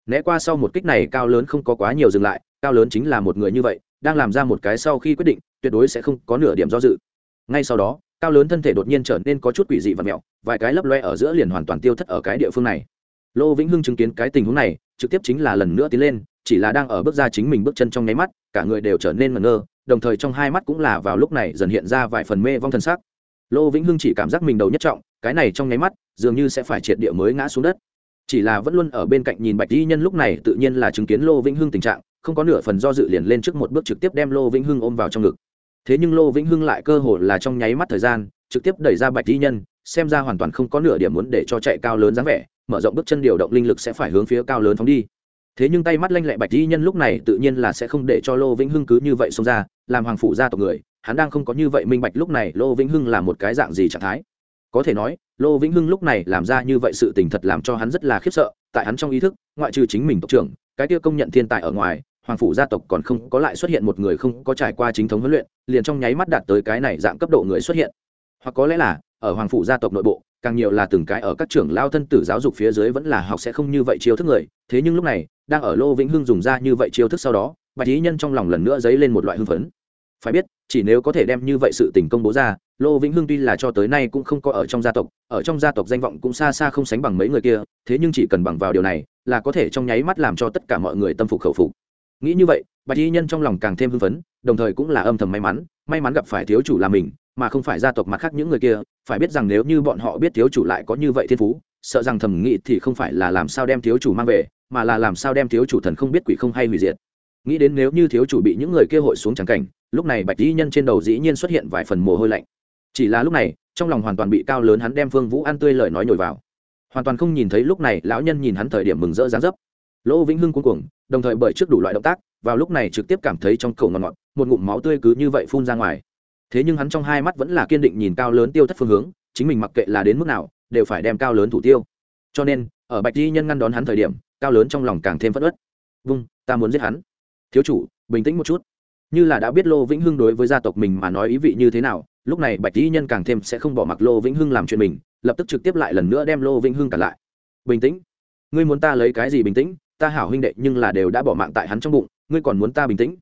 né qua sau một kích này cao lớn không có quá nhiều dừng lại, cao lớn chính là một người như vậy, đang làm ra một cái sau khi quyết định, tuyệt đối sẽ không có nửa điểm do dự. Ngay sau đó, cao lớn thân thể đột nhiên trở nên có chút quỷ dị và mẹo, vài cái lấp loe ở giữa liền hoàn toàn tiêu thất ở cái địa phương này. Lô vĩnh hưng chứng kiến cái tình huống này, trực tiếp chính là lần nữa tiến lên, chỉ là đang ở bước ra chính mình bước chân trong nháy mắt, cả người đều trở nên ngẩn ngơ, đồng thời trong hai mắt cũng là vào lúc này dần hiện ra vài phần mê vong thân sắc. Lô vĩnh hưng chỉ cảm giác mình đầu nhất trọng, cái này trong nháy mắt, dường như sẽ phải triệt địa mới ngã xuống đất chỉ là vẫn luôn ở bên cạnh nhìn bạch di nhân lúc này tự nhiên là chứng kiến lô vĩnh hưng tình trạng, không có nửa phần do dự liền lên trước một bước trực tiếp đem lô vĩnh hưng ôm vào trong ngực. Thế nhưng lô vĩnh hưng lại cơ hội là trong nháy mắt thời gian, trực tiếp đẩy ra bạch di nhân, xem ra hoàn toàn không có nửa điểm muốn để cho chạy cao lớn dáng vẻ, mở rộng bước chân điều động linh lực sẽ phải hướng phía cao lớn phóng đi. Thế nhưng tay mắt lanh lẹ bạch di nhân lúc này tự nhiên là sẽ không để cho lô vĩnh hưng cứ như vậy xông ra, làm hoàng phủ gia tộc người, hắn đang không có như vậy minh bạch lúc này lô vĩnh hưng là một cái dạng gì trạng thái. Có thể nói lô vĩnh hưng lúc này làm ra như vậy sự tình thật làm cho hắn rất là khiếp sợ, tại hắn trong ý thức, ngoại trừ chính mình tộc trưởng, cái kia công nhận thiên tài ở ngoài, hoàng phủ gia tộc còn không có lại xuất hiện một người không có trải qua chính thống huấn luyện, liền trong nháy mắt đạt tới cái này dạng cấp độ người xuất hiện. Hoặc có lẽ là, ở hoàng phủ gia tộc nội bộ, càng nhiều là từng cái ở các trưởng lao thân tử giáo dục phía dưới vẫn là học sẽ không như vậy chiêu thức người, thế nhưng lúc này, đang ở lô vĩnh hưng dùng ra như vậy chiêu thức sau đó, bạch ý nhân trong lòng lần nữa dấy lên một loại hưng phấn. Phải biết chỉ nếu có thể đem như vậy sự tình công bố ra, lô vĩnh hưng tuy là cho tới nay cũng không có ở trong gia tộc, ở trong gia tộc danh vọng cũng xa xa không sánh bằng mấy người kia, thế nhưng chỉ cần bằng vào điều này, là có thể trong nháy mắt làm cho tất cả mọi người tâm phục khẩu phục. Nghĩ như vậy, bạch y nhân trong lòng càng thêm hưng phấn, đồng thời cũng là âm thầm may mắn may mắn gặp phải thiếu chủ là mình, mà không phải gia tộc mặt khác những người kia, phải biết rằng nếu như bọn họ biết thiếu chủ lại có như vậy thiên phú, sợ rằng thầm nghĩ thì không phải là làm sao đem thiếu chủ mang về, mà là làm sao đem thiếu chủ thần không biết quỷ không hay hủy diệt nghĩ đến nếu như thiếu chủ bị những người kia hội xuống trắng cảnh lúc này bạch y nhân trên đầu dĩ nhiên xuất hiện vài phần mồ hôi lạnh. Chỉ là lúc này trong lòng hoàn toàn bị cao lớn hắn đem phương vũ ăn tươi lời nói nhồi vào. Hoàn toàn không nhìn thấy lúc này lão nhân nhìn hắn thời điểm mừng rỡ dáng dấp. Lỗ vĩnh hưng cuống cuồng đồng thời bởi trước đủ loại động tác vào lúc này trực tiếp cảm thấy trong cầu ngọt ngọt một ngụm máu tươi cứ như vậy phun ra ngoài. Thế nhưng hắn trong hai mắt vẫn là kiên định nhìn cao lớn tiêu thất phương hướng chính mình mặc kệ là đến mức nào đều phải đem cao lớn thủ tiêu. Cho nên ở bạch di nhân ngăn đón hắn thời điểm cao lớn trong lòng càng thêm phất ớt vung, ta muốn giết hắn thiếu chủ, bình tĩnh một chút. Như là đã biết lô vĩnh hưng đối với gia tộc mình mà nói ý vị như thế nào, lúc này bạch dĩ nhân càng thêm sẽ không bỏ mặc lô vĩnh hưng làm chuyện mình, lập tức trực tiếp lại lần nữa đem lô vĩnh hưng cả lại. Bình tĩnh. Ngươi muốn ta lấy cái gì bình tĩnh? Ta hảo huynh đệ nhưng là đều đã bỏ mạng tại hắn trong bụng, ngươi còn muốn ta bình tĩnh?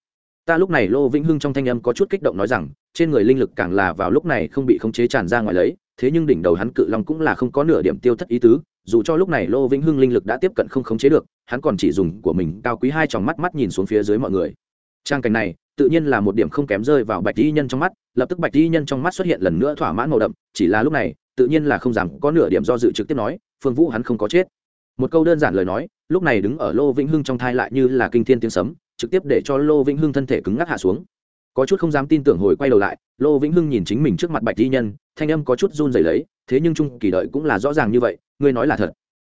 Ta lúc này lô vĩnh hưng trong thanh âm có chút kích động nói rằng, trên người linh lực càng là vào lúc này không bị khống chế tràn ra ngoài lấy, thế nhưng đỉnh đầu hắn cự long cũng là không có nửa điểm tiêu thất ý tứ dù cho lúc này lô vĩnh hưng linh lực đã tiếp cận không khống chế được, hắn còn chỉ dùng của mình cao quý hai tròng mắt mắt nhìn xuống phía dưới mọi người. Trang cảnh này, tự nhiên là một điểm không kém rơi vào bạch y nhân trong mắt, lập tức bạch y nhân trong mắt xuất hiện lần nữa thỏa mãn màu đậm, chỉ là lúc này, tự nhiên là không dám có nửa điểm do dự trực tiếp nói, phương vũ hắn không có chết. Một câu đơn giản lời nói, lúc này đứng ở lô vĩnh hưng trong thai lại như là kinh thiên tiếng sấm, trực tiếp để cho lô vĩnh hưng thân thể cứng ngắc hạ xuống. Có chút không dám tin tưởng hồi quay đầu lại, lô vĩnh hưng nhìn chính mình trước mặt bạch Y nhân, thanh âm có chút run rẩy lấy thế nhưng trung kỳ đợi cũng là rõ ràng như vậy, ngươi nói là thật.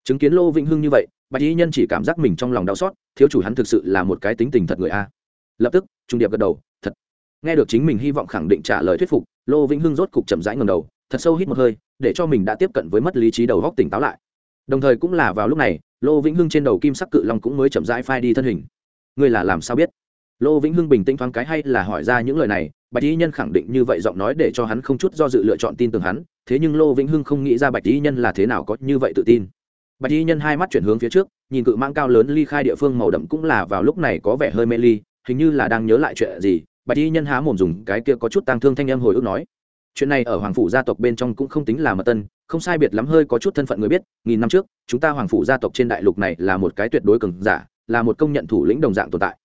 Chứng kiến lô vĩnh hưng như vậy, bạch y nhân chỉ cảm giác mình trong lòng đau xót, thiếu chủ hắn thực sự là một cái tính tình thật người a. Lập tức, trung điệp gật đầu, thật. Nghe được chính mình hy vọng khẳng định trả lời thuyết phục, lô vĩnh hưng rốt cục chậm rãi ngầm đầu, thật sâu hít một hơi, để cho mình đã tiếp cận với mất lý trí đầu góc tỉnh táo lại. Đồng thời cũng là vào lúc này, lô vĩnh hưng trên đầu kim sắc cự long cũng mới chậm rãi phai đi thân hình. Ngươi là làm sao biết? Lô vĩnh hưng bình tĩnh thoáng cái hay là hỏi ra những lời này, bạch y nhân khẳng định như vậy giọng nói để cho hắn không chút do dự lựa chọn tin tưởng hắn thế nhưng lô vĩnh hưng không nghĩ ra bạch y nhân là thế nào có như vậy tự tin. Bạch y nhân hai mắt chuyển hướng phía trước, nhìn cự mãng cao lớn ly khai địa phương màu đậm cũng là vào lúc này có vẻ hơi mê ly, hình như là đang nhớ lại chuyện gì, bạch y nhân há mồm dùng cái kia có chút tang thương thanh em hồi ức nói. Chuyện này ở hoàng phủ gia tộc bên trong cũng không tính là mật tân, không sai biệt lắm hơi có chút thân phận người biết, nghìn năm trước, chúng ta hoàng phủ gia tộc trên đại lục này là một cái tuyệt đối cường giả, là một công nhận thủ lĩnh đồng dạng tồn tại.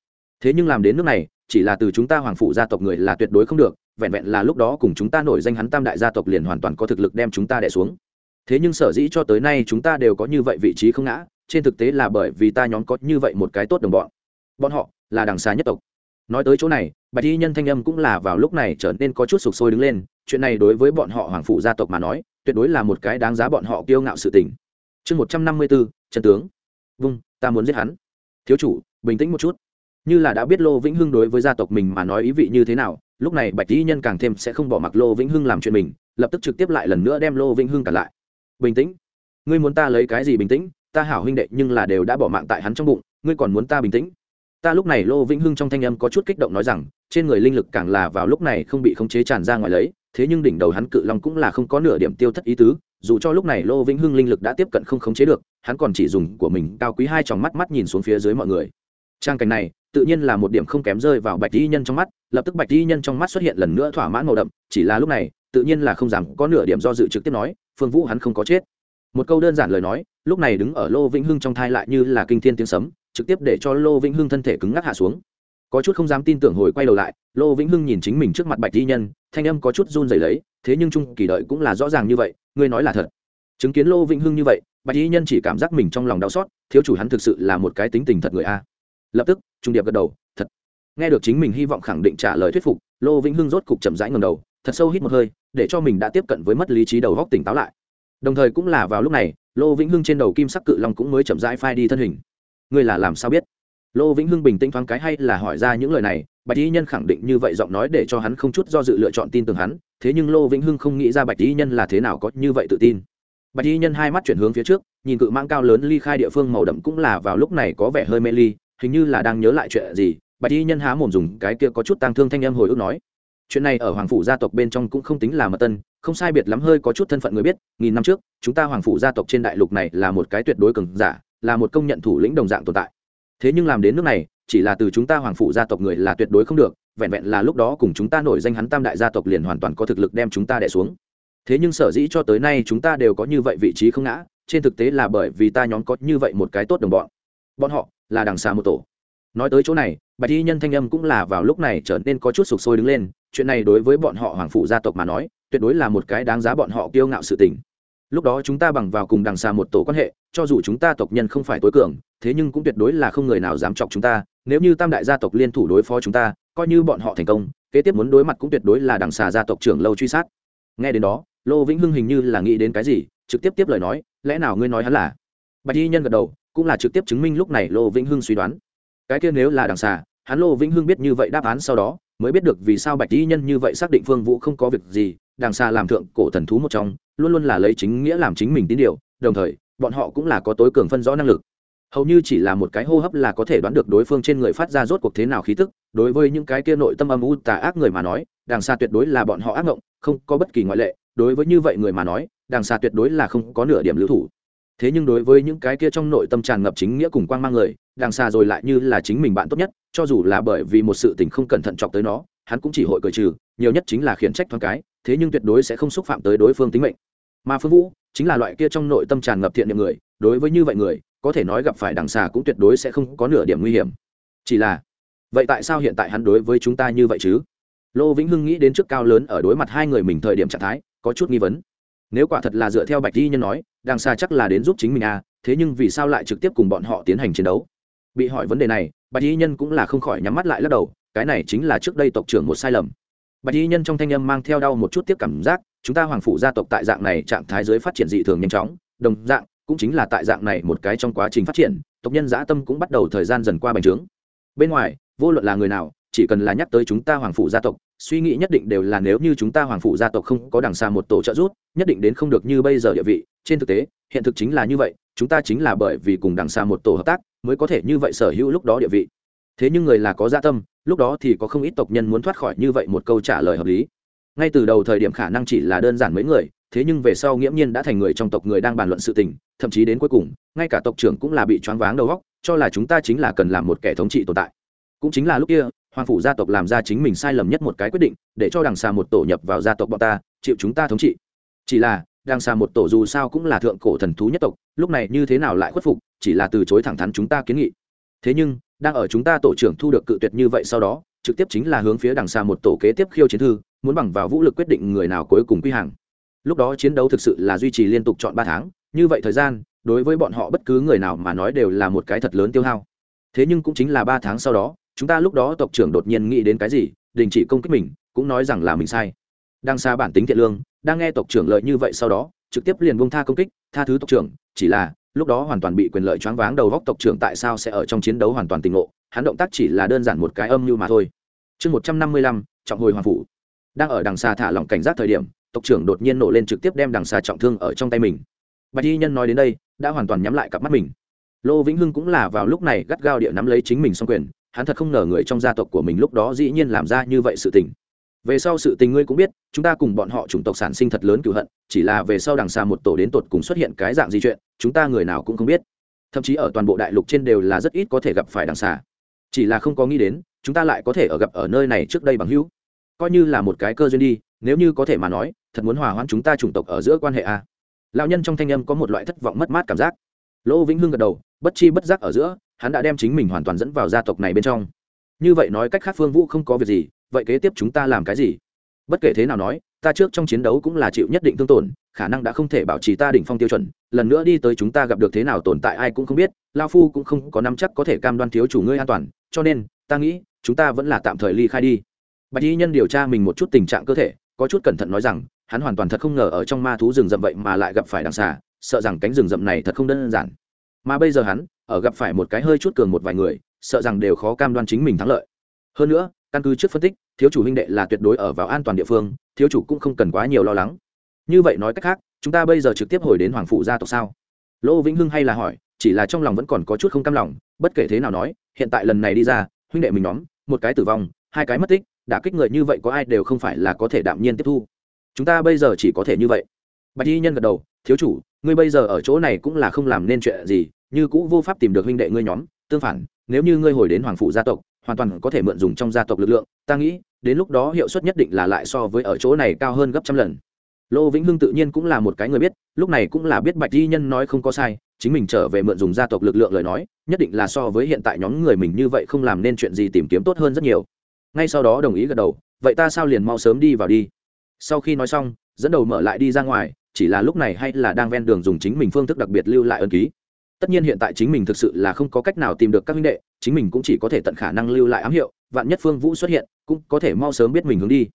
Thế nhưng làm đến nước này, chỉ là từ chúng ta hoàng phủ gia tộc người là tuyệt đối không được vẹn vẹn là lúc đó cùng chúng ta nổi danh hắn tam đại gia tộc liền hoàn toàn có thực lực đem chúng ta đẻ xuống. Thế nhưng sở dĩ cho tới nay chúng ta đều có như vậy vị trí không ngã, trên thực tế là bởi vì ta nhóm có như vậy một cái tốt đồng bọn. Bọn họ là đằng xa nhất tộc. Nói tới chỗ này, bạch y nhân thanh âm cũng là vào lúc này trở nên có chút sụp sôi đứng lên, chuyện này đối với bọn họ hoàng phụ gia tộc mà nói, tuyệt đối là một cái đáng giá bọn họ kiêu ngạo sự tình. Chương một trăm năm mươi bốn trần tướng. Vâng ta muốn giết hắn. Thiếu chủ, bình tĩnh một chút như là đã biết lô vĩnh hưng đối với gia tộc mình mà nói ý vị như thế nào, lúc này bạch y nhân càng thêm sẽ không bỏ mặc lô vĩnh hưng làm chuyện mình, lập tức trực tiếp lại lần nữa đem lô vĩnh hưng cả lại. Bình tĩnh, ngươi muốn ta lấy cái gì bình tĩnh? Ta hảo huynh đệ nhưng là đều đã bỏ mạng tại hắn trong bụng, ngươi còn muốn ta bình tĩnh? Ta lúc này lô vĩnh hưng trong thanh âm có chút kích động nói rằng, trên người linh lực càng là vào lúc này không bị khống chế tràn ra ngoài lấy, thế nhưng đỉnh đầu hắn cự long cũng là không có nửa điểm tiêu thất ý tứ, dù cho lúc này lô vĩnh hưng linh lực đã tiếp cận không khống chế được, hắn còn chỉ dùng của mình cao quý hai tròng mắt mắt nhìn xuống phía dưới mọi người. Trang cảnh này tự nhiên là một điểm không kém rơi vào bạch y nhân trong mắt, lập tức bạch y nhân trong mắt xuất hiện lần nữa thỏa mãn màu đậm, chỉ là lúc này, tự nhiên là không dám có nửa điểm do dự trực tiếp nói, phương vũ hắn không có chết. Một câu đơn giản lời nói, lúc này đứng ở lô vĩnh hưng trong thai lại như là kinh thiên tiếng sấm, trực tiếp để cho lô vĩnh hưng thân thể cứng ngắc hạ xuống. Có chút không dám tin tưởng hồi quay đầu lại, lô vĩnh hưng nhìn chính mình trước mặt bạch y nhân, thanh âm có chút run rẩy lấy, thế nhưng trung kỳ đợi cũng là rõ ràng như vậy, ngươi nói là thật. Chứng kiến lô vĩnh hưng như vậy, bạch y nhân chỉ cảm giác mình trong lòng đau xót, thiếu chủ hắn thực sự là một cái tính tình thật người a. Lập tức trung điệp gật đầu, thật. Nghe được chính mình hy vọng khẳng định trả lời thuyết phục, lô vĩnh hưng rốt cục chậm rãi ngầm đầu, thật sâu hít một hơi, để cho mình đã tiếp cận với mất lý trí đầu góc tỉnh táo lại. Đồng thời cũng là vào lúc này, lô vĩnh hưng trên đầu kim sắc cự long cũng mới chậm rãi phai đi thân hình. Ngươi là làm sao biết? Lô vĩnh hưng bình tĩnh thoáng cái hay là hỏi ra những lời này, bạch y nhân khẳng định như vậy giọng nói để cho hắn không chút do dự lựa chọn tin tưởng hắn, thế nhưng lô vĩnh hưng không nghĩ ra bạch y nhân là thế nào có như vậy tự tin. Bạch y nhân hai mắt chuyển hướng phía trước, nhìn cự mãng cao lớn ly khai địa phương màu đậm cũng là vào lúc này có vẻ hơi mê ly hình như là đang nhớ lại chuyện gì, bạch y nhân há mồm dùng cái kia có chút tang thương thanh âm hồi ức nói. Chuyện này ở hoàng phủ gia tộc bên trong cũng không tính là mật tân, không sai biệt lắm hơi có chút thân phận người biết, nghìn năm trước, chúng ta hoàng phủ gia tộc trên đại lục này là một cái tuyệt đối cường giả, là một công nhận thủ lĩnh đồng dạng tồn tại. Thế nhưng làm đến nước này, chỉ là từ chúng ta hoàng phủ gia tộc người là tuyệt đối không được, vẹn vẹn là lúc đó cùng chúng ta nổi danh hắn tam đại gia tộc liền hoàn toàn có thực lực đem chúng ta đẻ xuống. Thế nhưng sở dĩ cho tới nay chúng ta đều có như vậy vị trí không ngã, trên thực tế là bởi vì ta nhóm có như vậy một cái tốt đồng bọn. Bọn họ là đằng xa một tổ. Nói tới chỗ này, bạch y nhân thanh âm cũng là vào lúc này trở nên có chút sụp sôi đứng lên, chuyện này đối với bọn họ hoàng phụ gia tộc mà nói, tuyệt đối là một cái đáng giá bọn họ kiêu ngạo sự tình. Lúc đó chúng ta bằng vào cùng đằng xa một tổ quan hệ, cho dù chúng ta tộc nhân không phải tối cường, thế nhưng cũng tuyệt đối là không người nào dám chọc chúng ta, nếu như tam đại gia tộc liên thủ đối phó chúng ta, coi như bọn họ thành công, kế tiếp muốn đối mặt cũng tuyệt đối là đằng xà gia tộc trưởng lâu truy sát. Nghe đến đó, lô vĩnh hưng hình như là nghĩ đến cái gì, trực tiếp tiếp lời nói, lẽ nào ngươi nói hắn là? Bạch y nhân gật đầu cũng là trực tiếp chứng minh lúc này lô vĩnh hưng suy đoán. Cái kia nếu là đằng xà, hắn lô vĩnh hưng biết như vậy đáp án sau đó, mới biết được vì sao bạch y nhân như vậy xác định phương vũ không có việc gì, đằng xa làm thượng cổ thần thú một trong, luôn luôn là lấy chính nghĩa làm chính mình tín điều, đồng thời, bọn họ cũng là có tối cường phân rõ năng lực. Hầu như chỉ là một cái hô hấp là có thể đoán được đối phương trên người phát ra rốt cuộc thế nào khí tức, đối với những cái kia nội tâm âm u tà ác người mà nói, đằng xa tuyệt đối là bọn họ ác ngộng, không có bất kỳ ngoại lệ, đối với như vậy người mà nói, đằng xa tuyệt đối là không có nửa điểm lưu thủ thế nhưng đối với những cái kia trong nội tâm tràn ngập chính nghĩa cùng quang mang người đàng xa rồi lại như là chính mình bạn tốt nhất, cho dù là bởi vì một sự tình không cẩn thận chọc tới nó, hắn cũng chỉ hội cười trừ, nhiều nhất chính là khiển trách thoáng cái, thế nhưng tuyệt đối sẽ không xúc phạm tới đối phương tính mệnh. Mà phương vũ chính là loại kia trong nội tâm tràn ngập thiện niệm người, đối với như vậy người, có thể nói gặp phải đằng xà cũng tuyệt đối sẽ không có nửa điểm nguy hiểm. Chỉ là, vậy tại sao hiện tại hắn đối với chúng ta như vậy chứ? Lô vĩnh hưng nghĩ đến trước cao lớn ở đối mặt hai người mình thời điểm trạng thái, có chút nghi vấn. Nếu quả thật là dựa theo bạch di nhân nói đằng xa chắc là đến giúp chính mình à thế nhưng vì sao lại trực tiếp cùng bọn họ tiến hành chiến đấu? Bị hỏi vấn đề này, bạch Y nhân cũng là không khỏi nhắm mắt lại lắc đầu, cái này chính là trước đây tộc trưởng một sai lầm. Bạch Y nhân trong thanh âm mang theo đau một chút tiếp cảm giác, chúng ta hoàng phủ gia tộc tại dạng này trạng thái dưới phát triển dị thường nhanh chóng, đồng dạng, cũng chính là tại dạng này một cái trong quá trình phát triển, tộc nhân dã tâm cũng bắt đầu thời gian dần qua bành trướng. Bên ngoài, vô luận là người nào, chỉ cần là nhắc tới chúng ta hoàng phủ gia tộc suy nghĩ nhất định đều là nếu như chúng ta hoàng phủ gia tộc không có đằng xa một tổ trợ rút, nhất định đến không được như bây giờ địa vị. Trên thực tế hiện thực chính là như vậy chúng ta chính là bởi vì cùng đằng xa một tổ hợp tác mới có thể như vậy sở hữu lúc đó địa vị. Thế nhưng người là có gia tâm lúc đó thì có không ít tộc nhân muốn thoát khỏi như vậy một câu trả lời hợp lý. Ngay từ đầu thời điểm khả năng chỉ là đơn giản mấy người thế nhưng về sau nghiễm nhiên đã thành người trong tộc người đang bàn luận sự tình thậm chí đến cuối cùng ngay cả tộc trưởng cũng là bị choáng váng đầu óc cho là chúng ta chính là cần làm một kẻ thống trị tồn tại. Cũng chính là lúc kia hoàng phủ gia tộc làm ra chính mình sai lầm nhất một cái quyết định, để cho đằng xà một tổ nhập vào gia tộc bọn ta, chịu chúng ta thống trị. Chỉ là, đằng xà một tổ dù sao cũng là thượng cổ thần thú nhất tộc, lúc này như thế nào lại khuất phục, chỉ là từ chối thẳng thắn chúng ta kiến nghị. Thế nhưng, đang ở chúng ta tổ trưởng thu được cự tuyệt như vậy sau đó, trực tiếp chính là hướng phía đằng xa một tổ kế tiếp khiêu chiến thư, muốn bằng vào vũ lực quyết định người nào cuối cùng quy hàng. Lúc đó chiến đấu thực sự là duy trì liên tục chọn ba tháng, như vậy thời gian, đối với bọn họ bất cứ người nào mà nói đều là một cái thật lớn tiêu hao. Thế nhưng cũng chính là ba tháng sau đó chúng ta lúc đó tộc trưởng đột nhiên nghĩ đến cái gì, đình chỉ công kích mình, cũng nói rằng là mình sai. Đang xa bản tính thiện lương, đang nghe tộc trưởng lợi như vậy sau đó, trực tiếp liền buông tha công kích, tha thứ tộc trưởng, chỉ là, lúc đó hoàn toàn bị quyền lợi choáng váng đầu góc tộc trưởng tại sao sẽ ở trong chiến đấu hoàn toàn tình ngộ, hắn động tác chỉ là đơn giản một cái âm mưu mà thôi. Chương một trăm năm mươi lăm, trọng hồi hoàng phủ. Đang ở đằng xa thả lỏng cảnh giác thời điểm, tộc trưởng đột nhiên nổ lên trực tiếp đem đằng xa trọng thương ở trong tay mình. Bạch y nhân nói đến đây, đã hoàn toàn nhắm lại cặp mắt mình. Lô vĩnh hưng cũng là vào lúc này gắt gao địa nắm lấy chính mình xong quyền hắn thật không ngờ người trong gia tộc của mình lúc đó dĩ nhiên làm ra như vậy sự tình. Về sau sự tình ngươi cũng biết, chúng ta cùng bọn họ chủng tộc sản sinh thật lớn cựu hận, chỉ là về sau đằng xa một tổ đến tột cùng xuất hiện cái dạng gì chuyện, chúng ta người nào cũng không biết. Thậm chí ở toàn bộ đại lục trên đều là rất ít có thể gặp phải đằng xa. Chỉ là không có nghĩ đến, chúng ta lại có thể ở gặp ở nơi này trước đây bằng hữu. Coi như là một cái cơ duyên đi, nếu như có thể mà nói, thật muốn hòa hoãn chúng ta chủng tộc ở giữa quan hệ a lão nhân trong thanh âm có một loại thất vọng mất mát cảm giác. Lỗ vĩnh hưng gật đầu, bất chi bất giác ở giữa hắn đã đem chính mình hoàn toàn dẫn vào gia tộc này bên trong. Như vậy nói cách khác phương vũ không có việc gì, vậy kế tiếp chúng ta làm cái gì? Bất kể thế nào nói, ta trước trong chiến đấu cũng là chịu nhất định thương tổn, khả năng đã không thể bảo trì ta đỉnh phong tiêu chuẩn, lần nữa đi tới chúng ta gặp được thế nào tồn tại ai cũng không biết, lao phu cũng không có nắm chắc có thể cam đoan thiếu chủ ngươi an toàn, cho nên, ta nghĩ, chúng ta vẫn là tạm thời ly khai đi. Bạch y nhân điều tra mình một chút tình trạng cơ thể, có chút cẩn thận nói rằng, hắn hoàn toàn thật không ngờ ở trong ma thú rừng rậm vậy mà lại gặp phải đằng xà, sợ rằng cánh rừng rậm này thật không đơn giản. Mà bây giờ hắn ở gặp phải một cái hơi chút cường một vài người, sợ rằng đều khó cam đoan chính mình thắng lợi. Hơn nữa, căn cứ trước phân tích, thiếu chủ huynh đệ là tuyệt đối ở vào an toàn địa phương, thiếu chủ cũng không cần quá nhiều lo lắng. Như vậy nói cách khác, chúng ta bây giờ trực tiếp hồi đến hoàng phụ gia tộc sao? Lỗ vĩnh hưng hay là hỏi, chỉ là trong lòng vẫn còn có chút không cam lòng, bất kể thế nào nói, hiện tại lần này đi ra, huynh đệ mình nhóm, một cái tử vong, hai cái mất tích đã kích người như vậy có ai đều không phải là có thể đạm nhiên tiếp thu. Chúng ta bây giờ chỉ có thể như vậy. Bạch y nhân gật đầu, thiếu chủ, ngươi bây giờ ở chỗ này cũng là không làm nên chuyện gì như cũ vô pháp tìm được huynh đệ ngươi nhóm, tương phản, nếu như ngươi hồi đến hoàng phụ gia tộc, hoàn toàn có thể mượn dùng trong gia tộc lực lượng, ta nghĩ, đến lúc đó hiệu suất nhất định là lại so với ở chỗ này cao hơn gấp trăm lần. Lô vĩnh hưng tự nhiên cũng là một cái người biết, lúc này cũng là biết bạch di nhân nói không có sai, chính mình trở về mượn dùng gia tộc lực lượng lời nói, nhất định là so với hiện tại nhóm người mình như vậy không làm nên chuyện gì tìm kiếm tốt hơn rất nhiều. Ngay sau đó đồng ý gật đầu, vậy ta sao liền mau sớm đi vào đi. Sau khi nói xong, dẫn đầu mở lại đi ra ngoài, chỉ là lúc này hay là đang ven đường dùng chính mình phương thức đặc biệt lưu lại ân ký tất nhiên hiện tại chính mình thực sự là không có cách nào tìm được các huynh đệ, chính mình cũng chỉ có thể tận khả năng lưu lại ám hiệu, vạn nhất phương vũ xuất hiện, cũng có thể mau sớm biết mình hướng đi.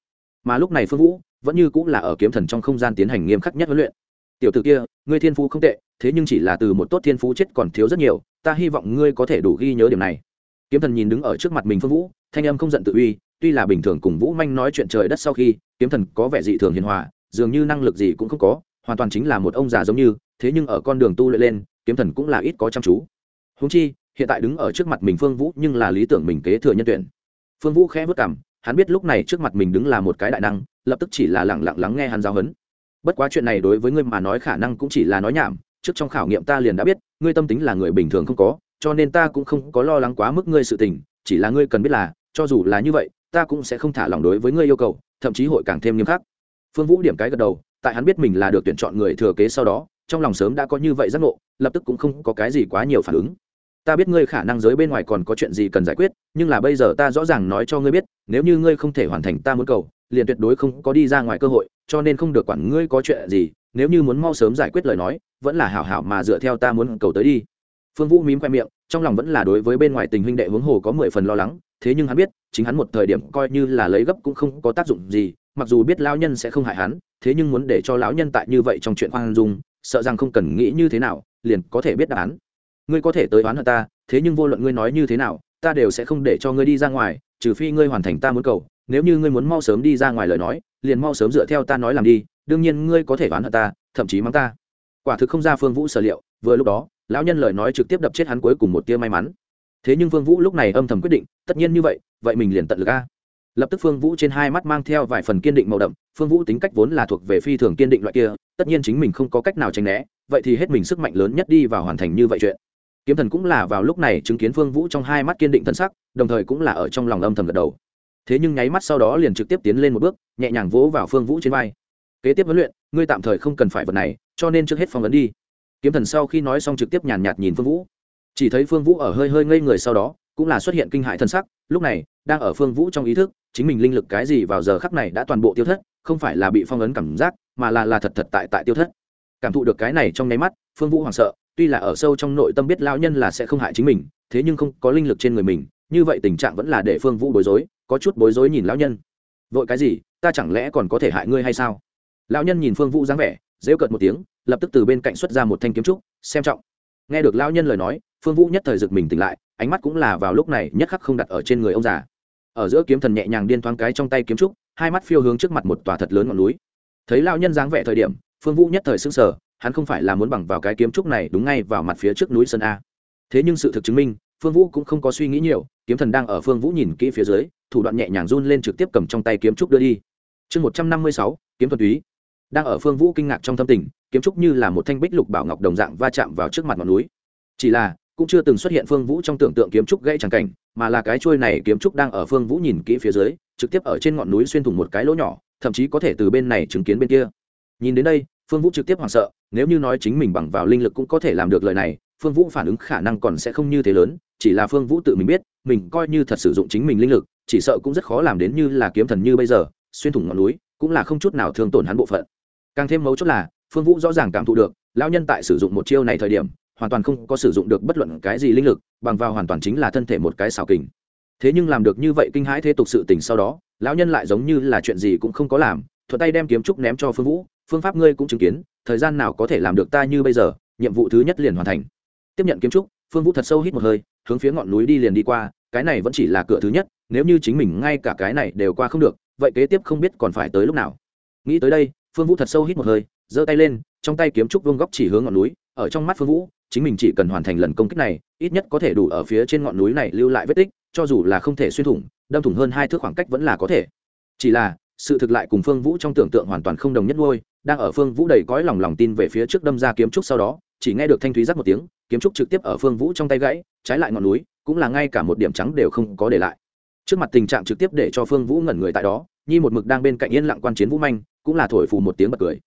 Mà lúc này phương vũ vẫn như cũng là ở kiếm thần trong không gian tiến hành nghiêm khắc nhất huấn luyện. Tiểu t ử kia, ngươi thiên phú không tệ, thế nhưng chỉ là từ một tốt thiên phú chết còn thiếu rất nhiều, ta hy vọng ngươi có thể đủ ghi nhớ điểm này. Kiếm thần nhìn đứng ở trước mặt mình phương vũ, thanh âm không giận tự uy, tuy là bình thường cùng vũ manh nói chuyện trời đất sau khi, kiếm thần có vẻ dị thường hiền hòa, dường như năng lực gì cũng không có, hoàn toàn chính là một ông già giống như, thế nhưng ở con đường tu luyện lên kiếm thần cũng là ít có chăm chú. Húng chi, hiện tại đứng ở trước mặt mình phương vũ nhưng là lý tưởng mình kế thừa nhân tuyển. Phương vũ khẽ vất cảm, hắn biết lúc này trước mặt mình đứng là một cái đại năng, lập tức chỉ là lẳng lặng lắng nghe hắn giáo hấn. bất quá chuyện này đối với ngươi mà nói khả năng cũng chỉ là nói nhảm, trước trong khảo nghiệm ta liền đã biết, ngươi tâm tính là người bình thường không có, cho nên ta cũng không có lo lắng quá mức ngươi sự tình, chỉ là ngươi cần biết là, cho dù là như vậy, ta cũng sẽ không thả lòng đối với ngươi yêu cầu, thậm chí hội càng thêm nghiêm khắc. Phương vũ điểm cái gật đầu, tại hắn biết mình là được tuyển chọn người thừa kế sau đó trong lòng sớm đã có như vậy giác ngộ, lập tức cũng không có cái gì quá nhiều phản ứng. Ta biết ngươi khả năng giới bên ngoài còn có chuyện gì cần giải quyết, nhưng là bây giờ ta rõ ràng nói cho ngươi biết, nếu như ngươi không thể hoàn thành ta muốn cầu, liền tuyệt đối không có đi ra ngoài cơ hội, cho nên không được quản ngươi có chuyện gì, nếu như muốn mau sớm giải quyết lời nói, vẫn là hảo hảo mà dựa theo ta muốn cầu tới đi. Phương vũ mím khoe miệng, trong lòng vẫn là đối với bên ngoài tình huynh đệ huống hồ có mười phần lo lắng, thế nhưng hắn biết, chính hắn một thời điểm coi như là lấy gấp cũng không có tác dụng gì, mặc dù biết lão nhân sẽ không hại hắn, thế nhưng muốn để cho lão nhân tại như vậy trong chuyện hoang dung sợ rằng không cần nghĩ như thế nào, liền có thể biết đáp án. Ngươi có thể tới oán hận ta, thế nhưng vô luận ngươi nói như thế nào, ta đều sẽ không để cho ngươi đi ra ngoài, trừ phi ngươi hoàn thành ta muốn cầu. Nếu như ngươi muốn mau sớm đi ra ngoài lời nói, liền mau sớm dựa theo ta nói làm đi, đương nhiên ngươi có thể oán hận ta, thậm chí mắng ta. Quả thực không ra phương vũ sở liệu, vừa lúc đó, lão nhân lời nói trực tiếp đập chết hắn cuối cùng một tia may mắn. Thế nhưng phương vũ lúc này âm thầm quyết định, tất nhiên như vậy vậy mình liền tận lực a. Lập tức phương vũ trên hai mắt mang theo vài phần kiên định màu đậm, phương vũ tính cách vốn là thuộc về phi thường kiên định loại kia tất nhiên chính mình không có cách nào tránh né, vậy thì hết mình sức mạnh lớn nhất đi vào hoàn thành như vậy chuyện. Kiếm thần cũng là vào lúc này chứng kiến phương vũ trong hai mắt kiên định thân sắc, đồng thời cũng là ở trong lòng âm thầm gật đầu. Thế nhưng nháy mắt sau đó liền trực tiếp tiến lên một bước, nhẹ nhàng vỗ vào phương vũ trên vai. Kế tiếp huấn luyện, ngươi tạm thời không cần phải vật này, cho nên trước hết phong vấn đi. Kiếm thần sau khi nói xong trực tiếp nhàn nhạt nhìn phương vũ. Chỉ thấy phương vũ ở hơi hơi ngây người sau đó, cũng là xuất hiện kinh hại thân sắc, lúc này, đang ở phương vũ trong ý thức, chính mình linh lực cái gì vào giờ khắc này đã toàn bộ tiêu thất, không phải là bị phong ấn cảm giác mà là là thật thật tại tại tiêu thất. Cảm thụ được cái này trong nháy mắt, phương vũ hoảng sợ, tuy là ở sâu trong nội tâm biết lão nhân là sẽ không hại chính mình, thế nhưng không có linh lực trên người mình, như vậy tình trạng vẫn là để phương vũ bối rối, có chút bối rối nhìn lão nhân. Vội cái gì, ta chẳng lẽ còn có thể hại ngươi hay sao? Lão nhân nhìn phương vũ dáng vẻ, rêu cợt một tiếng, lập tức từ bên cạnh xuất ra một thanh kiếm trúc, xem trọng. Nghe được lão nhân lời nói, phương vũ nhất thời giật mình tỉnh lại, ánh mắt cũng là vào lúc này nhất khắc không đặt ở trên người ông già. Ở giữa kiếm thần nhẹ nhàng điên thoáng cái trong tay kiếm trúc, hai mắt phiêu hướng trước mặt một tòa thật lớn ngọn núi thấy lão nhân dáng vẻ thời điểm, phương vũ nhất thời sững sờ, hắn không phải là muốn bằng vào cái kiếm trúc này đúng ngay vào mặt phía trước núi sơn a. Thế nhưng sự thực chứng minh, phương vũ cũng không có suy nghĩ nhiều, kiếm thần đang ở phương vũ nhìn kỹ phía dưới, thủ đoạn nhẹ nhàng run lên trực tiếp cầm trong tay kiếm trúc đưa đi. Chương một trăm năm mươi sáu, kiếm thuật túy. Đang ở phương vũ kinh ngạc trong tâm tình, kiếm trúc như là một thanh bích lục bảo ngọc đồng dạng va chạm vào trước mặt ngọn núi. Chỉ là, cũng chưa từng xuất hiện phương vũ trong tưởng tượng kiếm trúc gãy tràng cảnh mà là cái trôi này kiếm trúc đang ở phương vũ nhìn kỹ phía dưới, trực tiếp ở trên ngọn núi xuyên thủng một cái lỗ nhỏ, thậm chí có thể từ bên này chứng kiến bên kia. Nhìn đến đây, phương vũ trực tiếp hoảng sợ, nếu như nói chính mình bằng vào linh lực cũng có thể làm được lời này, phương vũ phản ứng khả năng còn sẽ không như thế lớn, chỉ là phương vũ tự mình biết, mình coi như thật sử dụng chính mình linh lực, chỉ sợ cũng rất khó làm đến như là kiếm thần như bây giờ, xuyên thủng ngọn núi, cũng là không chút nào thương tổn hắn bộ phận. Càng thêm mấu chốt là, phương vũ rõ ràng cảm thụ được, lão nhân tại sử dụng một chiêu này thời điểm hoàn toàn không có sử dụng được bất luận cái gì linh lực, bằng vào hoàn toàn chính là thân thể một cái xào kình. Thế nhưng làm được như vậy kinh hãi thế tục sự tình sau đó, lão nhân lại giống như là chuyện gì cũng không có làm, thuận tay đem kiếm trúc ném cho phương vũ, phương pháp ngươi cũng chứng kiến, thời gian nào có thể làm được ta như bây giờ, nhiệm vụ thứ nhất liền hoàn thành. Tiếp nhận kiếm trúc, phương vũ thật sâu hít một hơi, hướng phía ngọn núi đi liền đi qua, cái này vẫn chỉ là cửa thứ nhất, nếu như chính mình ngay cả cái này đều qua không được, vậy kế tiếp không biết còn phải tới lúc nào. Nghĩ tới đây, phương vũ thật sâu hít một hơi, giơ tay lên, trong tay kiếm trúc vương góc chỉ hướng ngọn núi, ở trong mắt phương vũ chính mình chỉ cần hoàn thành lần công kích này, ít nhất có thể đủ ở phía trên ngọn núi này lưu lại vết tích, cho dù là không thể xuyên thủng, đâm thủng hơn hai thước khoảng cách vẫn là có thể. Chỉ là, sự thực lại cùng phương vũ trong tưởng tượng hoàn toàn không đồng nhất ngôi, đang ở phương vũ đầy cõi lòng lòng tin về phía trước đâm ra kiếm trúc sau đó, chỉ nghe được thanh thúy rắc một tiếng, kiếm trúc trực tiếp ở phương vũ trong tay gãy, trái lại ngọn núi, cũng là ngay cả một điểm trắng đều không có để lại. Trước mặt tình trạng trực tiếp để cho phương vũ ngẩn người tại đó, nhi một mực đang bên cạnh yên lặng quan chiến vũ manh, cũng là thổi phù một tiếng bật cười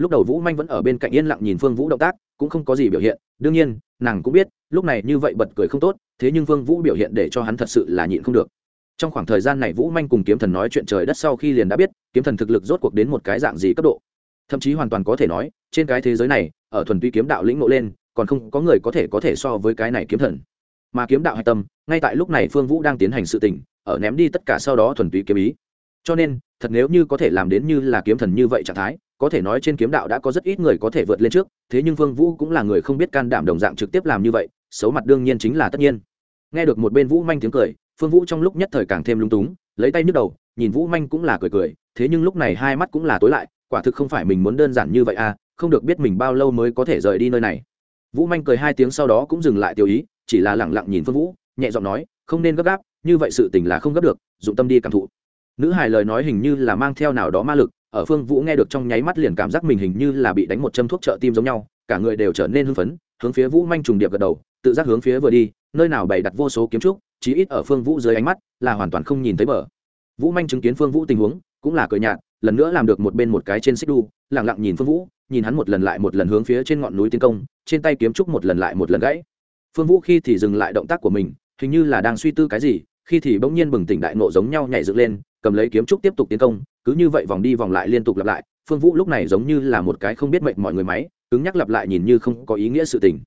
lúc đầu vũ manh vẫn ở bên cạnh yên lặng nhìn phương vũ động tác, cũng không có gì biểu hiện. Đương nhiên, nàng cũng biết, lúc này như vậy bật cười không tốt, thế nhưng phương vũ biểu hiện để cho hắn thật sự là nhịn không được. Trong khoảng thời gian này vũ manh cùng kiếm thần nói chuyện trời đất sau khi liền đã biết, kiếm thần thực lực rốt cuộc đến một cái dạng gì cấp độ. Thậm chí hoàn toàn có thể nói, trên cái thế giới này, ở thuần túy kiếm đạo lĩnh ngộ lên, còn không có người có thể có thể so với cái này kiếm thần. Mà kiếm đạo hạch tâm, ngay tại lúc này phương vũ đang tiến hành sự tình, ở ném đi tất cả sau đó thuần túy kiếm ý. Cho nên, thật nếu như có thể làm đến như là kiếm thần như vậy trạng thái có thể nói trên kiếm đạo đã có rất ít người có thể vượt lên trước, thế nhưng vương vũ cũng là người không biết can đảm đồng dạng trực tiếp làm như vậy, xấu mặt đương nhiên chính là tất nhiên. Nghe được một bên vũ manh tiếng cười, phương vũ trong lúc nhất thời càng thêm lung túng, lấy tay nhức đầu, nhìn vũ manh cũng là cười cười, thế nhưng lúc này hai mắt cũng là tối lại, quả thực không phải mình muốn đơn giản như vậy à không được biết mình bao lâu mới có thể rời đi nơi này. Vũ manh cười hai tiếng sau đó cũng dừng lại tiêu ý, chỉ là lẳng lặng nhìn phương vũ, nhẹ giọng nói, không nên gấp gáp, như vậy sự tình là không gấp được, dụng tâm đi cảm thụ. Nữ hài lời nói hình như là mang theo nào đó ma lực ở phương vũ nghe được trong nháy mắt liền cảm giác mình hình như là bị đánh một châm thuốc trợ tim giống nhau, cả người đều trở nên hưng phấn, hướng phía vũ manh trùng điệp gật đầu, tự giác hướng phía vừa đi, nơi nào bày đặt vô số kiếm trúc, chí ít ở phương vũ dưới ánh mắt là hoàn toàn không nhìn thấy bờ. Vũ manh chứng kiến phương vũ tình huống, cũng là cười nhạt, lần nữa làm được một bên một cái trên xích đu lẳng lặng nhìn phương vũ, nhìn hắn một lần lại một lần hướng phía trên ngọn núi tiến công, trên tay kiếm trúc một lần lại một lần gãy. Phương vũ khi thì dừng lại động tác của mình, hình như là đang suy tư cái gì, khi thì bỗng nhiên bừng tỉnh đại nộ giống nhau nhảy dựng lên cầm lấy kiếm trúc tiếp tục tiến công, cứ như vậy vòng đi vòng lại liên tục lặp lại, phương vũ lúc này giống như là một cái không biết mệnh mọi người máy, cứng nhắc lặp lại nhìn như không có ý nghĩa sự tình.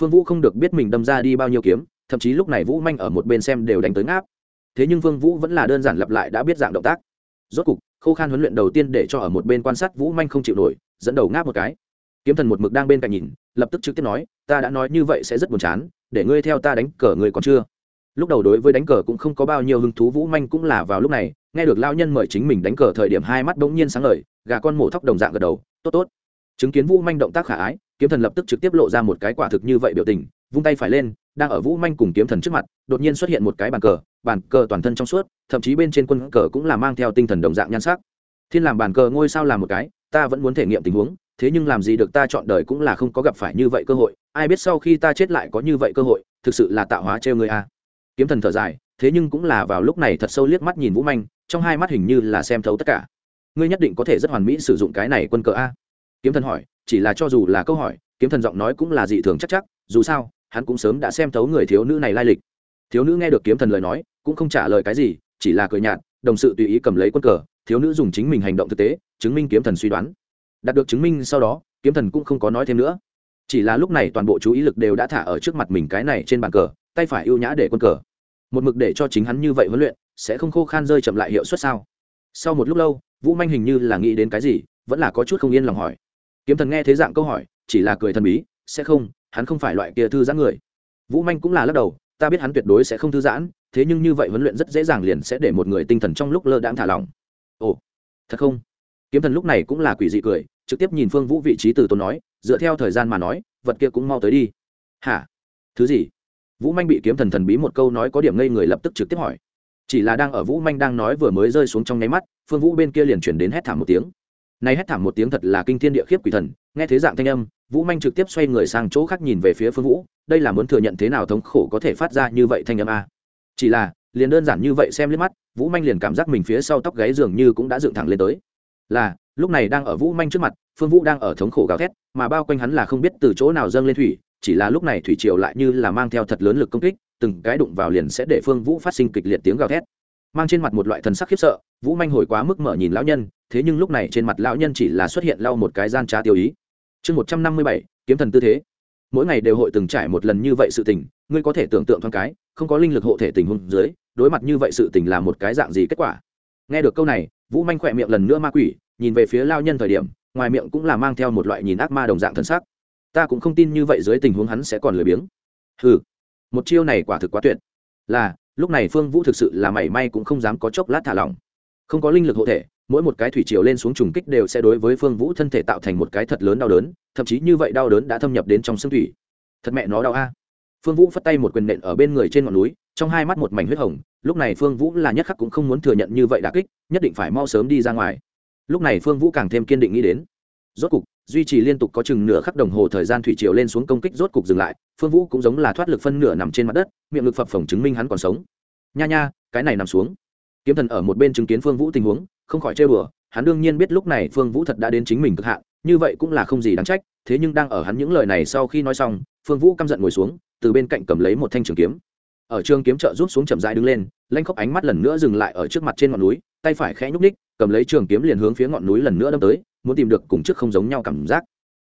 Phương vũ không được biết mình đâm ra đi bao nhiêu kiếm, thậm chí lúc này vũ manh ở một bên xem đều đánh tới ngáp. Thế nhưng phương vũ vẫn là đơn giản lặp lại đã biết dạng động tác. Rốt cục, khô khan huấn luyện đầu tiên để cho ở một bên quan sát vũ manh không chịu nổi, dẫn đầu ngáp một cái. Kiếm thần một mực đang bên cạnh nhìn, lập tức trực tiếp nói, ta đã nói như vậy sẽ rất buồn chán, để ngươi theo ta đánh cờ người còn chưa? Lúc đầu đối với đánh cờ cũng không có bao nhiêu hứng thú, vũ manh cũng là vào lúc này, nghe được lao nhân mời chính mình đánh cờ thời điểm hai mắt bỗng nhiên sáng ngời, gà con mổ thóc đồng dạng gật đầu, tốt tốt. Chứng kiến vũ manh động tác khả ái, kiếm thần lập tức trực tiếp lộ ra một cái quả thực như vậy biểu tình, vung tay phải lên, đang ở vũ manh cùng kiếm thần trước mặt, đột nhiên xuất hiện một cái bàn cờ bàn cờ toàn thân trong suốt, thậm chí bên trên quân cờ cũng là mang theo tinh thần đồng dạng nhan sắc. Thiên làm bàn cờ ngôi sao làm một cái, ta vẫn muốn thể nghiệm tình huống, thế nhưng làm gì được ta chọn đời cũng là không có gặp phải như vậy cơ hội, ai biết sau khi ta chết lại có như vậy cơ hội, thực sự là tạo hóa trêu người a kiếm thần thở dài, thế nhưng cũng là vào lúc này thật sâu liếc mắt nhìn vũ manh, trong hai mắt hình như là xem thấu tất cả. Ngươi nhất định có thể rất hoàn mỹ sử dụng cái này quân cờ a. Kiếm thần hỏi, chỉ là cho dù là câu hỏi, kiếm thần giọng nói cũng là dị thường chắc chắc, dù sao, hắn cũng sớm đã xem thấu người thiếu nữ này lai lịch. Thiếu nữ nghe được kiếm thần lời nói, cũng không trả lời cái gì, chỉ là cười nhạt, đồng sự tùy ý cầm lấy quân cờ, thiếu nữ dùng chính mình hành động thực tế, chứng minh kiếm thần suy đoán. Đạt được chứng minh sau đó, kiếm thần cũng không có nói thêm nữa. Chỉ là lúc này toàn bộ chú ý lực đều đã thả ở trước mặt mình cái này trên bàn cờ tay phải ưu nhã để quân cờ. Một mực để cho chính hắn như vậy huấn luyện, sẽ không khô khan rơi chậm lại hiệu suất sao? Sau một lúc lâu, vũ manh hình như là nghĩ đến cái gì, vẫn là có chút không yên lòng hỏi. Kiếm thần nghe thế dạng câu hỏi, chỉ là cười thần bí, sẽ không, hắn không phải loại kia thư giãn người. Vũ manh cũng là lắc đầu, ta biết hắn tuyệt đối sẽ không thư giãn, thế nhưng như vậy huấn luyện rất dễ dàng liền sẽ để một người tinh thần trong lúc lơ đãng thả lỏng. Ồ, thật không? Kiếm thần lúc này cũng là quỷ dị cười, trực tiếp nhìn phương vũ vị trí từ tốn nói, dựa theo thời gian mà nói, vật kia cũng mau tới đi. Hả? Thứ gì? Vũ manh bị kiếm thần thần bí một câu nói có điểm ngây người lập tức trực tiếp hỏi. Chỉ là đang ở vũ manh đang nói vừa mới rơi xuống trong nháy mắt, phương vũ bên kia liền chuyển đến hét thảm một tiếng. Nay hét thảm một tiếng thật là kinh thiên địa khiếp quỷ thần, nghe thế dạng thanh âm, vũ manh trực tiếp xoay người sang chỗ khác nhìn về phía phương vũ, đây là muốn thừa nhận thế nào thống khổ có thể phát ra như vậy thanh âm a. Chỉ là, liền đơn giản như vậy xem liếc mắt, vũ manh liền cảm giác mình phía sau tóc gáy dường như cũng đã dựng thẳng lên tới. Là, lúc này đang ở vũ manh trước mặt, phương vũ đang ở thống khổ gào thét, mà bao quanh hắn là không biết từ chỗ nào dâng lên thủy chỉ là lúc này thủy triều lại như là mang theo thật lớn lực công kích, từng cái đụng vào liền sẽ để phương vũ phát sinh kịch liệt tiếng gào thét. Mang trên mặt một loại thần sắc khiếp sợ, vũ manh hồi quá mức mở nhìn lão nhân, thế nhưng lúc này trên mặt lão nhân chỉ là xuất hiện lau một cái gian trá tiêu ý. Chương một trăm năm mươi bảy, kiếm thần tư thế. Mỗi ngày đều hội từng trải một lần như vậy sự tình, ngươi có thể tưởng tượng thoáng cái, không có linh lực hộ thể tình huống dưới, đối mặt như vậy sự tình là một cái dạng gì kết quả? Nghe được câu này, vũ manh khỏe miệng lần nữa ma quỷ, nhìn về phía lao nhân thời điểm, ngoài miệng cũng là mang theo một loại nhìn ác ma đồng dạng thân sắc ta cũng không tin như vậy dưới tình huống hắn sẽ còn lười biếng. Hừ, một chiêu này quả thực quá tuyệt. Là lúc này phương vũ thực sự là mảy may cũng không dám có chốc lát thả lỏng. Không có linh lực hộ thể mỗi một cái thủy chiều lên xuống trùng kích đều sẽ đối với phương vũ thân thể tạo thành một cái thật lớn đau đớn thậm chí như vậy đau đớn đã thâm nhập đến trong xương thủy. Thật mẹ nó đau a. Phương vũ phất tay một quyền nện ở bên người trên ngọn núi trong hai mắt một mảnh huyết hồng lúc này phương vũ là nhất khắc cũng không muốn thừa nhận như vậy đã kích nhất định phải mau sớm đi ra ngoài. Lúc này phương vũ càng thêm kiên định nghĩ đến. Rốt cục duy trì liên tục có chừng nửa khắc đồng hồ thời gian thủy triều lên xuống công kích rốt cục dừng lại, phương vũ cũng giống là thoát lực phân nửa nằm trên mặt đất, miệng lực phập phồng chứng minh hắn còn sống. Nha nha, cái này nằm xuống. Kiếm thần ở một bên chứng kiến phương vũ tình huống, không khỏi chơi bừa hắn đương nhiên biết lúc này phương vũ thật đã đến chính mình cực hạn, như vậy cũng là không gì đáng trách, thế nhưng đang ở hắn những lời này sau khi nói xong, phương vũ căm giận ngồi xuống, từ bên cạnh cầm lấy một thanh trường kiếm. Ở trường kiếm trợ rút xuống chậm rãi đứng lên lanh khóc ánh mắt lần nữa dừng lại ở trước mặt trên ngọn núi, tay phải khẽ nhúc ních cầm lấy trường kiếm liền hướng phía ngọn núi lần nữa đâm tới, muốn tìm được cùng trước không giống nhau cảm giác.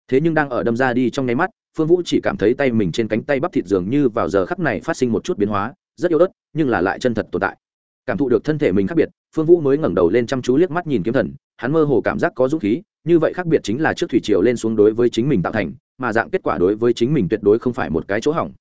Thế nhưng đang ở đâm ra đi trong nháy mắt, phương vũ chỉ cảm thấy tay mình trên cánh tay bắp thịt dường như vào giờ khắc này phát sinh một chút biến hóa, rất yếu ớt, nhưng là lại chân thật tồn tại. Cảm thụ được thân thể mình khác biệt, phương vũ mới ngẩng đầu lên chăm chú liếc mắt nhìn kiếm thần, hắn mơ hồ cảm giác có dũng khí, như vậy khác biệt chính là trước thủy triều lên xuống đối với chính mình tạo thành, mà dạng kết quả đối với chính mình tuyệt đối không phải một cái chỗ hỏng.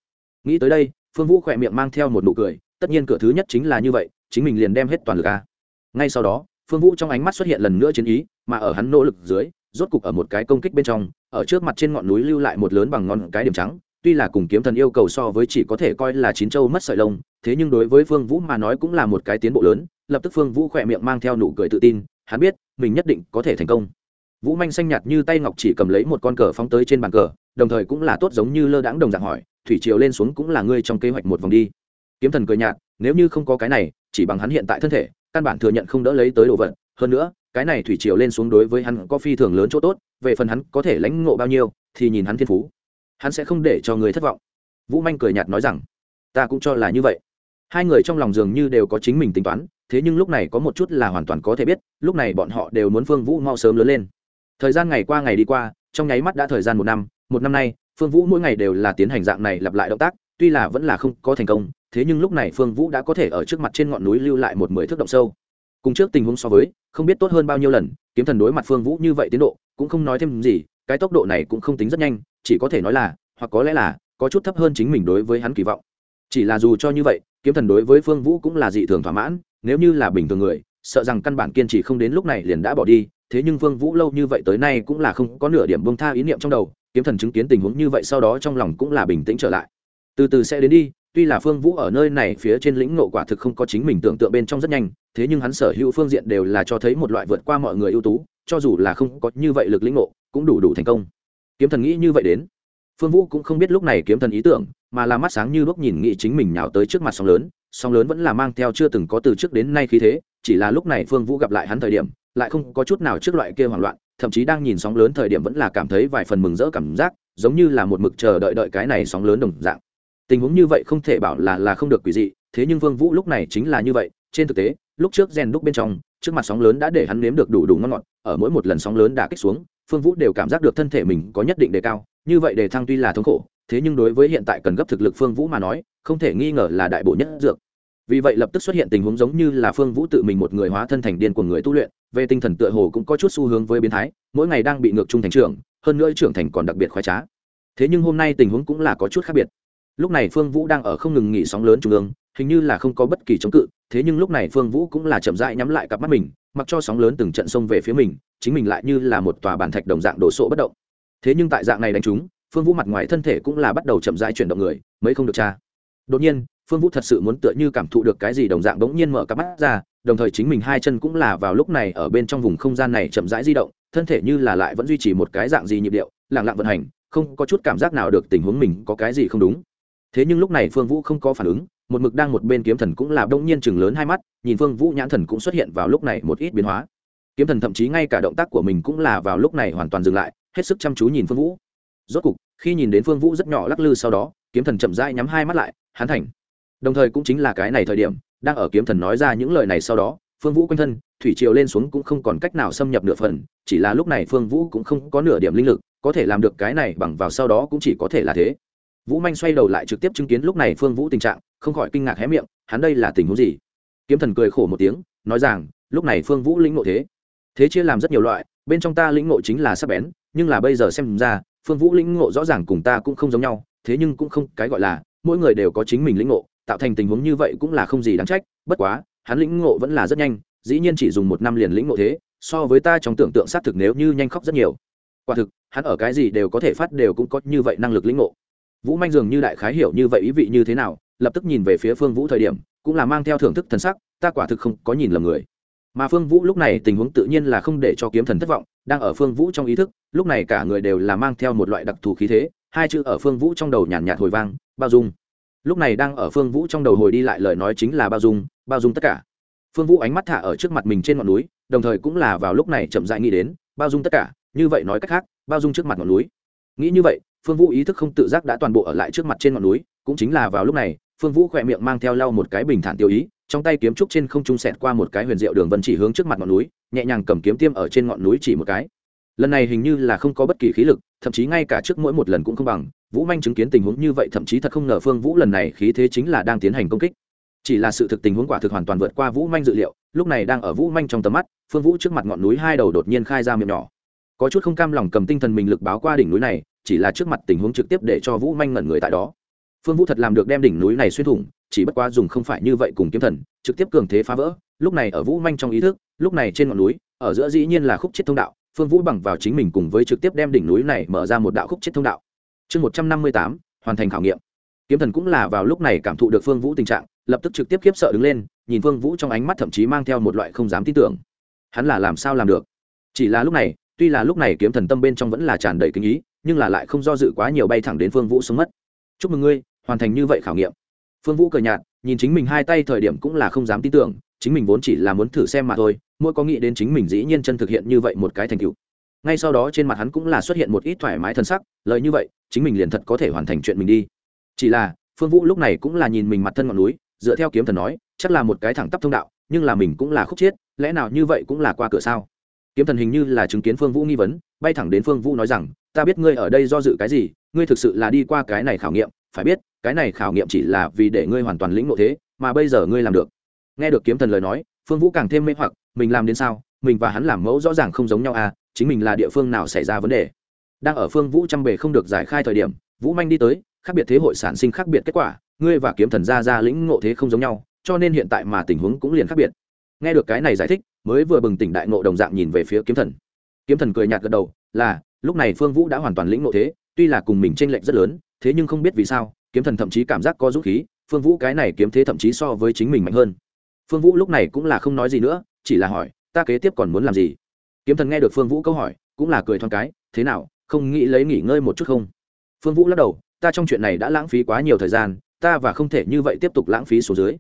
Nghĩ tới đây, phương vũ khỏe miệng mang theo một nụ cười, tất nhiên cửa thứ nhất chính là như vậy, chính mình liền đem hết toàn lực a. Ngay sau đó phương vũ trong ánh mắt xuất hiện lần nữa chiến ý, mà ở hắn nỗ lực dưới, rốt cục ở một cái công kích bên trong, ở trước mặt trên ngọn núi lưu lại một lớn bằng ngọn cái điểm trắng, tuy là cùng kiếm thần yêu cầu so với chỉ có thể coi là chín châu mất sợi lông, thế nhưng đối với phương vũ mà nói cũng là một cái tiến bộ lớn, lập tức phương vũ khỏe miệng mang theo nụ cười tự tin, hắn biết, mình nhất định có thể thành công. Vũ manh xanh nhạt như tay ngọc chỉ cầm lấy một con cờ phóng tới trên bàn cờ, đồng thời cũng là tốt giống như lơ đãng đồng dạng hỏi, thủy triều lên xuống cũng là ngươi trong kế hoạch một vòng đi. Kiếm thần cười nhạt, nếu như không có cái này, chỉ bằng hắn hiện tại thân thể căn bản thừa nhận không đỡ lấy tới đồ vật. Hơn nữa, cái này thủy triều lên xuống đối với hắn có phi thường lớn chỗ tốt, về phần hắn có thể lãnh ngộ bao nhiêu, thì nhìn hắn thiên phú. Hắn sẽ không để cho người thất vọng. Vũ manh cười nhạt nói rằng, ta cũng cho là như vậy. Hai người trong lòng dường như đều có chính mình tính toán, thế nhưng lúc này có một chút là hoàn toàn có thể biết, lúc này bọn họ đều muốn phương vũ mau sớm lớn lên. Thời gian ngày qua ngày đi qua, trong nháy mắt đã thời gian một năm một năm nay, phương vũ mỗi ngày đều là tiến hành dạng này lặp lại động tác tuy là vẫn là không có thành công, thế nhưng lúc này phương vũ đã có thể ở trước mặt trên ngọn núi lưu lại một mười thước động sâu. Cùng trước tình huống so với, không biết tốt hơn bao nhiêu lần, kiếm thần đối mặt phương vũ như vậy tiến độ, cũng không nói thêm gì, cái tốc độ này cũng không tính rất nhanh, chỉ có thể nói là, hoặc có lẽ là, có chút thấp hơn chính mình đối với hắn kỳ vọng. Chỉ là dù cho như vậy, kiếm thần đối với phương vũ cũng là dị thường thỏa mãn, nếu như là bình thường người, sợ rằng căn bản kiên trì không đến lúc này liền đã bỏ đi, thế nhưng phương vũ lâu như vậy tới nay cũng là không có nửa điểm bông tha ý niệm trong đầu, kiếm thần chứng kiến tình huống như vậy sau đó trong lòng cũng là bình tĩnh trở lại từ từ sẽ đến đi, tuy là phương vũ ở nơi này phía trên lĩnh ngộ quả thực không có chính mình tưởng tượng bên trong rất nhanh, thế nhưng hắn sở hữu phương diện đều là cho thấy một loại vượt qua mọi người ưu tú, cho dù là không có như vậy lực lĩnh ngộ, cũng đủ đủ thành công. Kiếm thần nghĩ như vậy đến. Phương vũ cũng không biết lúc này kiếm thần ý tưởng, mà là mắt sáng như lúc nhìn nghĩ chính mình nhào tới trước mặt sóng lớn sóng lớn vẫn là mang theo chưa từng có từ trước đến nay khí thế, chỉ là lúc này phương vũ gặp lại hắn thời điểm, lại không có chút nào trước loại kia hoảng loạn, thậm chí đang nhìn sóng lớn thời điểm vẫn là cảm thấy vài phần mừng rỡ cảm giác, giống như là một mực chờ đợi đợi cái này sóng lớn đồng dạng tình huống như vậy không thể bảo là là không được quỷ dị, thế nhưng vương vũ lúc này chính là như vậy. Trên thực tế, lúc trước rèn đúc bên trong, trước mặt sóng lớn đã để hắn nếm được đủ đủ ngon ngọt, ở mỗi một lần sóng lớn đã kích xuống, phương vũ đều cảm giác được thân thể mình có nhất định đề cao. Như vậy đề thăng tuy là thống khổ, thế nhưng đối với hiện tại cần gấp thực lực phương vũ mà nói, không thể nghi ngờ là đại bộ nhất dược. Vì vậy lập tức xuất hiện tình huống giống như là phương vũ tự mình một người hóa thân thành điên của người tu luyện, về tinh thần tựa hồ cũng có chút xu hướng với biến thái, mỗi ngày đang bị ngược trung thành trưởng, hơn nữa trưởng thành còn đặc biệt khoái trá. Thế nhưng hôm nay tình huống cũng là có chút khác biệt lúc này phương vũ đang ở không ngừng nghỉ sóng lớn trung ương, hình như là không có bất kỳ chống cự, thế nhưng lúc này phương vũ cũng là chậm rãi nhắm lại cặp mắt mình, mặc cho sóng lớn từng trận sông về phía mình, chính mình lại như là một tòa bàn thạch đồng dạng đổ sộ bất động. Thế nhưng tại dạng này đánh trúng phương vũ mặt ngoài thân thể cũng là bắt đầu chậm rãi chuyển động người mới không được cha. Đột nhiên, phương vũ thật sự muốn tựa như cảm thụ được cái gì đồng dạng bỗng nhiên mở cặp mắt ra, đồng thời chính mình hai chân cũng là vào lúc này ở bên trong vùng không gian này chậm rãi di động, thân thể như là lại vẫn duy trì một cái dạng gì nhịp điệu lẳng lặng vận hành, không có chút cảm giác nào được tình huống mình có cái gì không đúng thế nhưng lúc này phương vũ không có phản ứng, một mực đang một bên kiếm thần cũng là đông nhiên chừng lớn hai mắt, nhìn phương vũ nhãn thần cũng xuất hiện vào lúc này một ít biến hóa. Kiếm thần thậm chí ngay cả động tác của mình cũng là vào lúc này hoàn toàn dừng lại, hết sức chăm chú nhìn phương vũ. Rốt cục, khi nhìn đến phương vũ rất nhỏ lắc lư sau đó, kiếm thần chậm rãi nhắm hai mắt lại, hắn thành. Đồng thời cũng chính là cái này thời điểm, đang ở kiếm thần nói ra những lời này sau đó, phương vũ quanh thân, thủy triều lên xuống cũng không còn cách nào xâm nhập nửa phần, chỉ là lúc này phương vũ cũng không có nửa điểm linh lực, có thể làm được cái này bằng vào sau đó cũng chỉ có thể là thế vũ manh xoay đầu lại trực tiếp chứng kiến lúc này phương vũ tình trạng, không khỏi kinh ngạc hé miệng, hắn đây là tình huống gì? Kiếm thần cười khổ một tiếng, nói rằng, lúc này phương vũ lĩnh ngộ thế. Thế chia làm rất nhiều loại, bên trong ta lĩnh ngộ chính là sắp bén, nhưng là bây giờ xem ra, phương vũ lĩnh ngộ rõ ràng cùng ta cũng không giống nhau, thế nhưng cũng không cái gọi là, mỗi người đều có chính mình lĩnh ngộ, tạo thành tình huống như vậy cũng là không gì đáng trách, bất quá, hắn lĩnh ngộ vẫn là rất nhanh, dĩ nhiên chỉ dùng một năm liền lĩnh ngộ thế, so với ta trong tưởng tượng xác thực nếu như nhanh khóc rất nhiều. Quả thực, hắn ở cái gì đều có thể phát đều cũng có như vậy năng lực lĩnh ngộ vũ manh dường như đại khái hiểu như vậy ý vị như thế nào, lập tức nhìn về phía phương vũ thời điểm, cũng là mang theo thưởng thức thần sắc, ta quả thực không có nhìn lầm người. Mà phương vũ lúc này tình huống tự nhiên là không để cho kiếm thần thất vọng, đang ở phương vũ trong ý thức, lúc này cả người đều là mang theo một loại đặc thù khí thế, hai chữ ở phương vũ trong đầu nhàn nhạt hồi vang, bao dung. Lúc này đang ở phương vũ trong đầu hồi đi lại lời nói chính là bao dung bao dung tất cả. Phương vũ ánh mắt thả ở trước mặt mình trên ngọn núi, đồng thời cũng là vào lúc này chậm dại nghĩ đến, bao dung tất cả. Như vậy nói cách khác, bao dung trước mặt ngọn núi. Nghĩ như vậy phương vũ ý thức không tự giác đã toàn bộ ở lại trước mặt trên ngọn núi, cũng chính là vào lúc này, phương vũ khỏe miệng mang theo lau một cái bình thản tiêu ý, trong tay kiếm trúc trên không trung sẹt qua một cái huyền diệu đường vân chỉ hướng trước mặt ngọn núi, nhẹ nhàng cầm kiếm tiêm ở trên ngọn núi chỉ một cái. Lần này hình như là không có bất kỳ khí lực, thậm chí ngay cả trước mỗi một lần cũng không bằng, vũ manh chứng kiến tình huống như vậy thậm chí thật không ngờ phương vũ lần này khí thế chính là đang tiến hành công kích. Chỉ là sự thực tình huống quả thực hoàn toàn vượt qua vũ manh dự liệu, lúc này đang ở vũ manh trong tầm mắt, phương vũ trước mặt ngọn núi hai đầu đột nhiên khai ra miệng nhỏ. Có chút không cam lòng cầm tinh thần mình lực báo qua đỉnh núi này chỉ là trước mặt tình huống trực tiếp để cho vũ manh ngẩn người tại đó. Phương vũ thật làm được đem đỉnh núi này xuyên thủng, chỉ bất quá dùng không phải như vậy cùng kiếm thần, trực tiếp cường thế phá vỡ. Lúc này ở vũ manh trong ý thức, lúc này trên ngọn núi, ở giữa dĩ nhiên là khúc chết thông đạo, phương vũ bằng vào chính mình cùng với trực tiếp đem đỉnh núi này mở ra một đạo khúc chết thông đạo. Chương một trăm năm mươi tám, hoàn thành khảo nghiệm. Kiếm thần cũng là vào lúc này cảm thụ được phương vũ tình trạng, lập tức trực tiếp khiếp sợ đứng lên, nhìn phương vũ trong ánh mắt thậm chí mang theo một loại không dám tin tưởng. Hắn là làm sao làm được? Chỉ là lúc này, tuy là lúc này kiếm thần tâm bên trong vẫn là tràn đầy kinh ý nhưng là lại không do dự quá nhiều bay thẳng đến phương vũ xuống mất. Chúc mừng ngươi, hoàn thành như vậy khảo nghiệm. Phương vũ cờ nhạt, nhìn chính mình hai tay thời điểm cũng là không dám tin tưởng, chính mình vốn chỉ là muốn thử xem mà thôi, mỗi có nghĩ đến chính mình dĩ nhiên chân thực hiện như vậy một cái thành tựu. Ngay sau đó trên mặt hắn cũng là xuất hiện một ít thoải mái thân sắc lợi như vậy, chính mình liền thật có thể hoàn thành chuyện mình đi. Chỉ là, phương vũ lúc này cũng là nhìn mình mặt thân ngọn núi, dựa theo kiếm thần nói, chắc là một cái thẳng tắp thông đạo, nhưng là mình cũng là khúc chiết lẽ nào như vậy cũng là qua cửa sao? Kiếm thần hình như là chứng kiến phương vũ nghi vấn, bay thẳng đến phương vũ nói rằng ta biết ngươi ở đây do dự cái gì, ngươi thực sự là đi qua cái này khảo nghiệm, phải biết, cái này khảo nghiệm chỉ là vì để ngươi hoàn toàn lĩnh ngộ thế, mà bây giờ ngươi làm được. Nghe được kiếm thần lời nói, phương vũ càng thêm mê hoặc, mình làm đến sao? Mình và hắn làm mẫu rõ ràng không giống nhau à chính mình là địa phương nào xảy ra vấn đề? Đang ở phương vũ chăm bề không được giải khai thời điểm, vũ manh đi tới, khác biệt thế hội sản sinh khác biệt kết quả, ngươi và kiếm thần ra ra lĩnh ngộ thế không giống nhau, cho nên hiện tại mà tình huống cũng liền khác biệt. Nghe được cái này giải thích, mới vừa bừng tỉnh đại ngộ đồng dạng nhìn về phía kiếm thần. Kiếm thần cười nhạt gật đầu, là lúc này phương vũ đã hoàn toàn lĩnh ngộ thế, tuy là cùng mình t r ê n lệch rất lớn, thế nhưng không biết vì sao, kiếm thần thậm chí cảm giác có dũng khí, phương vũ cái này kiếm thế thậm chí so với chính mình mạnh hơn. Phương vũ lúc này cũng là không nói gì nữa, chỉ là hỏi, ta kế tiếp còn muốn làm gì? Kiếm thần nghe được phương vũ câu hỏi, cũng là cười thoáng cái, thế nào, không nghĩ lấy nghỉ ngơi một chút không? Phương vũ lắc đầu, ta trong chuyện này đã lãng phí quá nhiều thời gian, ta và không thể như vậy tiếp tục lãng phí số dưới.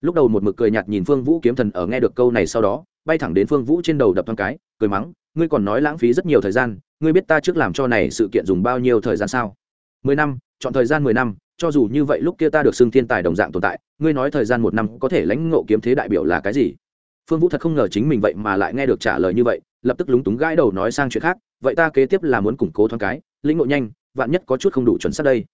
Lúc đầu một mực cười nhạt nhìn phương vũ, kiếm thần ở nghe được câu này sau đó, bay thẳng đến phương vũ trên đầu đập thoáng cái, cười mắng, ngươi còn nói lãng phí rất nhiều thời gian ngươi biết ta trước làm cho này sự kiện dùng bao nhiêu thời gian sao? Mười năm, chọn thời gian mười năm, cho dù như vậy lúc kia ta được xưng thiên tài đồng dạng tồn tại, ngươi nói thời gian một năm có thể lãnh ngộ kiếm thế đại biểu là cái gì? Phương vũ thật không ngờ chính mình vậy mà lại nghe được trả lời như vậy, lập tức lúng túng gãi đầu nói sang chuyện khác, vậy ta kế tiếp là muốn củng cố thoáng cái, lĩnh ngộ nhanh, vạn nhất có chút không đủ chuẩn xác đây.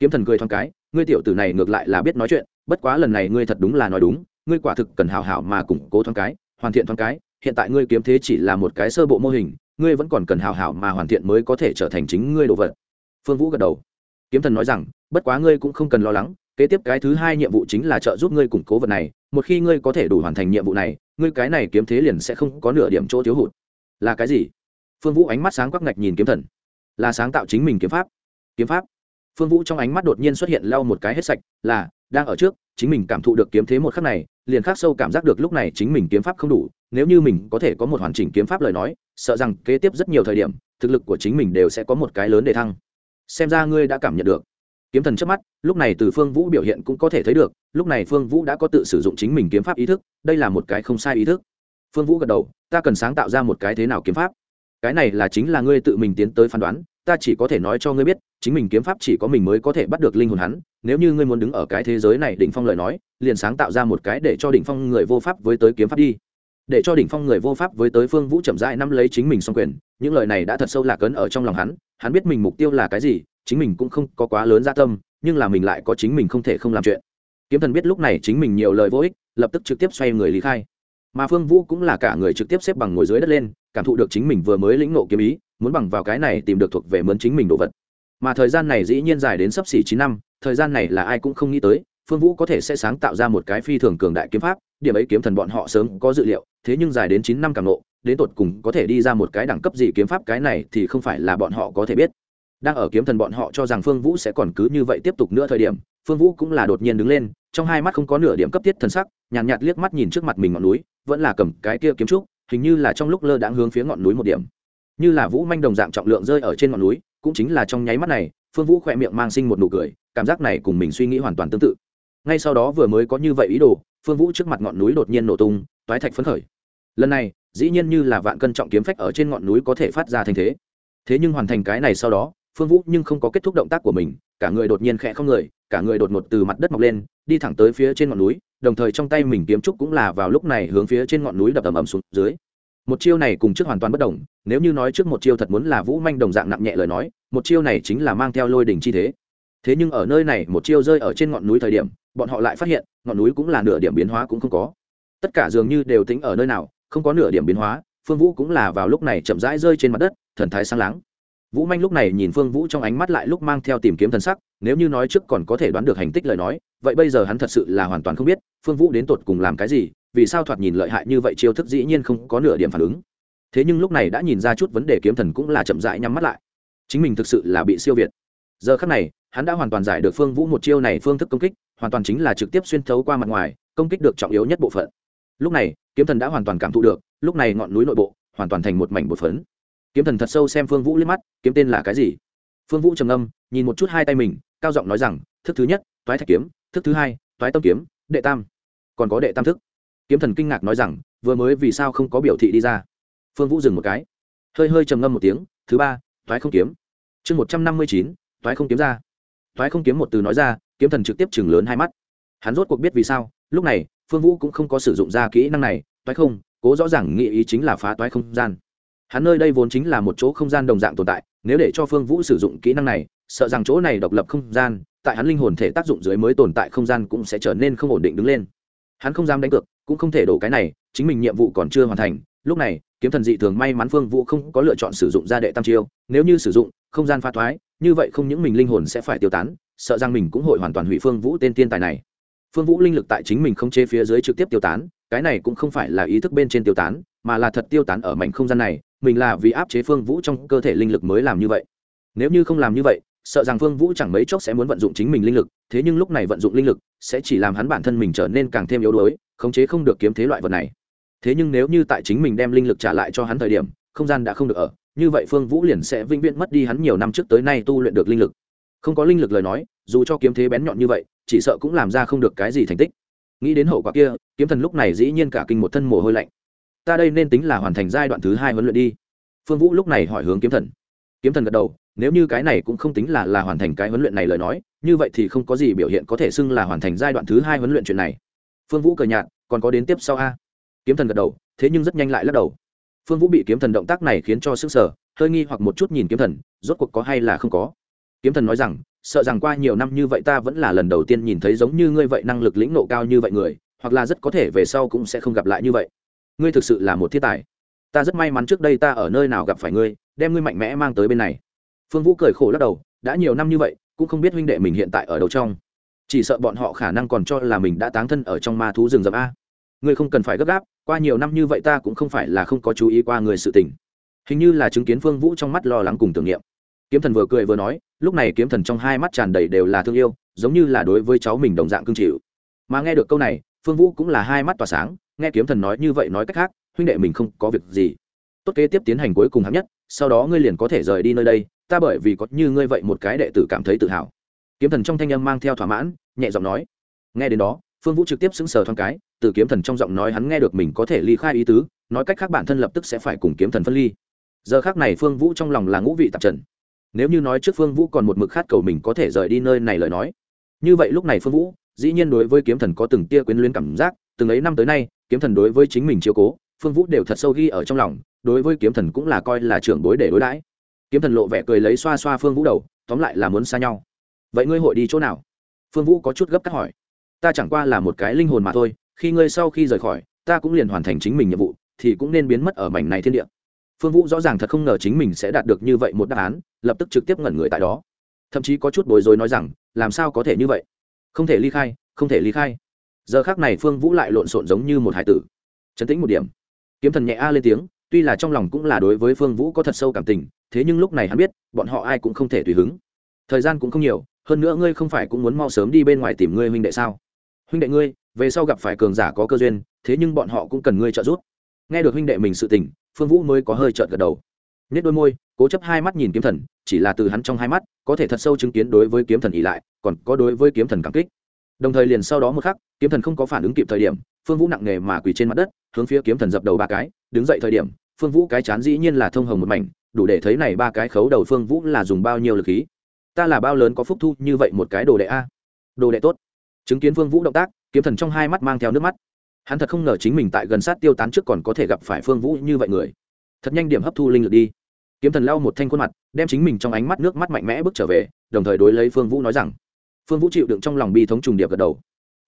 Kiếm thần cười thoáng cái, ngươi tiểu tử này ngược lại là biết nói chuyện, bất quá lần này ngươi thật đúng là nói đúng, ngươi quả thực cần hào hảo mà củng cố thoáng cái, hoàn thiện thoáng cái, hiện tại ngươi kiếm thế chỉ là một cái sơ bộ mô hình ngươi vẫn còn cần hào hảo mà hoàn thiện mới có thể trở thành chính ngươi đồ vật. Phương vũ gật đầu. Kiếm thần nói rằng, bất quá ngươi cũng không cần lo lắng, kế tiếp cái thứ hai nhiệm vụ chính là trợ giúp ngươi củng cố vật này, một khi ngươi có thể đủ hoàn thành nhiệm vụ này, ngươi cái này kiếm thế liền sẽ không có nửa điểm chỗ thiếu hụt. Là cái gì? Phương vũ ánh mắt sáng quắc ngạch nhìn kiếm thần. Là sáng tạo chính mình kiếm pháp. Kiếm pháp. Phương vũ trong ánh mắt đột nhiên xuất hiện lau một cái hết sạch, là, đang ở trước, chính mình cảm thụ được kiếm thế một khắc này, liền khắc sâu cảm giác được lúc này chính mình kiếm pháp không đủ nếu như mình có thể có một hoàn chỉnh kiếm pháp lời nói, sợ rằng kế tiếp rất nhiều thời điểm, thực lực của chính mình đều sẽ có một cái lớn để thăng. Xem ra ngươi đã cảm nhận được. Kiếm thần trước mắt, lúc này từ phương vũ biểu hiện cũng có thể thấy được, lúc này phương vũ đã có tự sử dụng chính mình kiếm pháp ý thức, đây là một cái không sai ý thức. Phương vũ gật đầu, ta cần sáng tạo ra một cái thế nào kiếm pháp? Cái này là chính là ngươi tự mình tiến tới phán đoán, ta chỉ có thể nói cho ngươi biết, chính mình kiếm pháp chỉ có mình mới có thể bắt được linh hồn hắn, nếu như ngươi muốn đứng ở cái thế giới này đỉnh phong lời nói, liền sáng tạo ra một cái để cho đỉnh phong người vô pháp với tới kiếm pháp đi để cho đỉnh phong người vô pháp với tới phương vũ chậm rãi nắm lấy chính mình xong quyền, những lời này đã thật sâu lạc ấn ở trong lòng hắn hắn biết mình mục tiêu là cái gì, chính mình cũng không có quá lớn gia tâm, nhưng là mình lại có chính mình không thể không làm chuyện. Kiếm thần biết lúc này chính mình nhiều lời vô ích, lập tức trực tiếp xoay người lý khai. Mà phương vũ cũng là cả người trực tiếp xếp bằng ngồi dưới đất lên, cảm thụ được chính mình vừa mới lĩnh ngộ kiếm ý, muốn bằng vào cái này tìm được thuộc về mướn chính mình đồ vật. Mà thời gian này dĩ nhiên dài đến sấp xỉ chín năm, thời gian này là ai cũng không nghĩ tới, phương vũ có thể sẽ sáng tạo ra một cái phi thường cường đại kiếm pháp điểm ấy kiếm thần bọn họ sớm có dự liệu thế nhưng dài đến chín năm càng nộ đến tột cùng có thể đi ra một cái đẳng cấp gì kiếm pháp cái này thì không phải là bọn họ có thể biết. Đang ở kiếm thần bọn họ cho rằng phương vũ sẽ còn cứ như vậy tiếp tục nữa thời điểm phương vũ cũng là đột nhiên đứng lên trong hai mắt không có nửa điểm cấp thiết thần sắc nhàn nhạt, nhạt liếc mắt nhìn trước mặt mình ngọn núi vẫn là cầm cái kia kiếm trúc hình như là trong lúc lơ đãng hướng phía ngọn núi một điểm. Như là vũ manh đồng dạng trọng lượng rơi ở trên ngọn núi cũng chính là trong nháy mắt này phương vũ khỏe miệng mang sinh một nụ cười cảm giác này cùng mình suy nghĩ hoàn toàn tương tự. Ngay sau đó vừa mới có như vậy ý đồ phương vũ trước mặt ngọn núi đột nhiên nổ tung, toái thạch phấn khởi. Lần này, dĩ nhiên như là vạn cân trọng kiếm phách ở trên ngọn núi có thể phát ra thành thế. Thế nhưng hoàn thành cái này sau đó, phương vũ nhưng không có kết thúc động tác của mình, cả người đột nhiên khẽ không người, cả người đột ngột từ mặt đất mọc lên, đi thẳng tới phía trên ngọn núi, đồng thời trong tay mình kiếm trúc cũng là vào lúc này hướng phía trên ngọn núi đập ầm ầm xuống dưới. Một chiêu này cùng trước hoàn toàn bất đồng, nếu như nói trước một chiêu thật muốn là vũ manh đồng dạng nặng nhẹ lời nói, một chiêu này chính là mang theo lôi đỉnh chi thế. Thế nhưng ở nơi này, một chiêu rơi ở trên ngọn núi thời điểm bọn họ lại phát hiện, ngọn núi cũng là nửa điểm biến hóa cũng không có. Tất cả dường như đều tính ở nơi nào, không có nửa điểm biến hóa, phương vũ cũng là vào lúc này chậm rãi rơi trên mặt đất, thần thái sáng láng. Vũ manh lúc này nhìn phương vũ trong ánh mắt lại lúc mang theo tìm kiếm thần sắc, nếu như nói trước còn có thể đoán được hành tích lời nói, vậy bây giờ hắn thật sự là hoàn toàn không biết, phương vũ đến tột cùng làm cái gì, vì sao thoạt nhìn lợi hại như vậy chiêu thức dĩ nhiên không có nửa điểm phản ứng. Thế nhưng lúc này đã nhìn ra chút vấn đề kiếm thần cũng là chậm rãi nhắm mắt lại. Chính mình thực sự là bị siêu việt. Giờ khắc này, hắn đã hoàn toàn giải được phương vũ một chiêu này phương thức công kích hoàn toàn chính là trực tiếp xuyên thấu qua mặt ngoài, công kích được trọng yếu nhất bộ phận. Lúc này, kiếm thần đã hoàn toàn cảm thụ được, lúc này ngọn núi nội bộ, hoàn toàn thành một mảnh bột phấn. Kiếm thần thật sâu xem phương vũ liếc mắt, kiếm tên là cái gì? Phương vũ trầm âm nhìn một chút hai tay mình, cao giọng nói rằng, thức thứ nhất, toái thạch kiếm, thức thứ hai, toái tâm kiếm, đệ tam. Còn có đệ tam thức. Kiếm thần kinh ngạc nói rằng, vừa mới vì sao không có biểu thị đi ra? Phương vũ dừng một cái. Hơi hơi trầm ngâm một tiếng, thứ ba, toái không kiếm. Chương một trăm năm mươi chín, toái không kiếm ra. Toái không kiếm một từ nói ra kiếm thần trực tiếp chừng lớn hai mắt. Hắn rốt cuộc biết vì sao, lúc này, phương vũ cũng không có sử dụng ra kỹ năng này, toái không, cố rõ ràng nghĩ ý chính là phá toái không gian. Hắn nơi đây vốn chính là một chỗ không gian đồng dạng tồn tại, nếu để cho phương vũ sử dụng kỹ năng này, sợ rằng chỗ này độc lập không gian, tại hắn linh hồn thể tác dụng dưới mới tồn tại không gian cũng sẽ trở nên không ổn định đứng lên. Hắn không dám đánh cược, cũng không thể đổ cái này, chính mình nhiệm vụ còn chưa hoàn thành, lúc này, kiếm thần dị thường may mắn phương vũ không có lựa chọn sử dụng ra đệ tam chiêu, nếu như sử dụng, không gian pha thoái như vậy không những mình linh hồn sẽ phải tiêu tán sợ rằng mình cũng hội hoàn toàn hủy phương vũ tên tiên tài này. Phương vũ linh lực tại chính mình không chế phía dưới trực tiếp tiêu tán, cái này cũng không phải là ý thức bên trên tiêu tán, mà là thật tiêu tán ở mảnh không gian này, mình là vì áp chế phương vũ trong cơ thể linh lực mới làm như vậy. Nếu như không làm như vậy, sợ rằng phương vũ chẳng mấy chốc sẽ muốn vận dụng chính mình linh lực, thế nhưng lúc này vận dụng linh lực, sẽ chỉ làm hắn bản thân mình trở nên càng thêm yếu đuối, khống chế không được kiếm thế loại vật này. Thế nhưng nếu như tại chính mình đem linh lực trả lại cho hắn thời điểm, không gian đã không được ở, như vậy phương vũ liền sẽ vĩnh viễn mất đi hắn nhiều năm trước tới nay tu luyện được linh lực. Không có linh lực lời nói dù cho kiếm thế bén nhọn như vậy, chỉ sợ cũng làm ra không được cái gì thành tích. Nghĩ đến hậu quả kia, kiếm thần lúc này dĩ nhiên cả kinh một thân mồ hôi lạnh. Ta đây nên tính là hoàn thành giai đoạn thứ hai huấn luyện đi. Phương vũ lúc này hỏi hướng kiếm thần. Kiếm thần gật đầu, nếu như cái này cũng không tính là là hoàn thành cái huấn luyện này lời nói, như vậy thì không có gì biểu hiện có thể xưng là hoàn thành giai đoạn thứ hai huấn luyện chuyện này. Phương vũ cờ nhạt, còn có đến tiếp sau a? Kiếm thần gật đầu, thế nhưng rất nhanh lại lắc đầu. Phương vũ bị kiếm thần động tác này khiến cho sức sở hơi nghi hoặc một chút nhìn kiếm thần, rốt cuộc có hay là không có. Kiếm thần nói rằng sợ rằng qua nhiều năm như vậy ta vẫn là lần đầu tiên nhìn thấy giống như ngươi vậy năng lực lĩnh nộ cao như vậy người, hoặc là rất có thể về sau cũng sẽ không gặp lại như vậy. Ngươi thực sự là một thiên tài. Ta rất may mắn trước đây ta ở nơi nào gặp phải ngươi, đem ngươi mạnh mẽ mang tới bên này. Phương vũ cười khổ lắc đầu, đã nhiều năm như vậy, cũng không biết huynh đệ mình hiện tại ở đâu trong. Chỉ sợ bọn họ khả năng còn cho là mình đã táng thân ở trong ma thú rừng rậm a. Ngươi không cần phải gấp gáp, qua nhiều năm như vậy ta cũng không phải là không có chú ý qua người sự tình. Hình như là chứng kiến phương vũ trong mắt lo lắng cùng tưởng niệm kiếm thần vừa cười vừa nói, lúc này kiếm thần trong hai mắt tràn đầy đều là thương yêu, giống như là đối với cháu mình đồng dạng cương chịu. Mà nghe được câu này, phương vũ cũng là hai mắt tỏa sáng, nghe kiếm thần nói như vậy nói cách khác, huynh đệ mình không có việc gì. Tốt kế tiếp tiến hành cuối cùng hạng nhất, sau đó ngươi liền có thể rời đi nơi đây, ta bởi vì có như ngươi vậy một cái đệ tử cảm thấy tự hào. Kiếm thần trong thanh âm mang theo thỏa mãn, nhẹ giọng nói. Nghe đến đó, phương vũ trực tiếp xứng sờ thoáng cái, từ kiếm thần trong giọng nói hắn nghe được mình có thể ly khai ý tứ, nói cách khác bản thân lập tức sẽ phải cùng kiếm thần phân ly. Giờ khác này phương vũ trong lòng là ngũ vị tạp trần nếu như nói trước phương vũ còn một mực khát cầu mình có thể rời đi nơi này lời nói. Như vậy lúc này phương vũ, dĩ nhiên đối với kiếm thần có từng tia quyến luyến cảm giác, từng ấy năm tới nay, kiếm thần đối với chính mình chiếu cố, phương vũ đều thật sâu ghi ở trong lòng, đối với kiếm thần cũng là coi là trưởng bối để đối đãi. Kiếm thần lộ vẻ cười lấy xoa xoa phương vũ đầu, tóm lại là muốn xa nhau. Vậy ngươi hội đi chỗ nào? Phương vũ có chút gấp cắt hỏi. Ta chẳng qua là một cái linh hồn mà thôi, khi ngươi sau khi rời khỏi, ta cũng liền hoàn thành chính mình nhiệm vụ, thì cũng nên biến mất ở mảnh này thiên địa phương vũ rõ ràng thật không ngờ chính mình sẽ đạt được như vậy một đáp án, lập tức trực tiếp ngẩn người tại đó. Thậm chí có chút bối rối nói rằng, làm sao có thể như vậy? Không thể ly khai, không thể ly khai. Giờ khác này phương vũ lại lộn xộn giống như một hải tử. Chấn tĩnh một điểm. Kiếm thần nhẹ a lên tiếng, tuy là trong lòng cũng là đối với phương vũ có thật sâu cảm tình, thế nhưng lúc này hắn biết, bọn họ ai cũng không thể tùy hứng. Thời gian cũng không nhiều, hơn nữa ngươi không phải cũng muốn mau sớm đi bên ngoài tìm ngươi huynh đệ sao? Huynh đệ ngươi, về sau gặp phải cường giả có cơ duyên, thế nhưng bọn họ cũng cần ngươi trợ giúp. Nghe được huynh đệ mình sự tình phương vũ mới có hơi trợn gật đầu. Nhét đôi môi, cố chấp hai mắt nhìn kiếm thần, chỉ là từ hắn trong hai mắt, có thể thật sâu chứng kiến đối với kiếm thần ỉ lại, còn có đối với kiếm thần cảm kích. Đồng thời liền sau đó một khắc, kiếm thần không có phản ứng kịp thời điểm, phương vũ nặng nề mà quỳ trên mặt đất, hướng phía kiếm thần dập đầu ba cái, đứng dậy thời điểm, phương vũ cái chán dĩ nhiên là thông hồng một mảnh, đủ để thấy này ba cái khấu đầu phương vũ là dùng bao nhiêu lực khí. Ta là bao lớn có phúc thu như vậy một cái đồ đệ a. Đồ đệ tốt. Chứng kiến phương vũ động tác, kiếm thần trong hai mắt mang theo nước mắt hắn thật không ngờ chính mình tại gần sát tiêu tán trước còn có thể gặp phải phương vũ như vậy người. Thật nhanh điểm hấp thu linh lực đi. Kiếm thần lau một thanh khuôn mặt, đem chính mình trong ánh mắt nước mắt mạnh mẽ bước trở về, đồng thời đối lấy phương vũ nói rằng, phương vũ chịu đựng trong lòng bi thống trùng điệp gật đầu.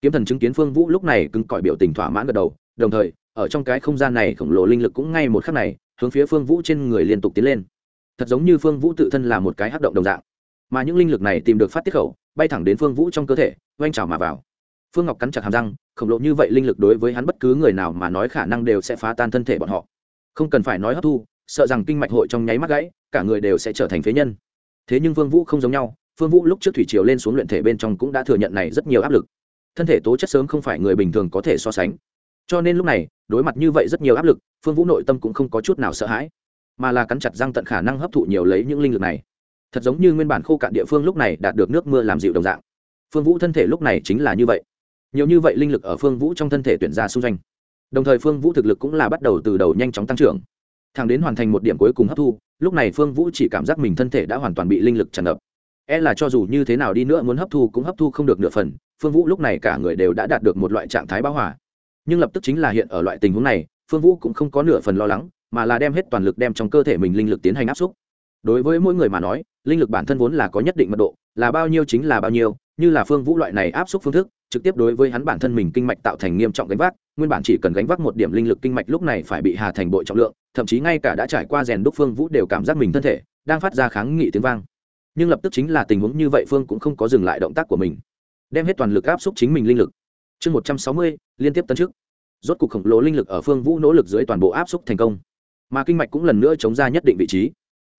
Kiếm thần chứng kiến phương vũ lúc này cứng cỏi biểu tình thỏa mãn gật đầu, đồng thời, ở trong cái không gian này khổng lồ linh lực cũng ngay một khắc này, hướng phía phương vũ trên người liên tục tiến lên. Thật giống như phương vũ tự thân là một cái hắc động đồng dạng. Mà những linh lực này tìm được phát tiết khẩu, bay thẳng đến phương vũ trong cơ thể oanh trào mà vào. Phương ngọc cắn chặt hàm răng khổng lồ như vậy linh lực đối với hắn bất cứ người nào mà nói khả năng đều sẽ phá tan thân thể bọn họ. Không cần phải nói hấp thu, sợ rằng kinh mạch hội trong nháy mắt gãy, cả người đều sẽ trở thành phế nhân. Thế nhưng vương vũ không giống nhau phương vũ lúc trước thủy triều lên xuống luyện thể bên trong cũng đã thừa nhận này rất nhiều áp lực. Thân thể tố chất sớm không phải người bình thường có thể so sánh. Cho nên lúc này, đối mặt như vậy rất nhiều áp lực, phương vũ nội tâm cũng không có chút nào sợ hãi, mà là cắn chặt răng tận khả năng hấp thụ nhiều lấy những linh lực này. Thật giống như nguyên bản khô cạn địa phương lúc này đạt được nước mưa làm dịu đồng dạng. Phương vũ thân thể lúc này chính là như vậy nhiều như vậy linh lực ở phương vũ trong thân thể tuyển ra xung danh, đồng thời phương vũ thực lực cũng là bắt đầu từ đầu nhanh chóng tăng trưởng. Thẳng đến hoàn thành một điểm cuối cùng hấp thu lúc này phương vũ chỉ cảm giác mình thân thể đã hoàn toàn bị linh lực tràn ngập. E là cho dù như thế nào đi nữa muốn hấp thu cũng hấp thu không được nửa phần phương vũ lúc này cả người đều đã đạt được một loại trạng thái bão hỏa nhưng lập tức chính là hiện ở loại tình huống này phương vũ cũng không có nửa phần lo lắng mà là đem hết toàn lực đem trong cơ thể mình linh lực tiến hành áp xúc. Đối với mỗi người mà nói linh lực bản thân vốn là có nhất định mật độ là bao nhiêu chính là bao nhiêu như là phương vũ loại này áp xúc phương thức, trực tiếp đối với hắn bản thân mình kinh mạch tạo thành nghiêm trọng gánh vác, nguyên bản chỉ cần gánh vác một điểm linh lực kinh mạch lúc này phải bị hà thành bội trọng lượng, thậm chí ngay cả đã trải qua rèn đúc phương vũ đều cảm giác mình thân thể đang phát ra kháng nghị tiếng vang. Nhưng lập tức chính là tình huống như vậy phương cũng không có dừng lại động tác của mình. Đem hết toàn lực áp xúc chính mình linh lực. Chương một trăm sáu mươi, liên tiếp tân chức. Rốt cục khổng lồ linh lực ở phương vũ nỗ lực dưới toàn bộ áp xúc thành công. Mà kinh mạch cũng lần nữa chống ra nhất định vị trí.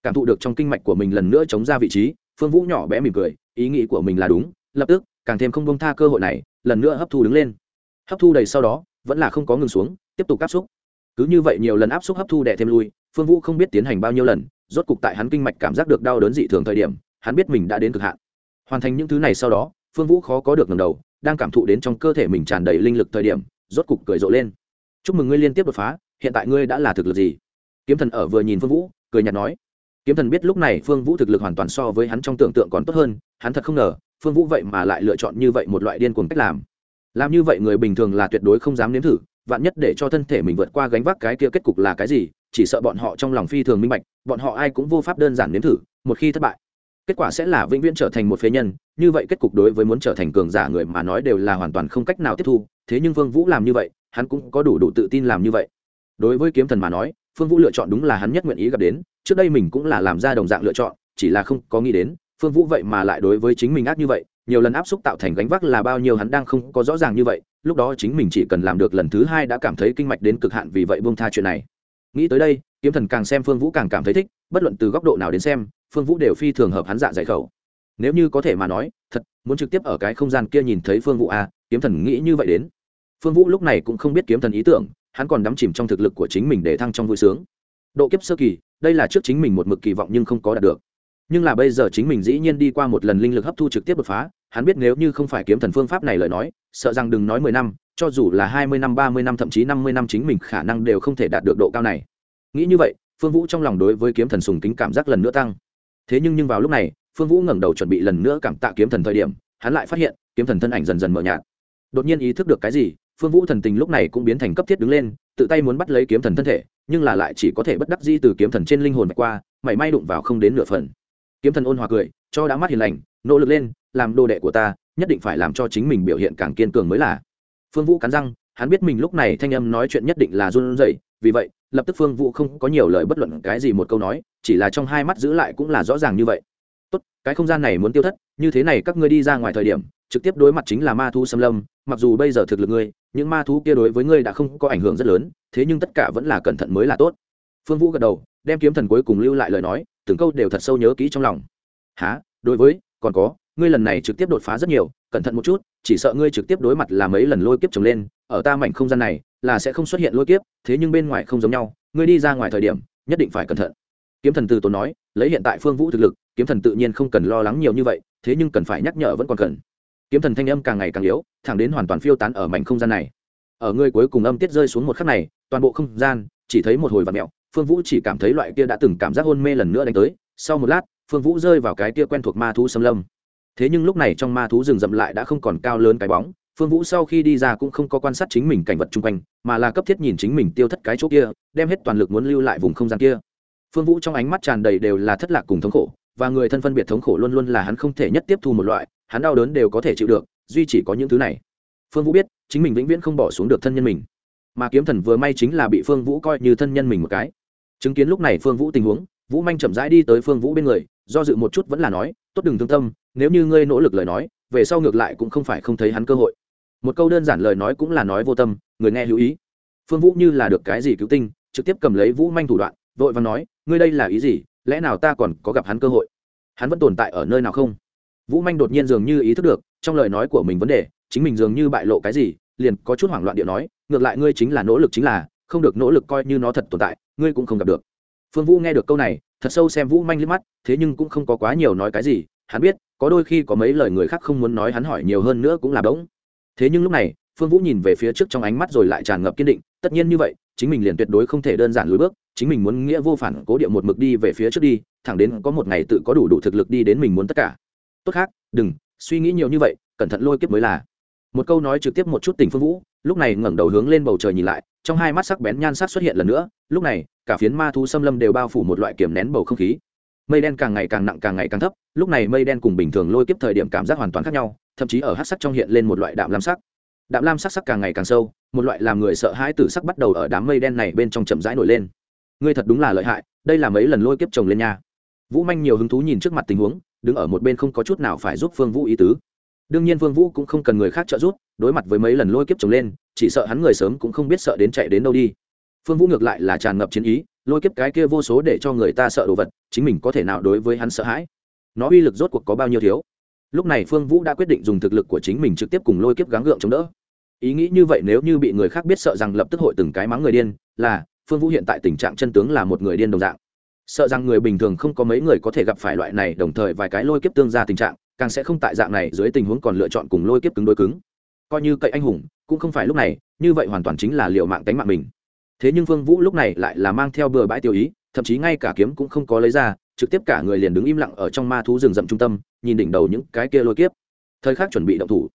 Cảm thụ được trong kinh mạch của mình lần nữa chống ra vị trí, phương vũ nhỏ bé mỉm cười, ý nghĩ của mình là đúng lập tức, càng thêm không bông tha cơ hội này, lần nữa hấp thu đứng lên. Hấp thu đầy sau đó, vẫn là không có ngừng xuống, tiếp tục áp xúc. Cứ như vậy nhiều lần áp xúc hấp thu đẻ thêm lui, phương vũ không biết tiến hành bao nhiêu lần, rốt cục tại hắn kinh mạch cảm giác được đau đớn dị thường thời điểm, hắn biết mình đã đến cực hạn. Hoàn thành những thứ này sau đó, phương vũ khó có được ngầm đầu, đang cảm thụ đến trong cơ thể mình tràn đầy linh lực thời điểm, rốt cục cười rộ lên. Chúc mừng ngươi liên tiếp đột phá, hiện tại ngươi đã là thực lực gì? Kiếm thần ở vừa nhìn phương vũ, cười nhạt nói. Kiếm thần biết lúc này phương vũ thực lực hoàn toàn so với hắn trong tưởng tượng còn tốt hơn, hắn thật không ngờ phương vũ vậy mà lại lựa chọn như vậy một loại điên cuồng cách làm. Làm như vậy người bình thường là tuyệt đối không dám nếm thử, vạn nhất để cho thân thể mình vượt qua gánh vác cái kia kết cục là cái gì, chỉ sợ bọn họ trong lòng phi thường minh bạch, bọn họ ai cũng vô pháp đơn giản nếm thử, một khi thất bại, kết quả sẽ là vĩnh viễn trở thành một phế nhân. Như vậy kết cục đối với muốn trở thành cường giả người mà nói đều là hoàn toàn không cách nào tiếp thu, thế nhưng vương vũ làm như vậy, hắn cũng có đủ đủ tự tin làm như vậy. Đối với kiếm thần mà nói, phương vũ lựa chọn đúng là hắn nhất nguyện ý gặp đến, trước đây mình cũng là làm ra đồng dạng lựa chọn, chỉ là không có nghĩ đến phương vũ vậy mà lại đối với chính mình ác như vậy nhiều lần áp xúc tạo thành gánh vác là bao nhiêu hắn đang không có rõ ràng như vậy lúc đó chính mình chỉ cần làm được lần thứ hai đã cảm thấy kinh mạch đến cực hạn vì vậy buông tha chuyện này. Nghĩ tới đây kiếm thần càng xem phương vũ càng cảm thấy thích bất luận từ góc độ nào đến xem phương vũ đều phi thường hợp hắn dạ dày khẩu. Nếu như có thể mà nói thật muốn trực tiếp ở cái không gian kia nhìn thấy phương vũ à, kiếm thần nghĩ như vậy đến. Phương vũ lúc này cũng không biết kiếm thần ý tưởng hắn còn đắm chìm trong thực lực của chính mình để thăng trong vui sướng. Độ kiếp sơ kỳ đây là trước chính mình một mực kỳ vọng nhưng không có đạt được nhưng là bây giờ chính mình dĩ nhiên đi qua một lần linh lực hấp thu trực tiếp đột phá, hắn biết nếu như không phải kiếm thần phương pháp này lời nói, sợ rằng đừng nói mười năm, cho dù là hai mươi năm, ba mươi năm, thậm chí năm mươi năm chính mình khả năng đều không thể đạt được độ cao này. Nghĩ như vậy, phương vũ trong lòng đối với kiếm thần sùng kính cảm giác lần nữa tăng. Thế nhưng nhưng vào lúc này, phương vũ ngẩng đầu chuẩn bị lần nữa cảm tạ kiếm thần thời điểm, hắn lại phát hiện, kiếm thần thân ảnh dần dần mờ nhạt. Đột nhiên ý thức được cái gì, phương vũ thần tình lúc này cũng biến thành cấp thiết đứng lên, tự tay muốn bắt lấy kiếm thần thân thể, nhưng là lại chỉ có thể bất đắc di từ kiếm thần trên linh hồn qua, mảy may đụng vào không đến nửa phần kiếm thần ôn hòa cười, cho đã mắt hiền lành, nỗ lực lên, làm đồ đệ của ta, nhất định phải làm cho chính mình biểu hiện càng kiên cường mới là. Phương vũ cắn răng, hắn biết mình lúc này thanh âm nói chuyện nhất định là run rẩy, vì vậy, lập tức phương vũ không có nhiều lời bất luận cái gì một câu nói, chỉ là trong hai mắt giữ lại cũng là rõ ràng như vậy. Tốt, cái không gian này muốn tiêu thất, như thế này các ngươi đi ra ngoài thời điểm, trực tiếp đối mặt chính là ma thú xâm lâm, mặc dù bây giờ thực lực ngươi những ma thú kia đối với ngươi đã không có ảnh hưởng rất lớn, thế nhưng tất cả vẫn là cẩn thận mới là tốt. Phương vũ gật đầu, đem kiếm thần cuối cùng lưu lại lời nói từng câu đều thật sâu nhớ kỹ trong lòng. Há đối với, còn có, ngươi lần này trực tiếp đột phá rất nhiều, cẩn thận một chút, chỉ sợ ngươi trực tiếp đối mặt là mấy lần lôi kiếp trồng lên, ở ta mảnh không gian này, là sẽ không xuất hiện lôi kiếp, thế nhưng bên ngoài không giống nhau, ngươi đi ra ngoài thời điểm, nhất định phải cẩn thận. Kiếm thần từ tốn nói, lấy hiện tại phương vũ thực lực, kiếm thần tự nhiên không cần lo lắng nhiều như vậy, thế nhưng cần phải nhắc nhở vẫn còn cần. Kiếm thần thanh âm càng ngày càng yếu, thẳng đến hoàn toàn phiêu tán ở mảnh không gian này. Ở ngươi cuối cùng âm tiết rơi xuống một khắc này, toàn bộ không gian, chỉ thấy một hồi và mẹo phương vũ chỉ cảm thấy loại kia đã từng cảm giác hôn mê lần nữa đánh tới, sau một lát, phương vũ rơi vào cái kia quen thuộc ma thú xâm lâm. Thế nhưng lúc này trong ma thú rừng rậm lại đã không còn cao lớn cái bóng, phương vũ sau khi đi ra cũng không có quan sát chính mình cảnh vật chung quanh, mà là cấp thiết nhìn chính mình tiêu thất cái chỗ kia, đem hết toàn lực muốn lưu lại vùng không gian kia. Phương vũ trong ánh mắt tràn đầy đều là thất lạc cùng thống khổ, và người thân phân biệt thống khổ luôn luôn là hắn không thể nhất tiếp thu một loại, hắn đau đớn đều có thể chịu được, duy chỉ có những thứ này. Phương vũ biết, chính mình vĩnh viễn không bỏ xuống được thân nhân mình. Mà kiếm thần vừa may chính là bị phương vũ coi như thân nhân mình một cái chứng kiến lúc này phương vũ tình huống, vũ manh chậm rãi đi tới phương vũ bên người, do dự một chút vẫn là nói, tốt đừng thương tâm, nếu như ngươi nỗ lực lời nói, về sau ngược lại cũng không phải không thấy hắn cơ hội. Một câu đơn giản lời nói cũng là nói vô tâm, người nghe hữu ý. Phương vũ như là được cái gì cứu tinh, trực tiếp cầm lấy vũ manh thủ đoạn, vội và nói, ngươi đây là ý gì? Lẽ nào ta còn có gặp hắn cơ hội? Hắn vẫn tồn tại ở nơi nào không? Vũ manh đột nhiên dường như ý thức được, trong lời nói của mình vấn đề, chính mình dường như bại lộ cái gì, liền có chút hoảng loạn điệu nói, ngược lại ngươi chính là nỗ lực chính là không được nỗ lực coi như nó thật tồn tại, ngươi cũng không gặp được. Phương vũ nghe được câu này, thật sâu xem vũ manh liếc mắt, thế nhưng cũng không có quá nhiều nói cái gì, hắn biết, có đôi khi có mấy lời người khác không muốn nói hắn hỏi nhiều hơn nữa cũng là bỗng. Thế nhưng lúc này, phương vũ nhìn về phía trước trong ánh mắt rồi lại tràn ngập kiên định, tất nhiên như vậy, chính mình liền tuyệt đối không thể đơn giản lùi bước, chính mình muốn nghĩa vô phản cố địa một mực đi về phía trước đi, thẳng đến có một ngày tự có đủ đủ thực lực đi đến mình muốn tất cả. Tốt khác, đừng, suy nghĩ nhiều như vậy, cẩn thận lôi kiếp mới là. Một câu nói trực tiếp một chút tình phương vũ, lúc này ngẩng đầu hướng lên bầu trời nhìn lại trong hai mắt sắc bén nhan sắc xuất hiện lần nữa, lúc này, cả phiến ma thú xâm lâm đều bao phủ một loại kiểm nén bầu không khí. Mây đen càng ngày càng nặng, càng ngày càng thấp, lúc này mây đen cùng bình thường lôi kiếp thời điểm cảm giác hoàn toàn khác nhau, thậm chí ở hát sắc trong hiện lên một loại đạm lam sắc. Đạm lam sắc sắc càng ngày càng sâu, một loại làm người sợ hãi tử sắc bắt đầu ở đám mây đen này bên trong chậm rãi nổi lên. Ngươi thật đúng là lợi hại, đây là mấy lần lôi kiếp chồng lên nha. Vũ manh nhiều hứng thú nhìn trước mặt tình huống, đứng ở một bên không có chút nào phải giúp phương vũ ý tứ đương nhiên Vương vũ cũng không cần người khác trợ giúp, đối mặt với mấy lần lôi kiếp chồng lên, chỉ sợ hắn người sớm cũng không biết sợ đến chạy đến đâu đi. Phương vũ ngược lại là tràn ngập chiến ý, lôi kiếp cái kia vô số để cho người ta sợ đồ vật, chính mình có thể nào đối với hắn sợ hãi? Nó uy lực rốt cuộc có bao nhiêu thiếu? Lúc này phương vũ đã quyết định dùng thực lực của chính mình trực tiếp cùng lôi kiếp gắng gượng chống đỡ. Ý nghĩ như vậy nếu như bị người khác biết sợ rằng lập tức hội từng cái mắng người điên, là phương vũ hiện tại tình trạng chân tướng là một người điên đồng dạng. Sợ rằng người bình thường không có mấy người có thể gặp phải loại này, đồng thời vài cái lôi kiếp tương ra tình trạng càng sẽ không tại dạng này dưới tình huống còn lựa chọn cùng lôi kiếp cứng đối cứng. Coi như cậy anh hùng, cũng không phải lúc này, như vậy hoàn toàn chính là liệu mạng tánh mạng mình. Thế nhưng vương vũ lúc này lại là mang theo bừa bãi tiêu ý, thậm chí ngay cả kiếm cũng không có lấy ra, trực tiếp cả người liền đứng im lặng ở trong ma thú rừng rậm trung tâm, nhìn đỉnh đầu những cái kia lôi kiếp. Thời khắc chuẩn bị động thủ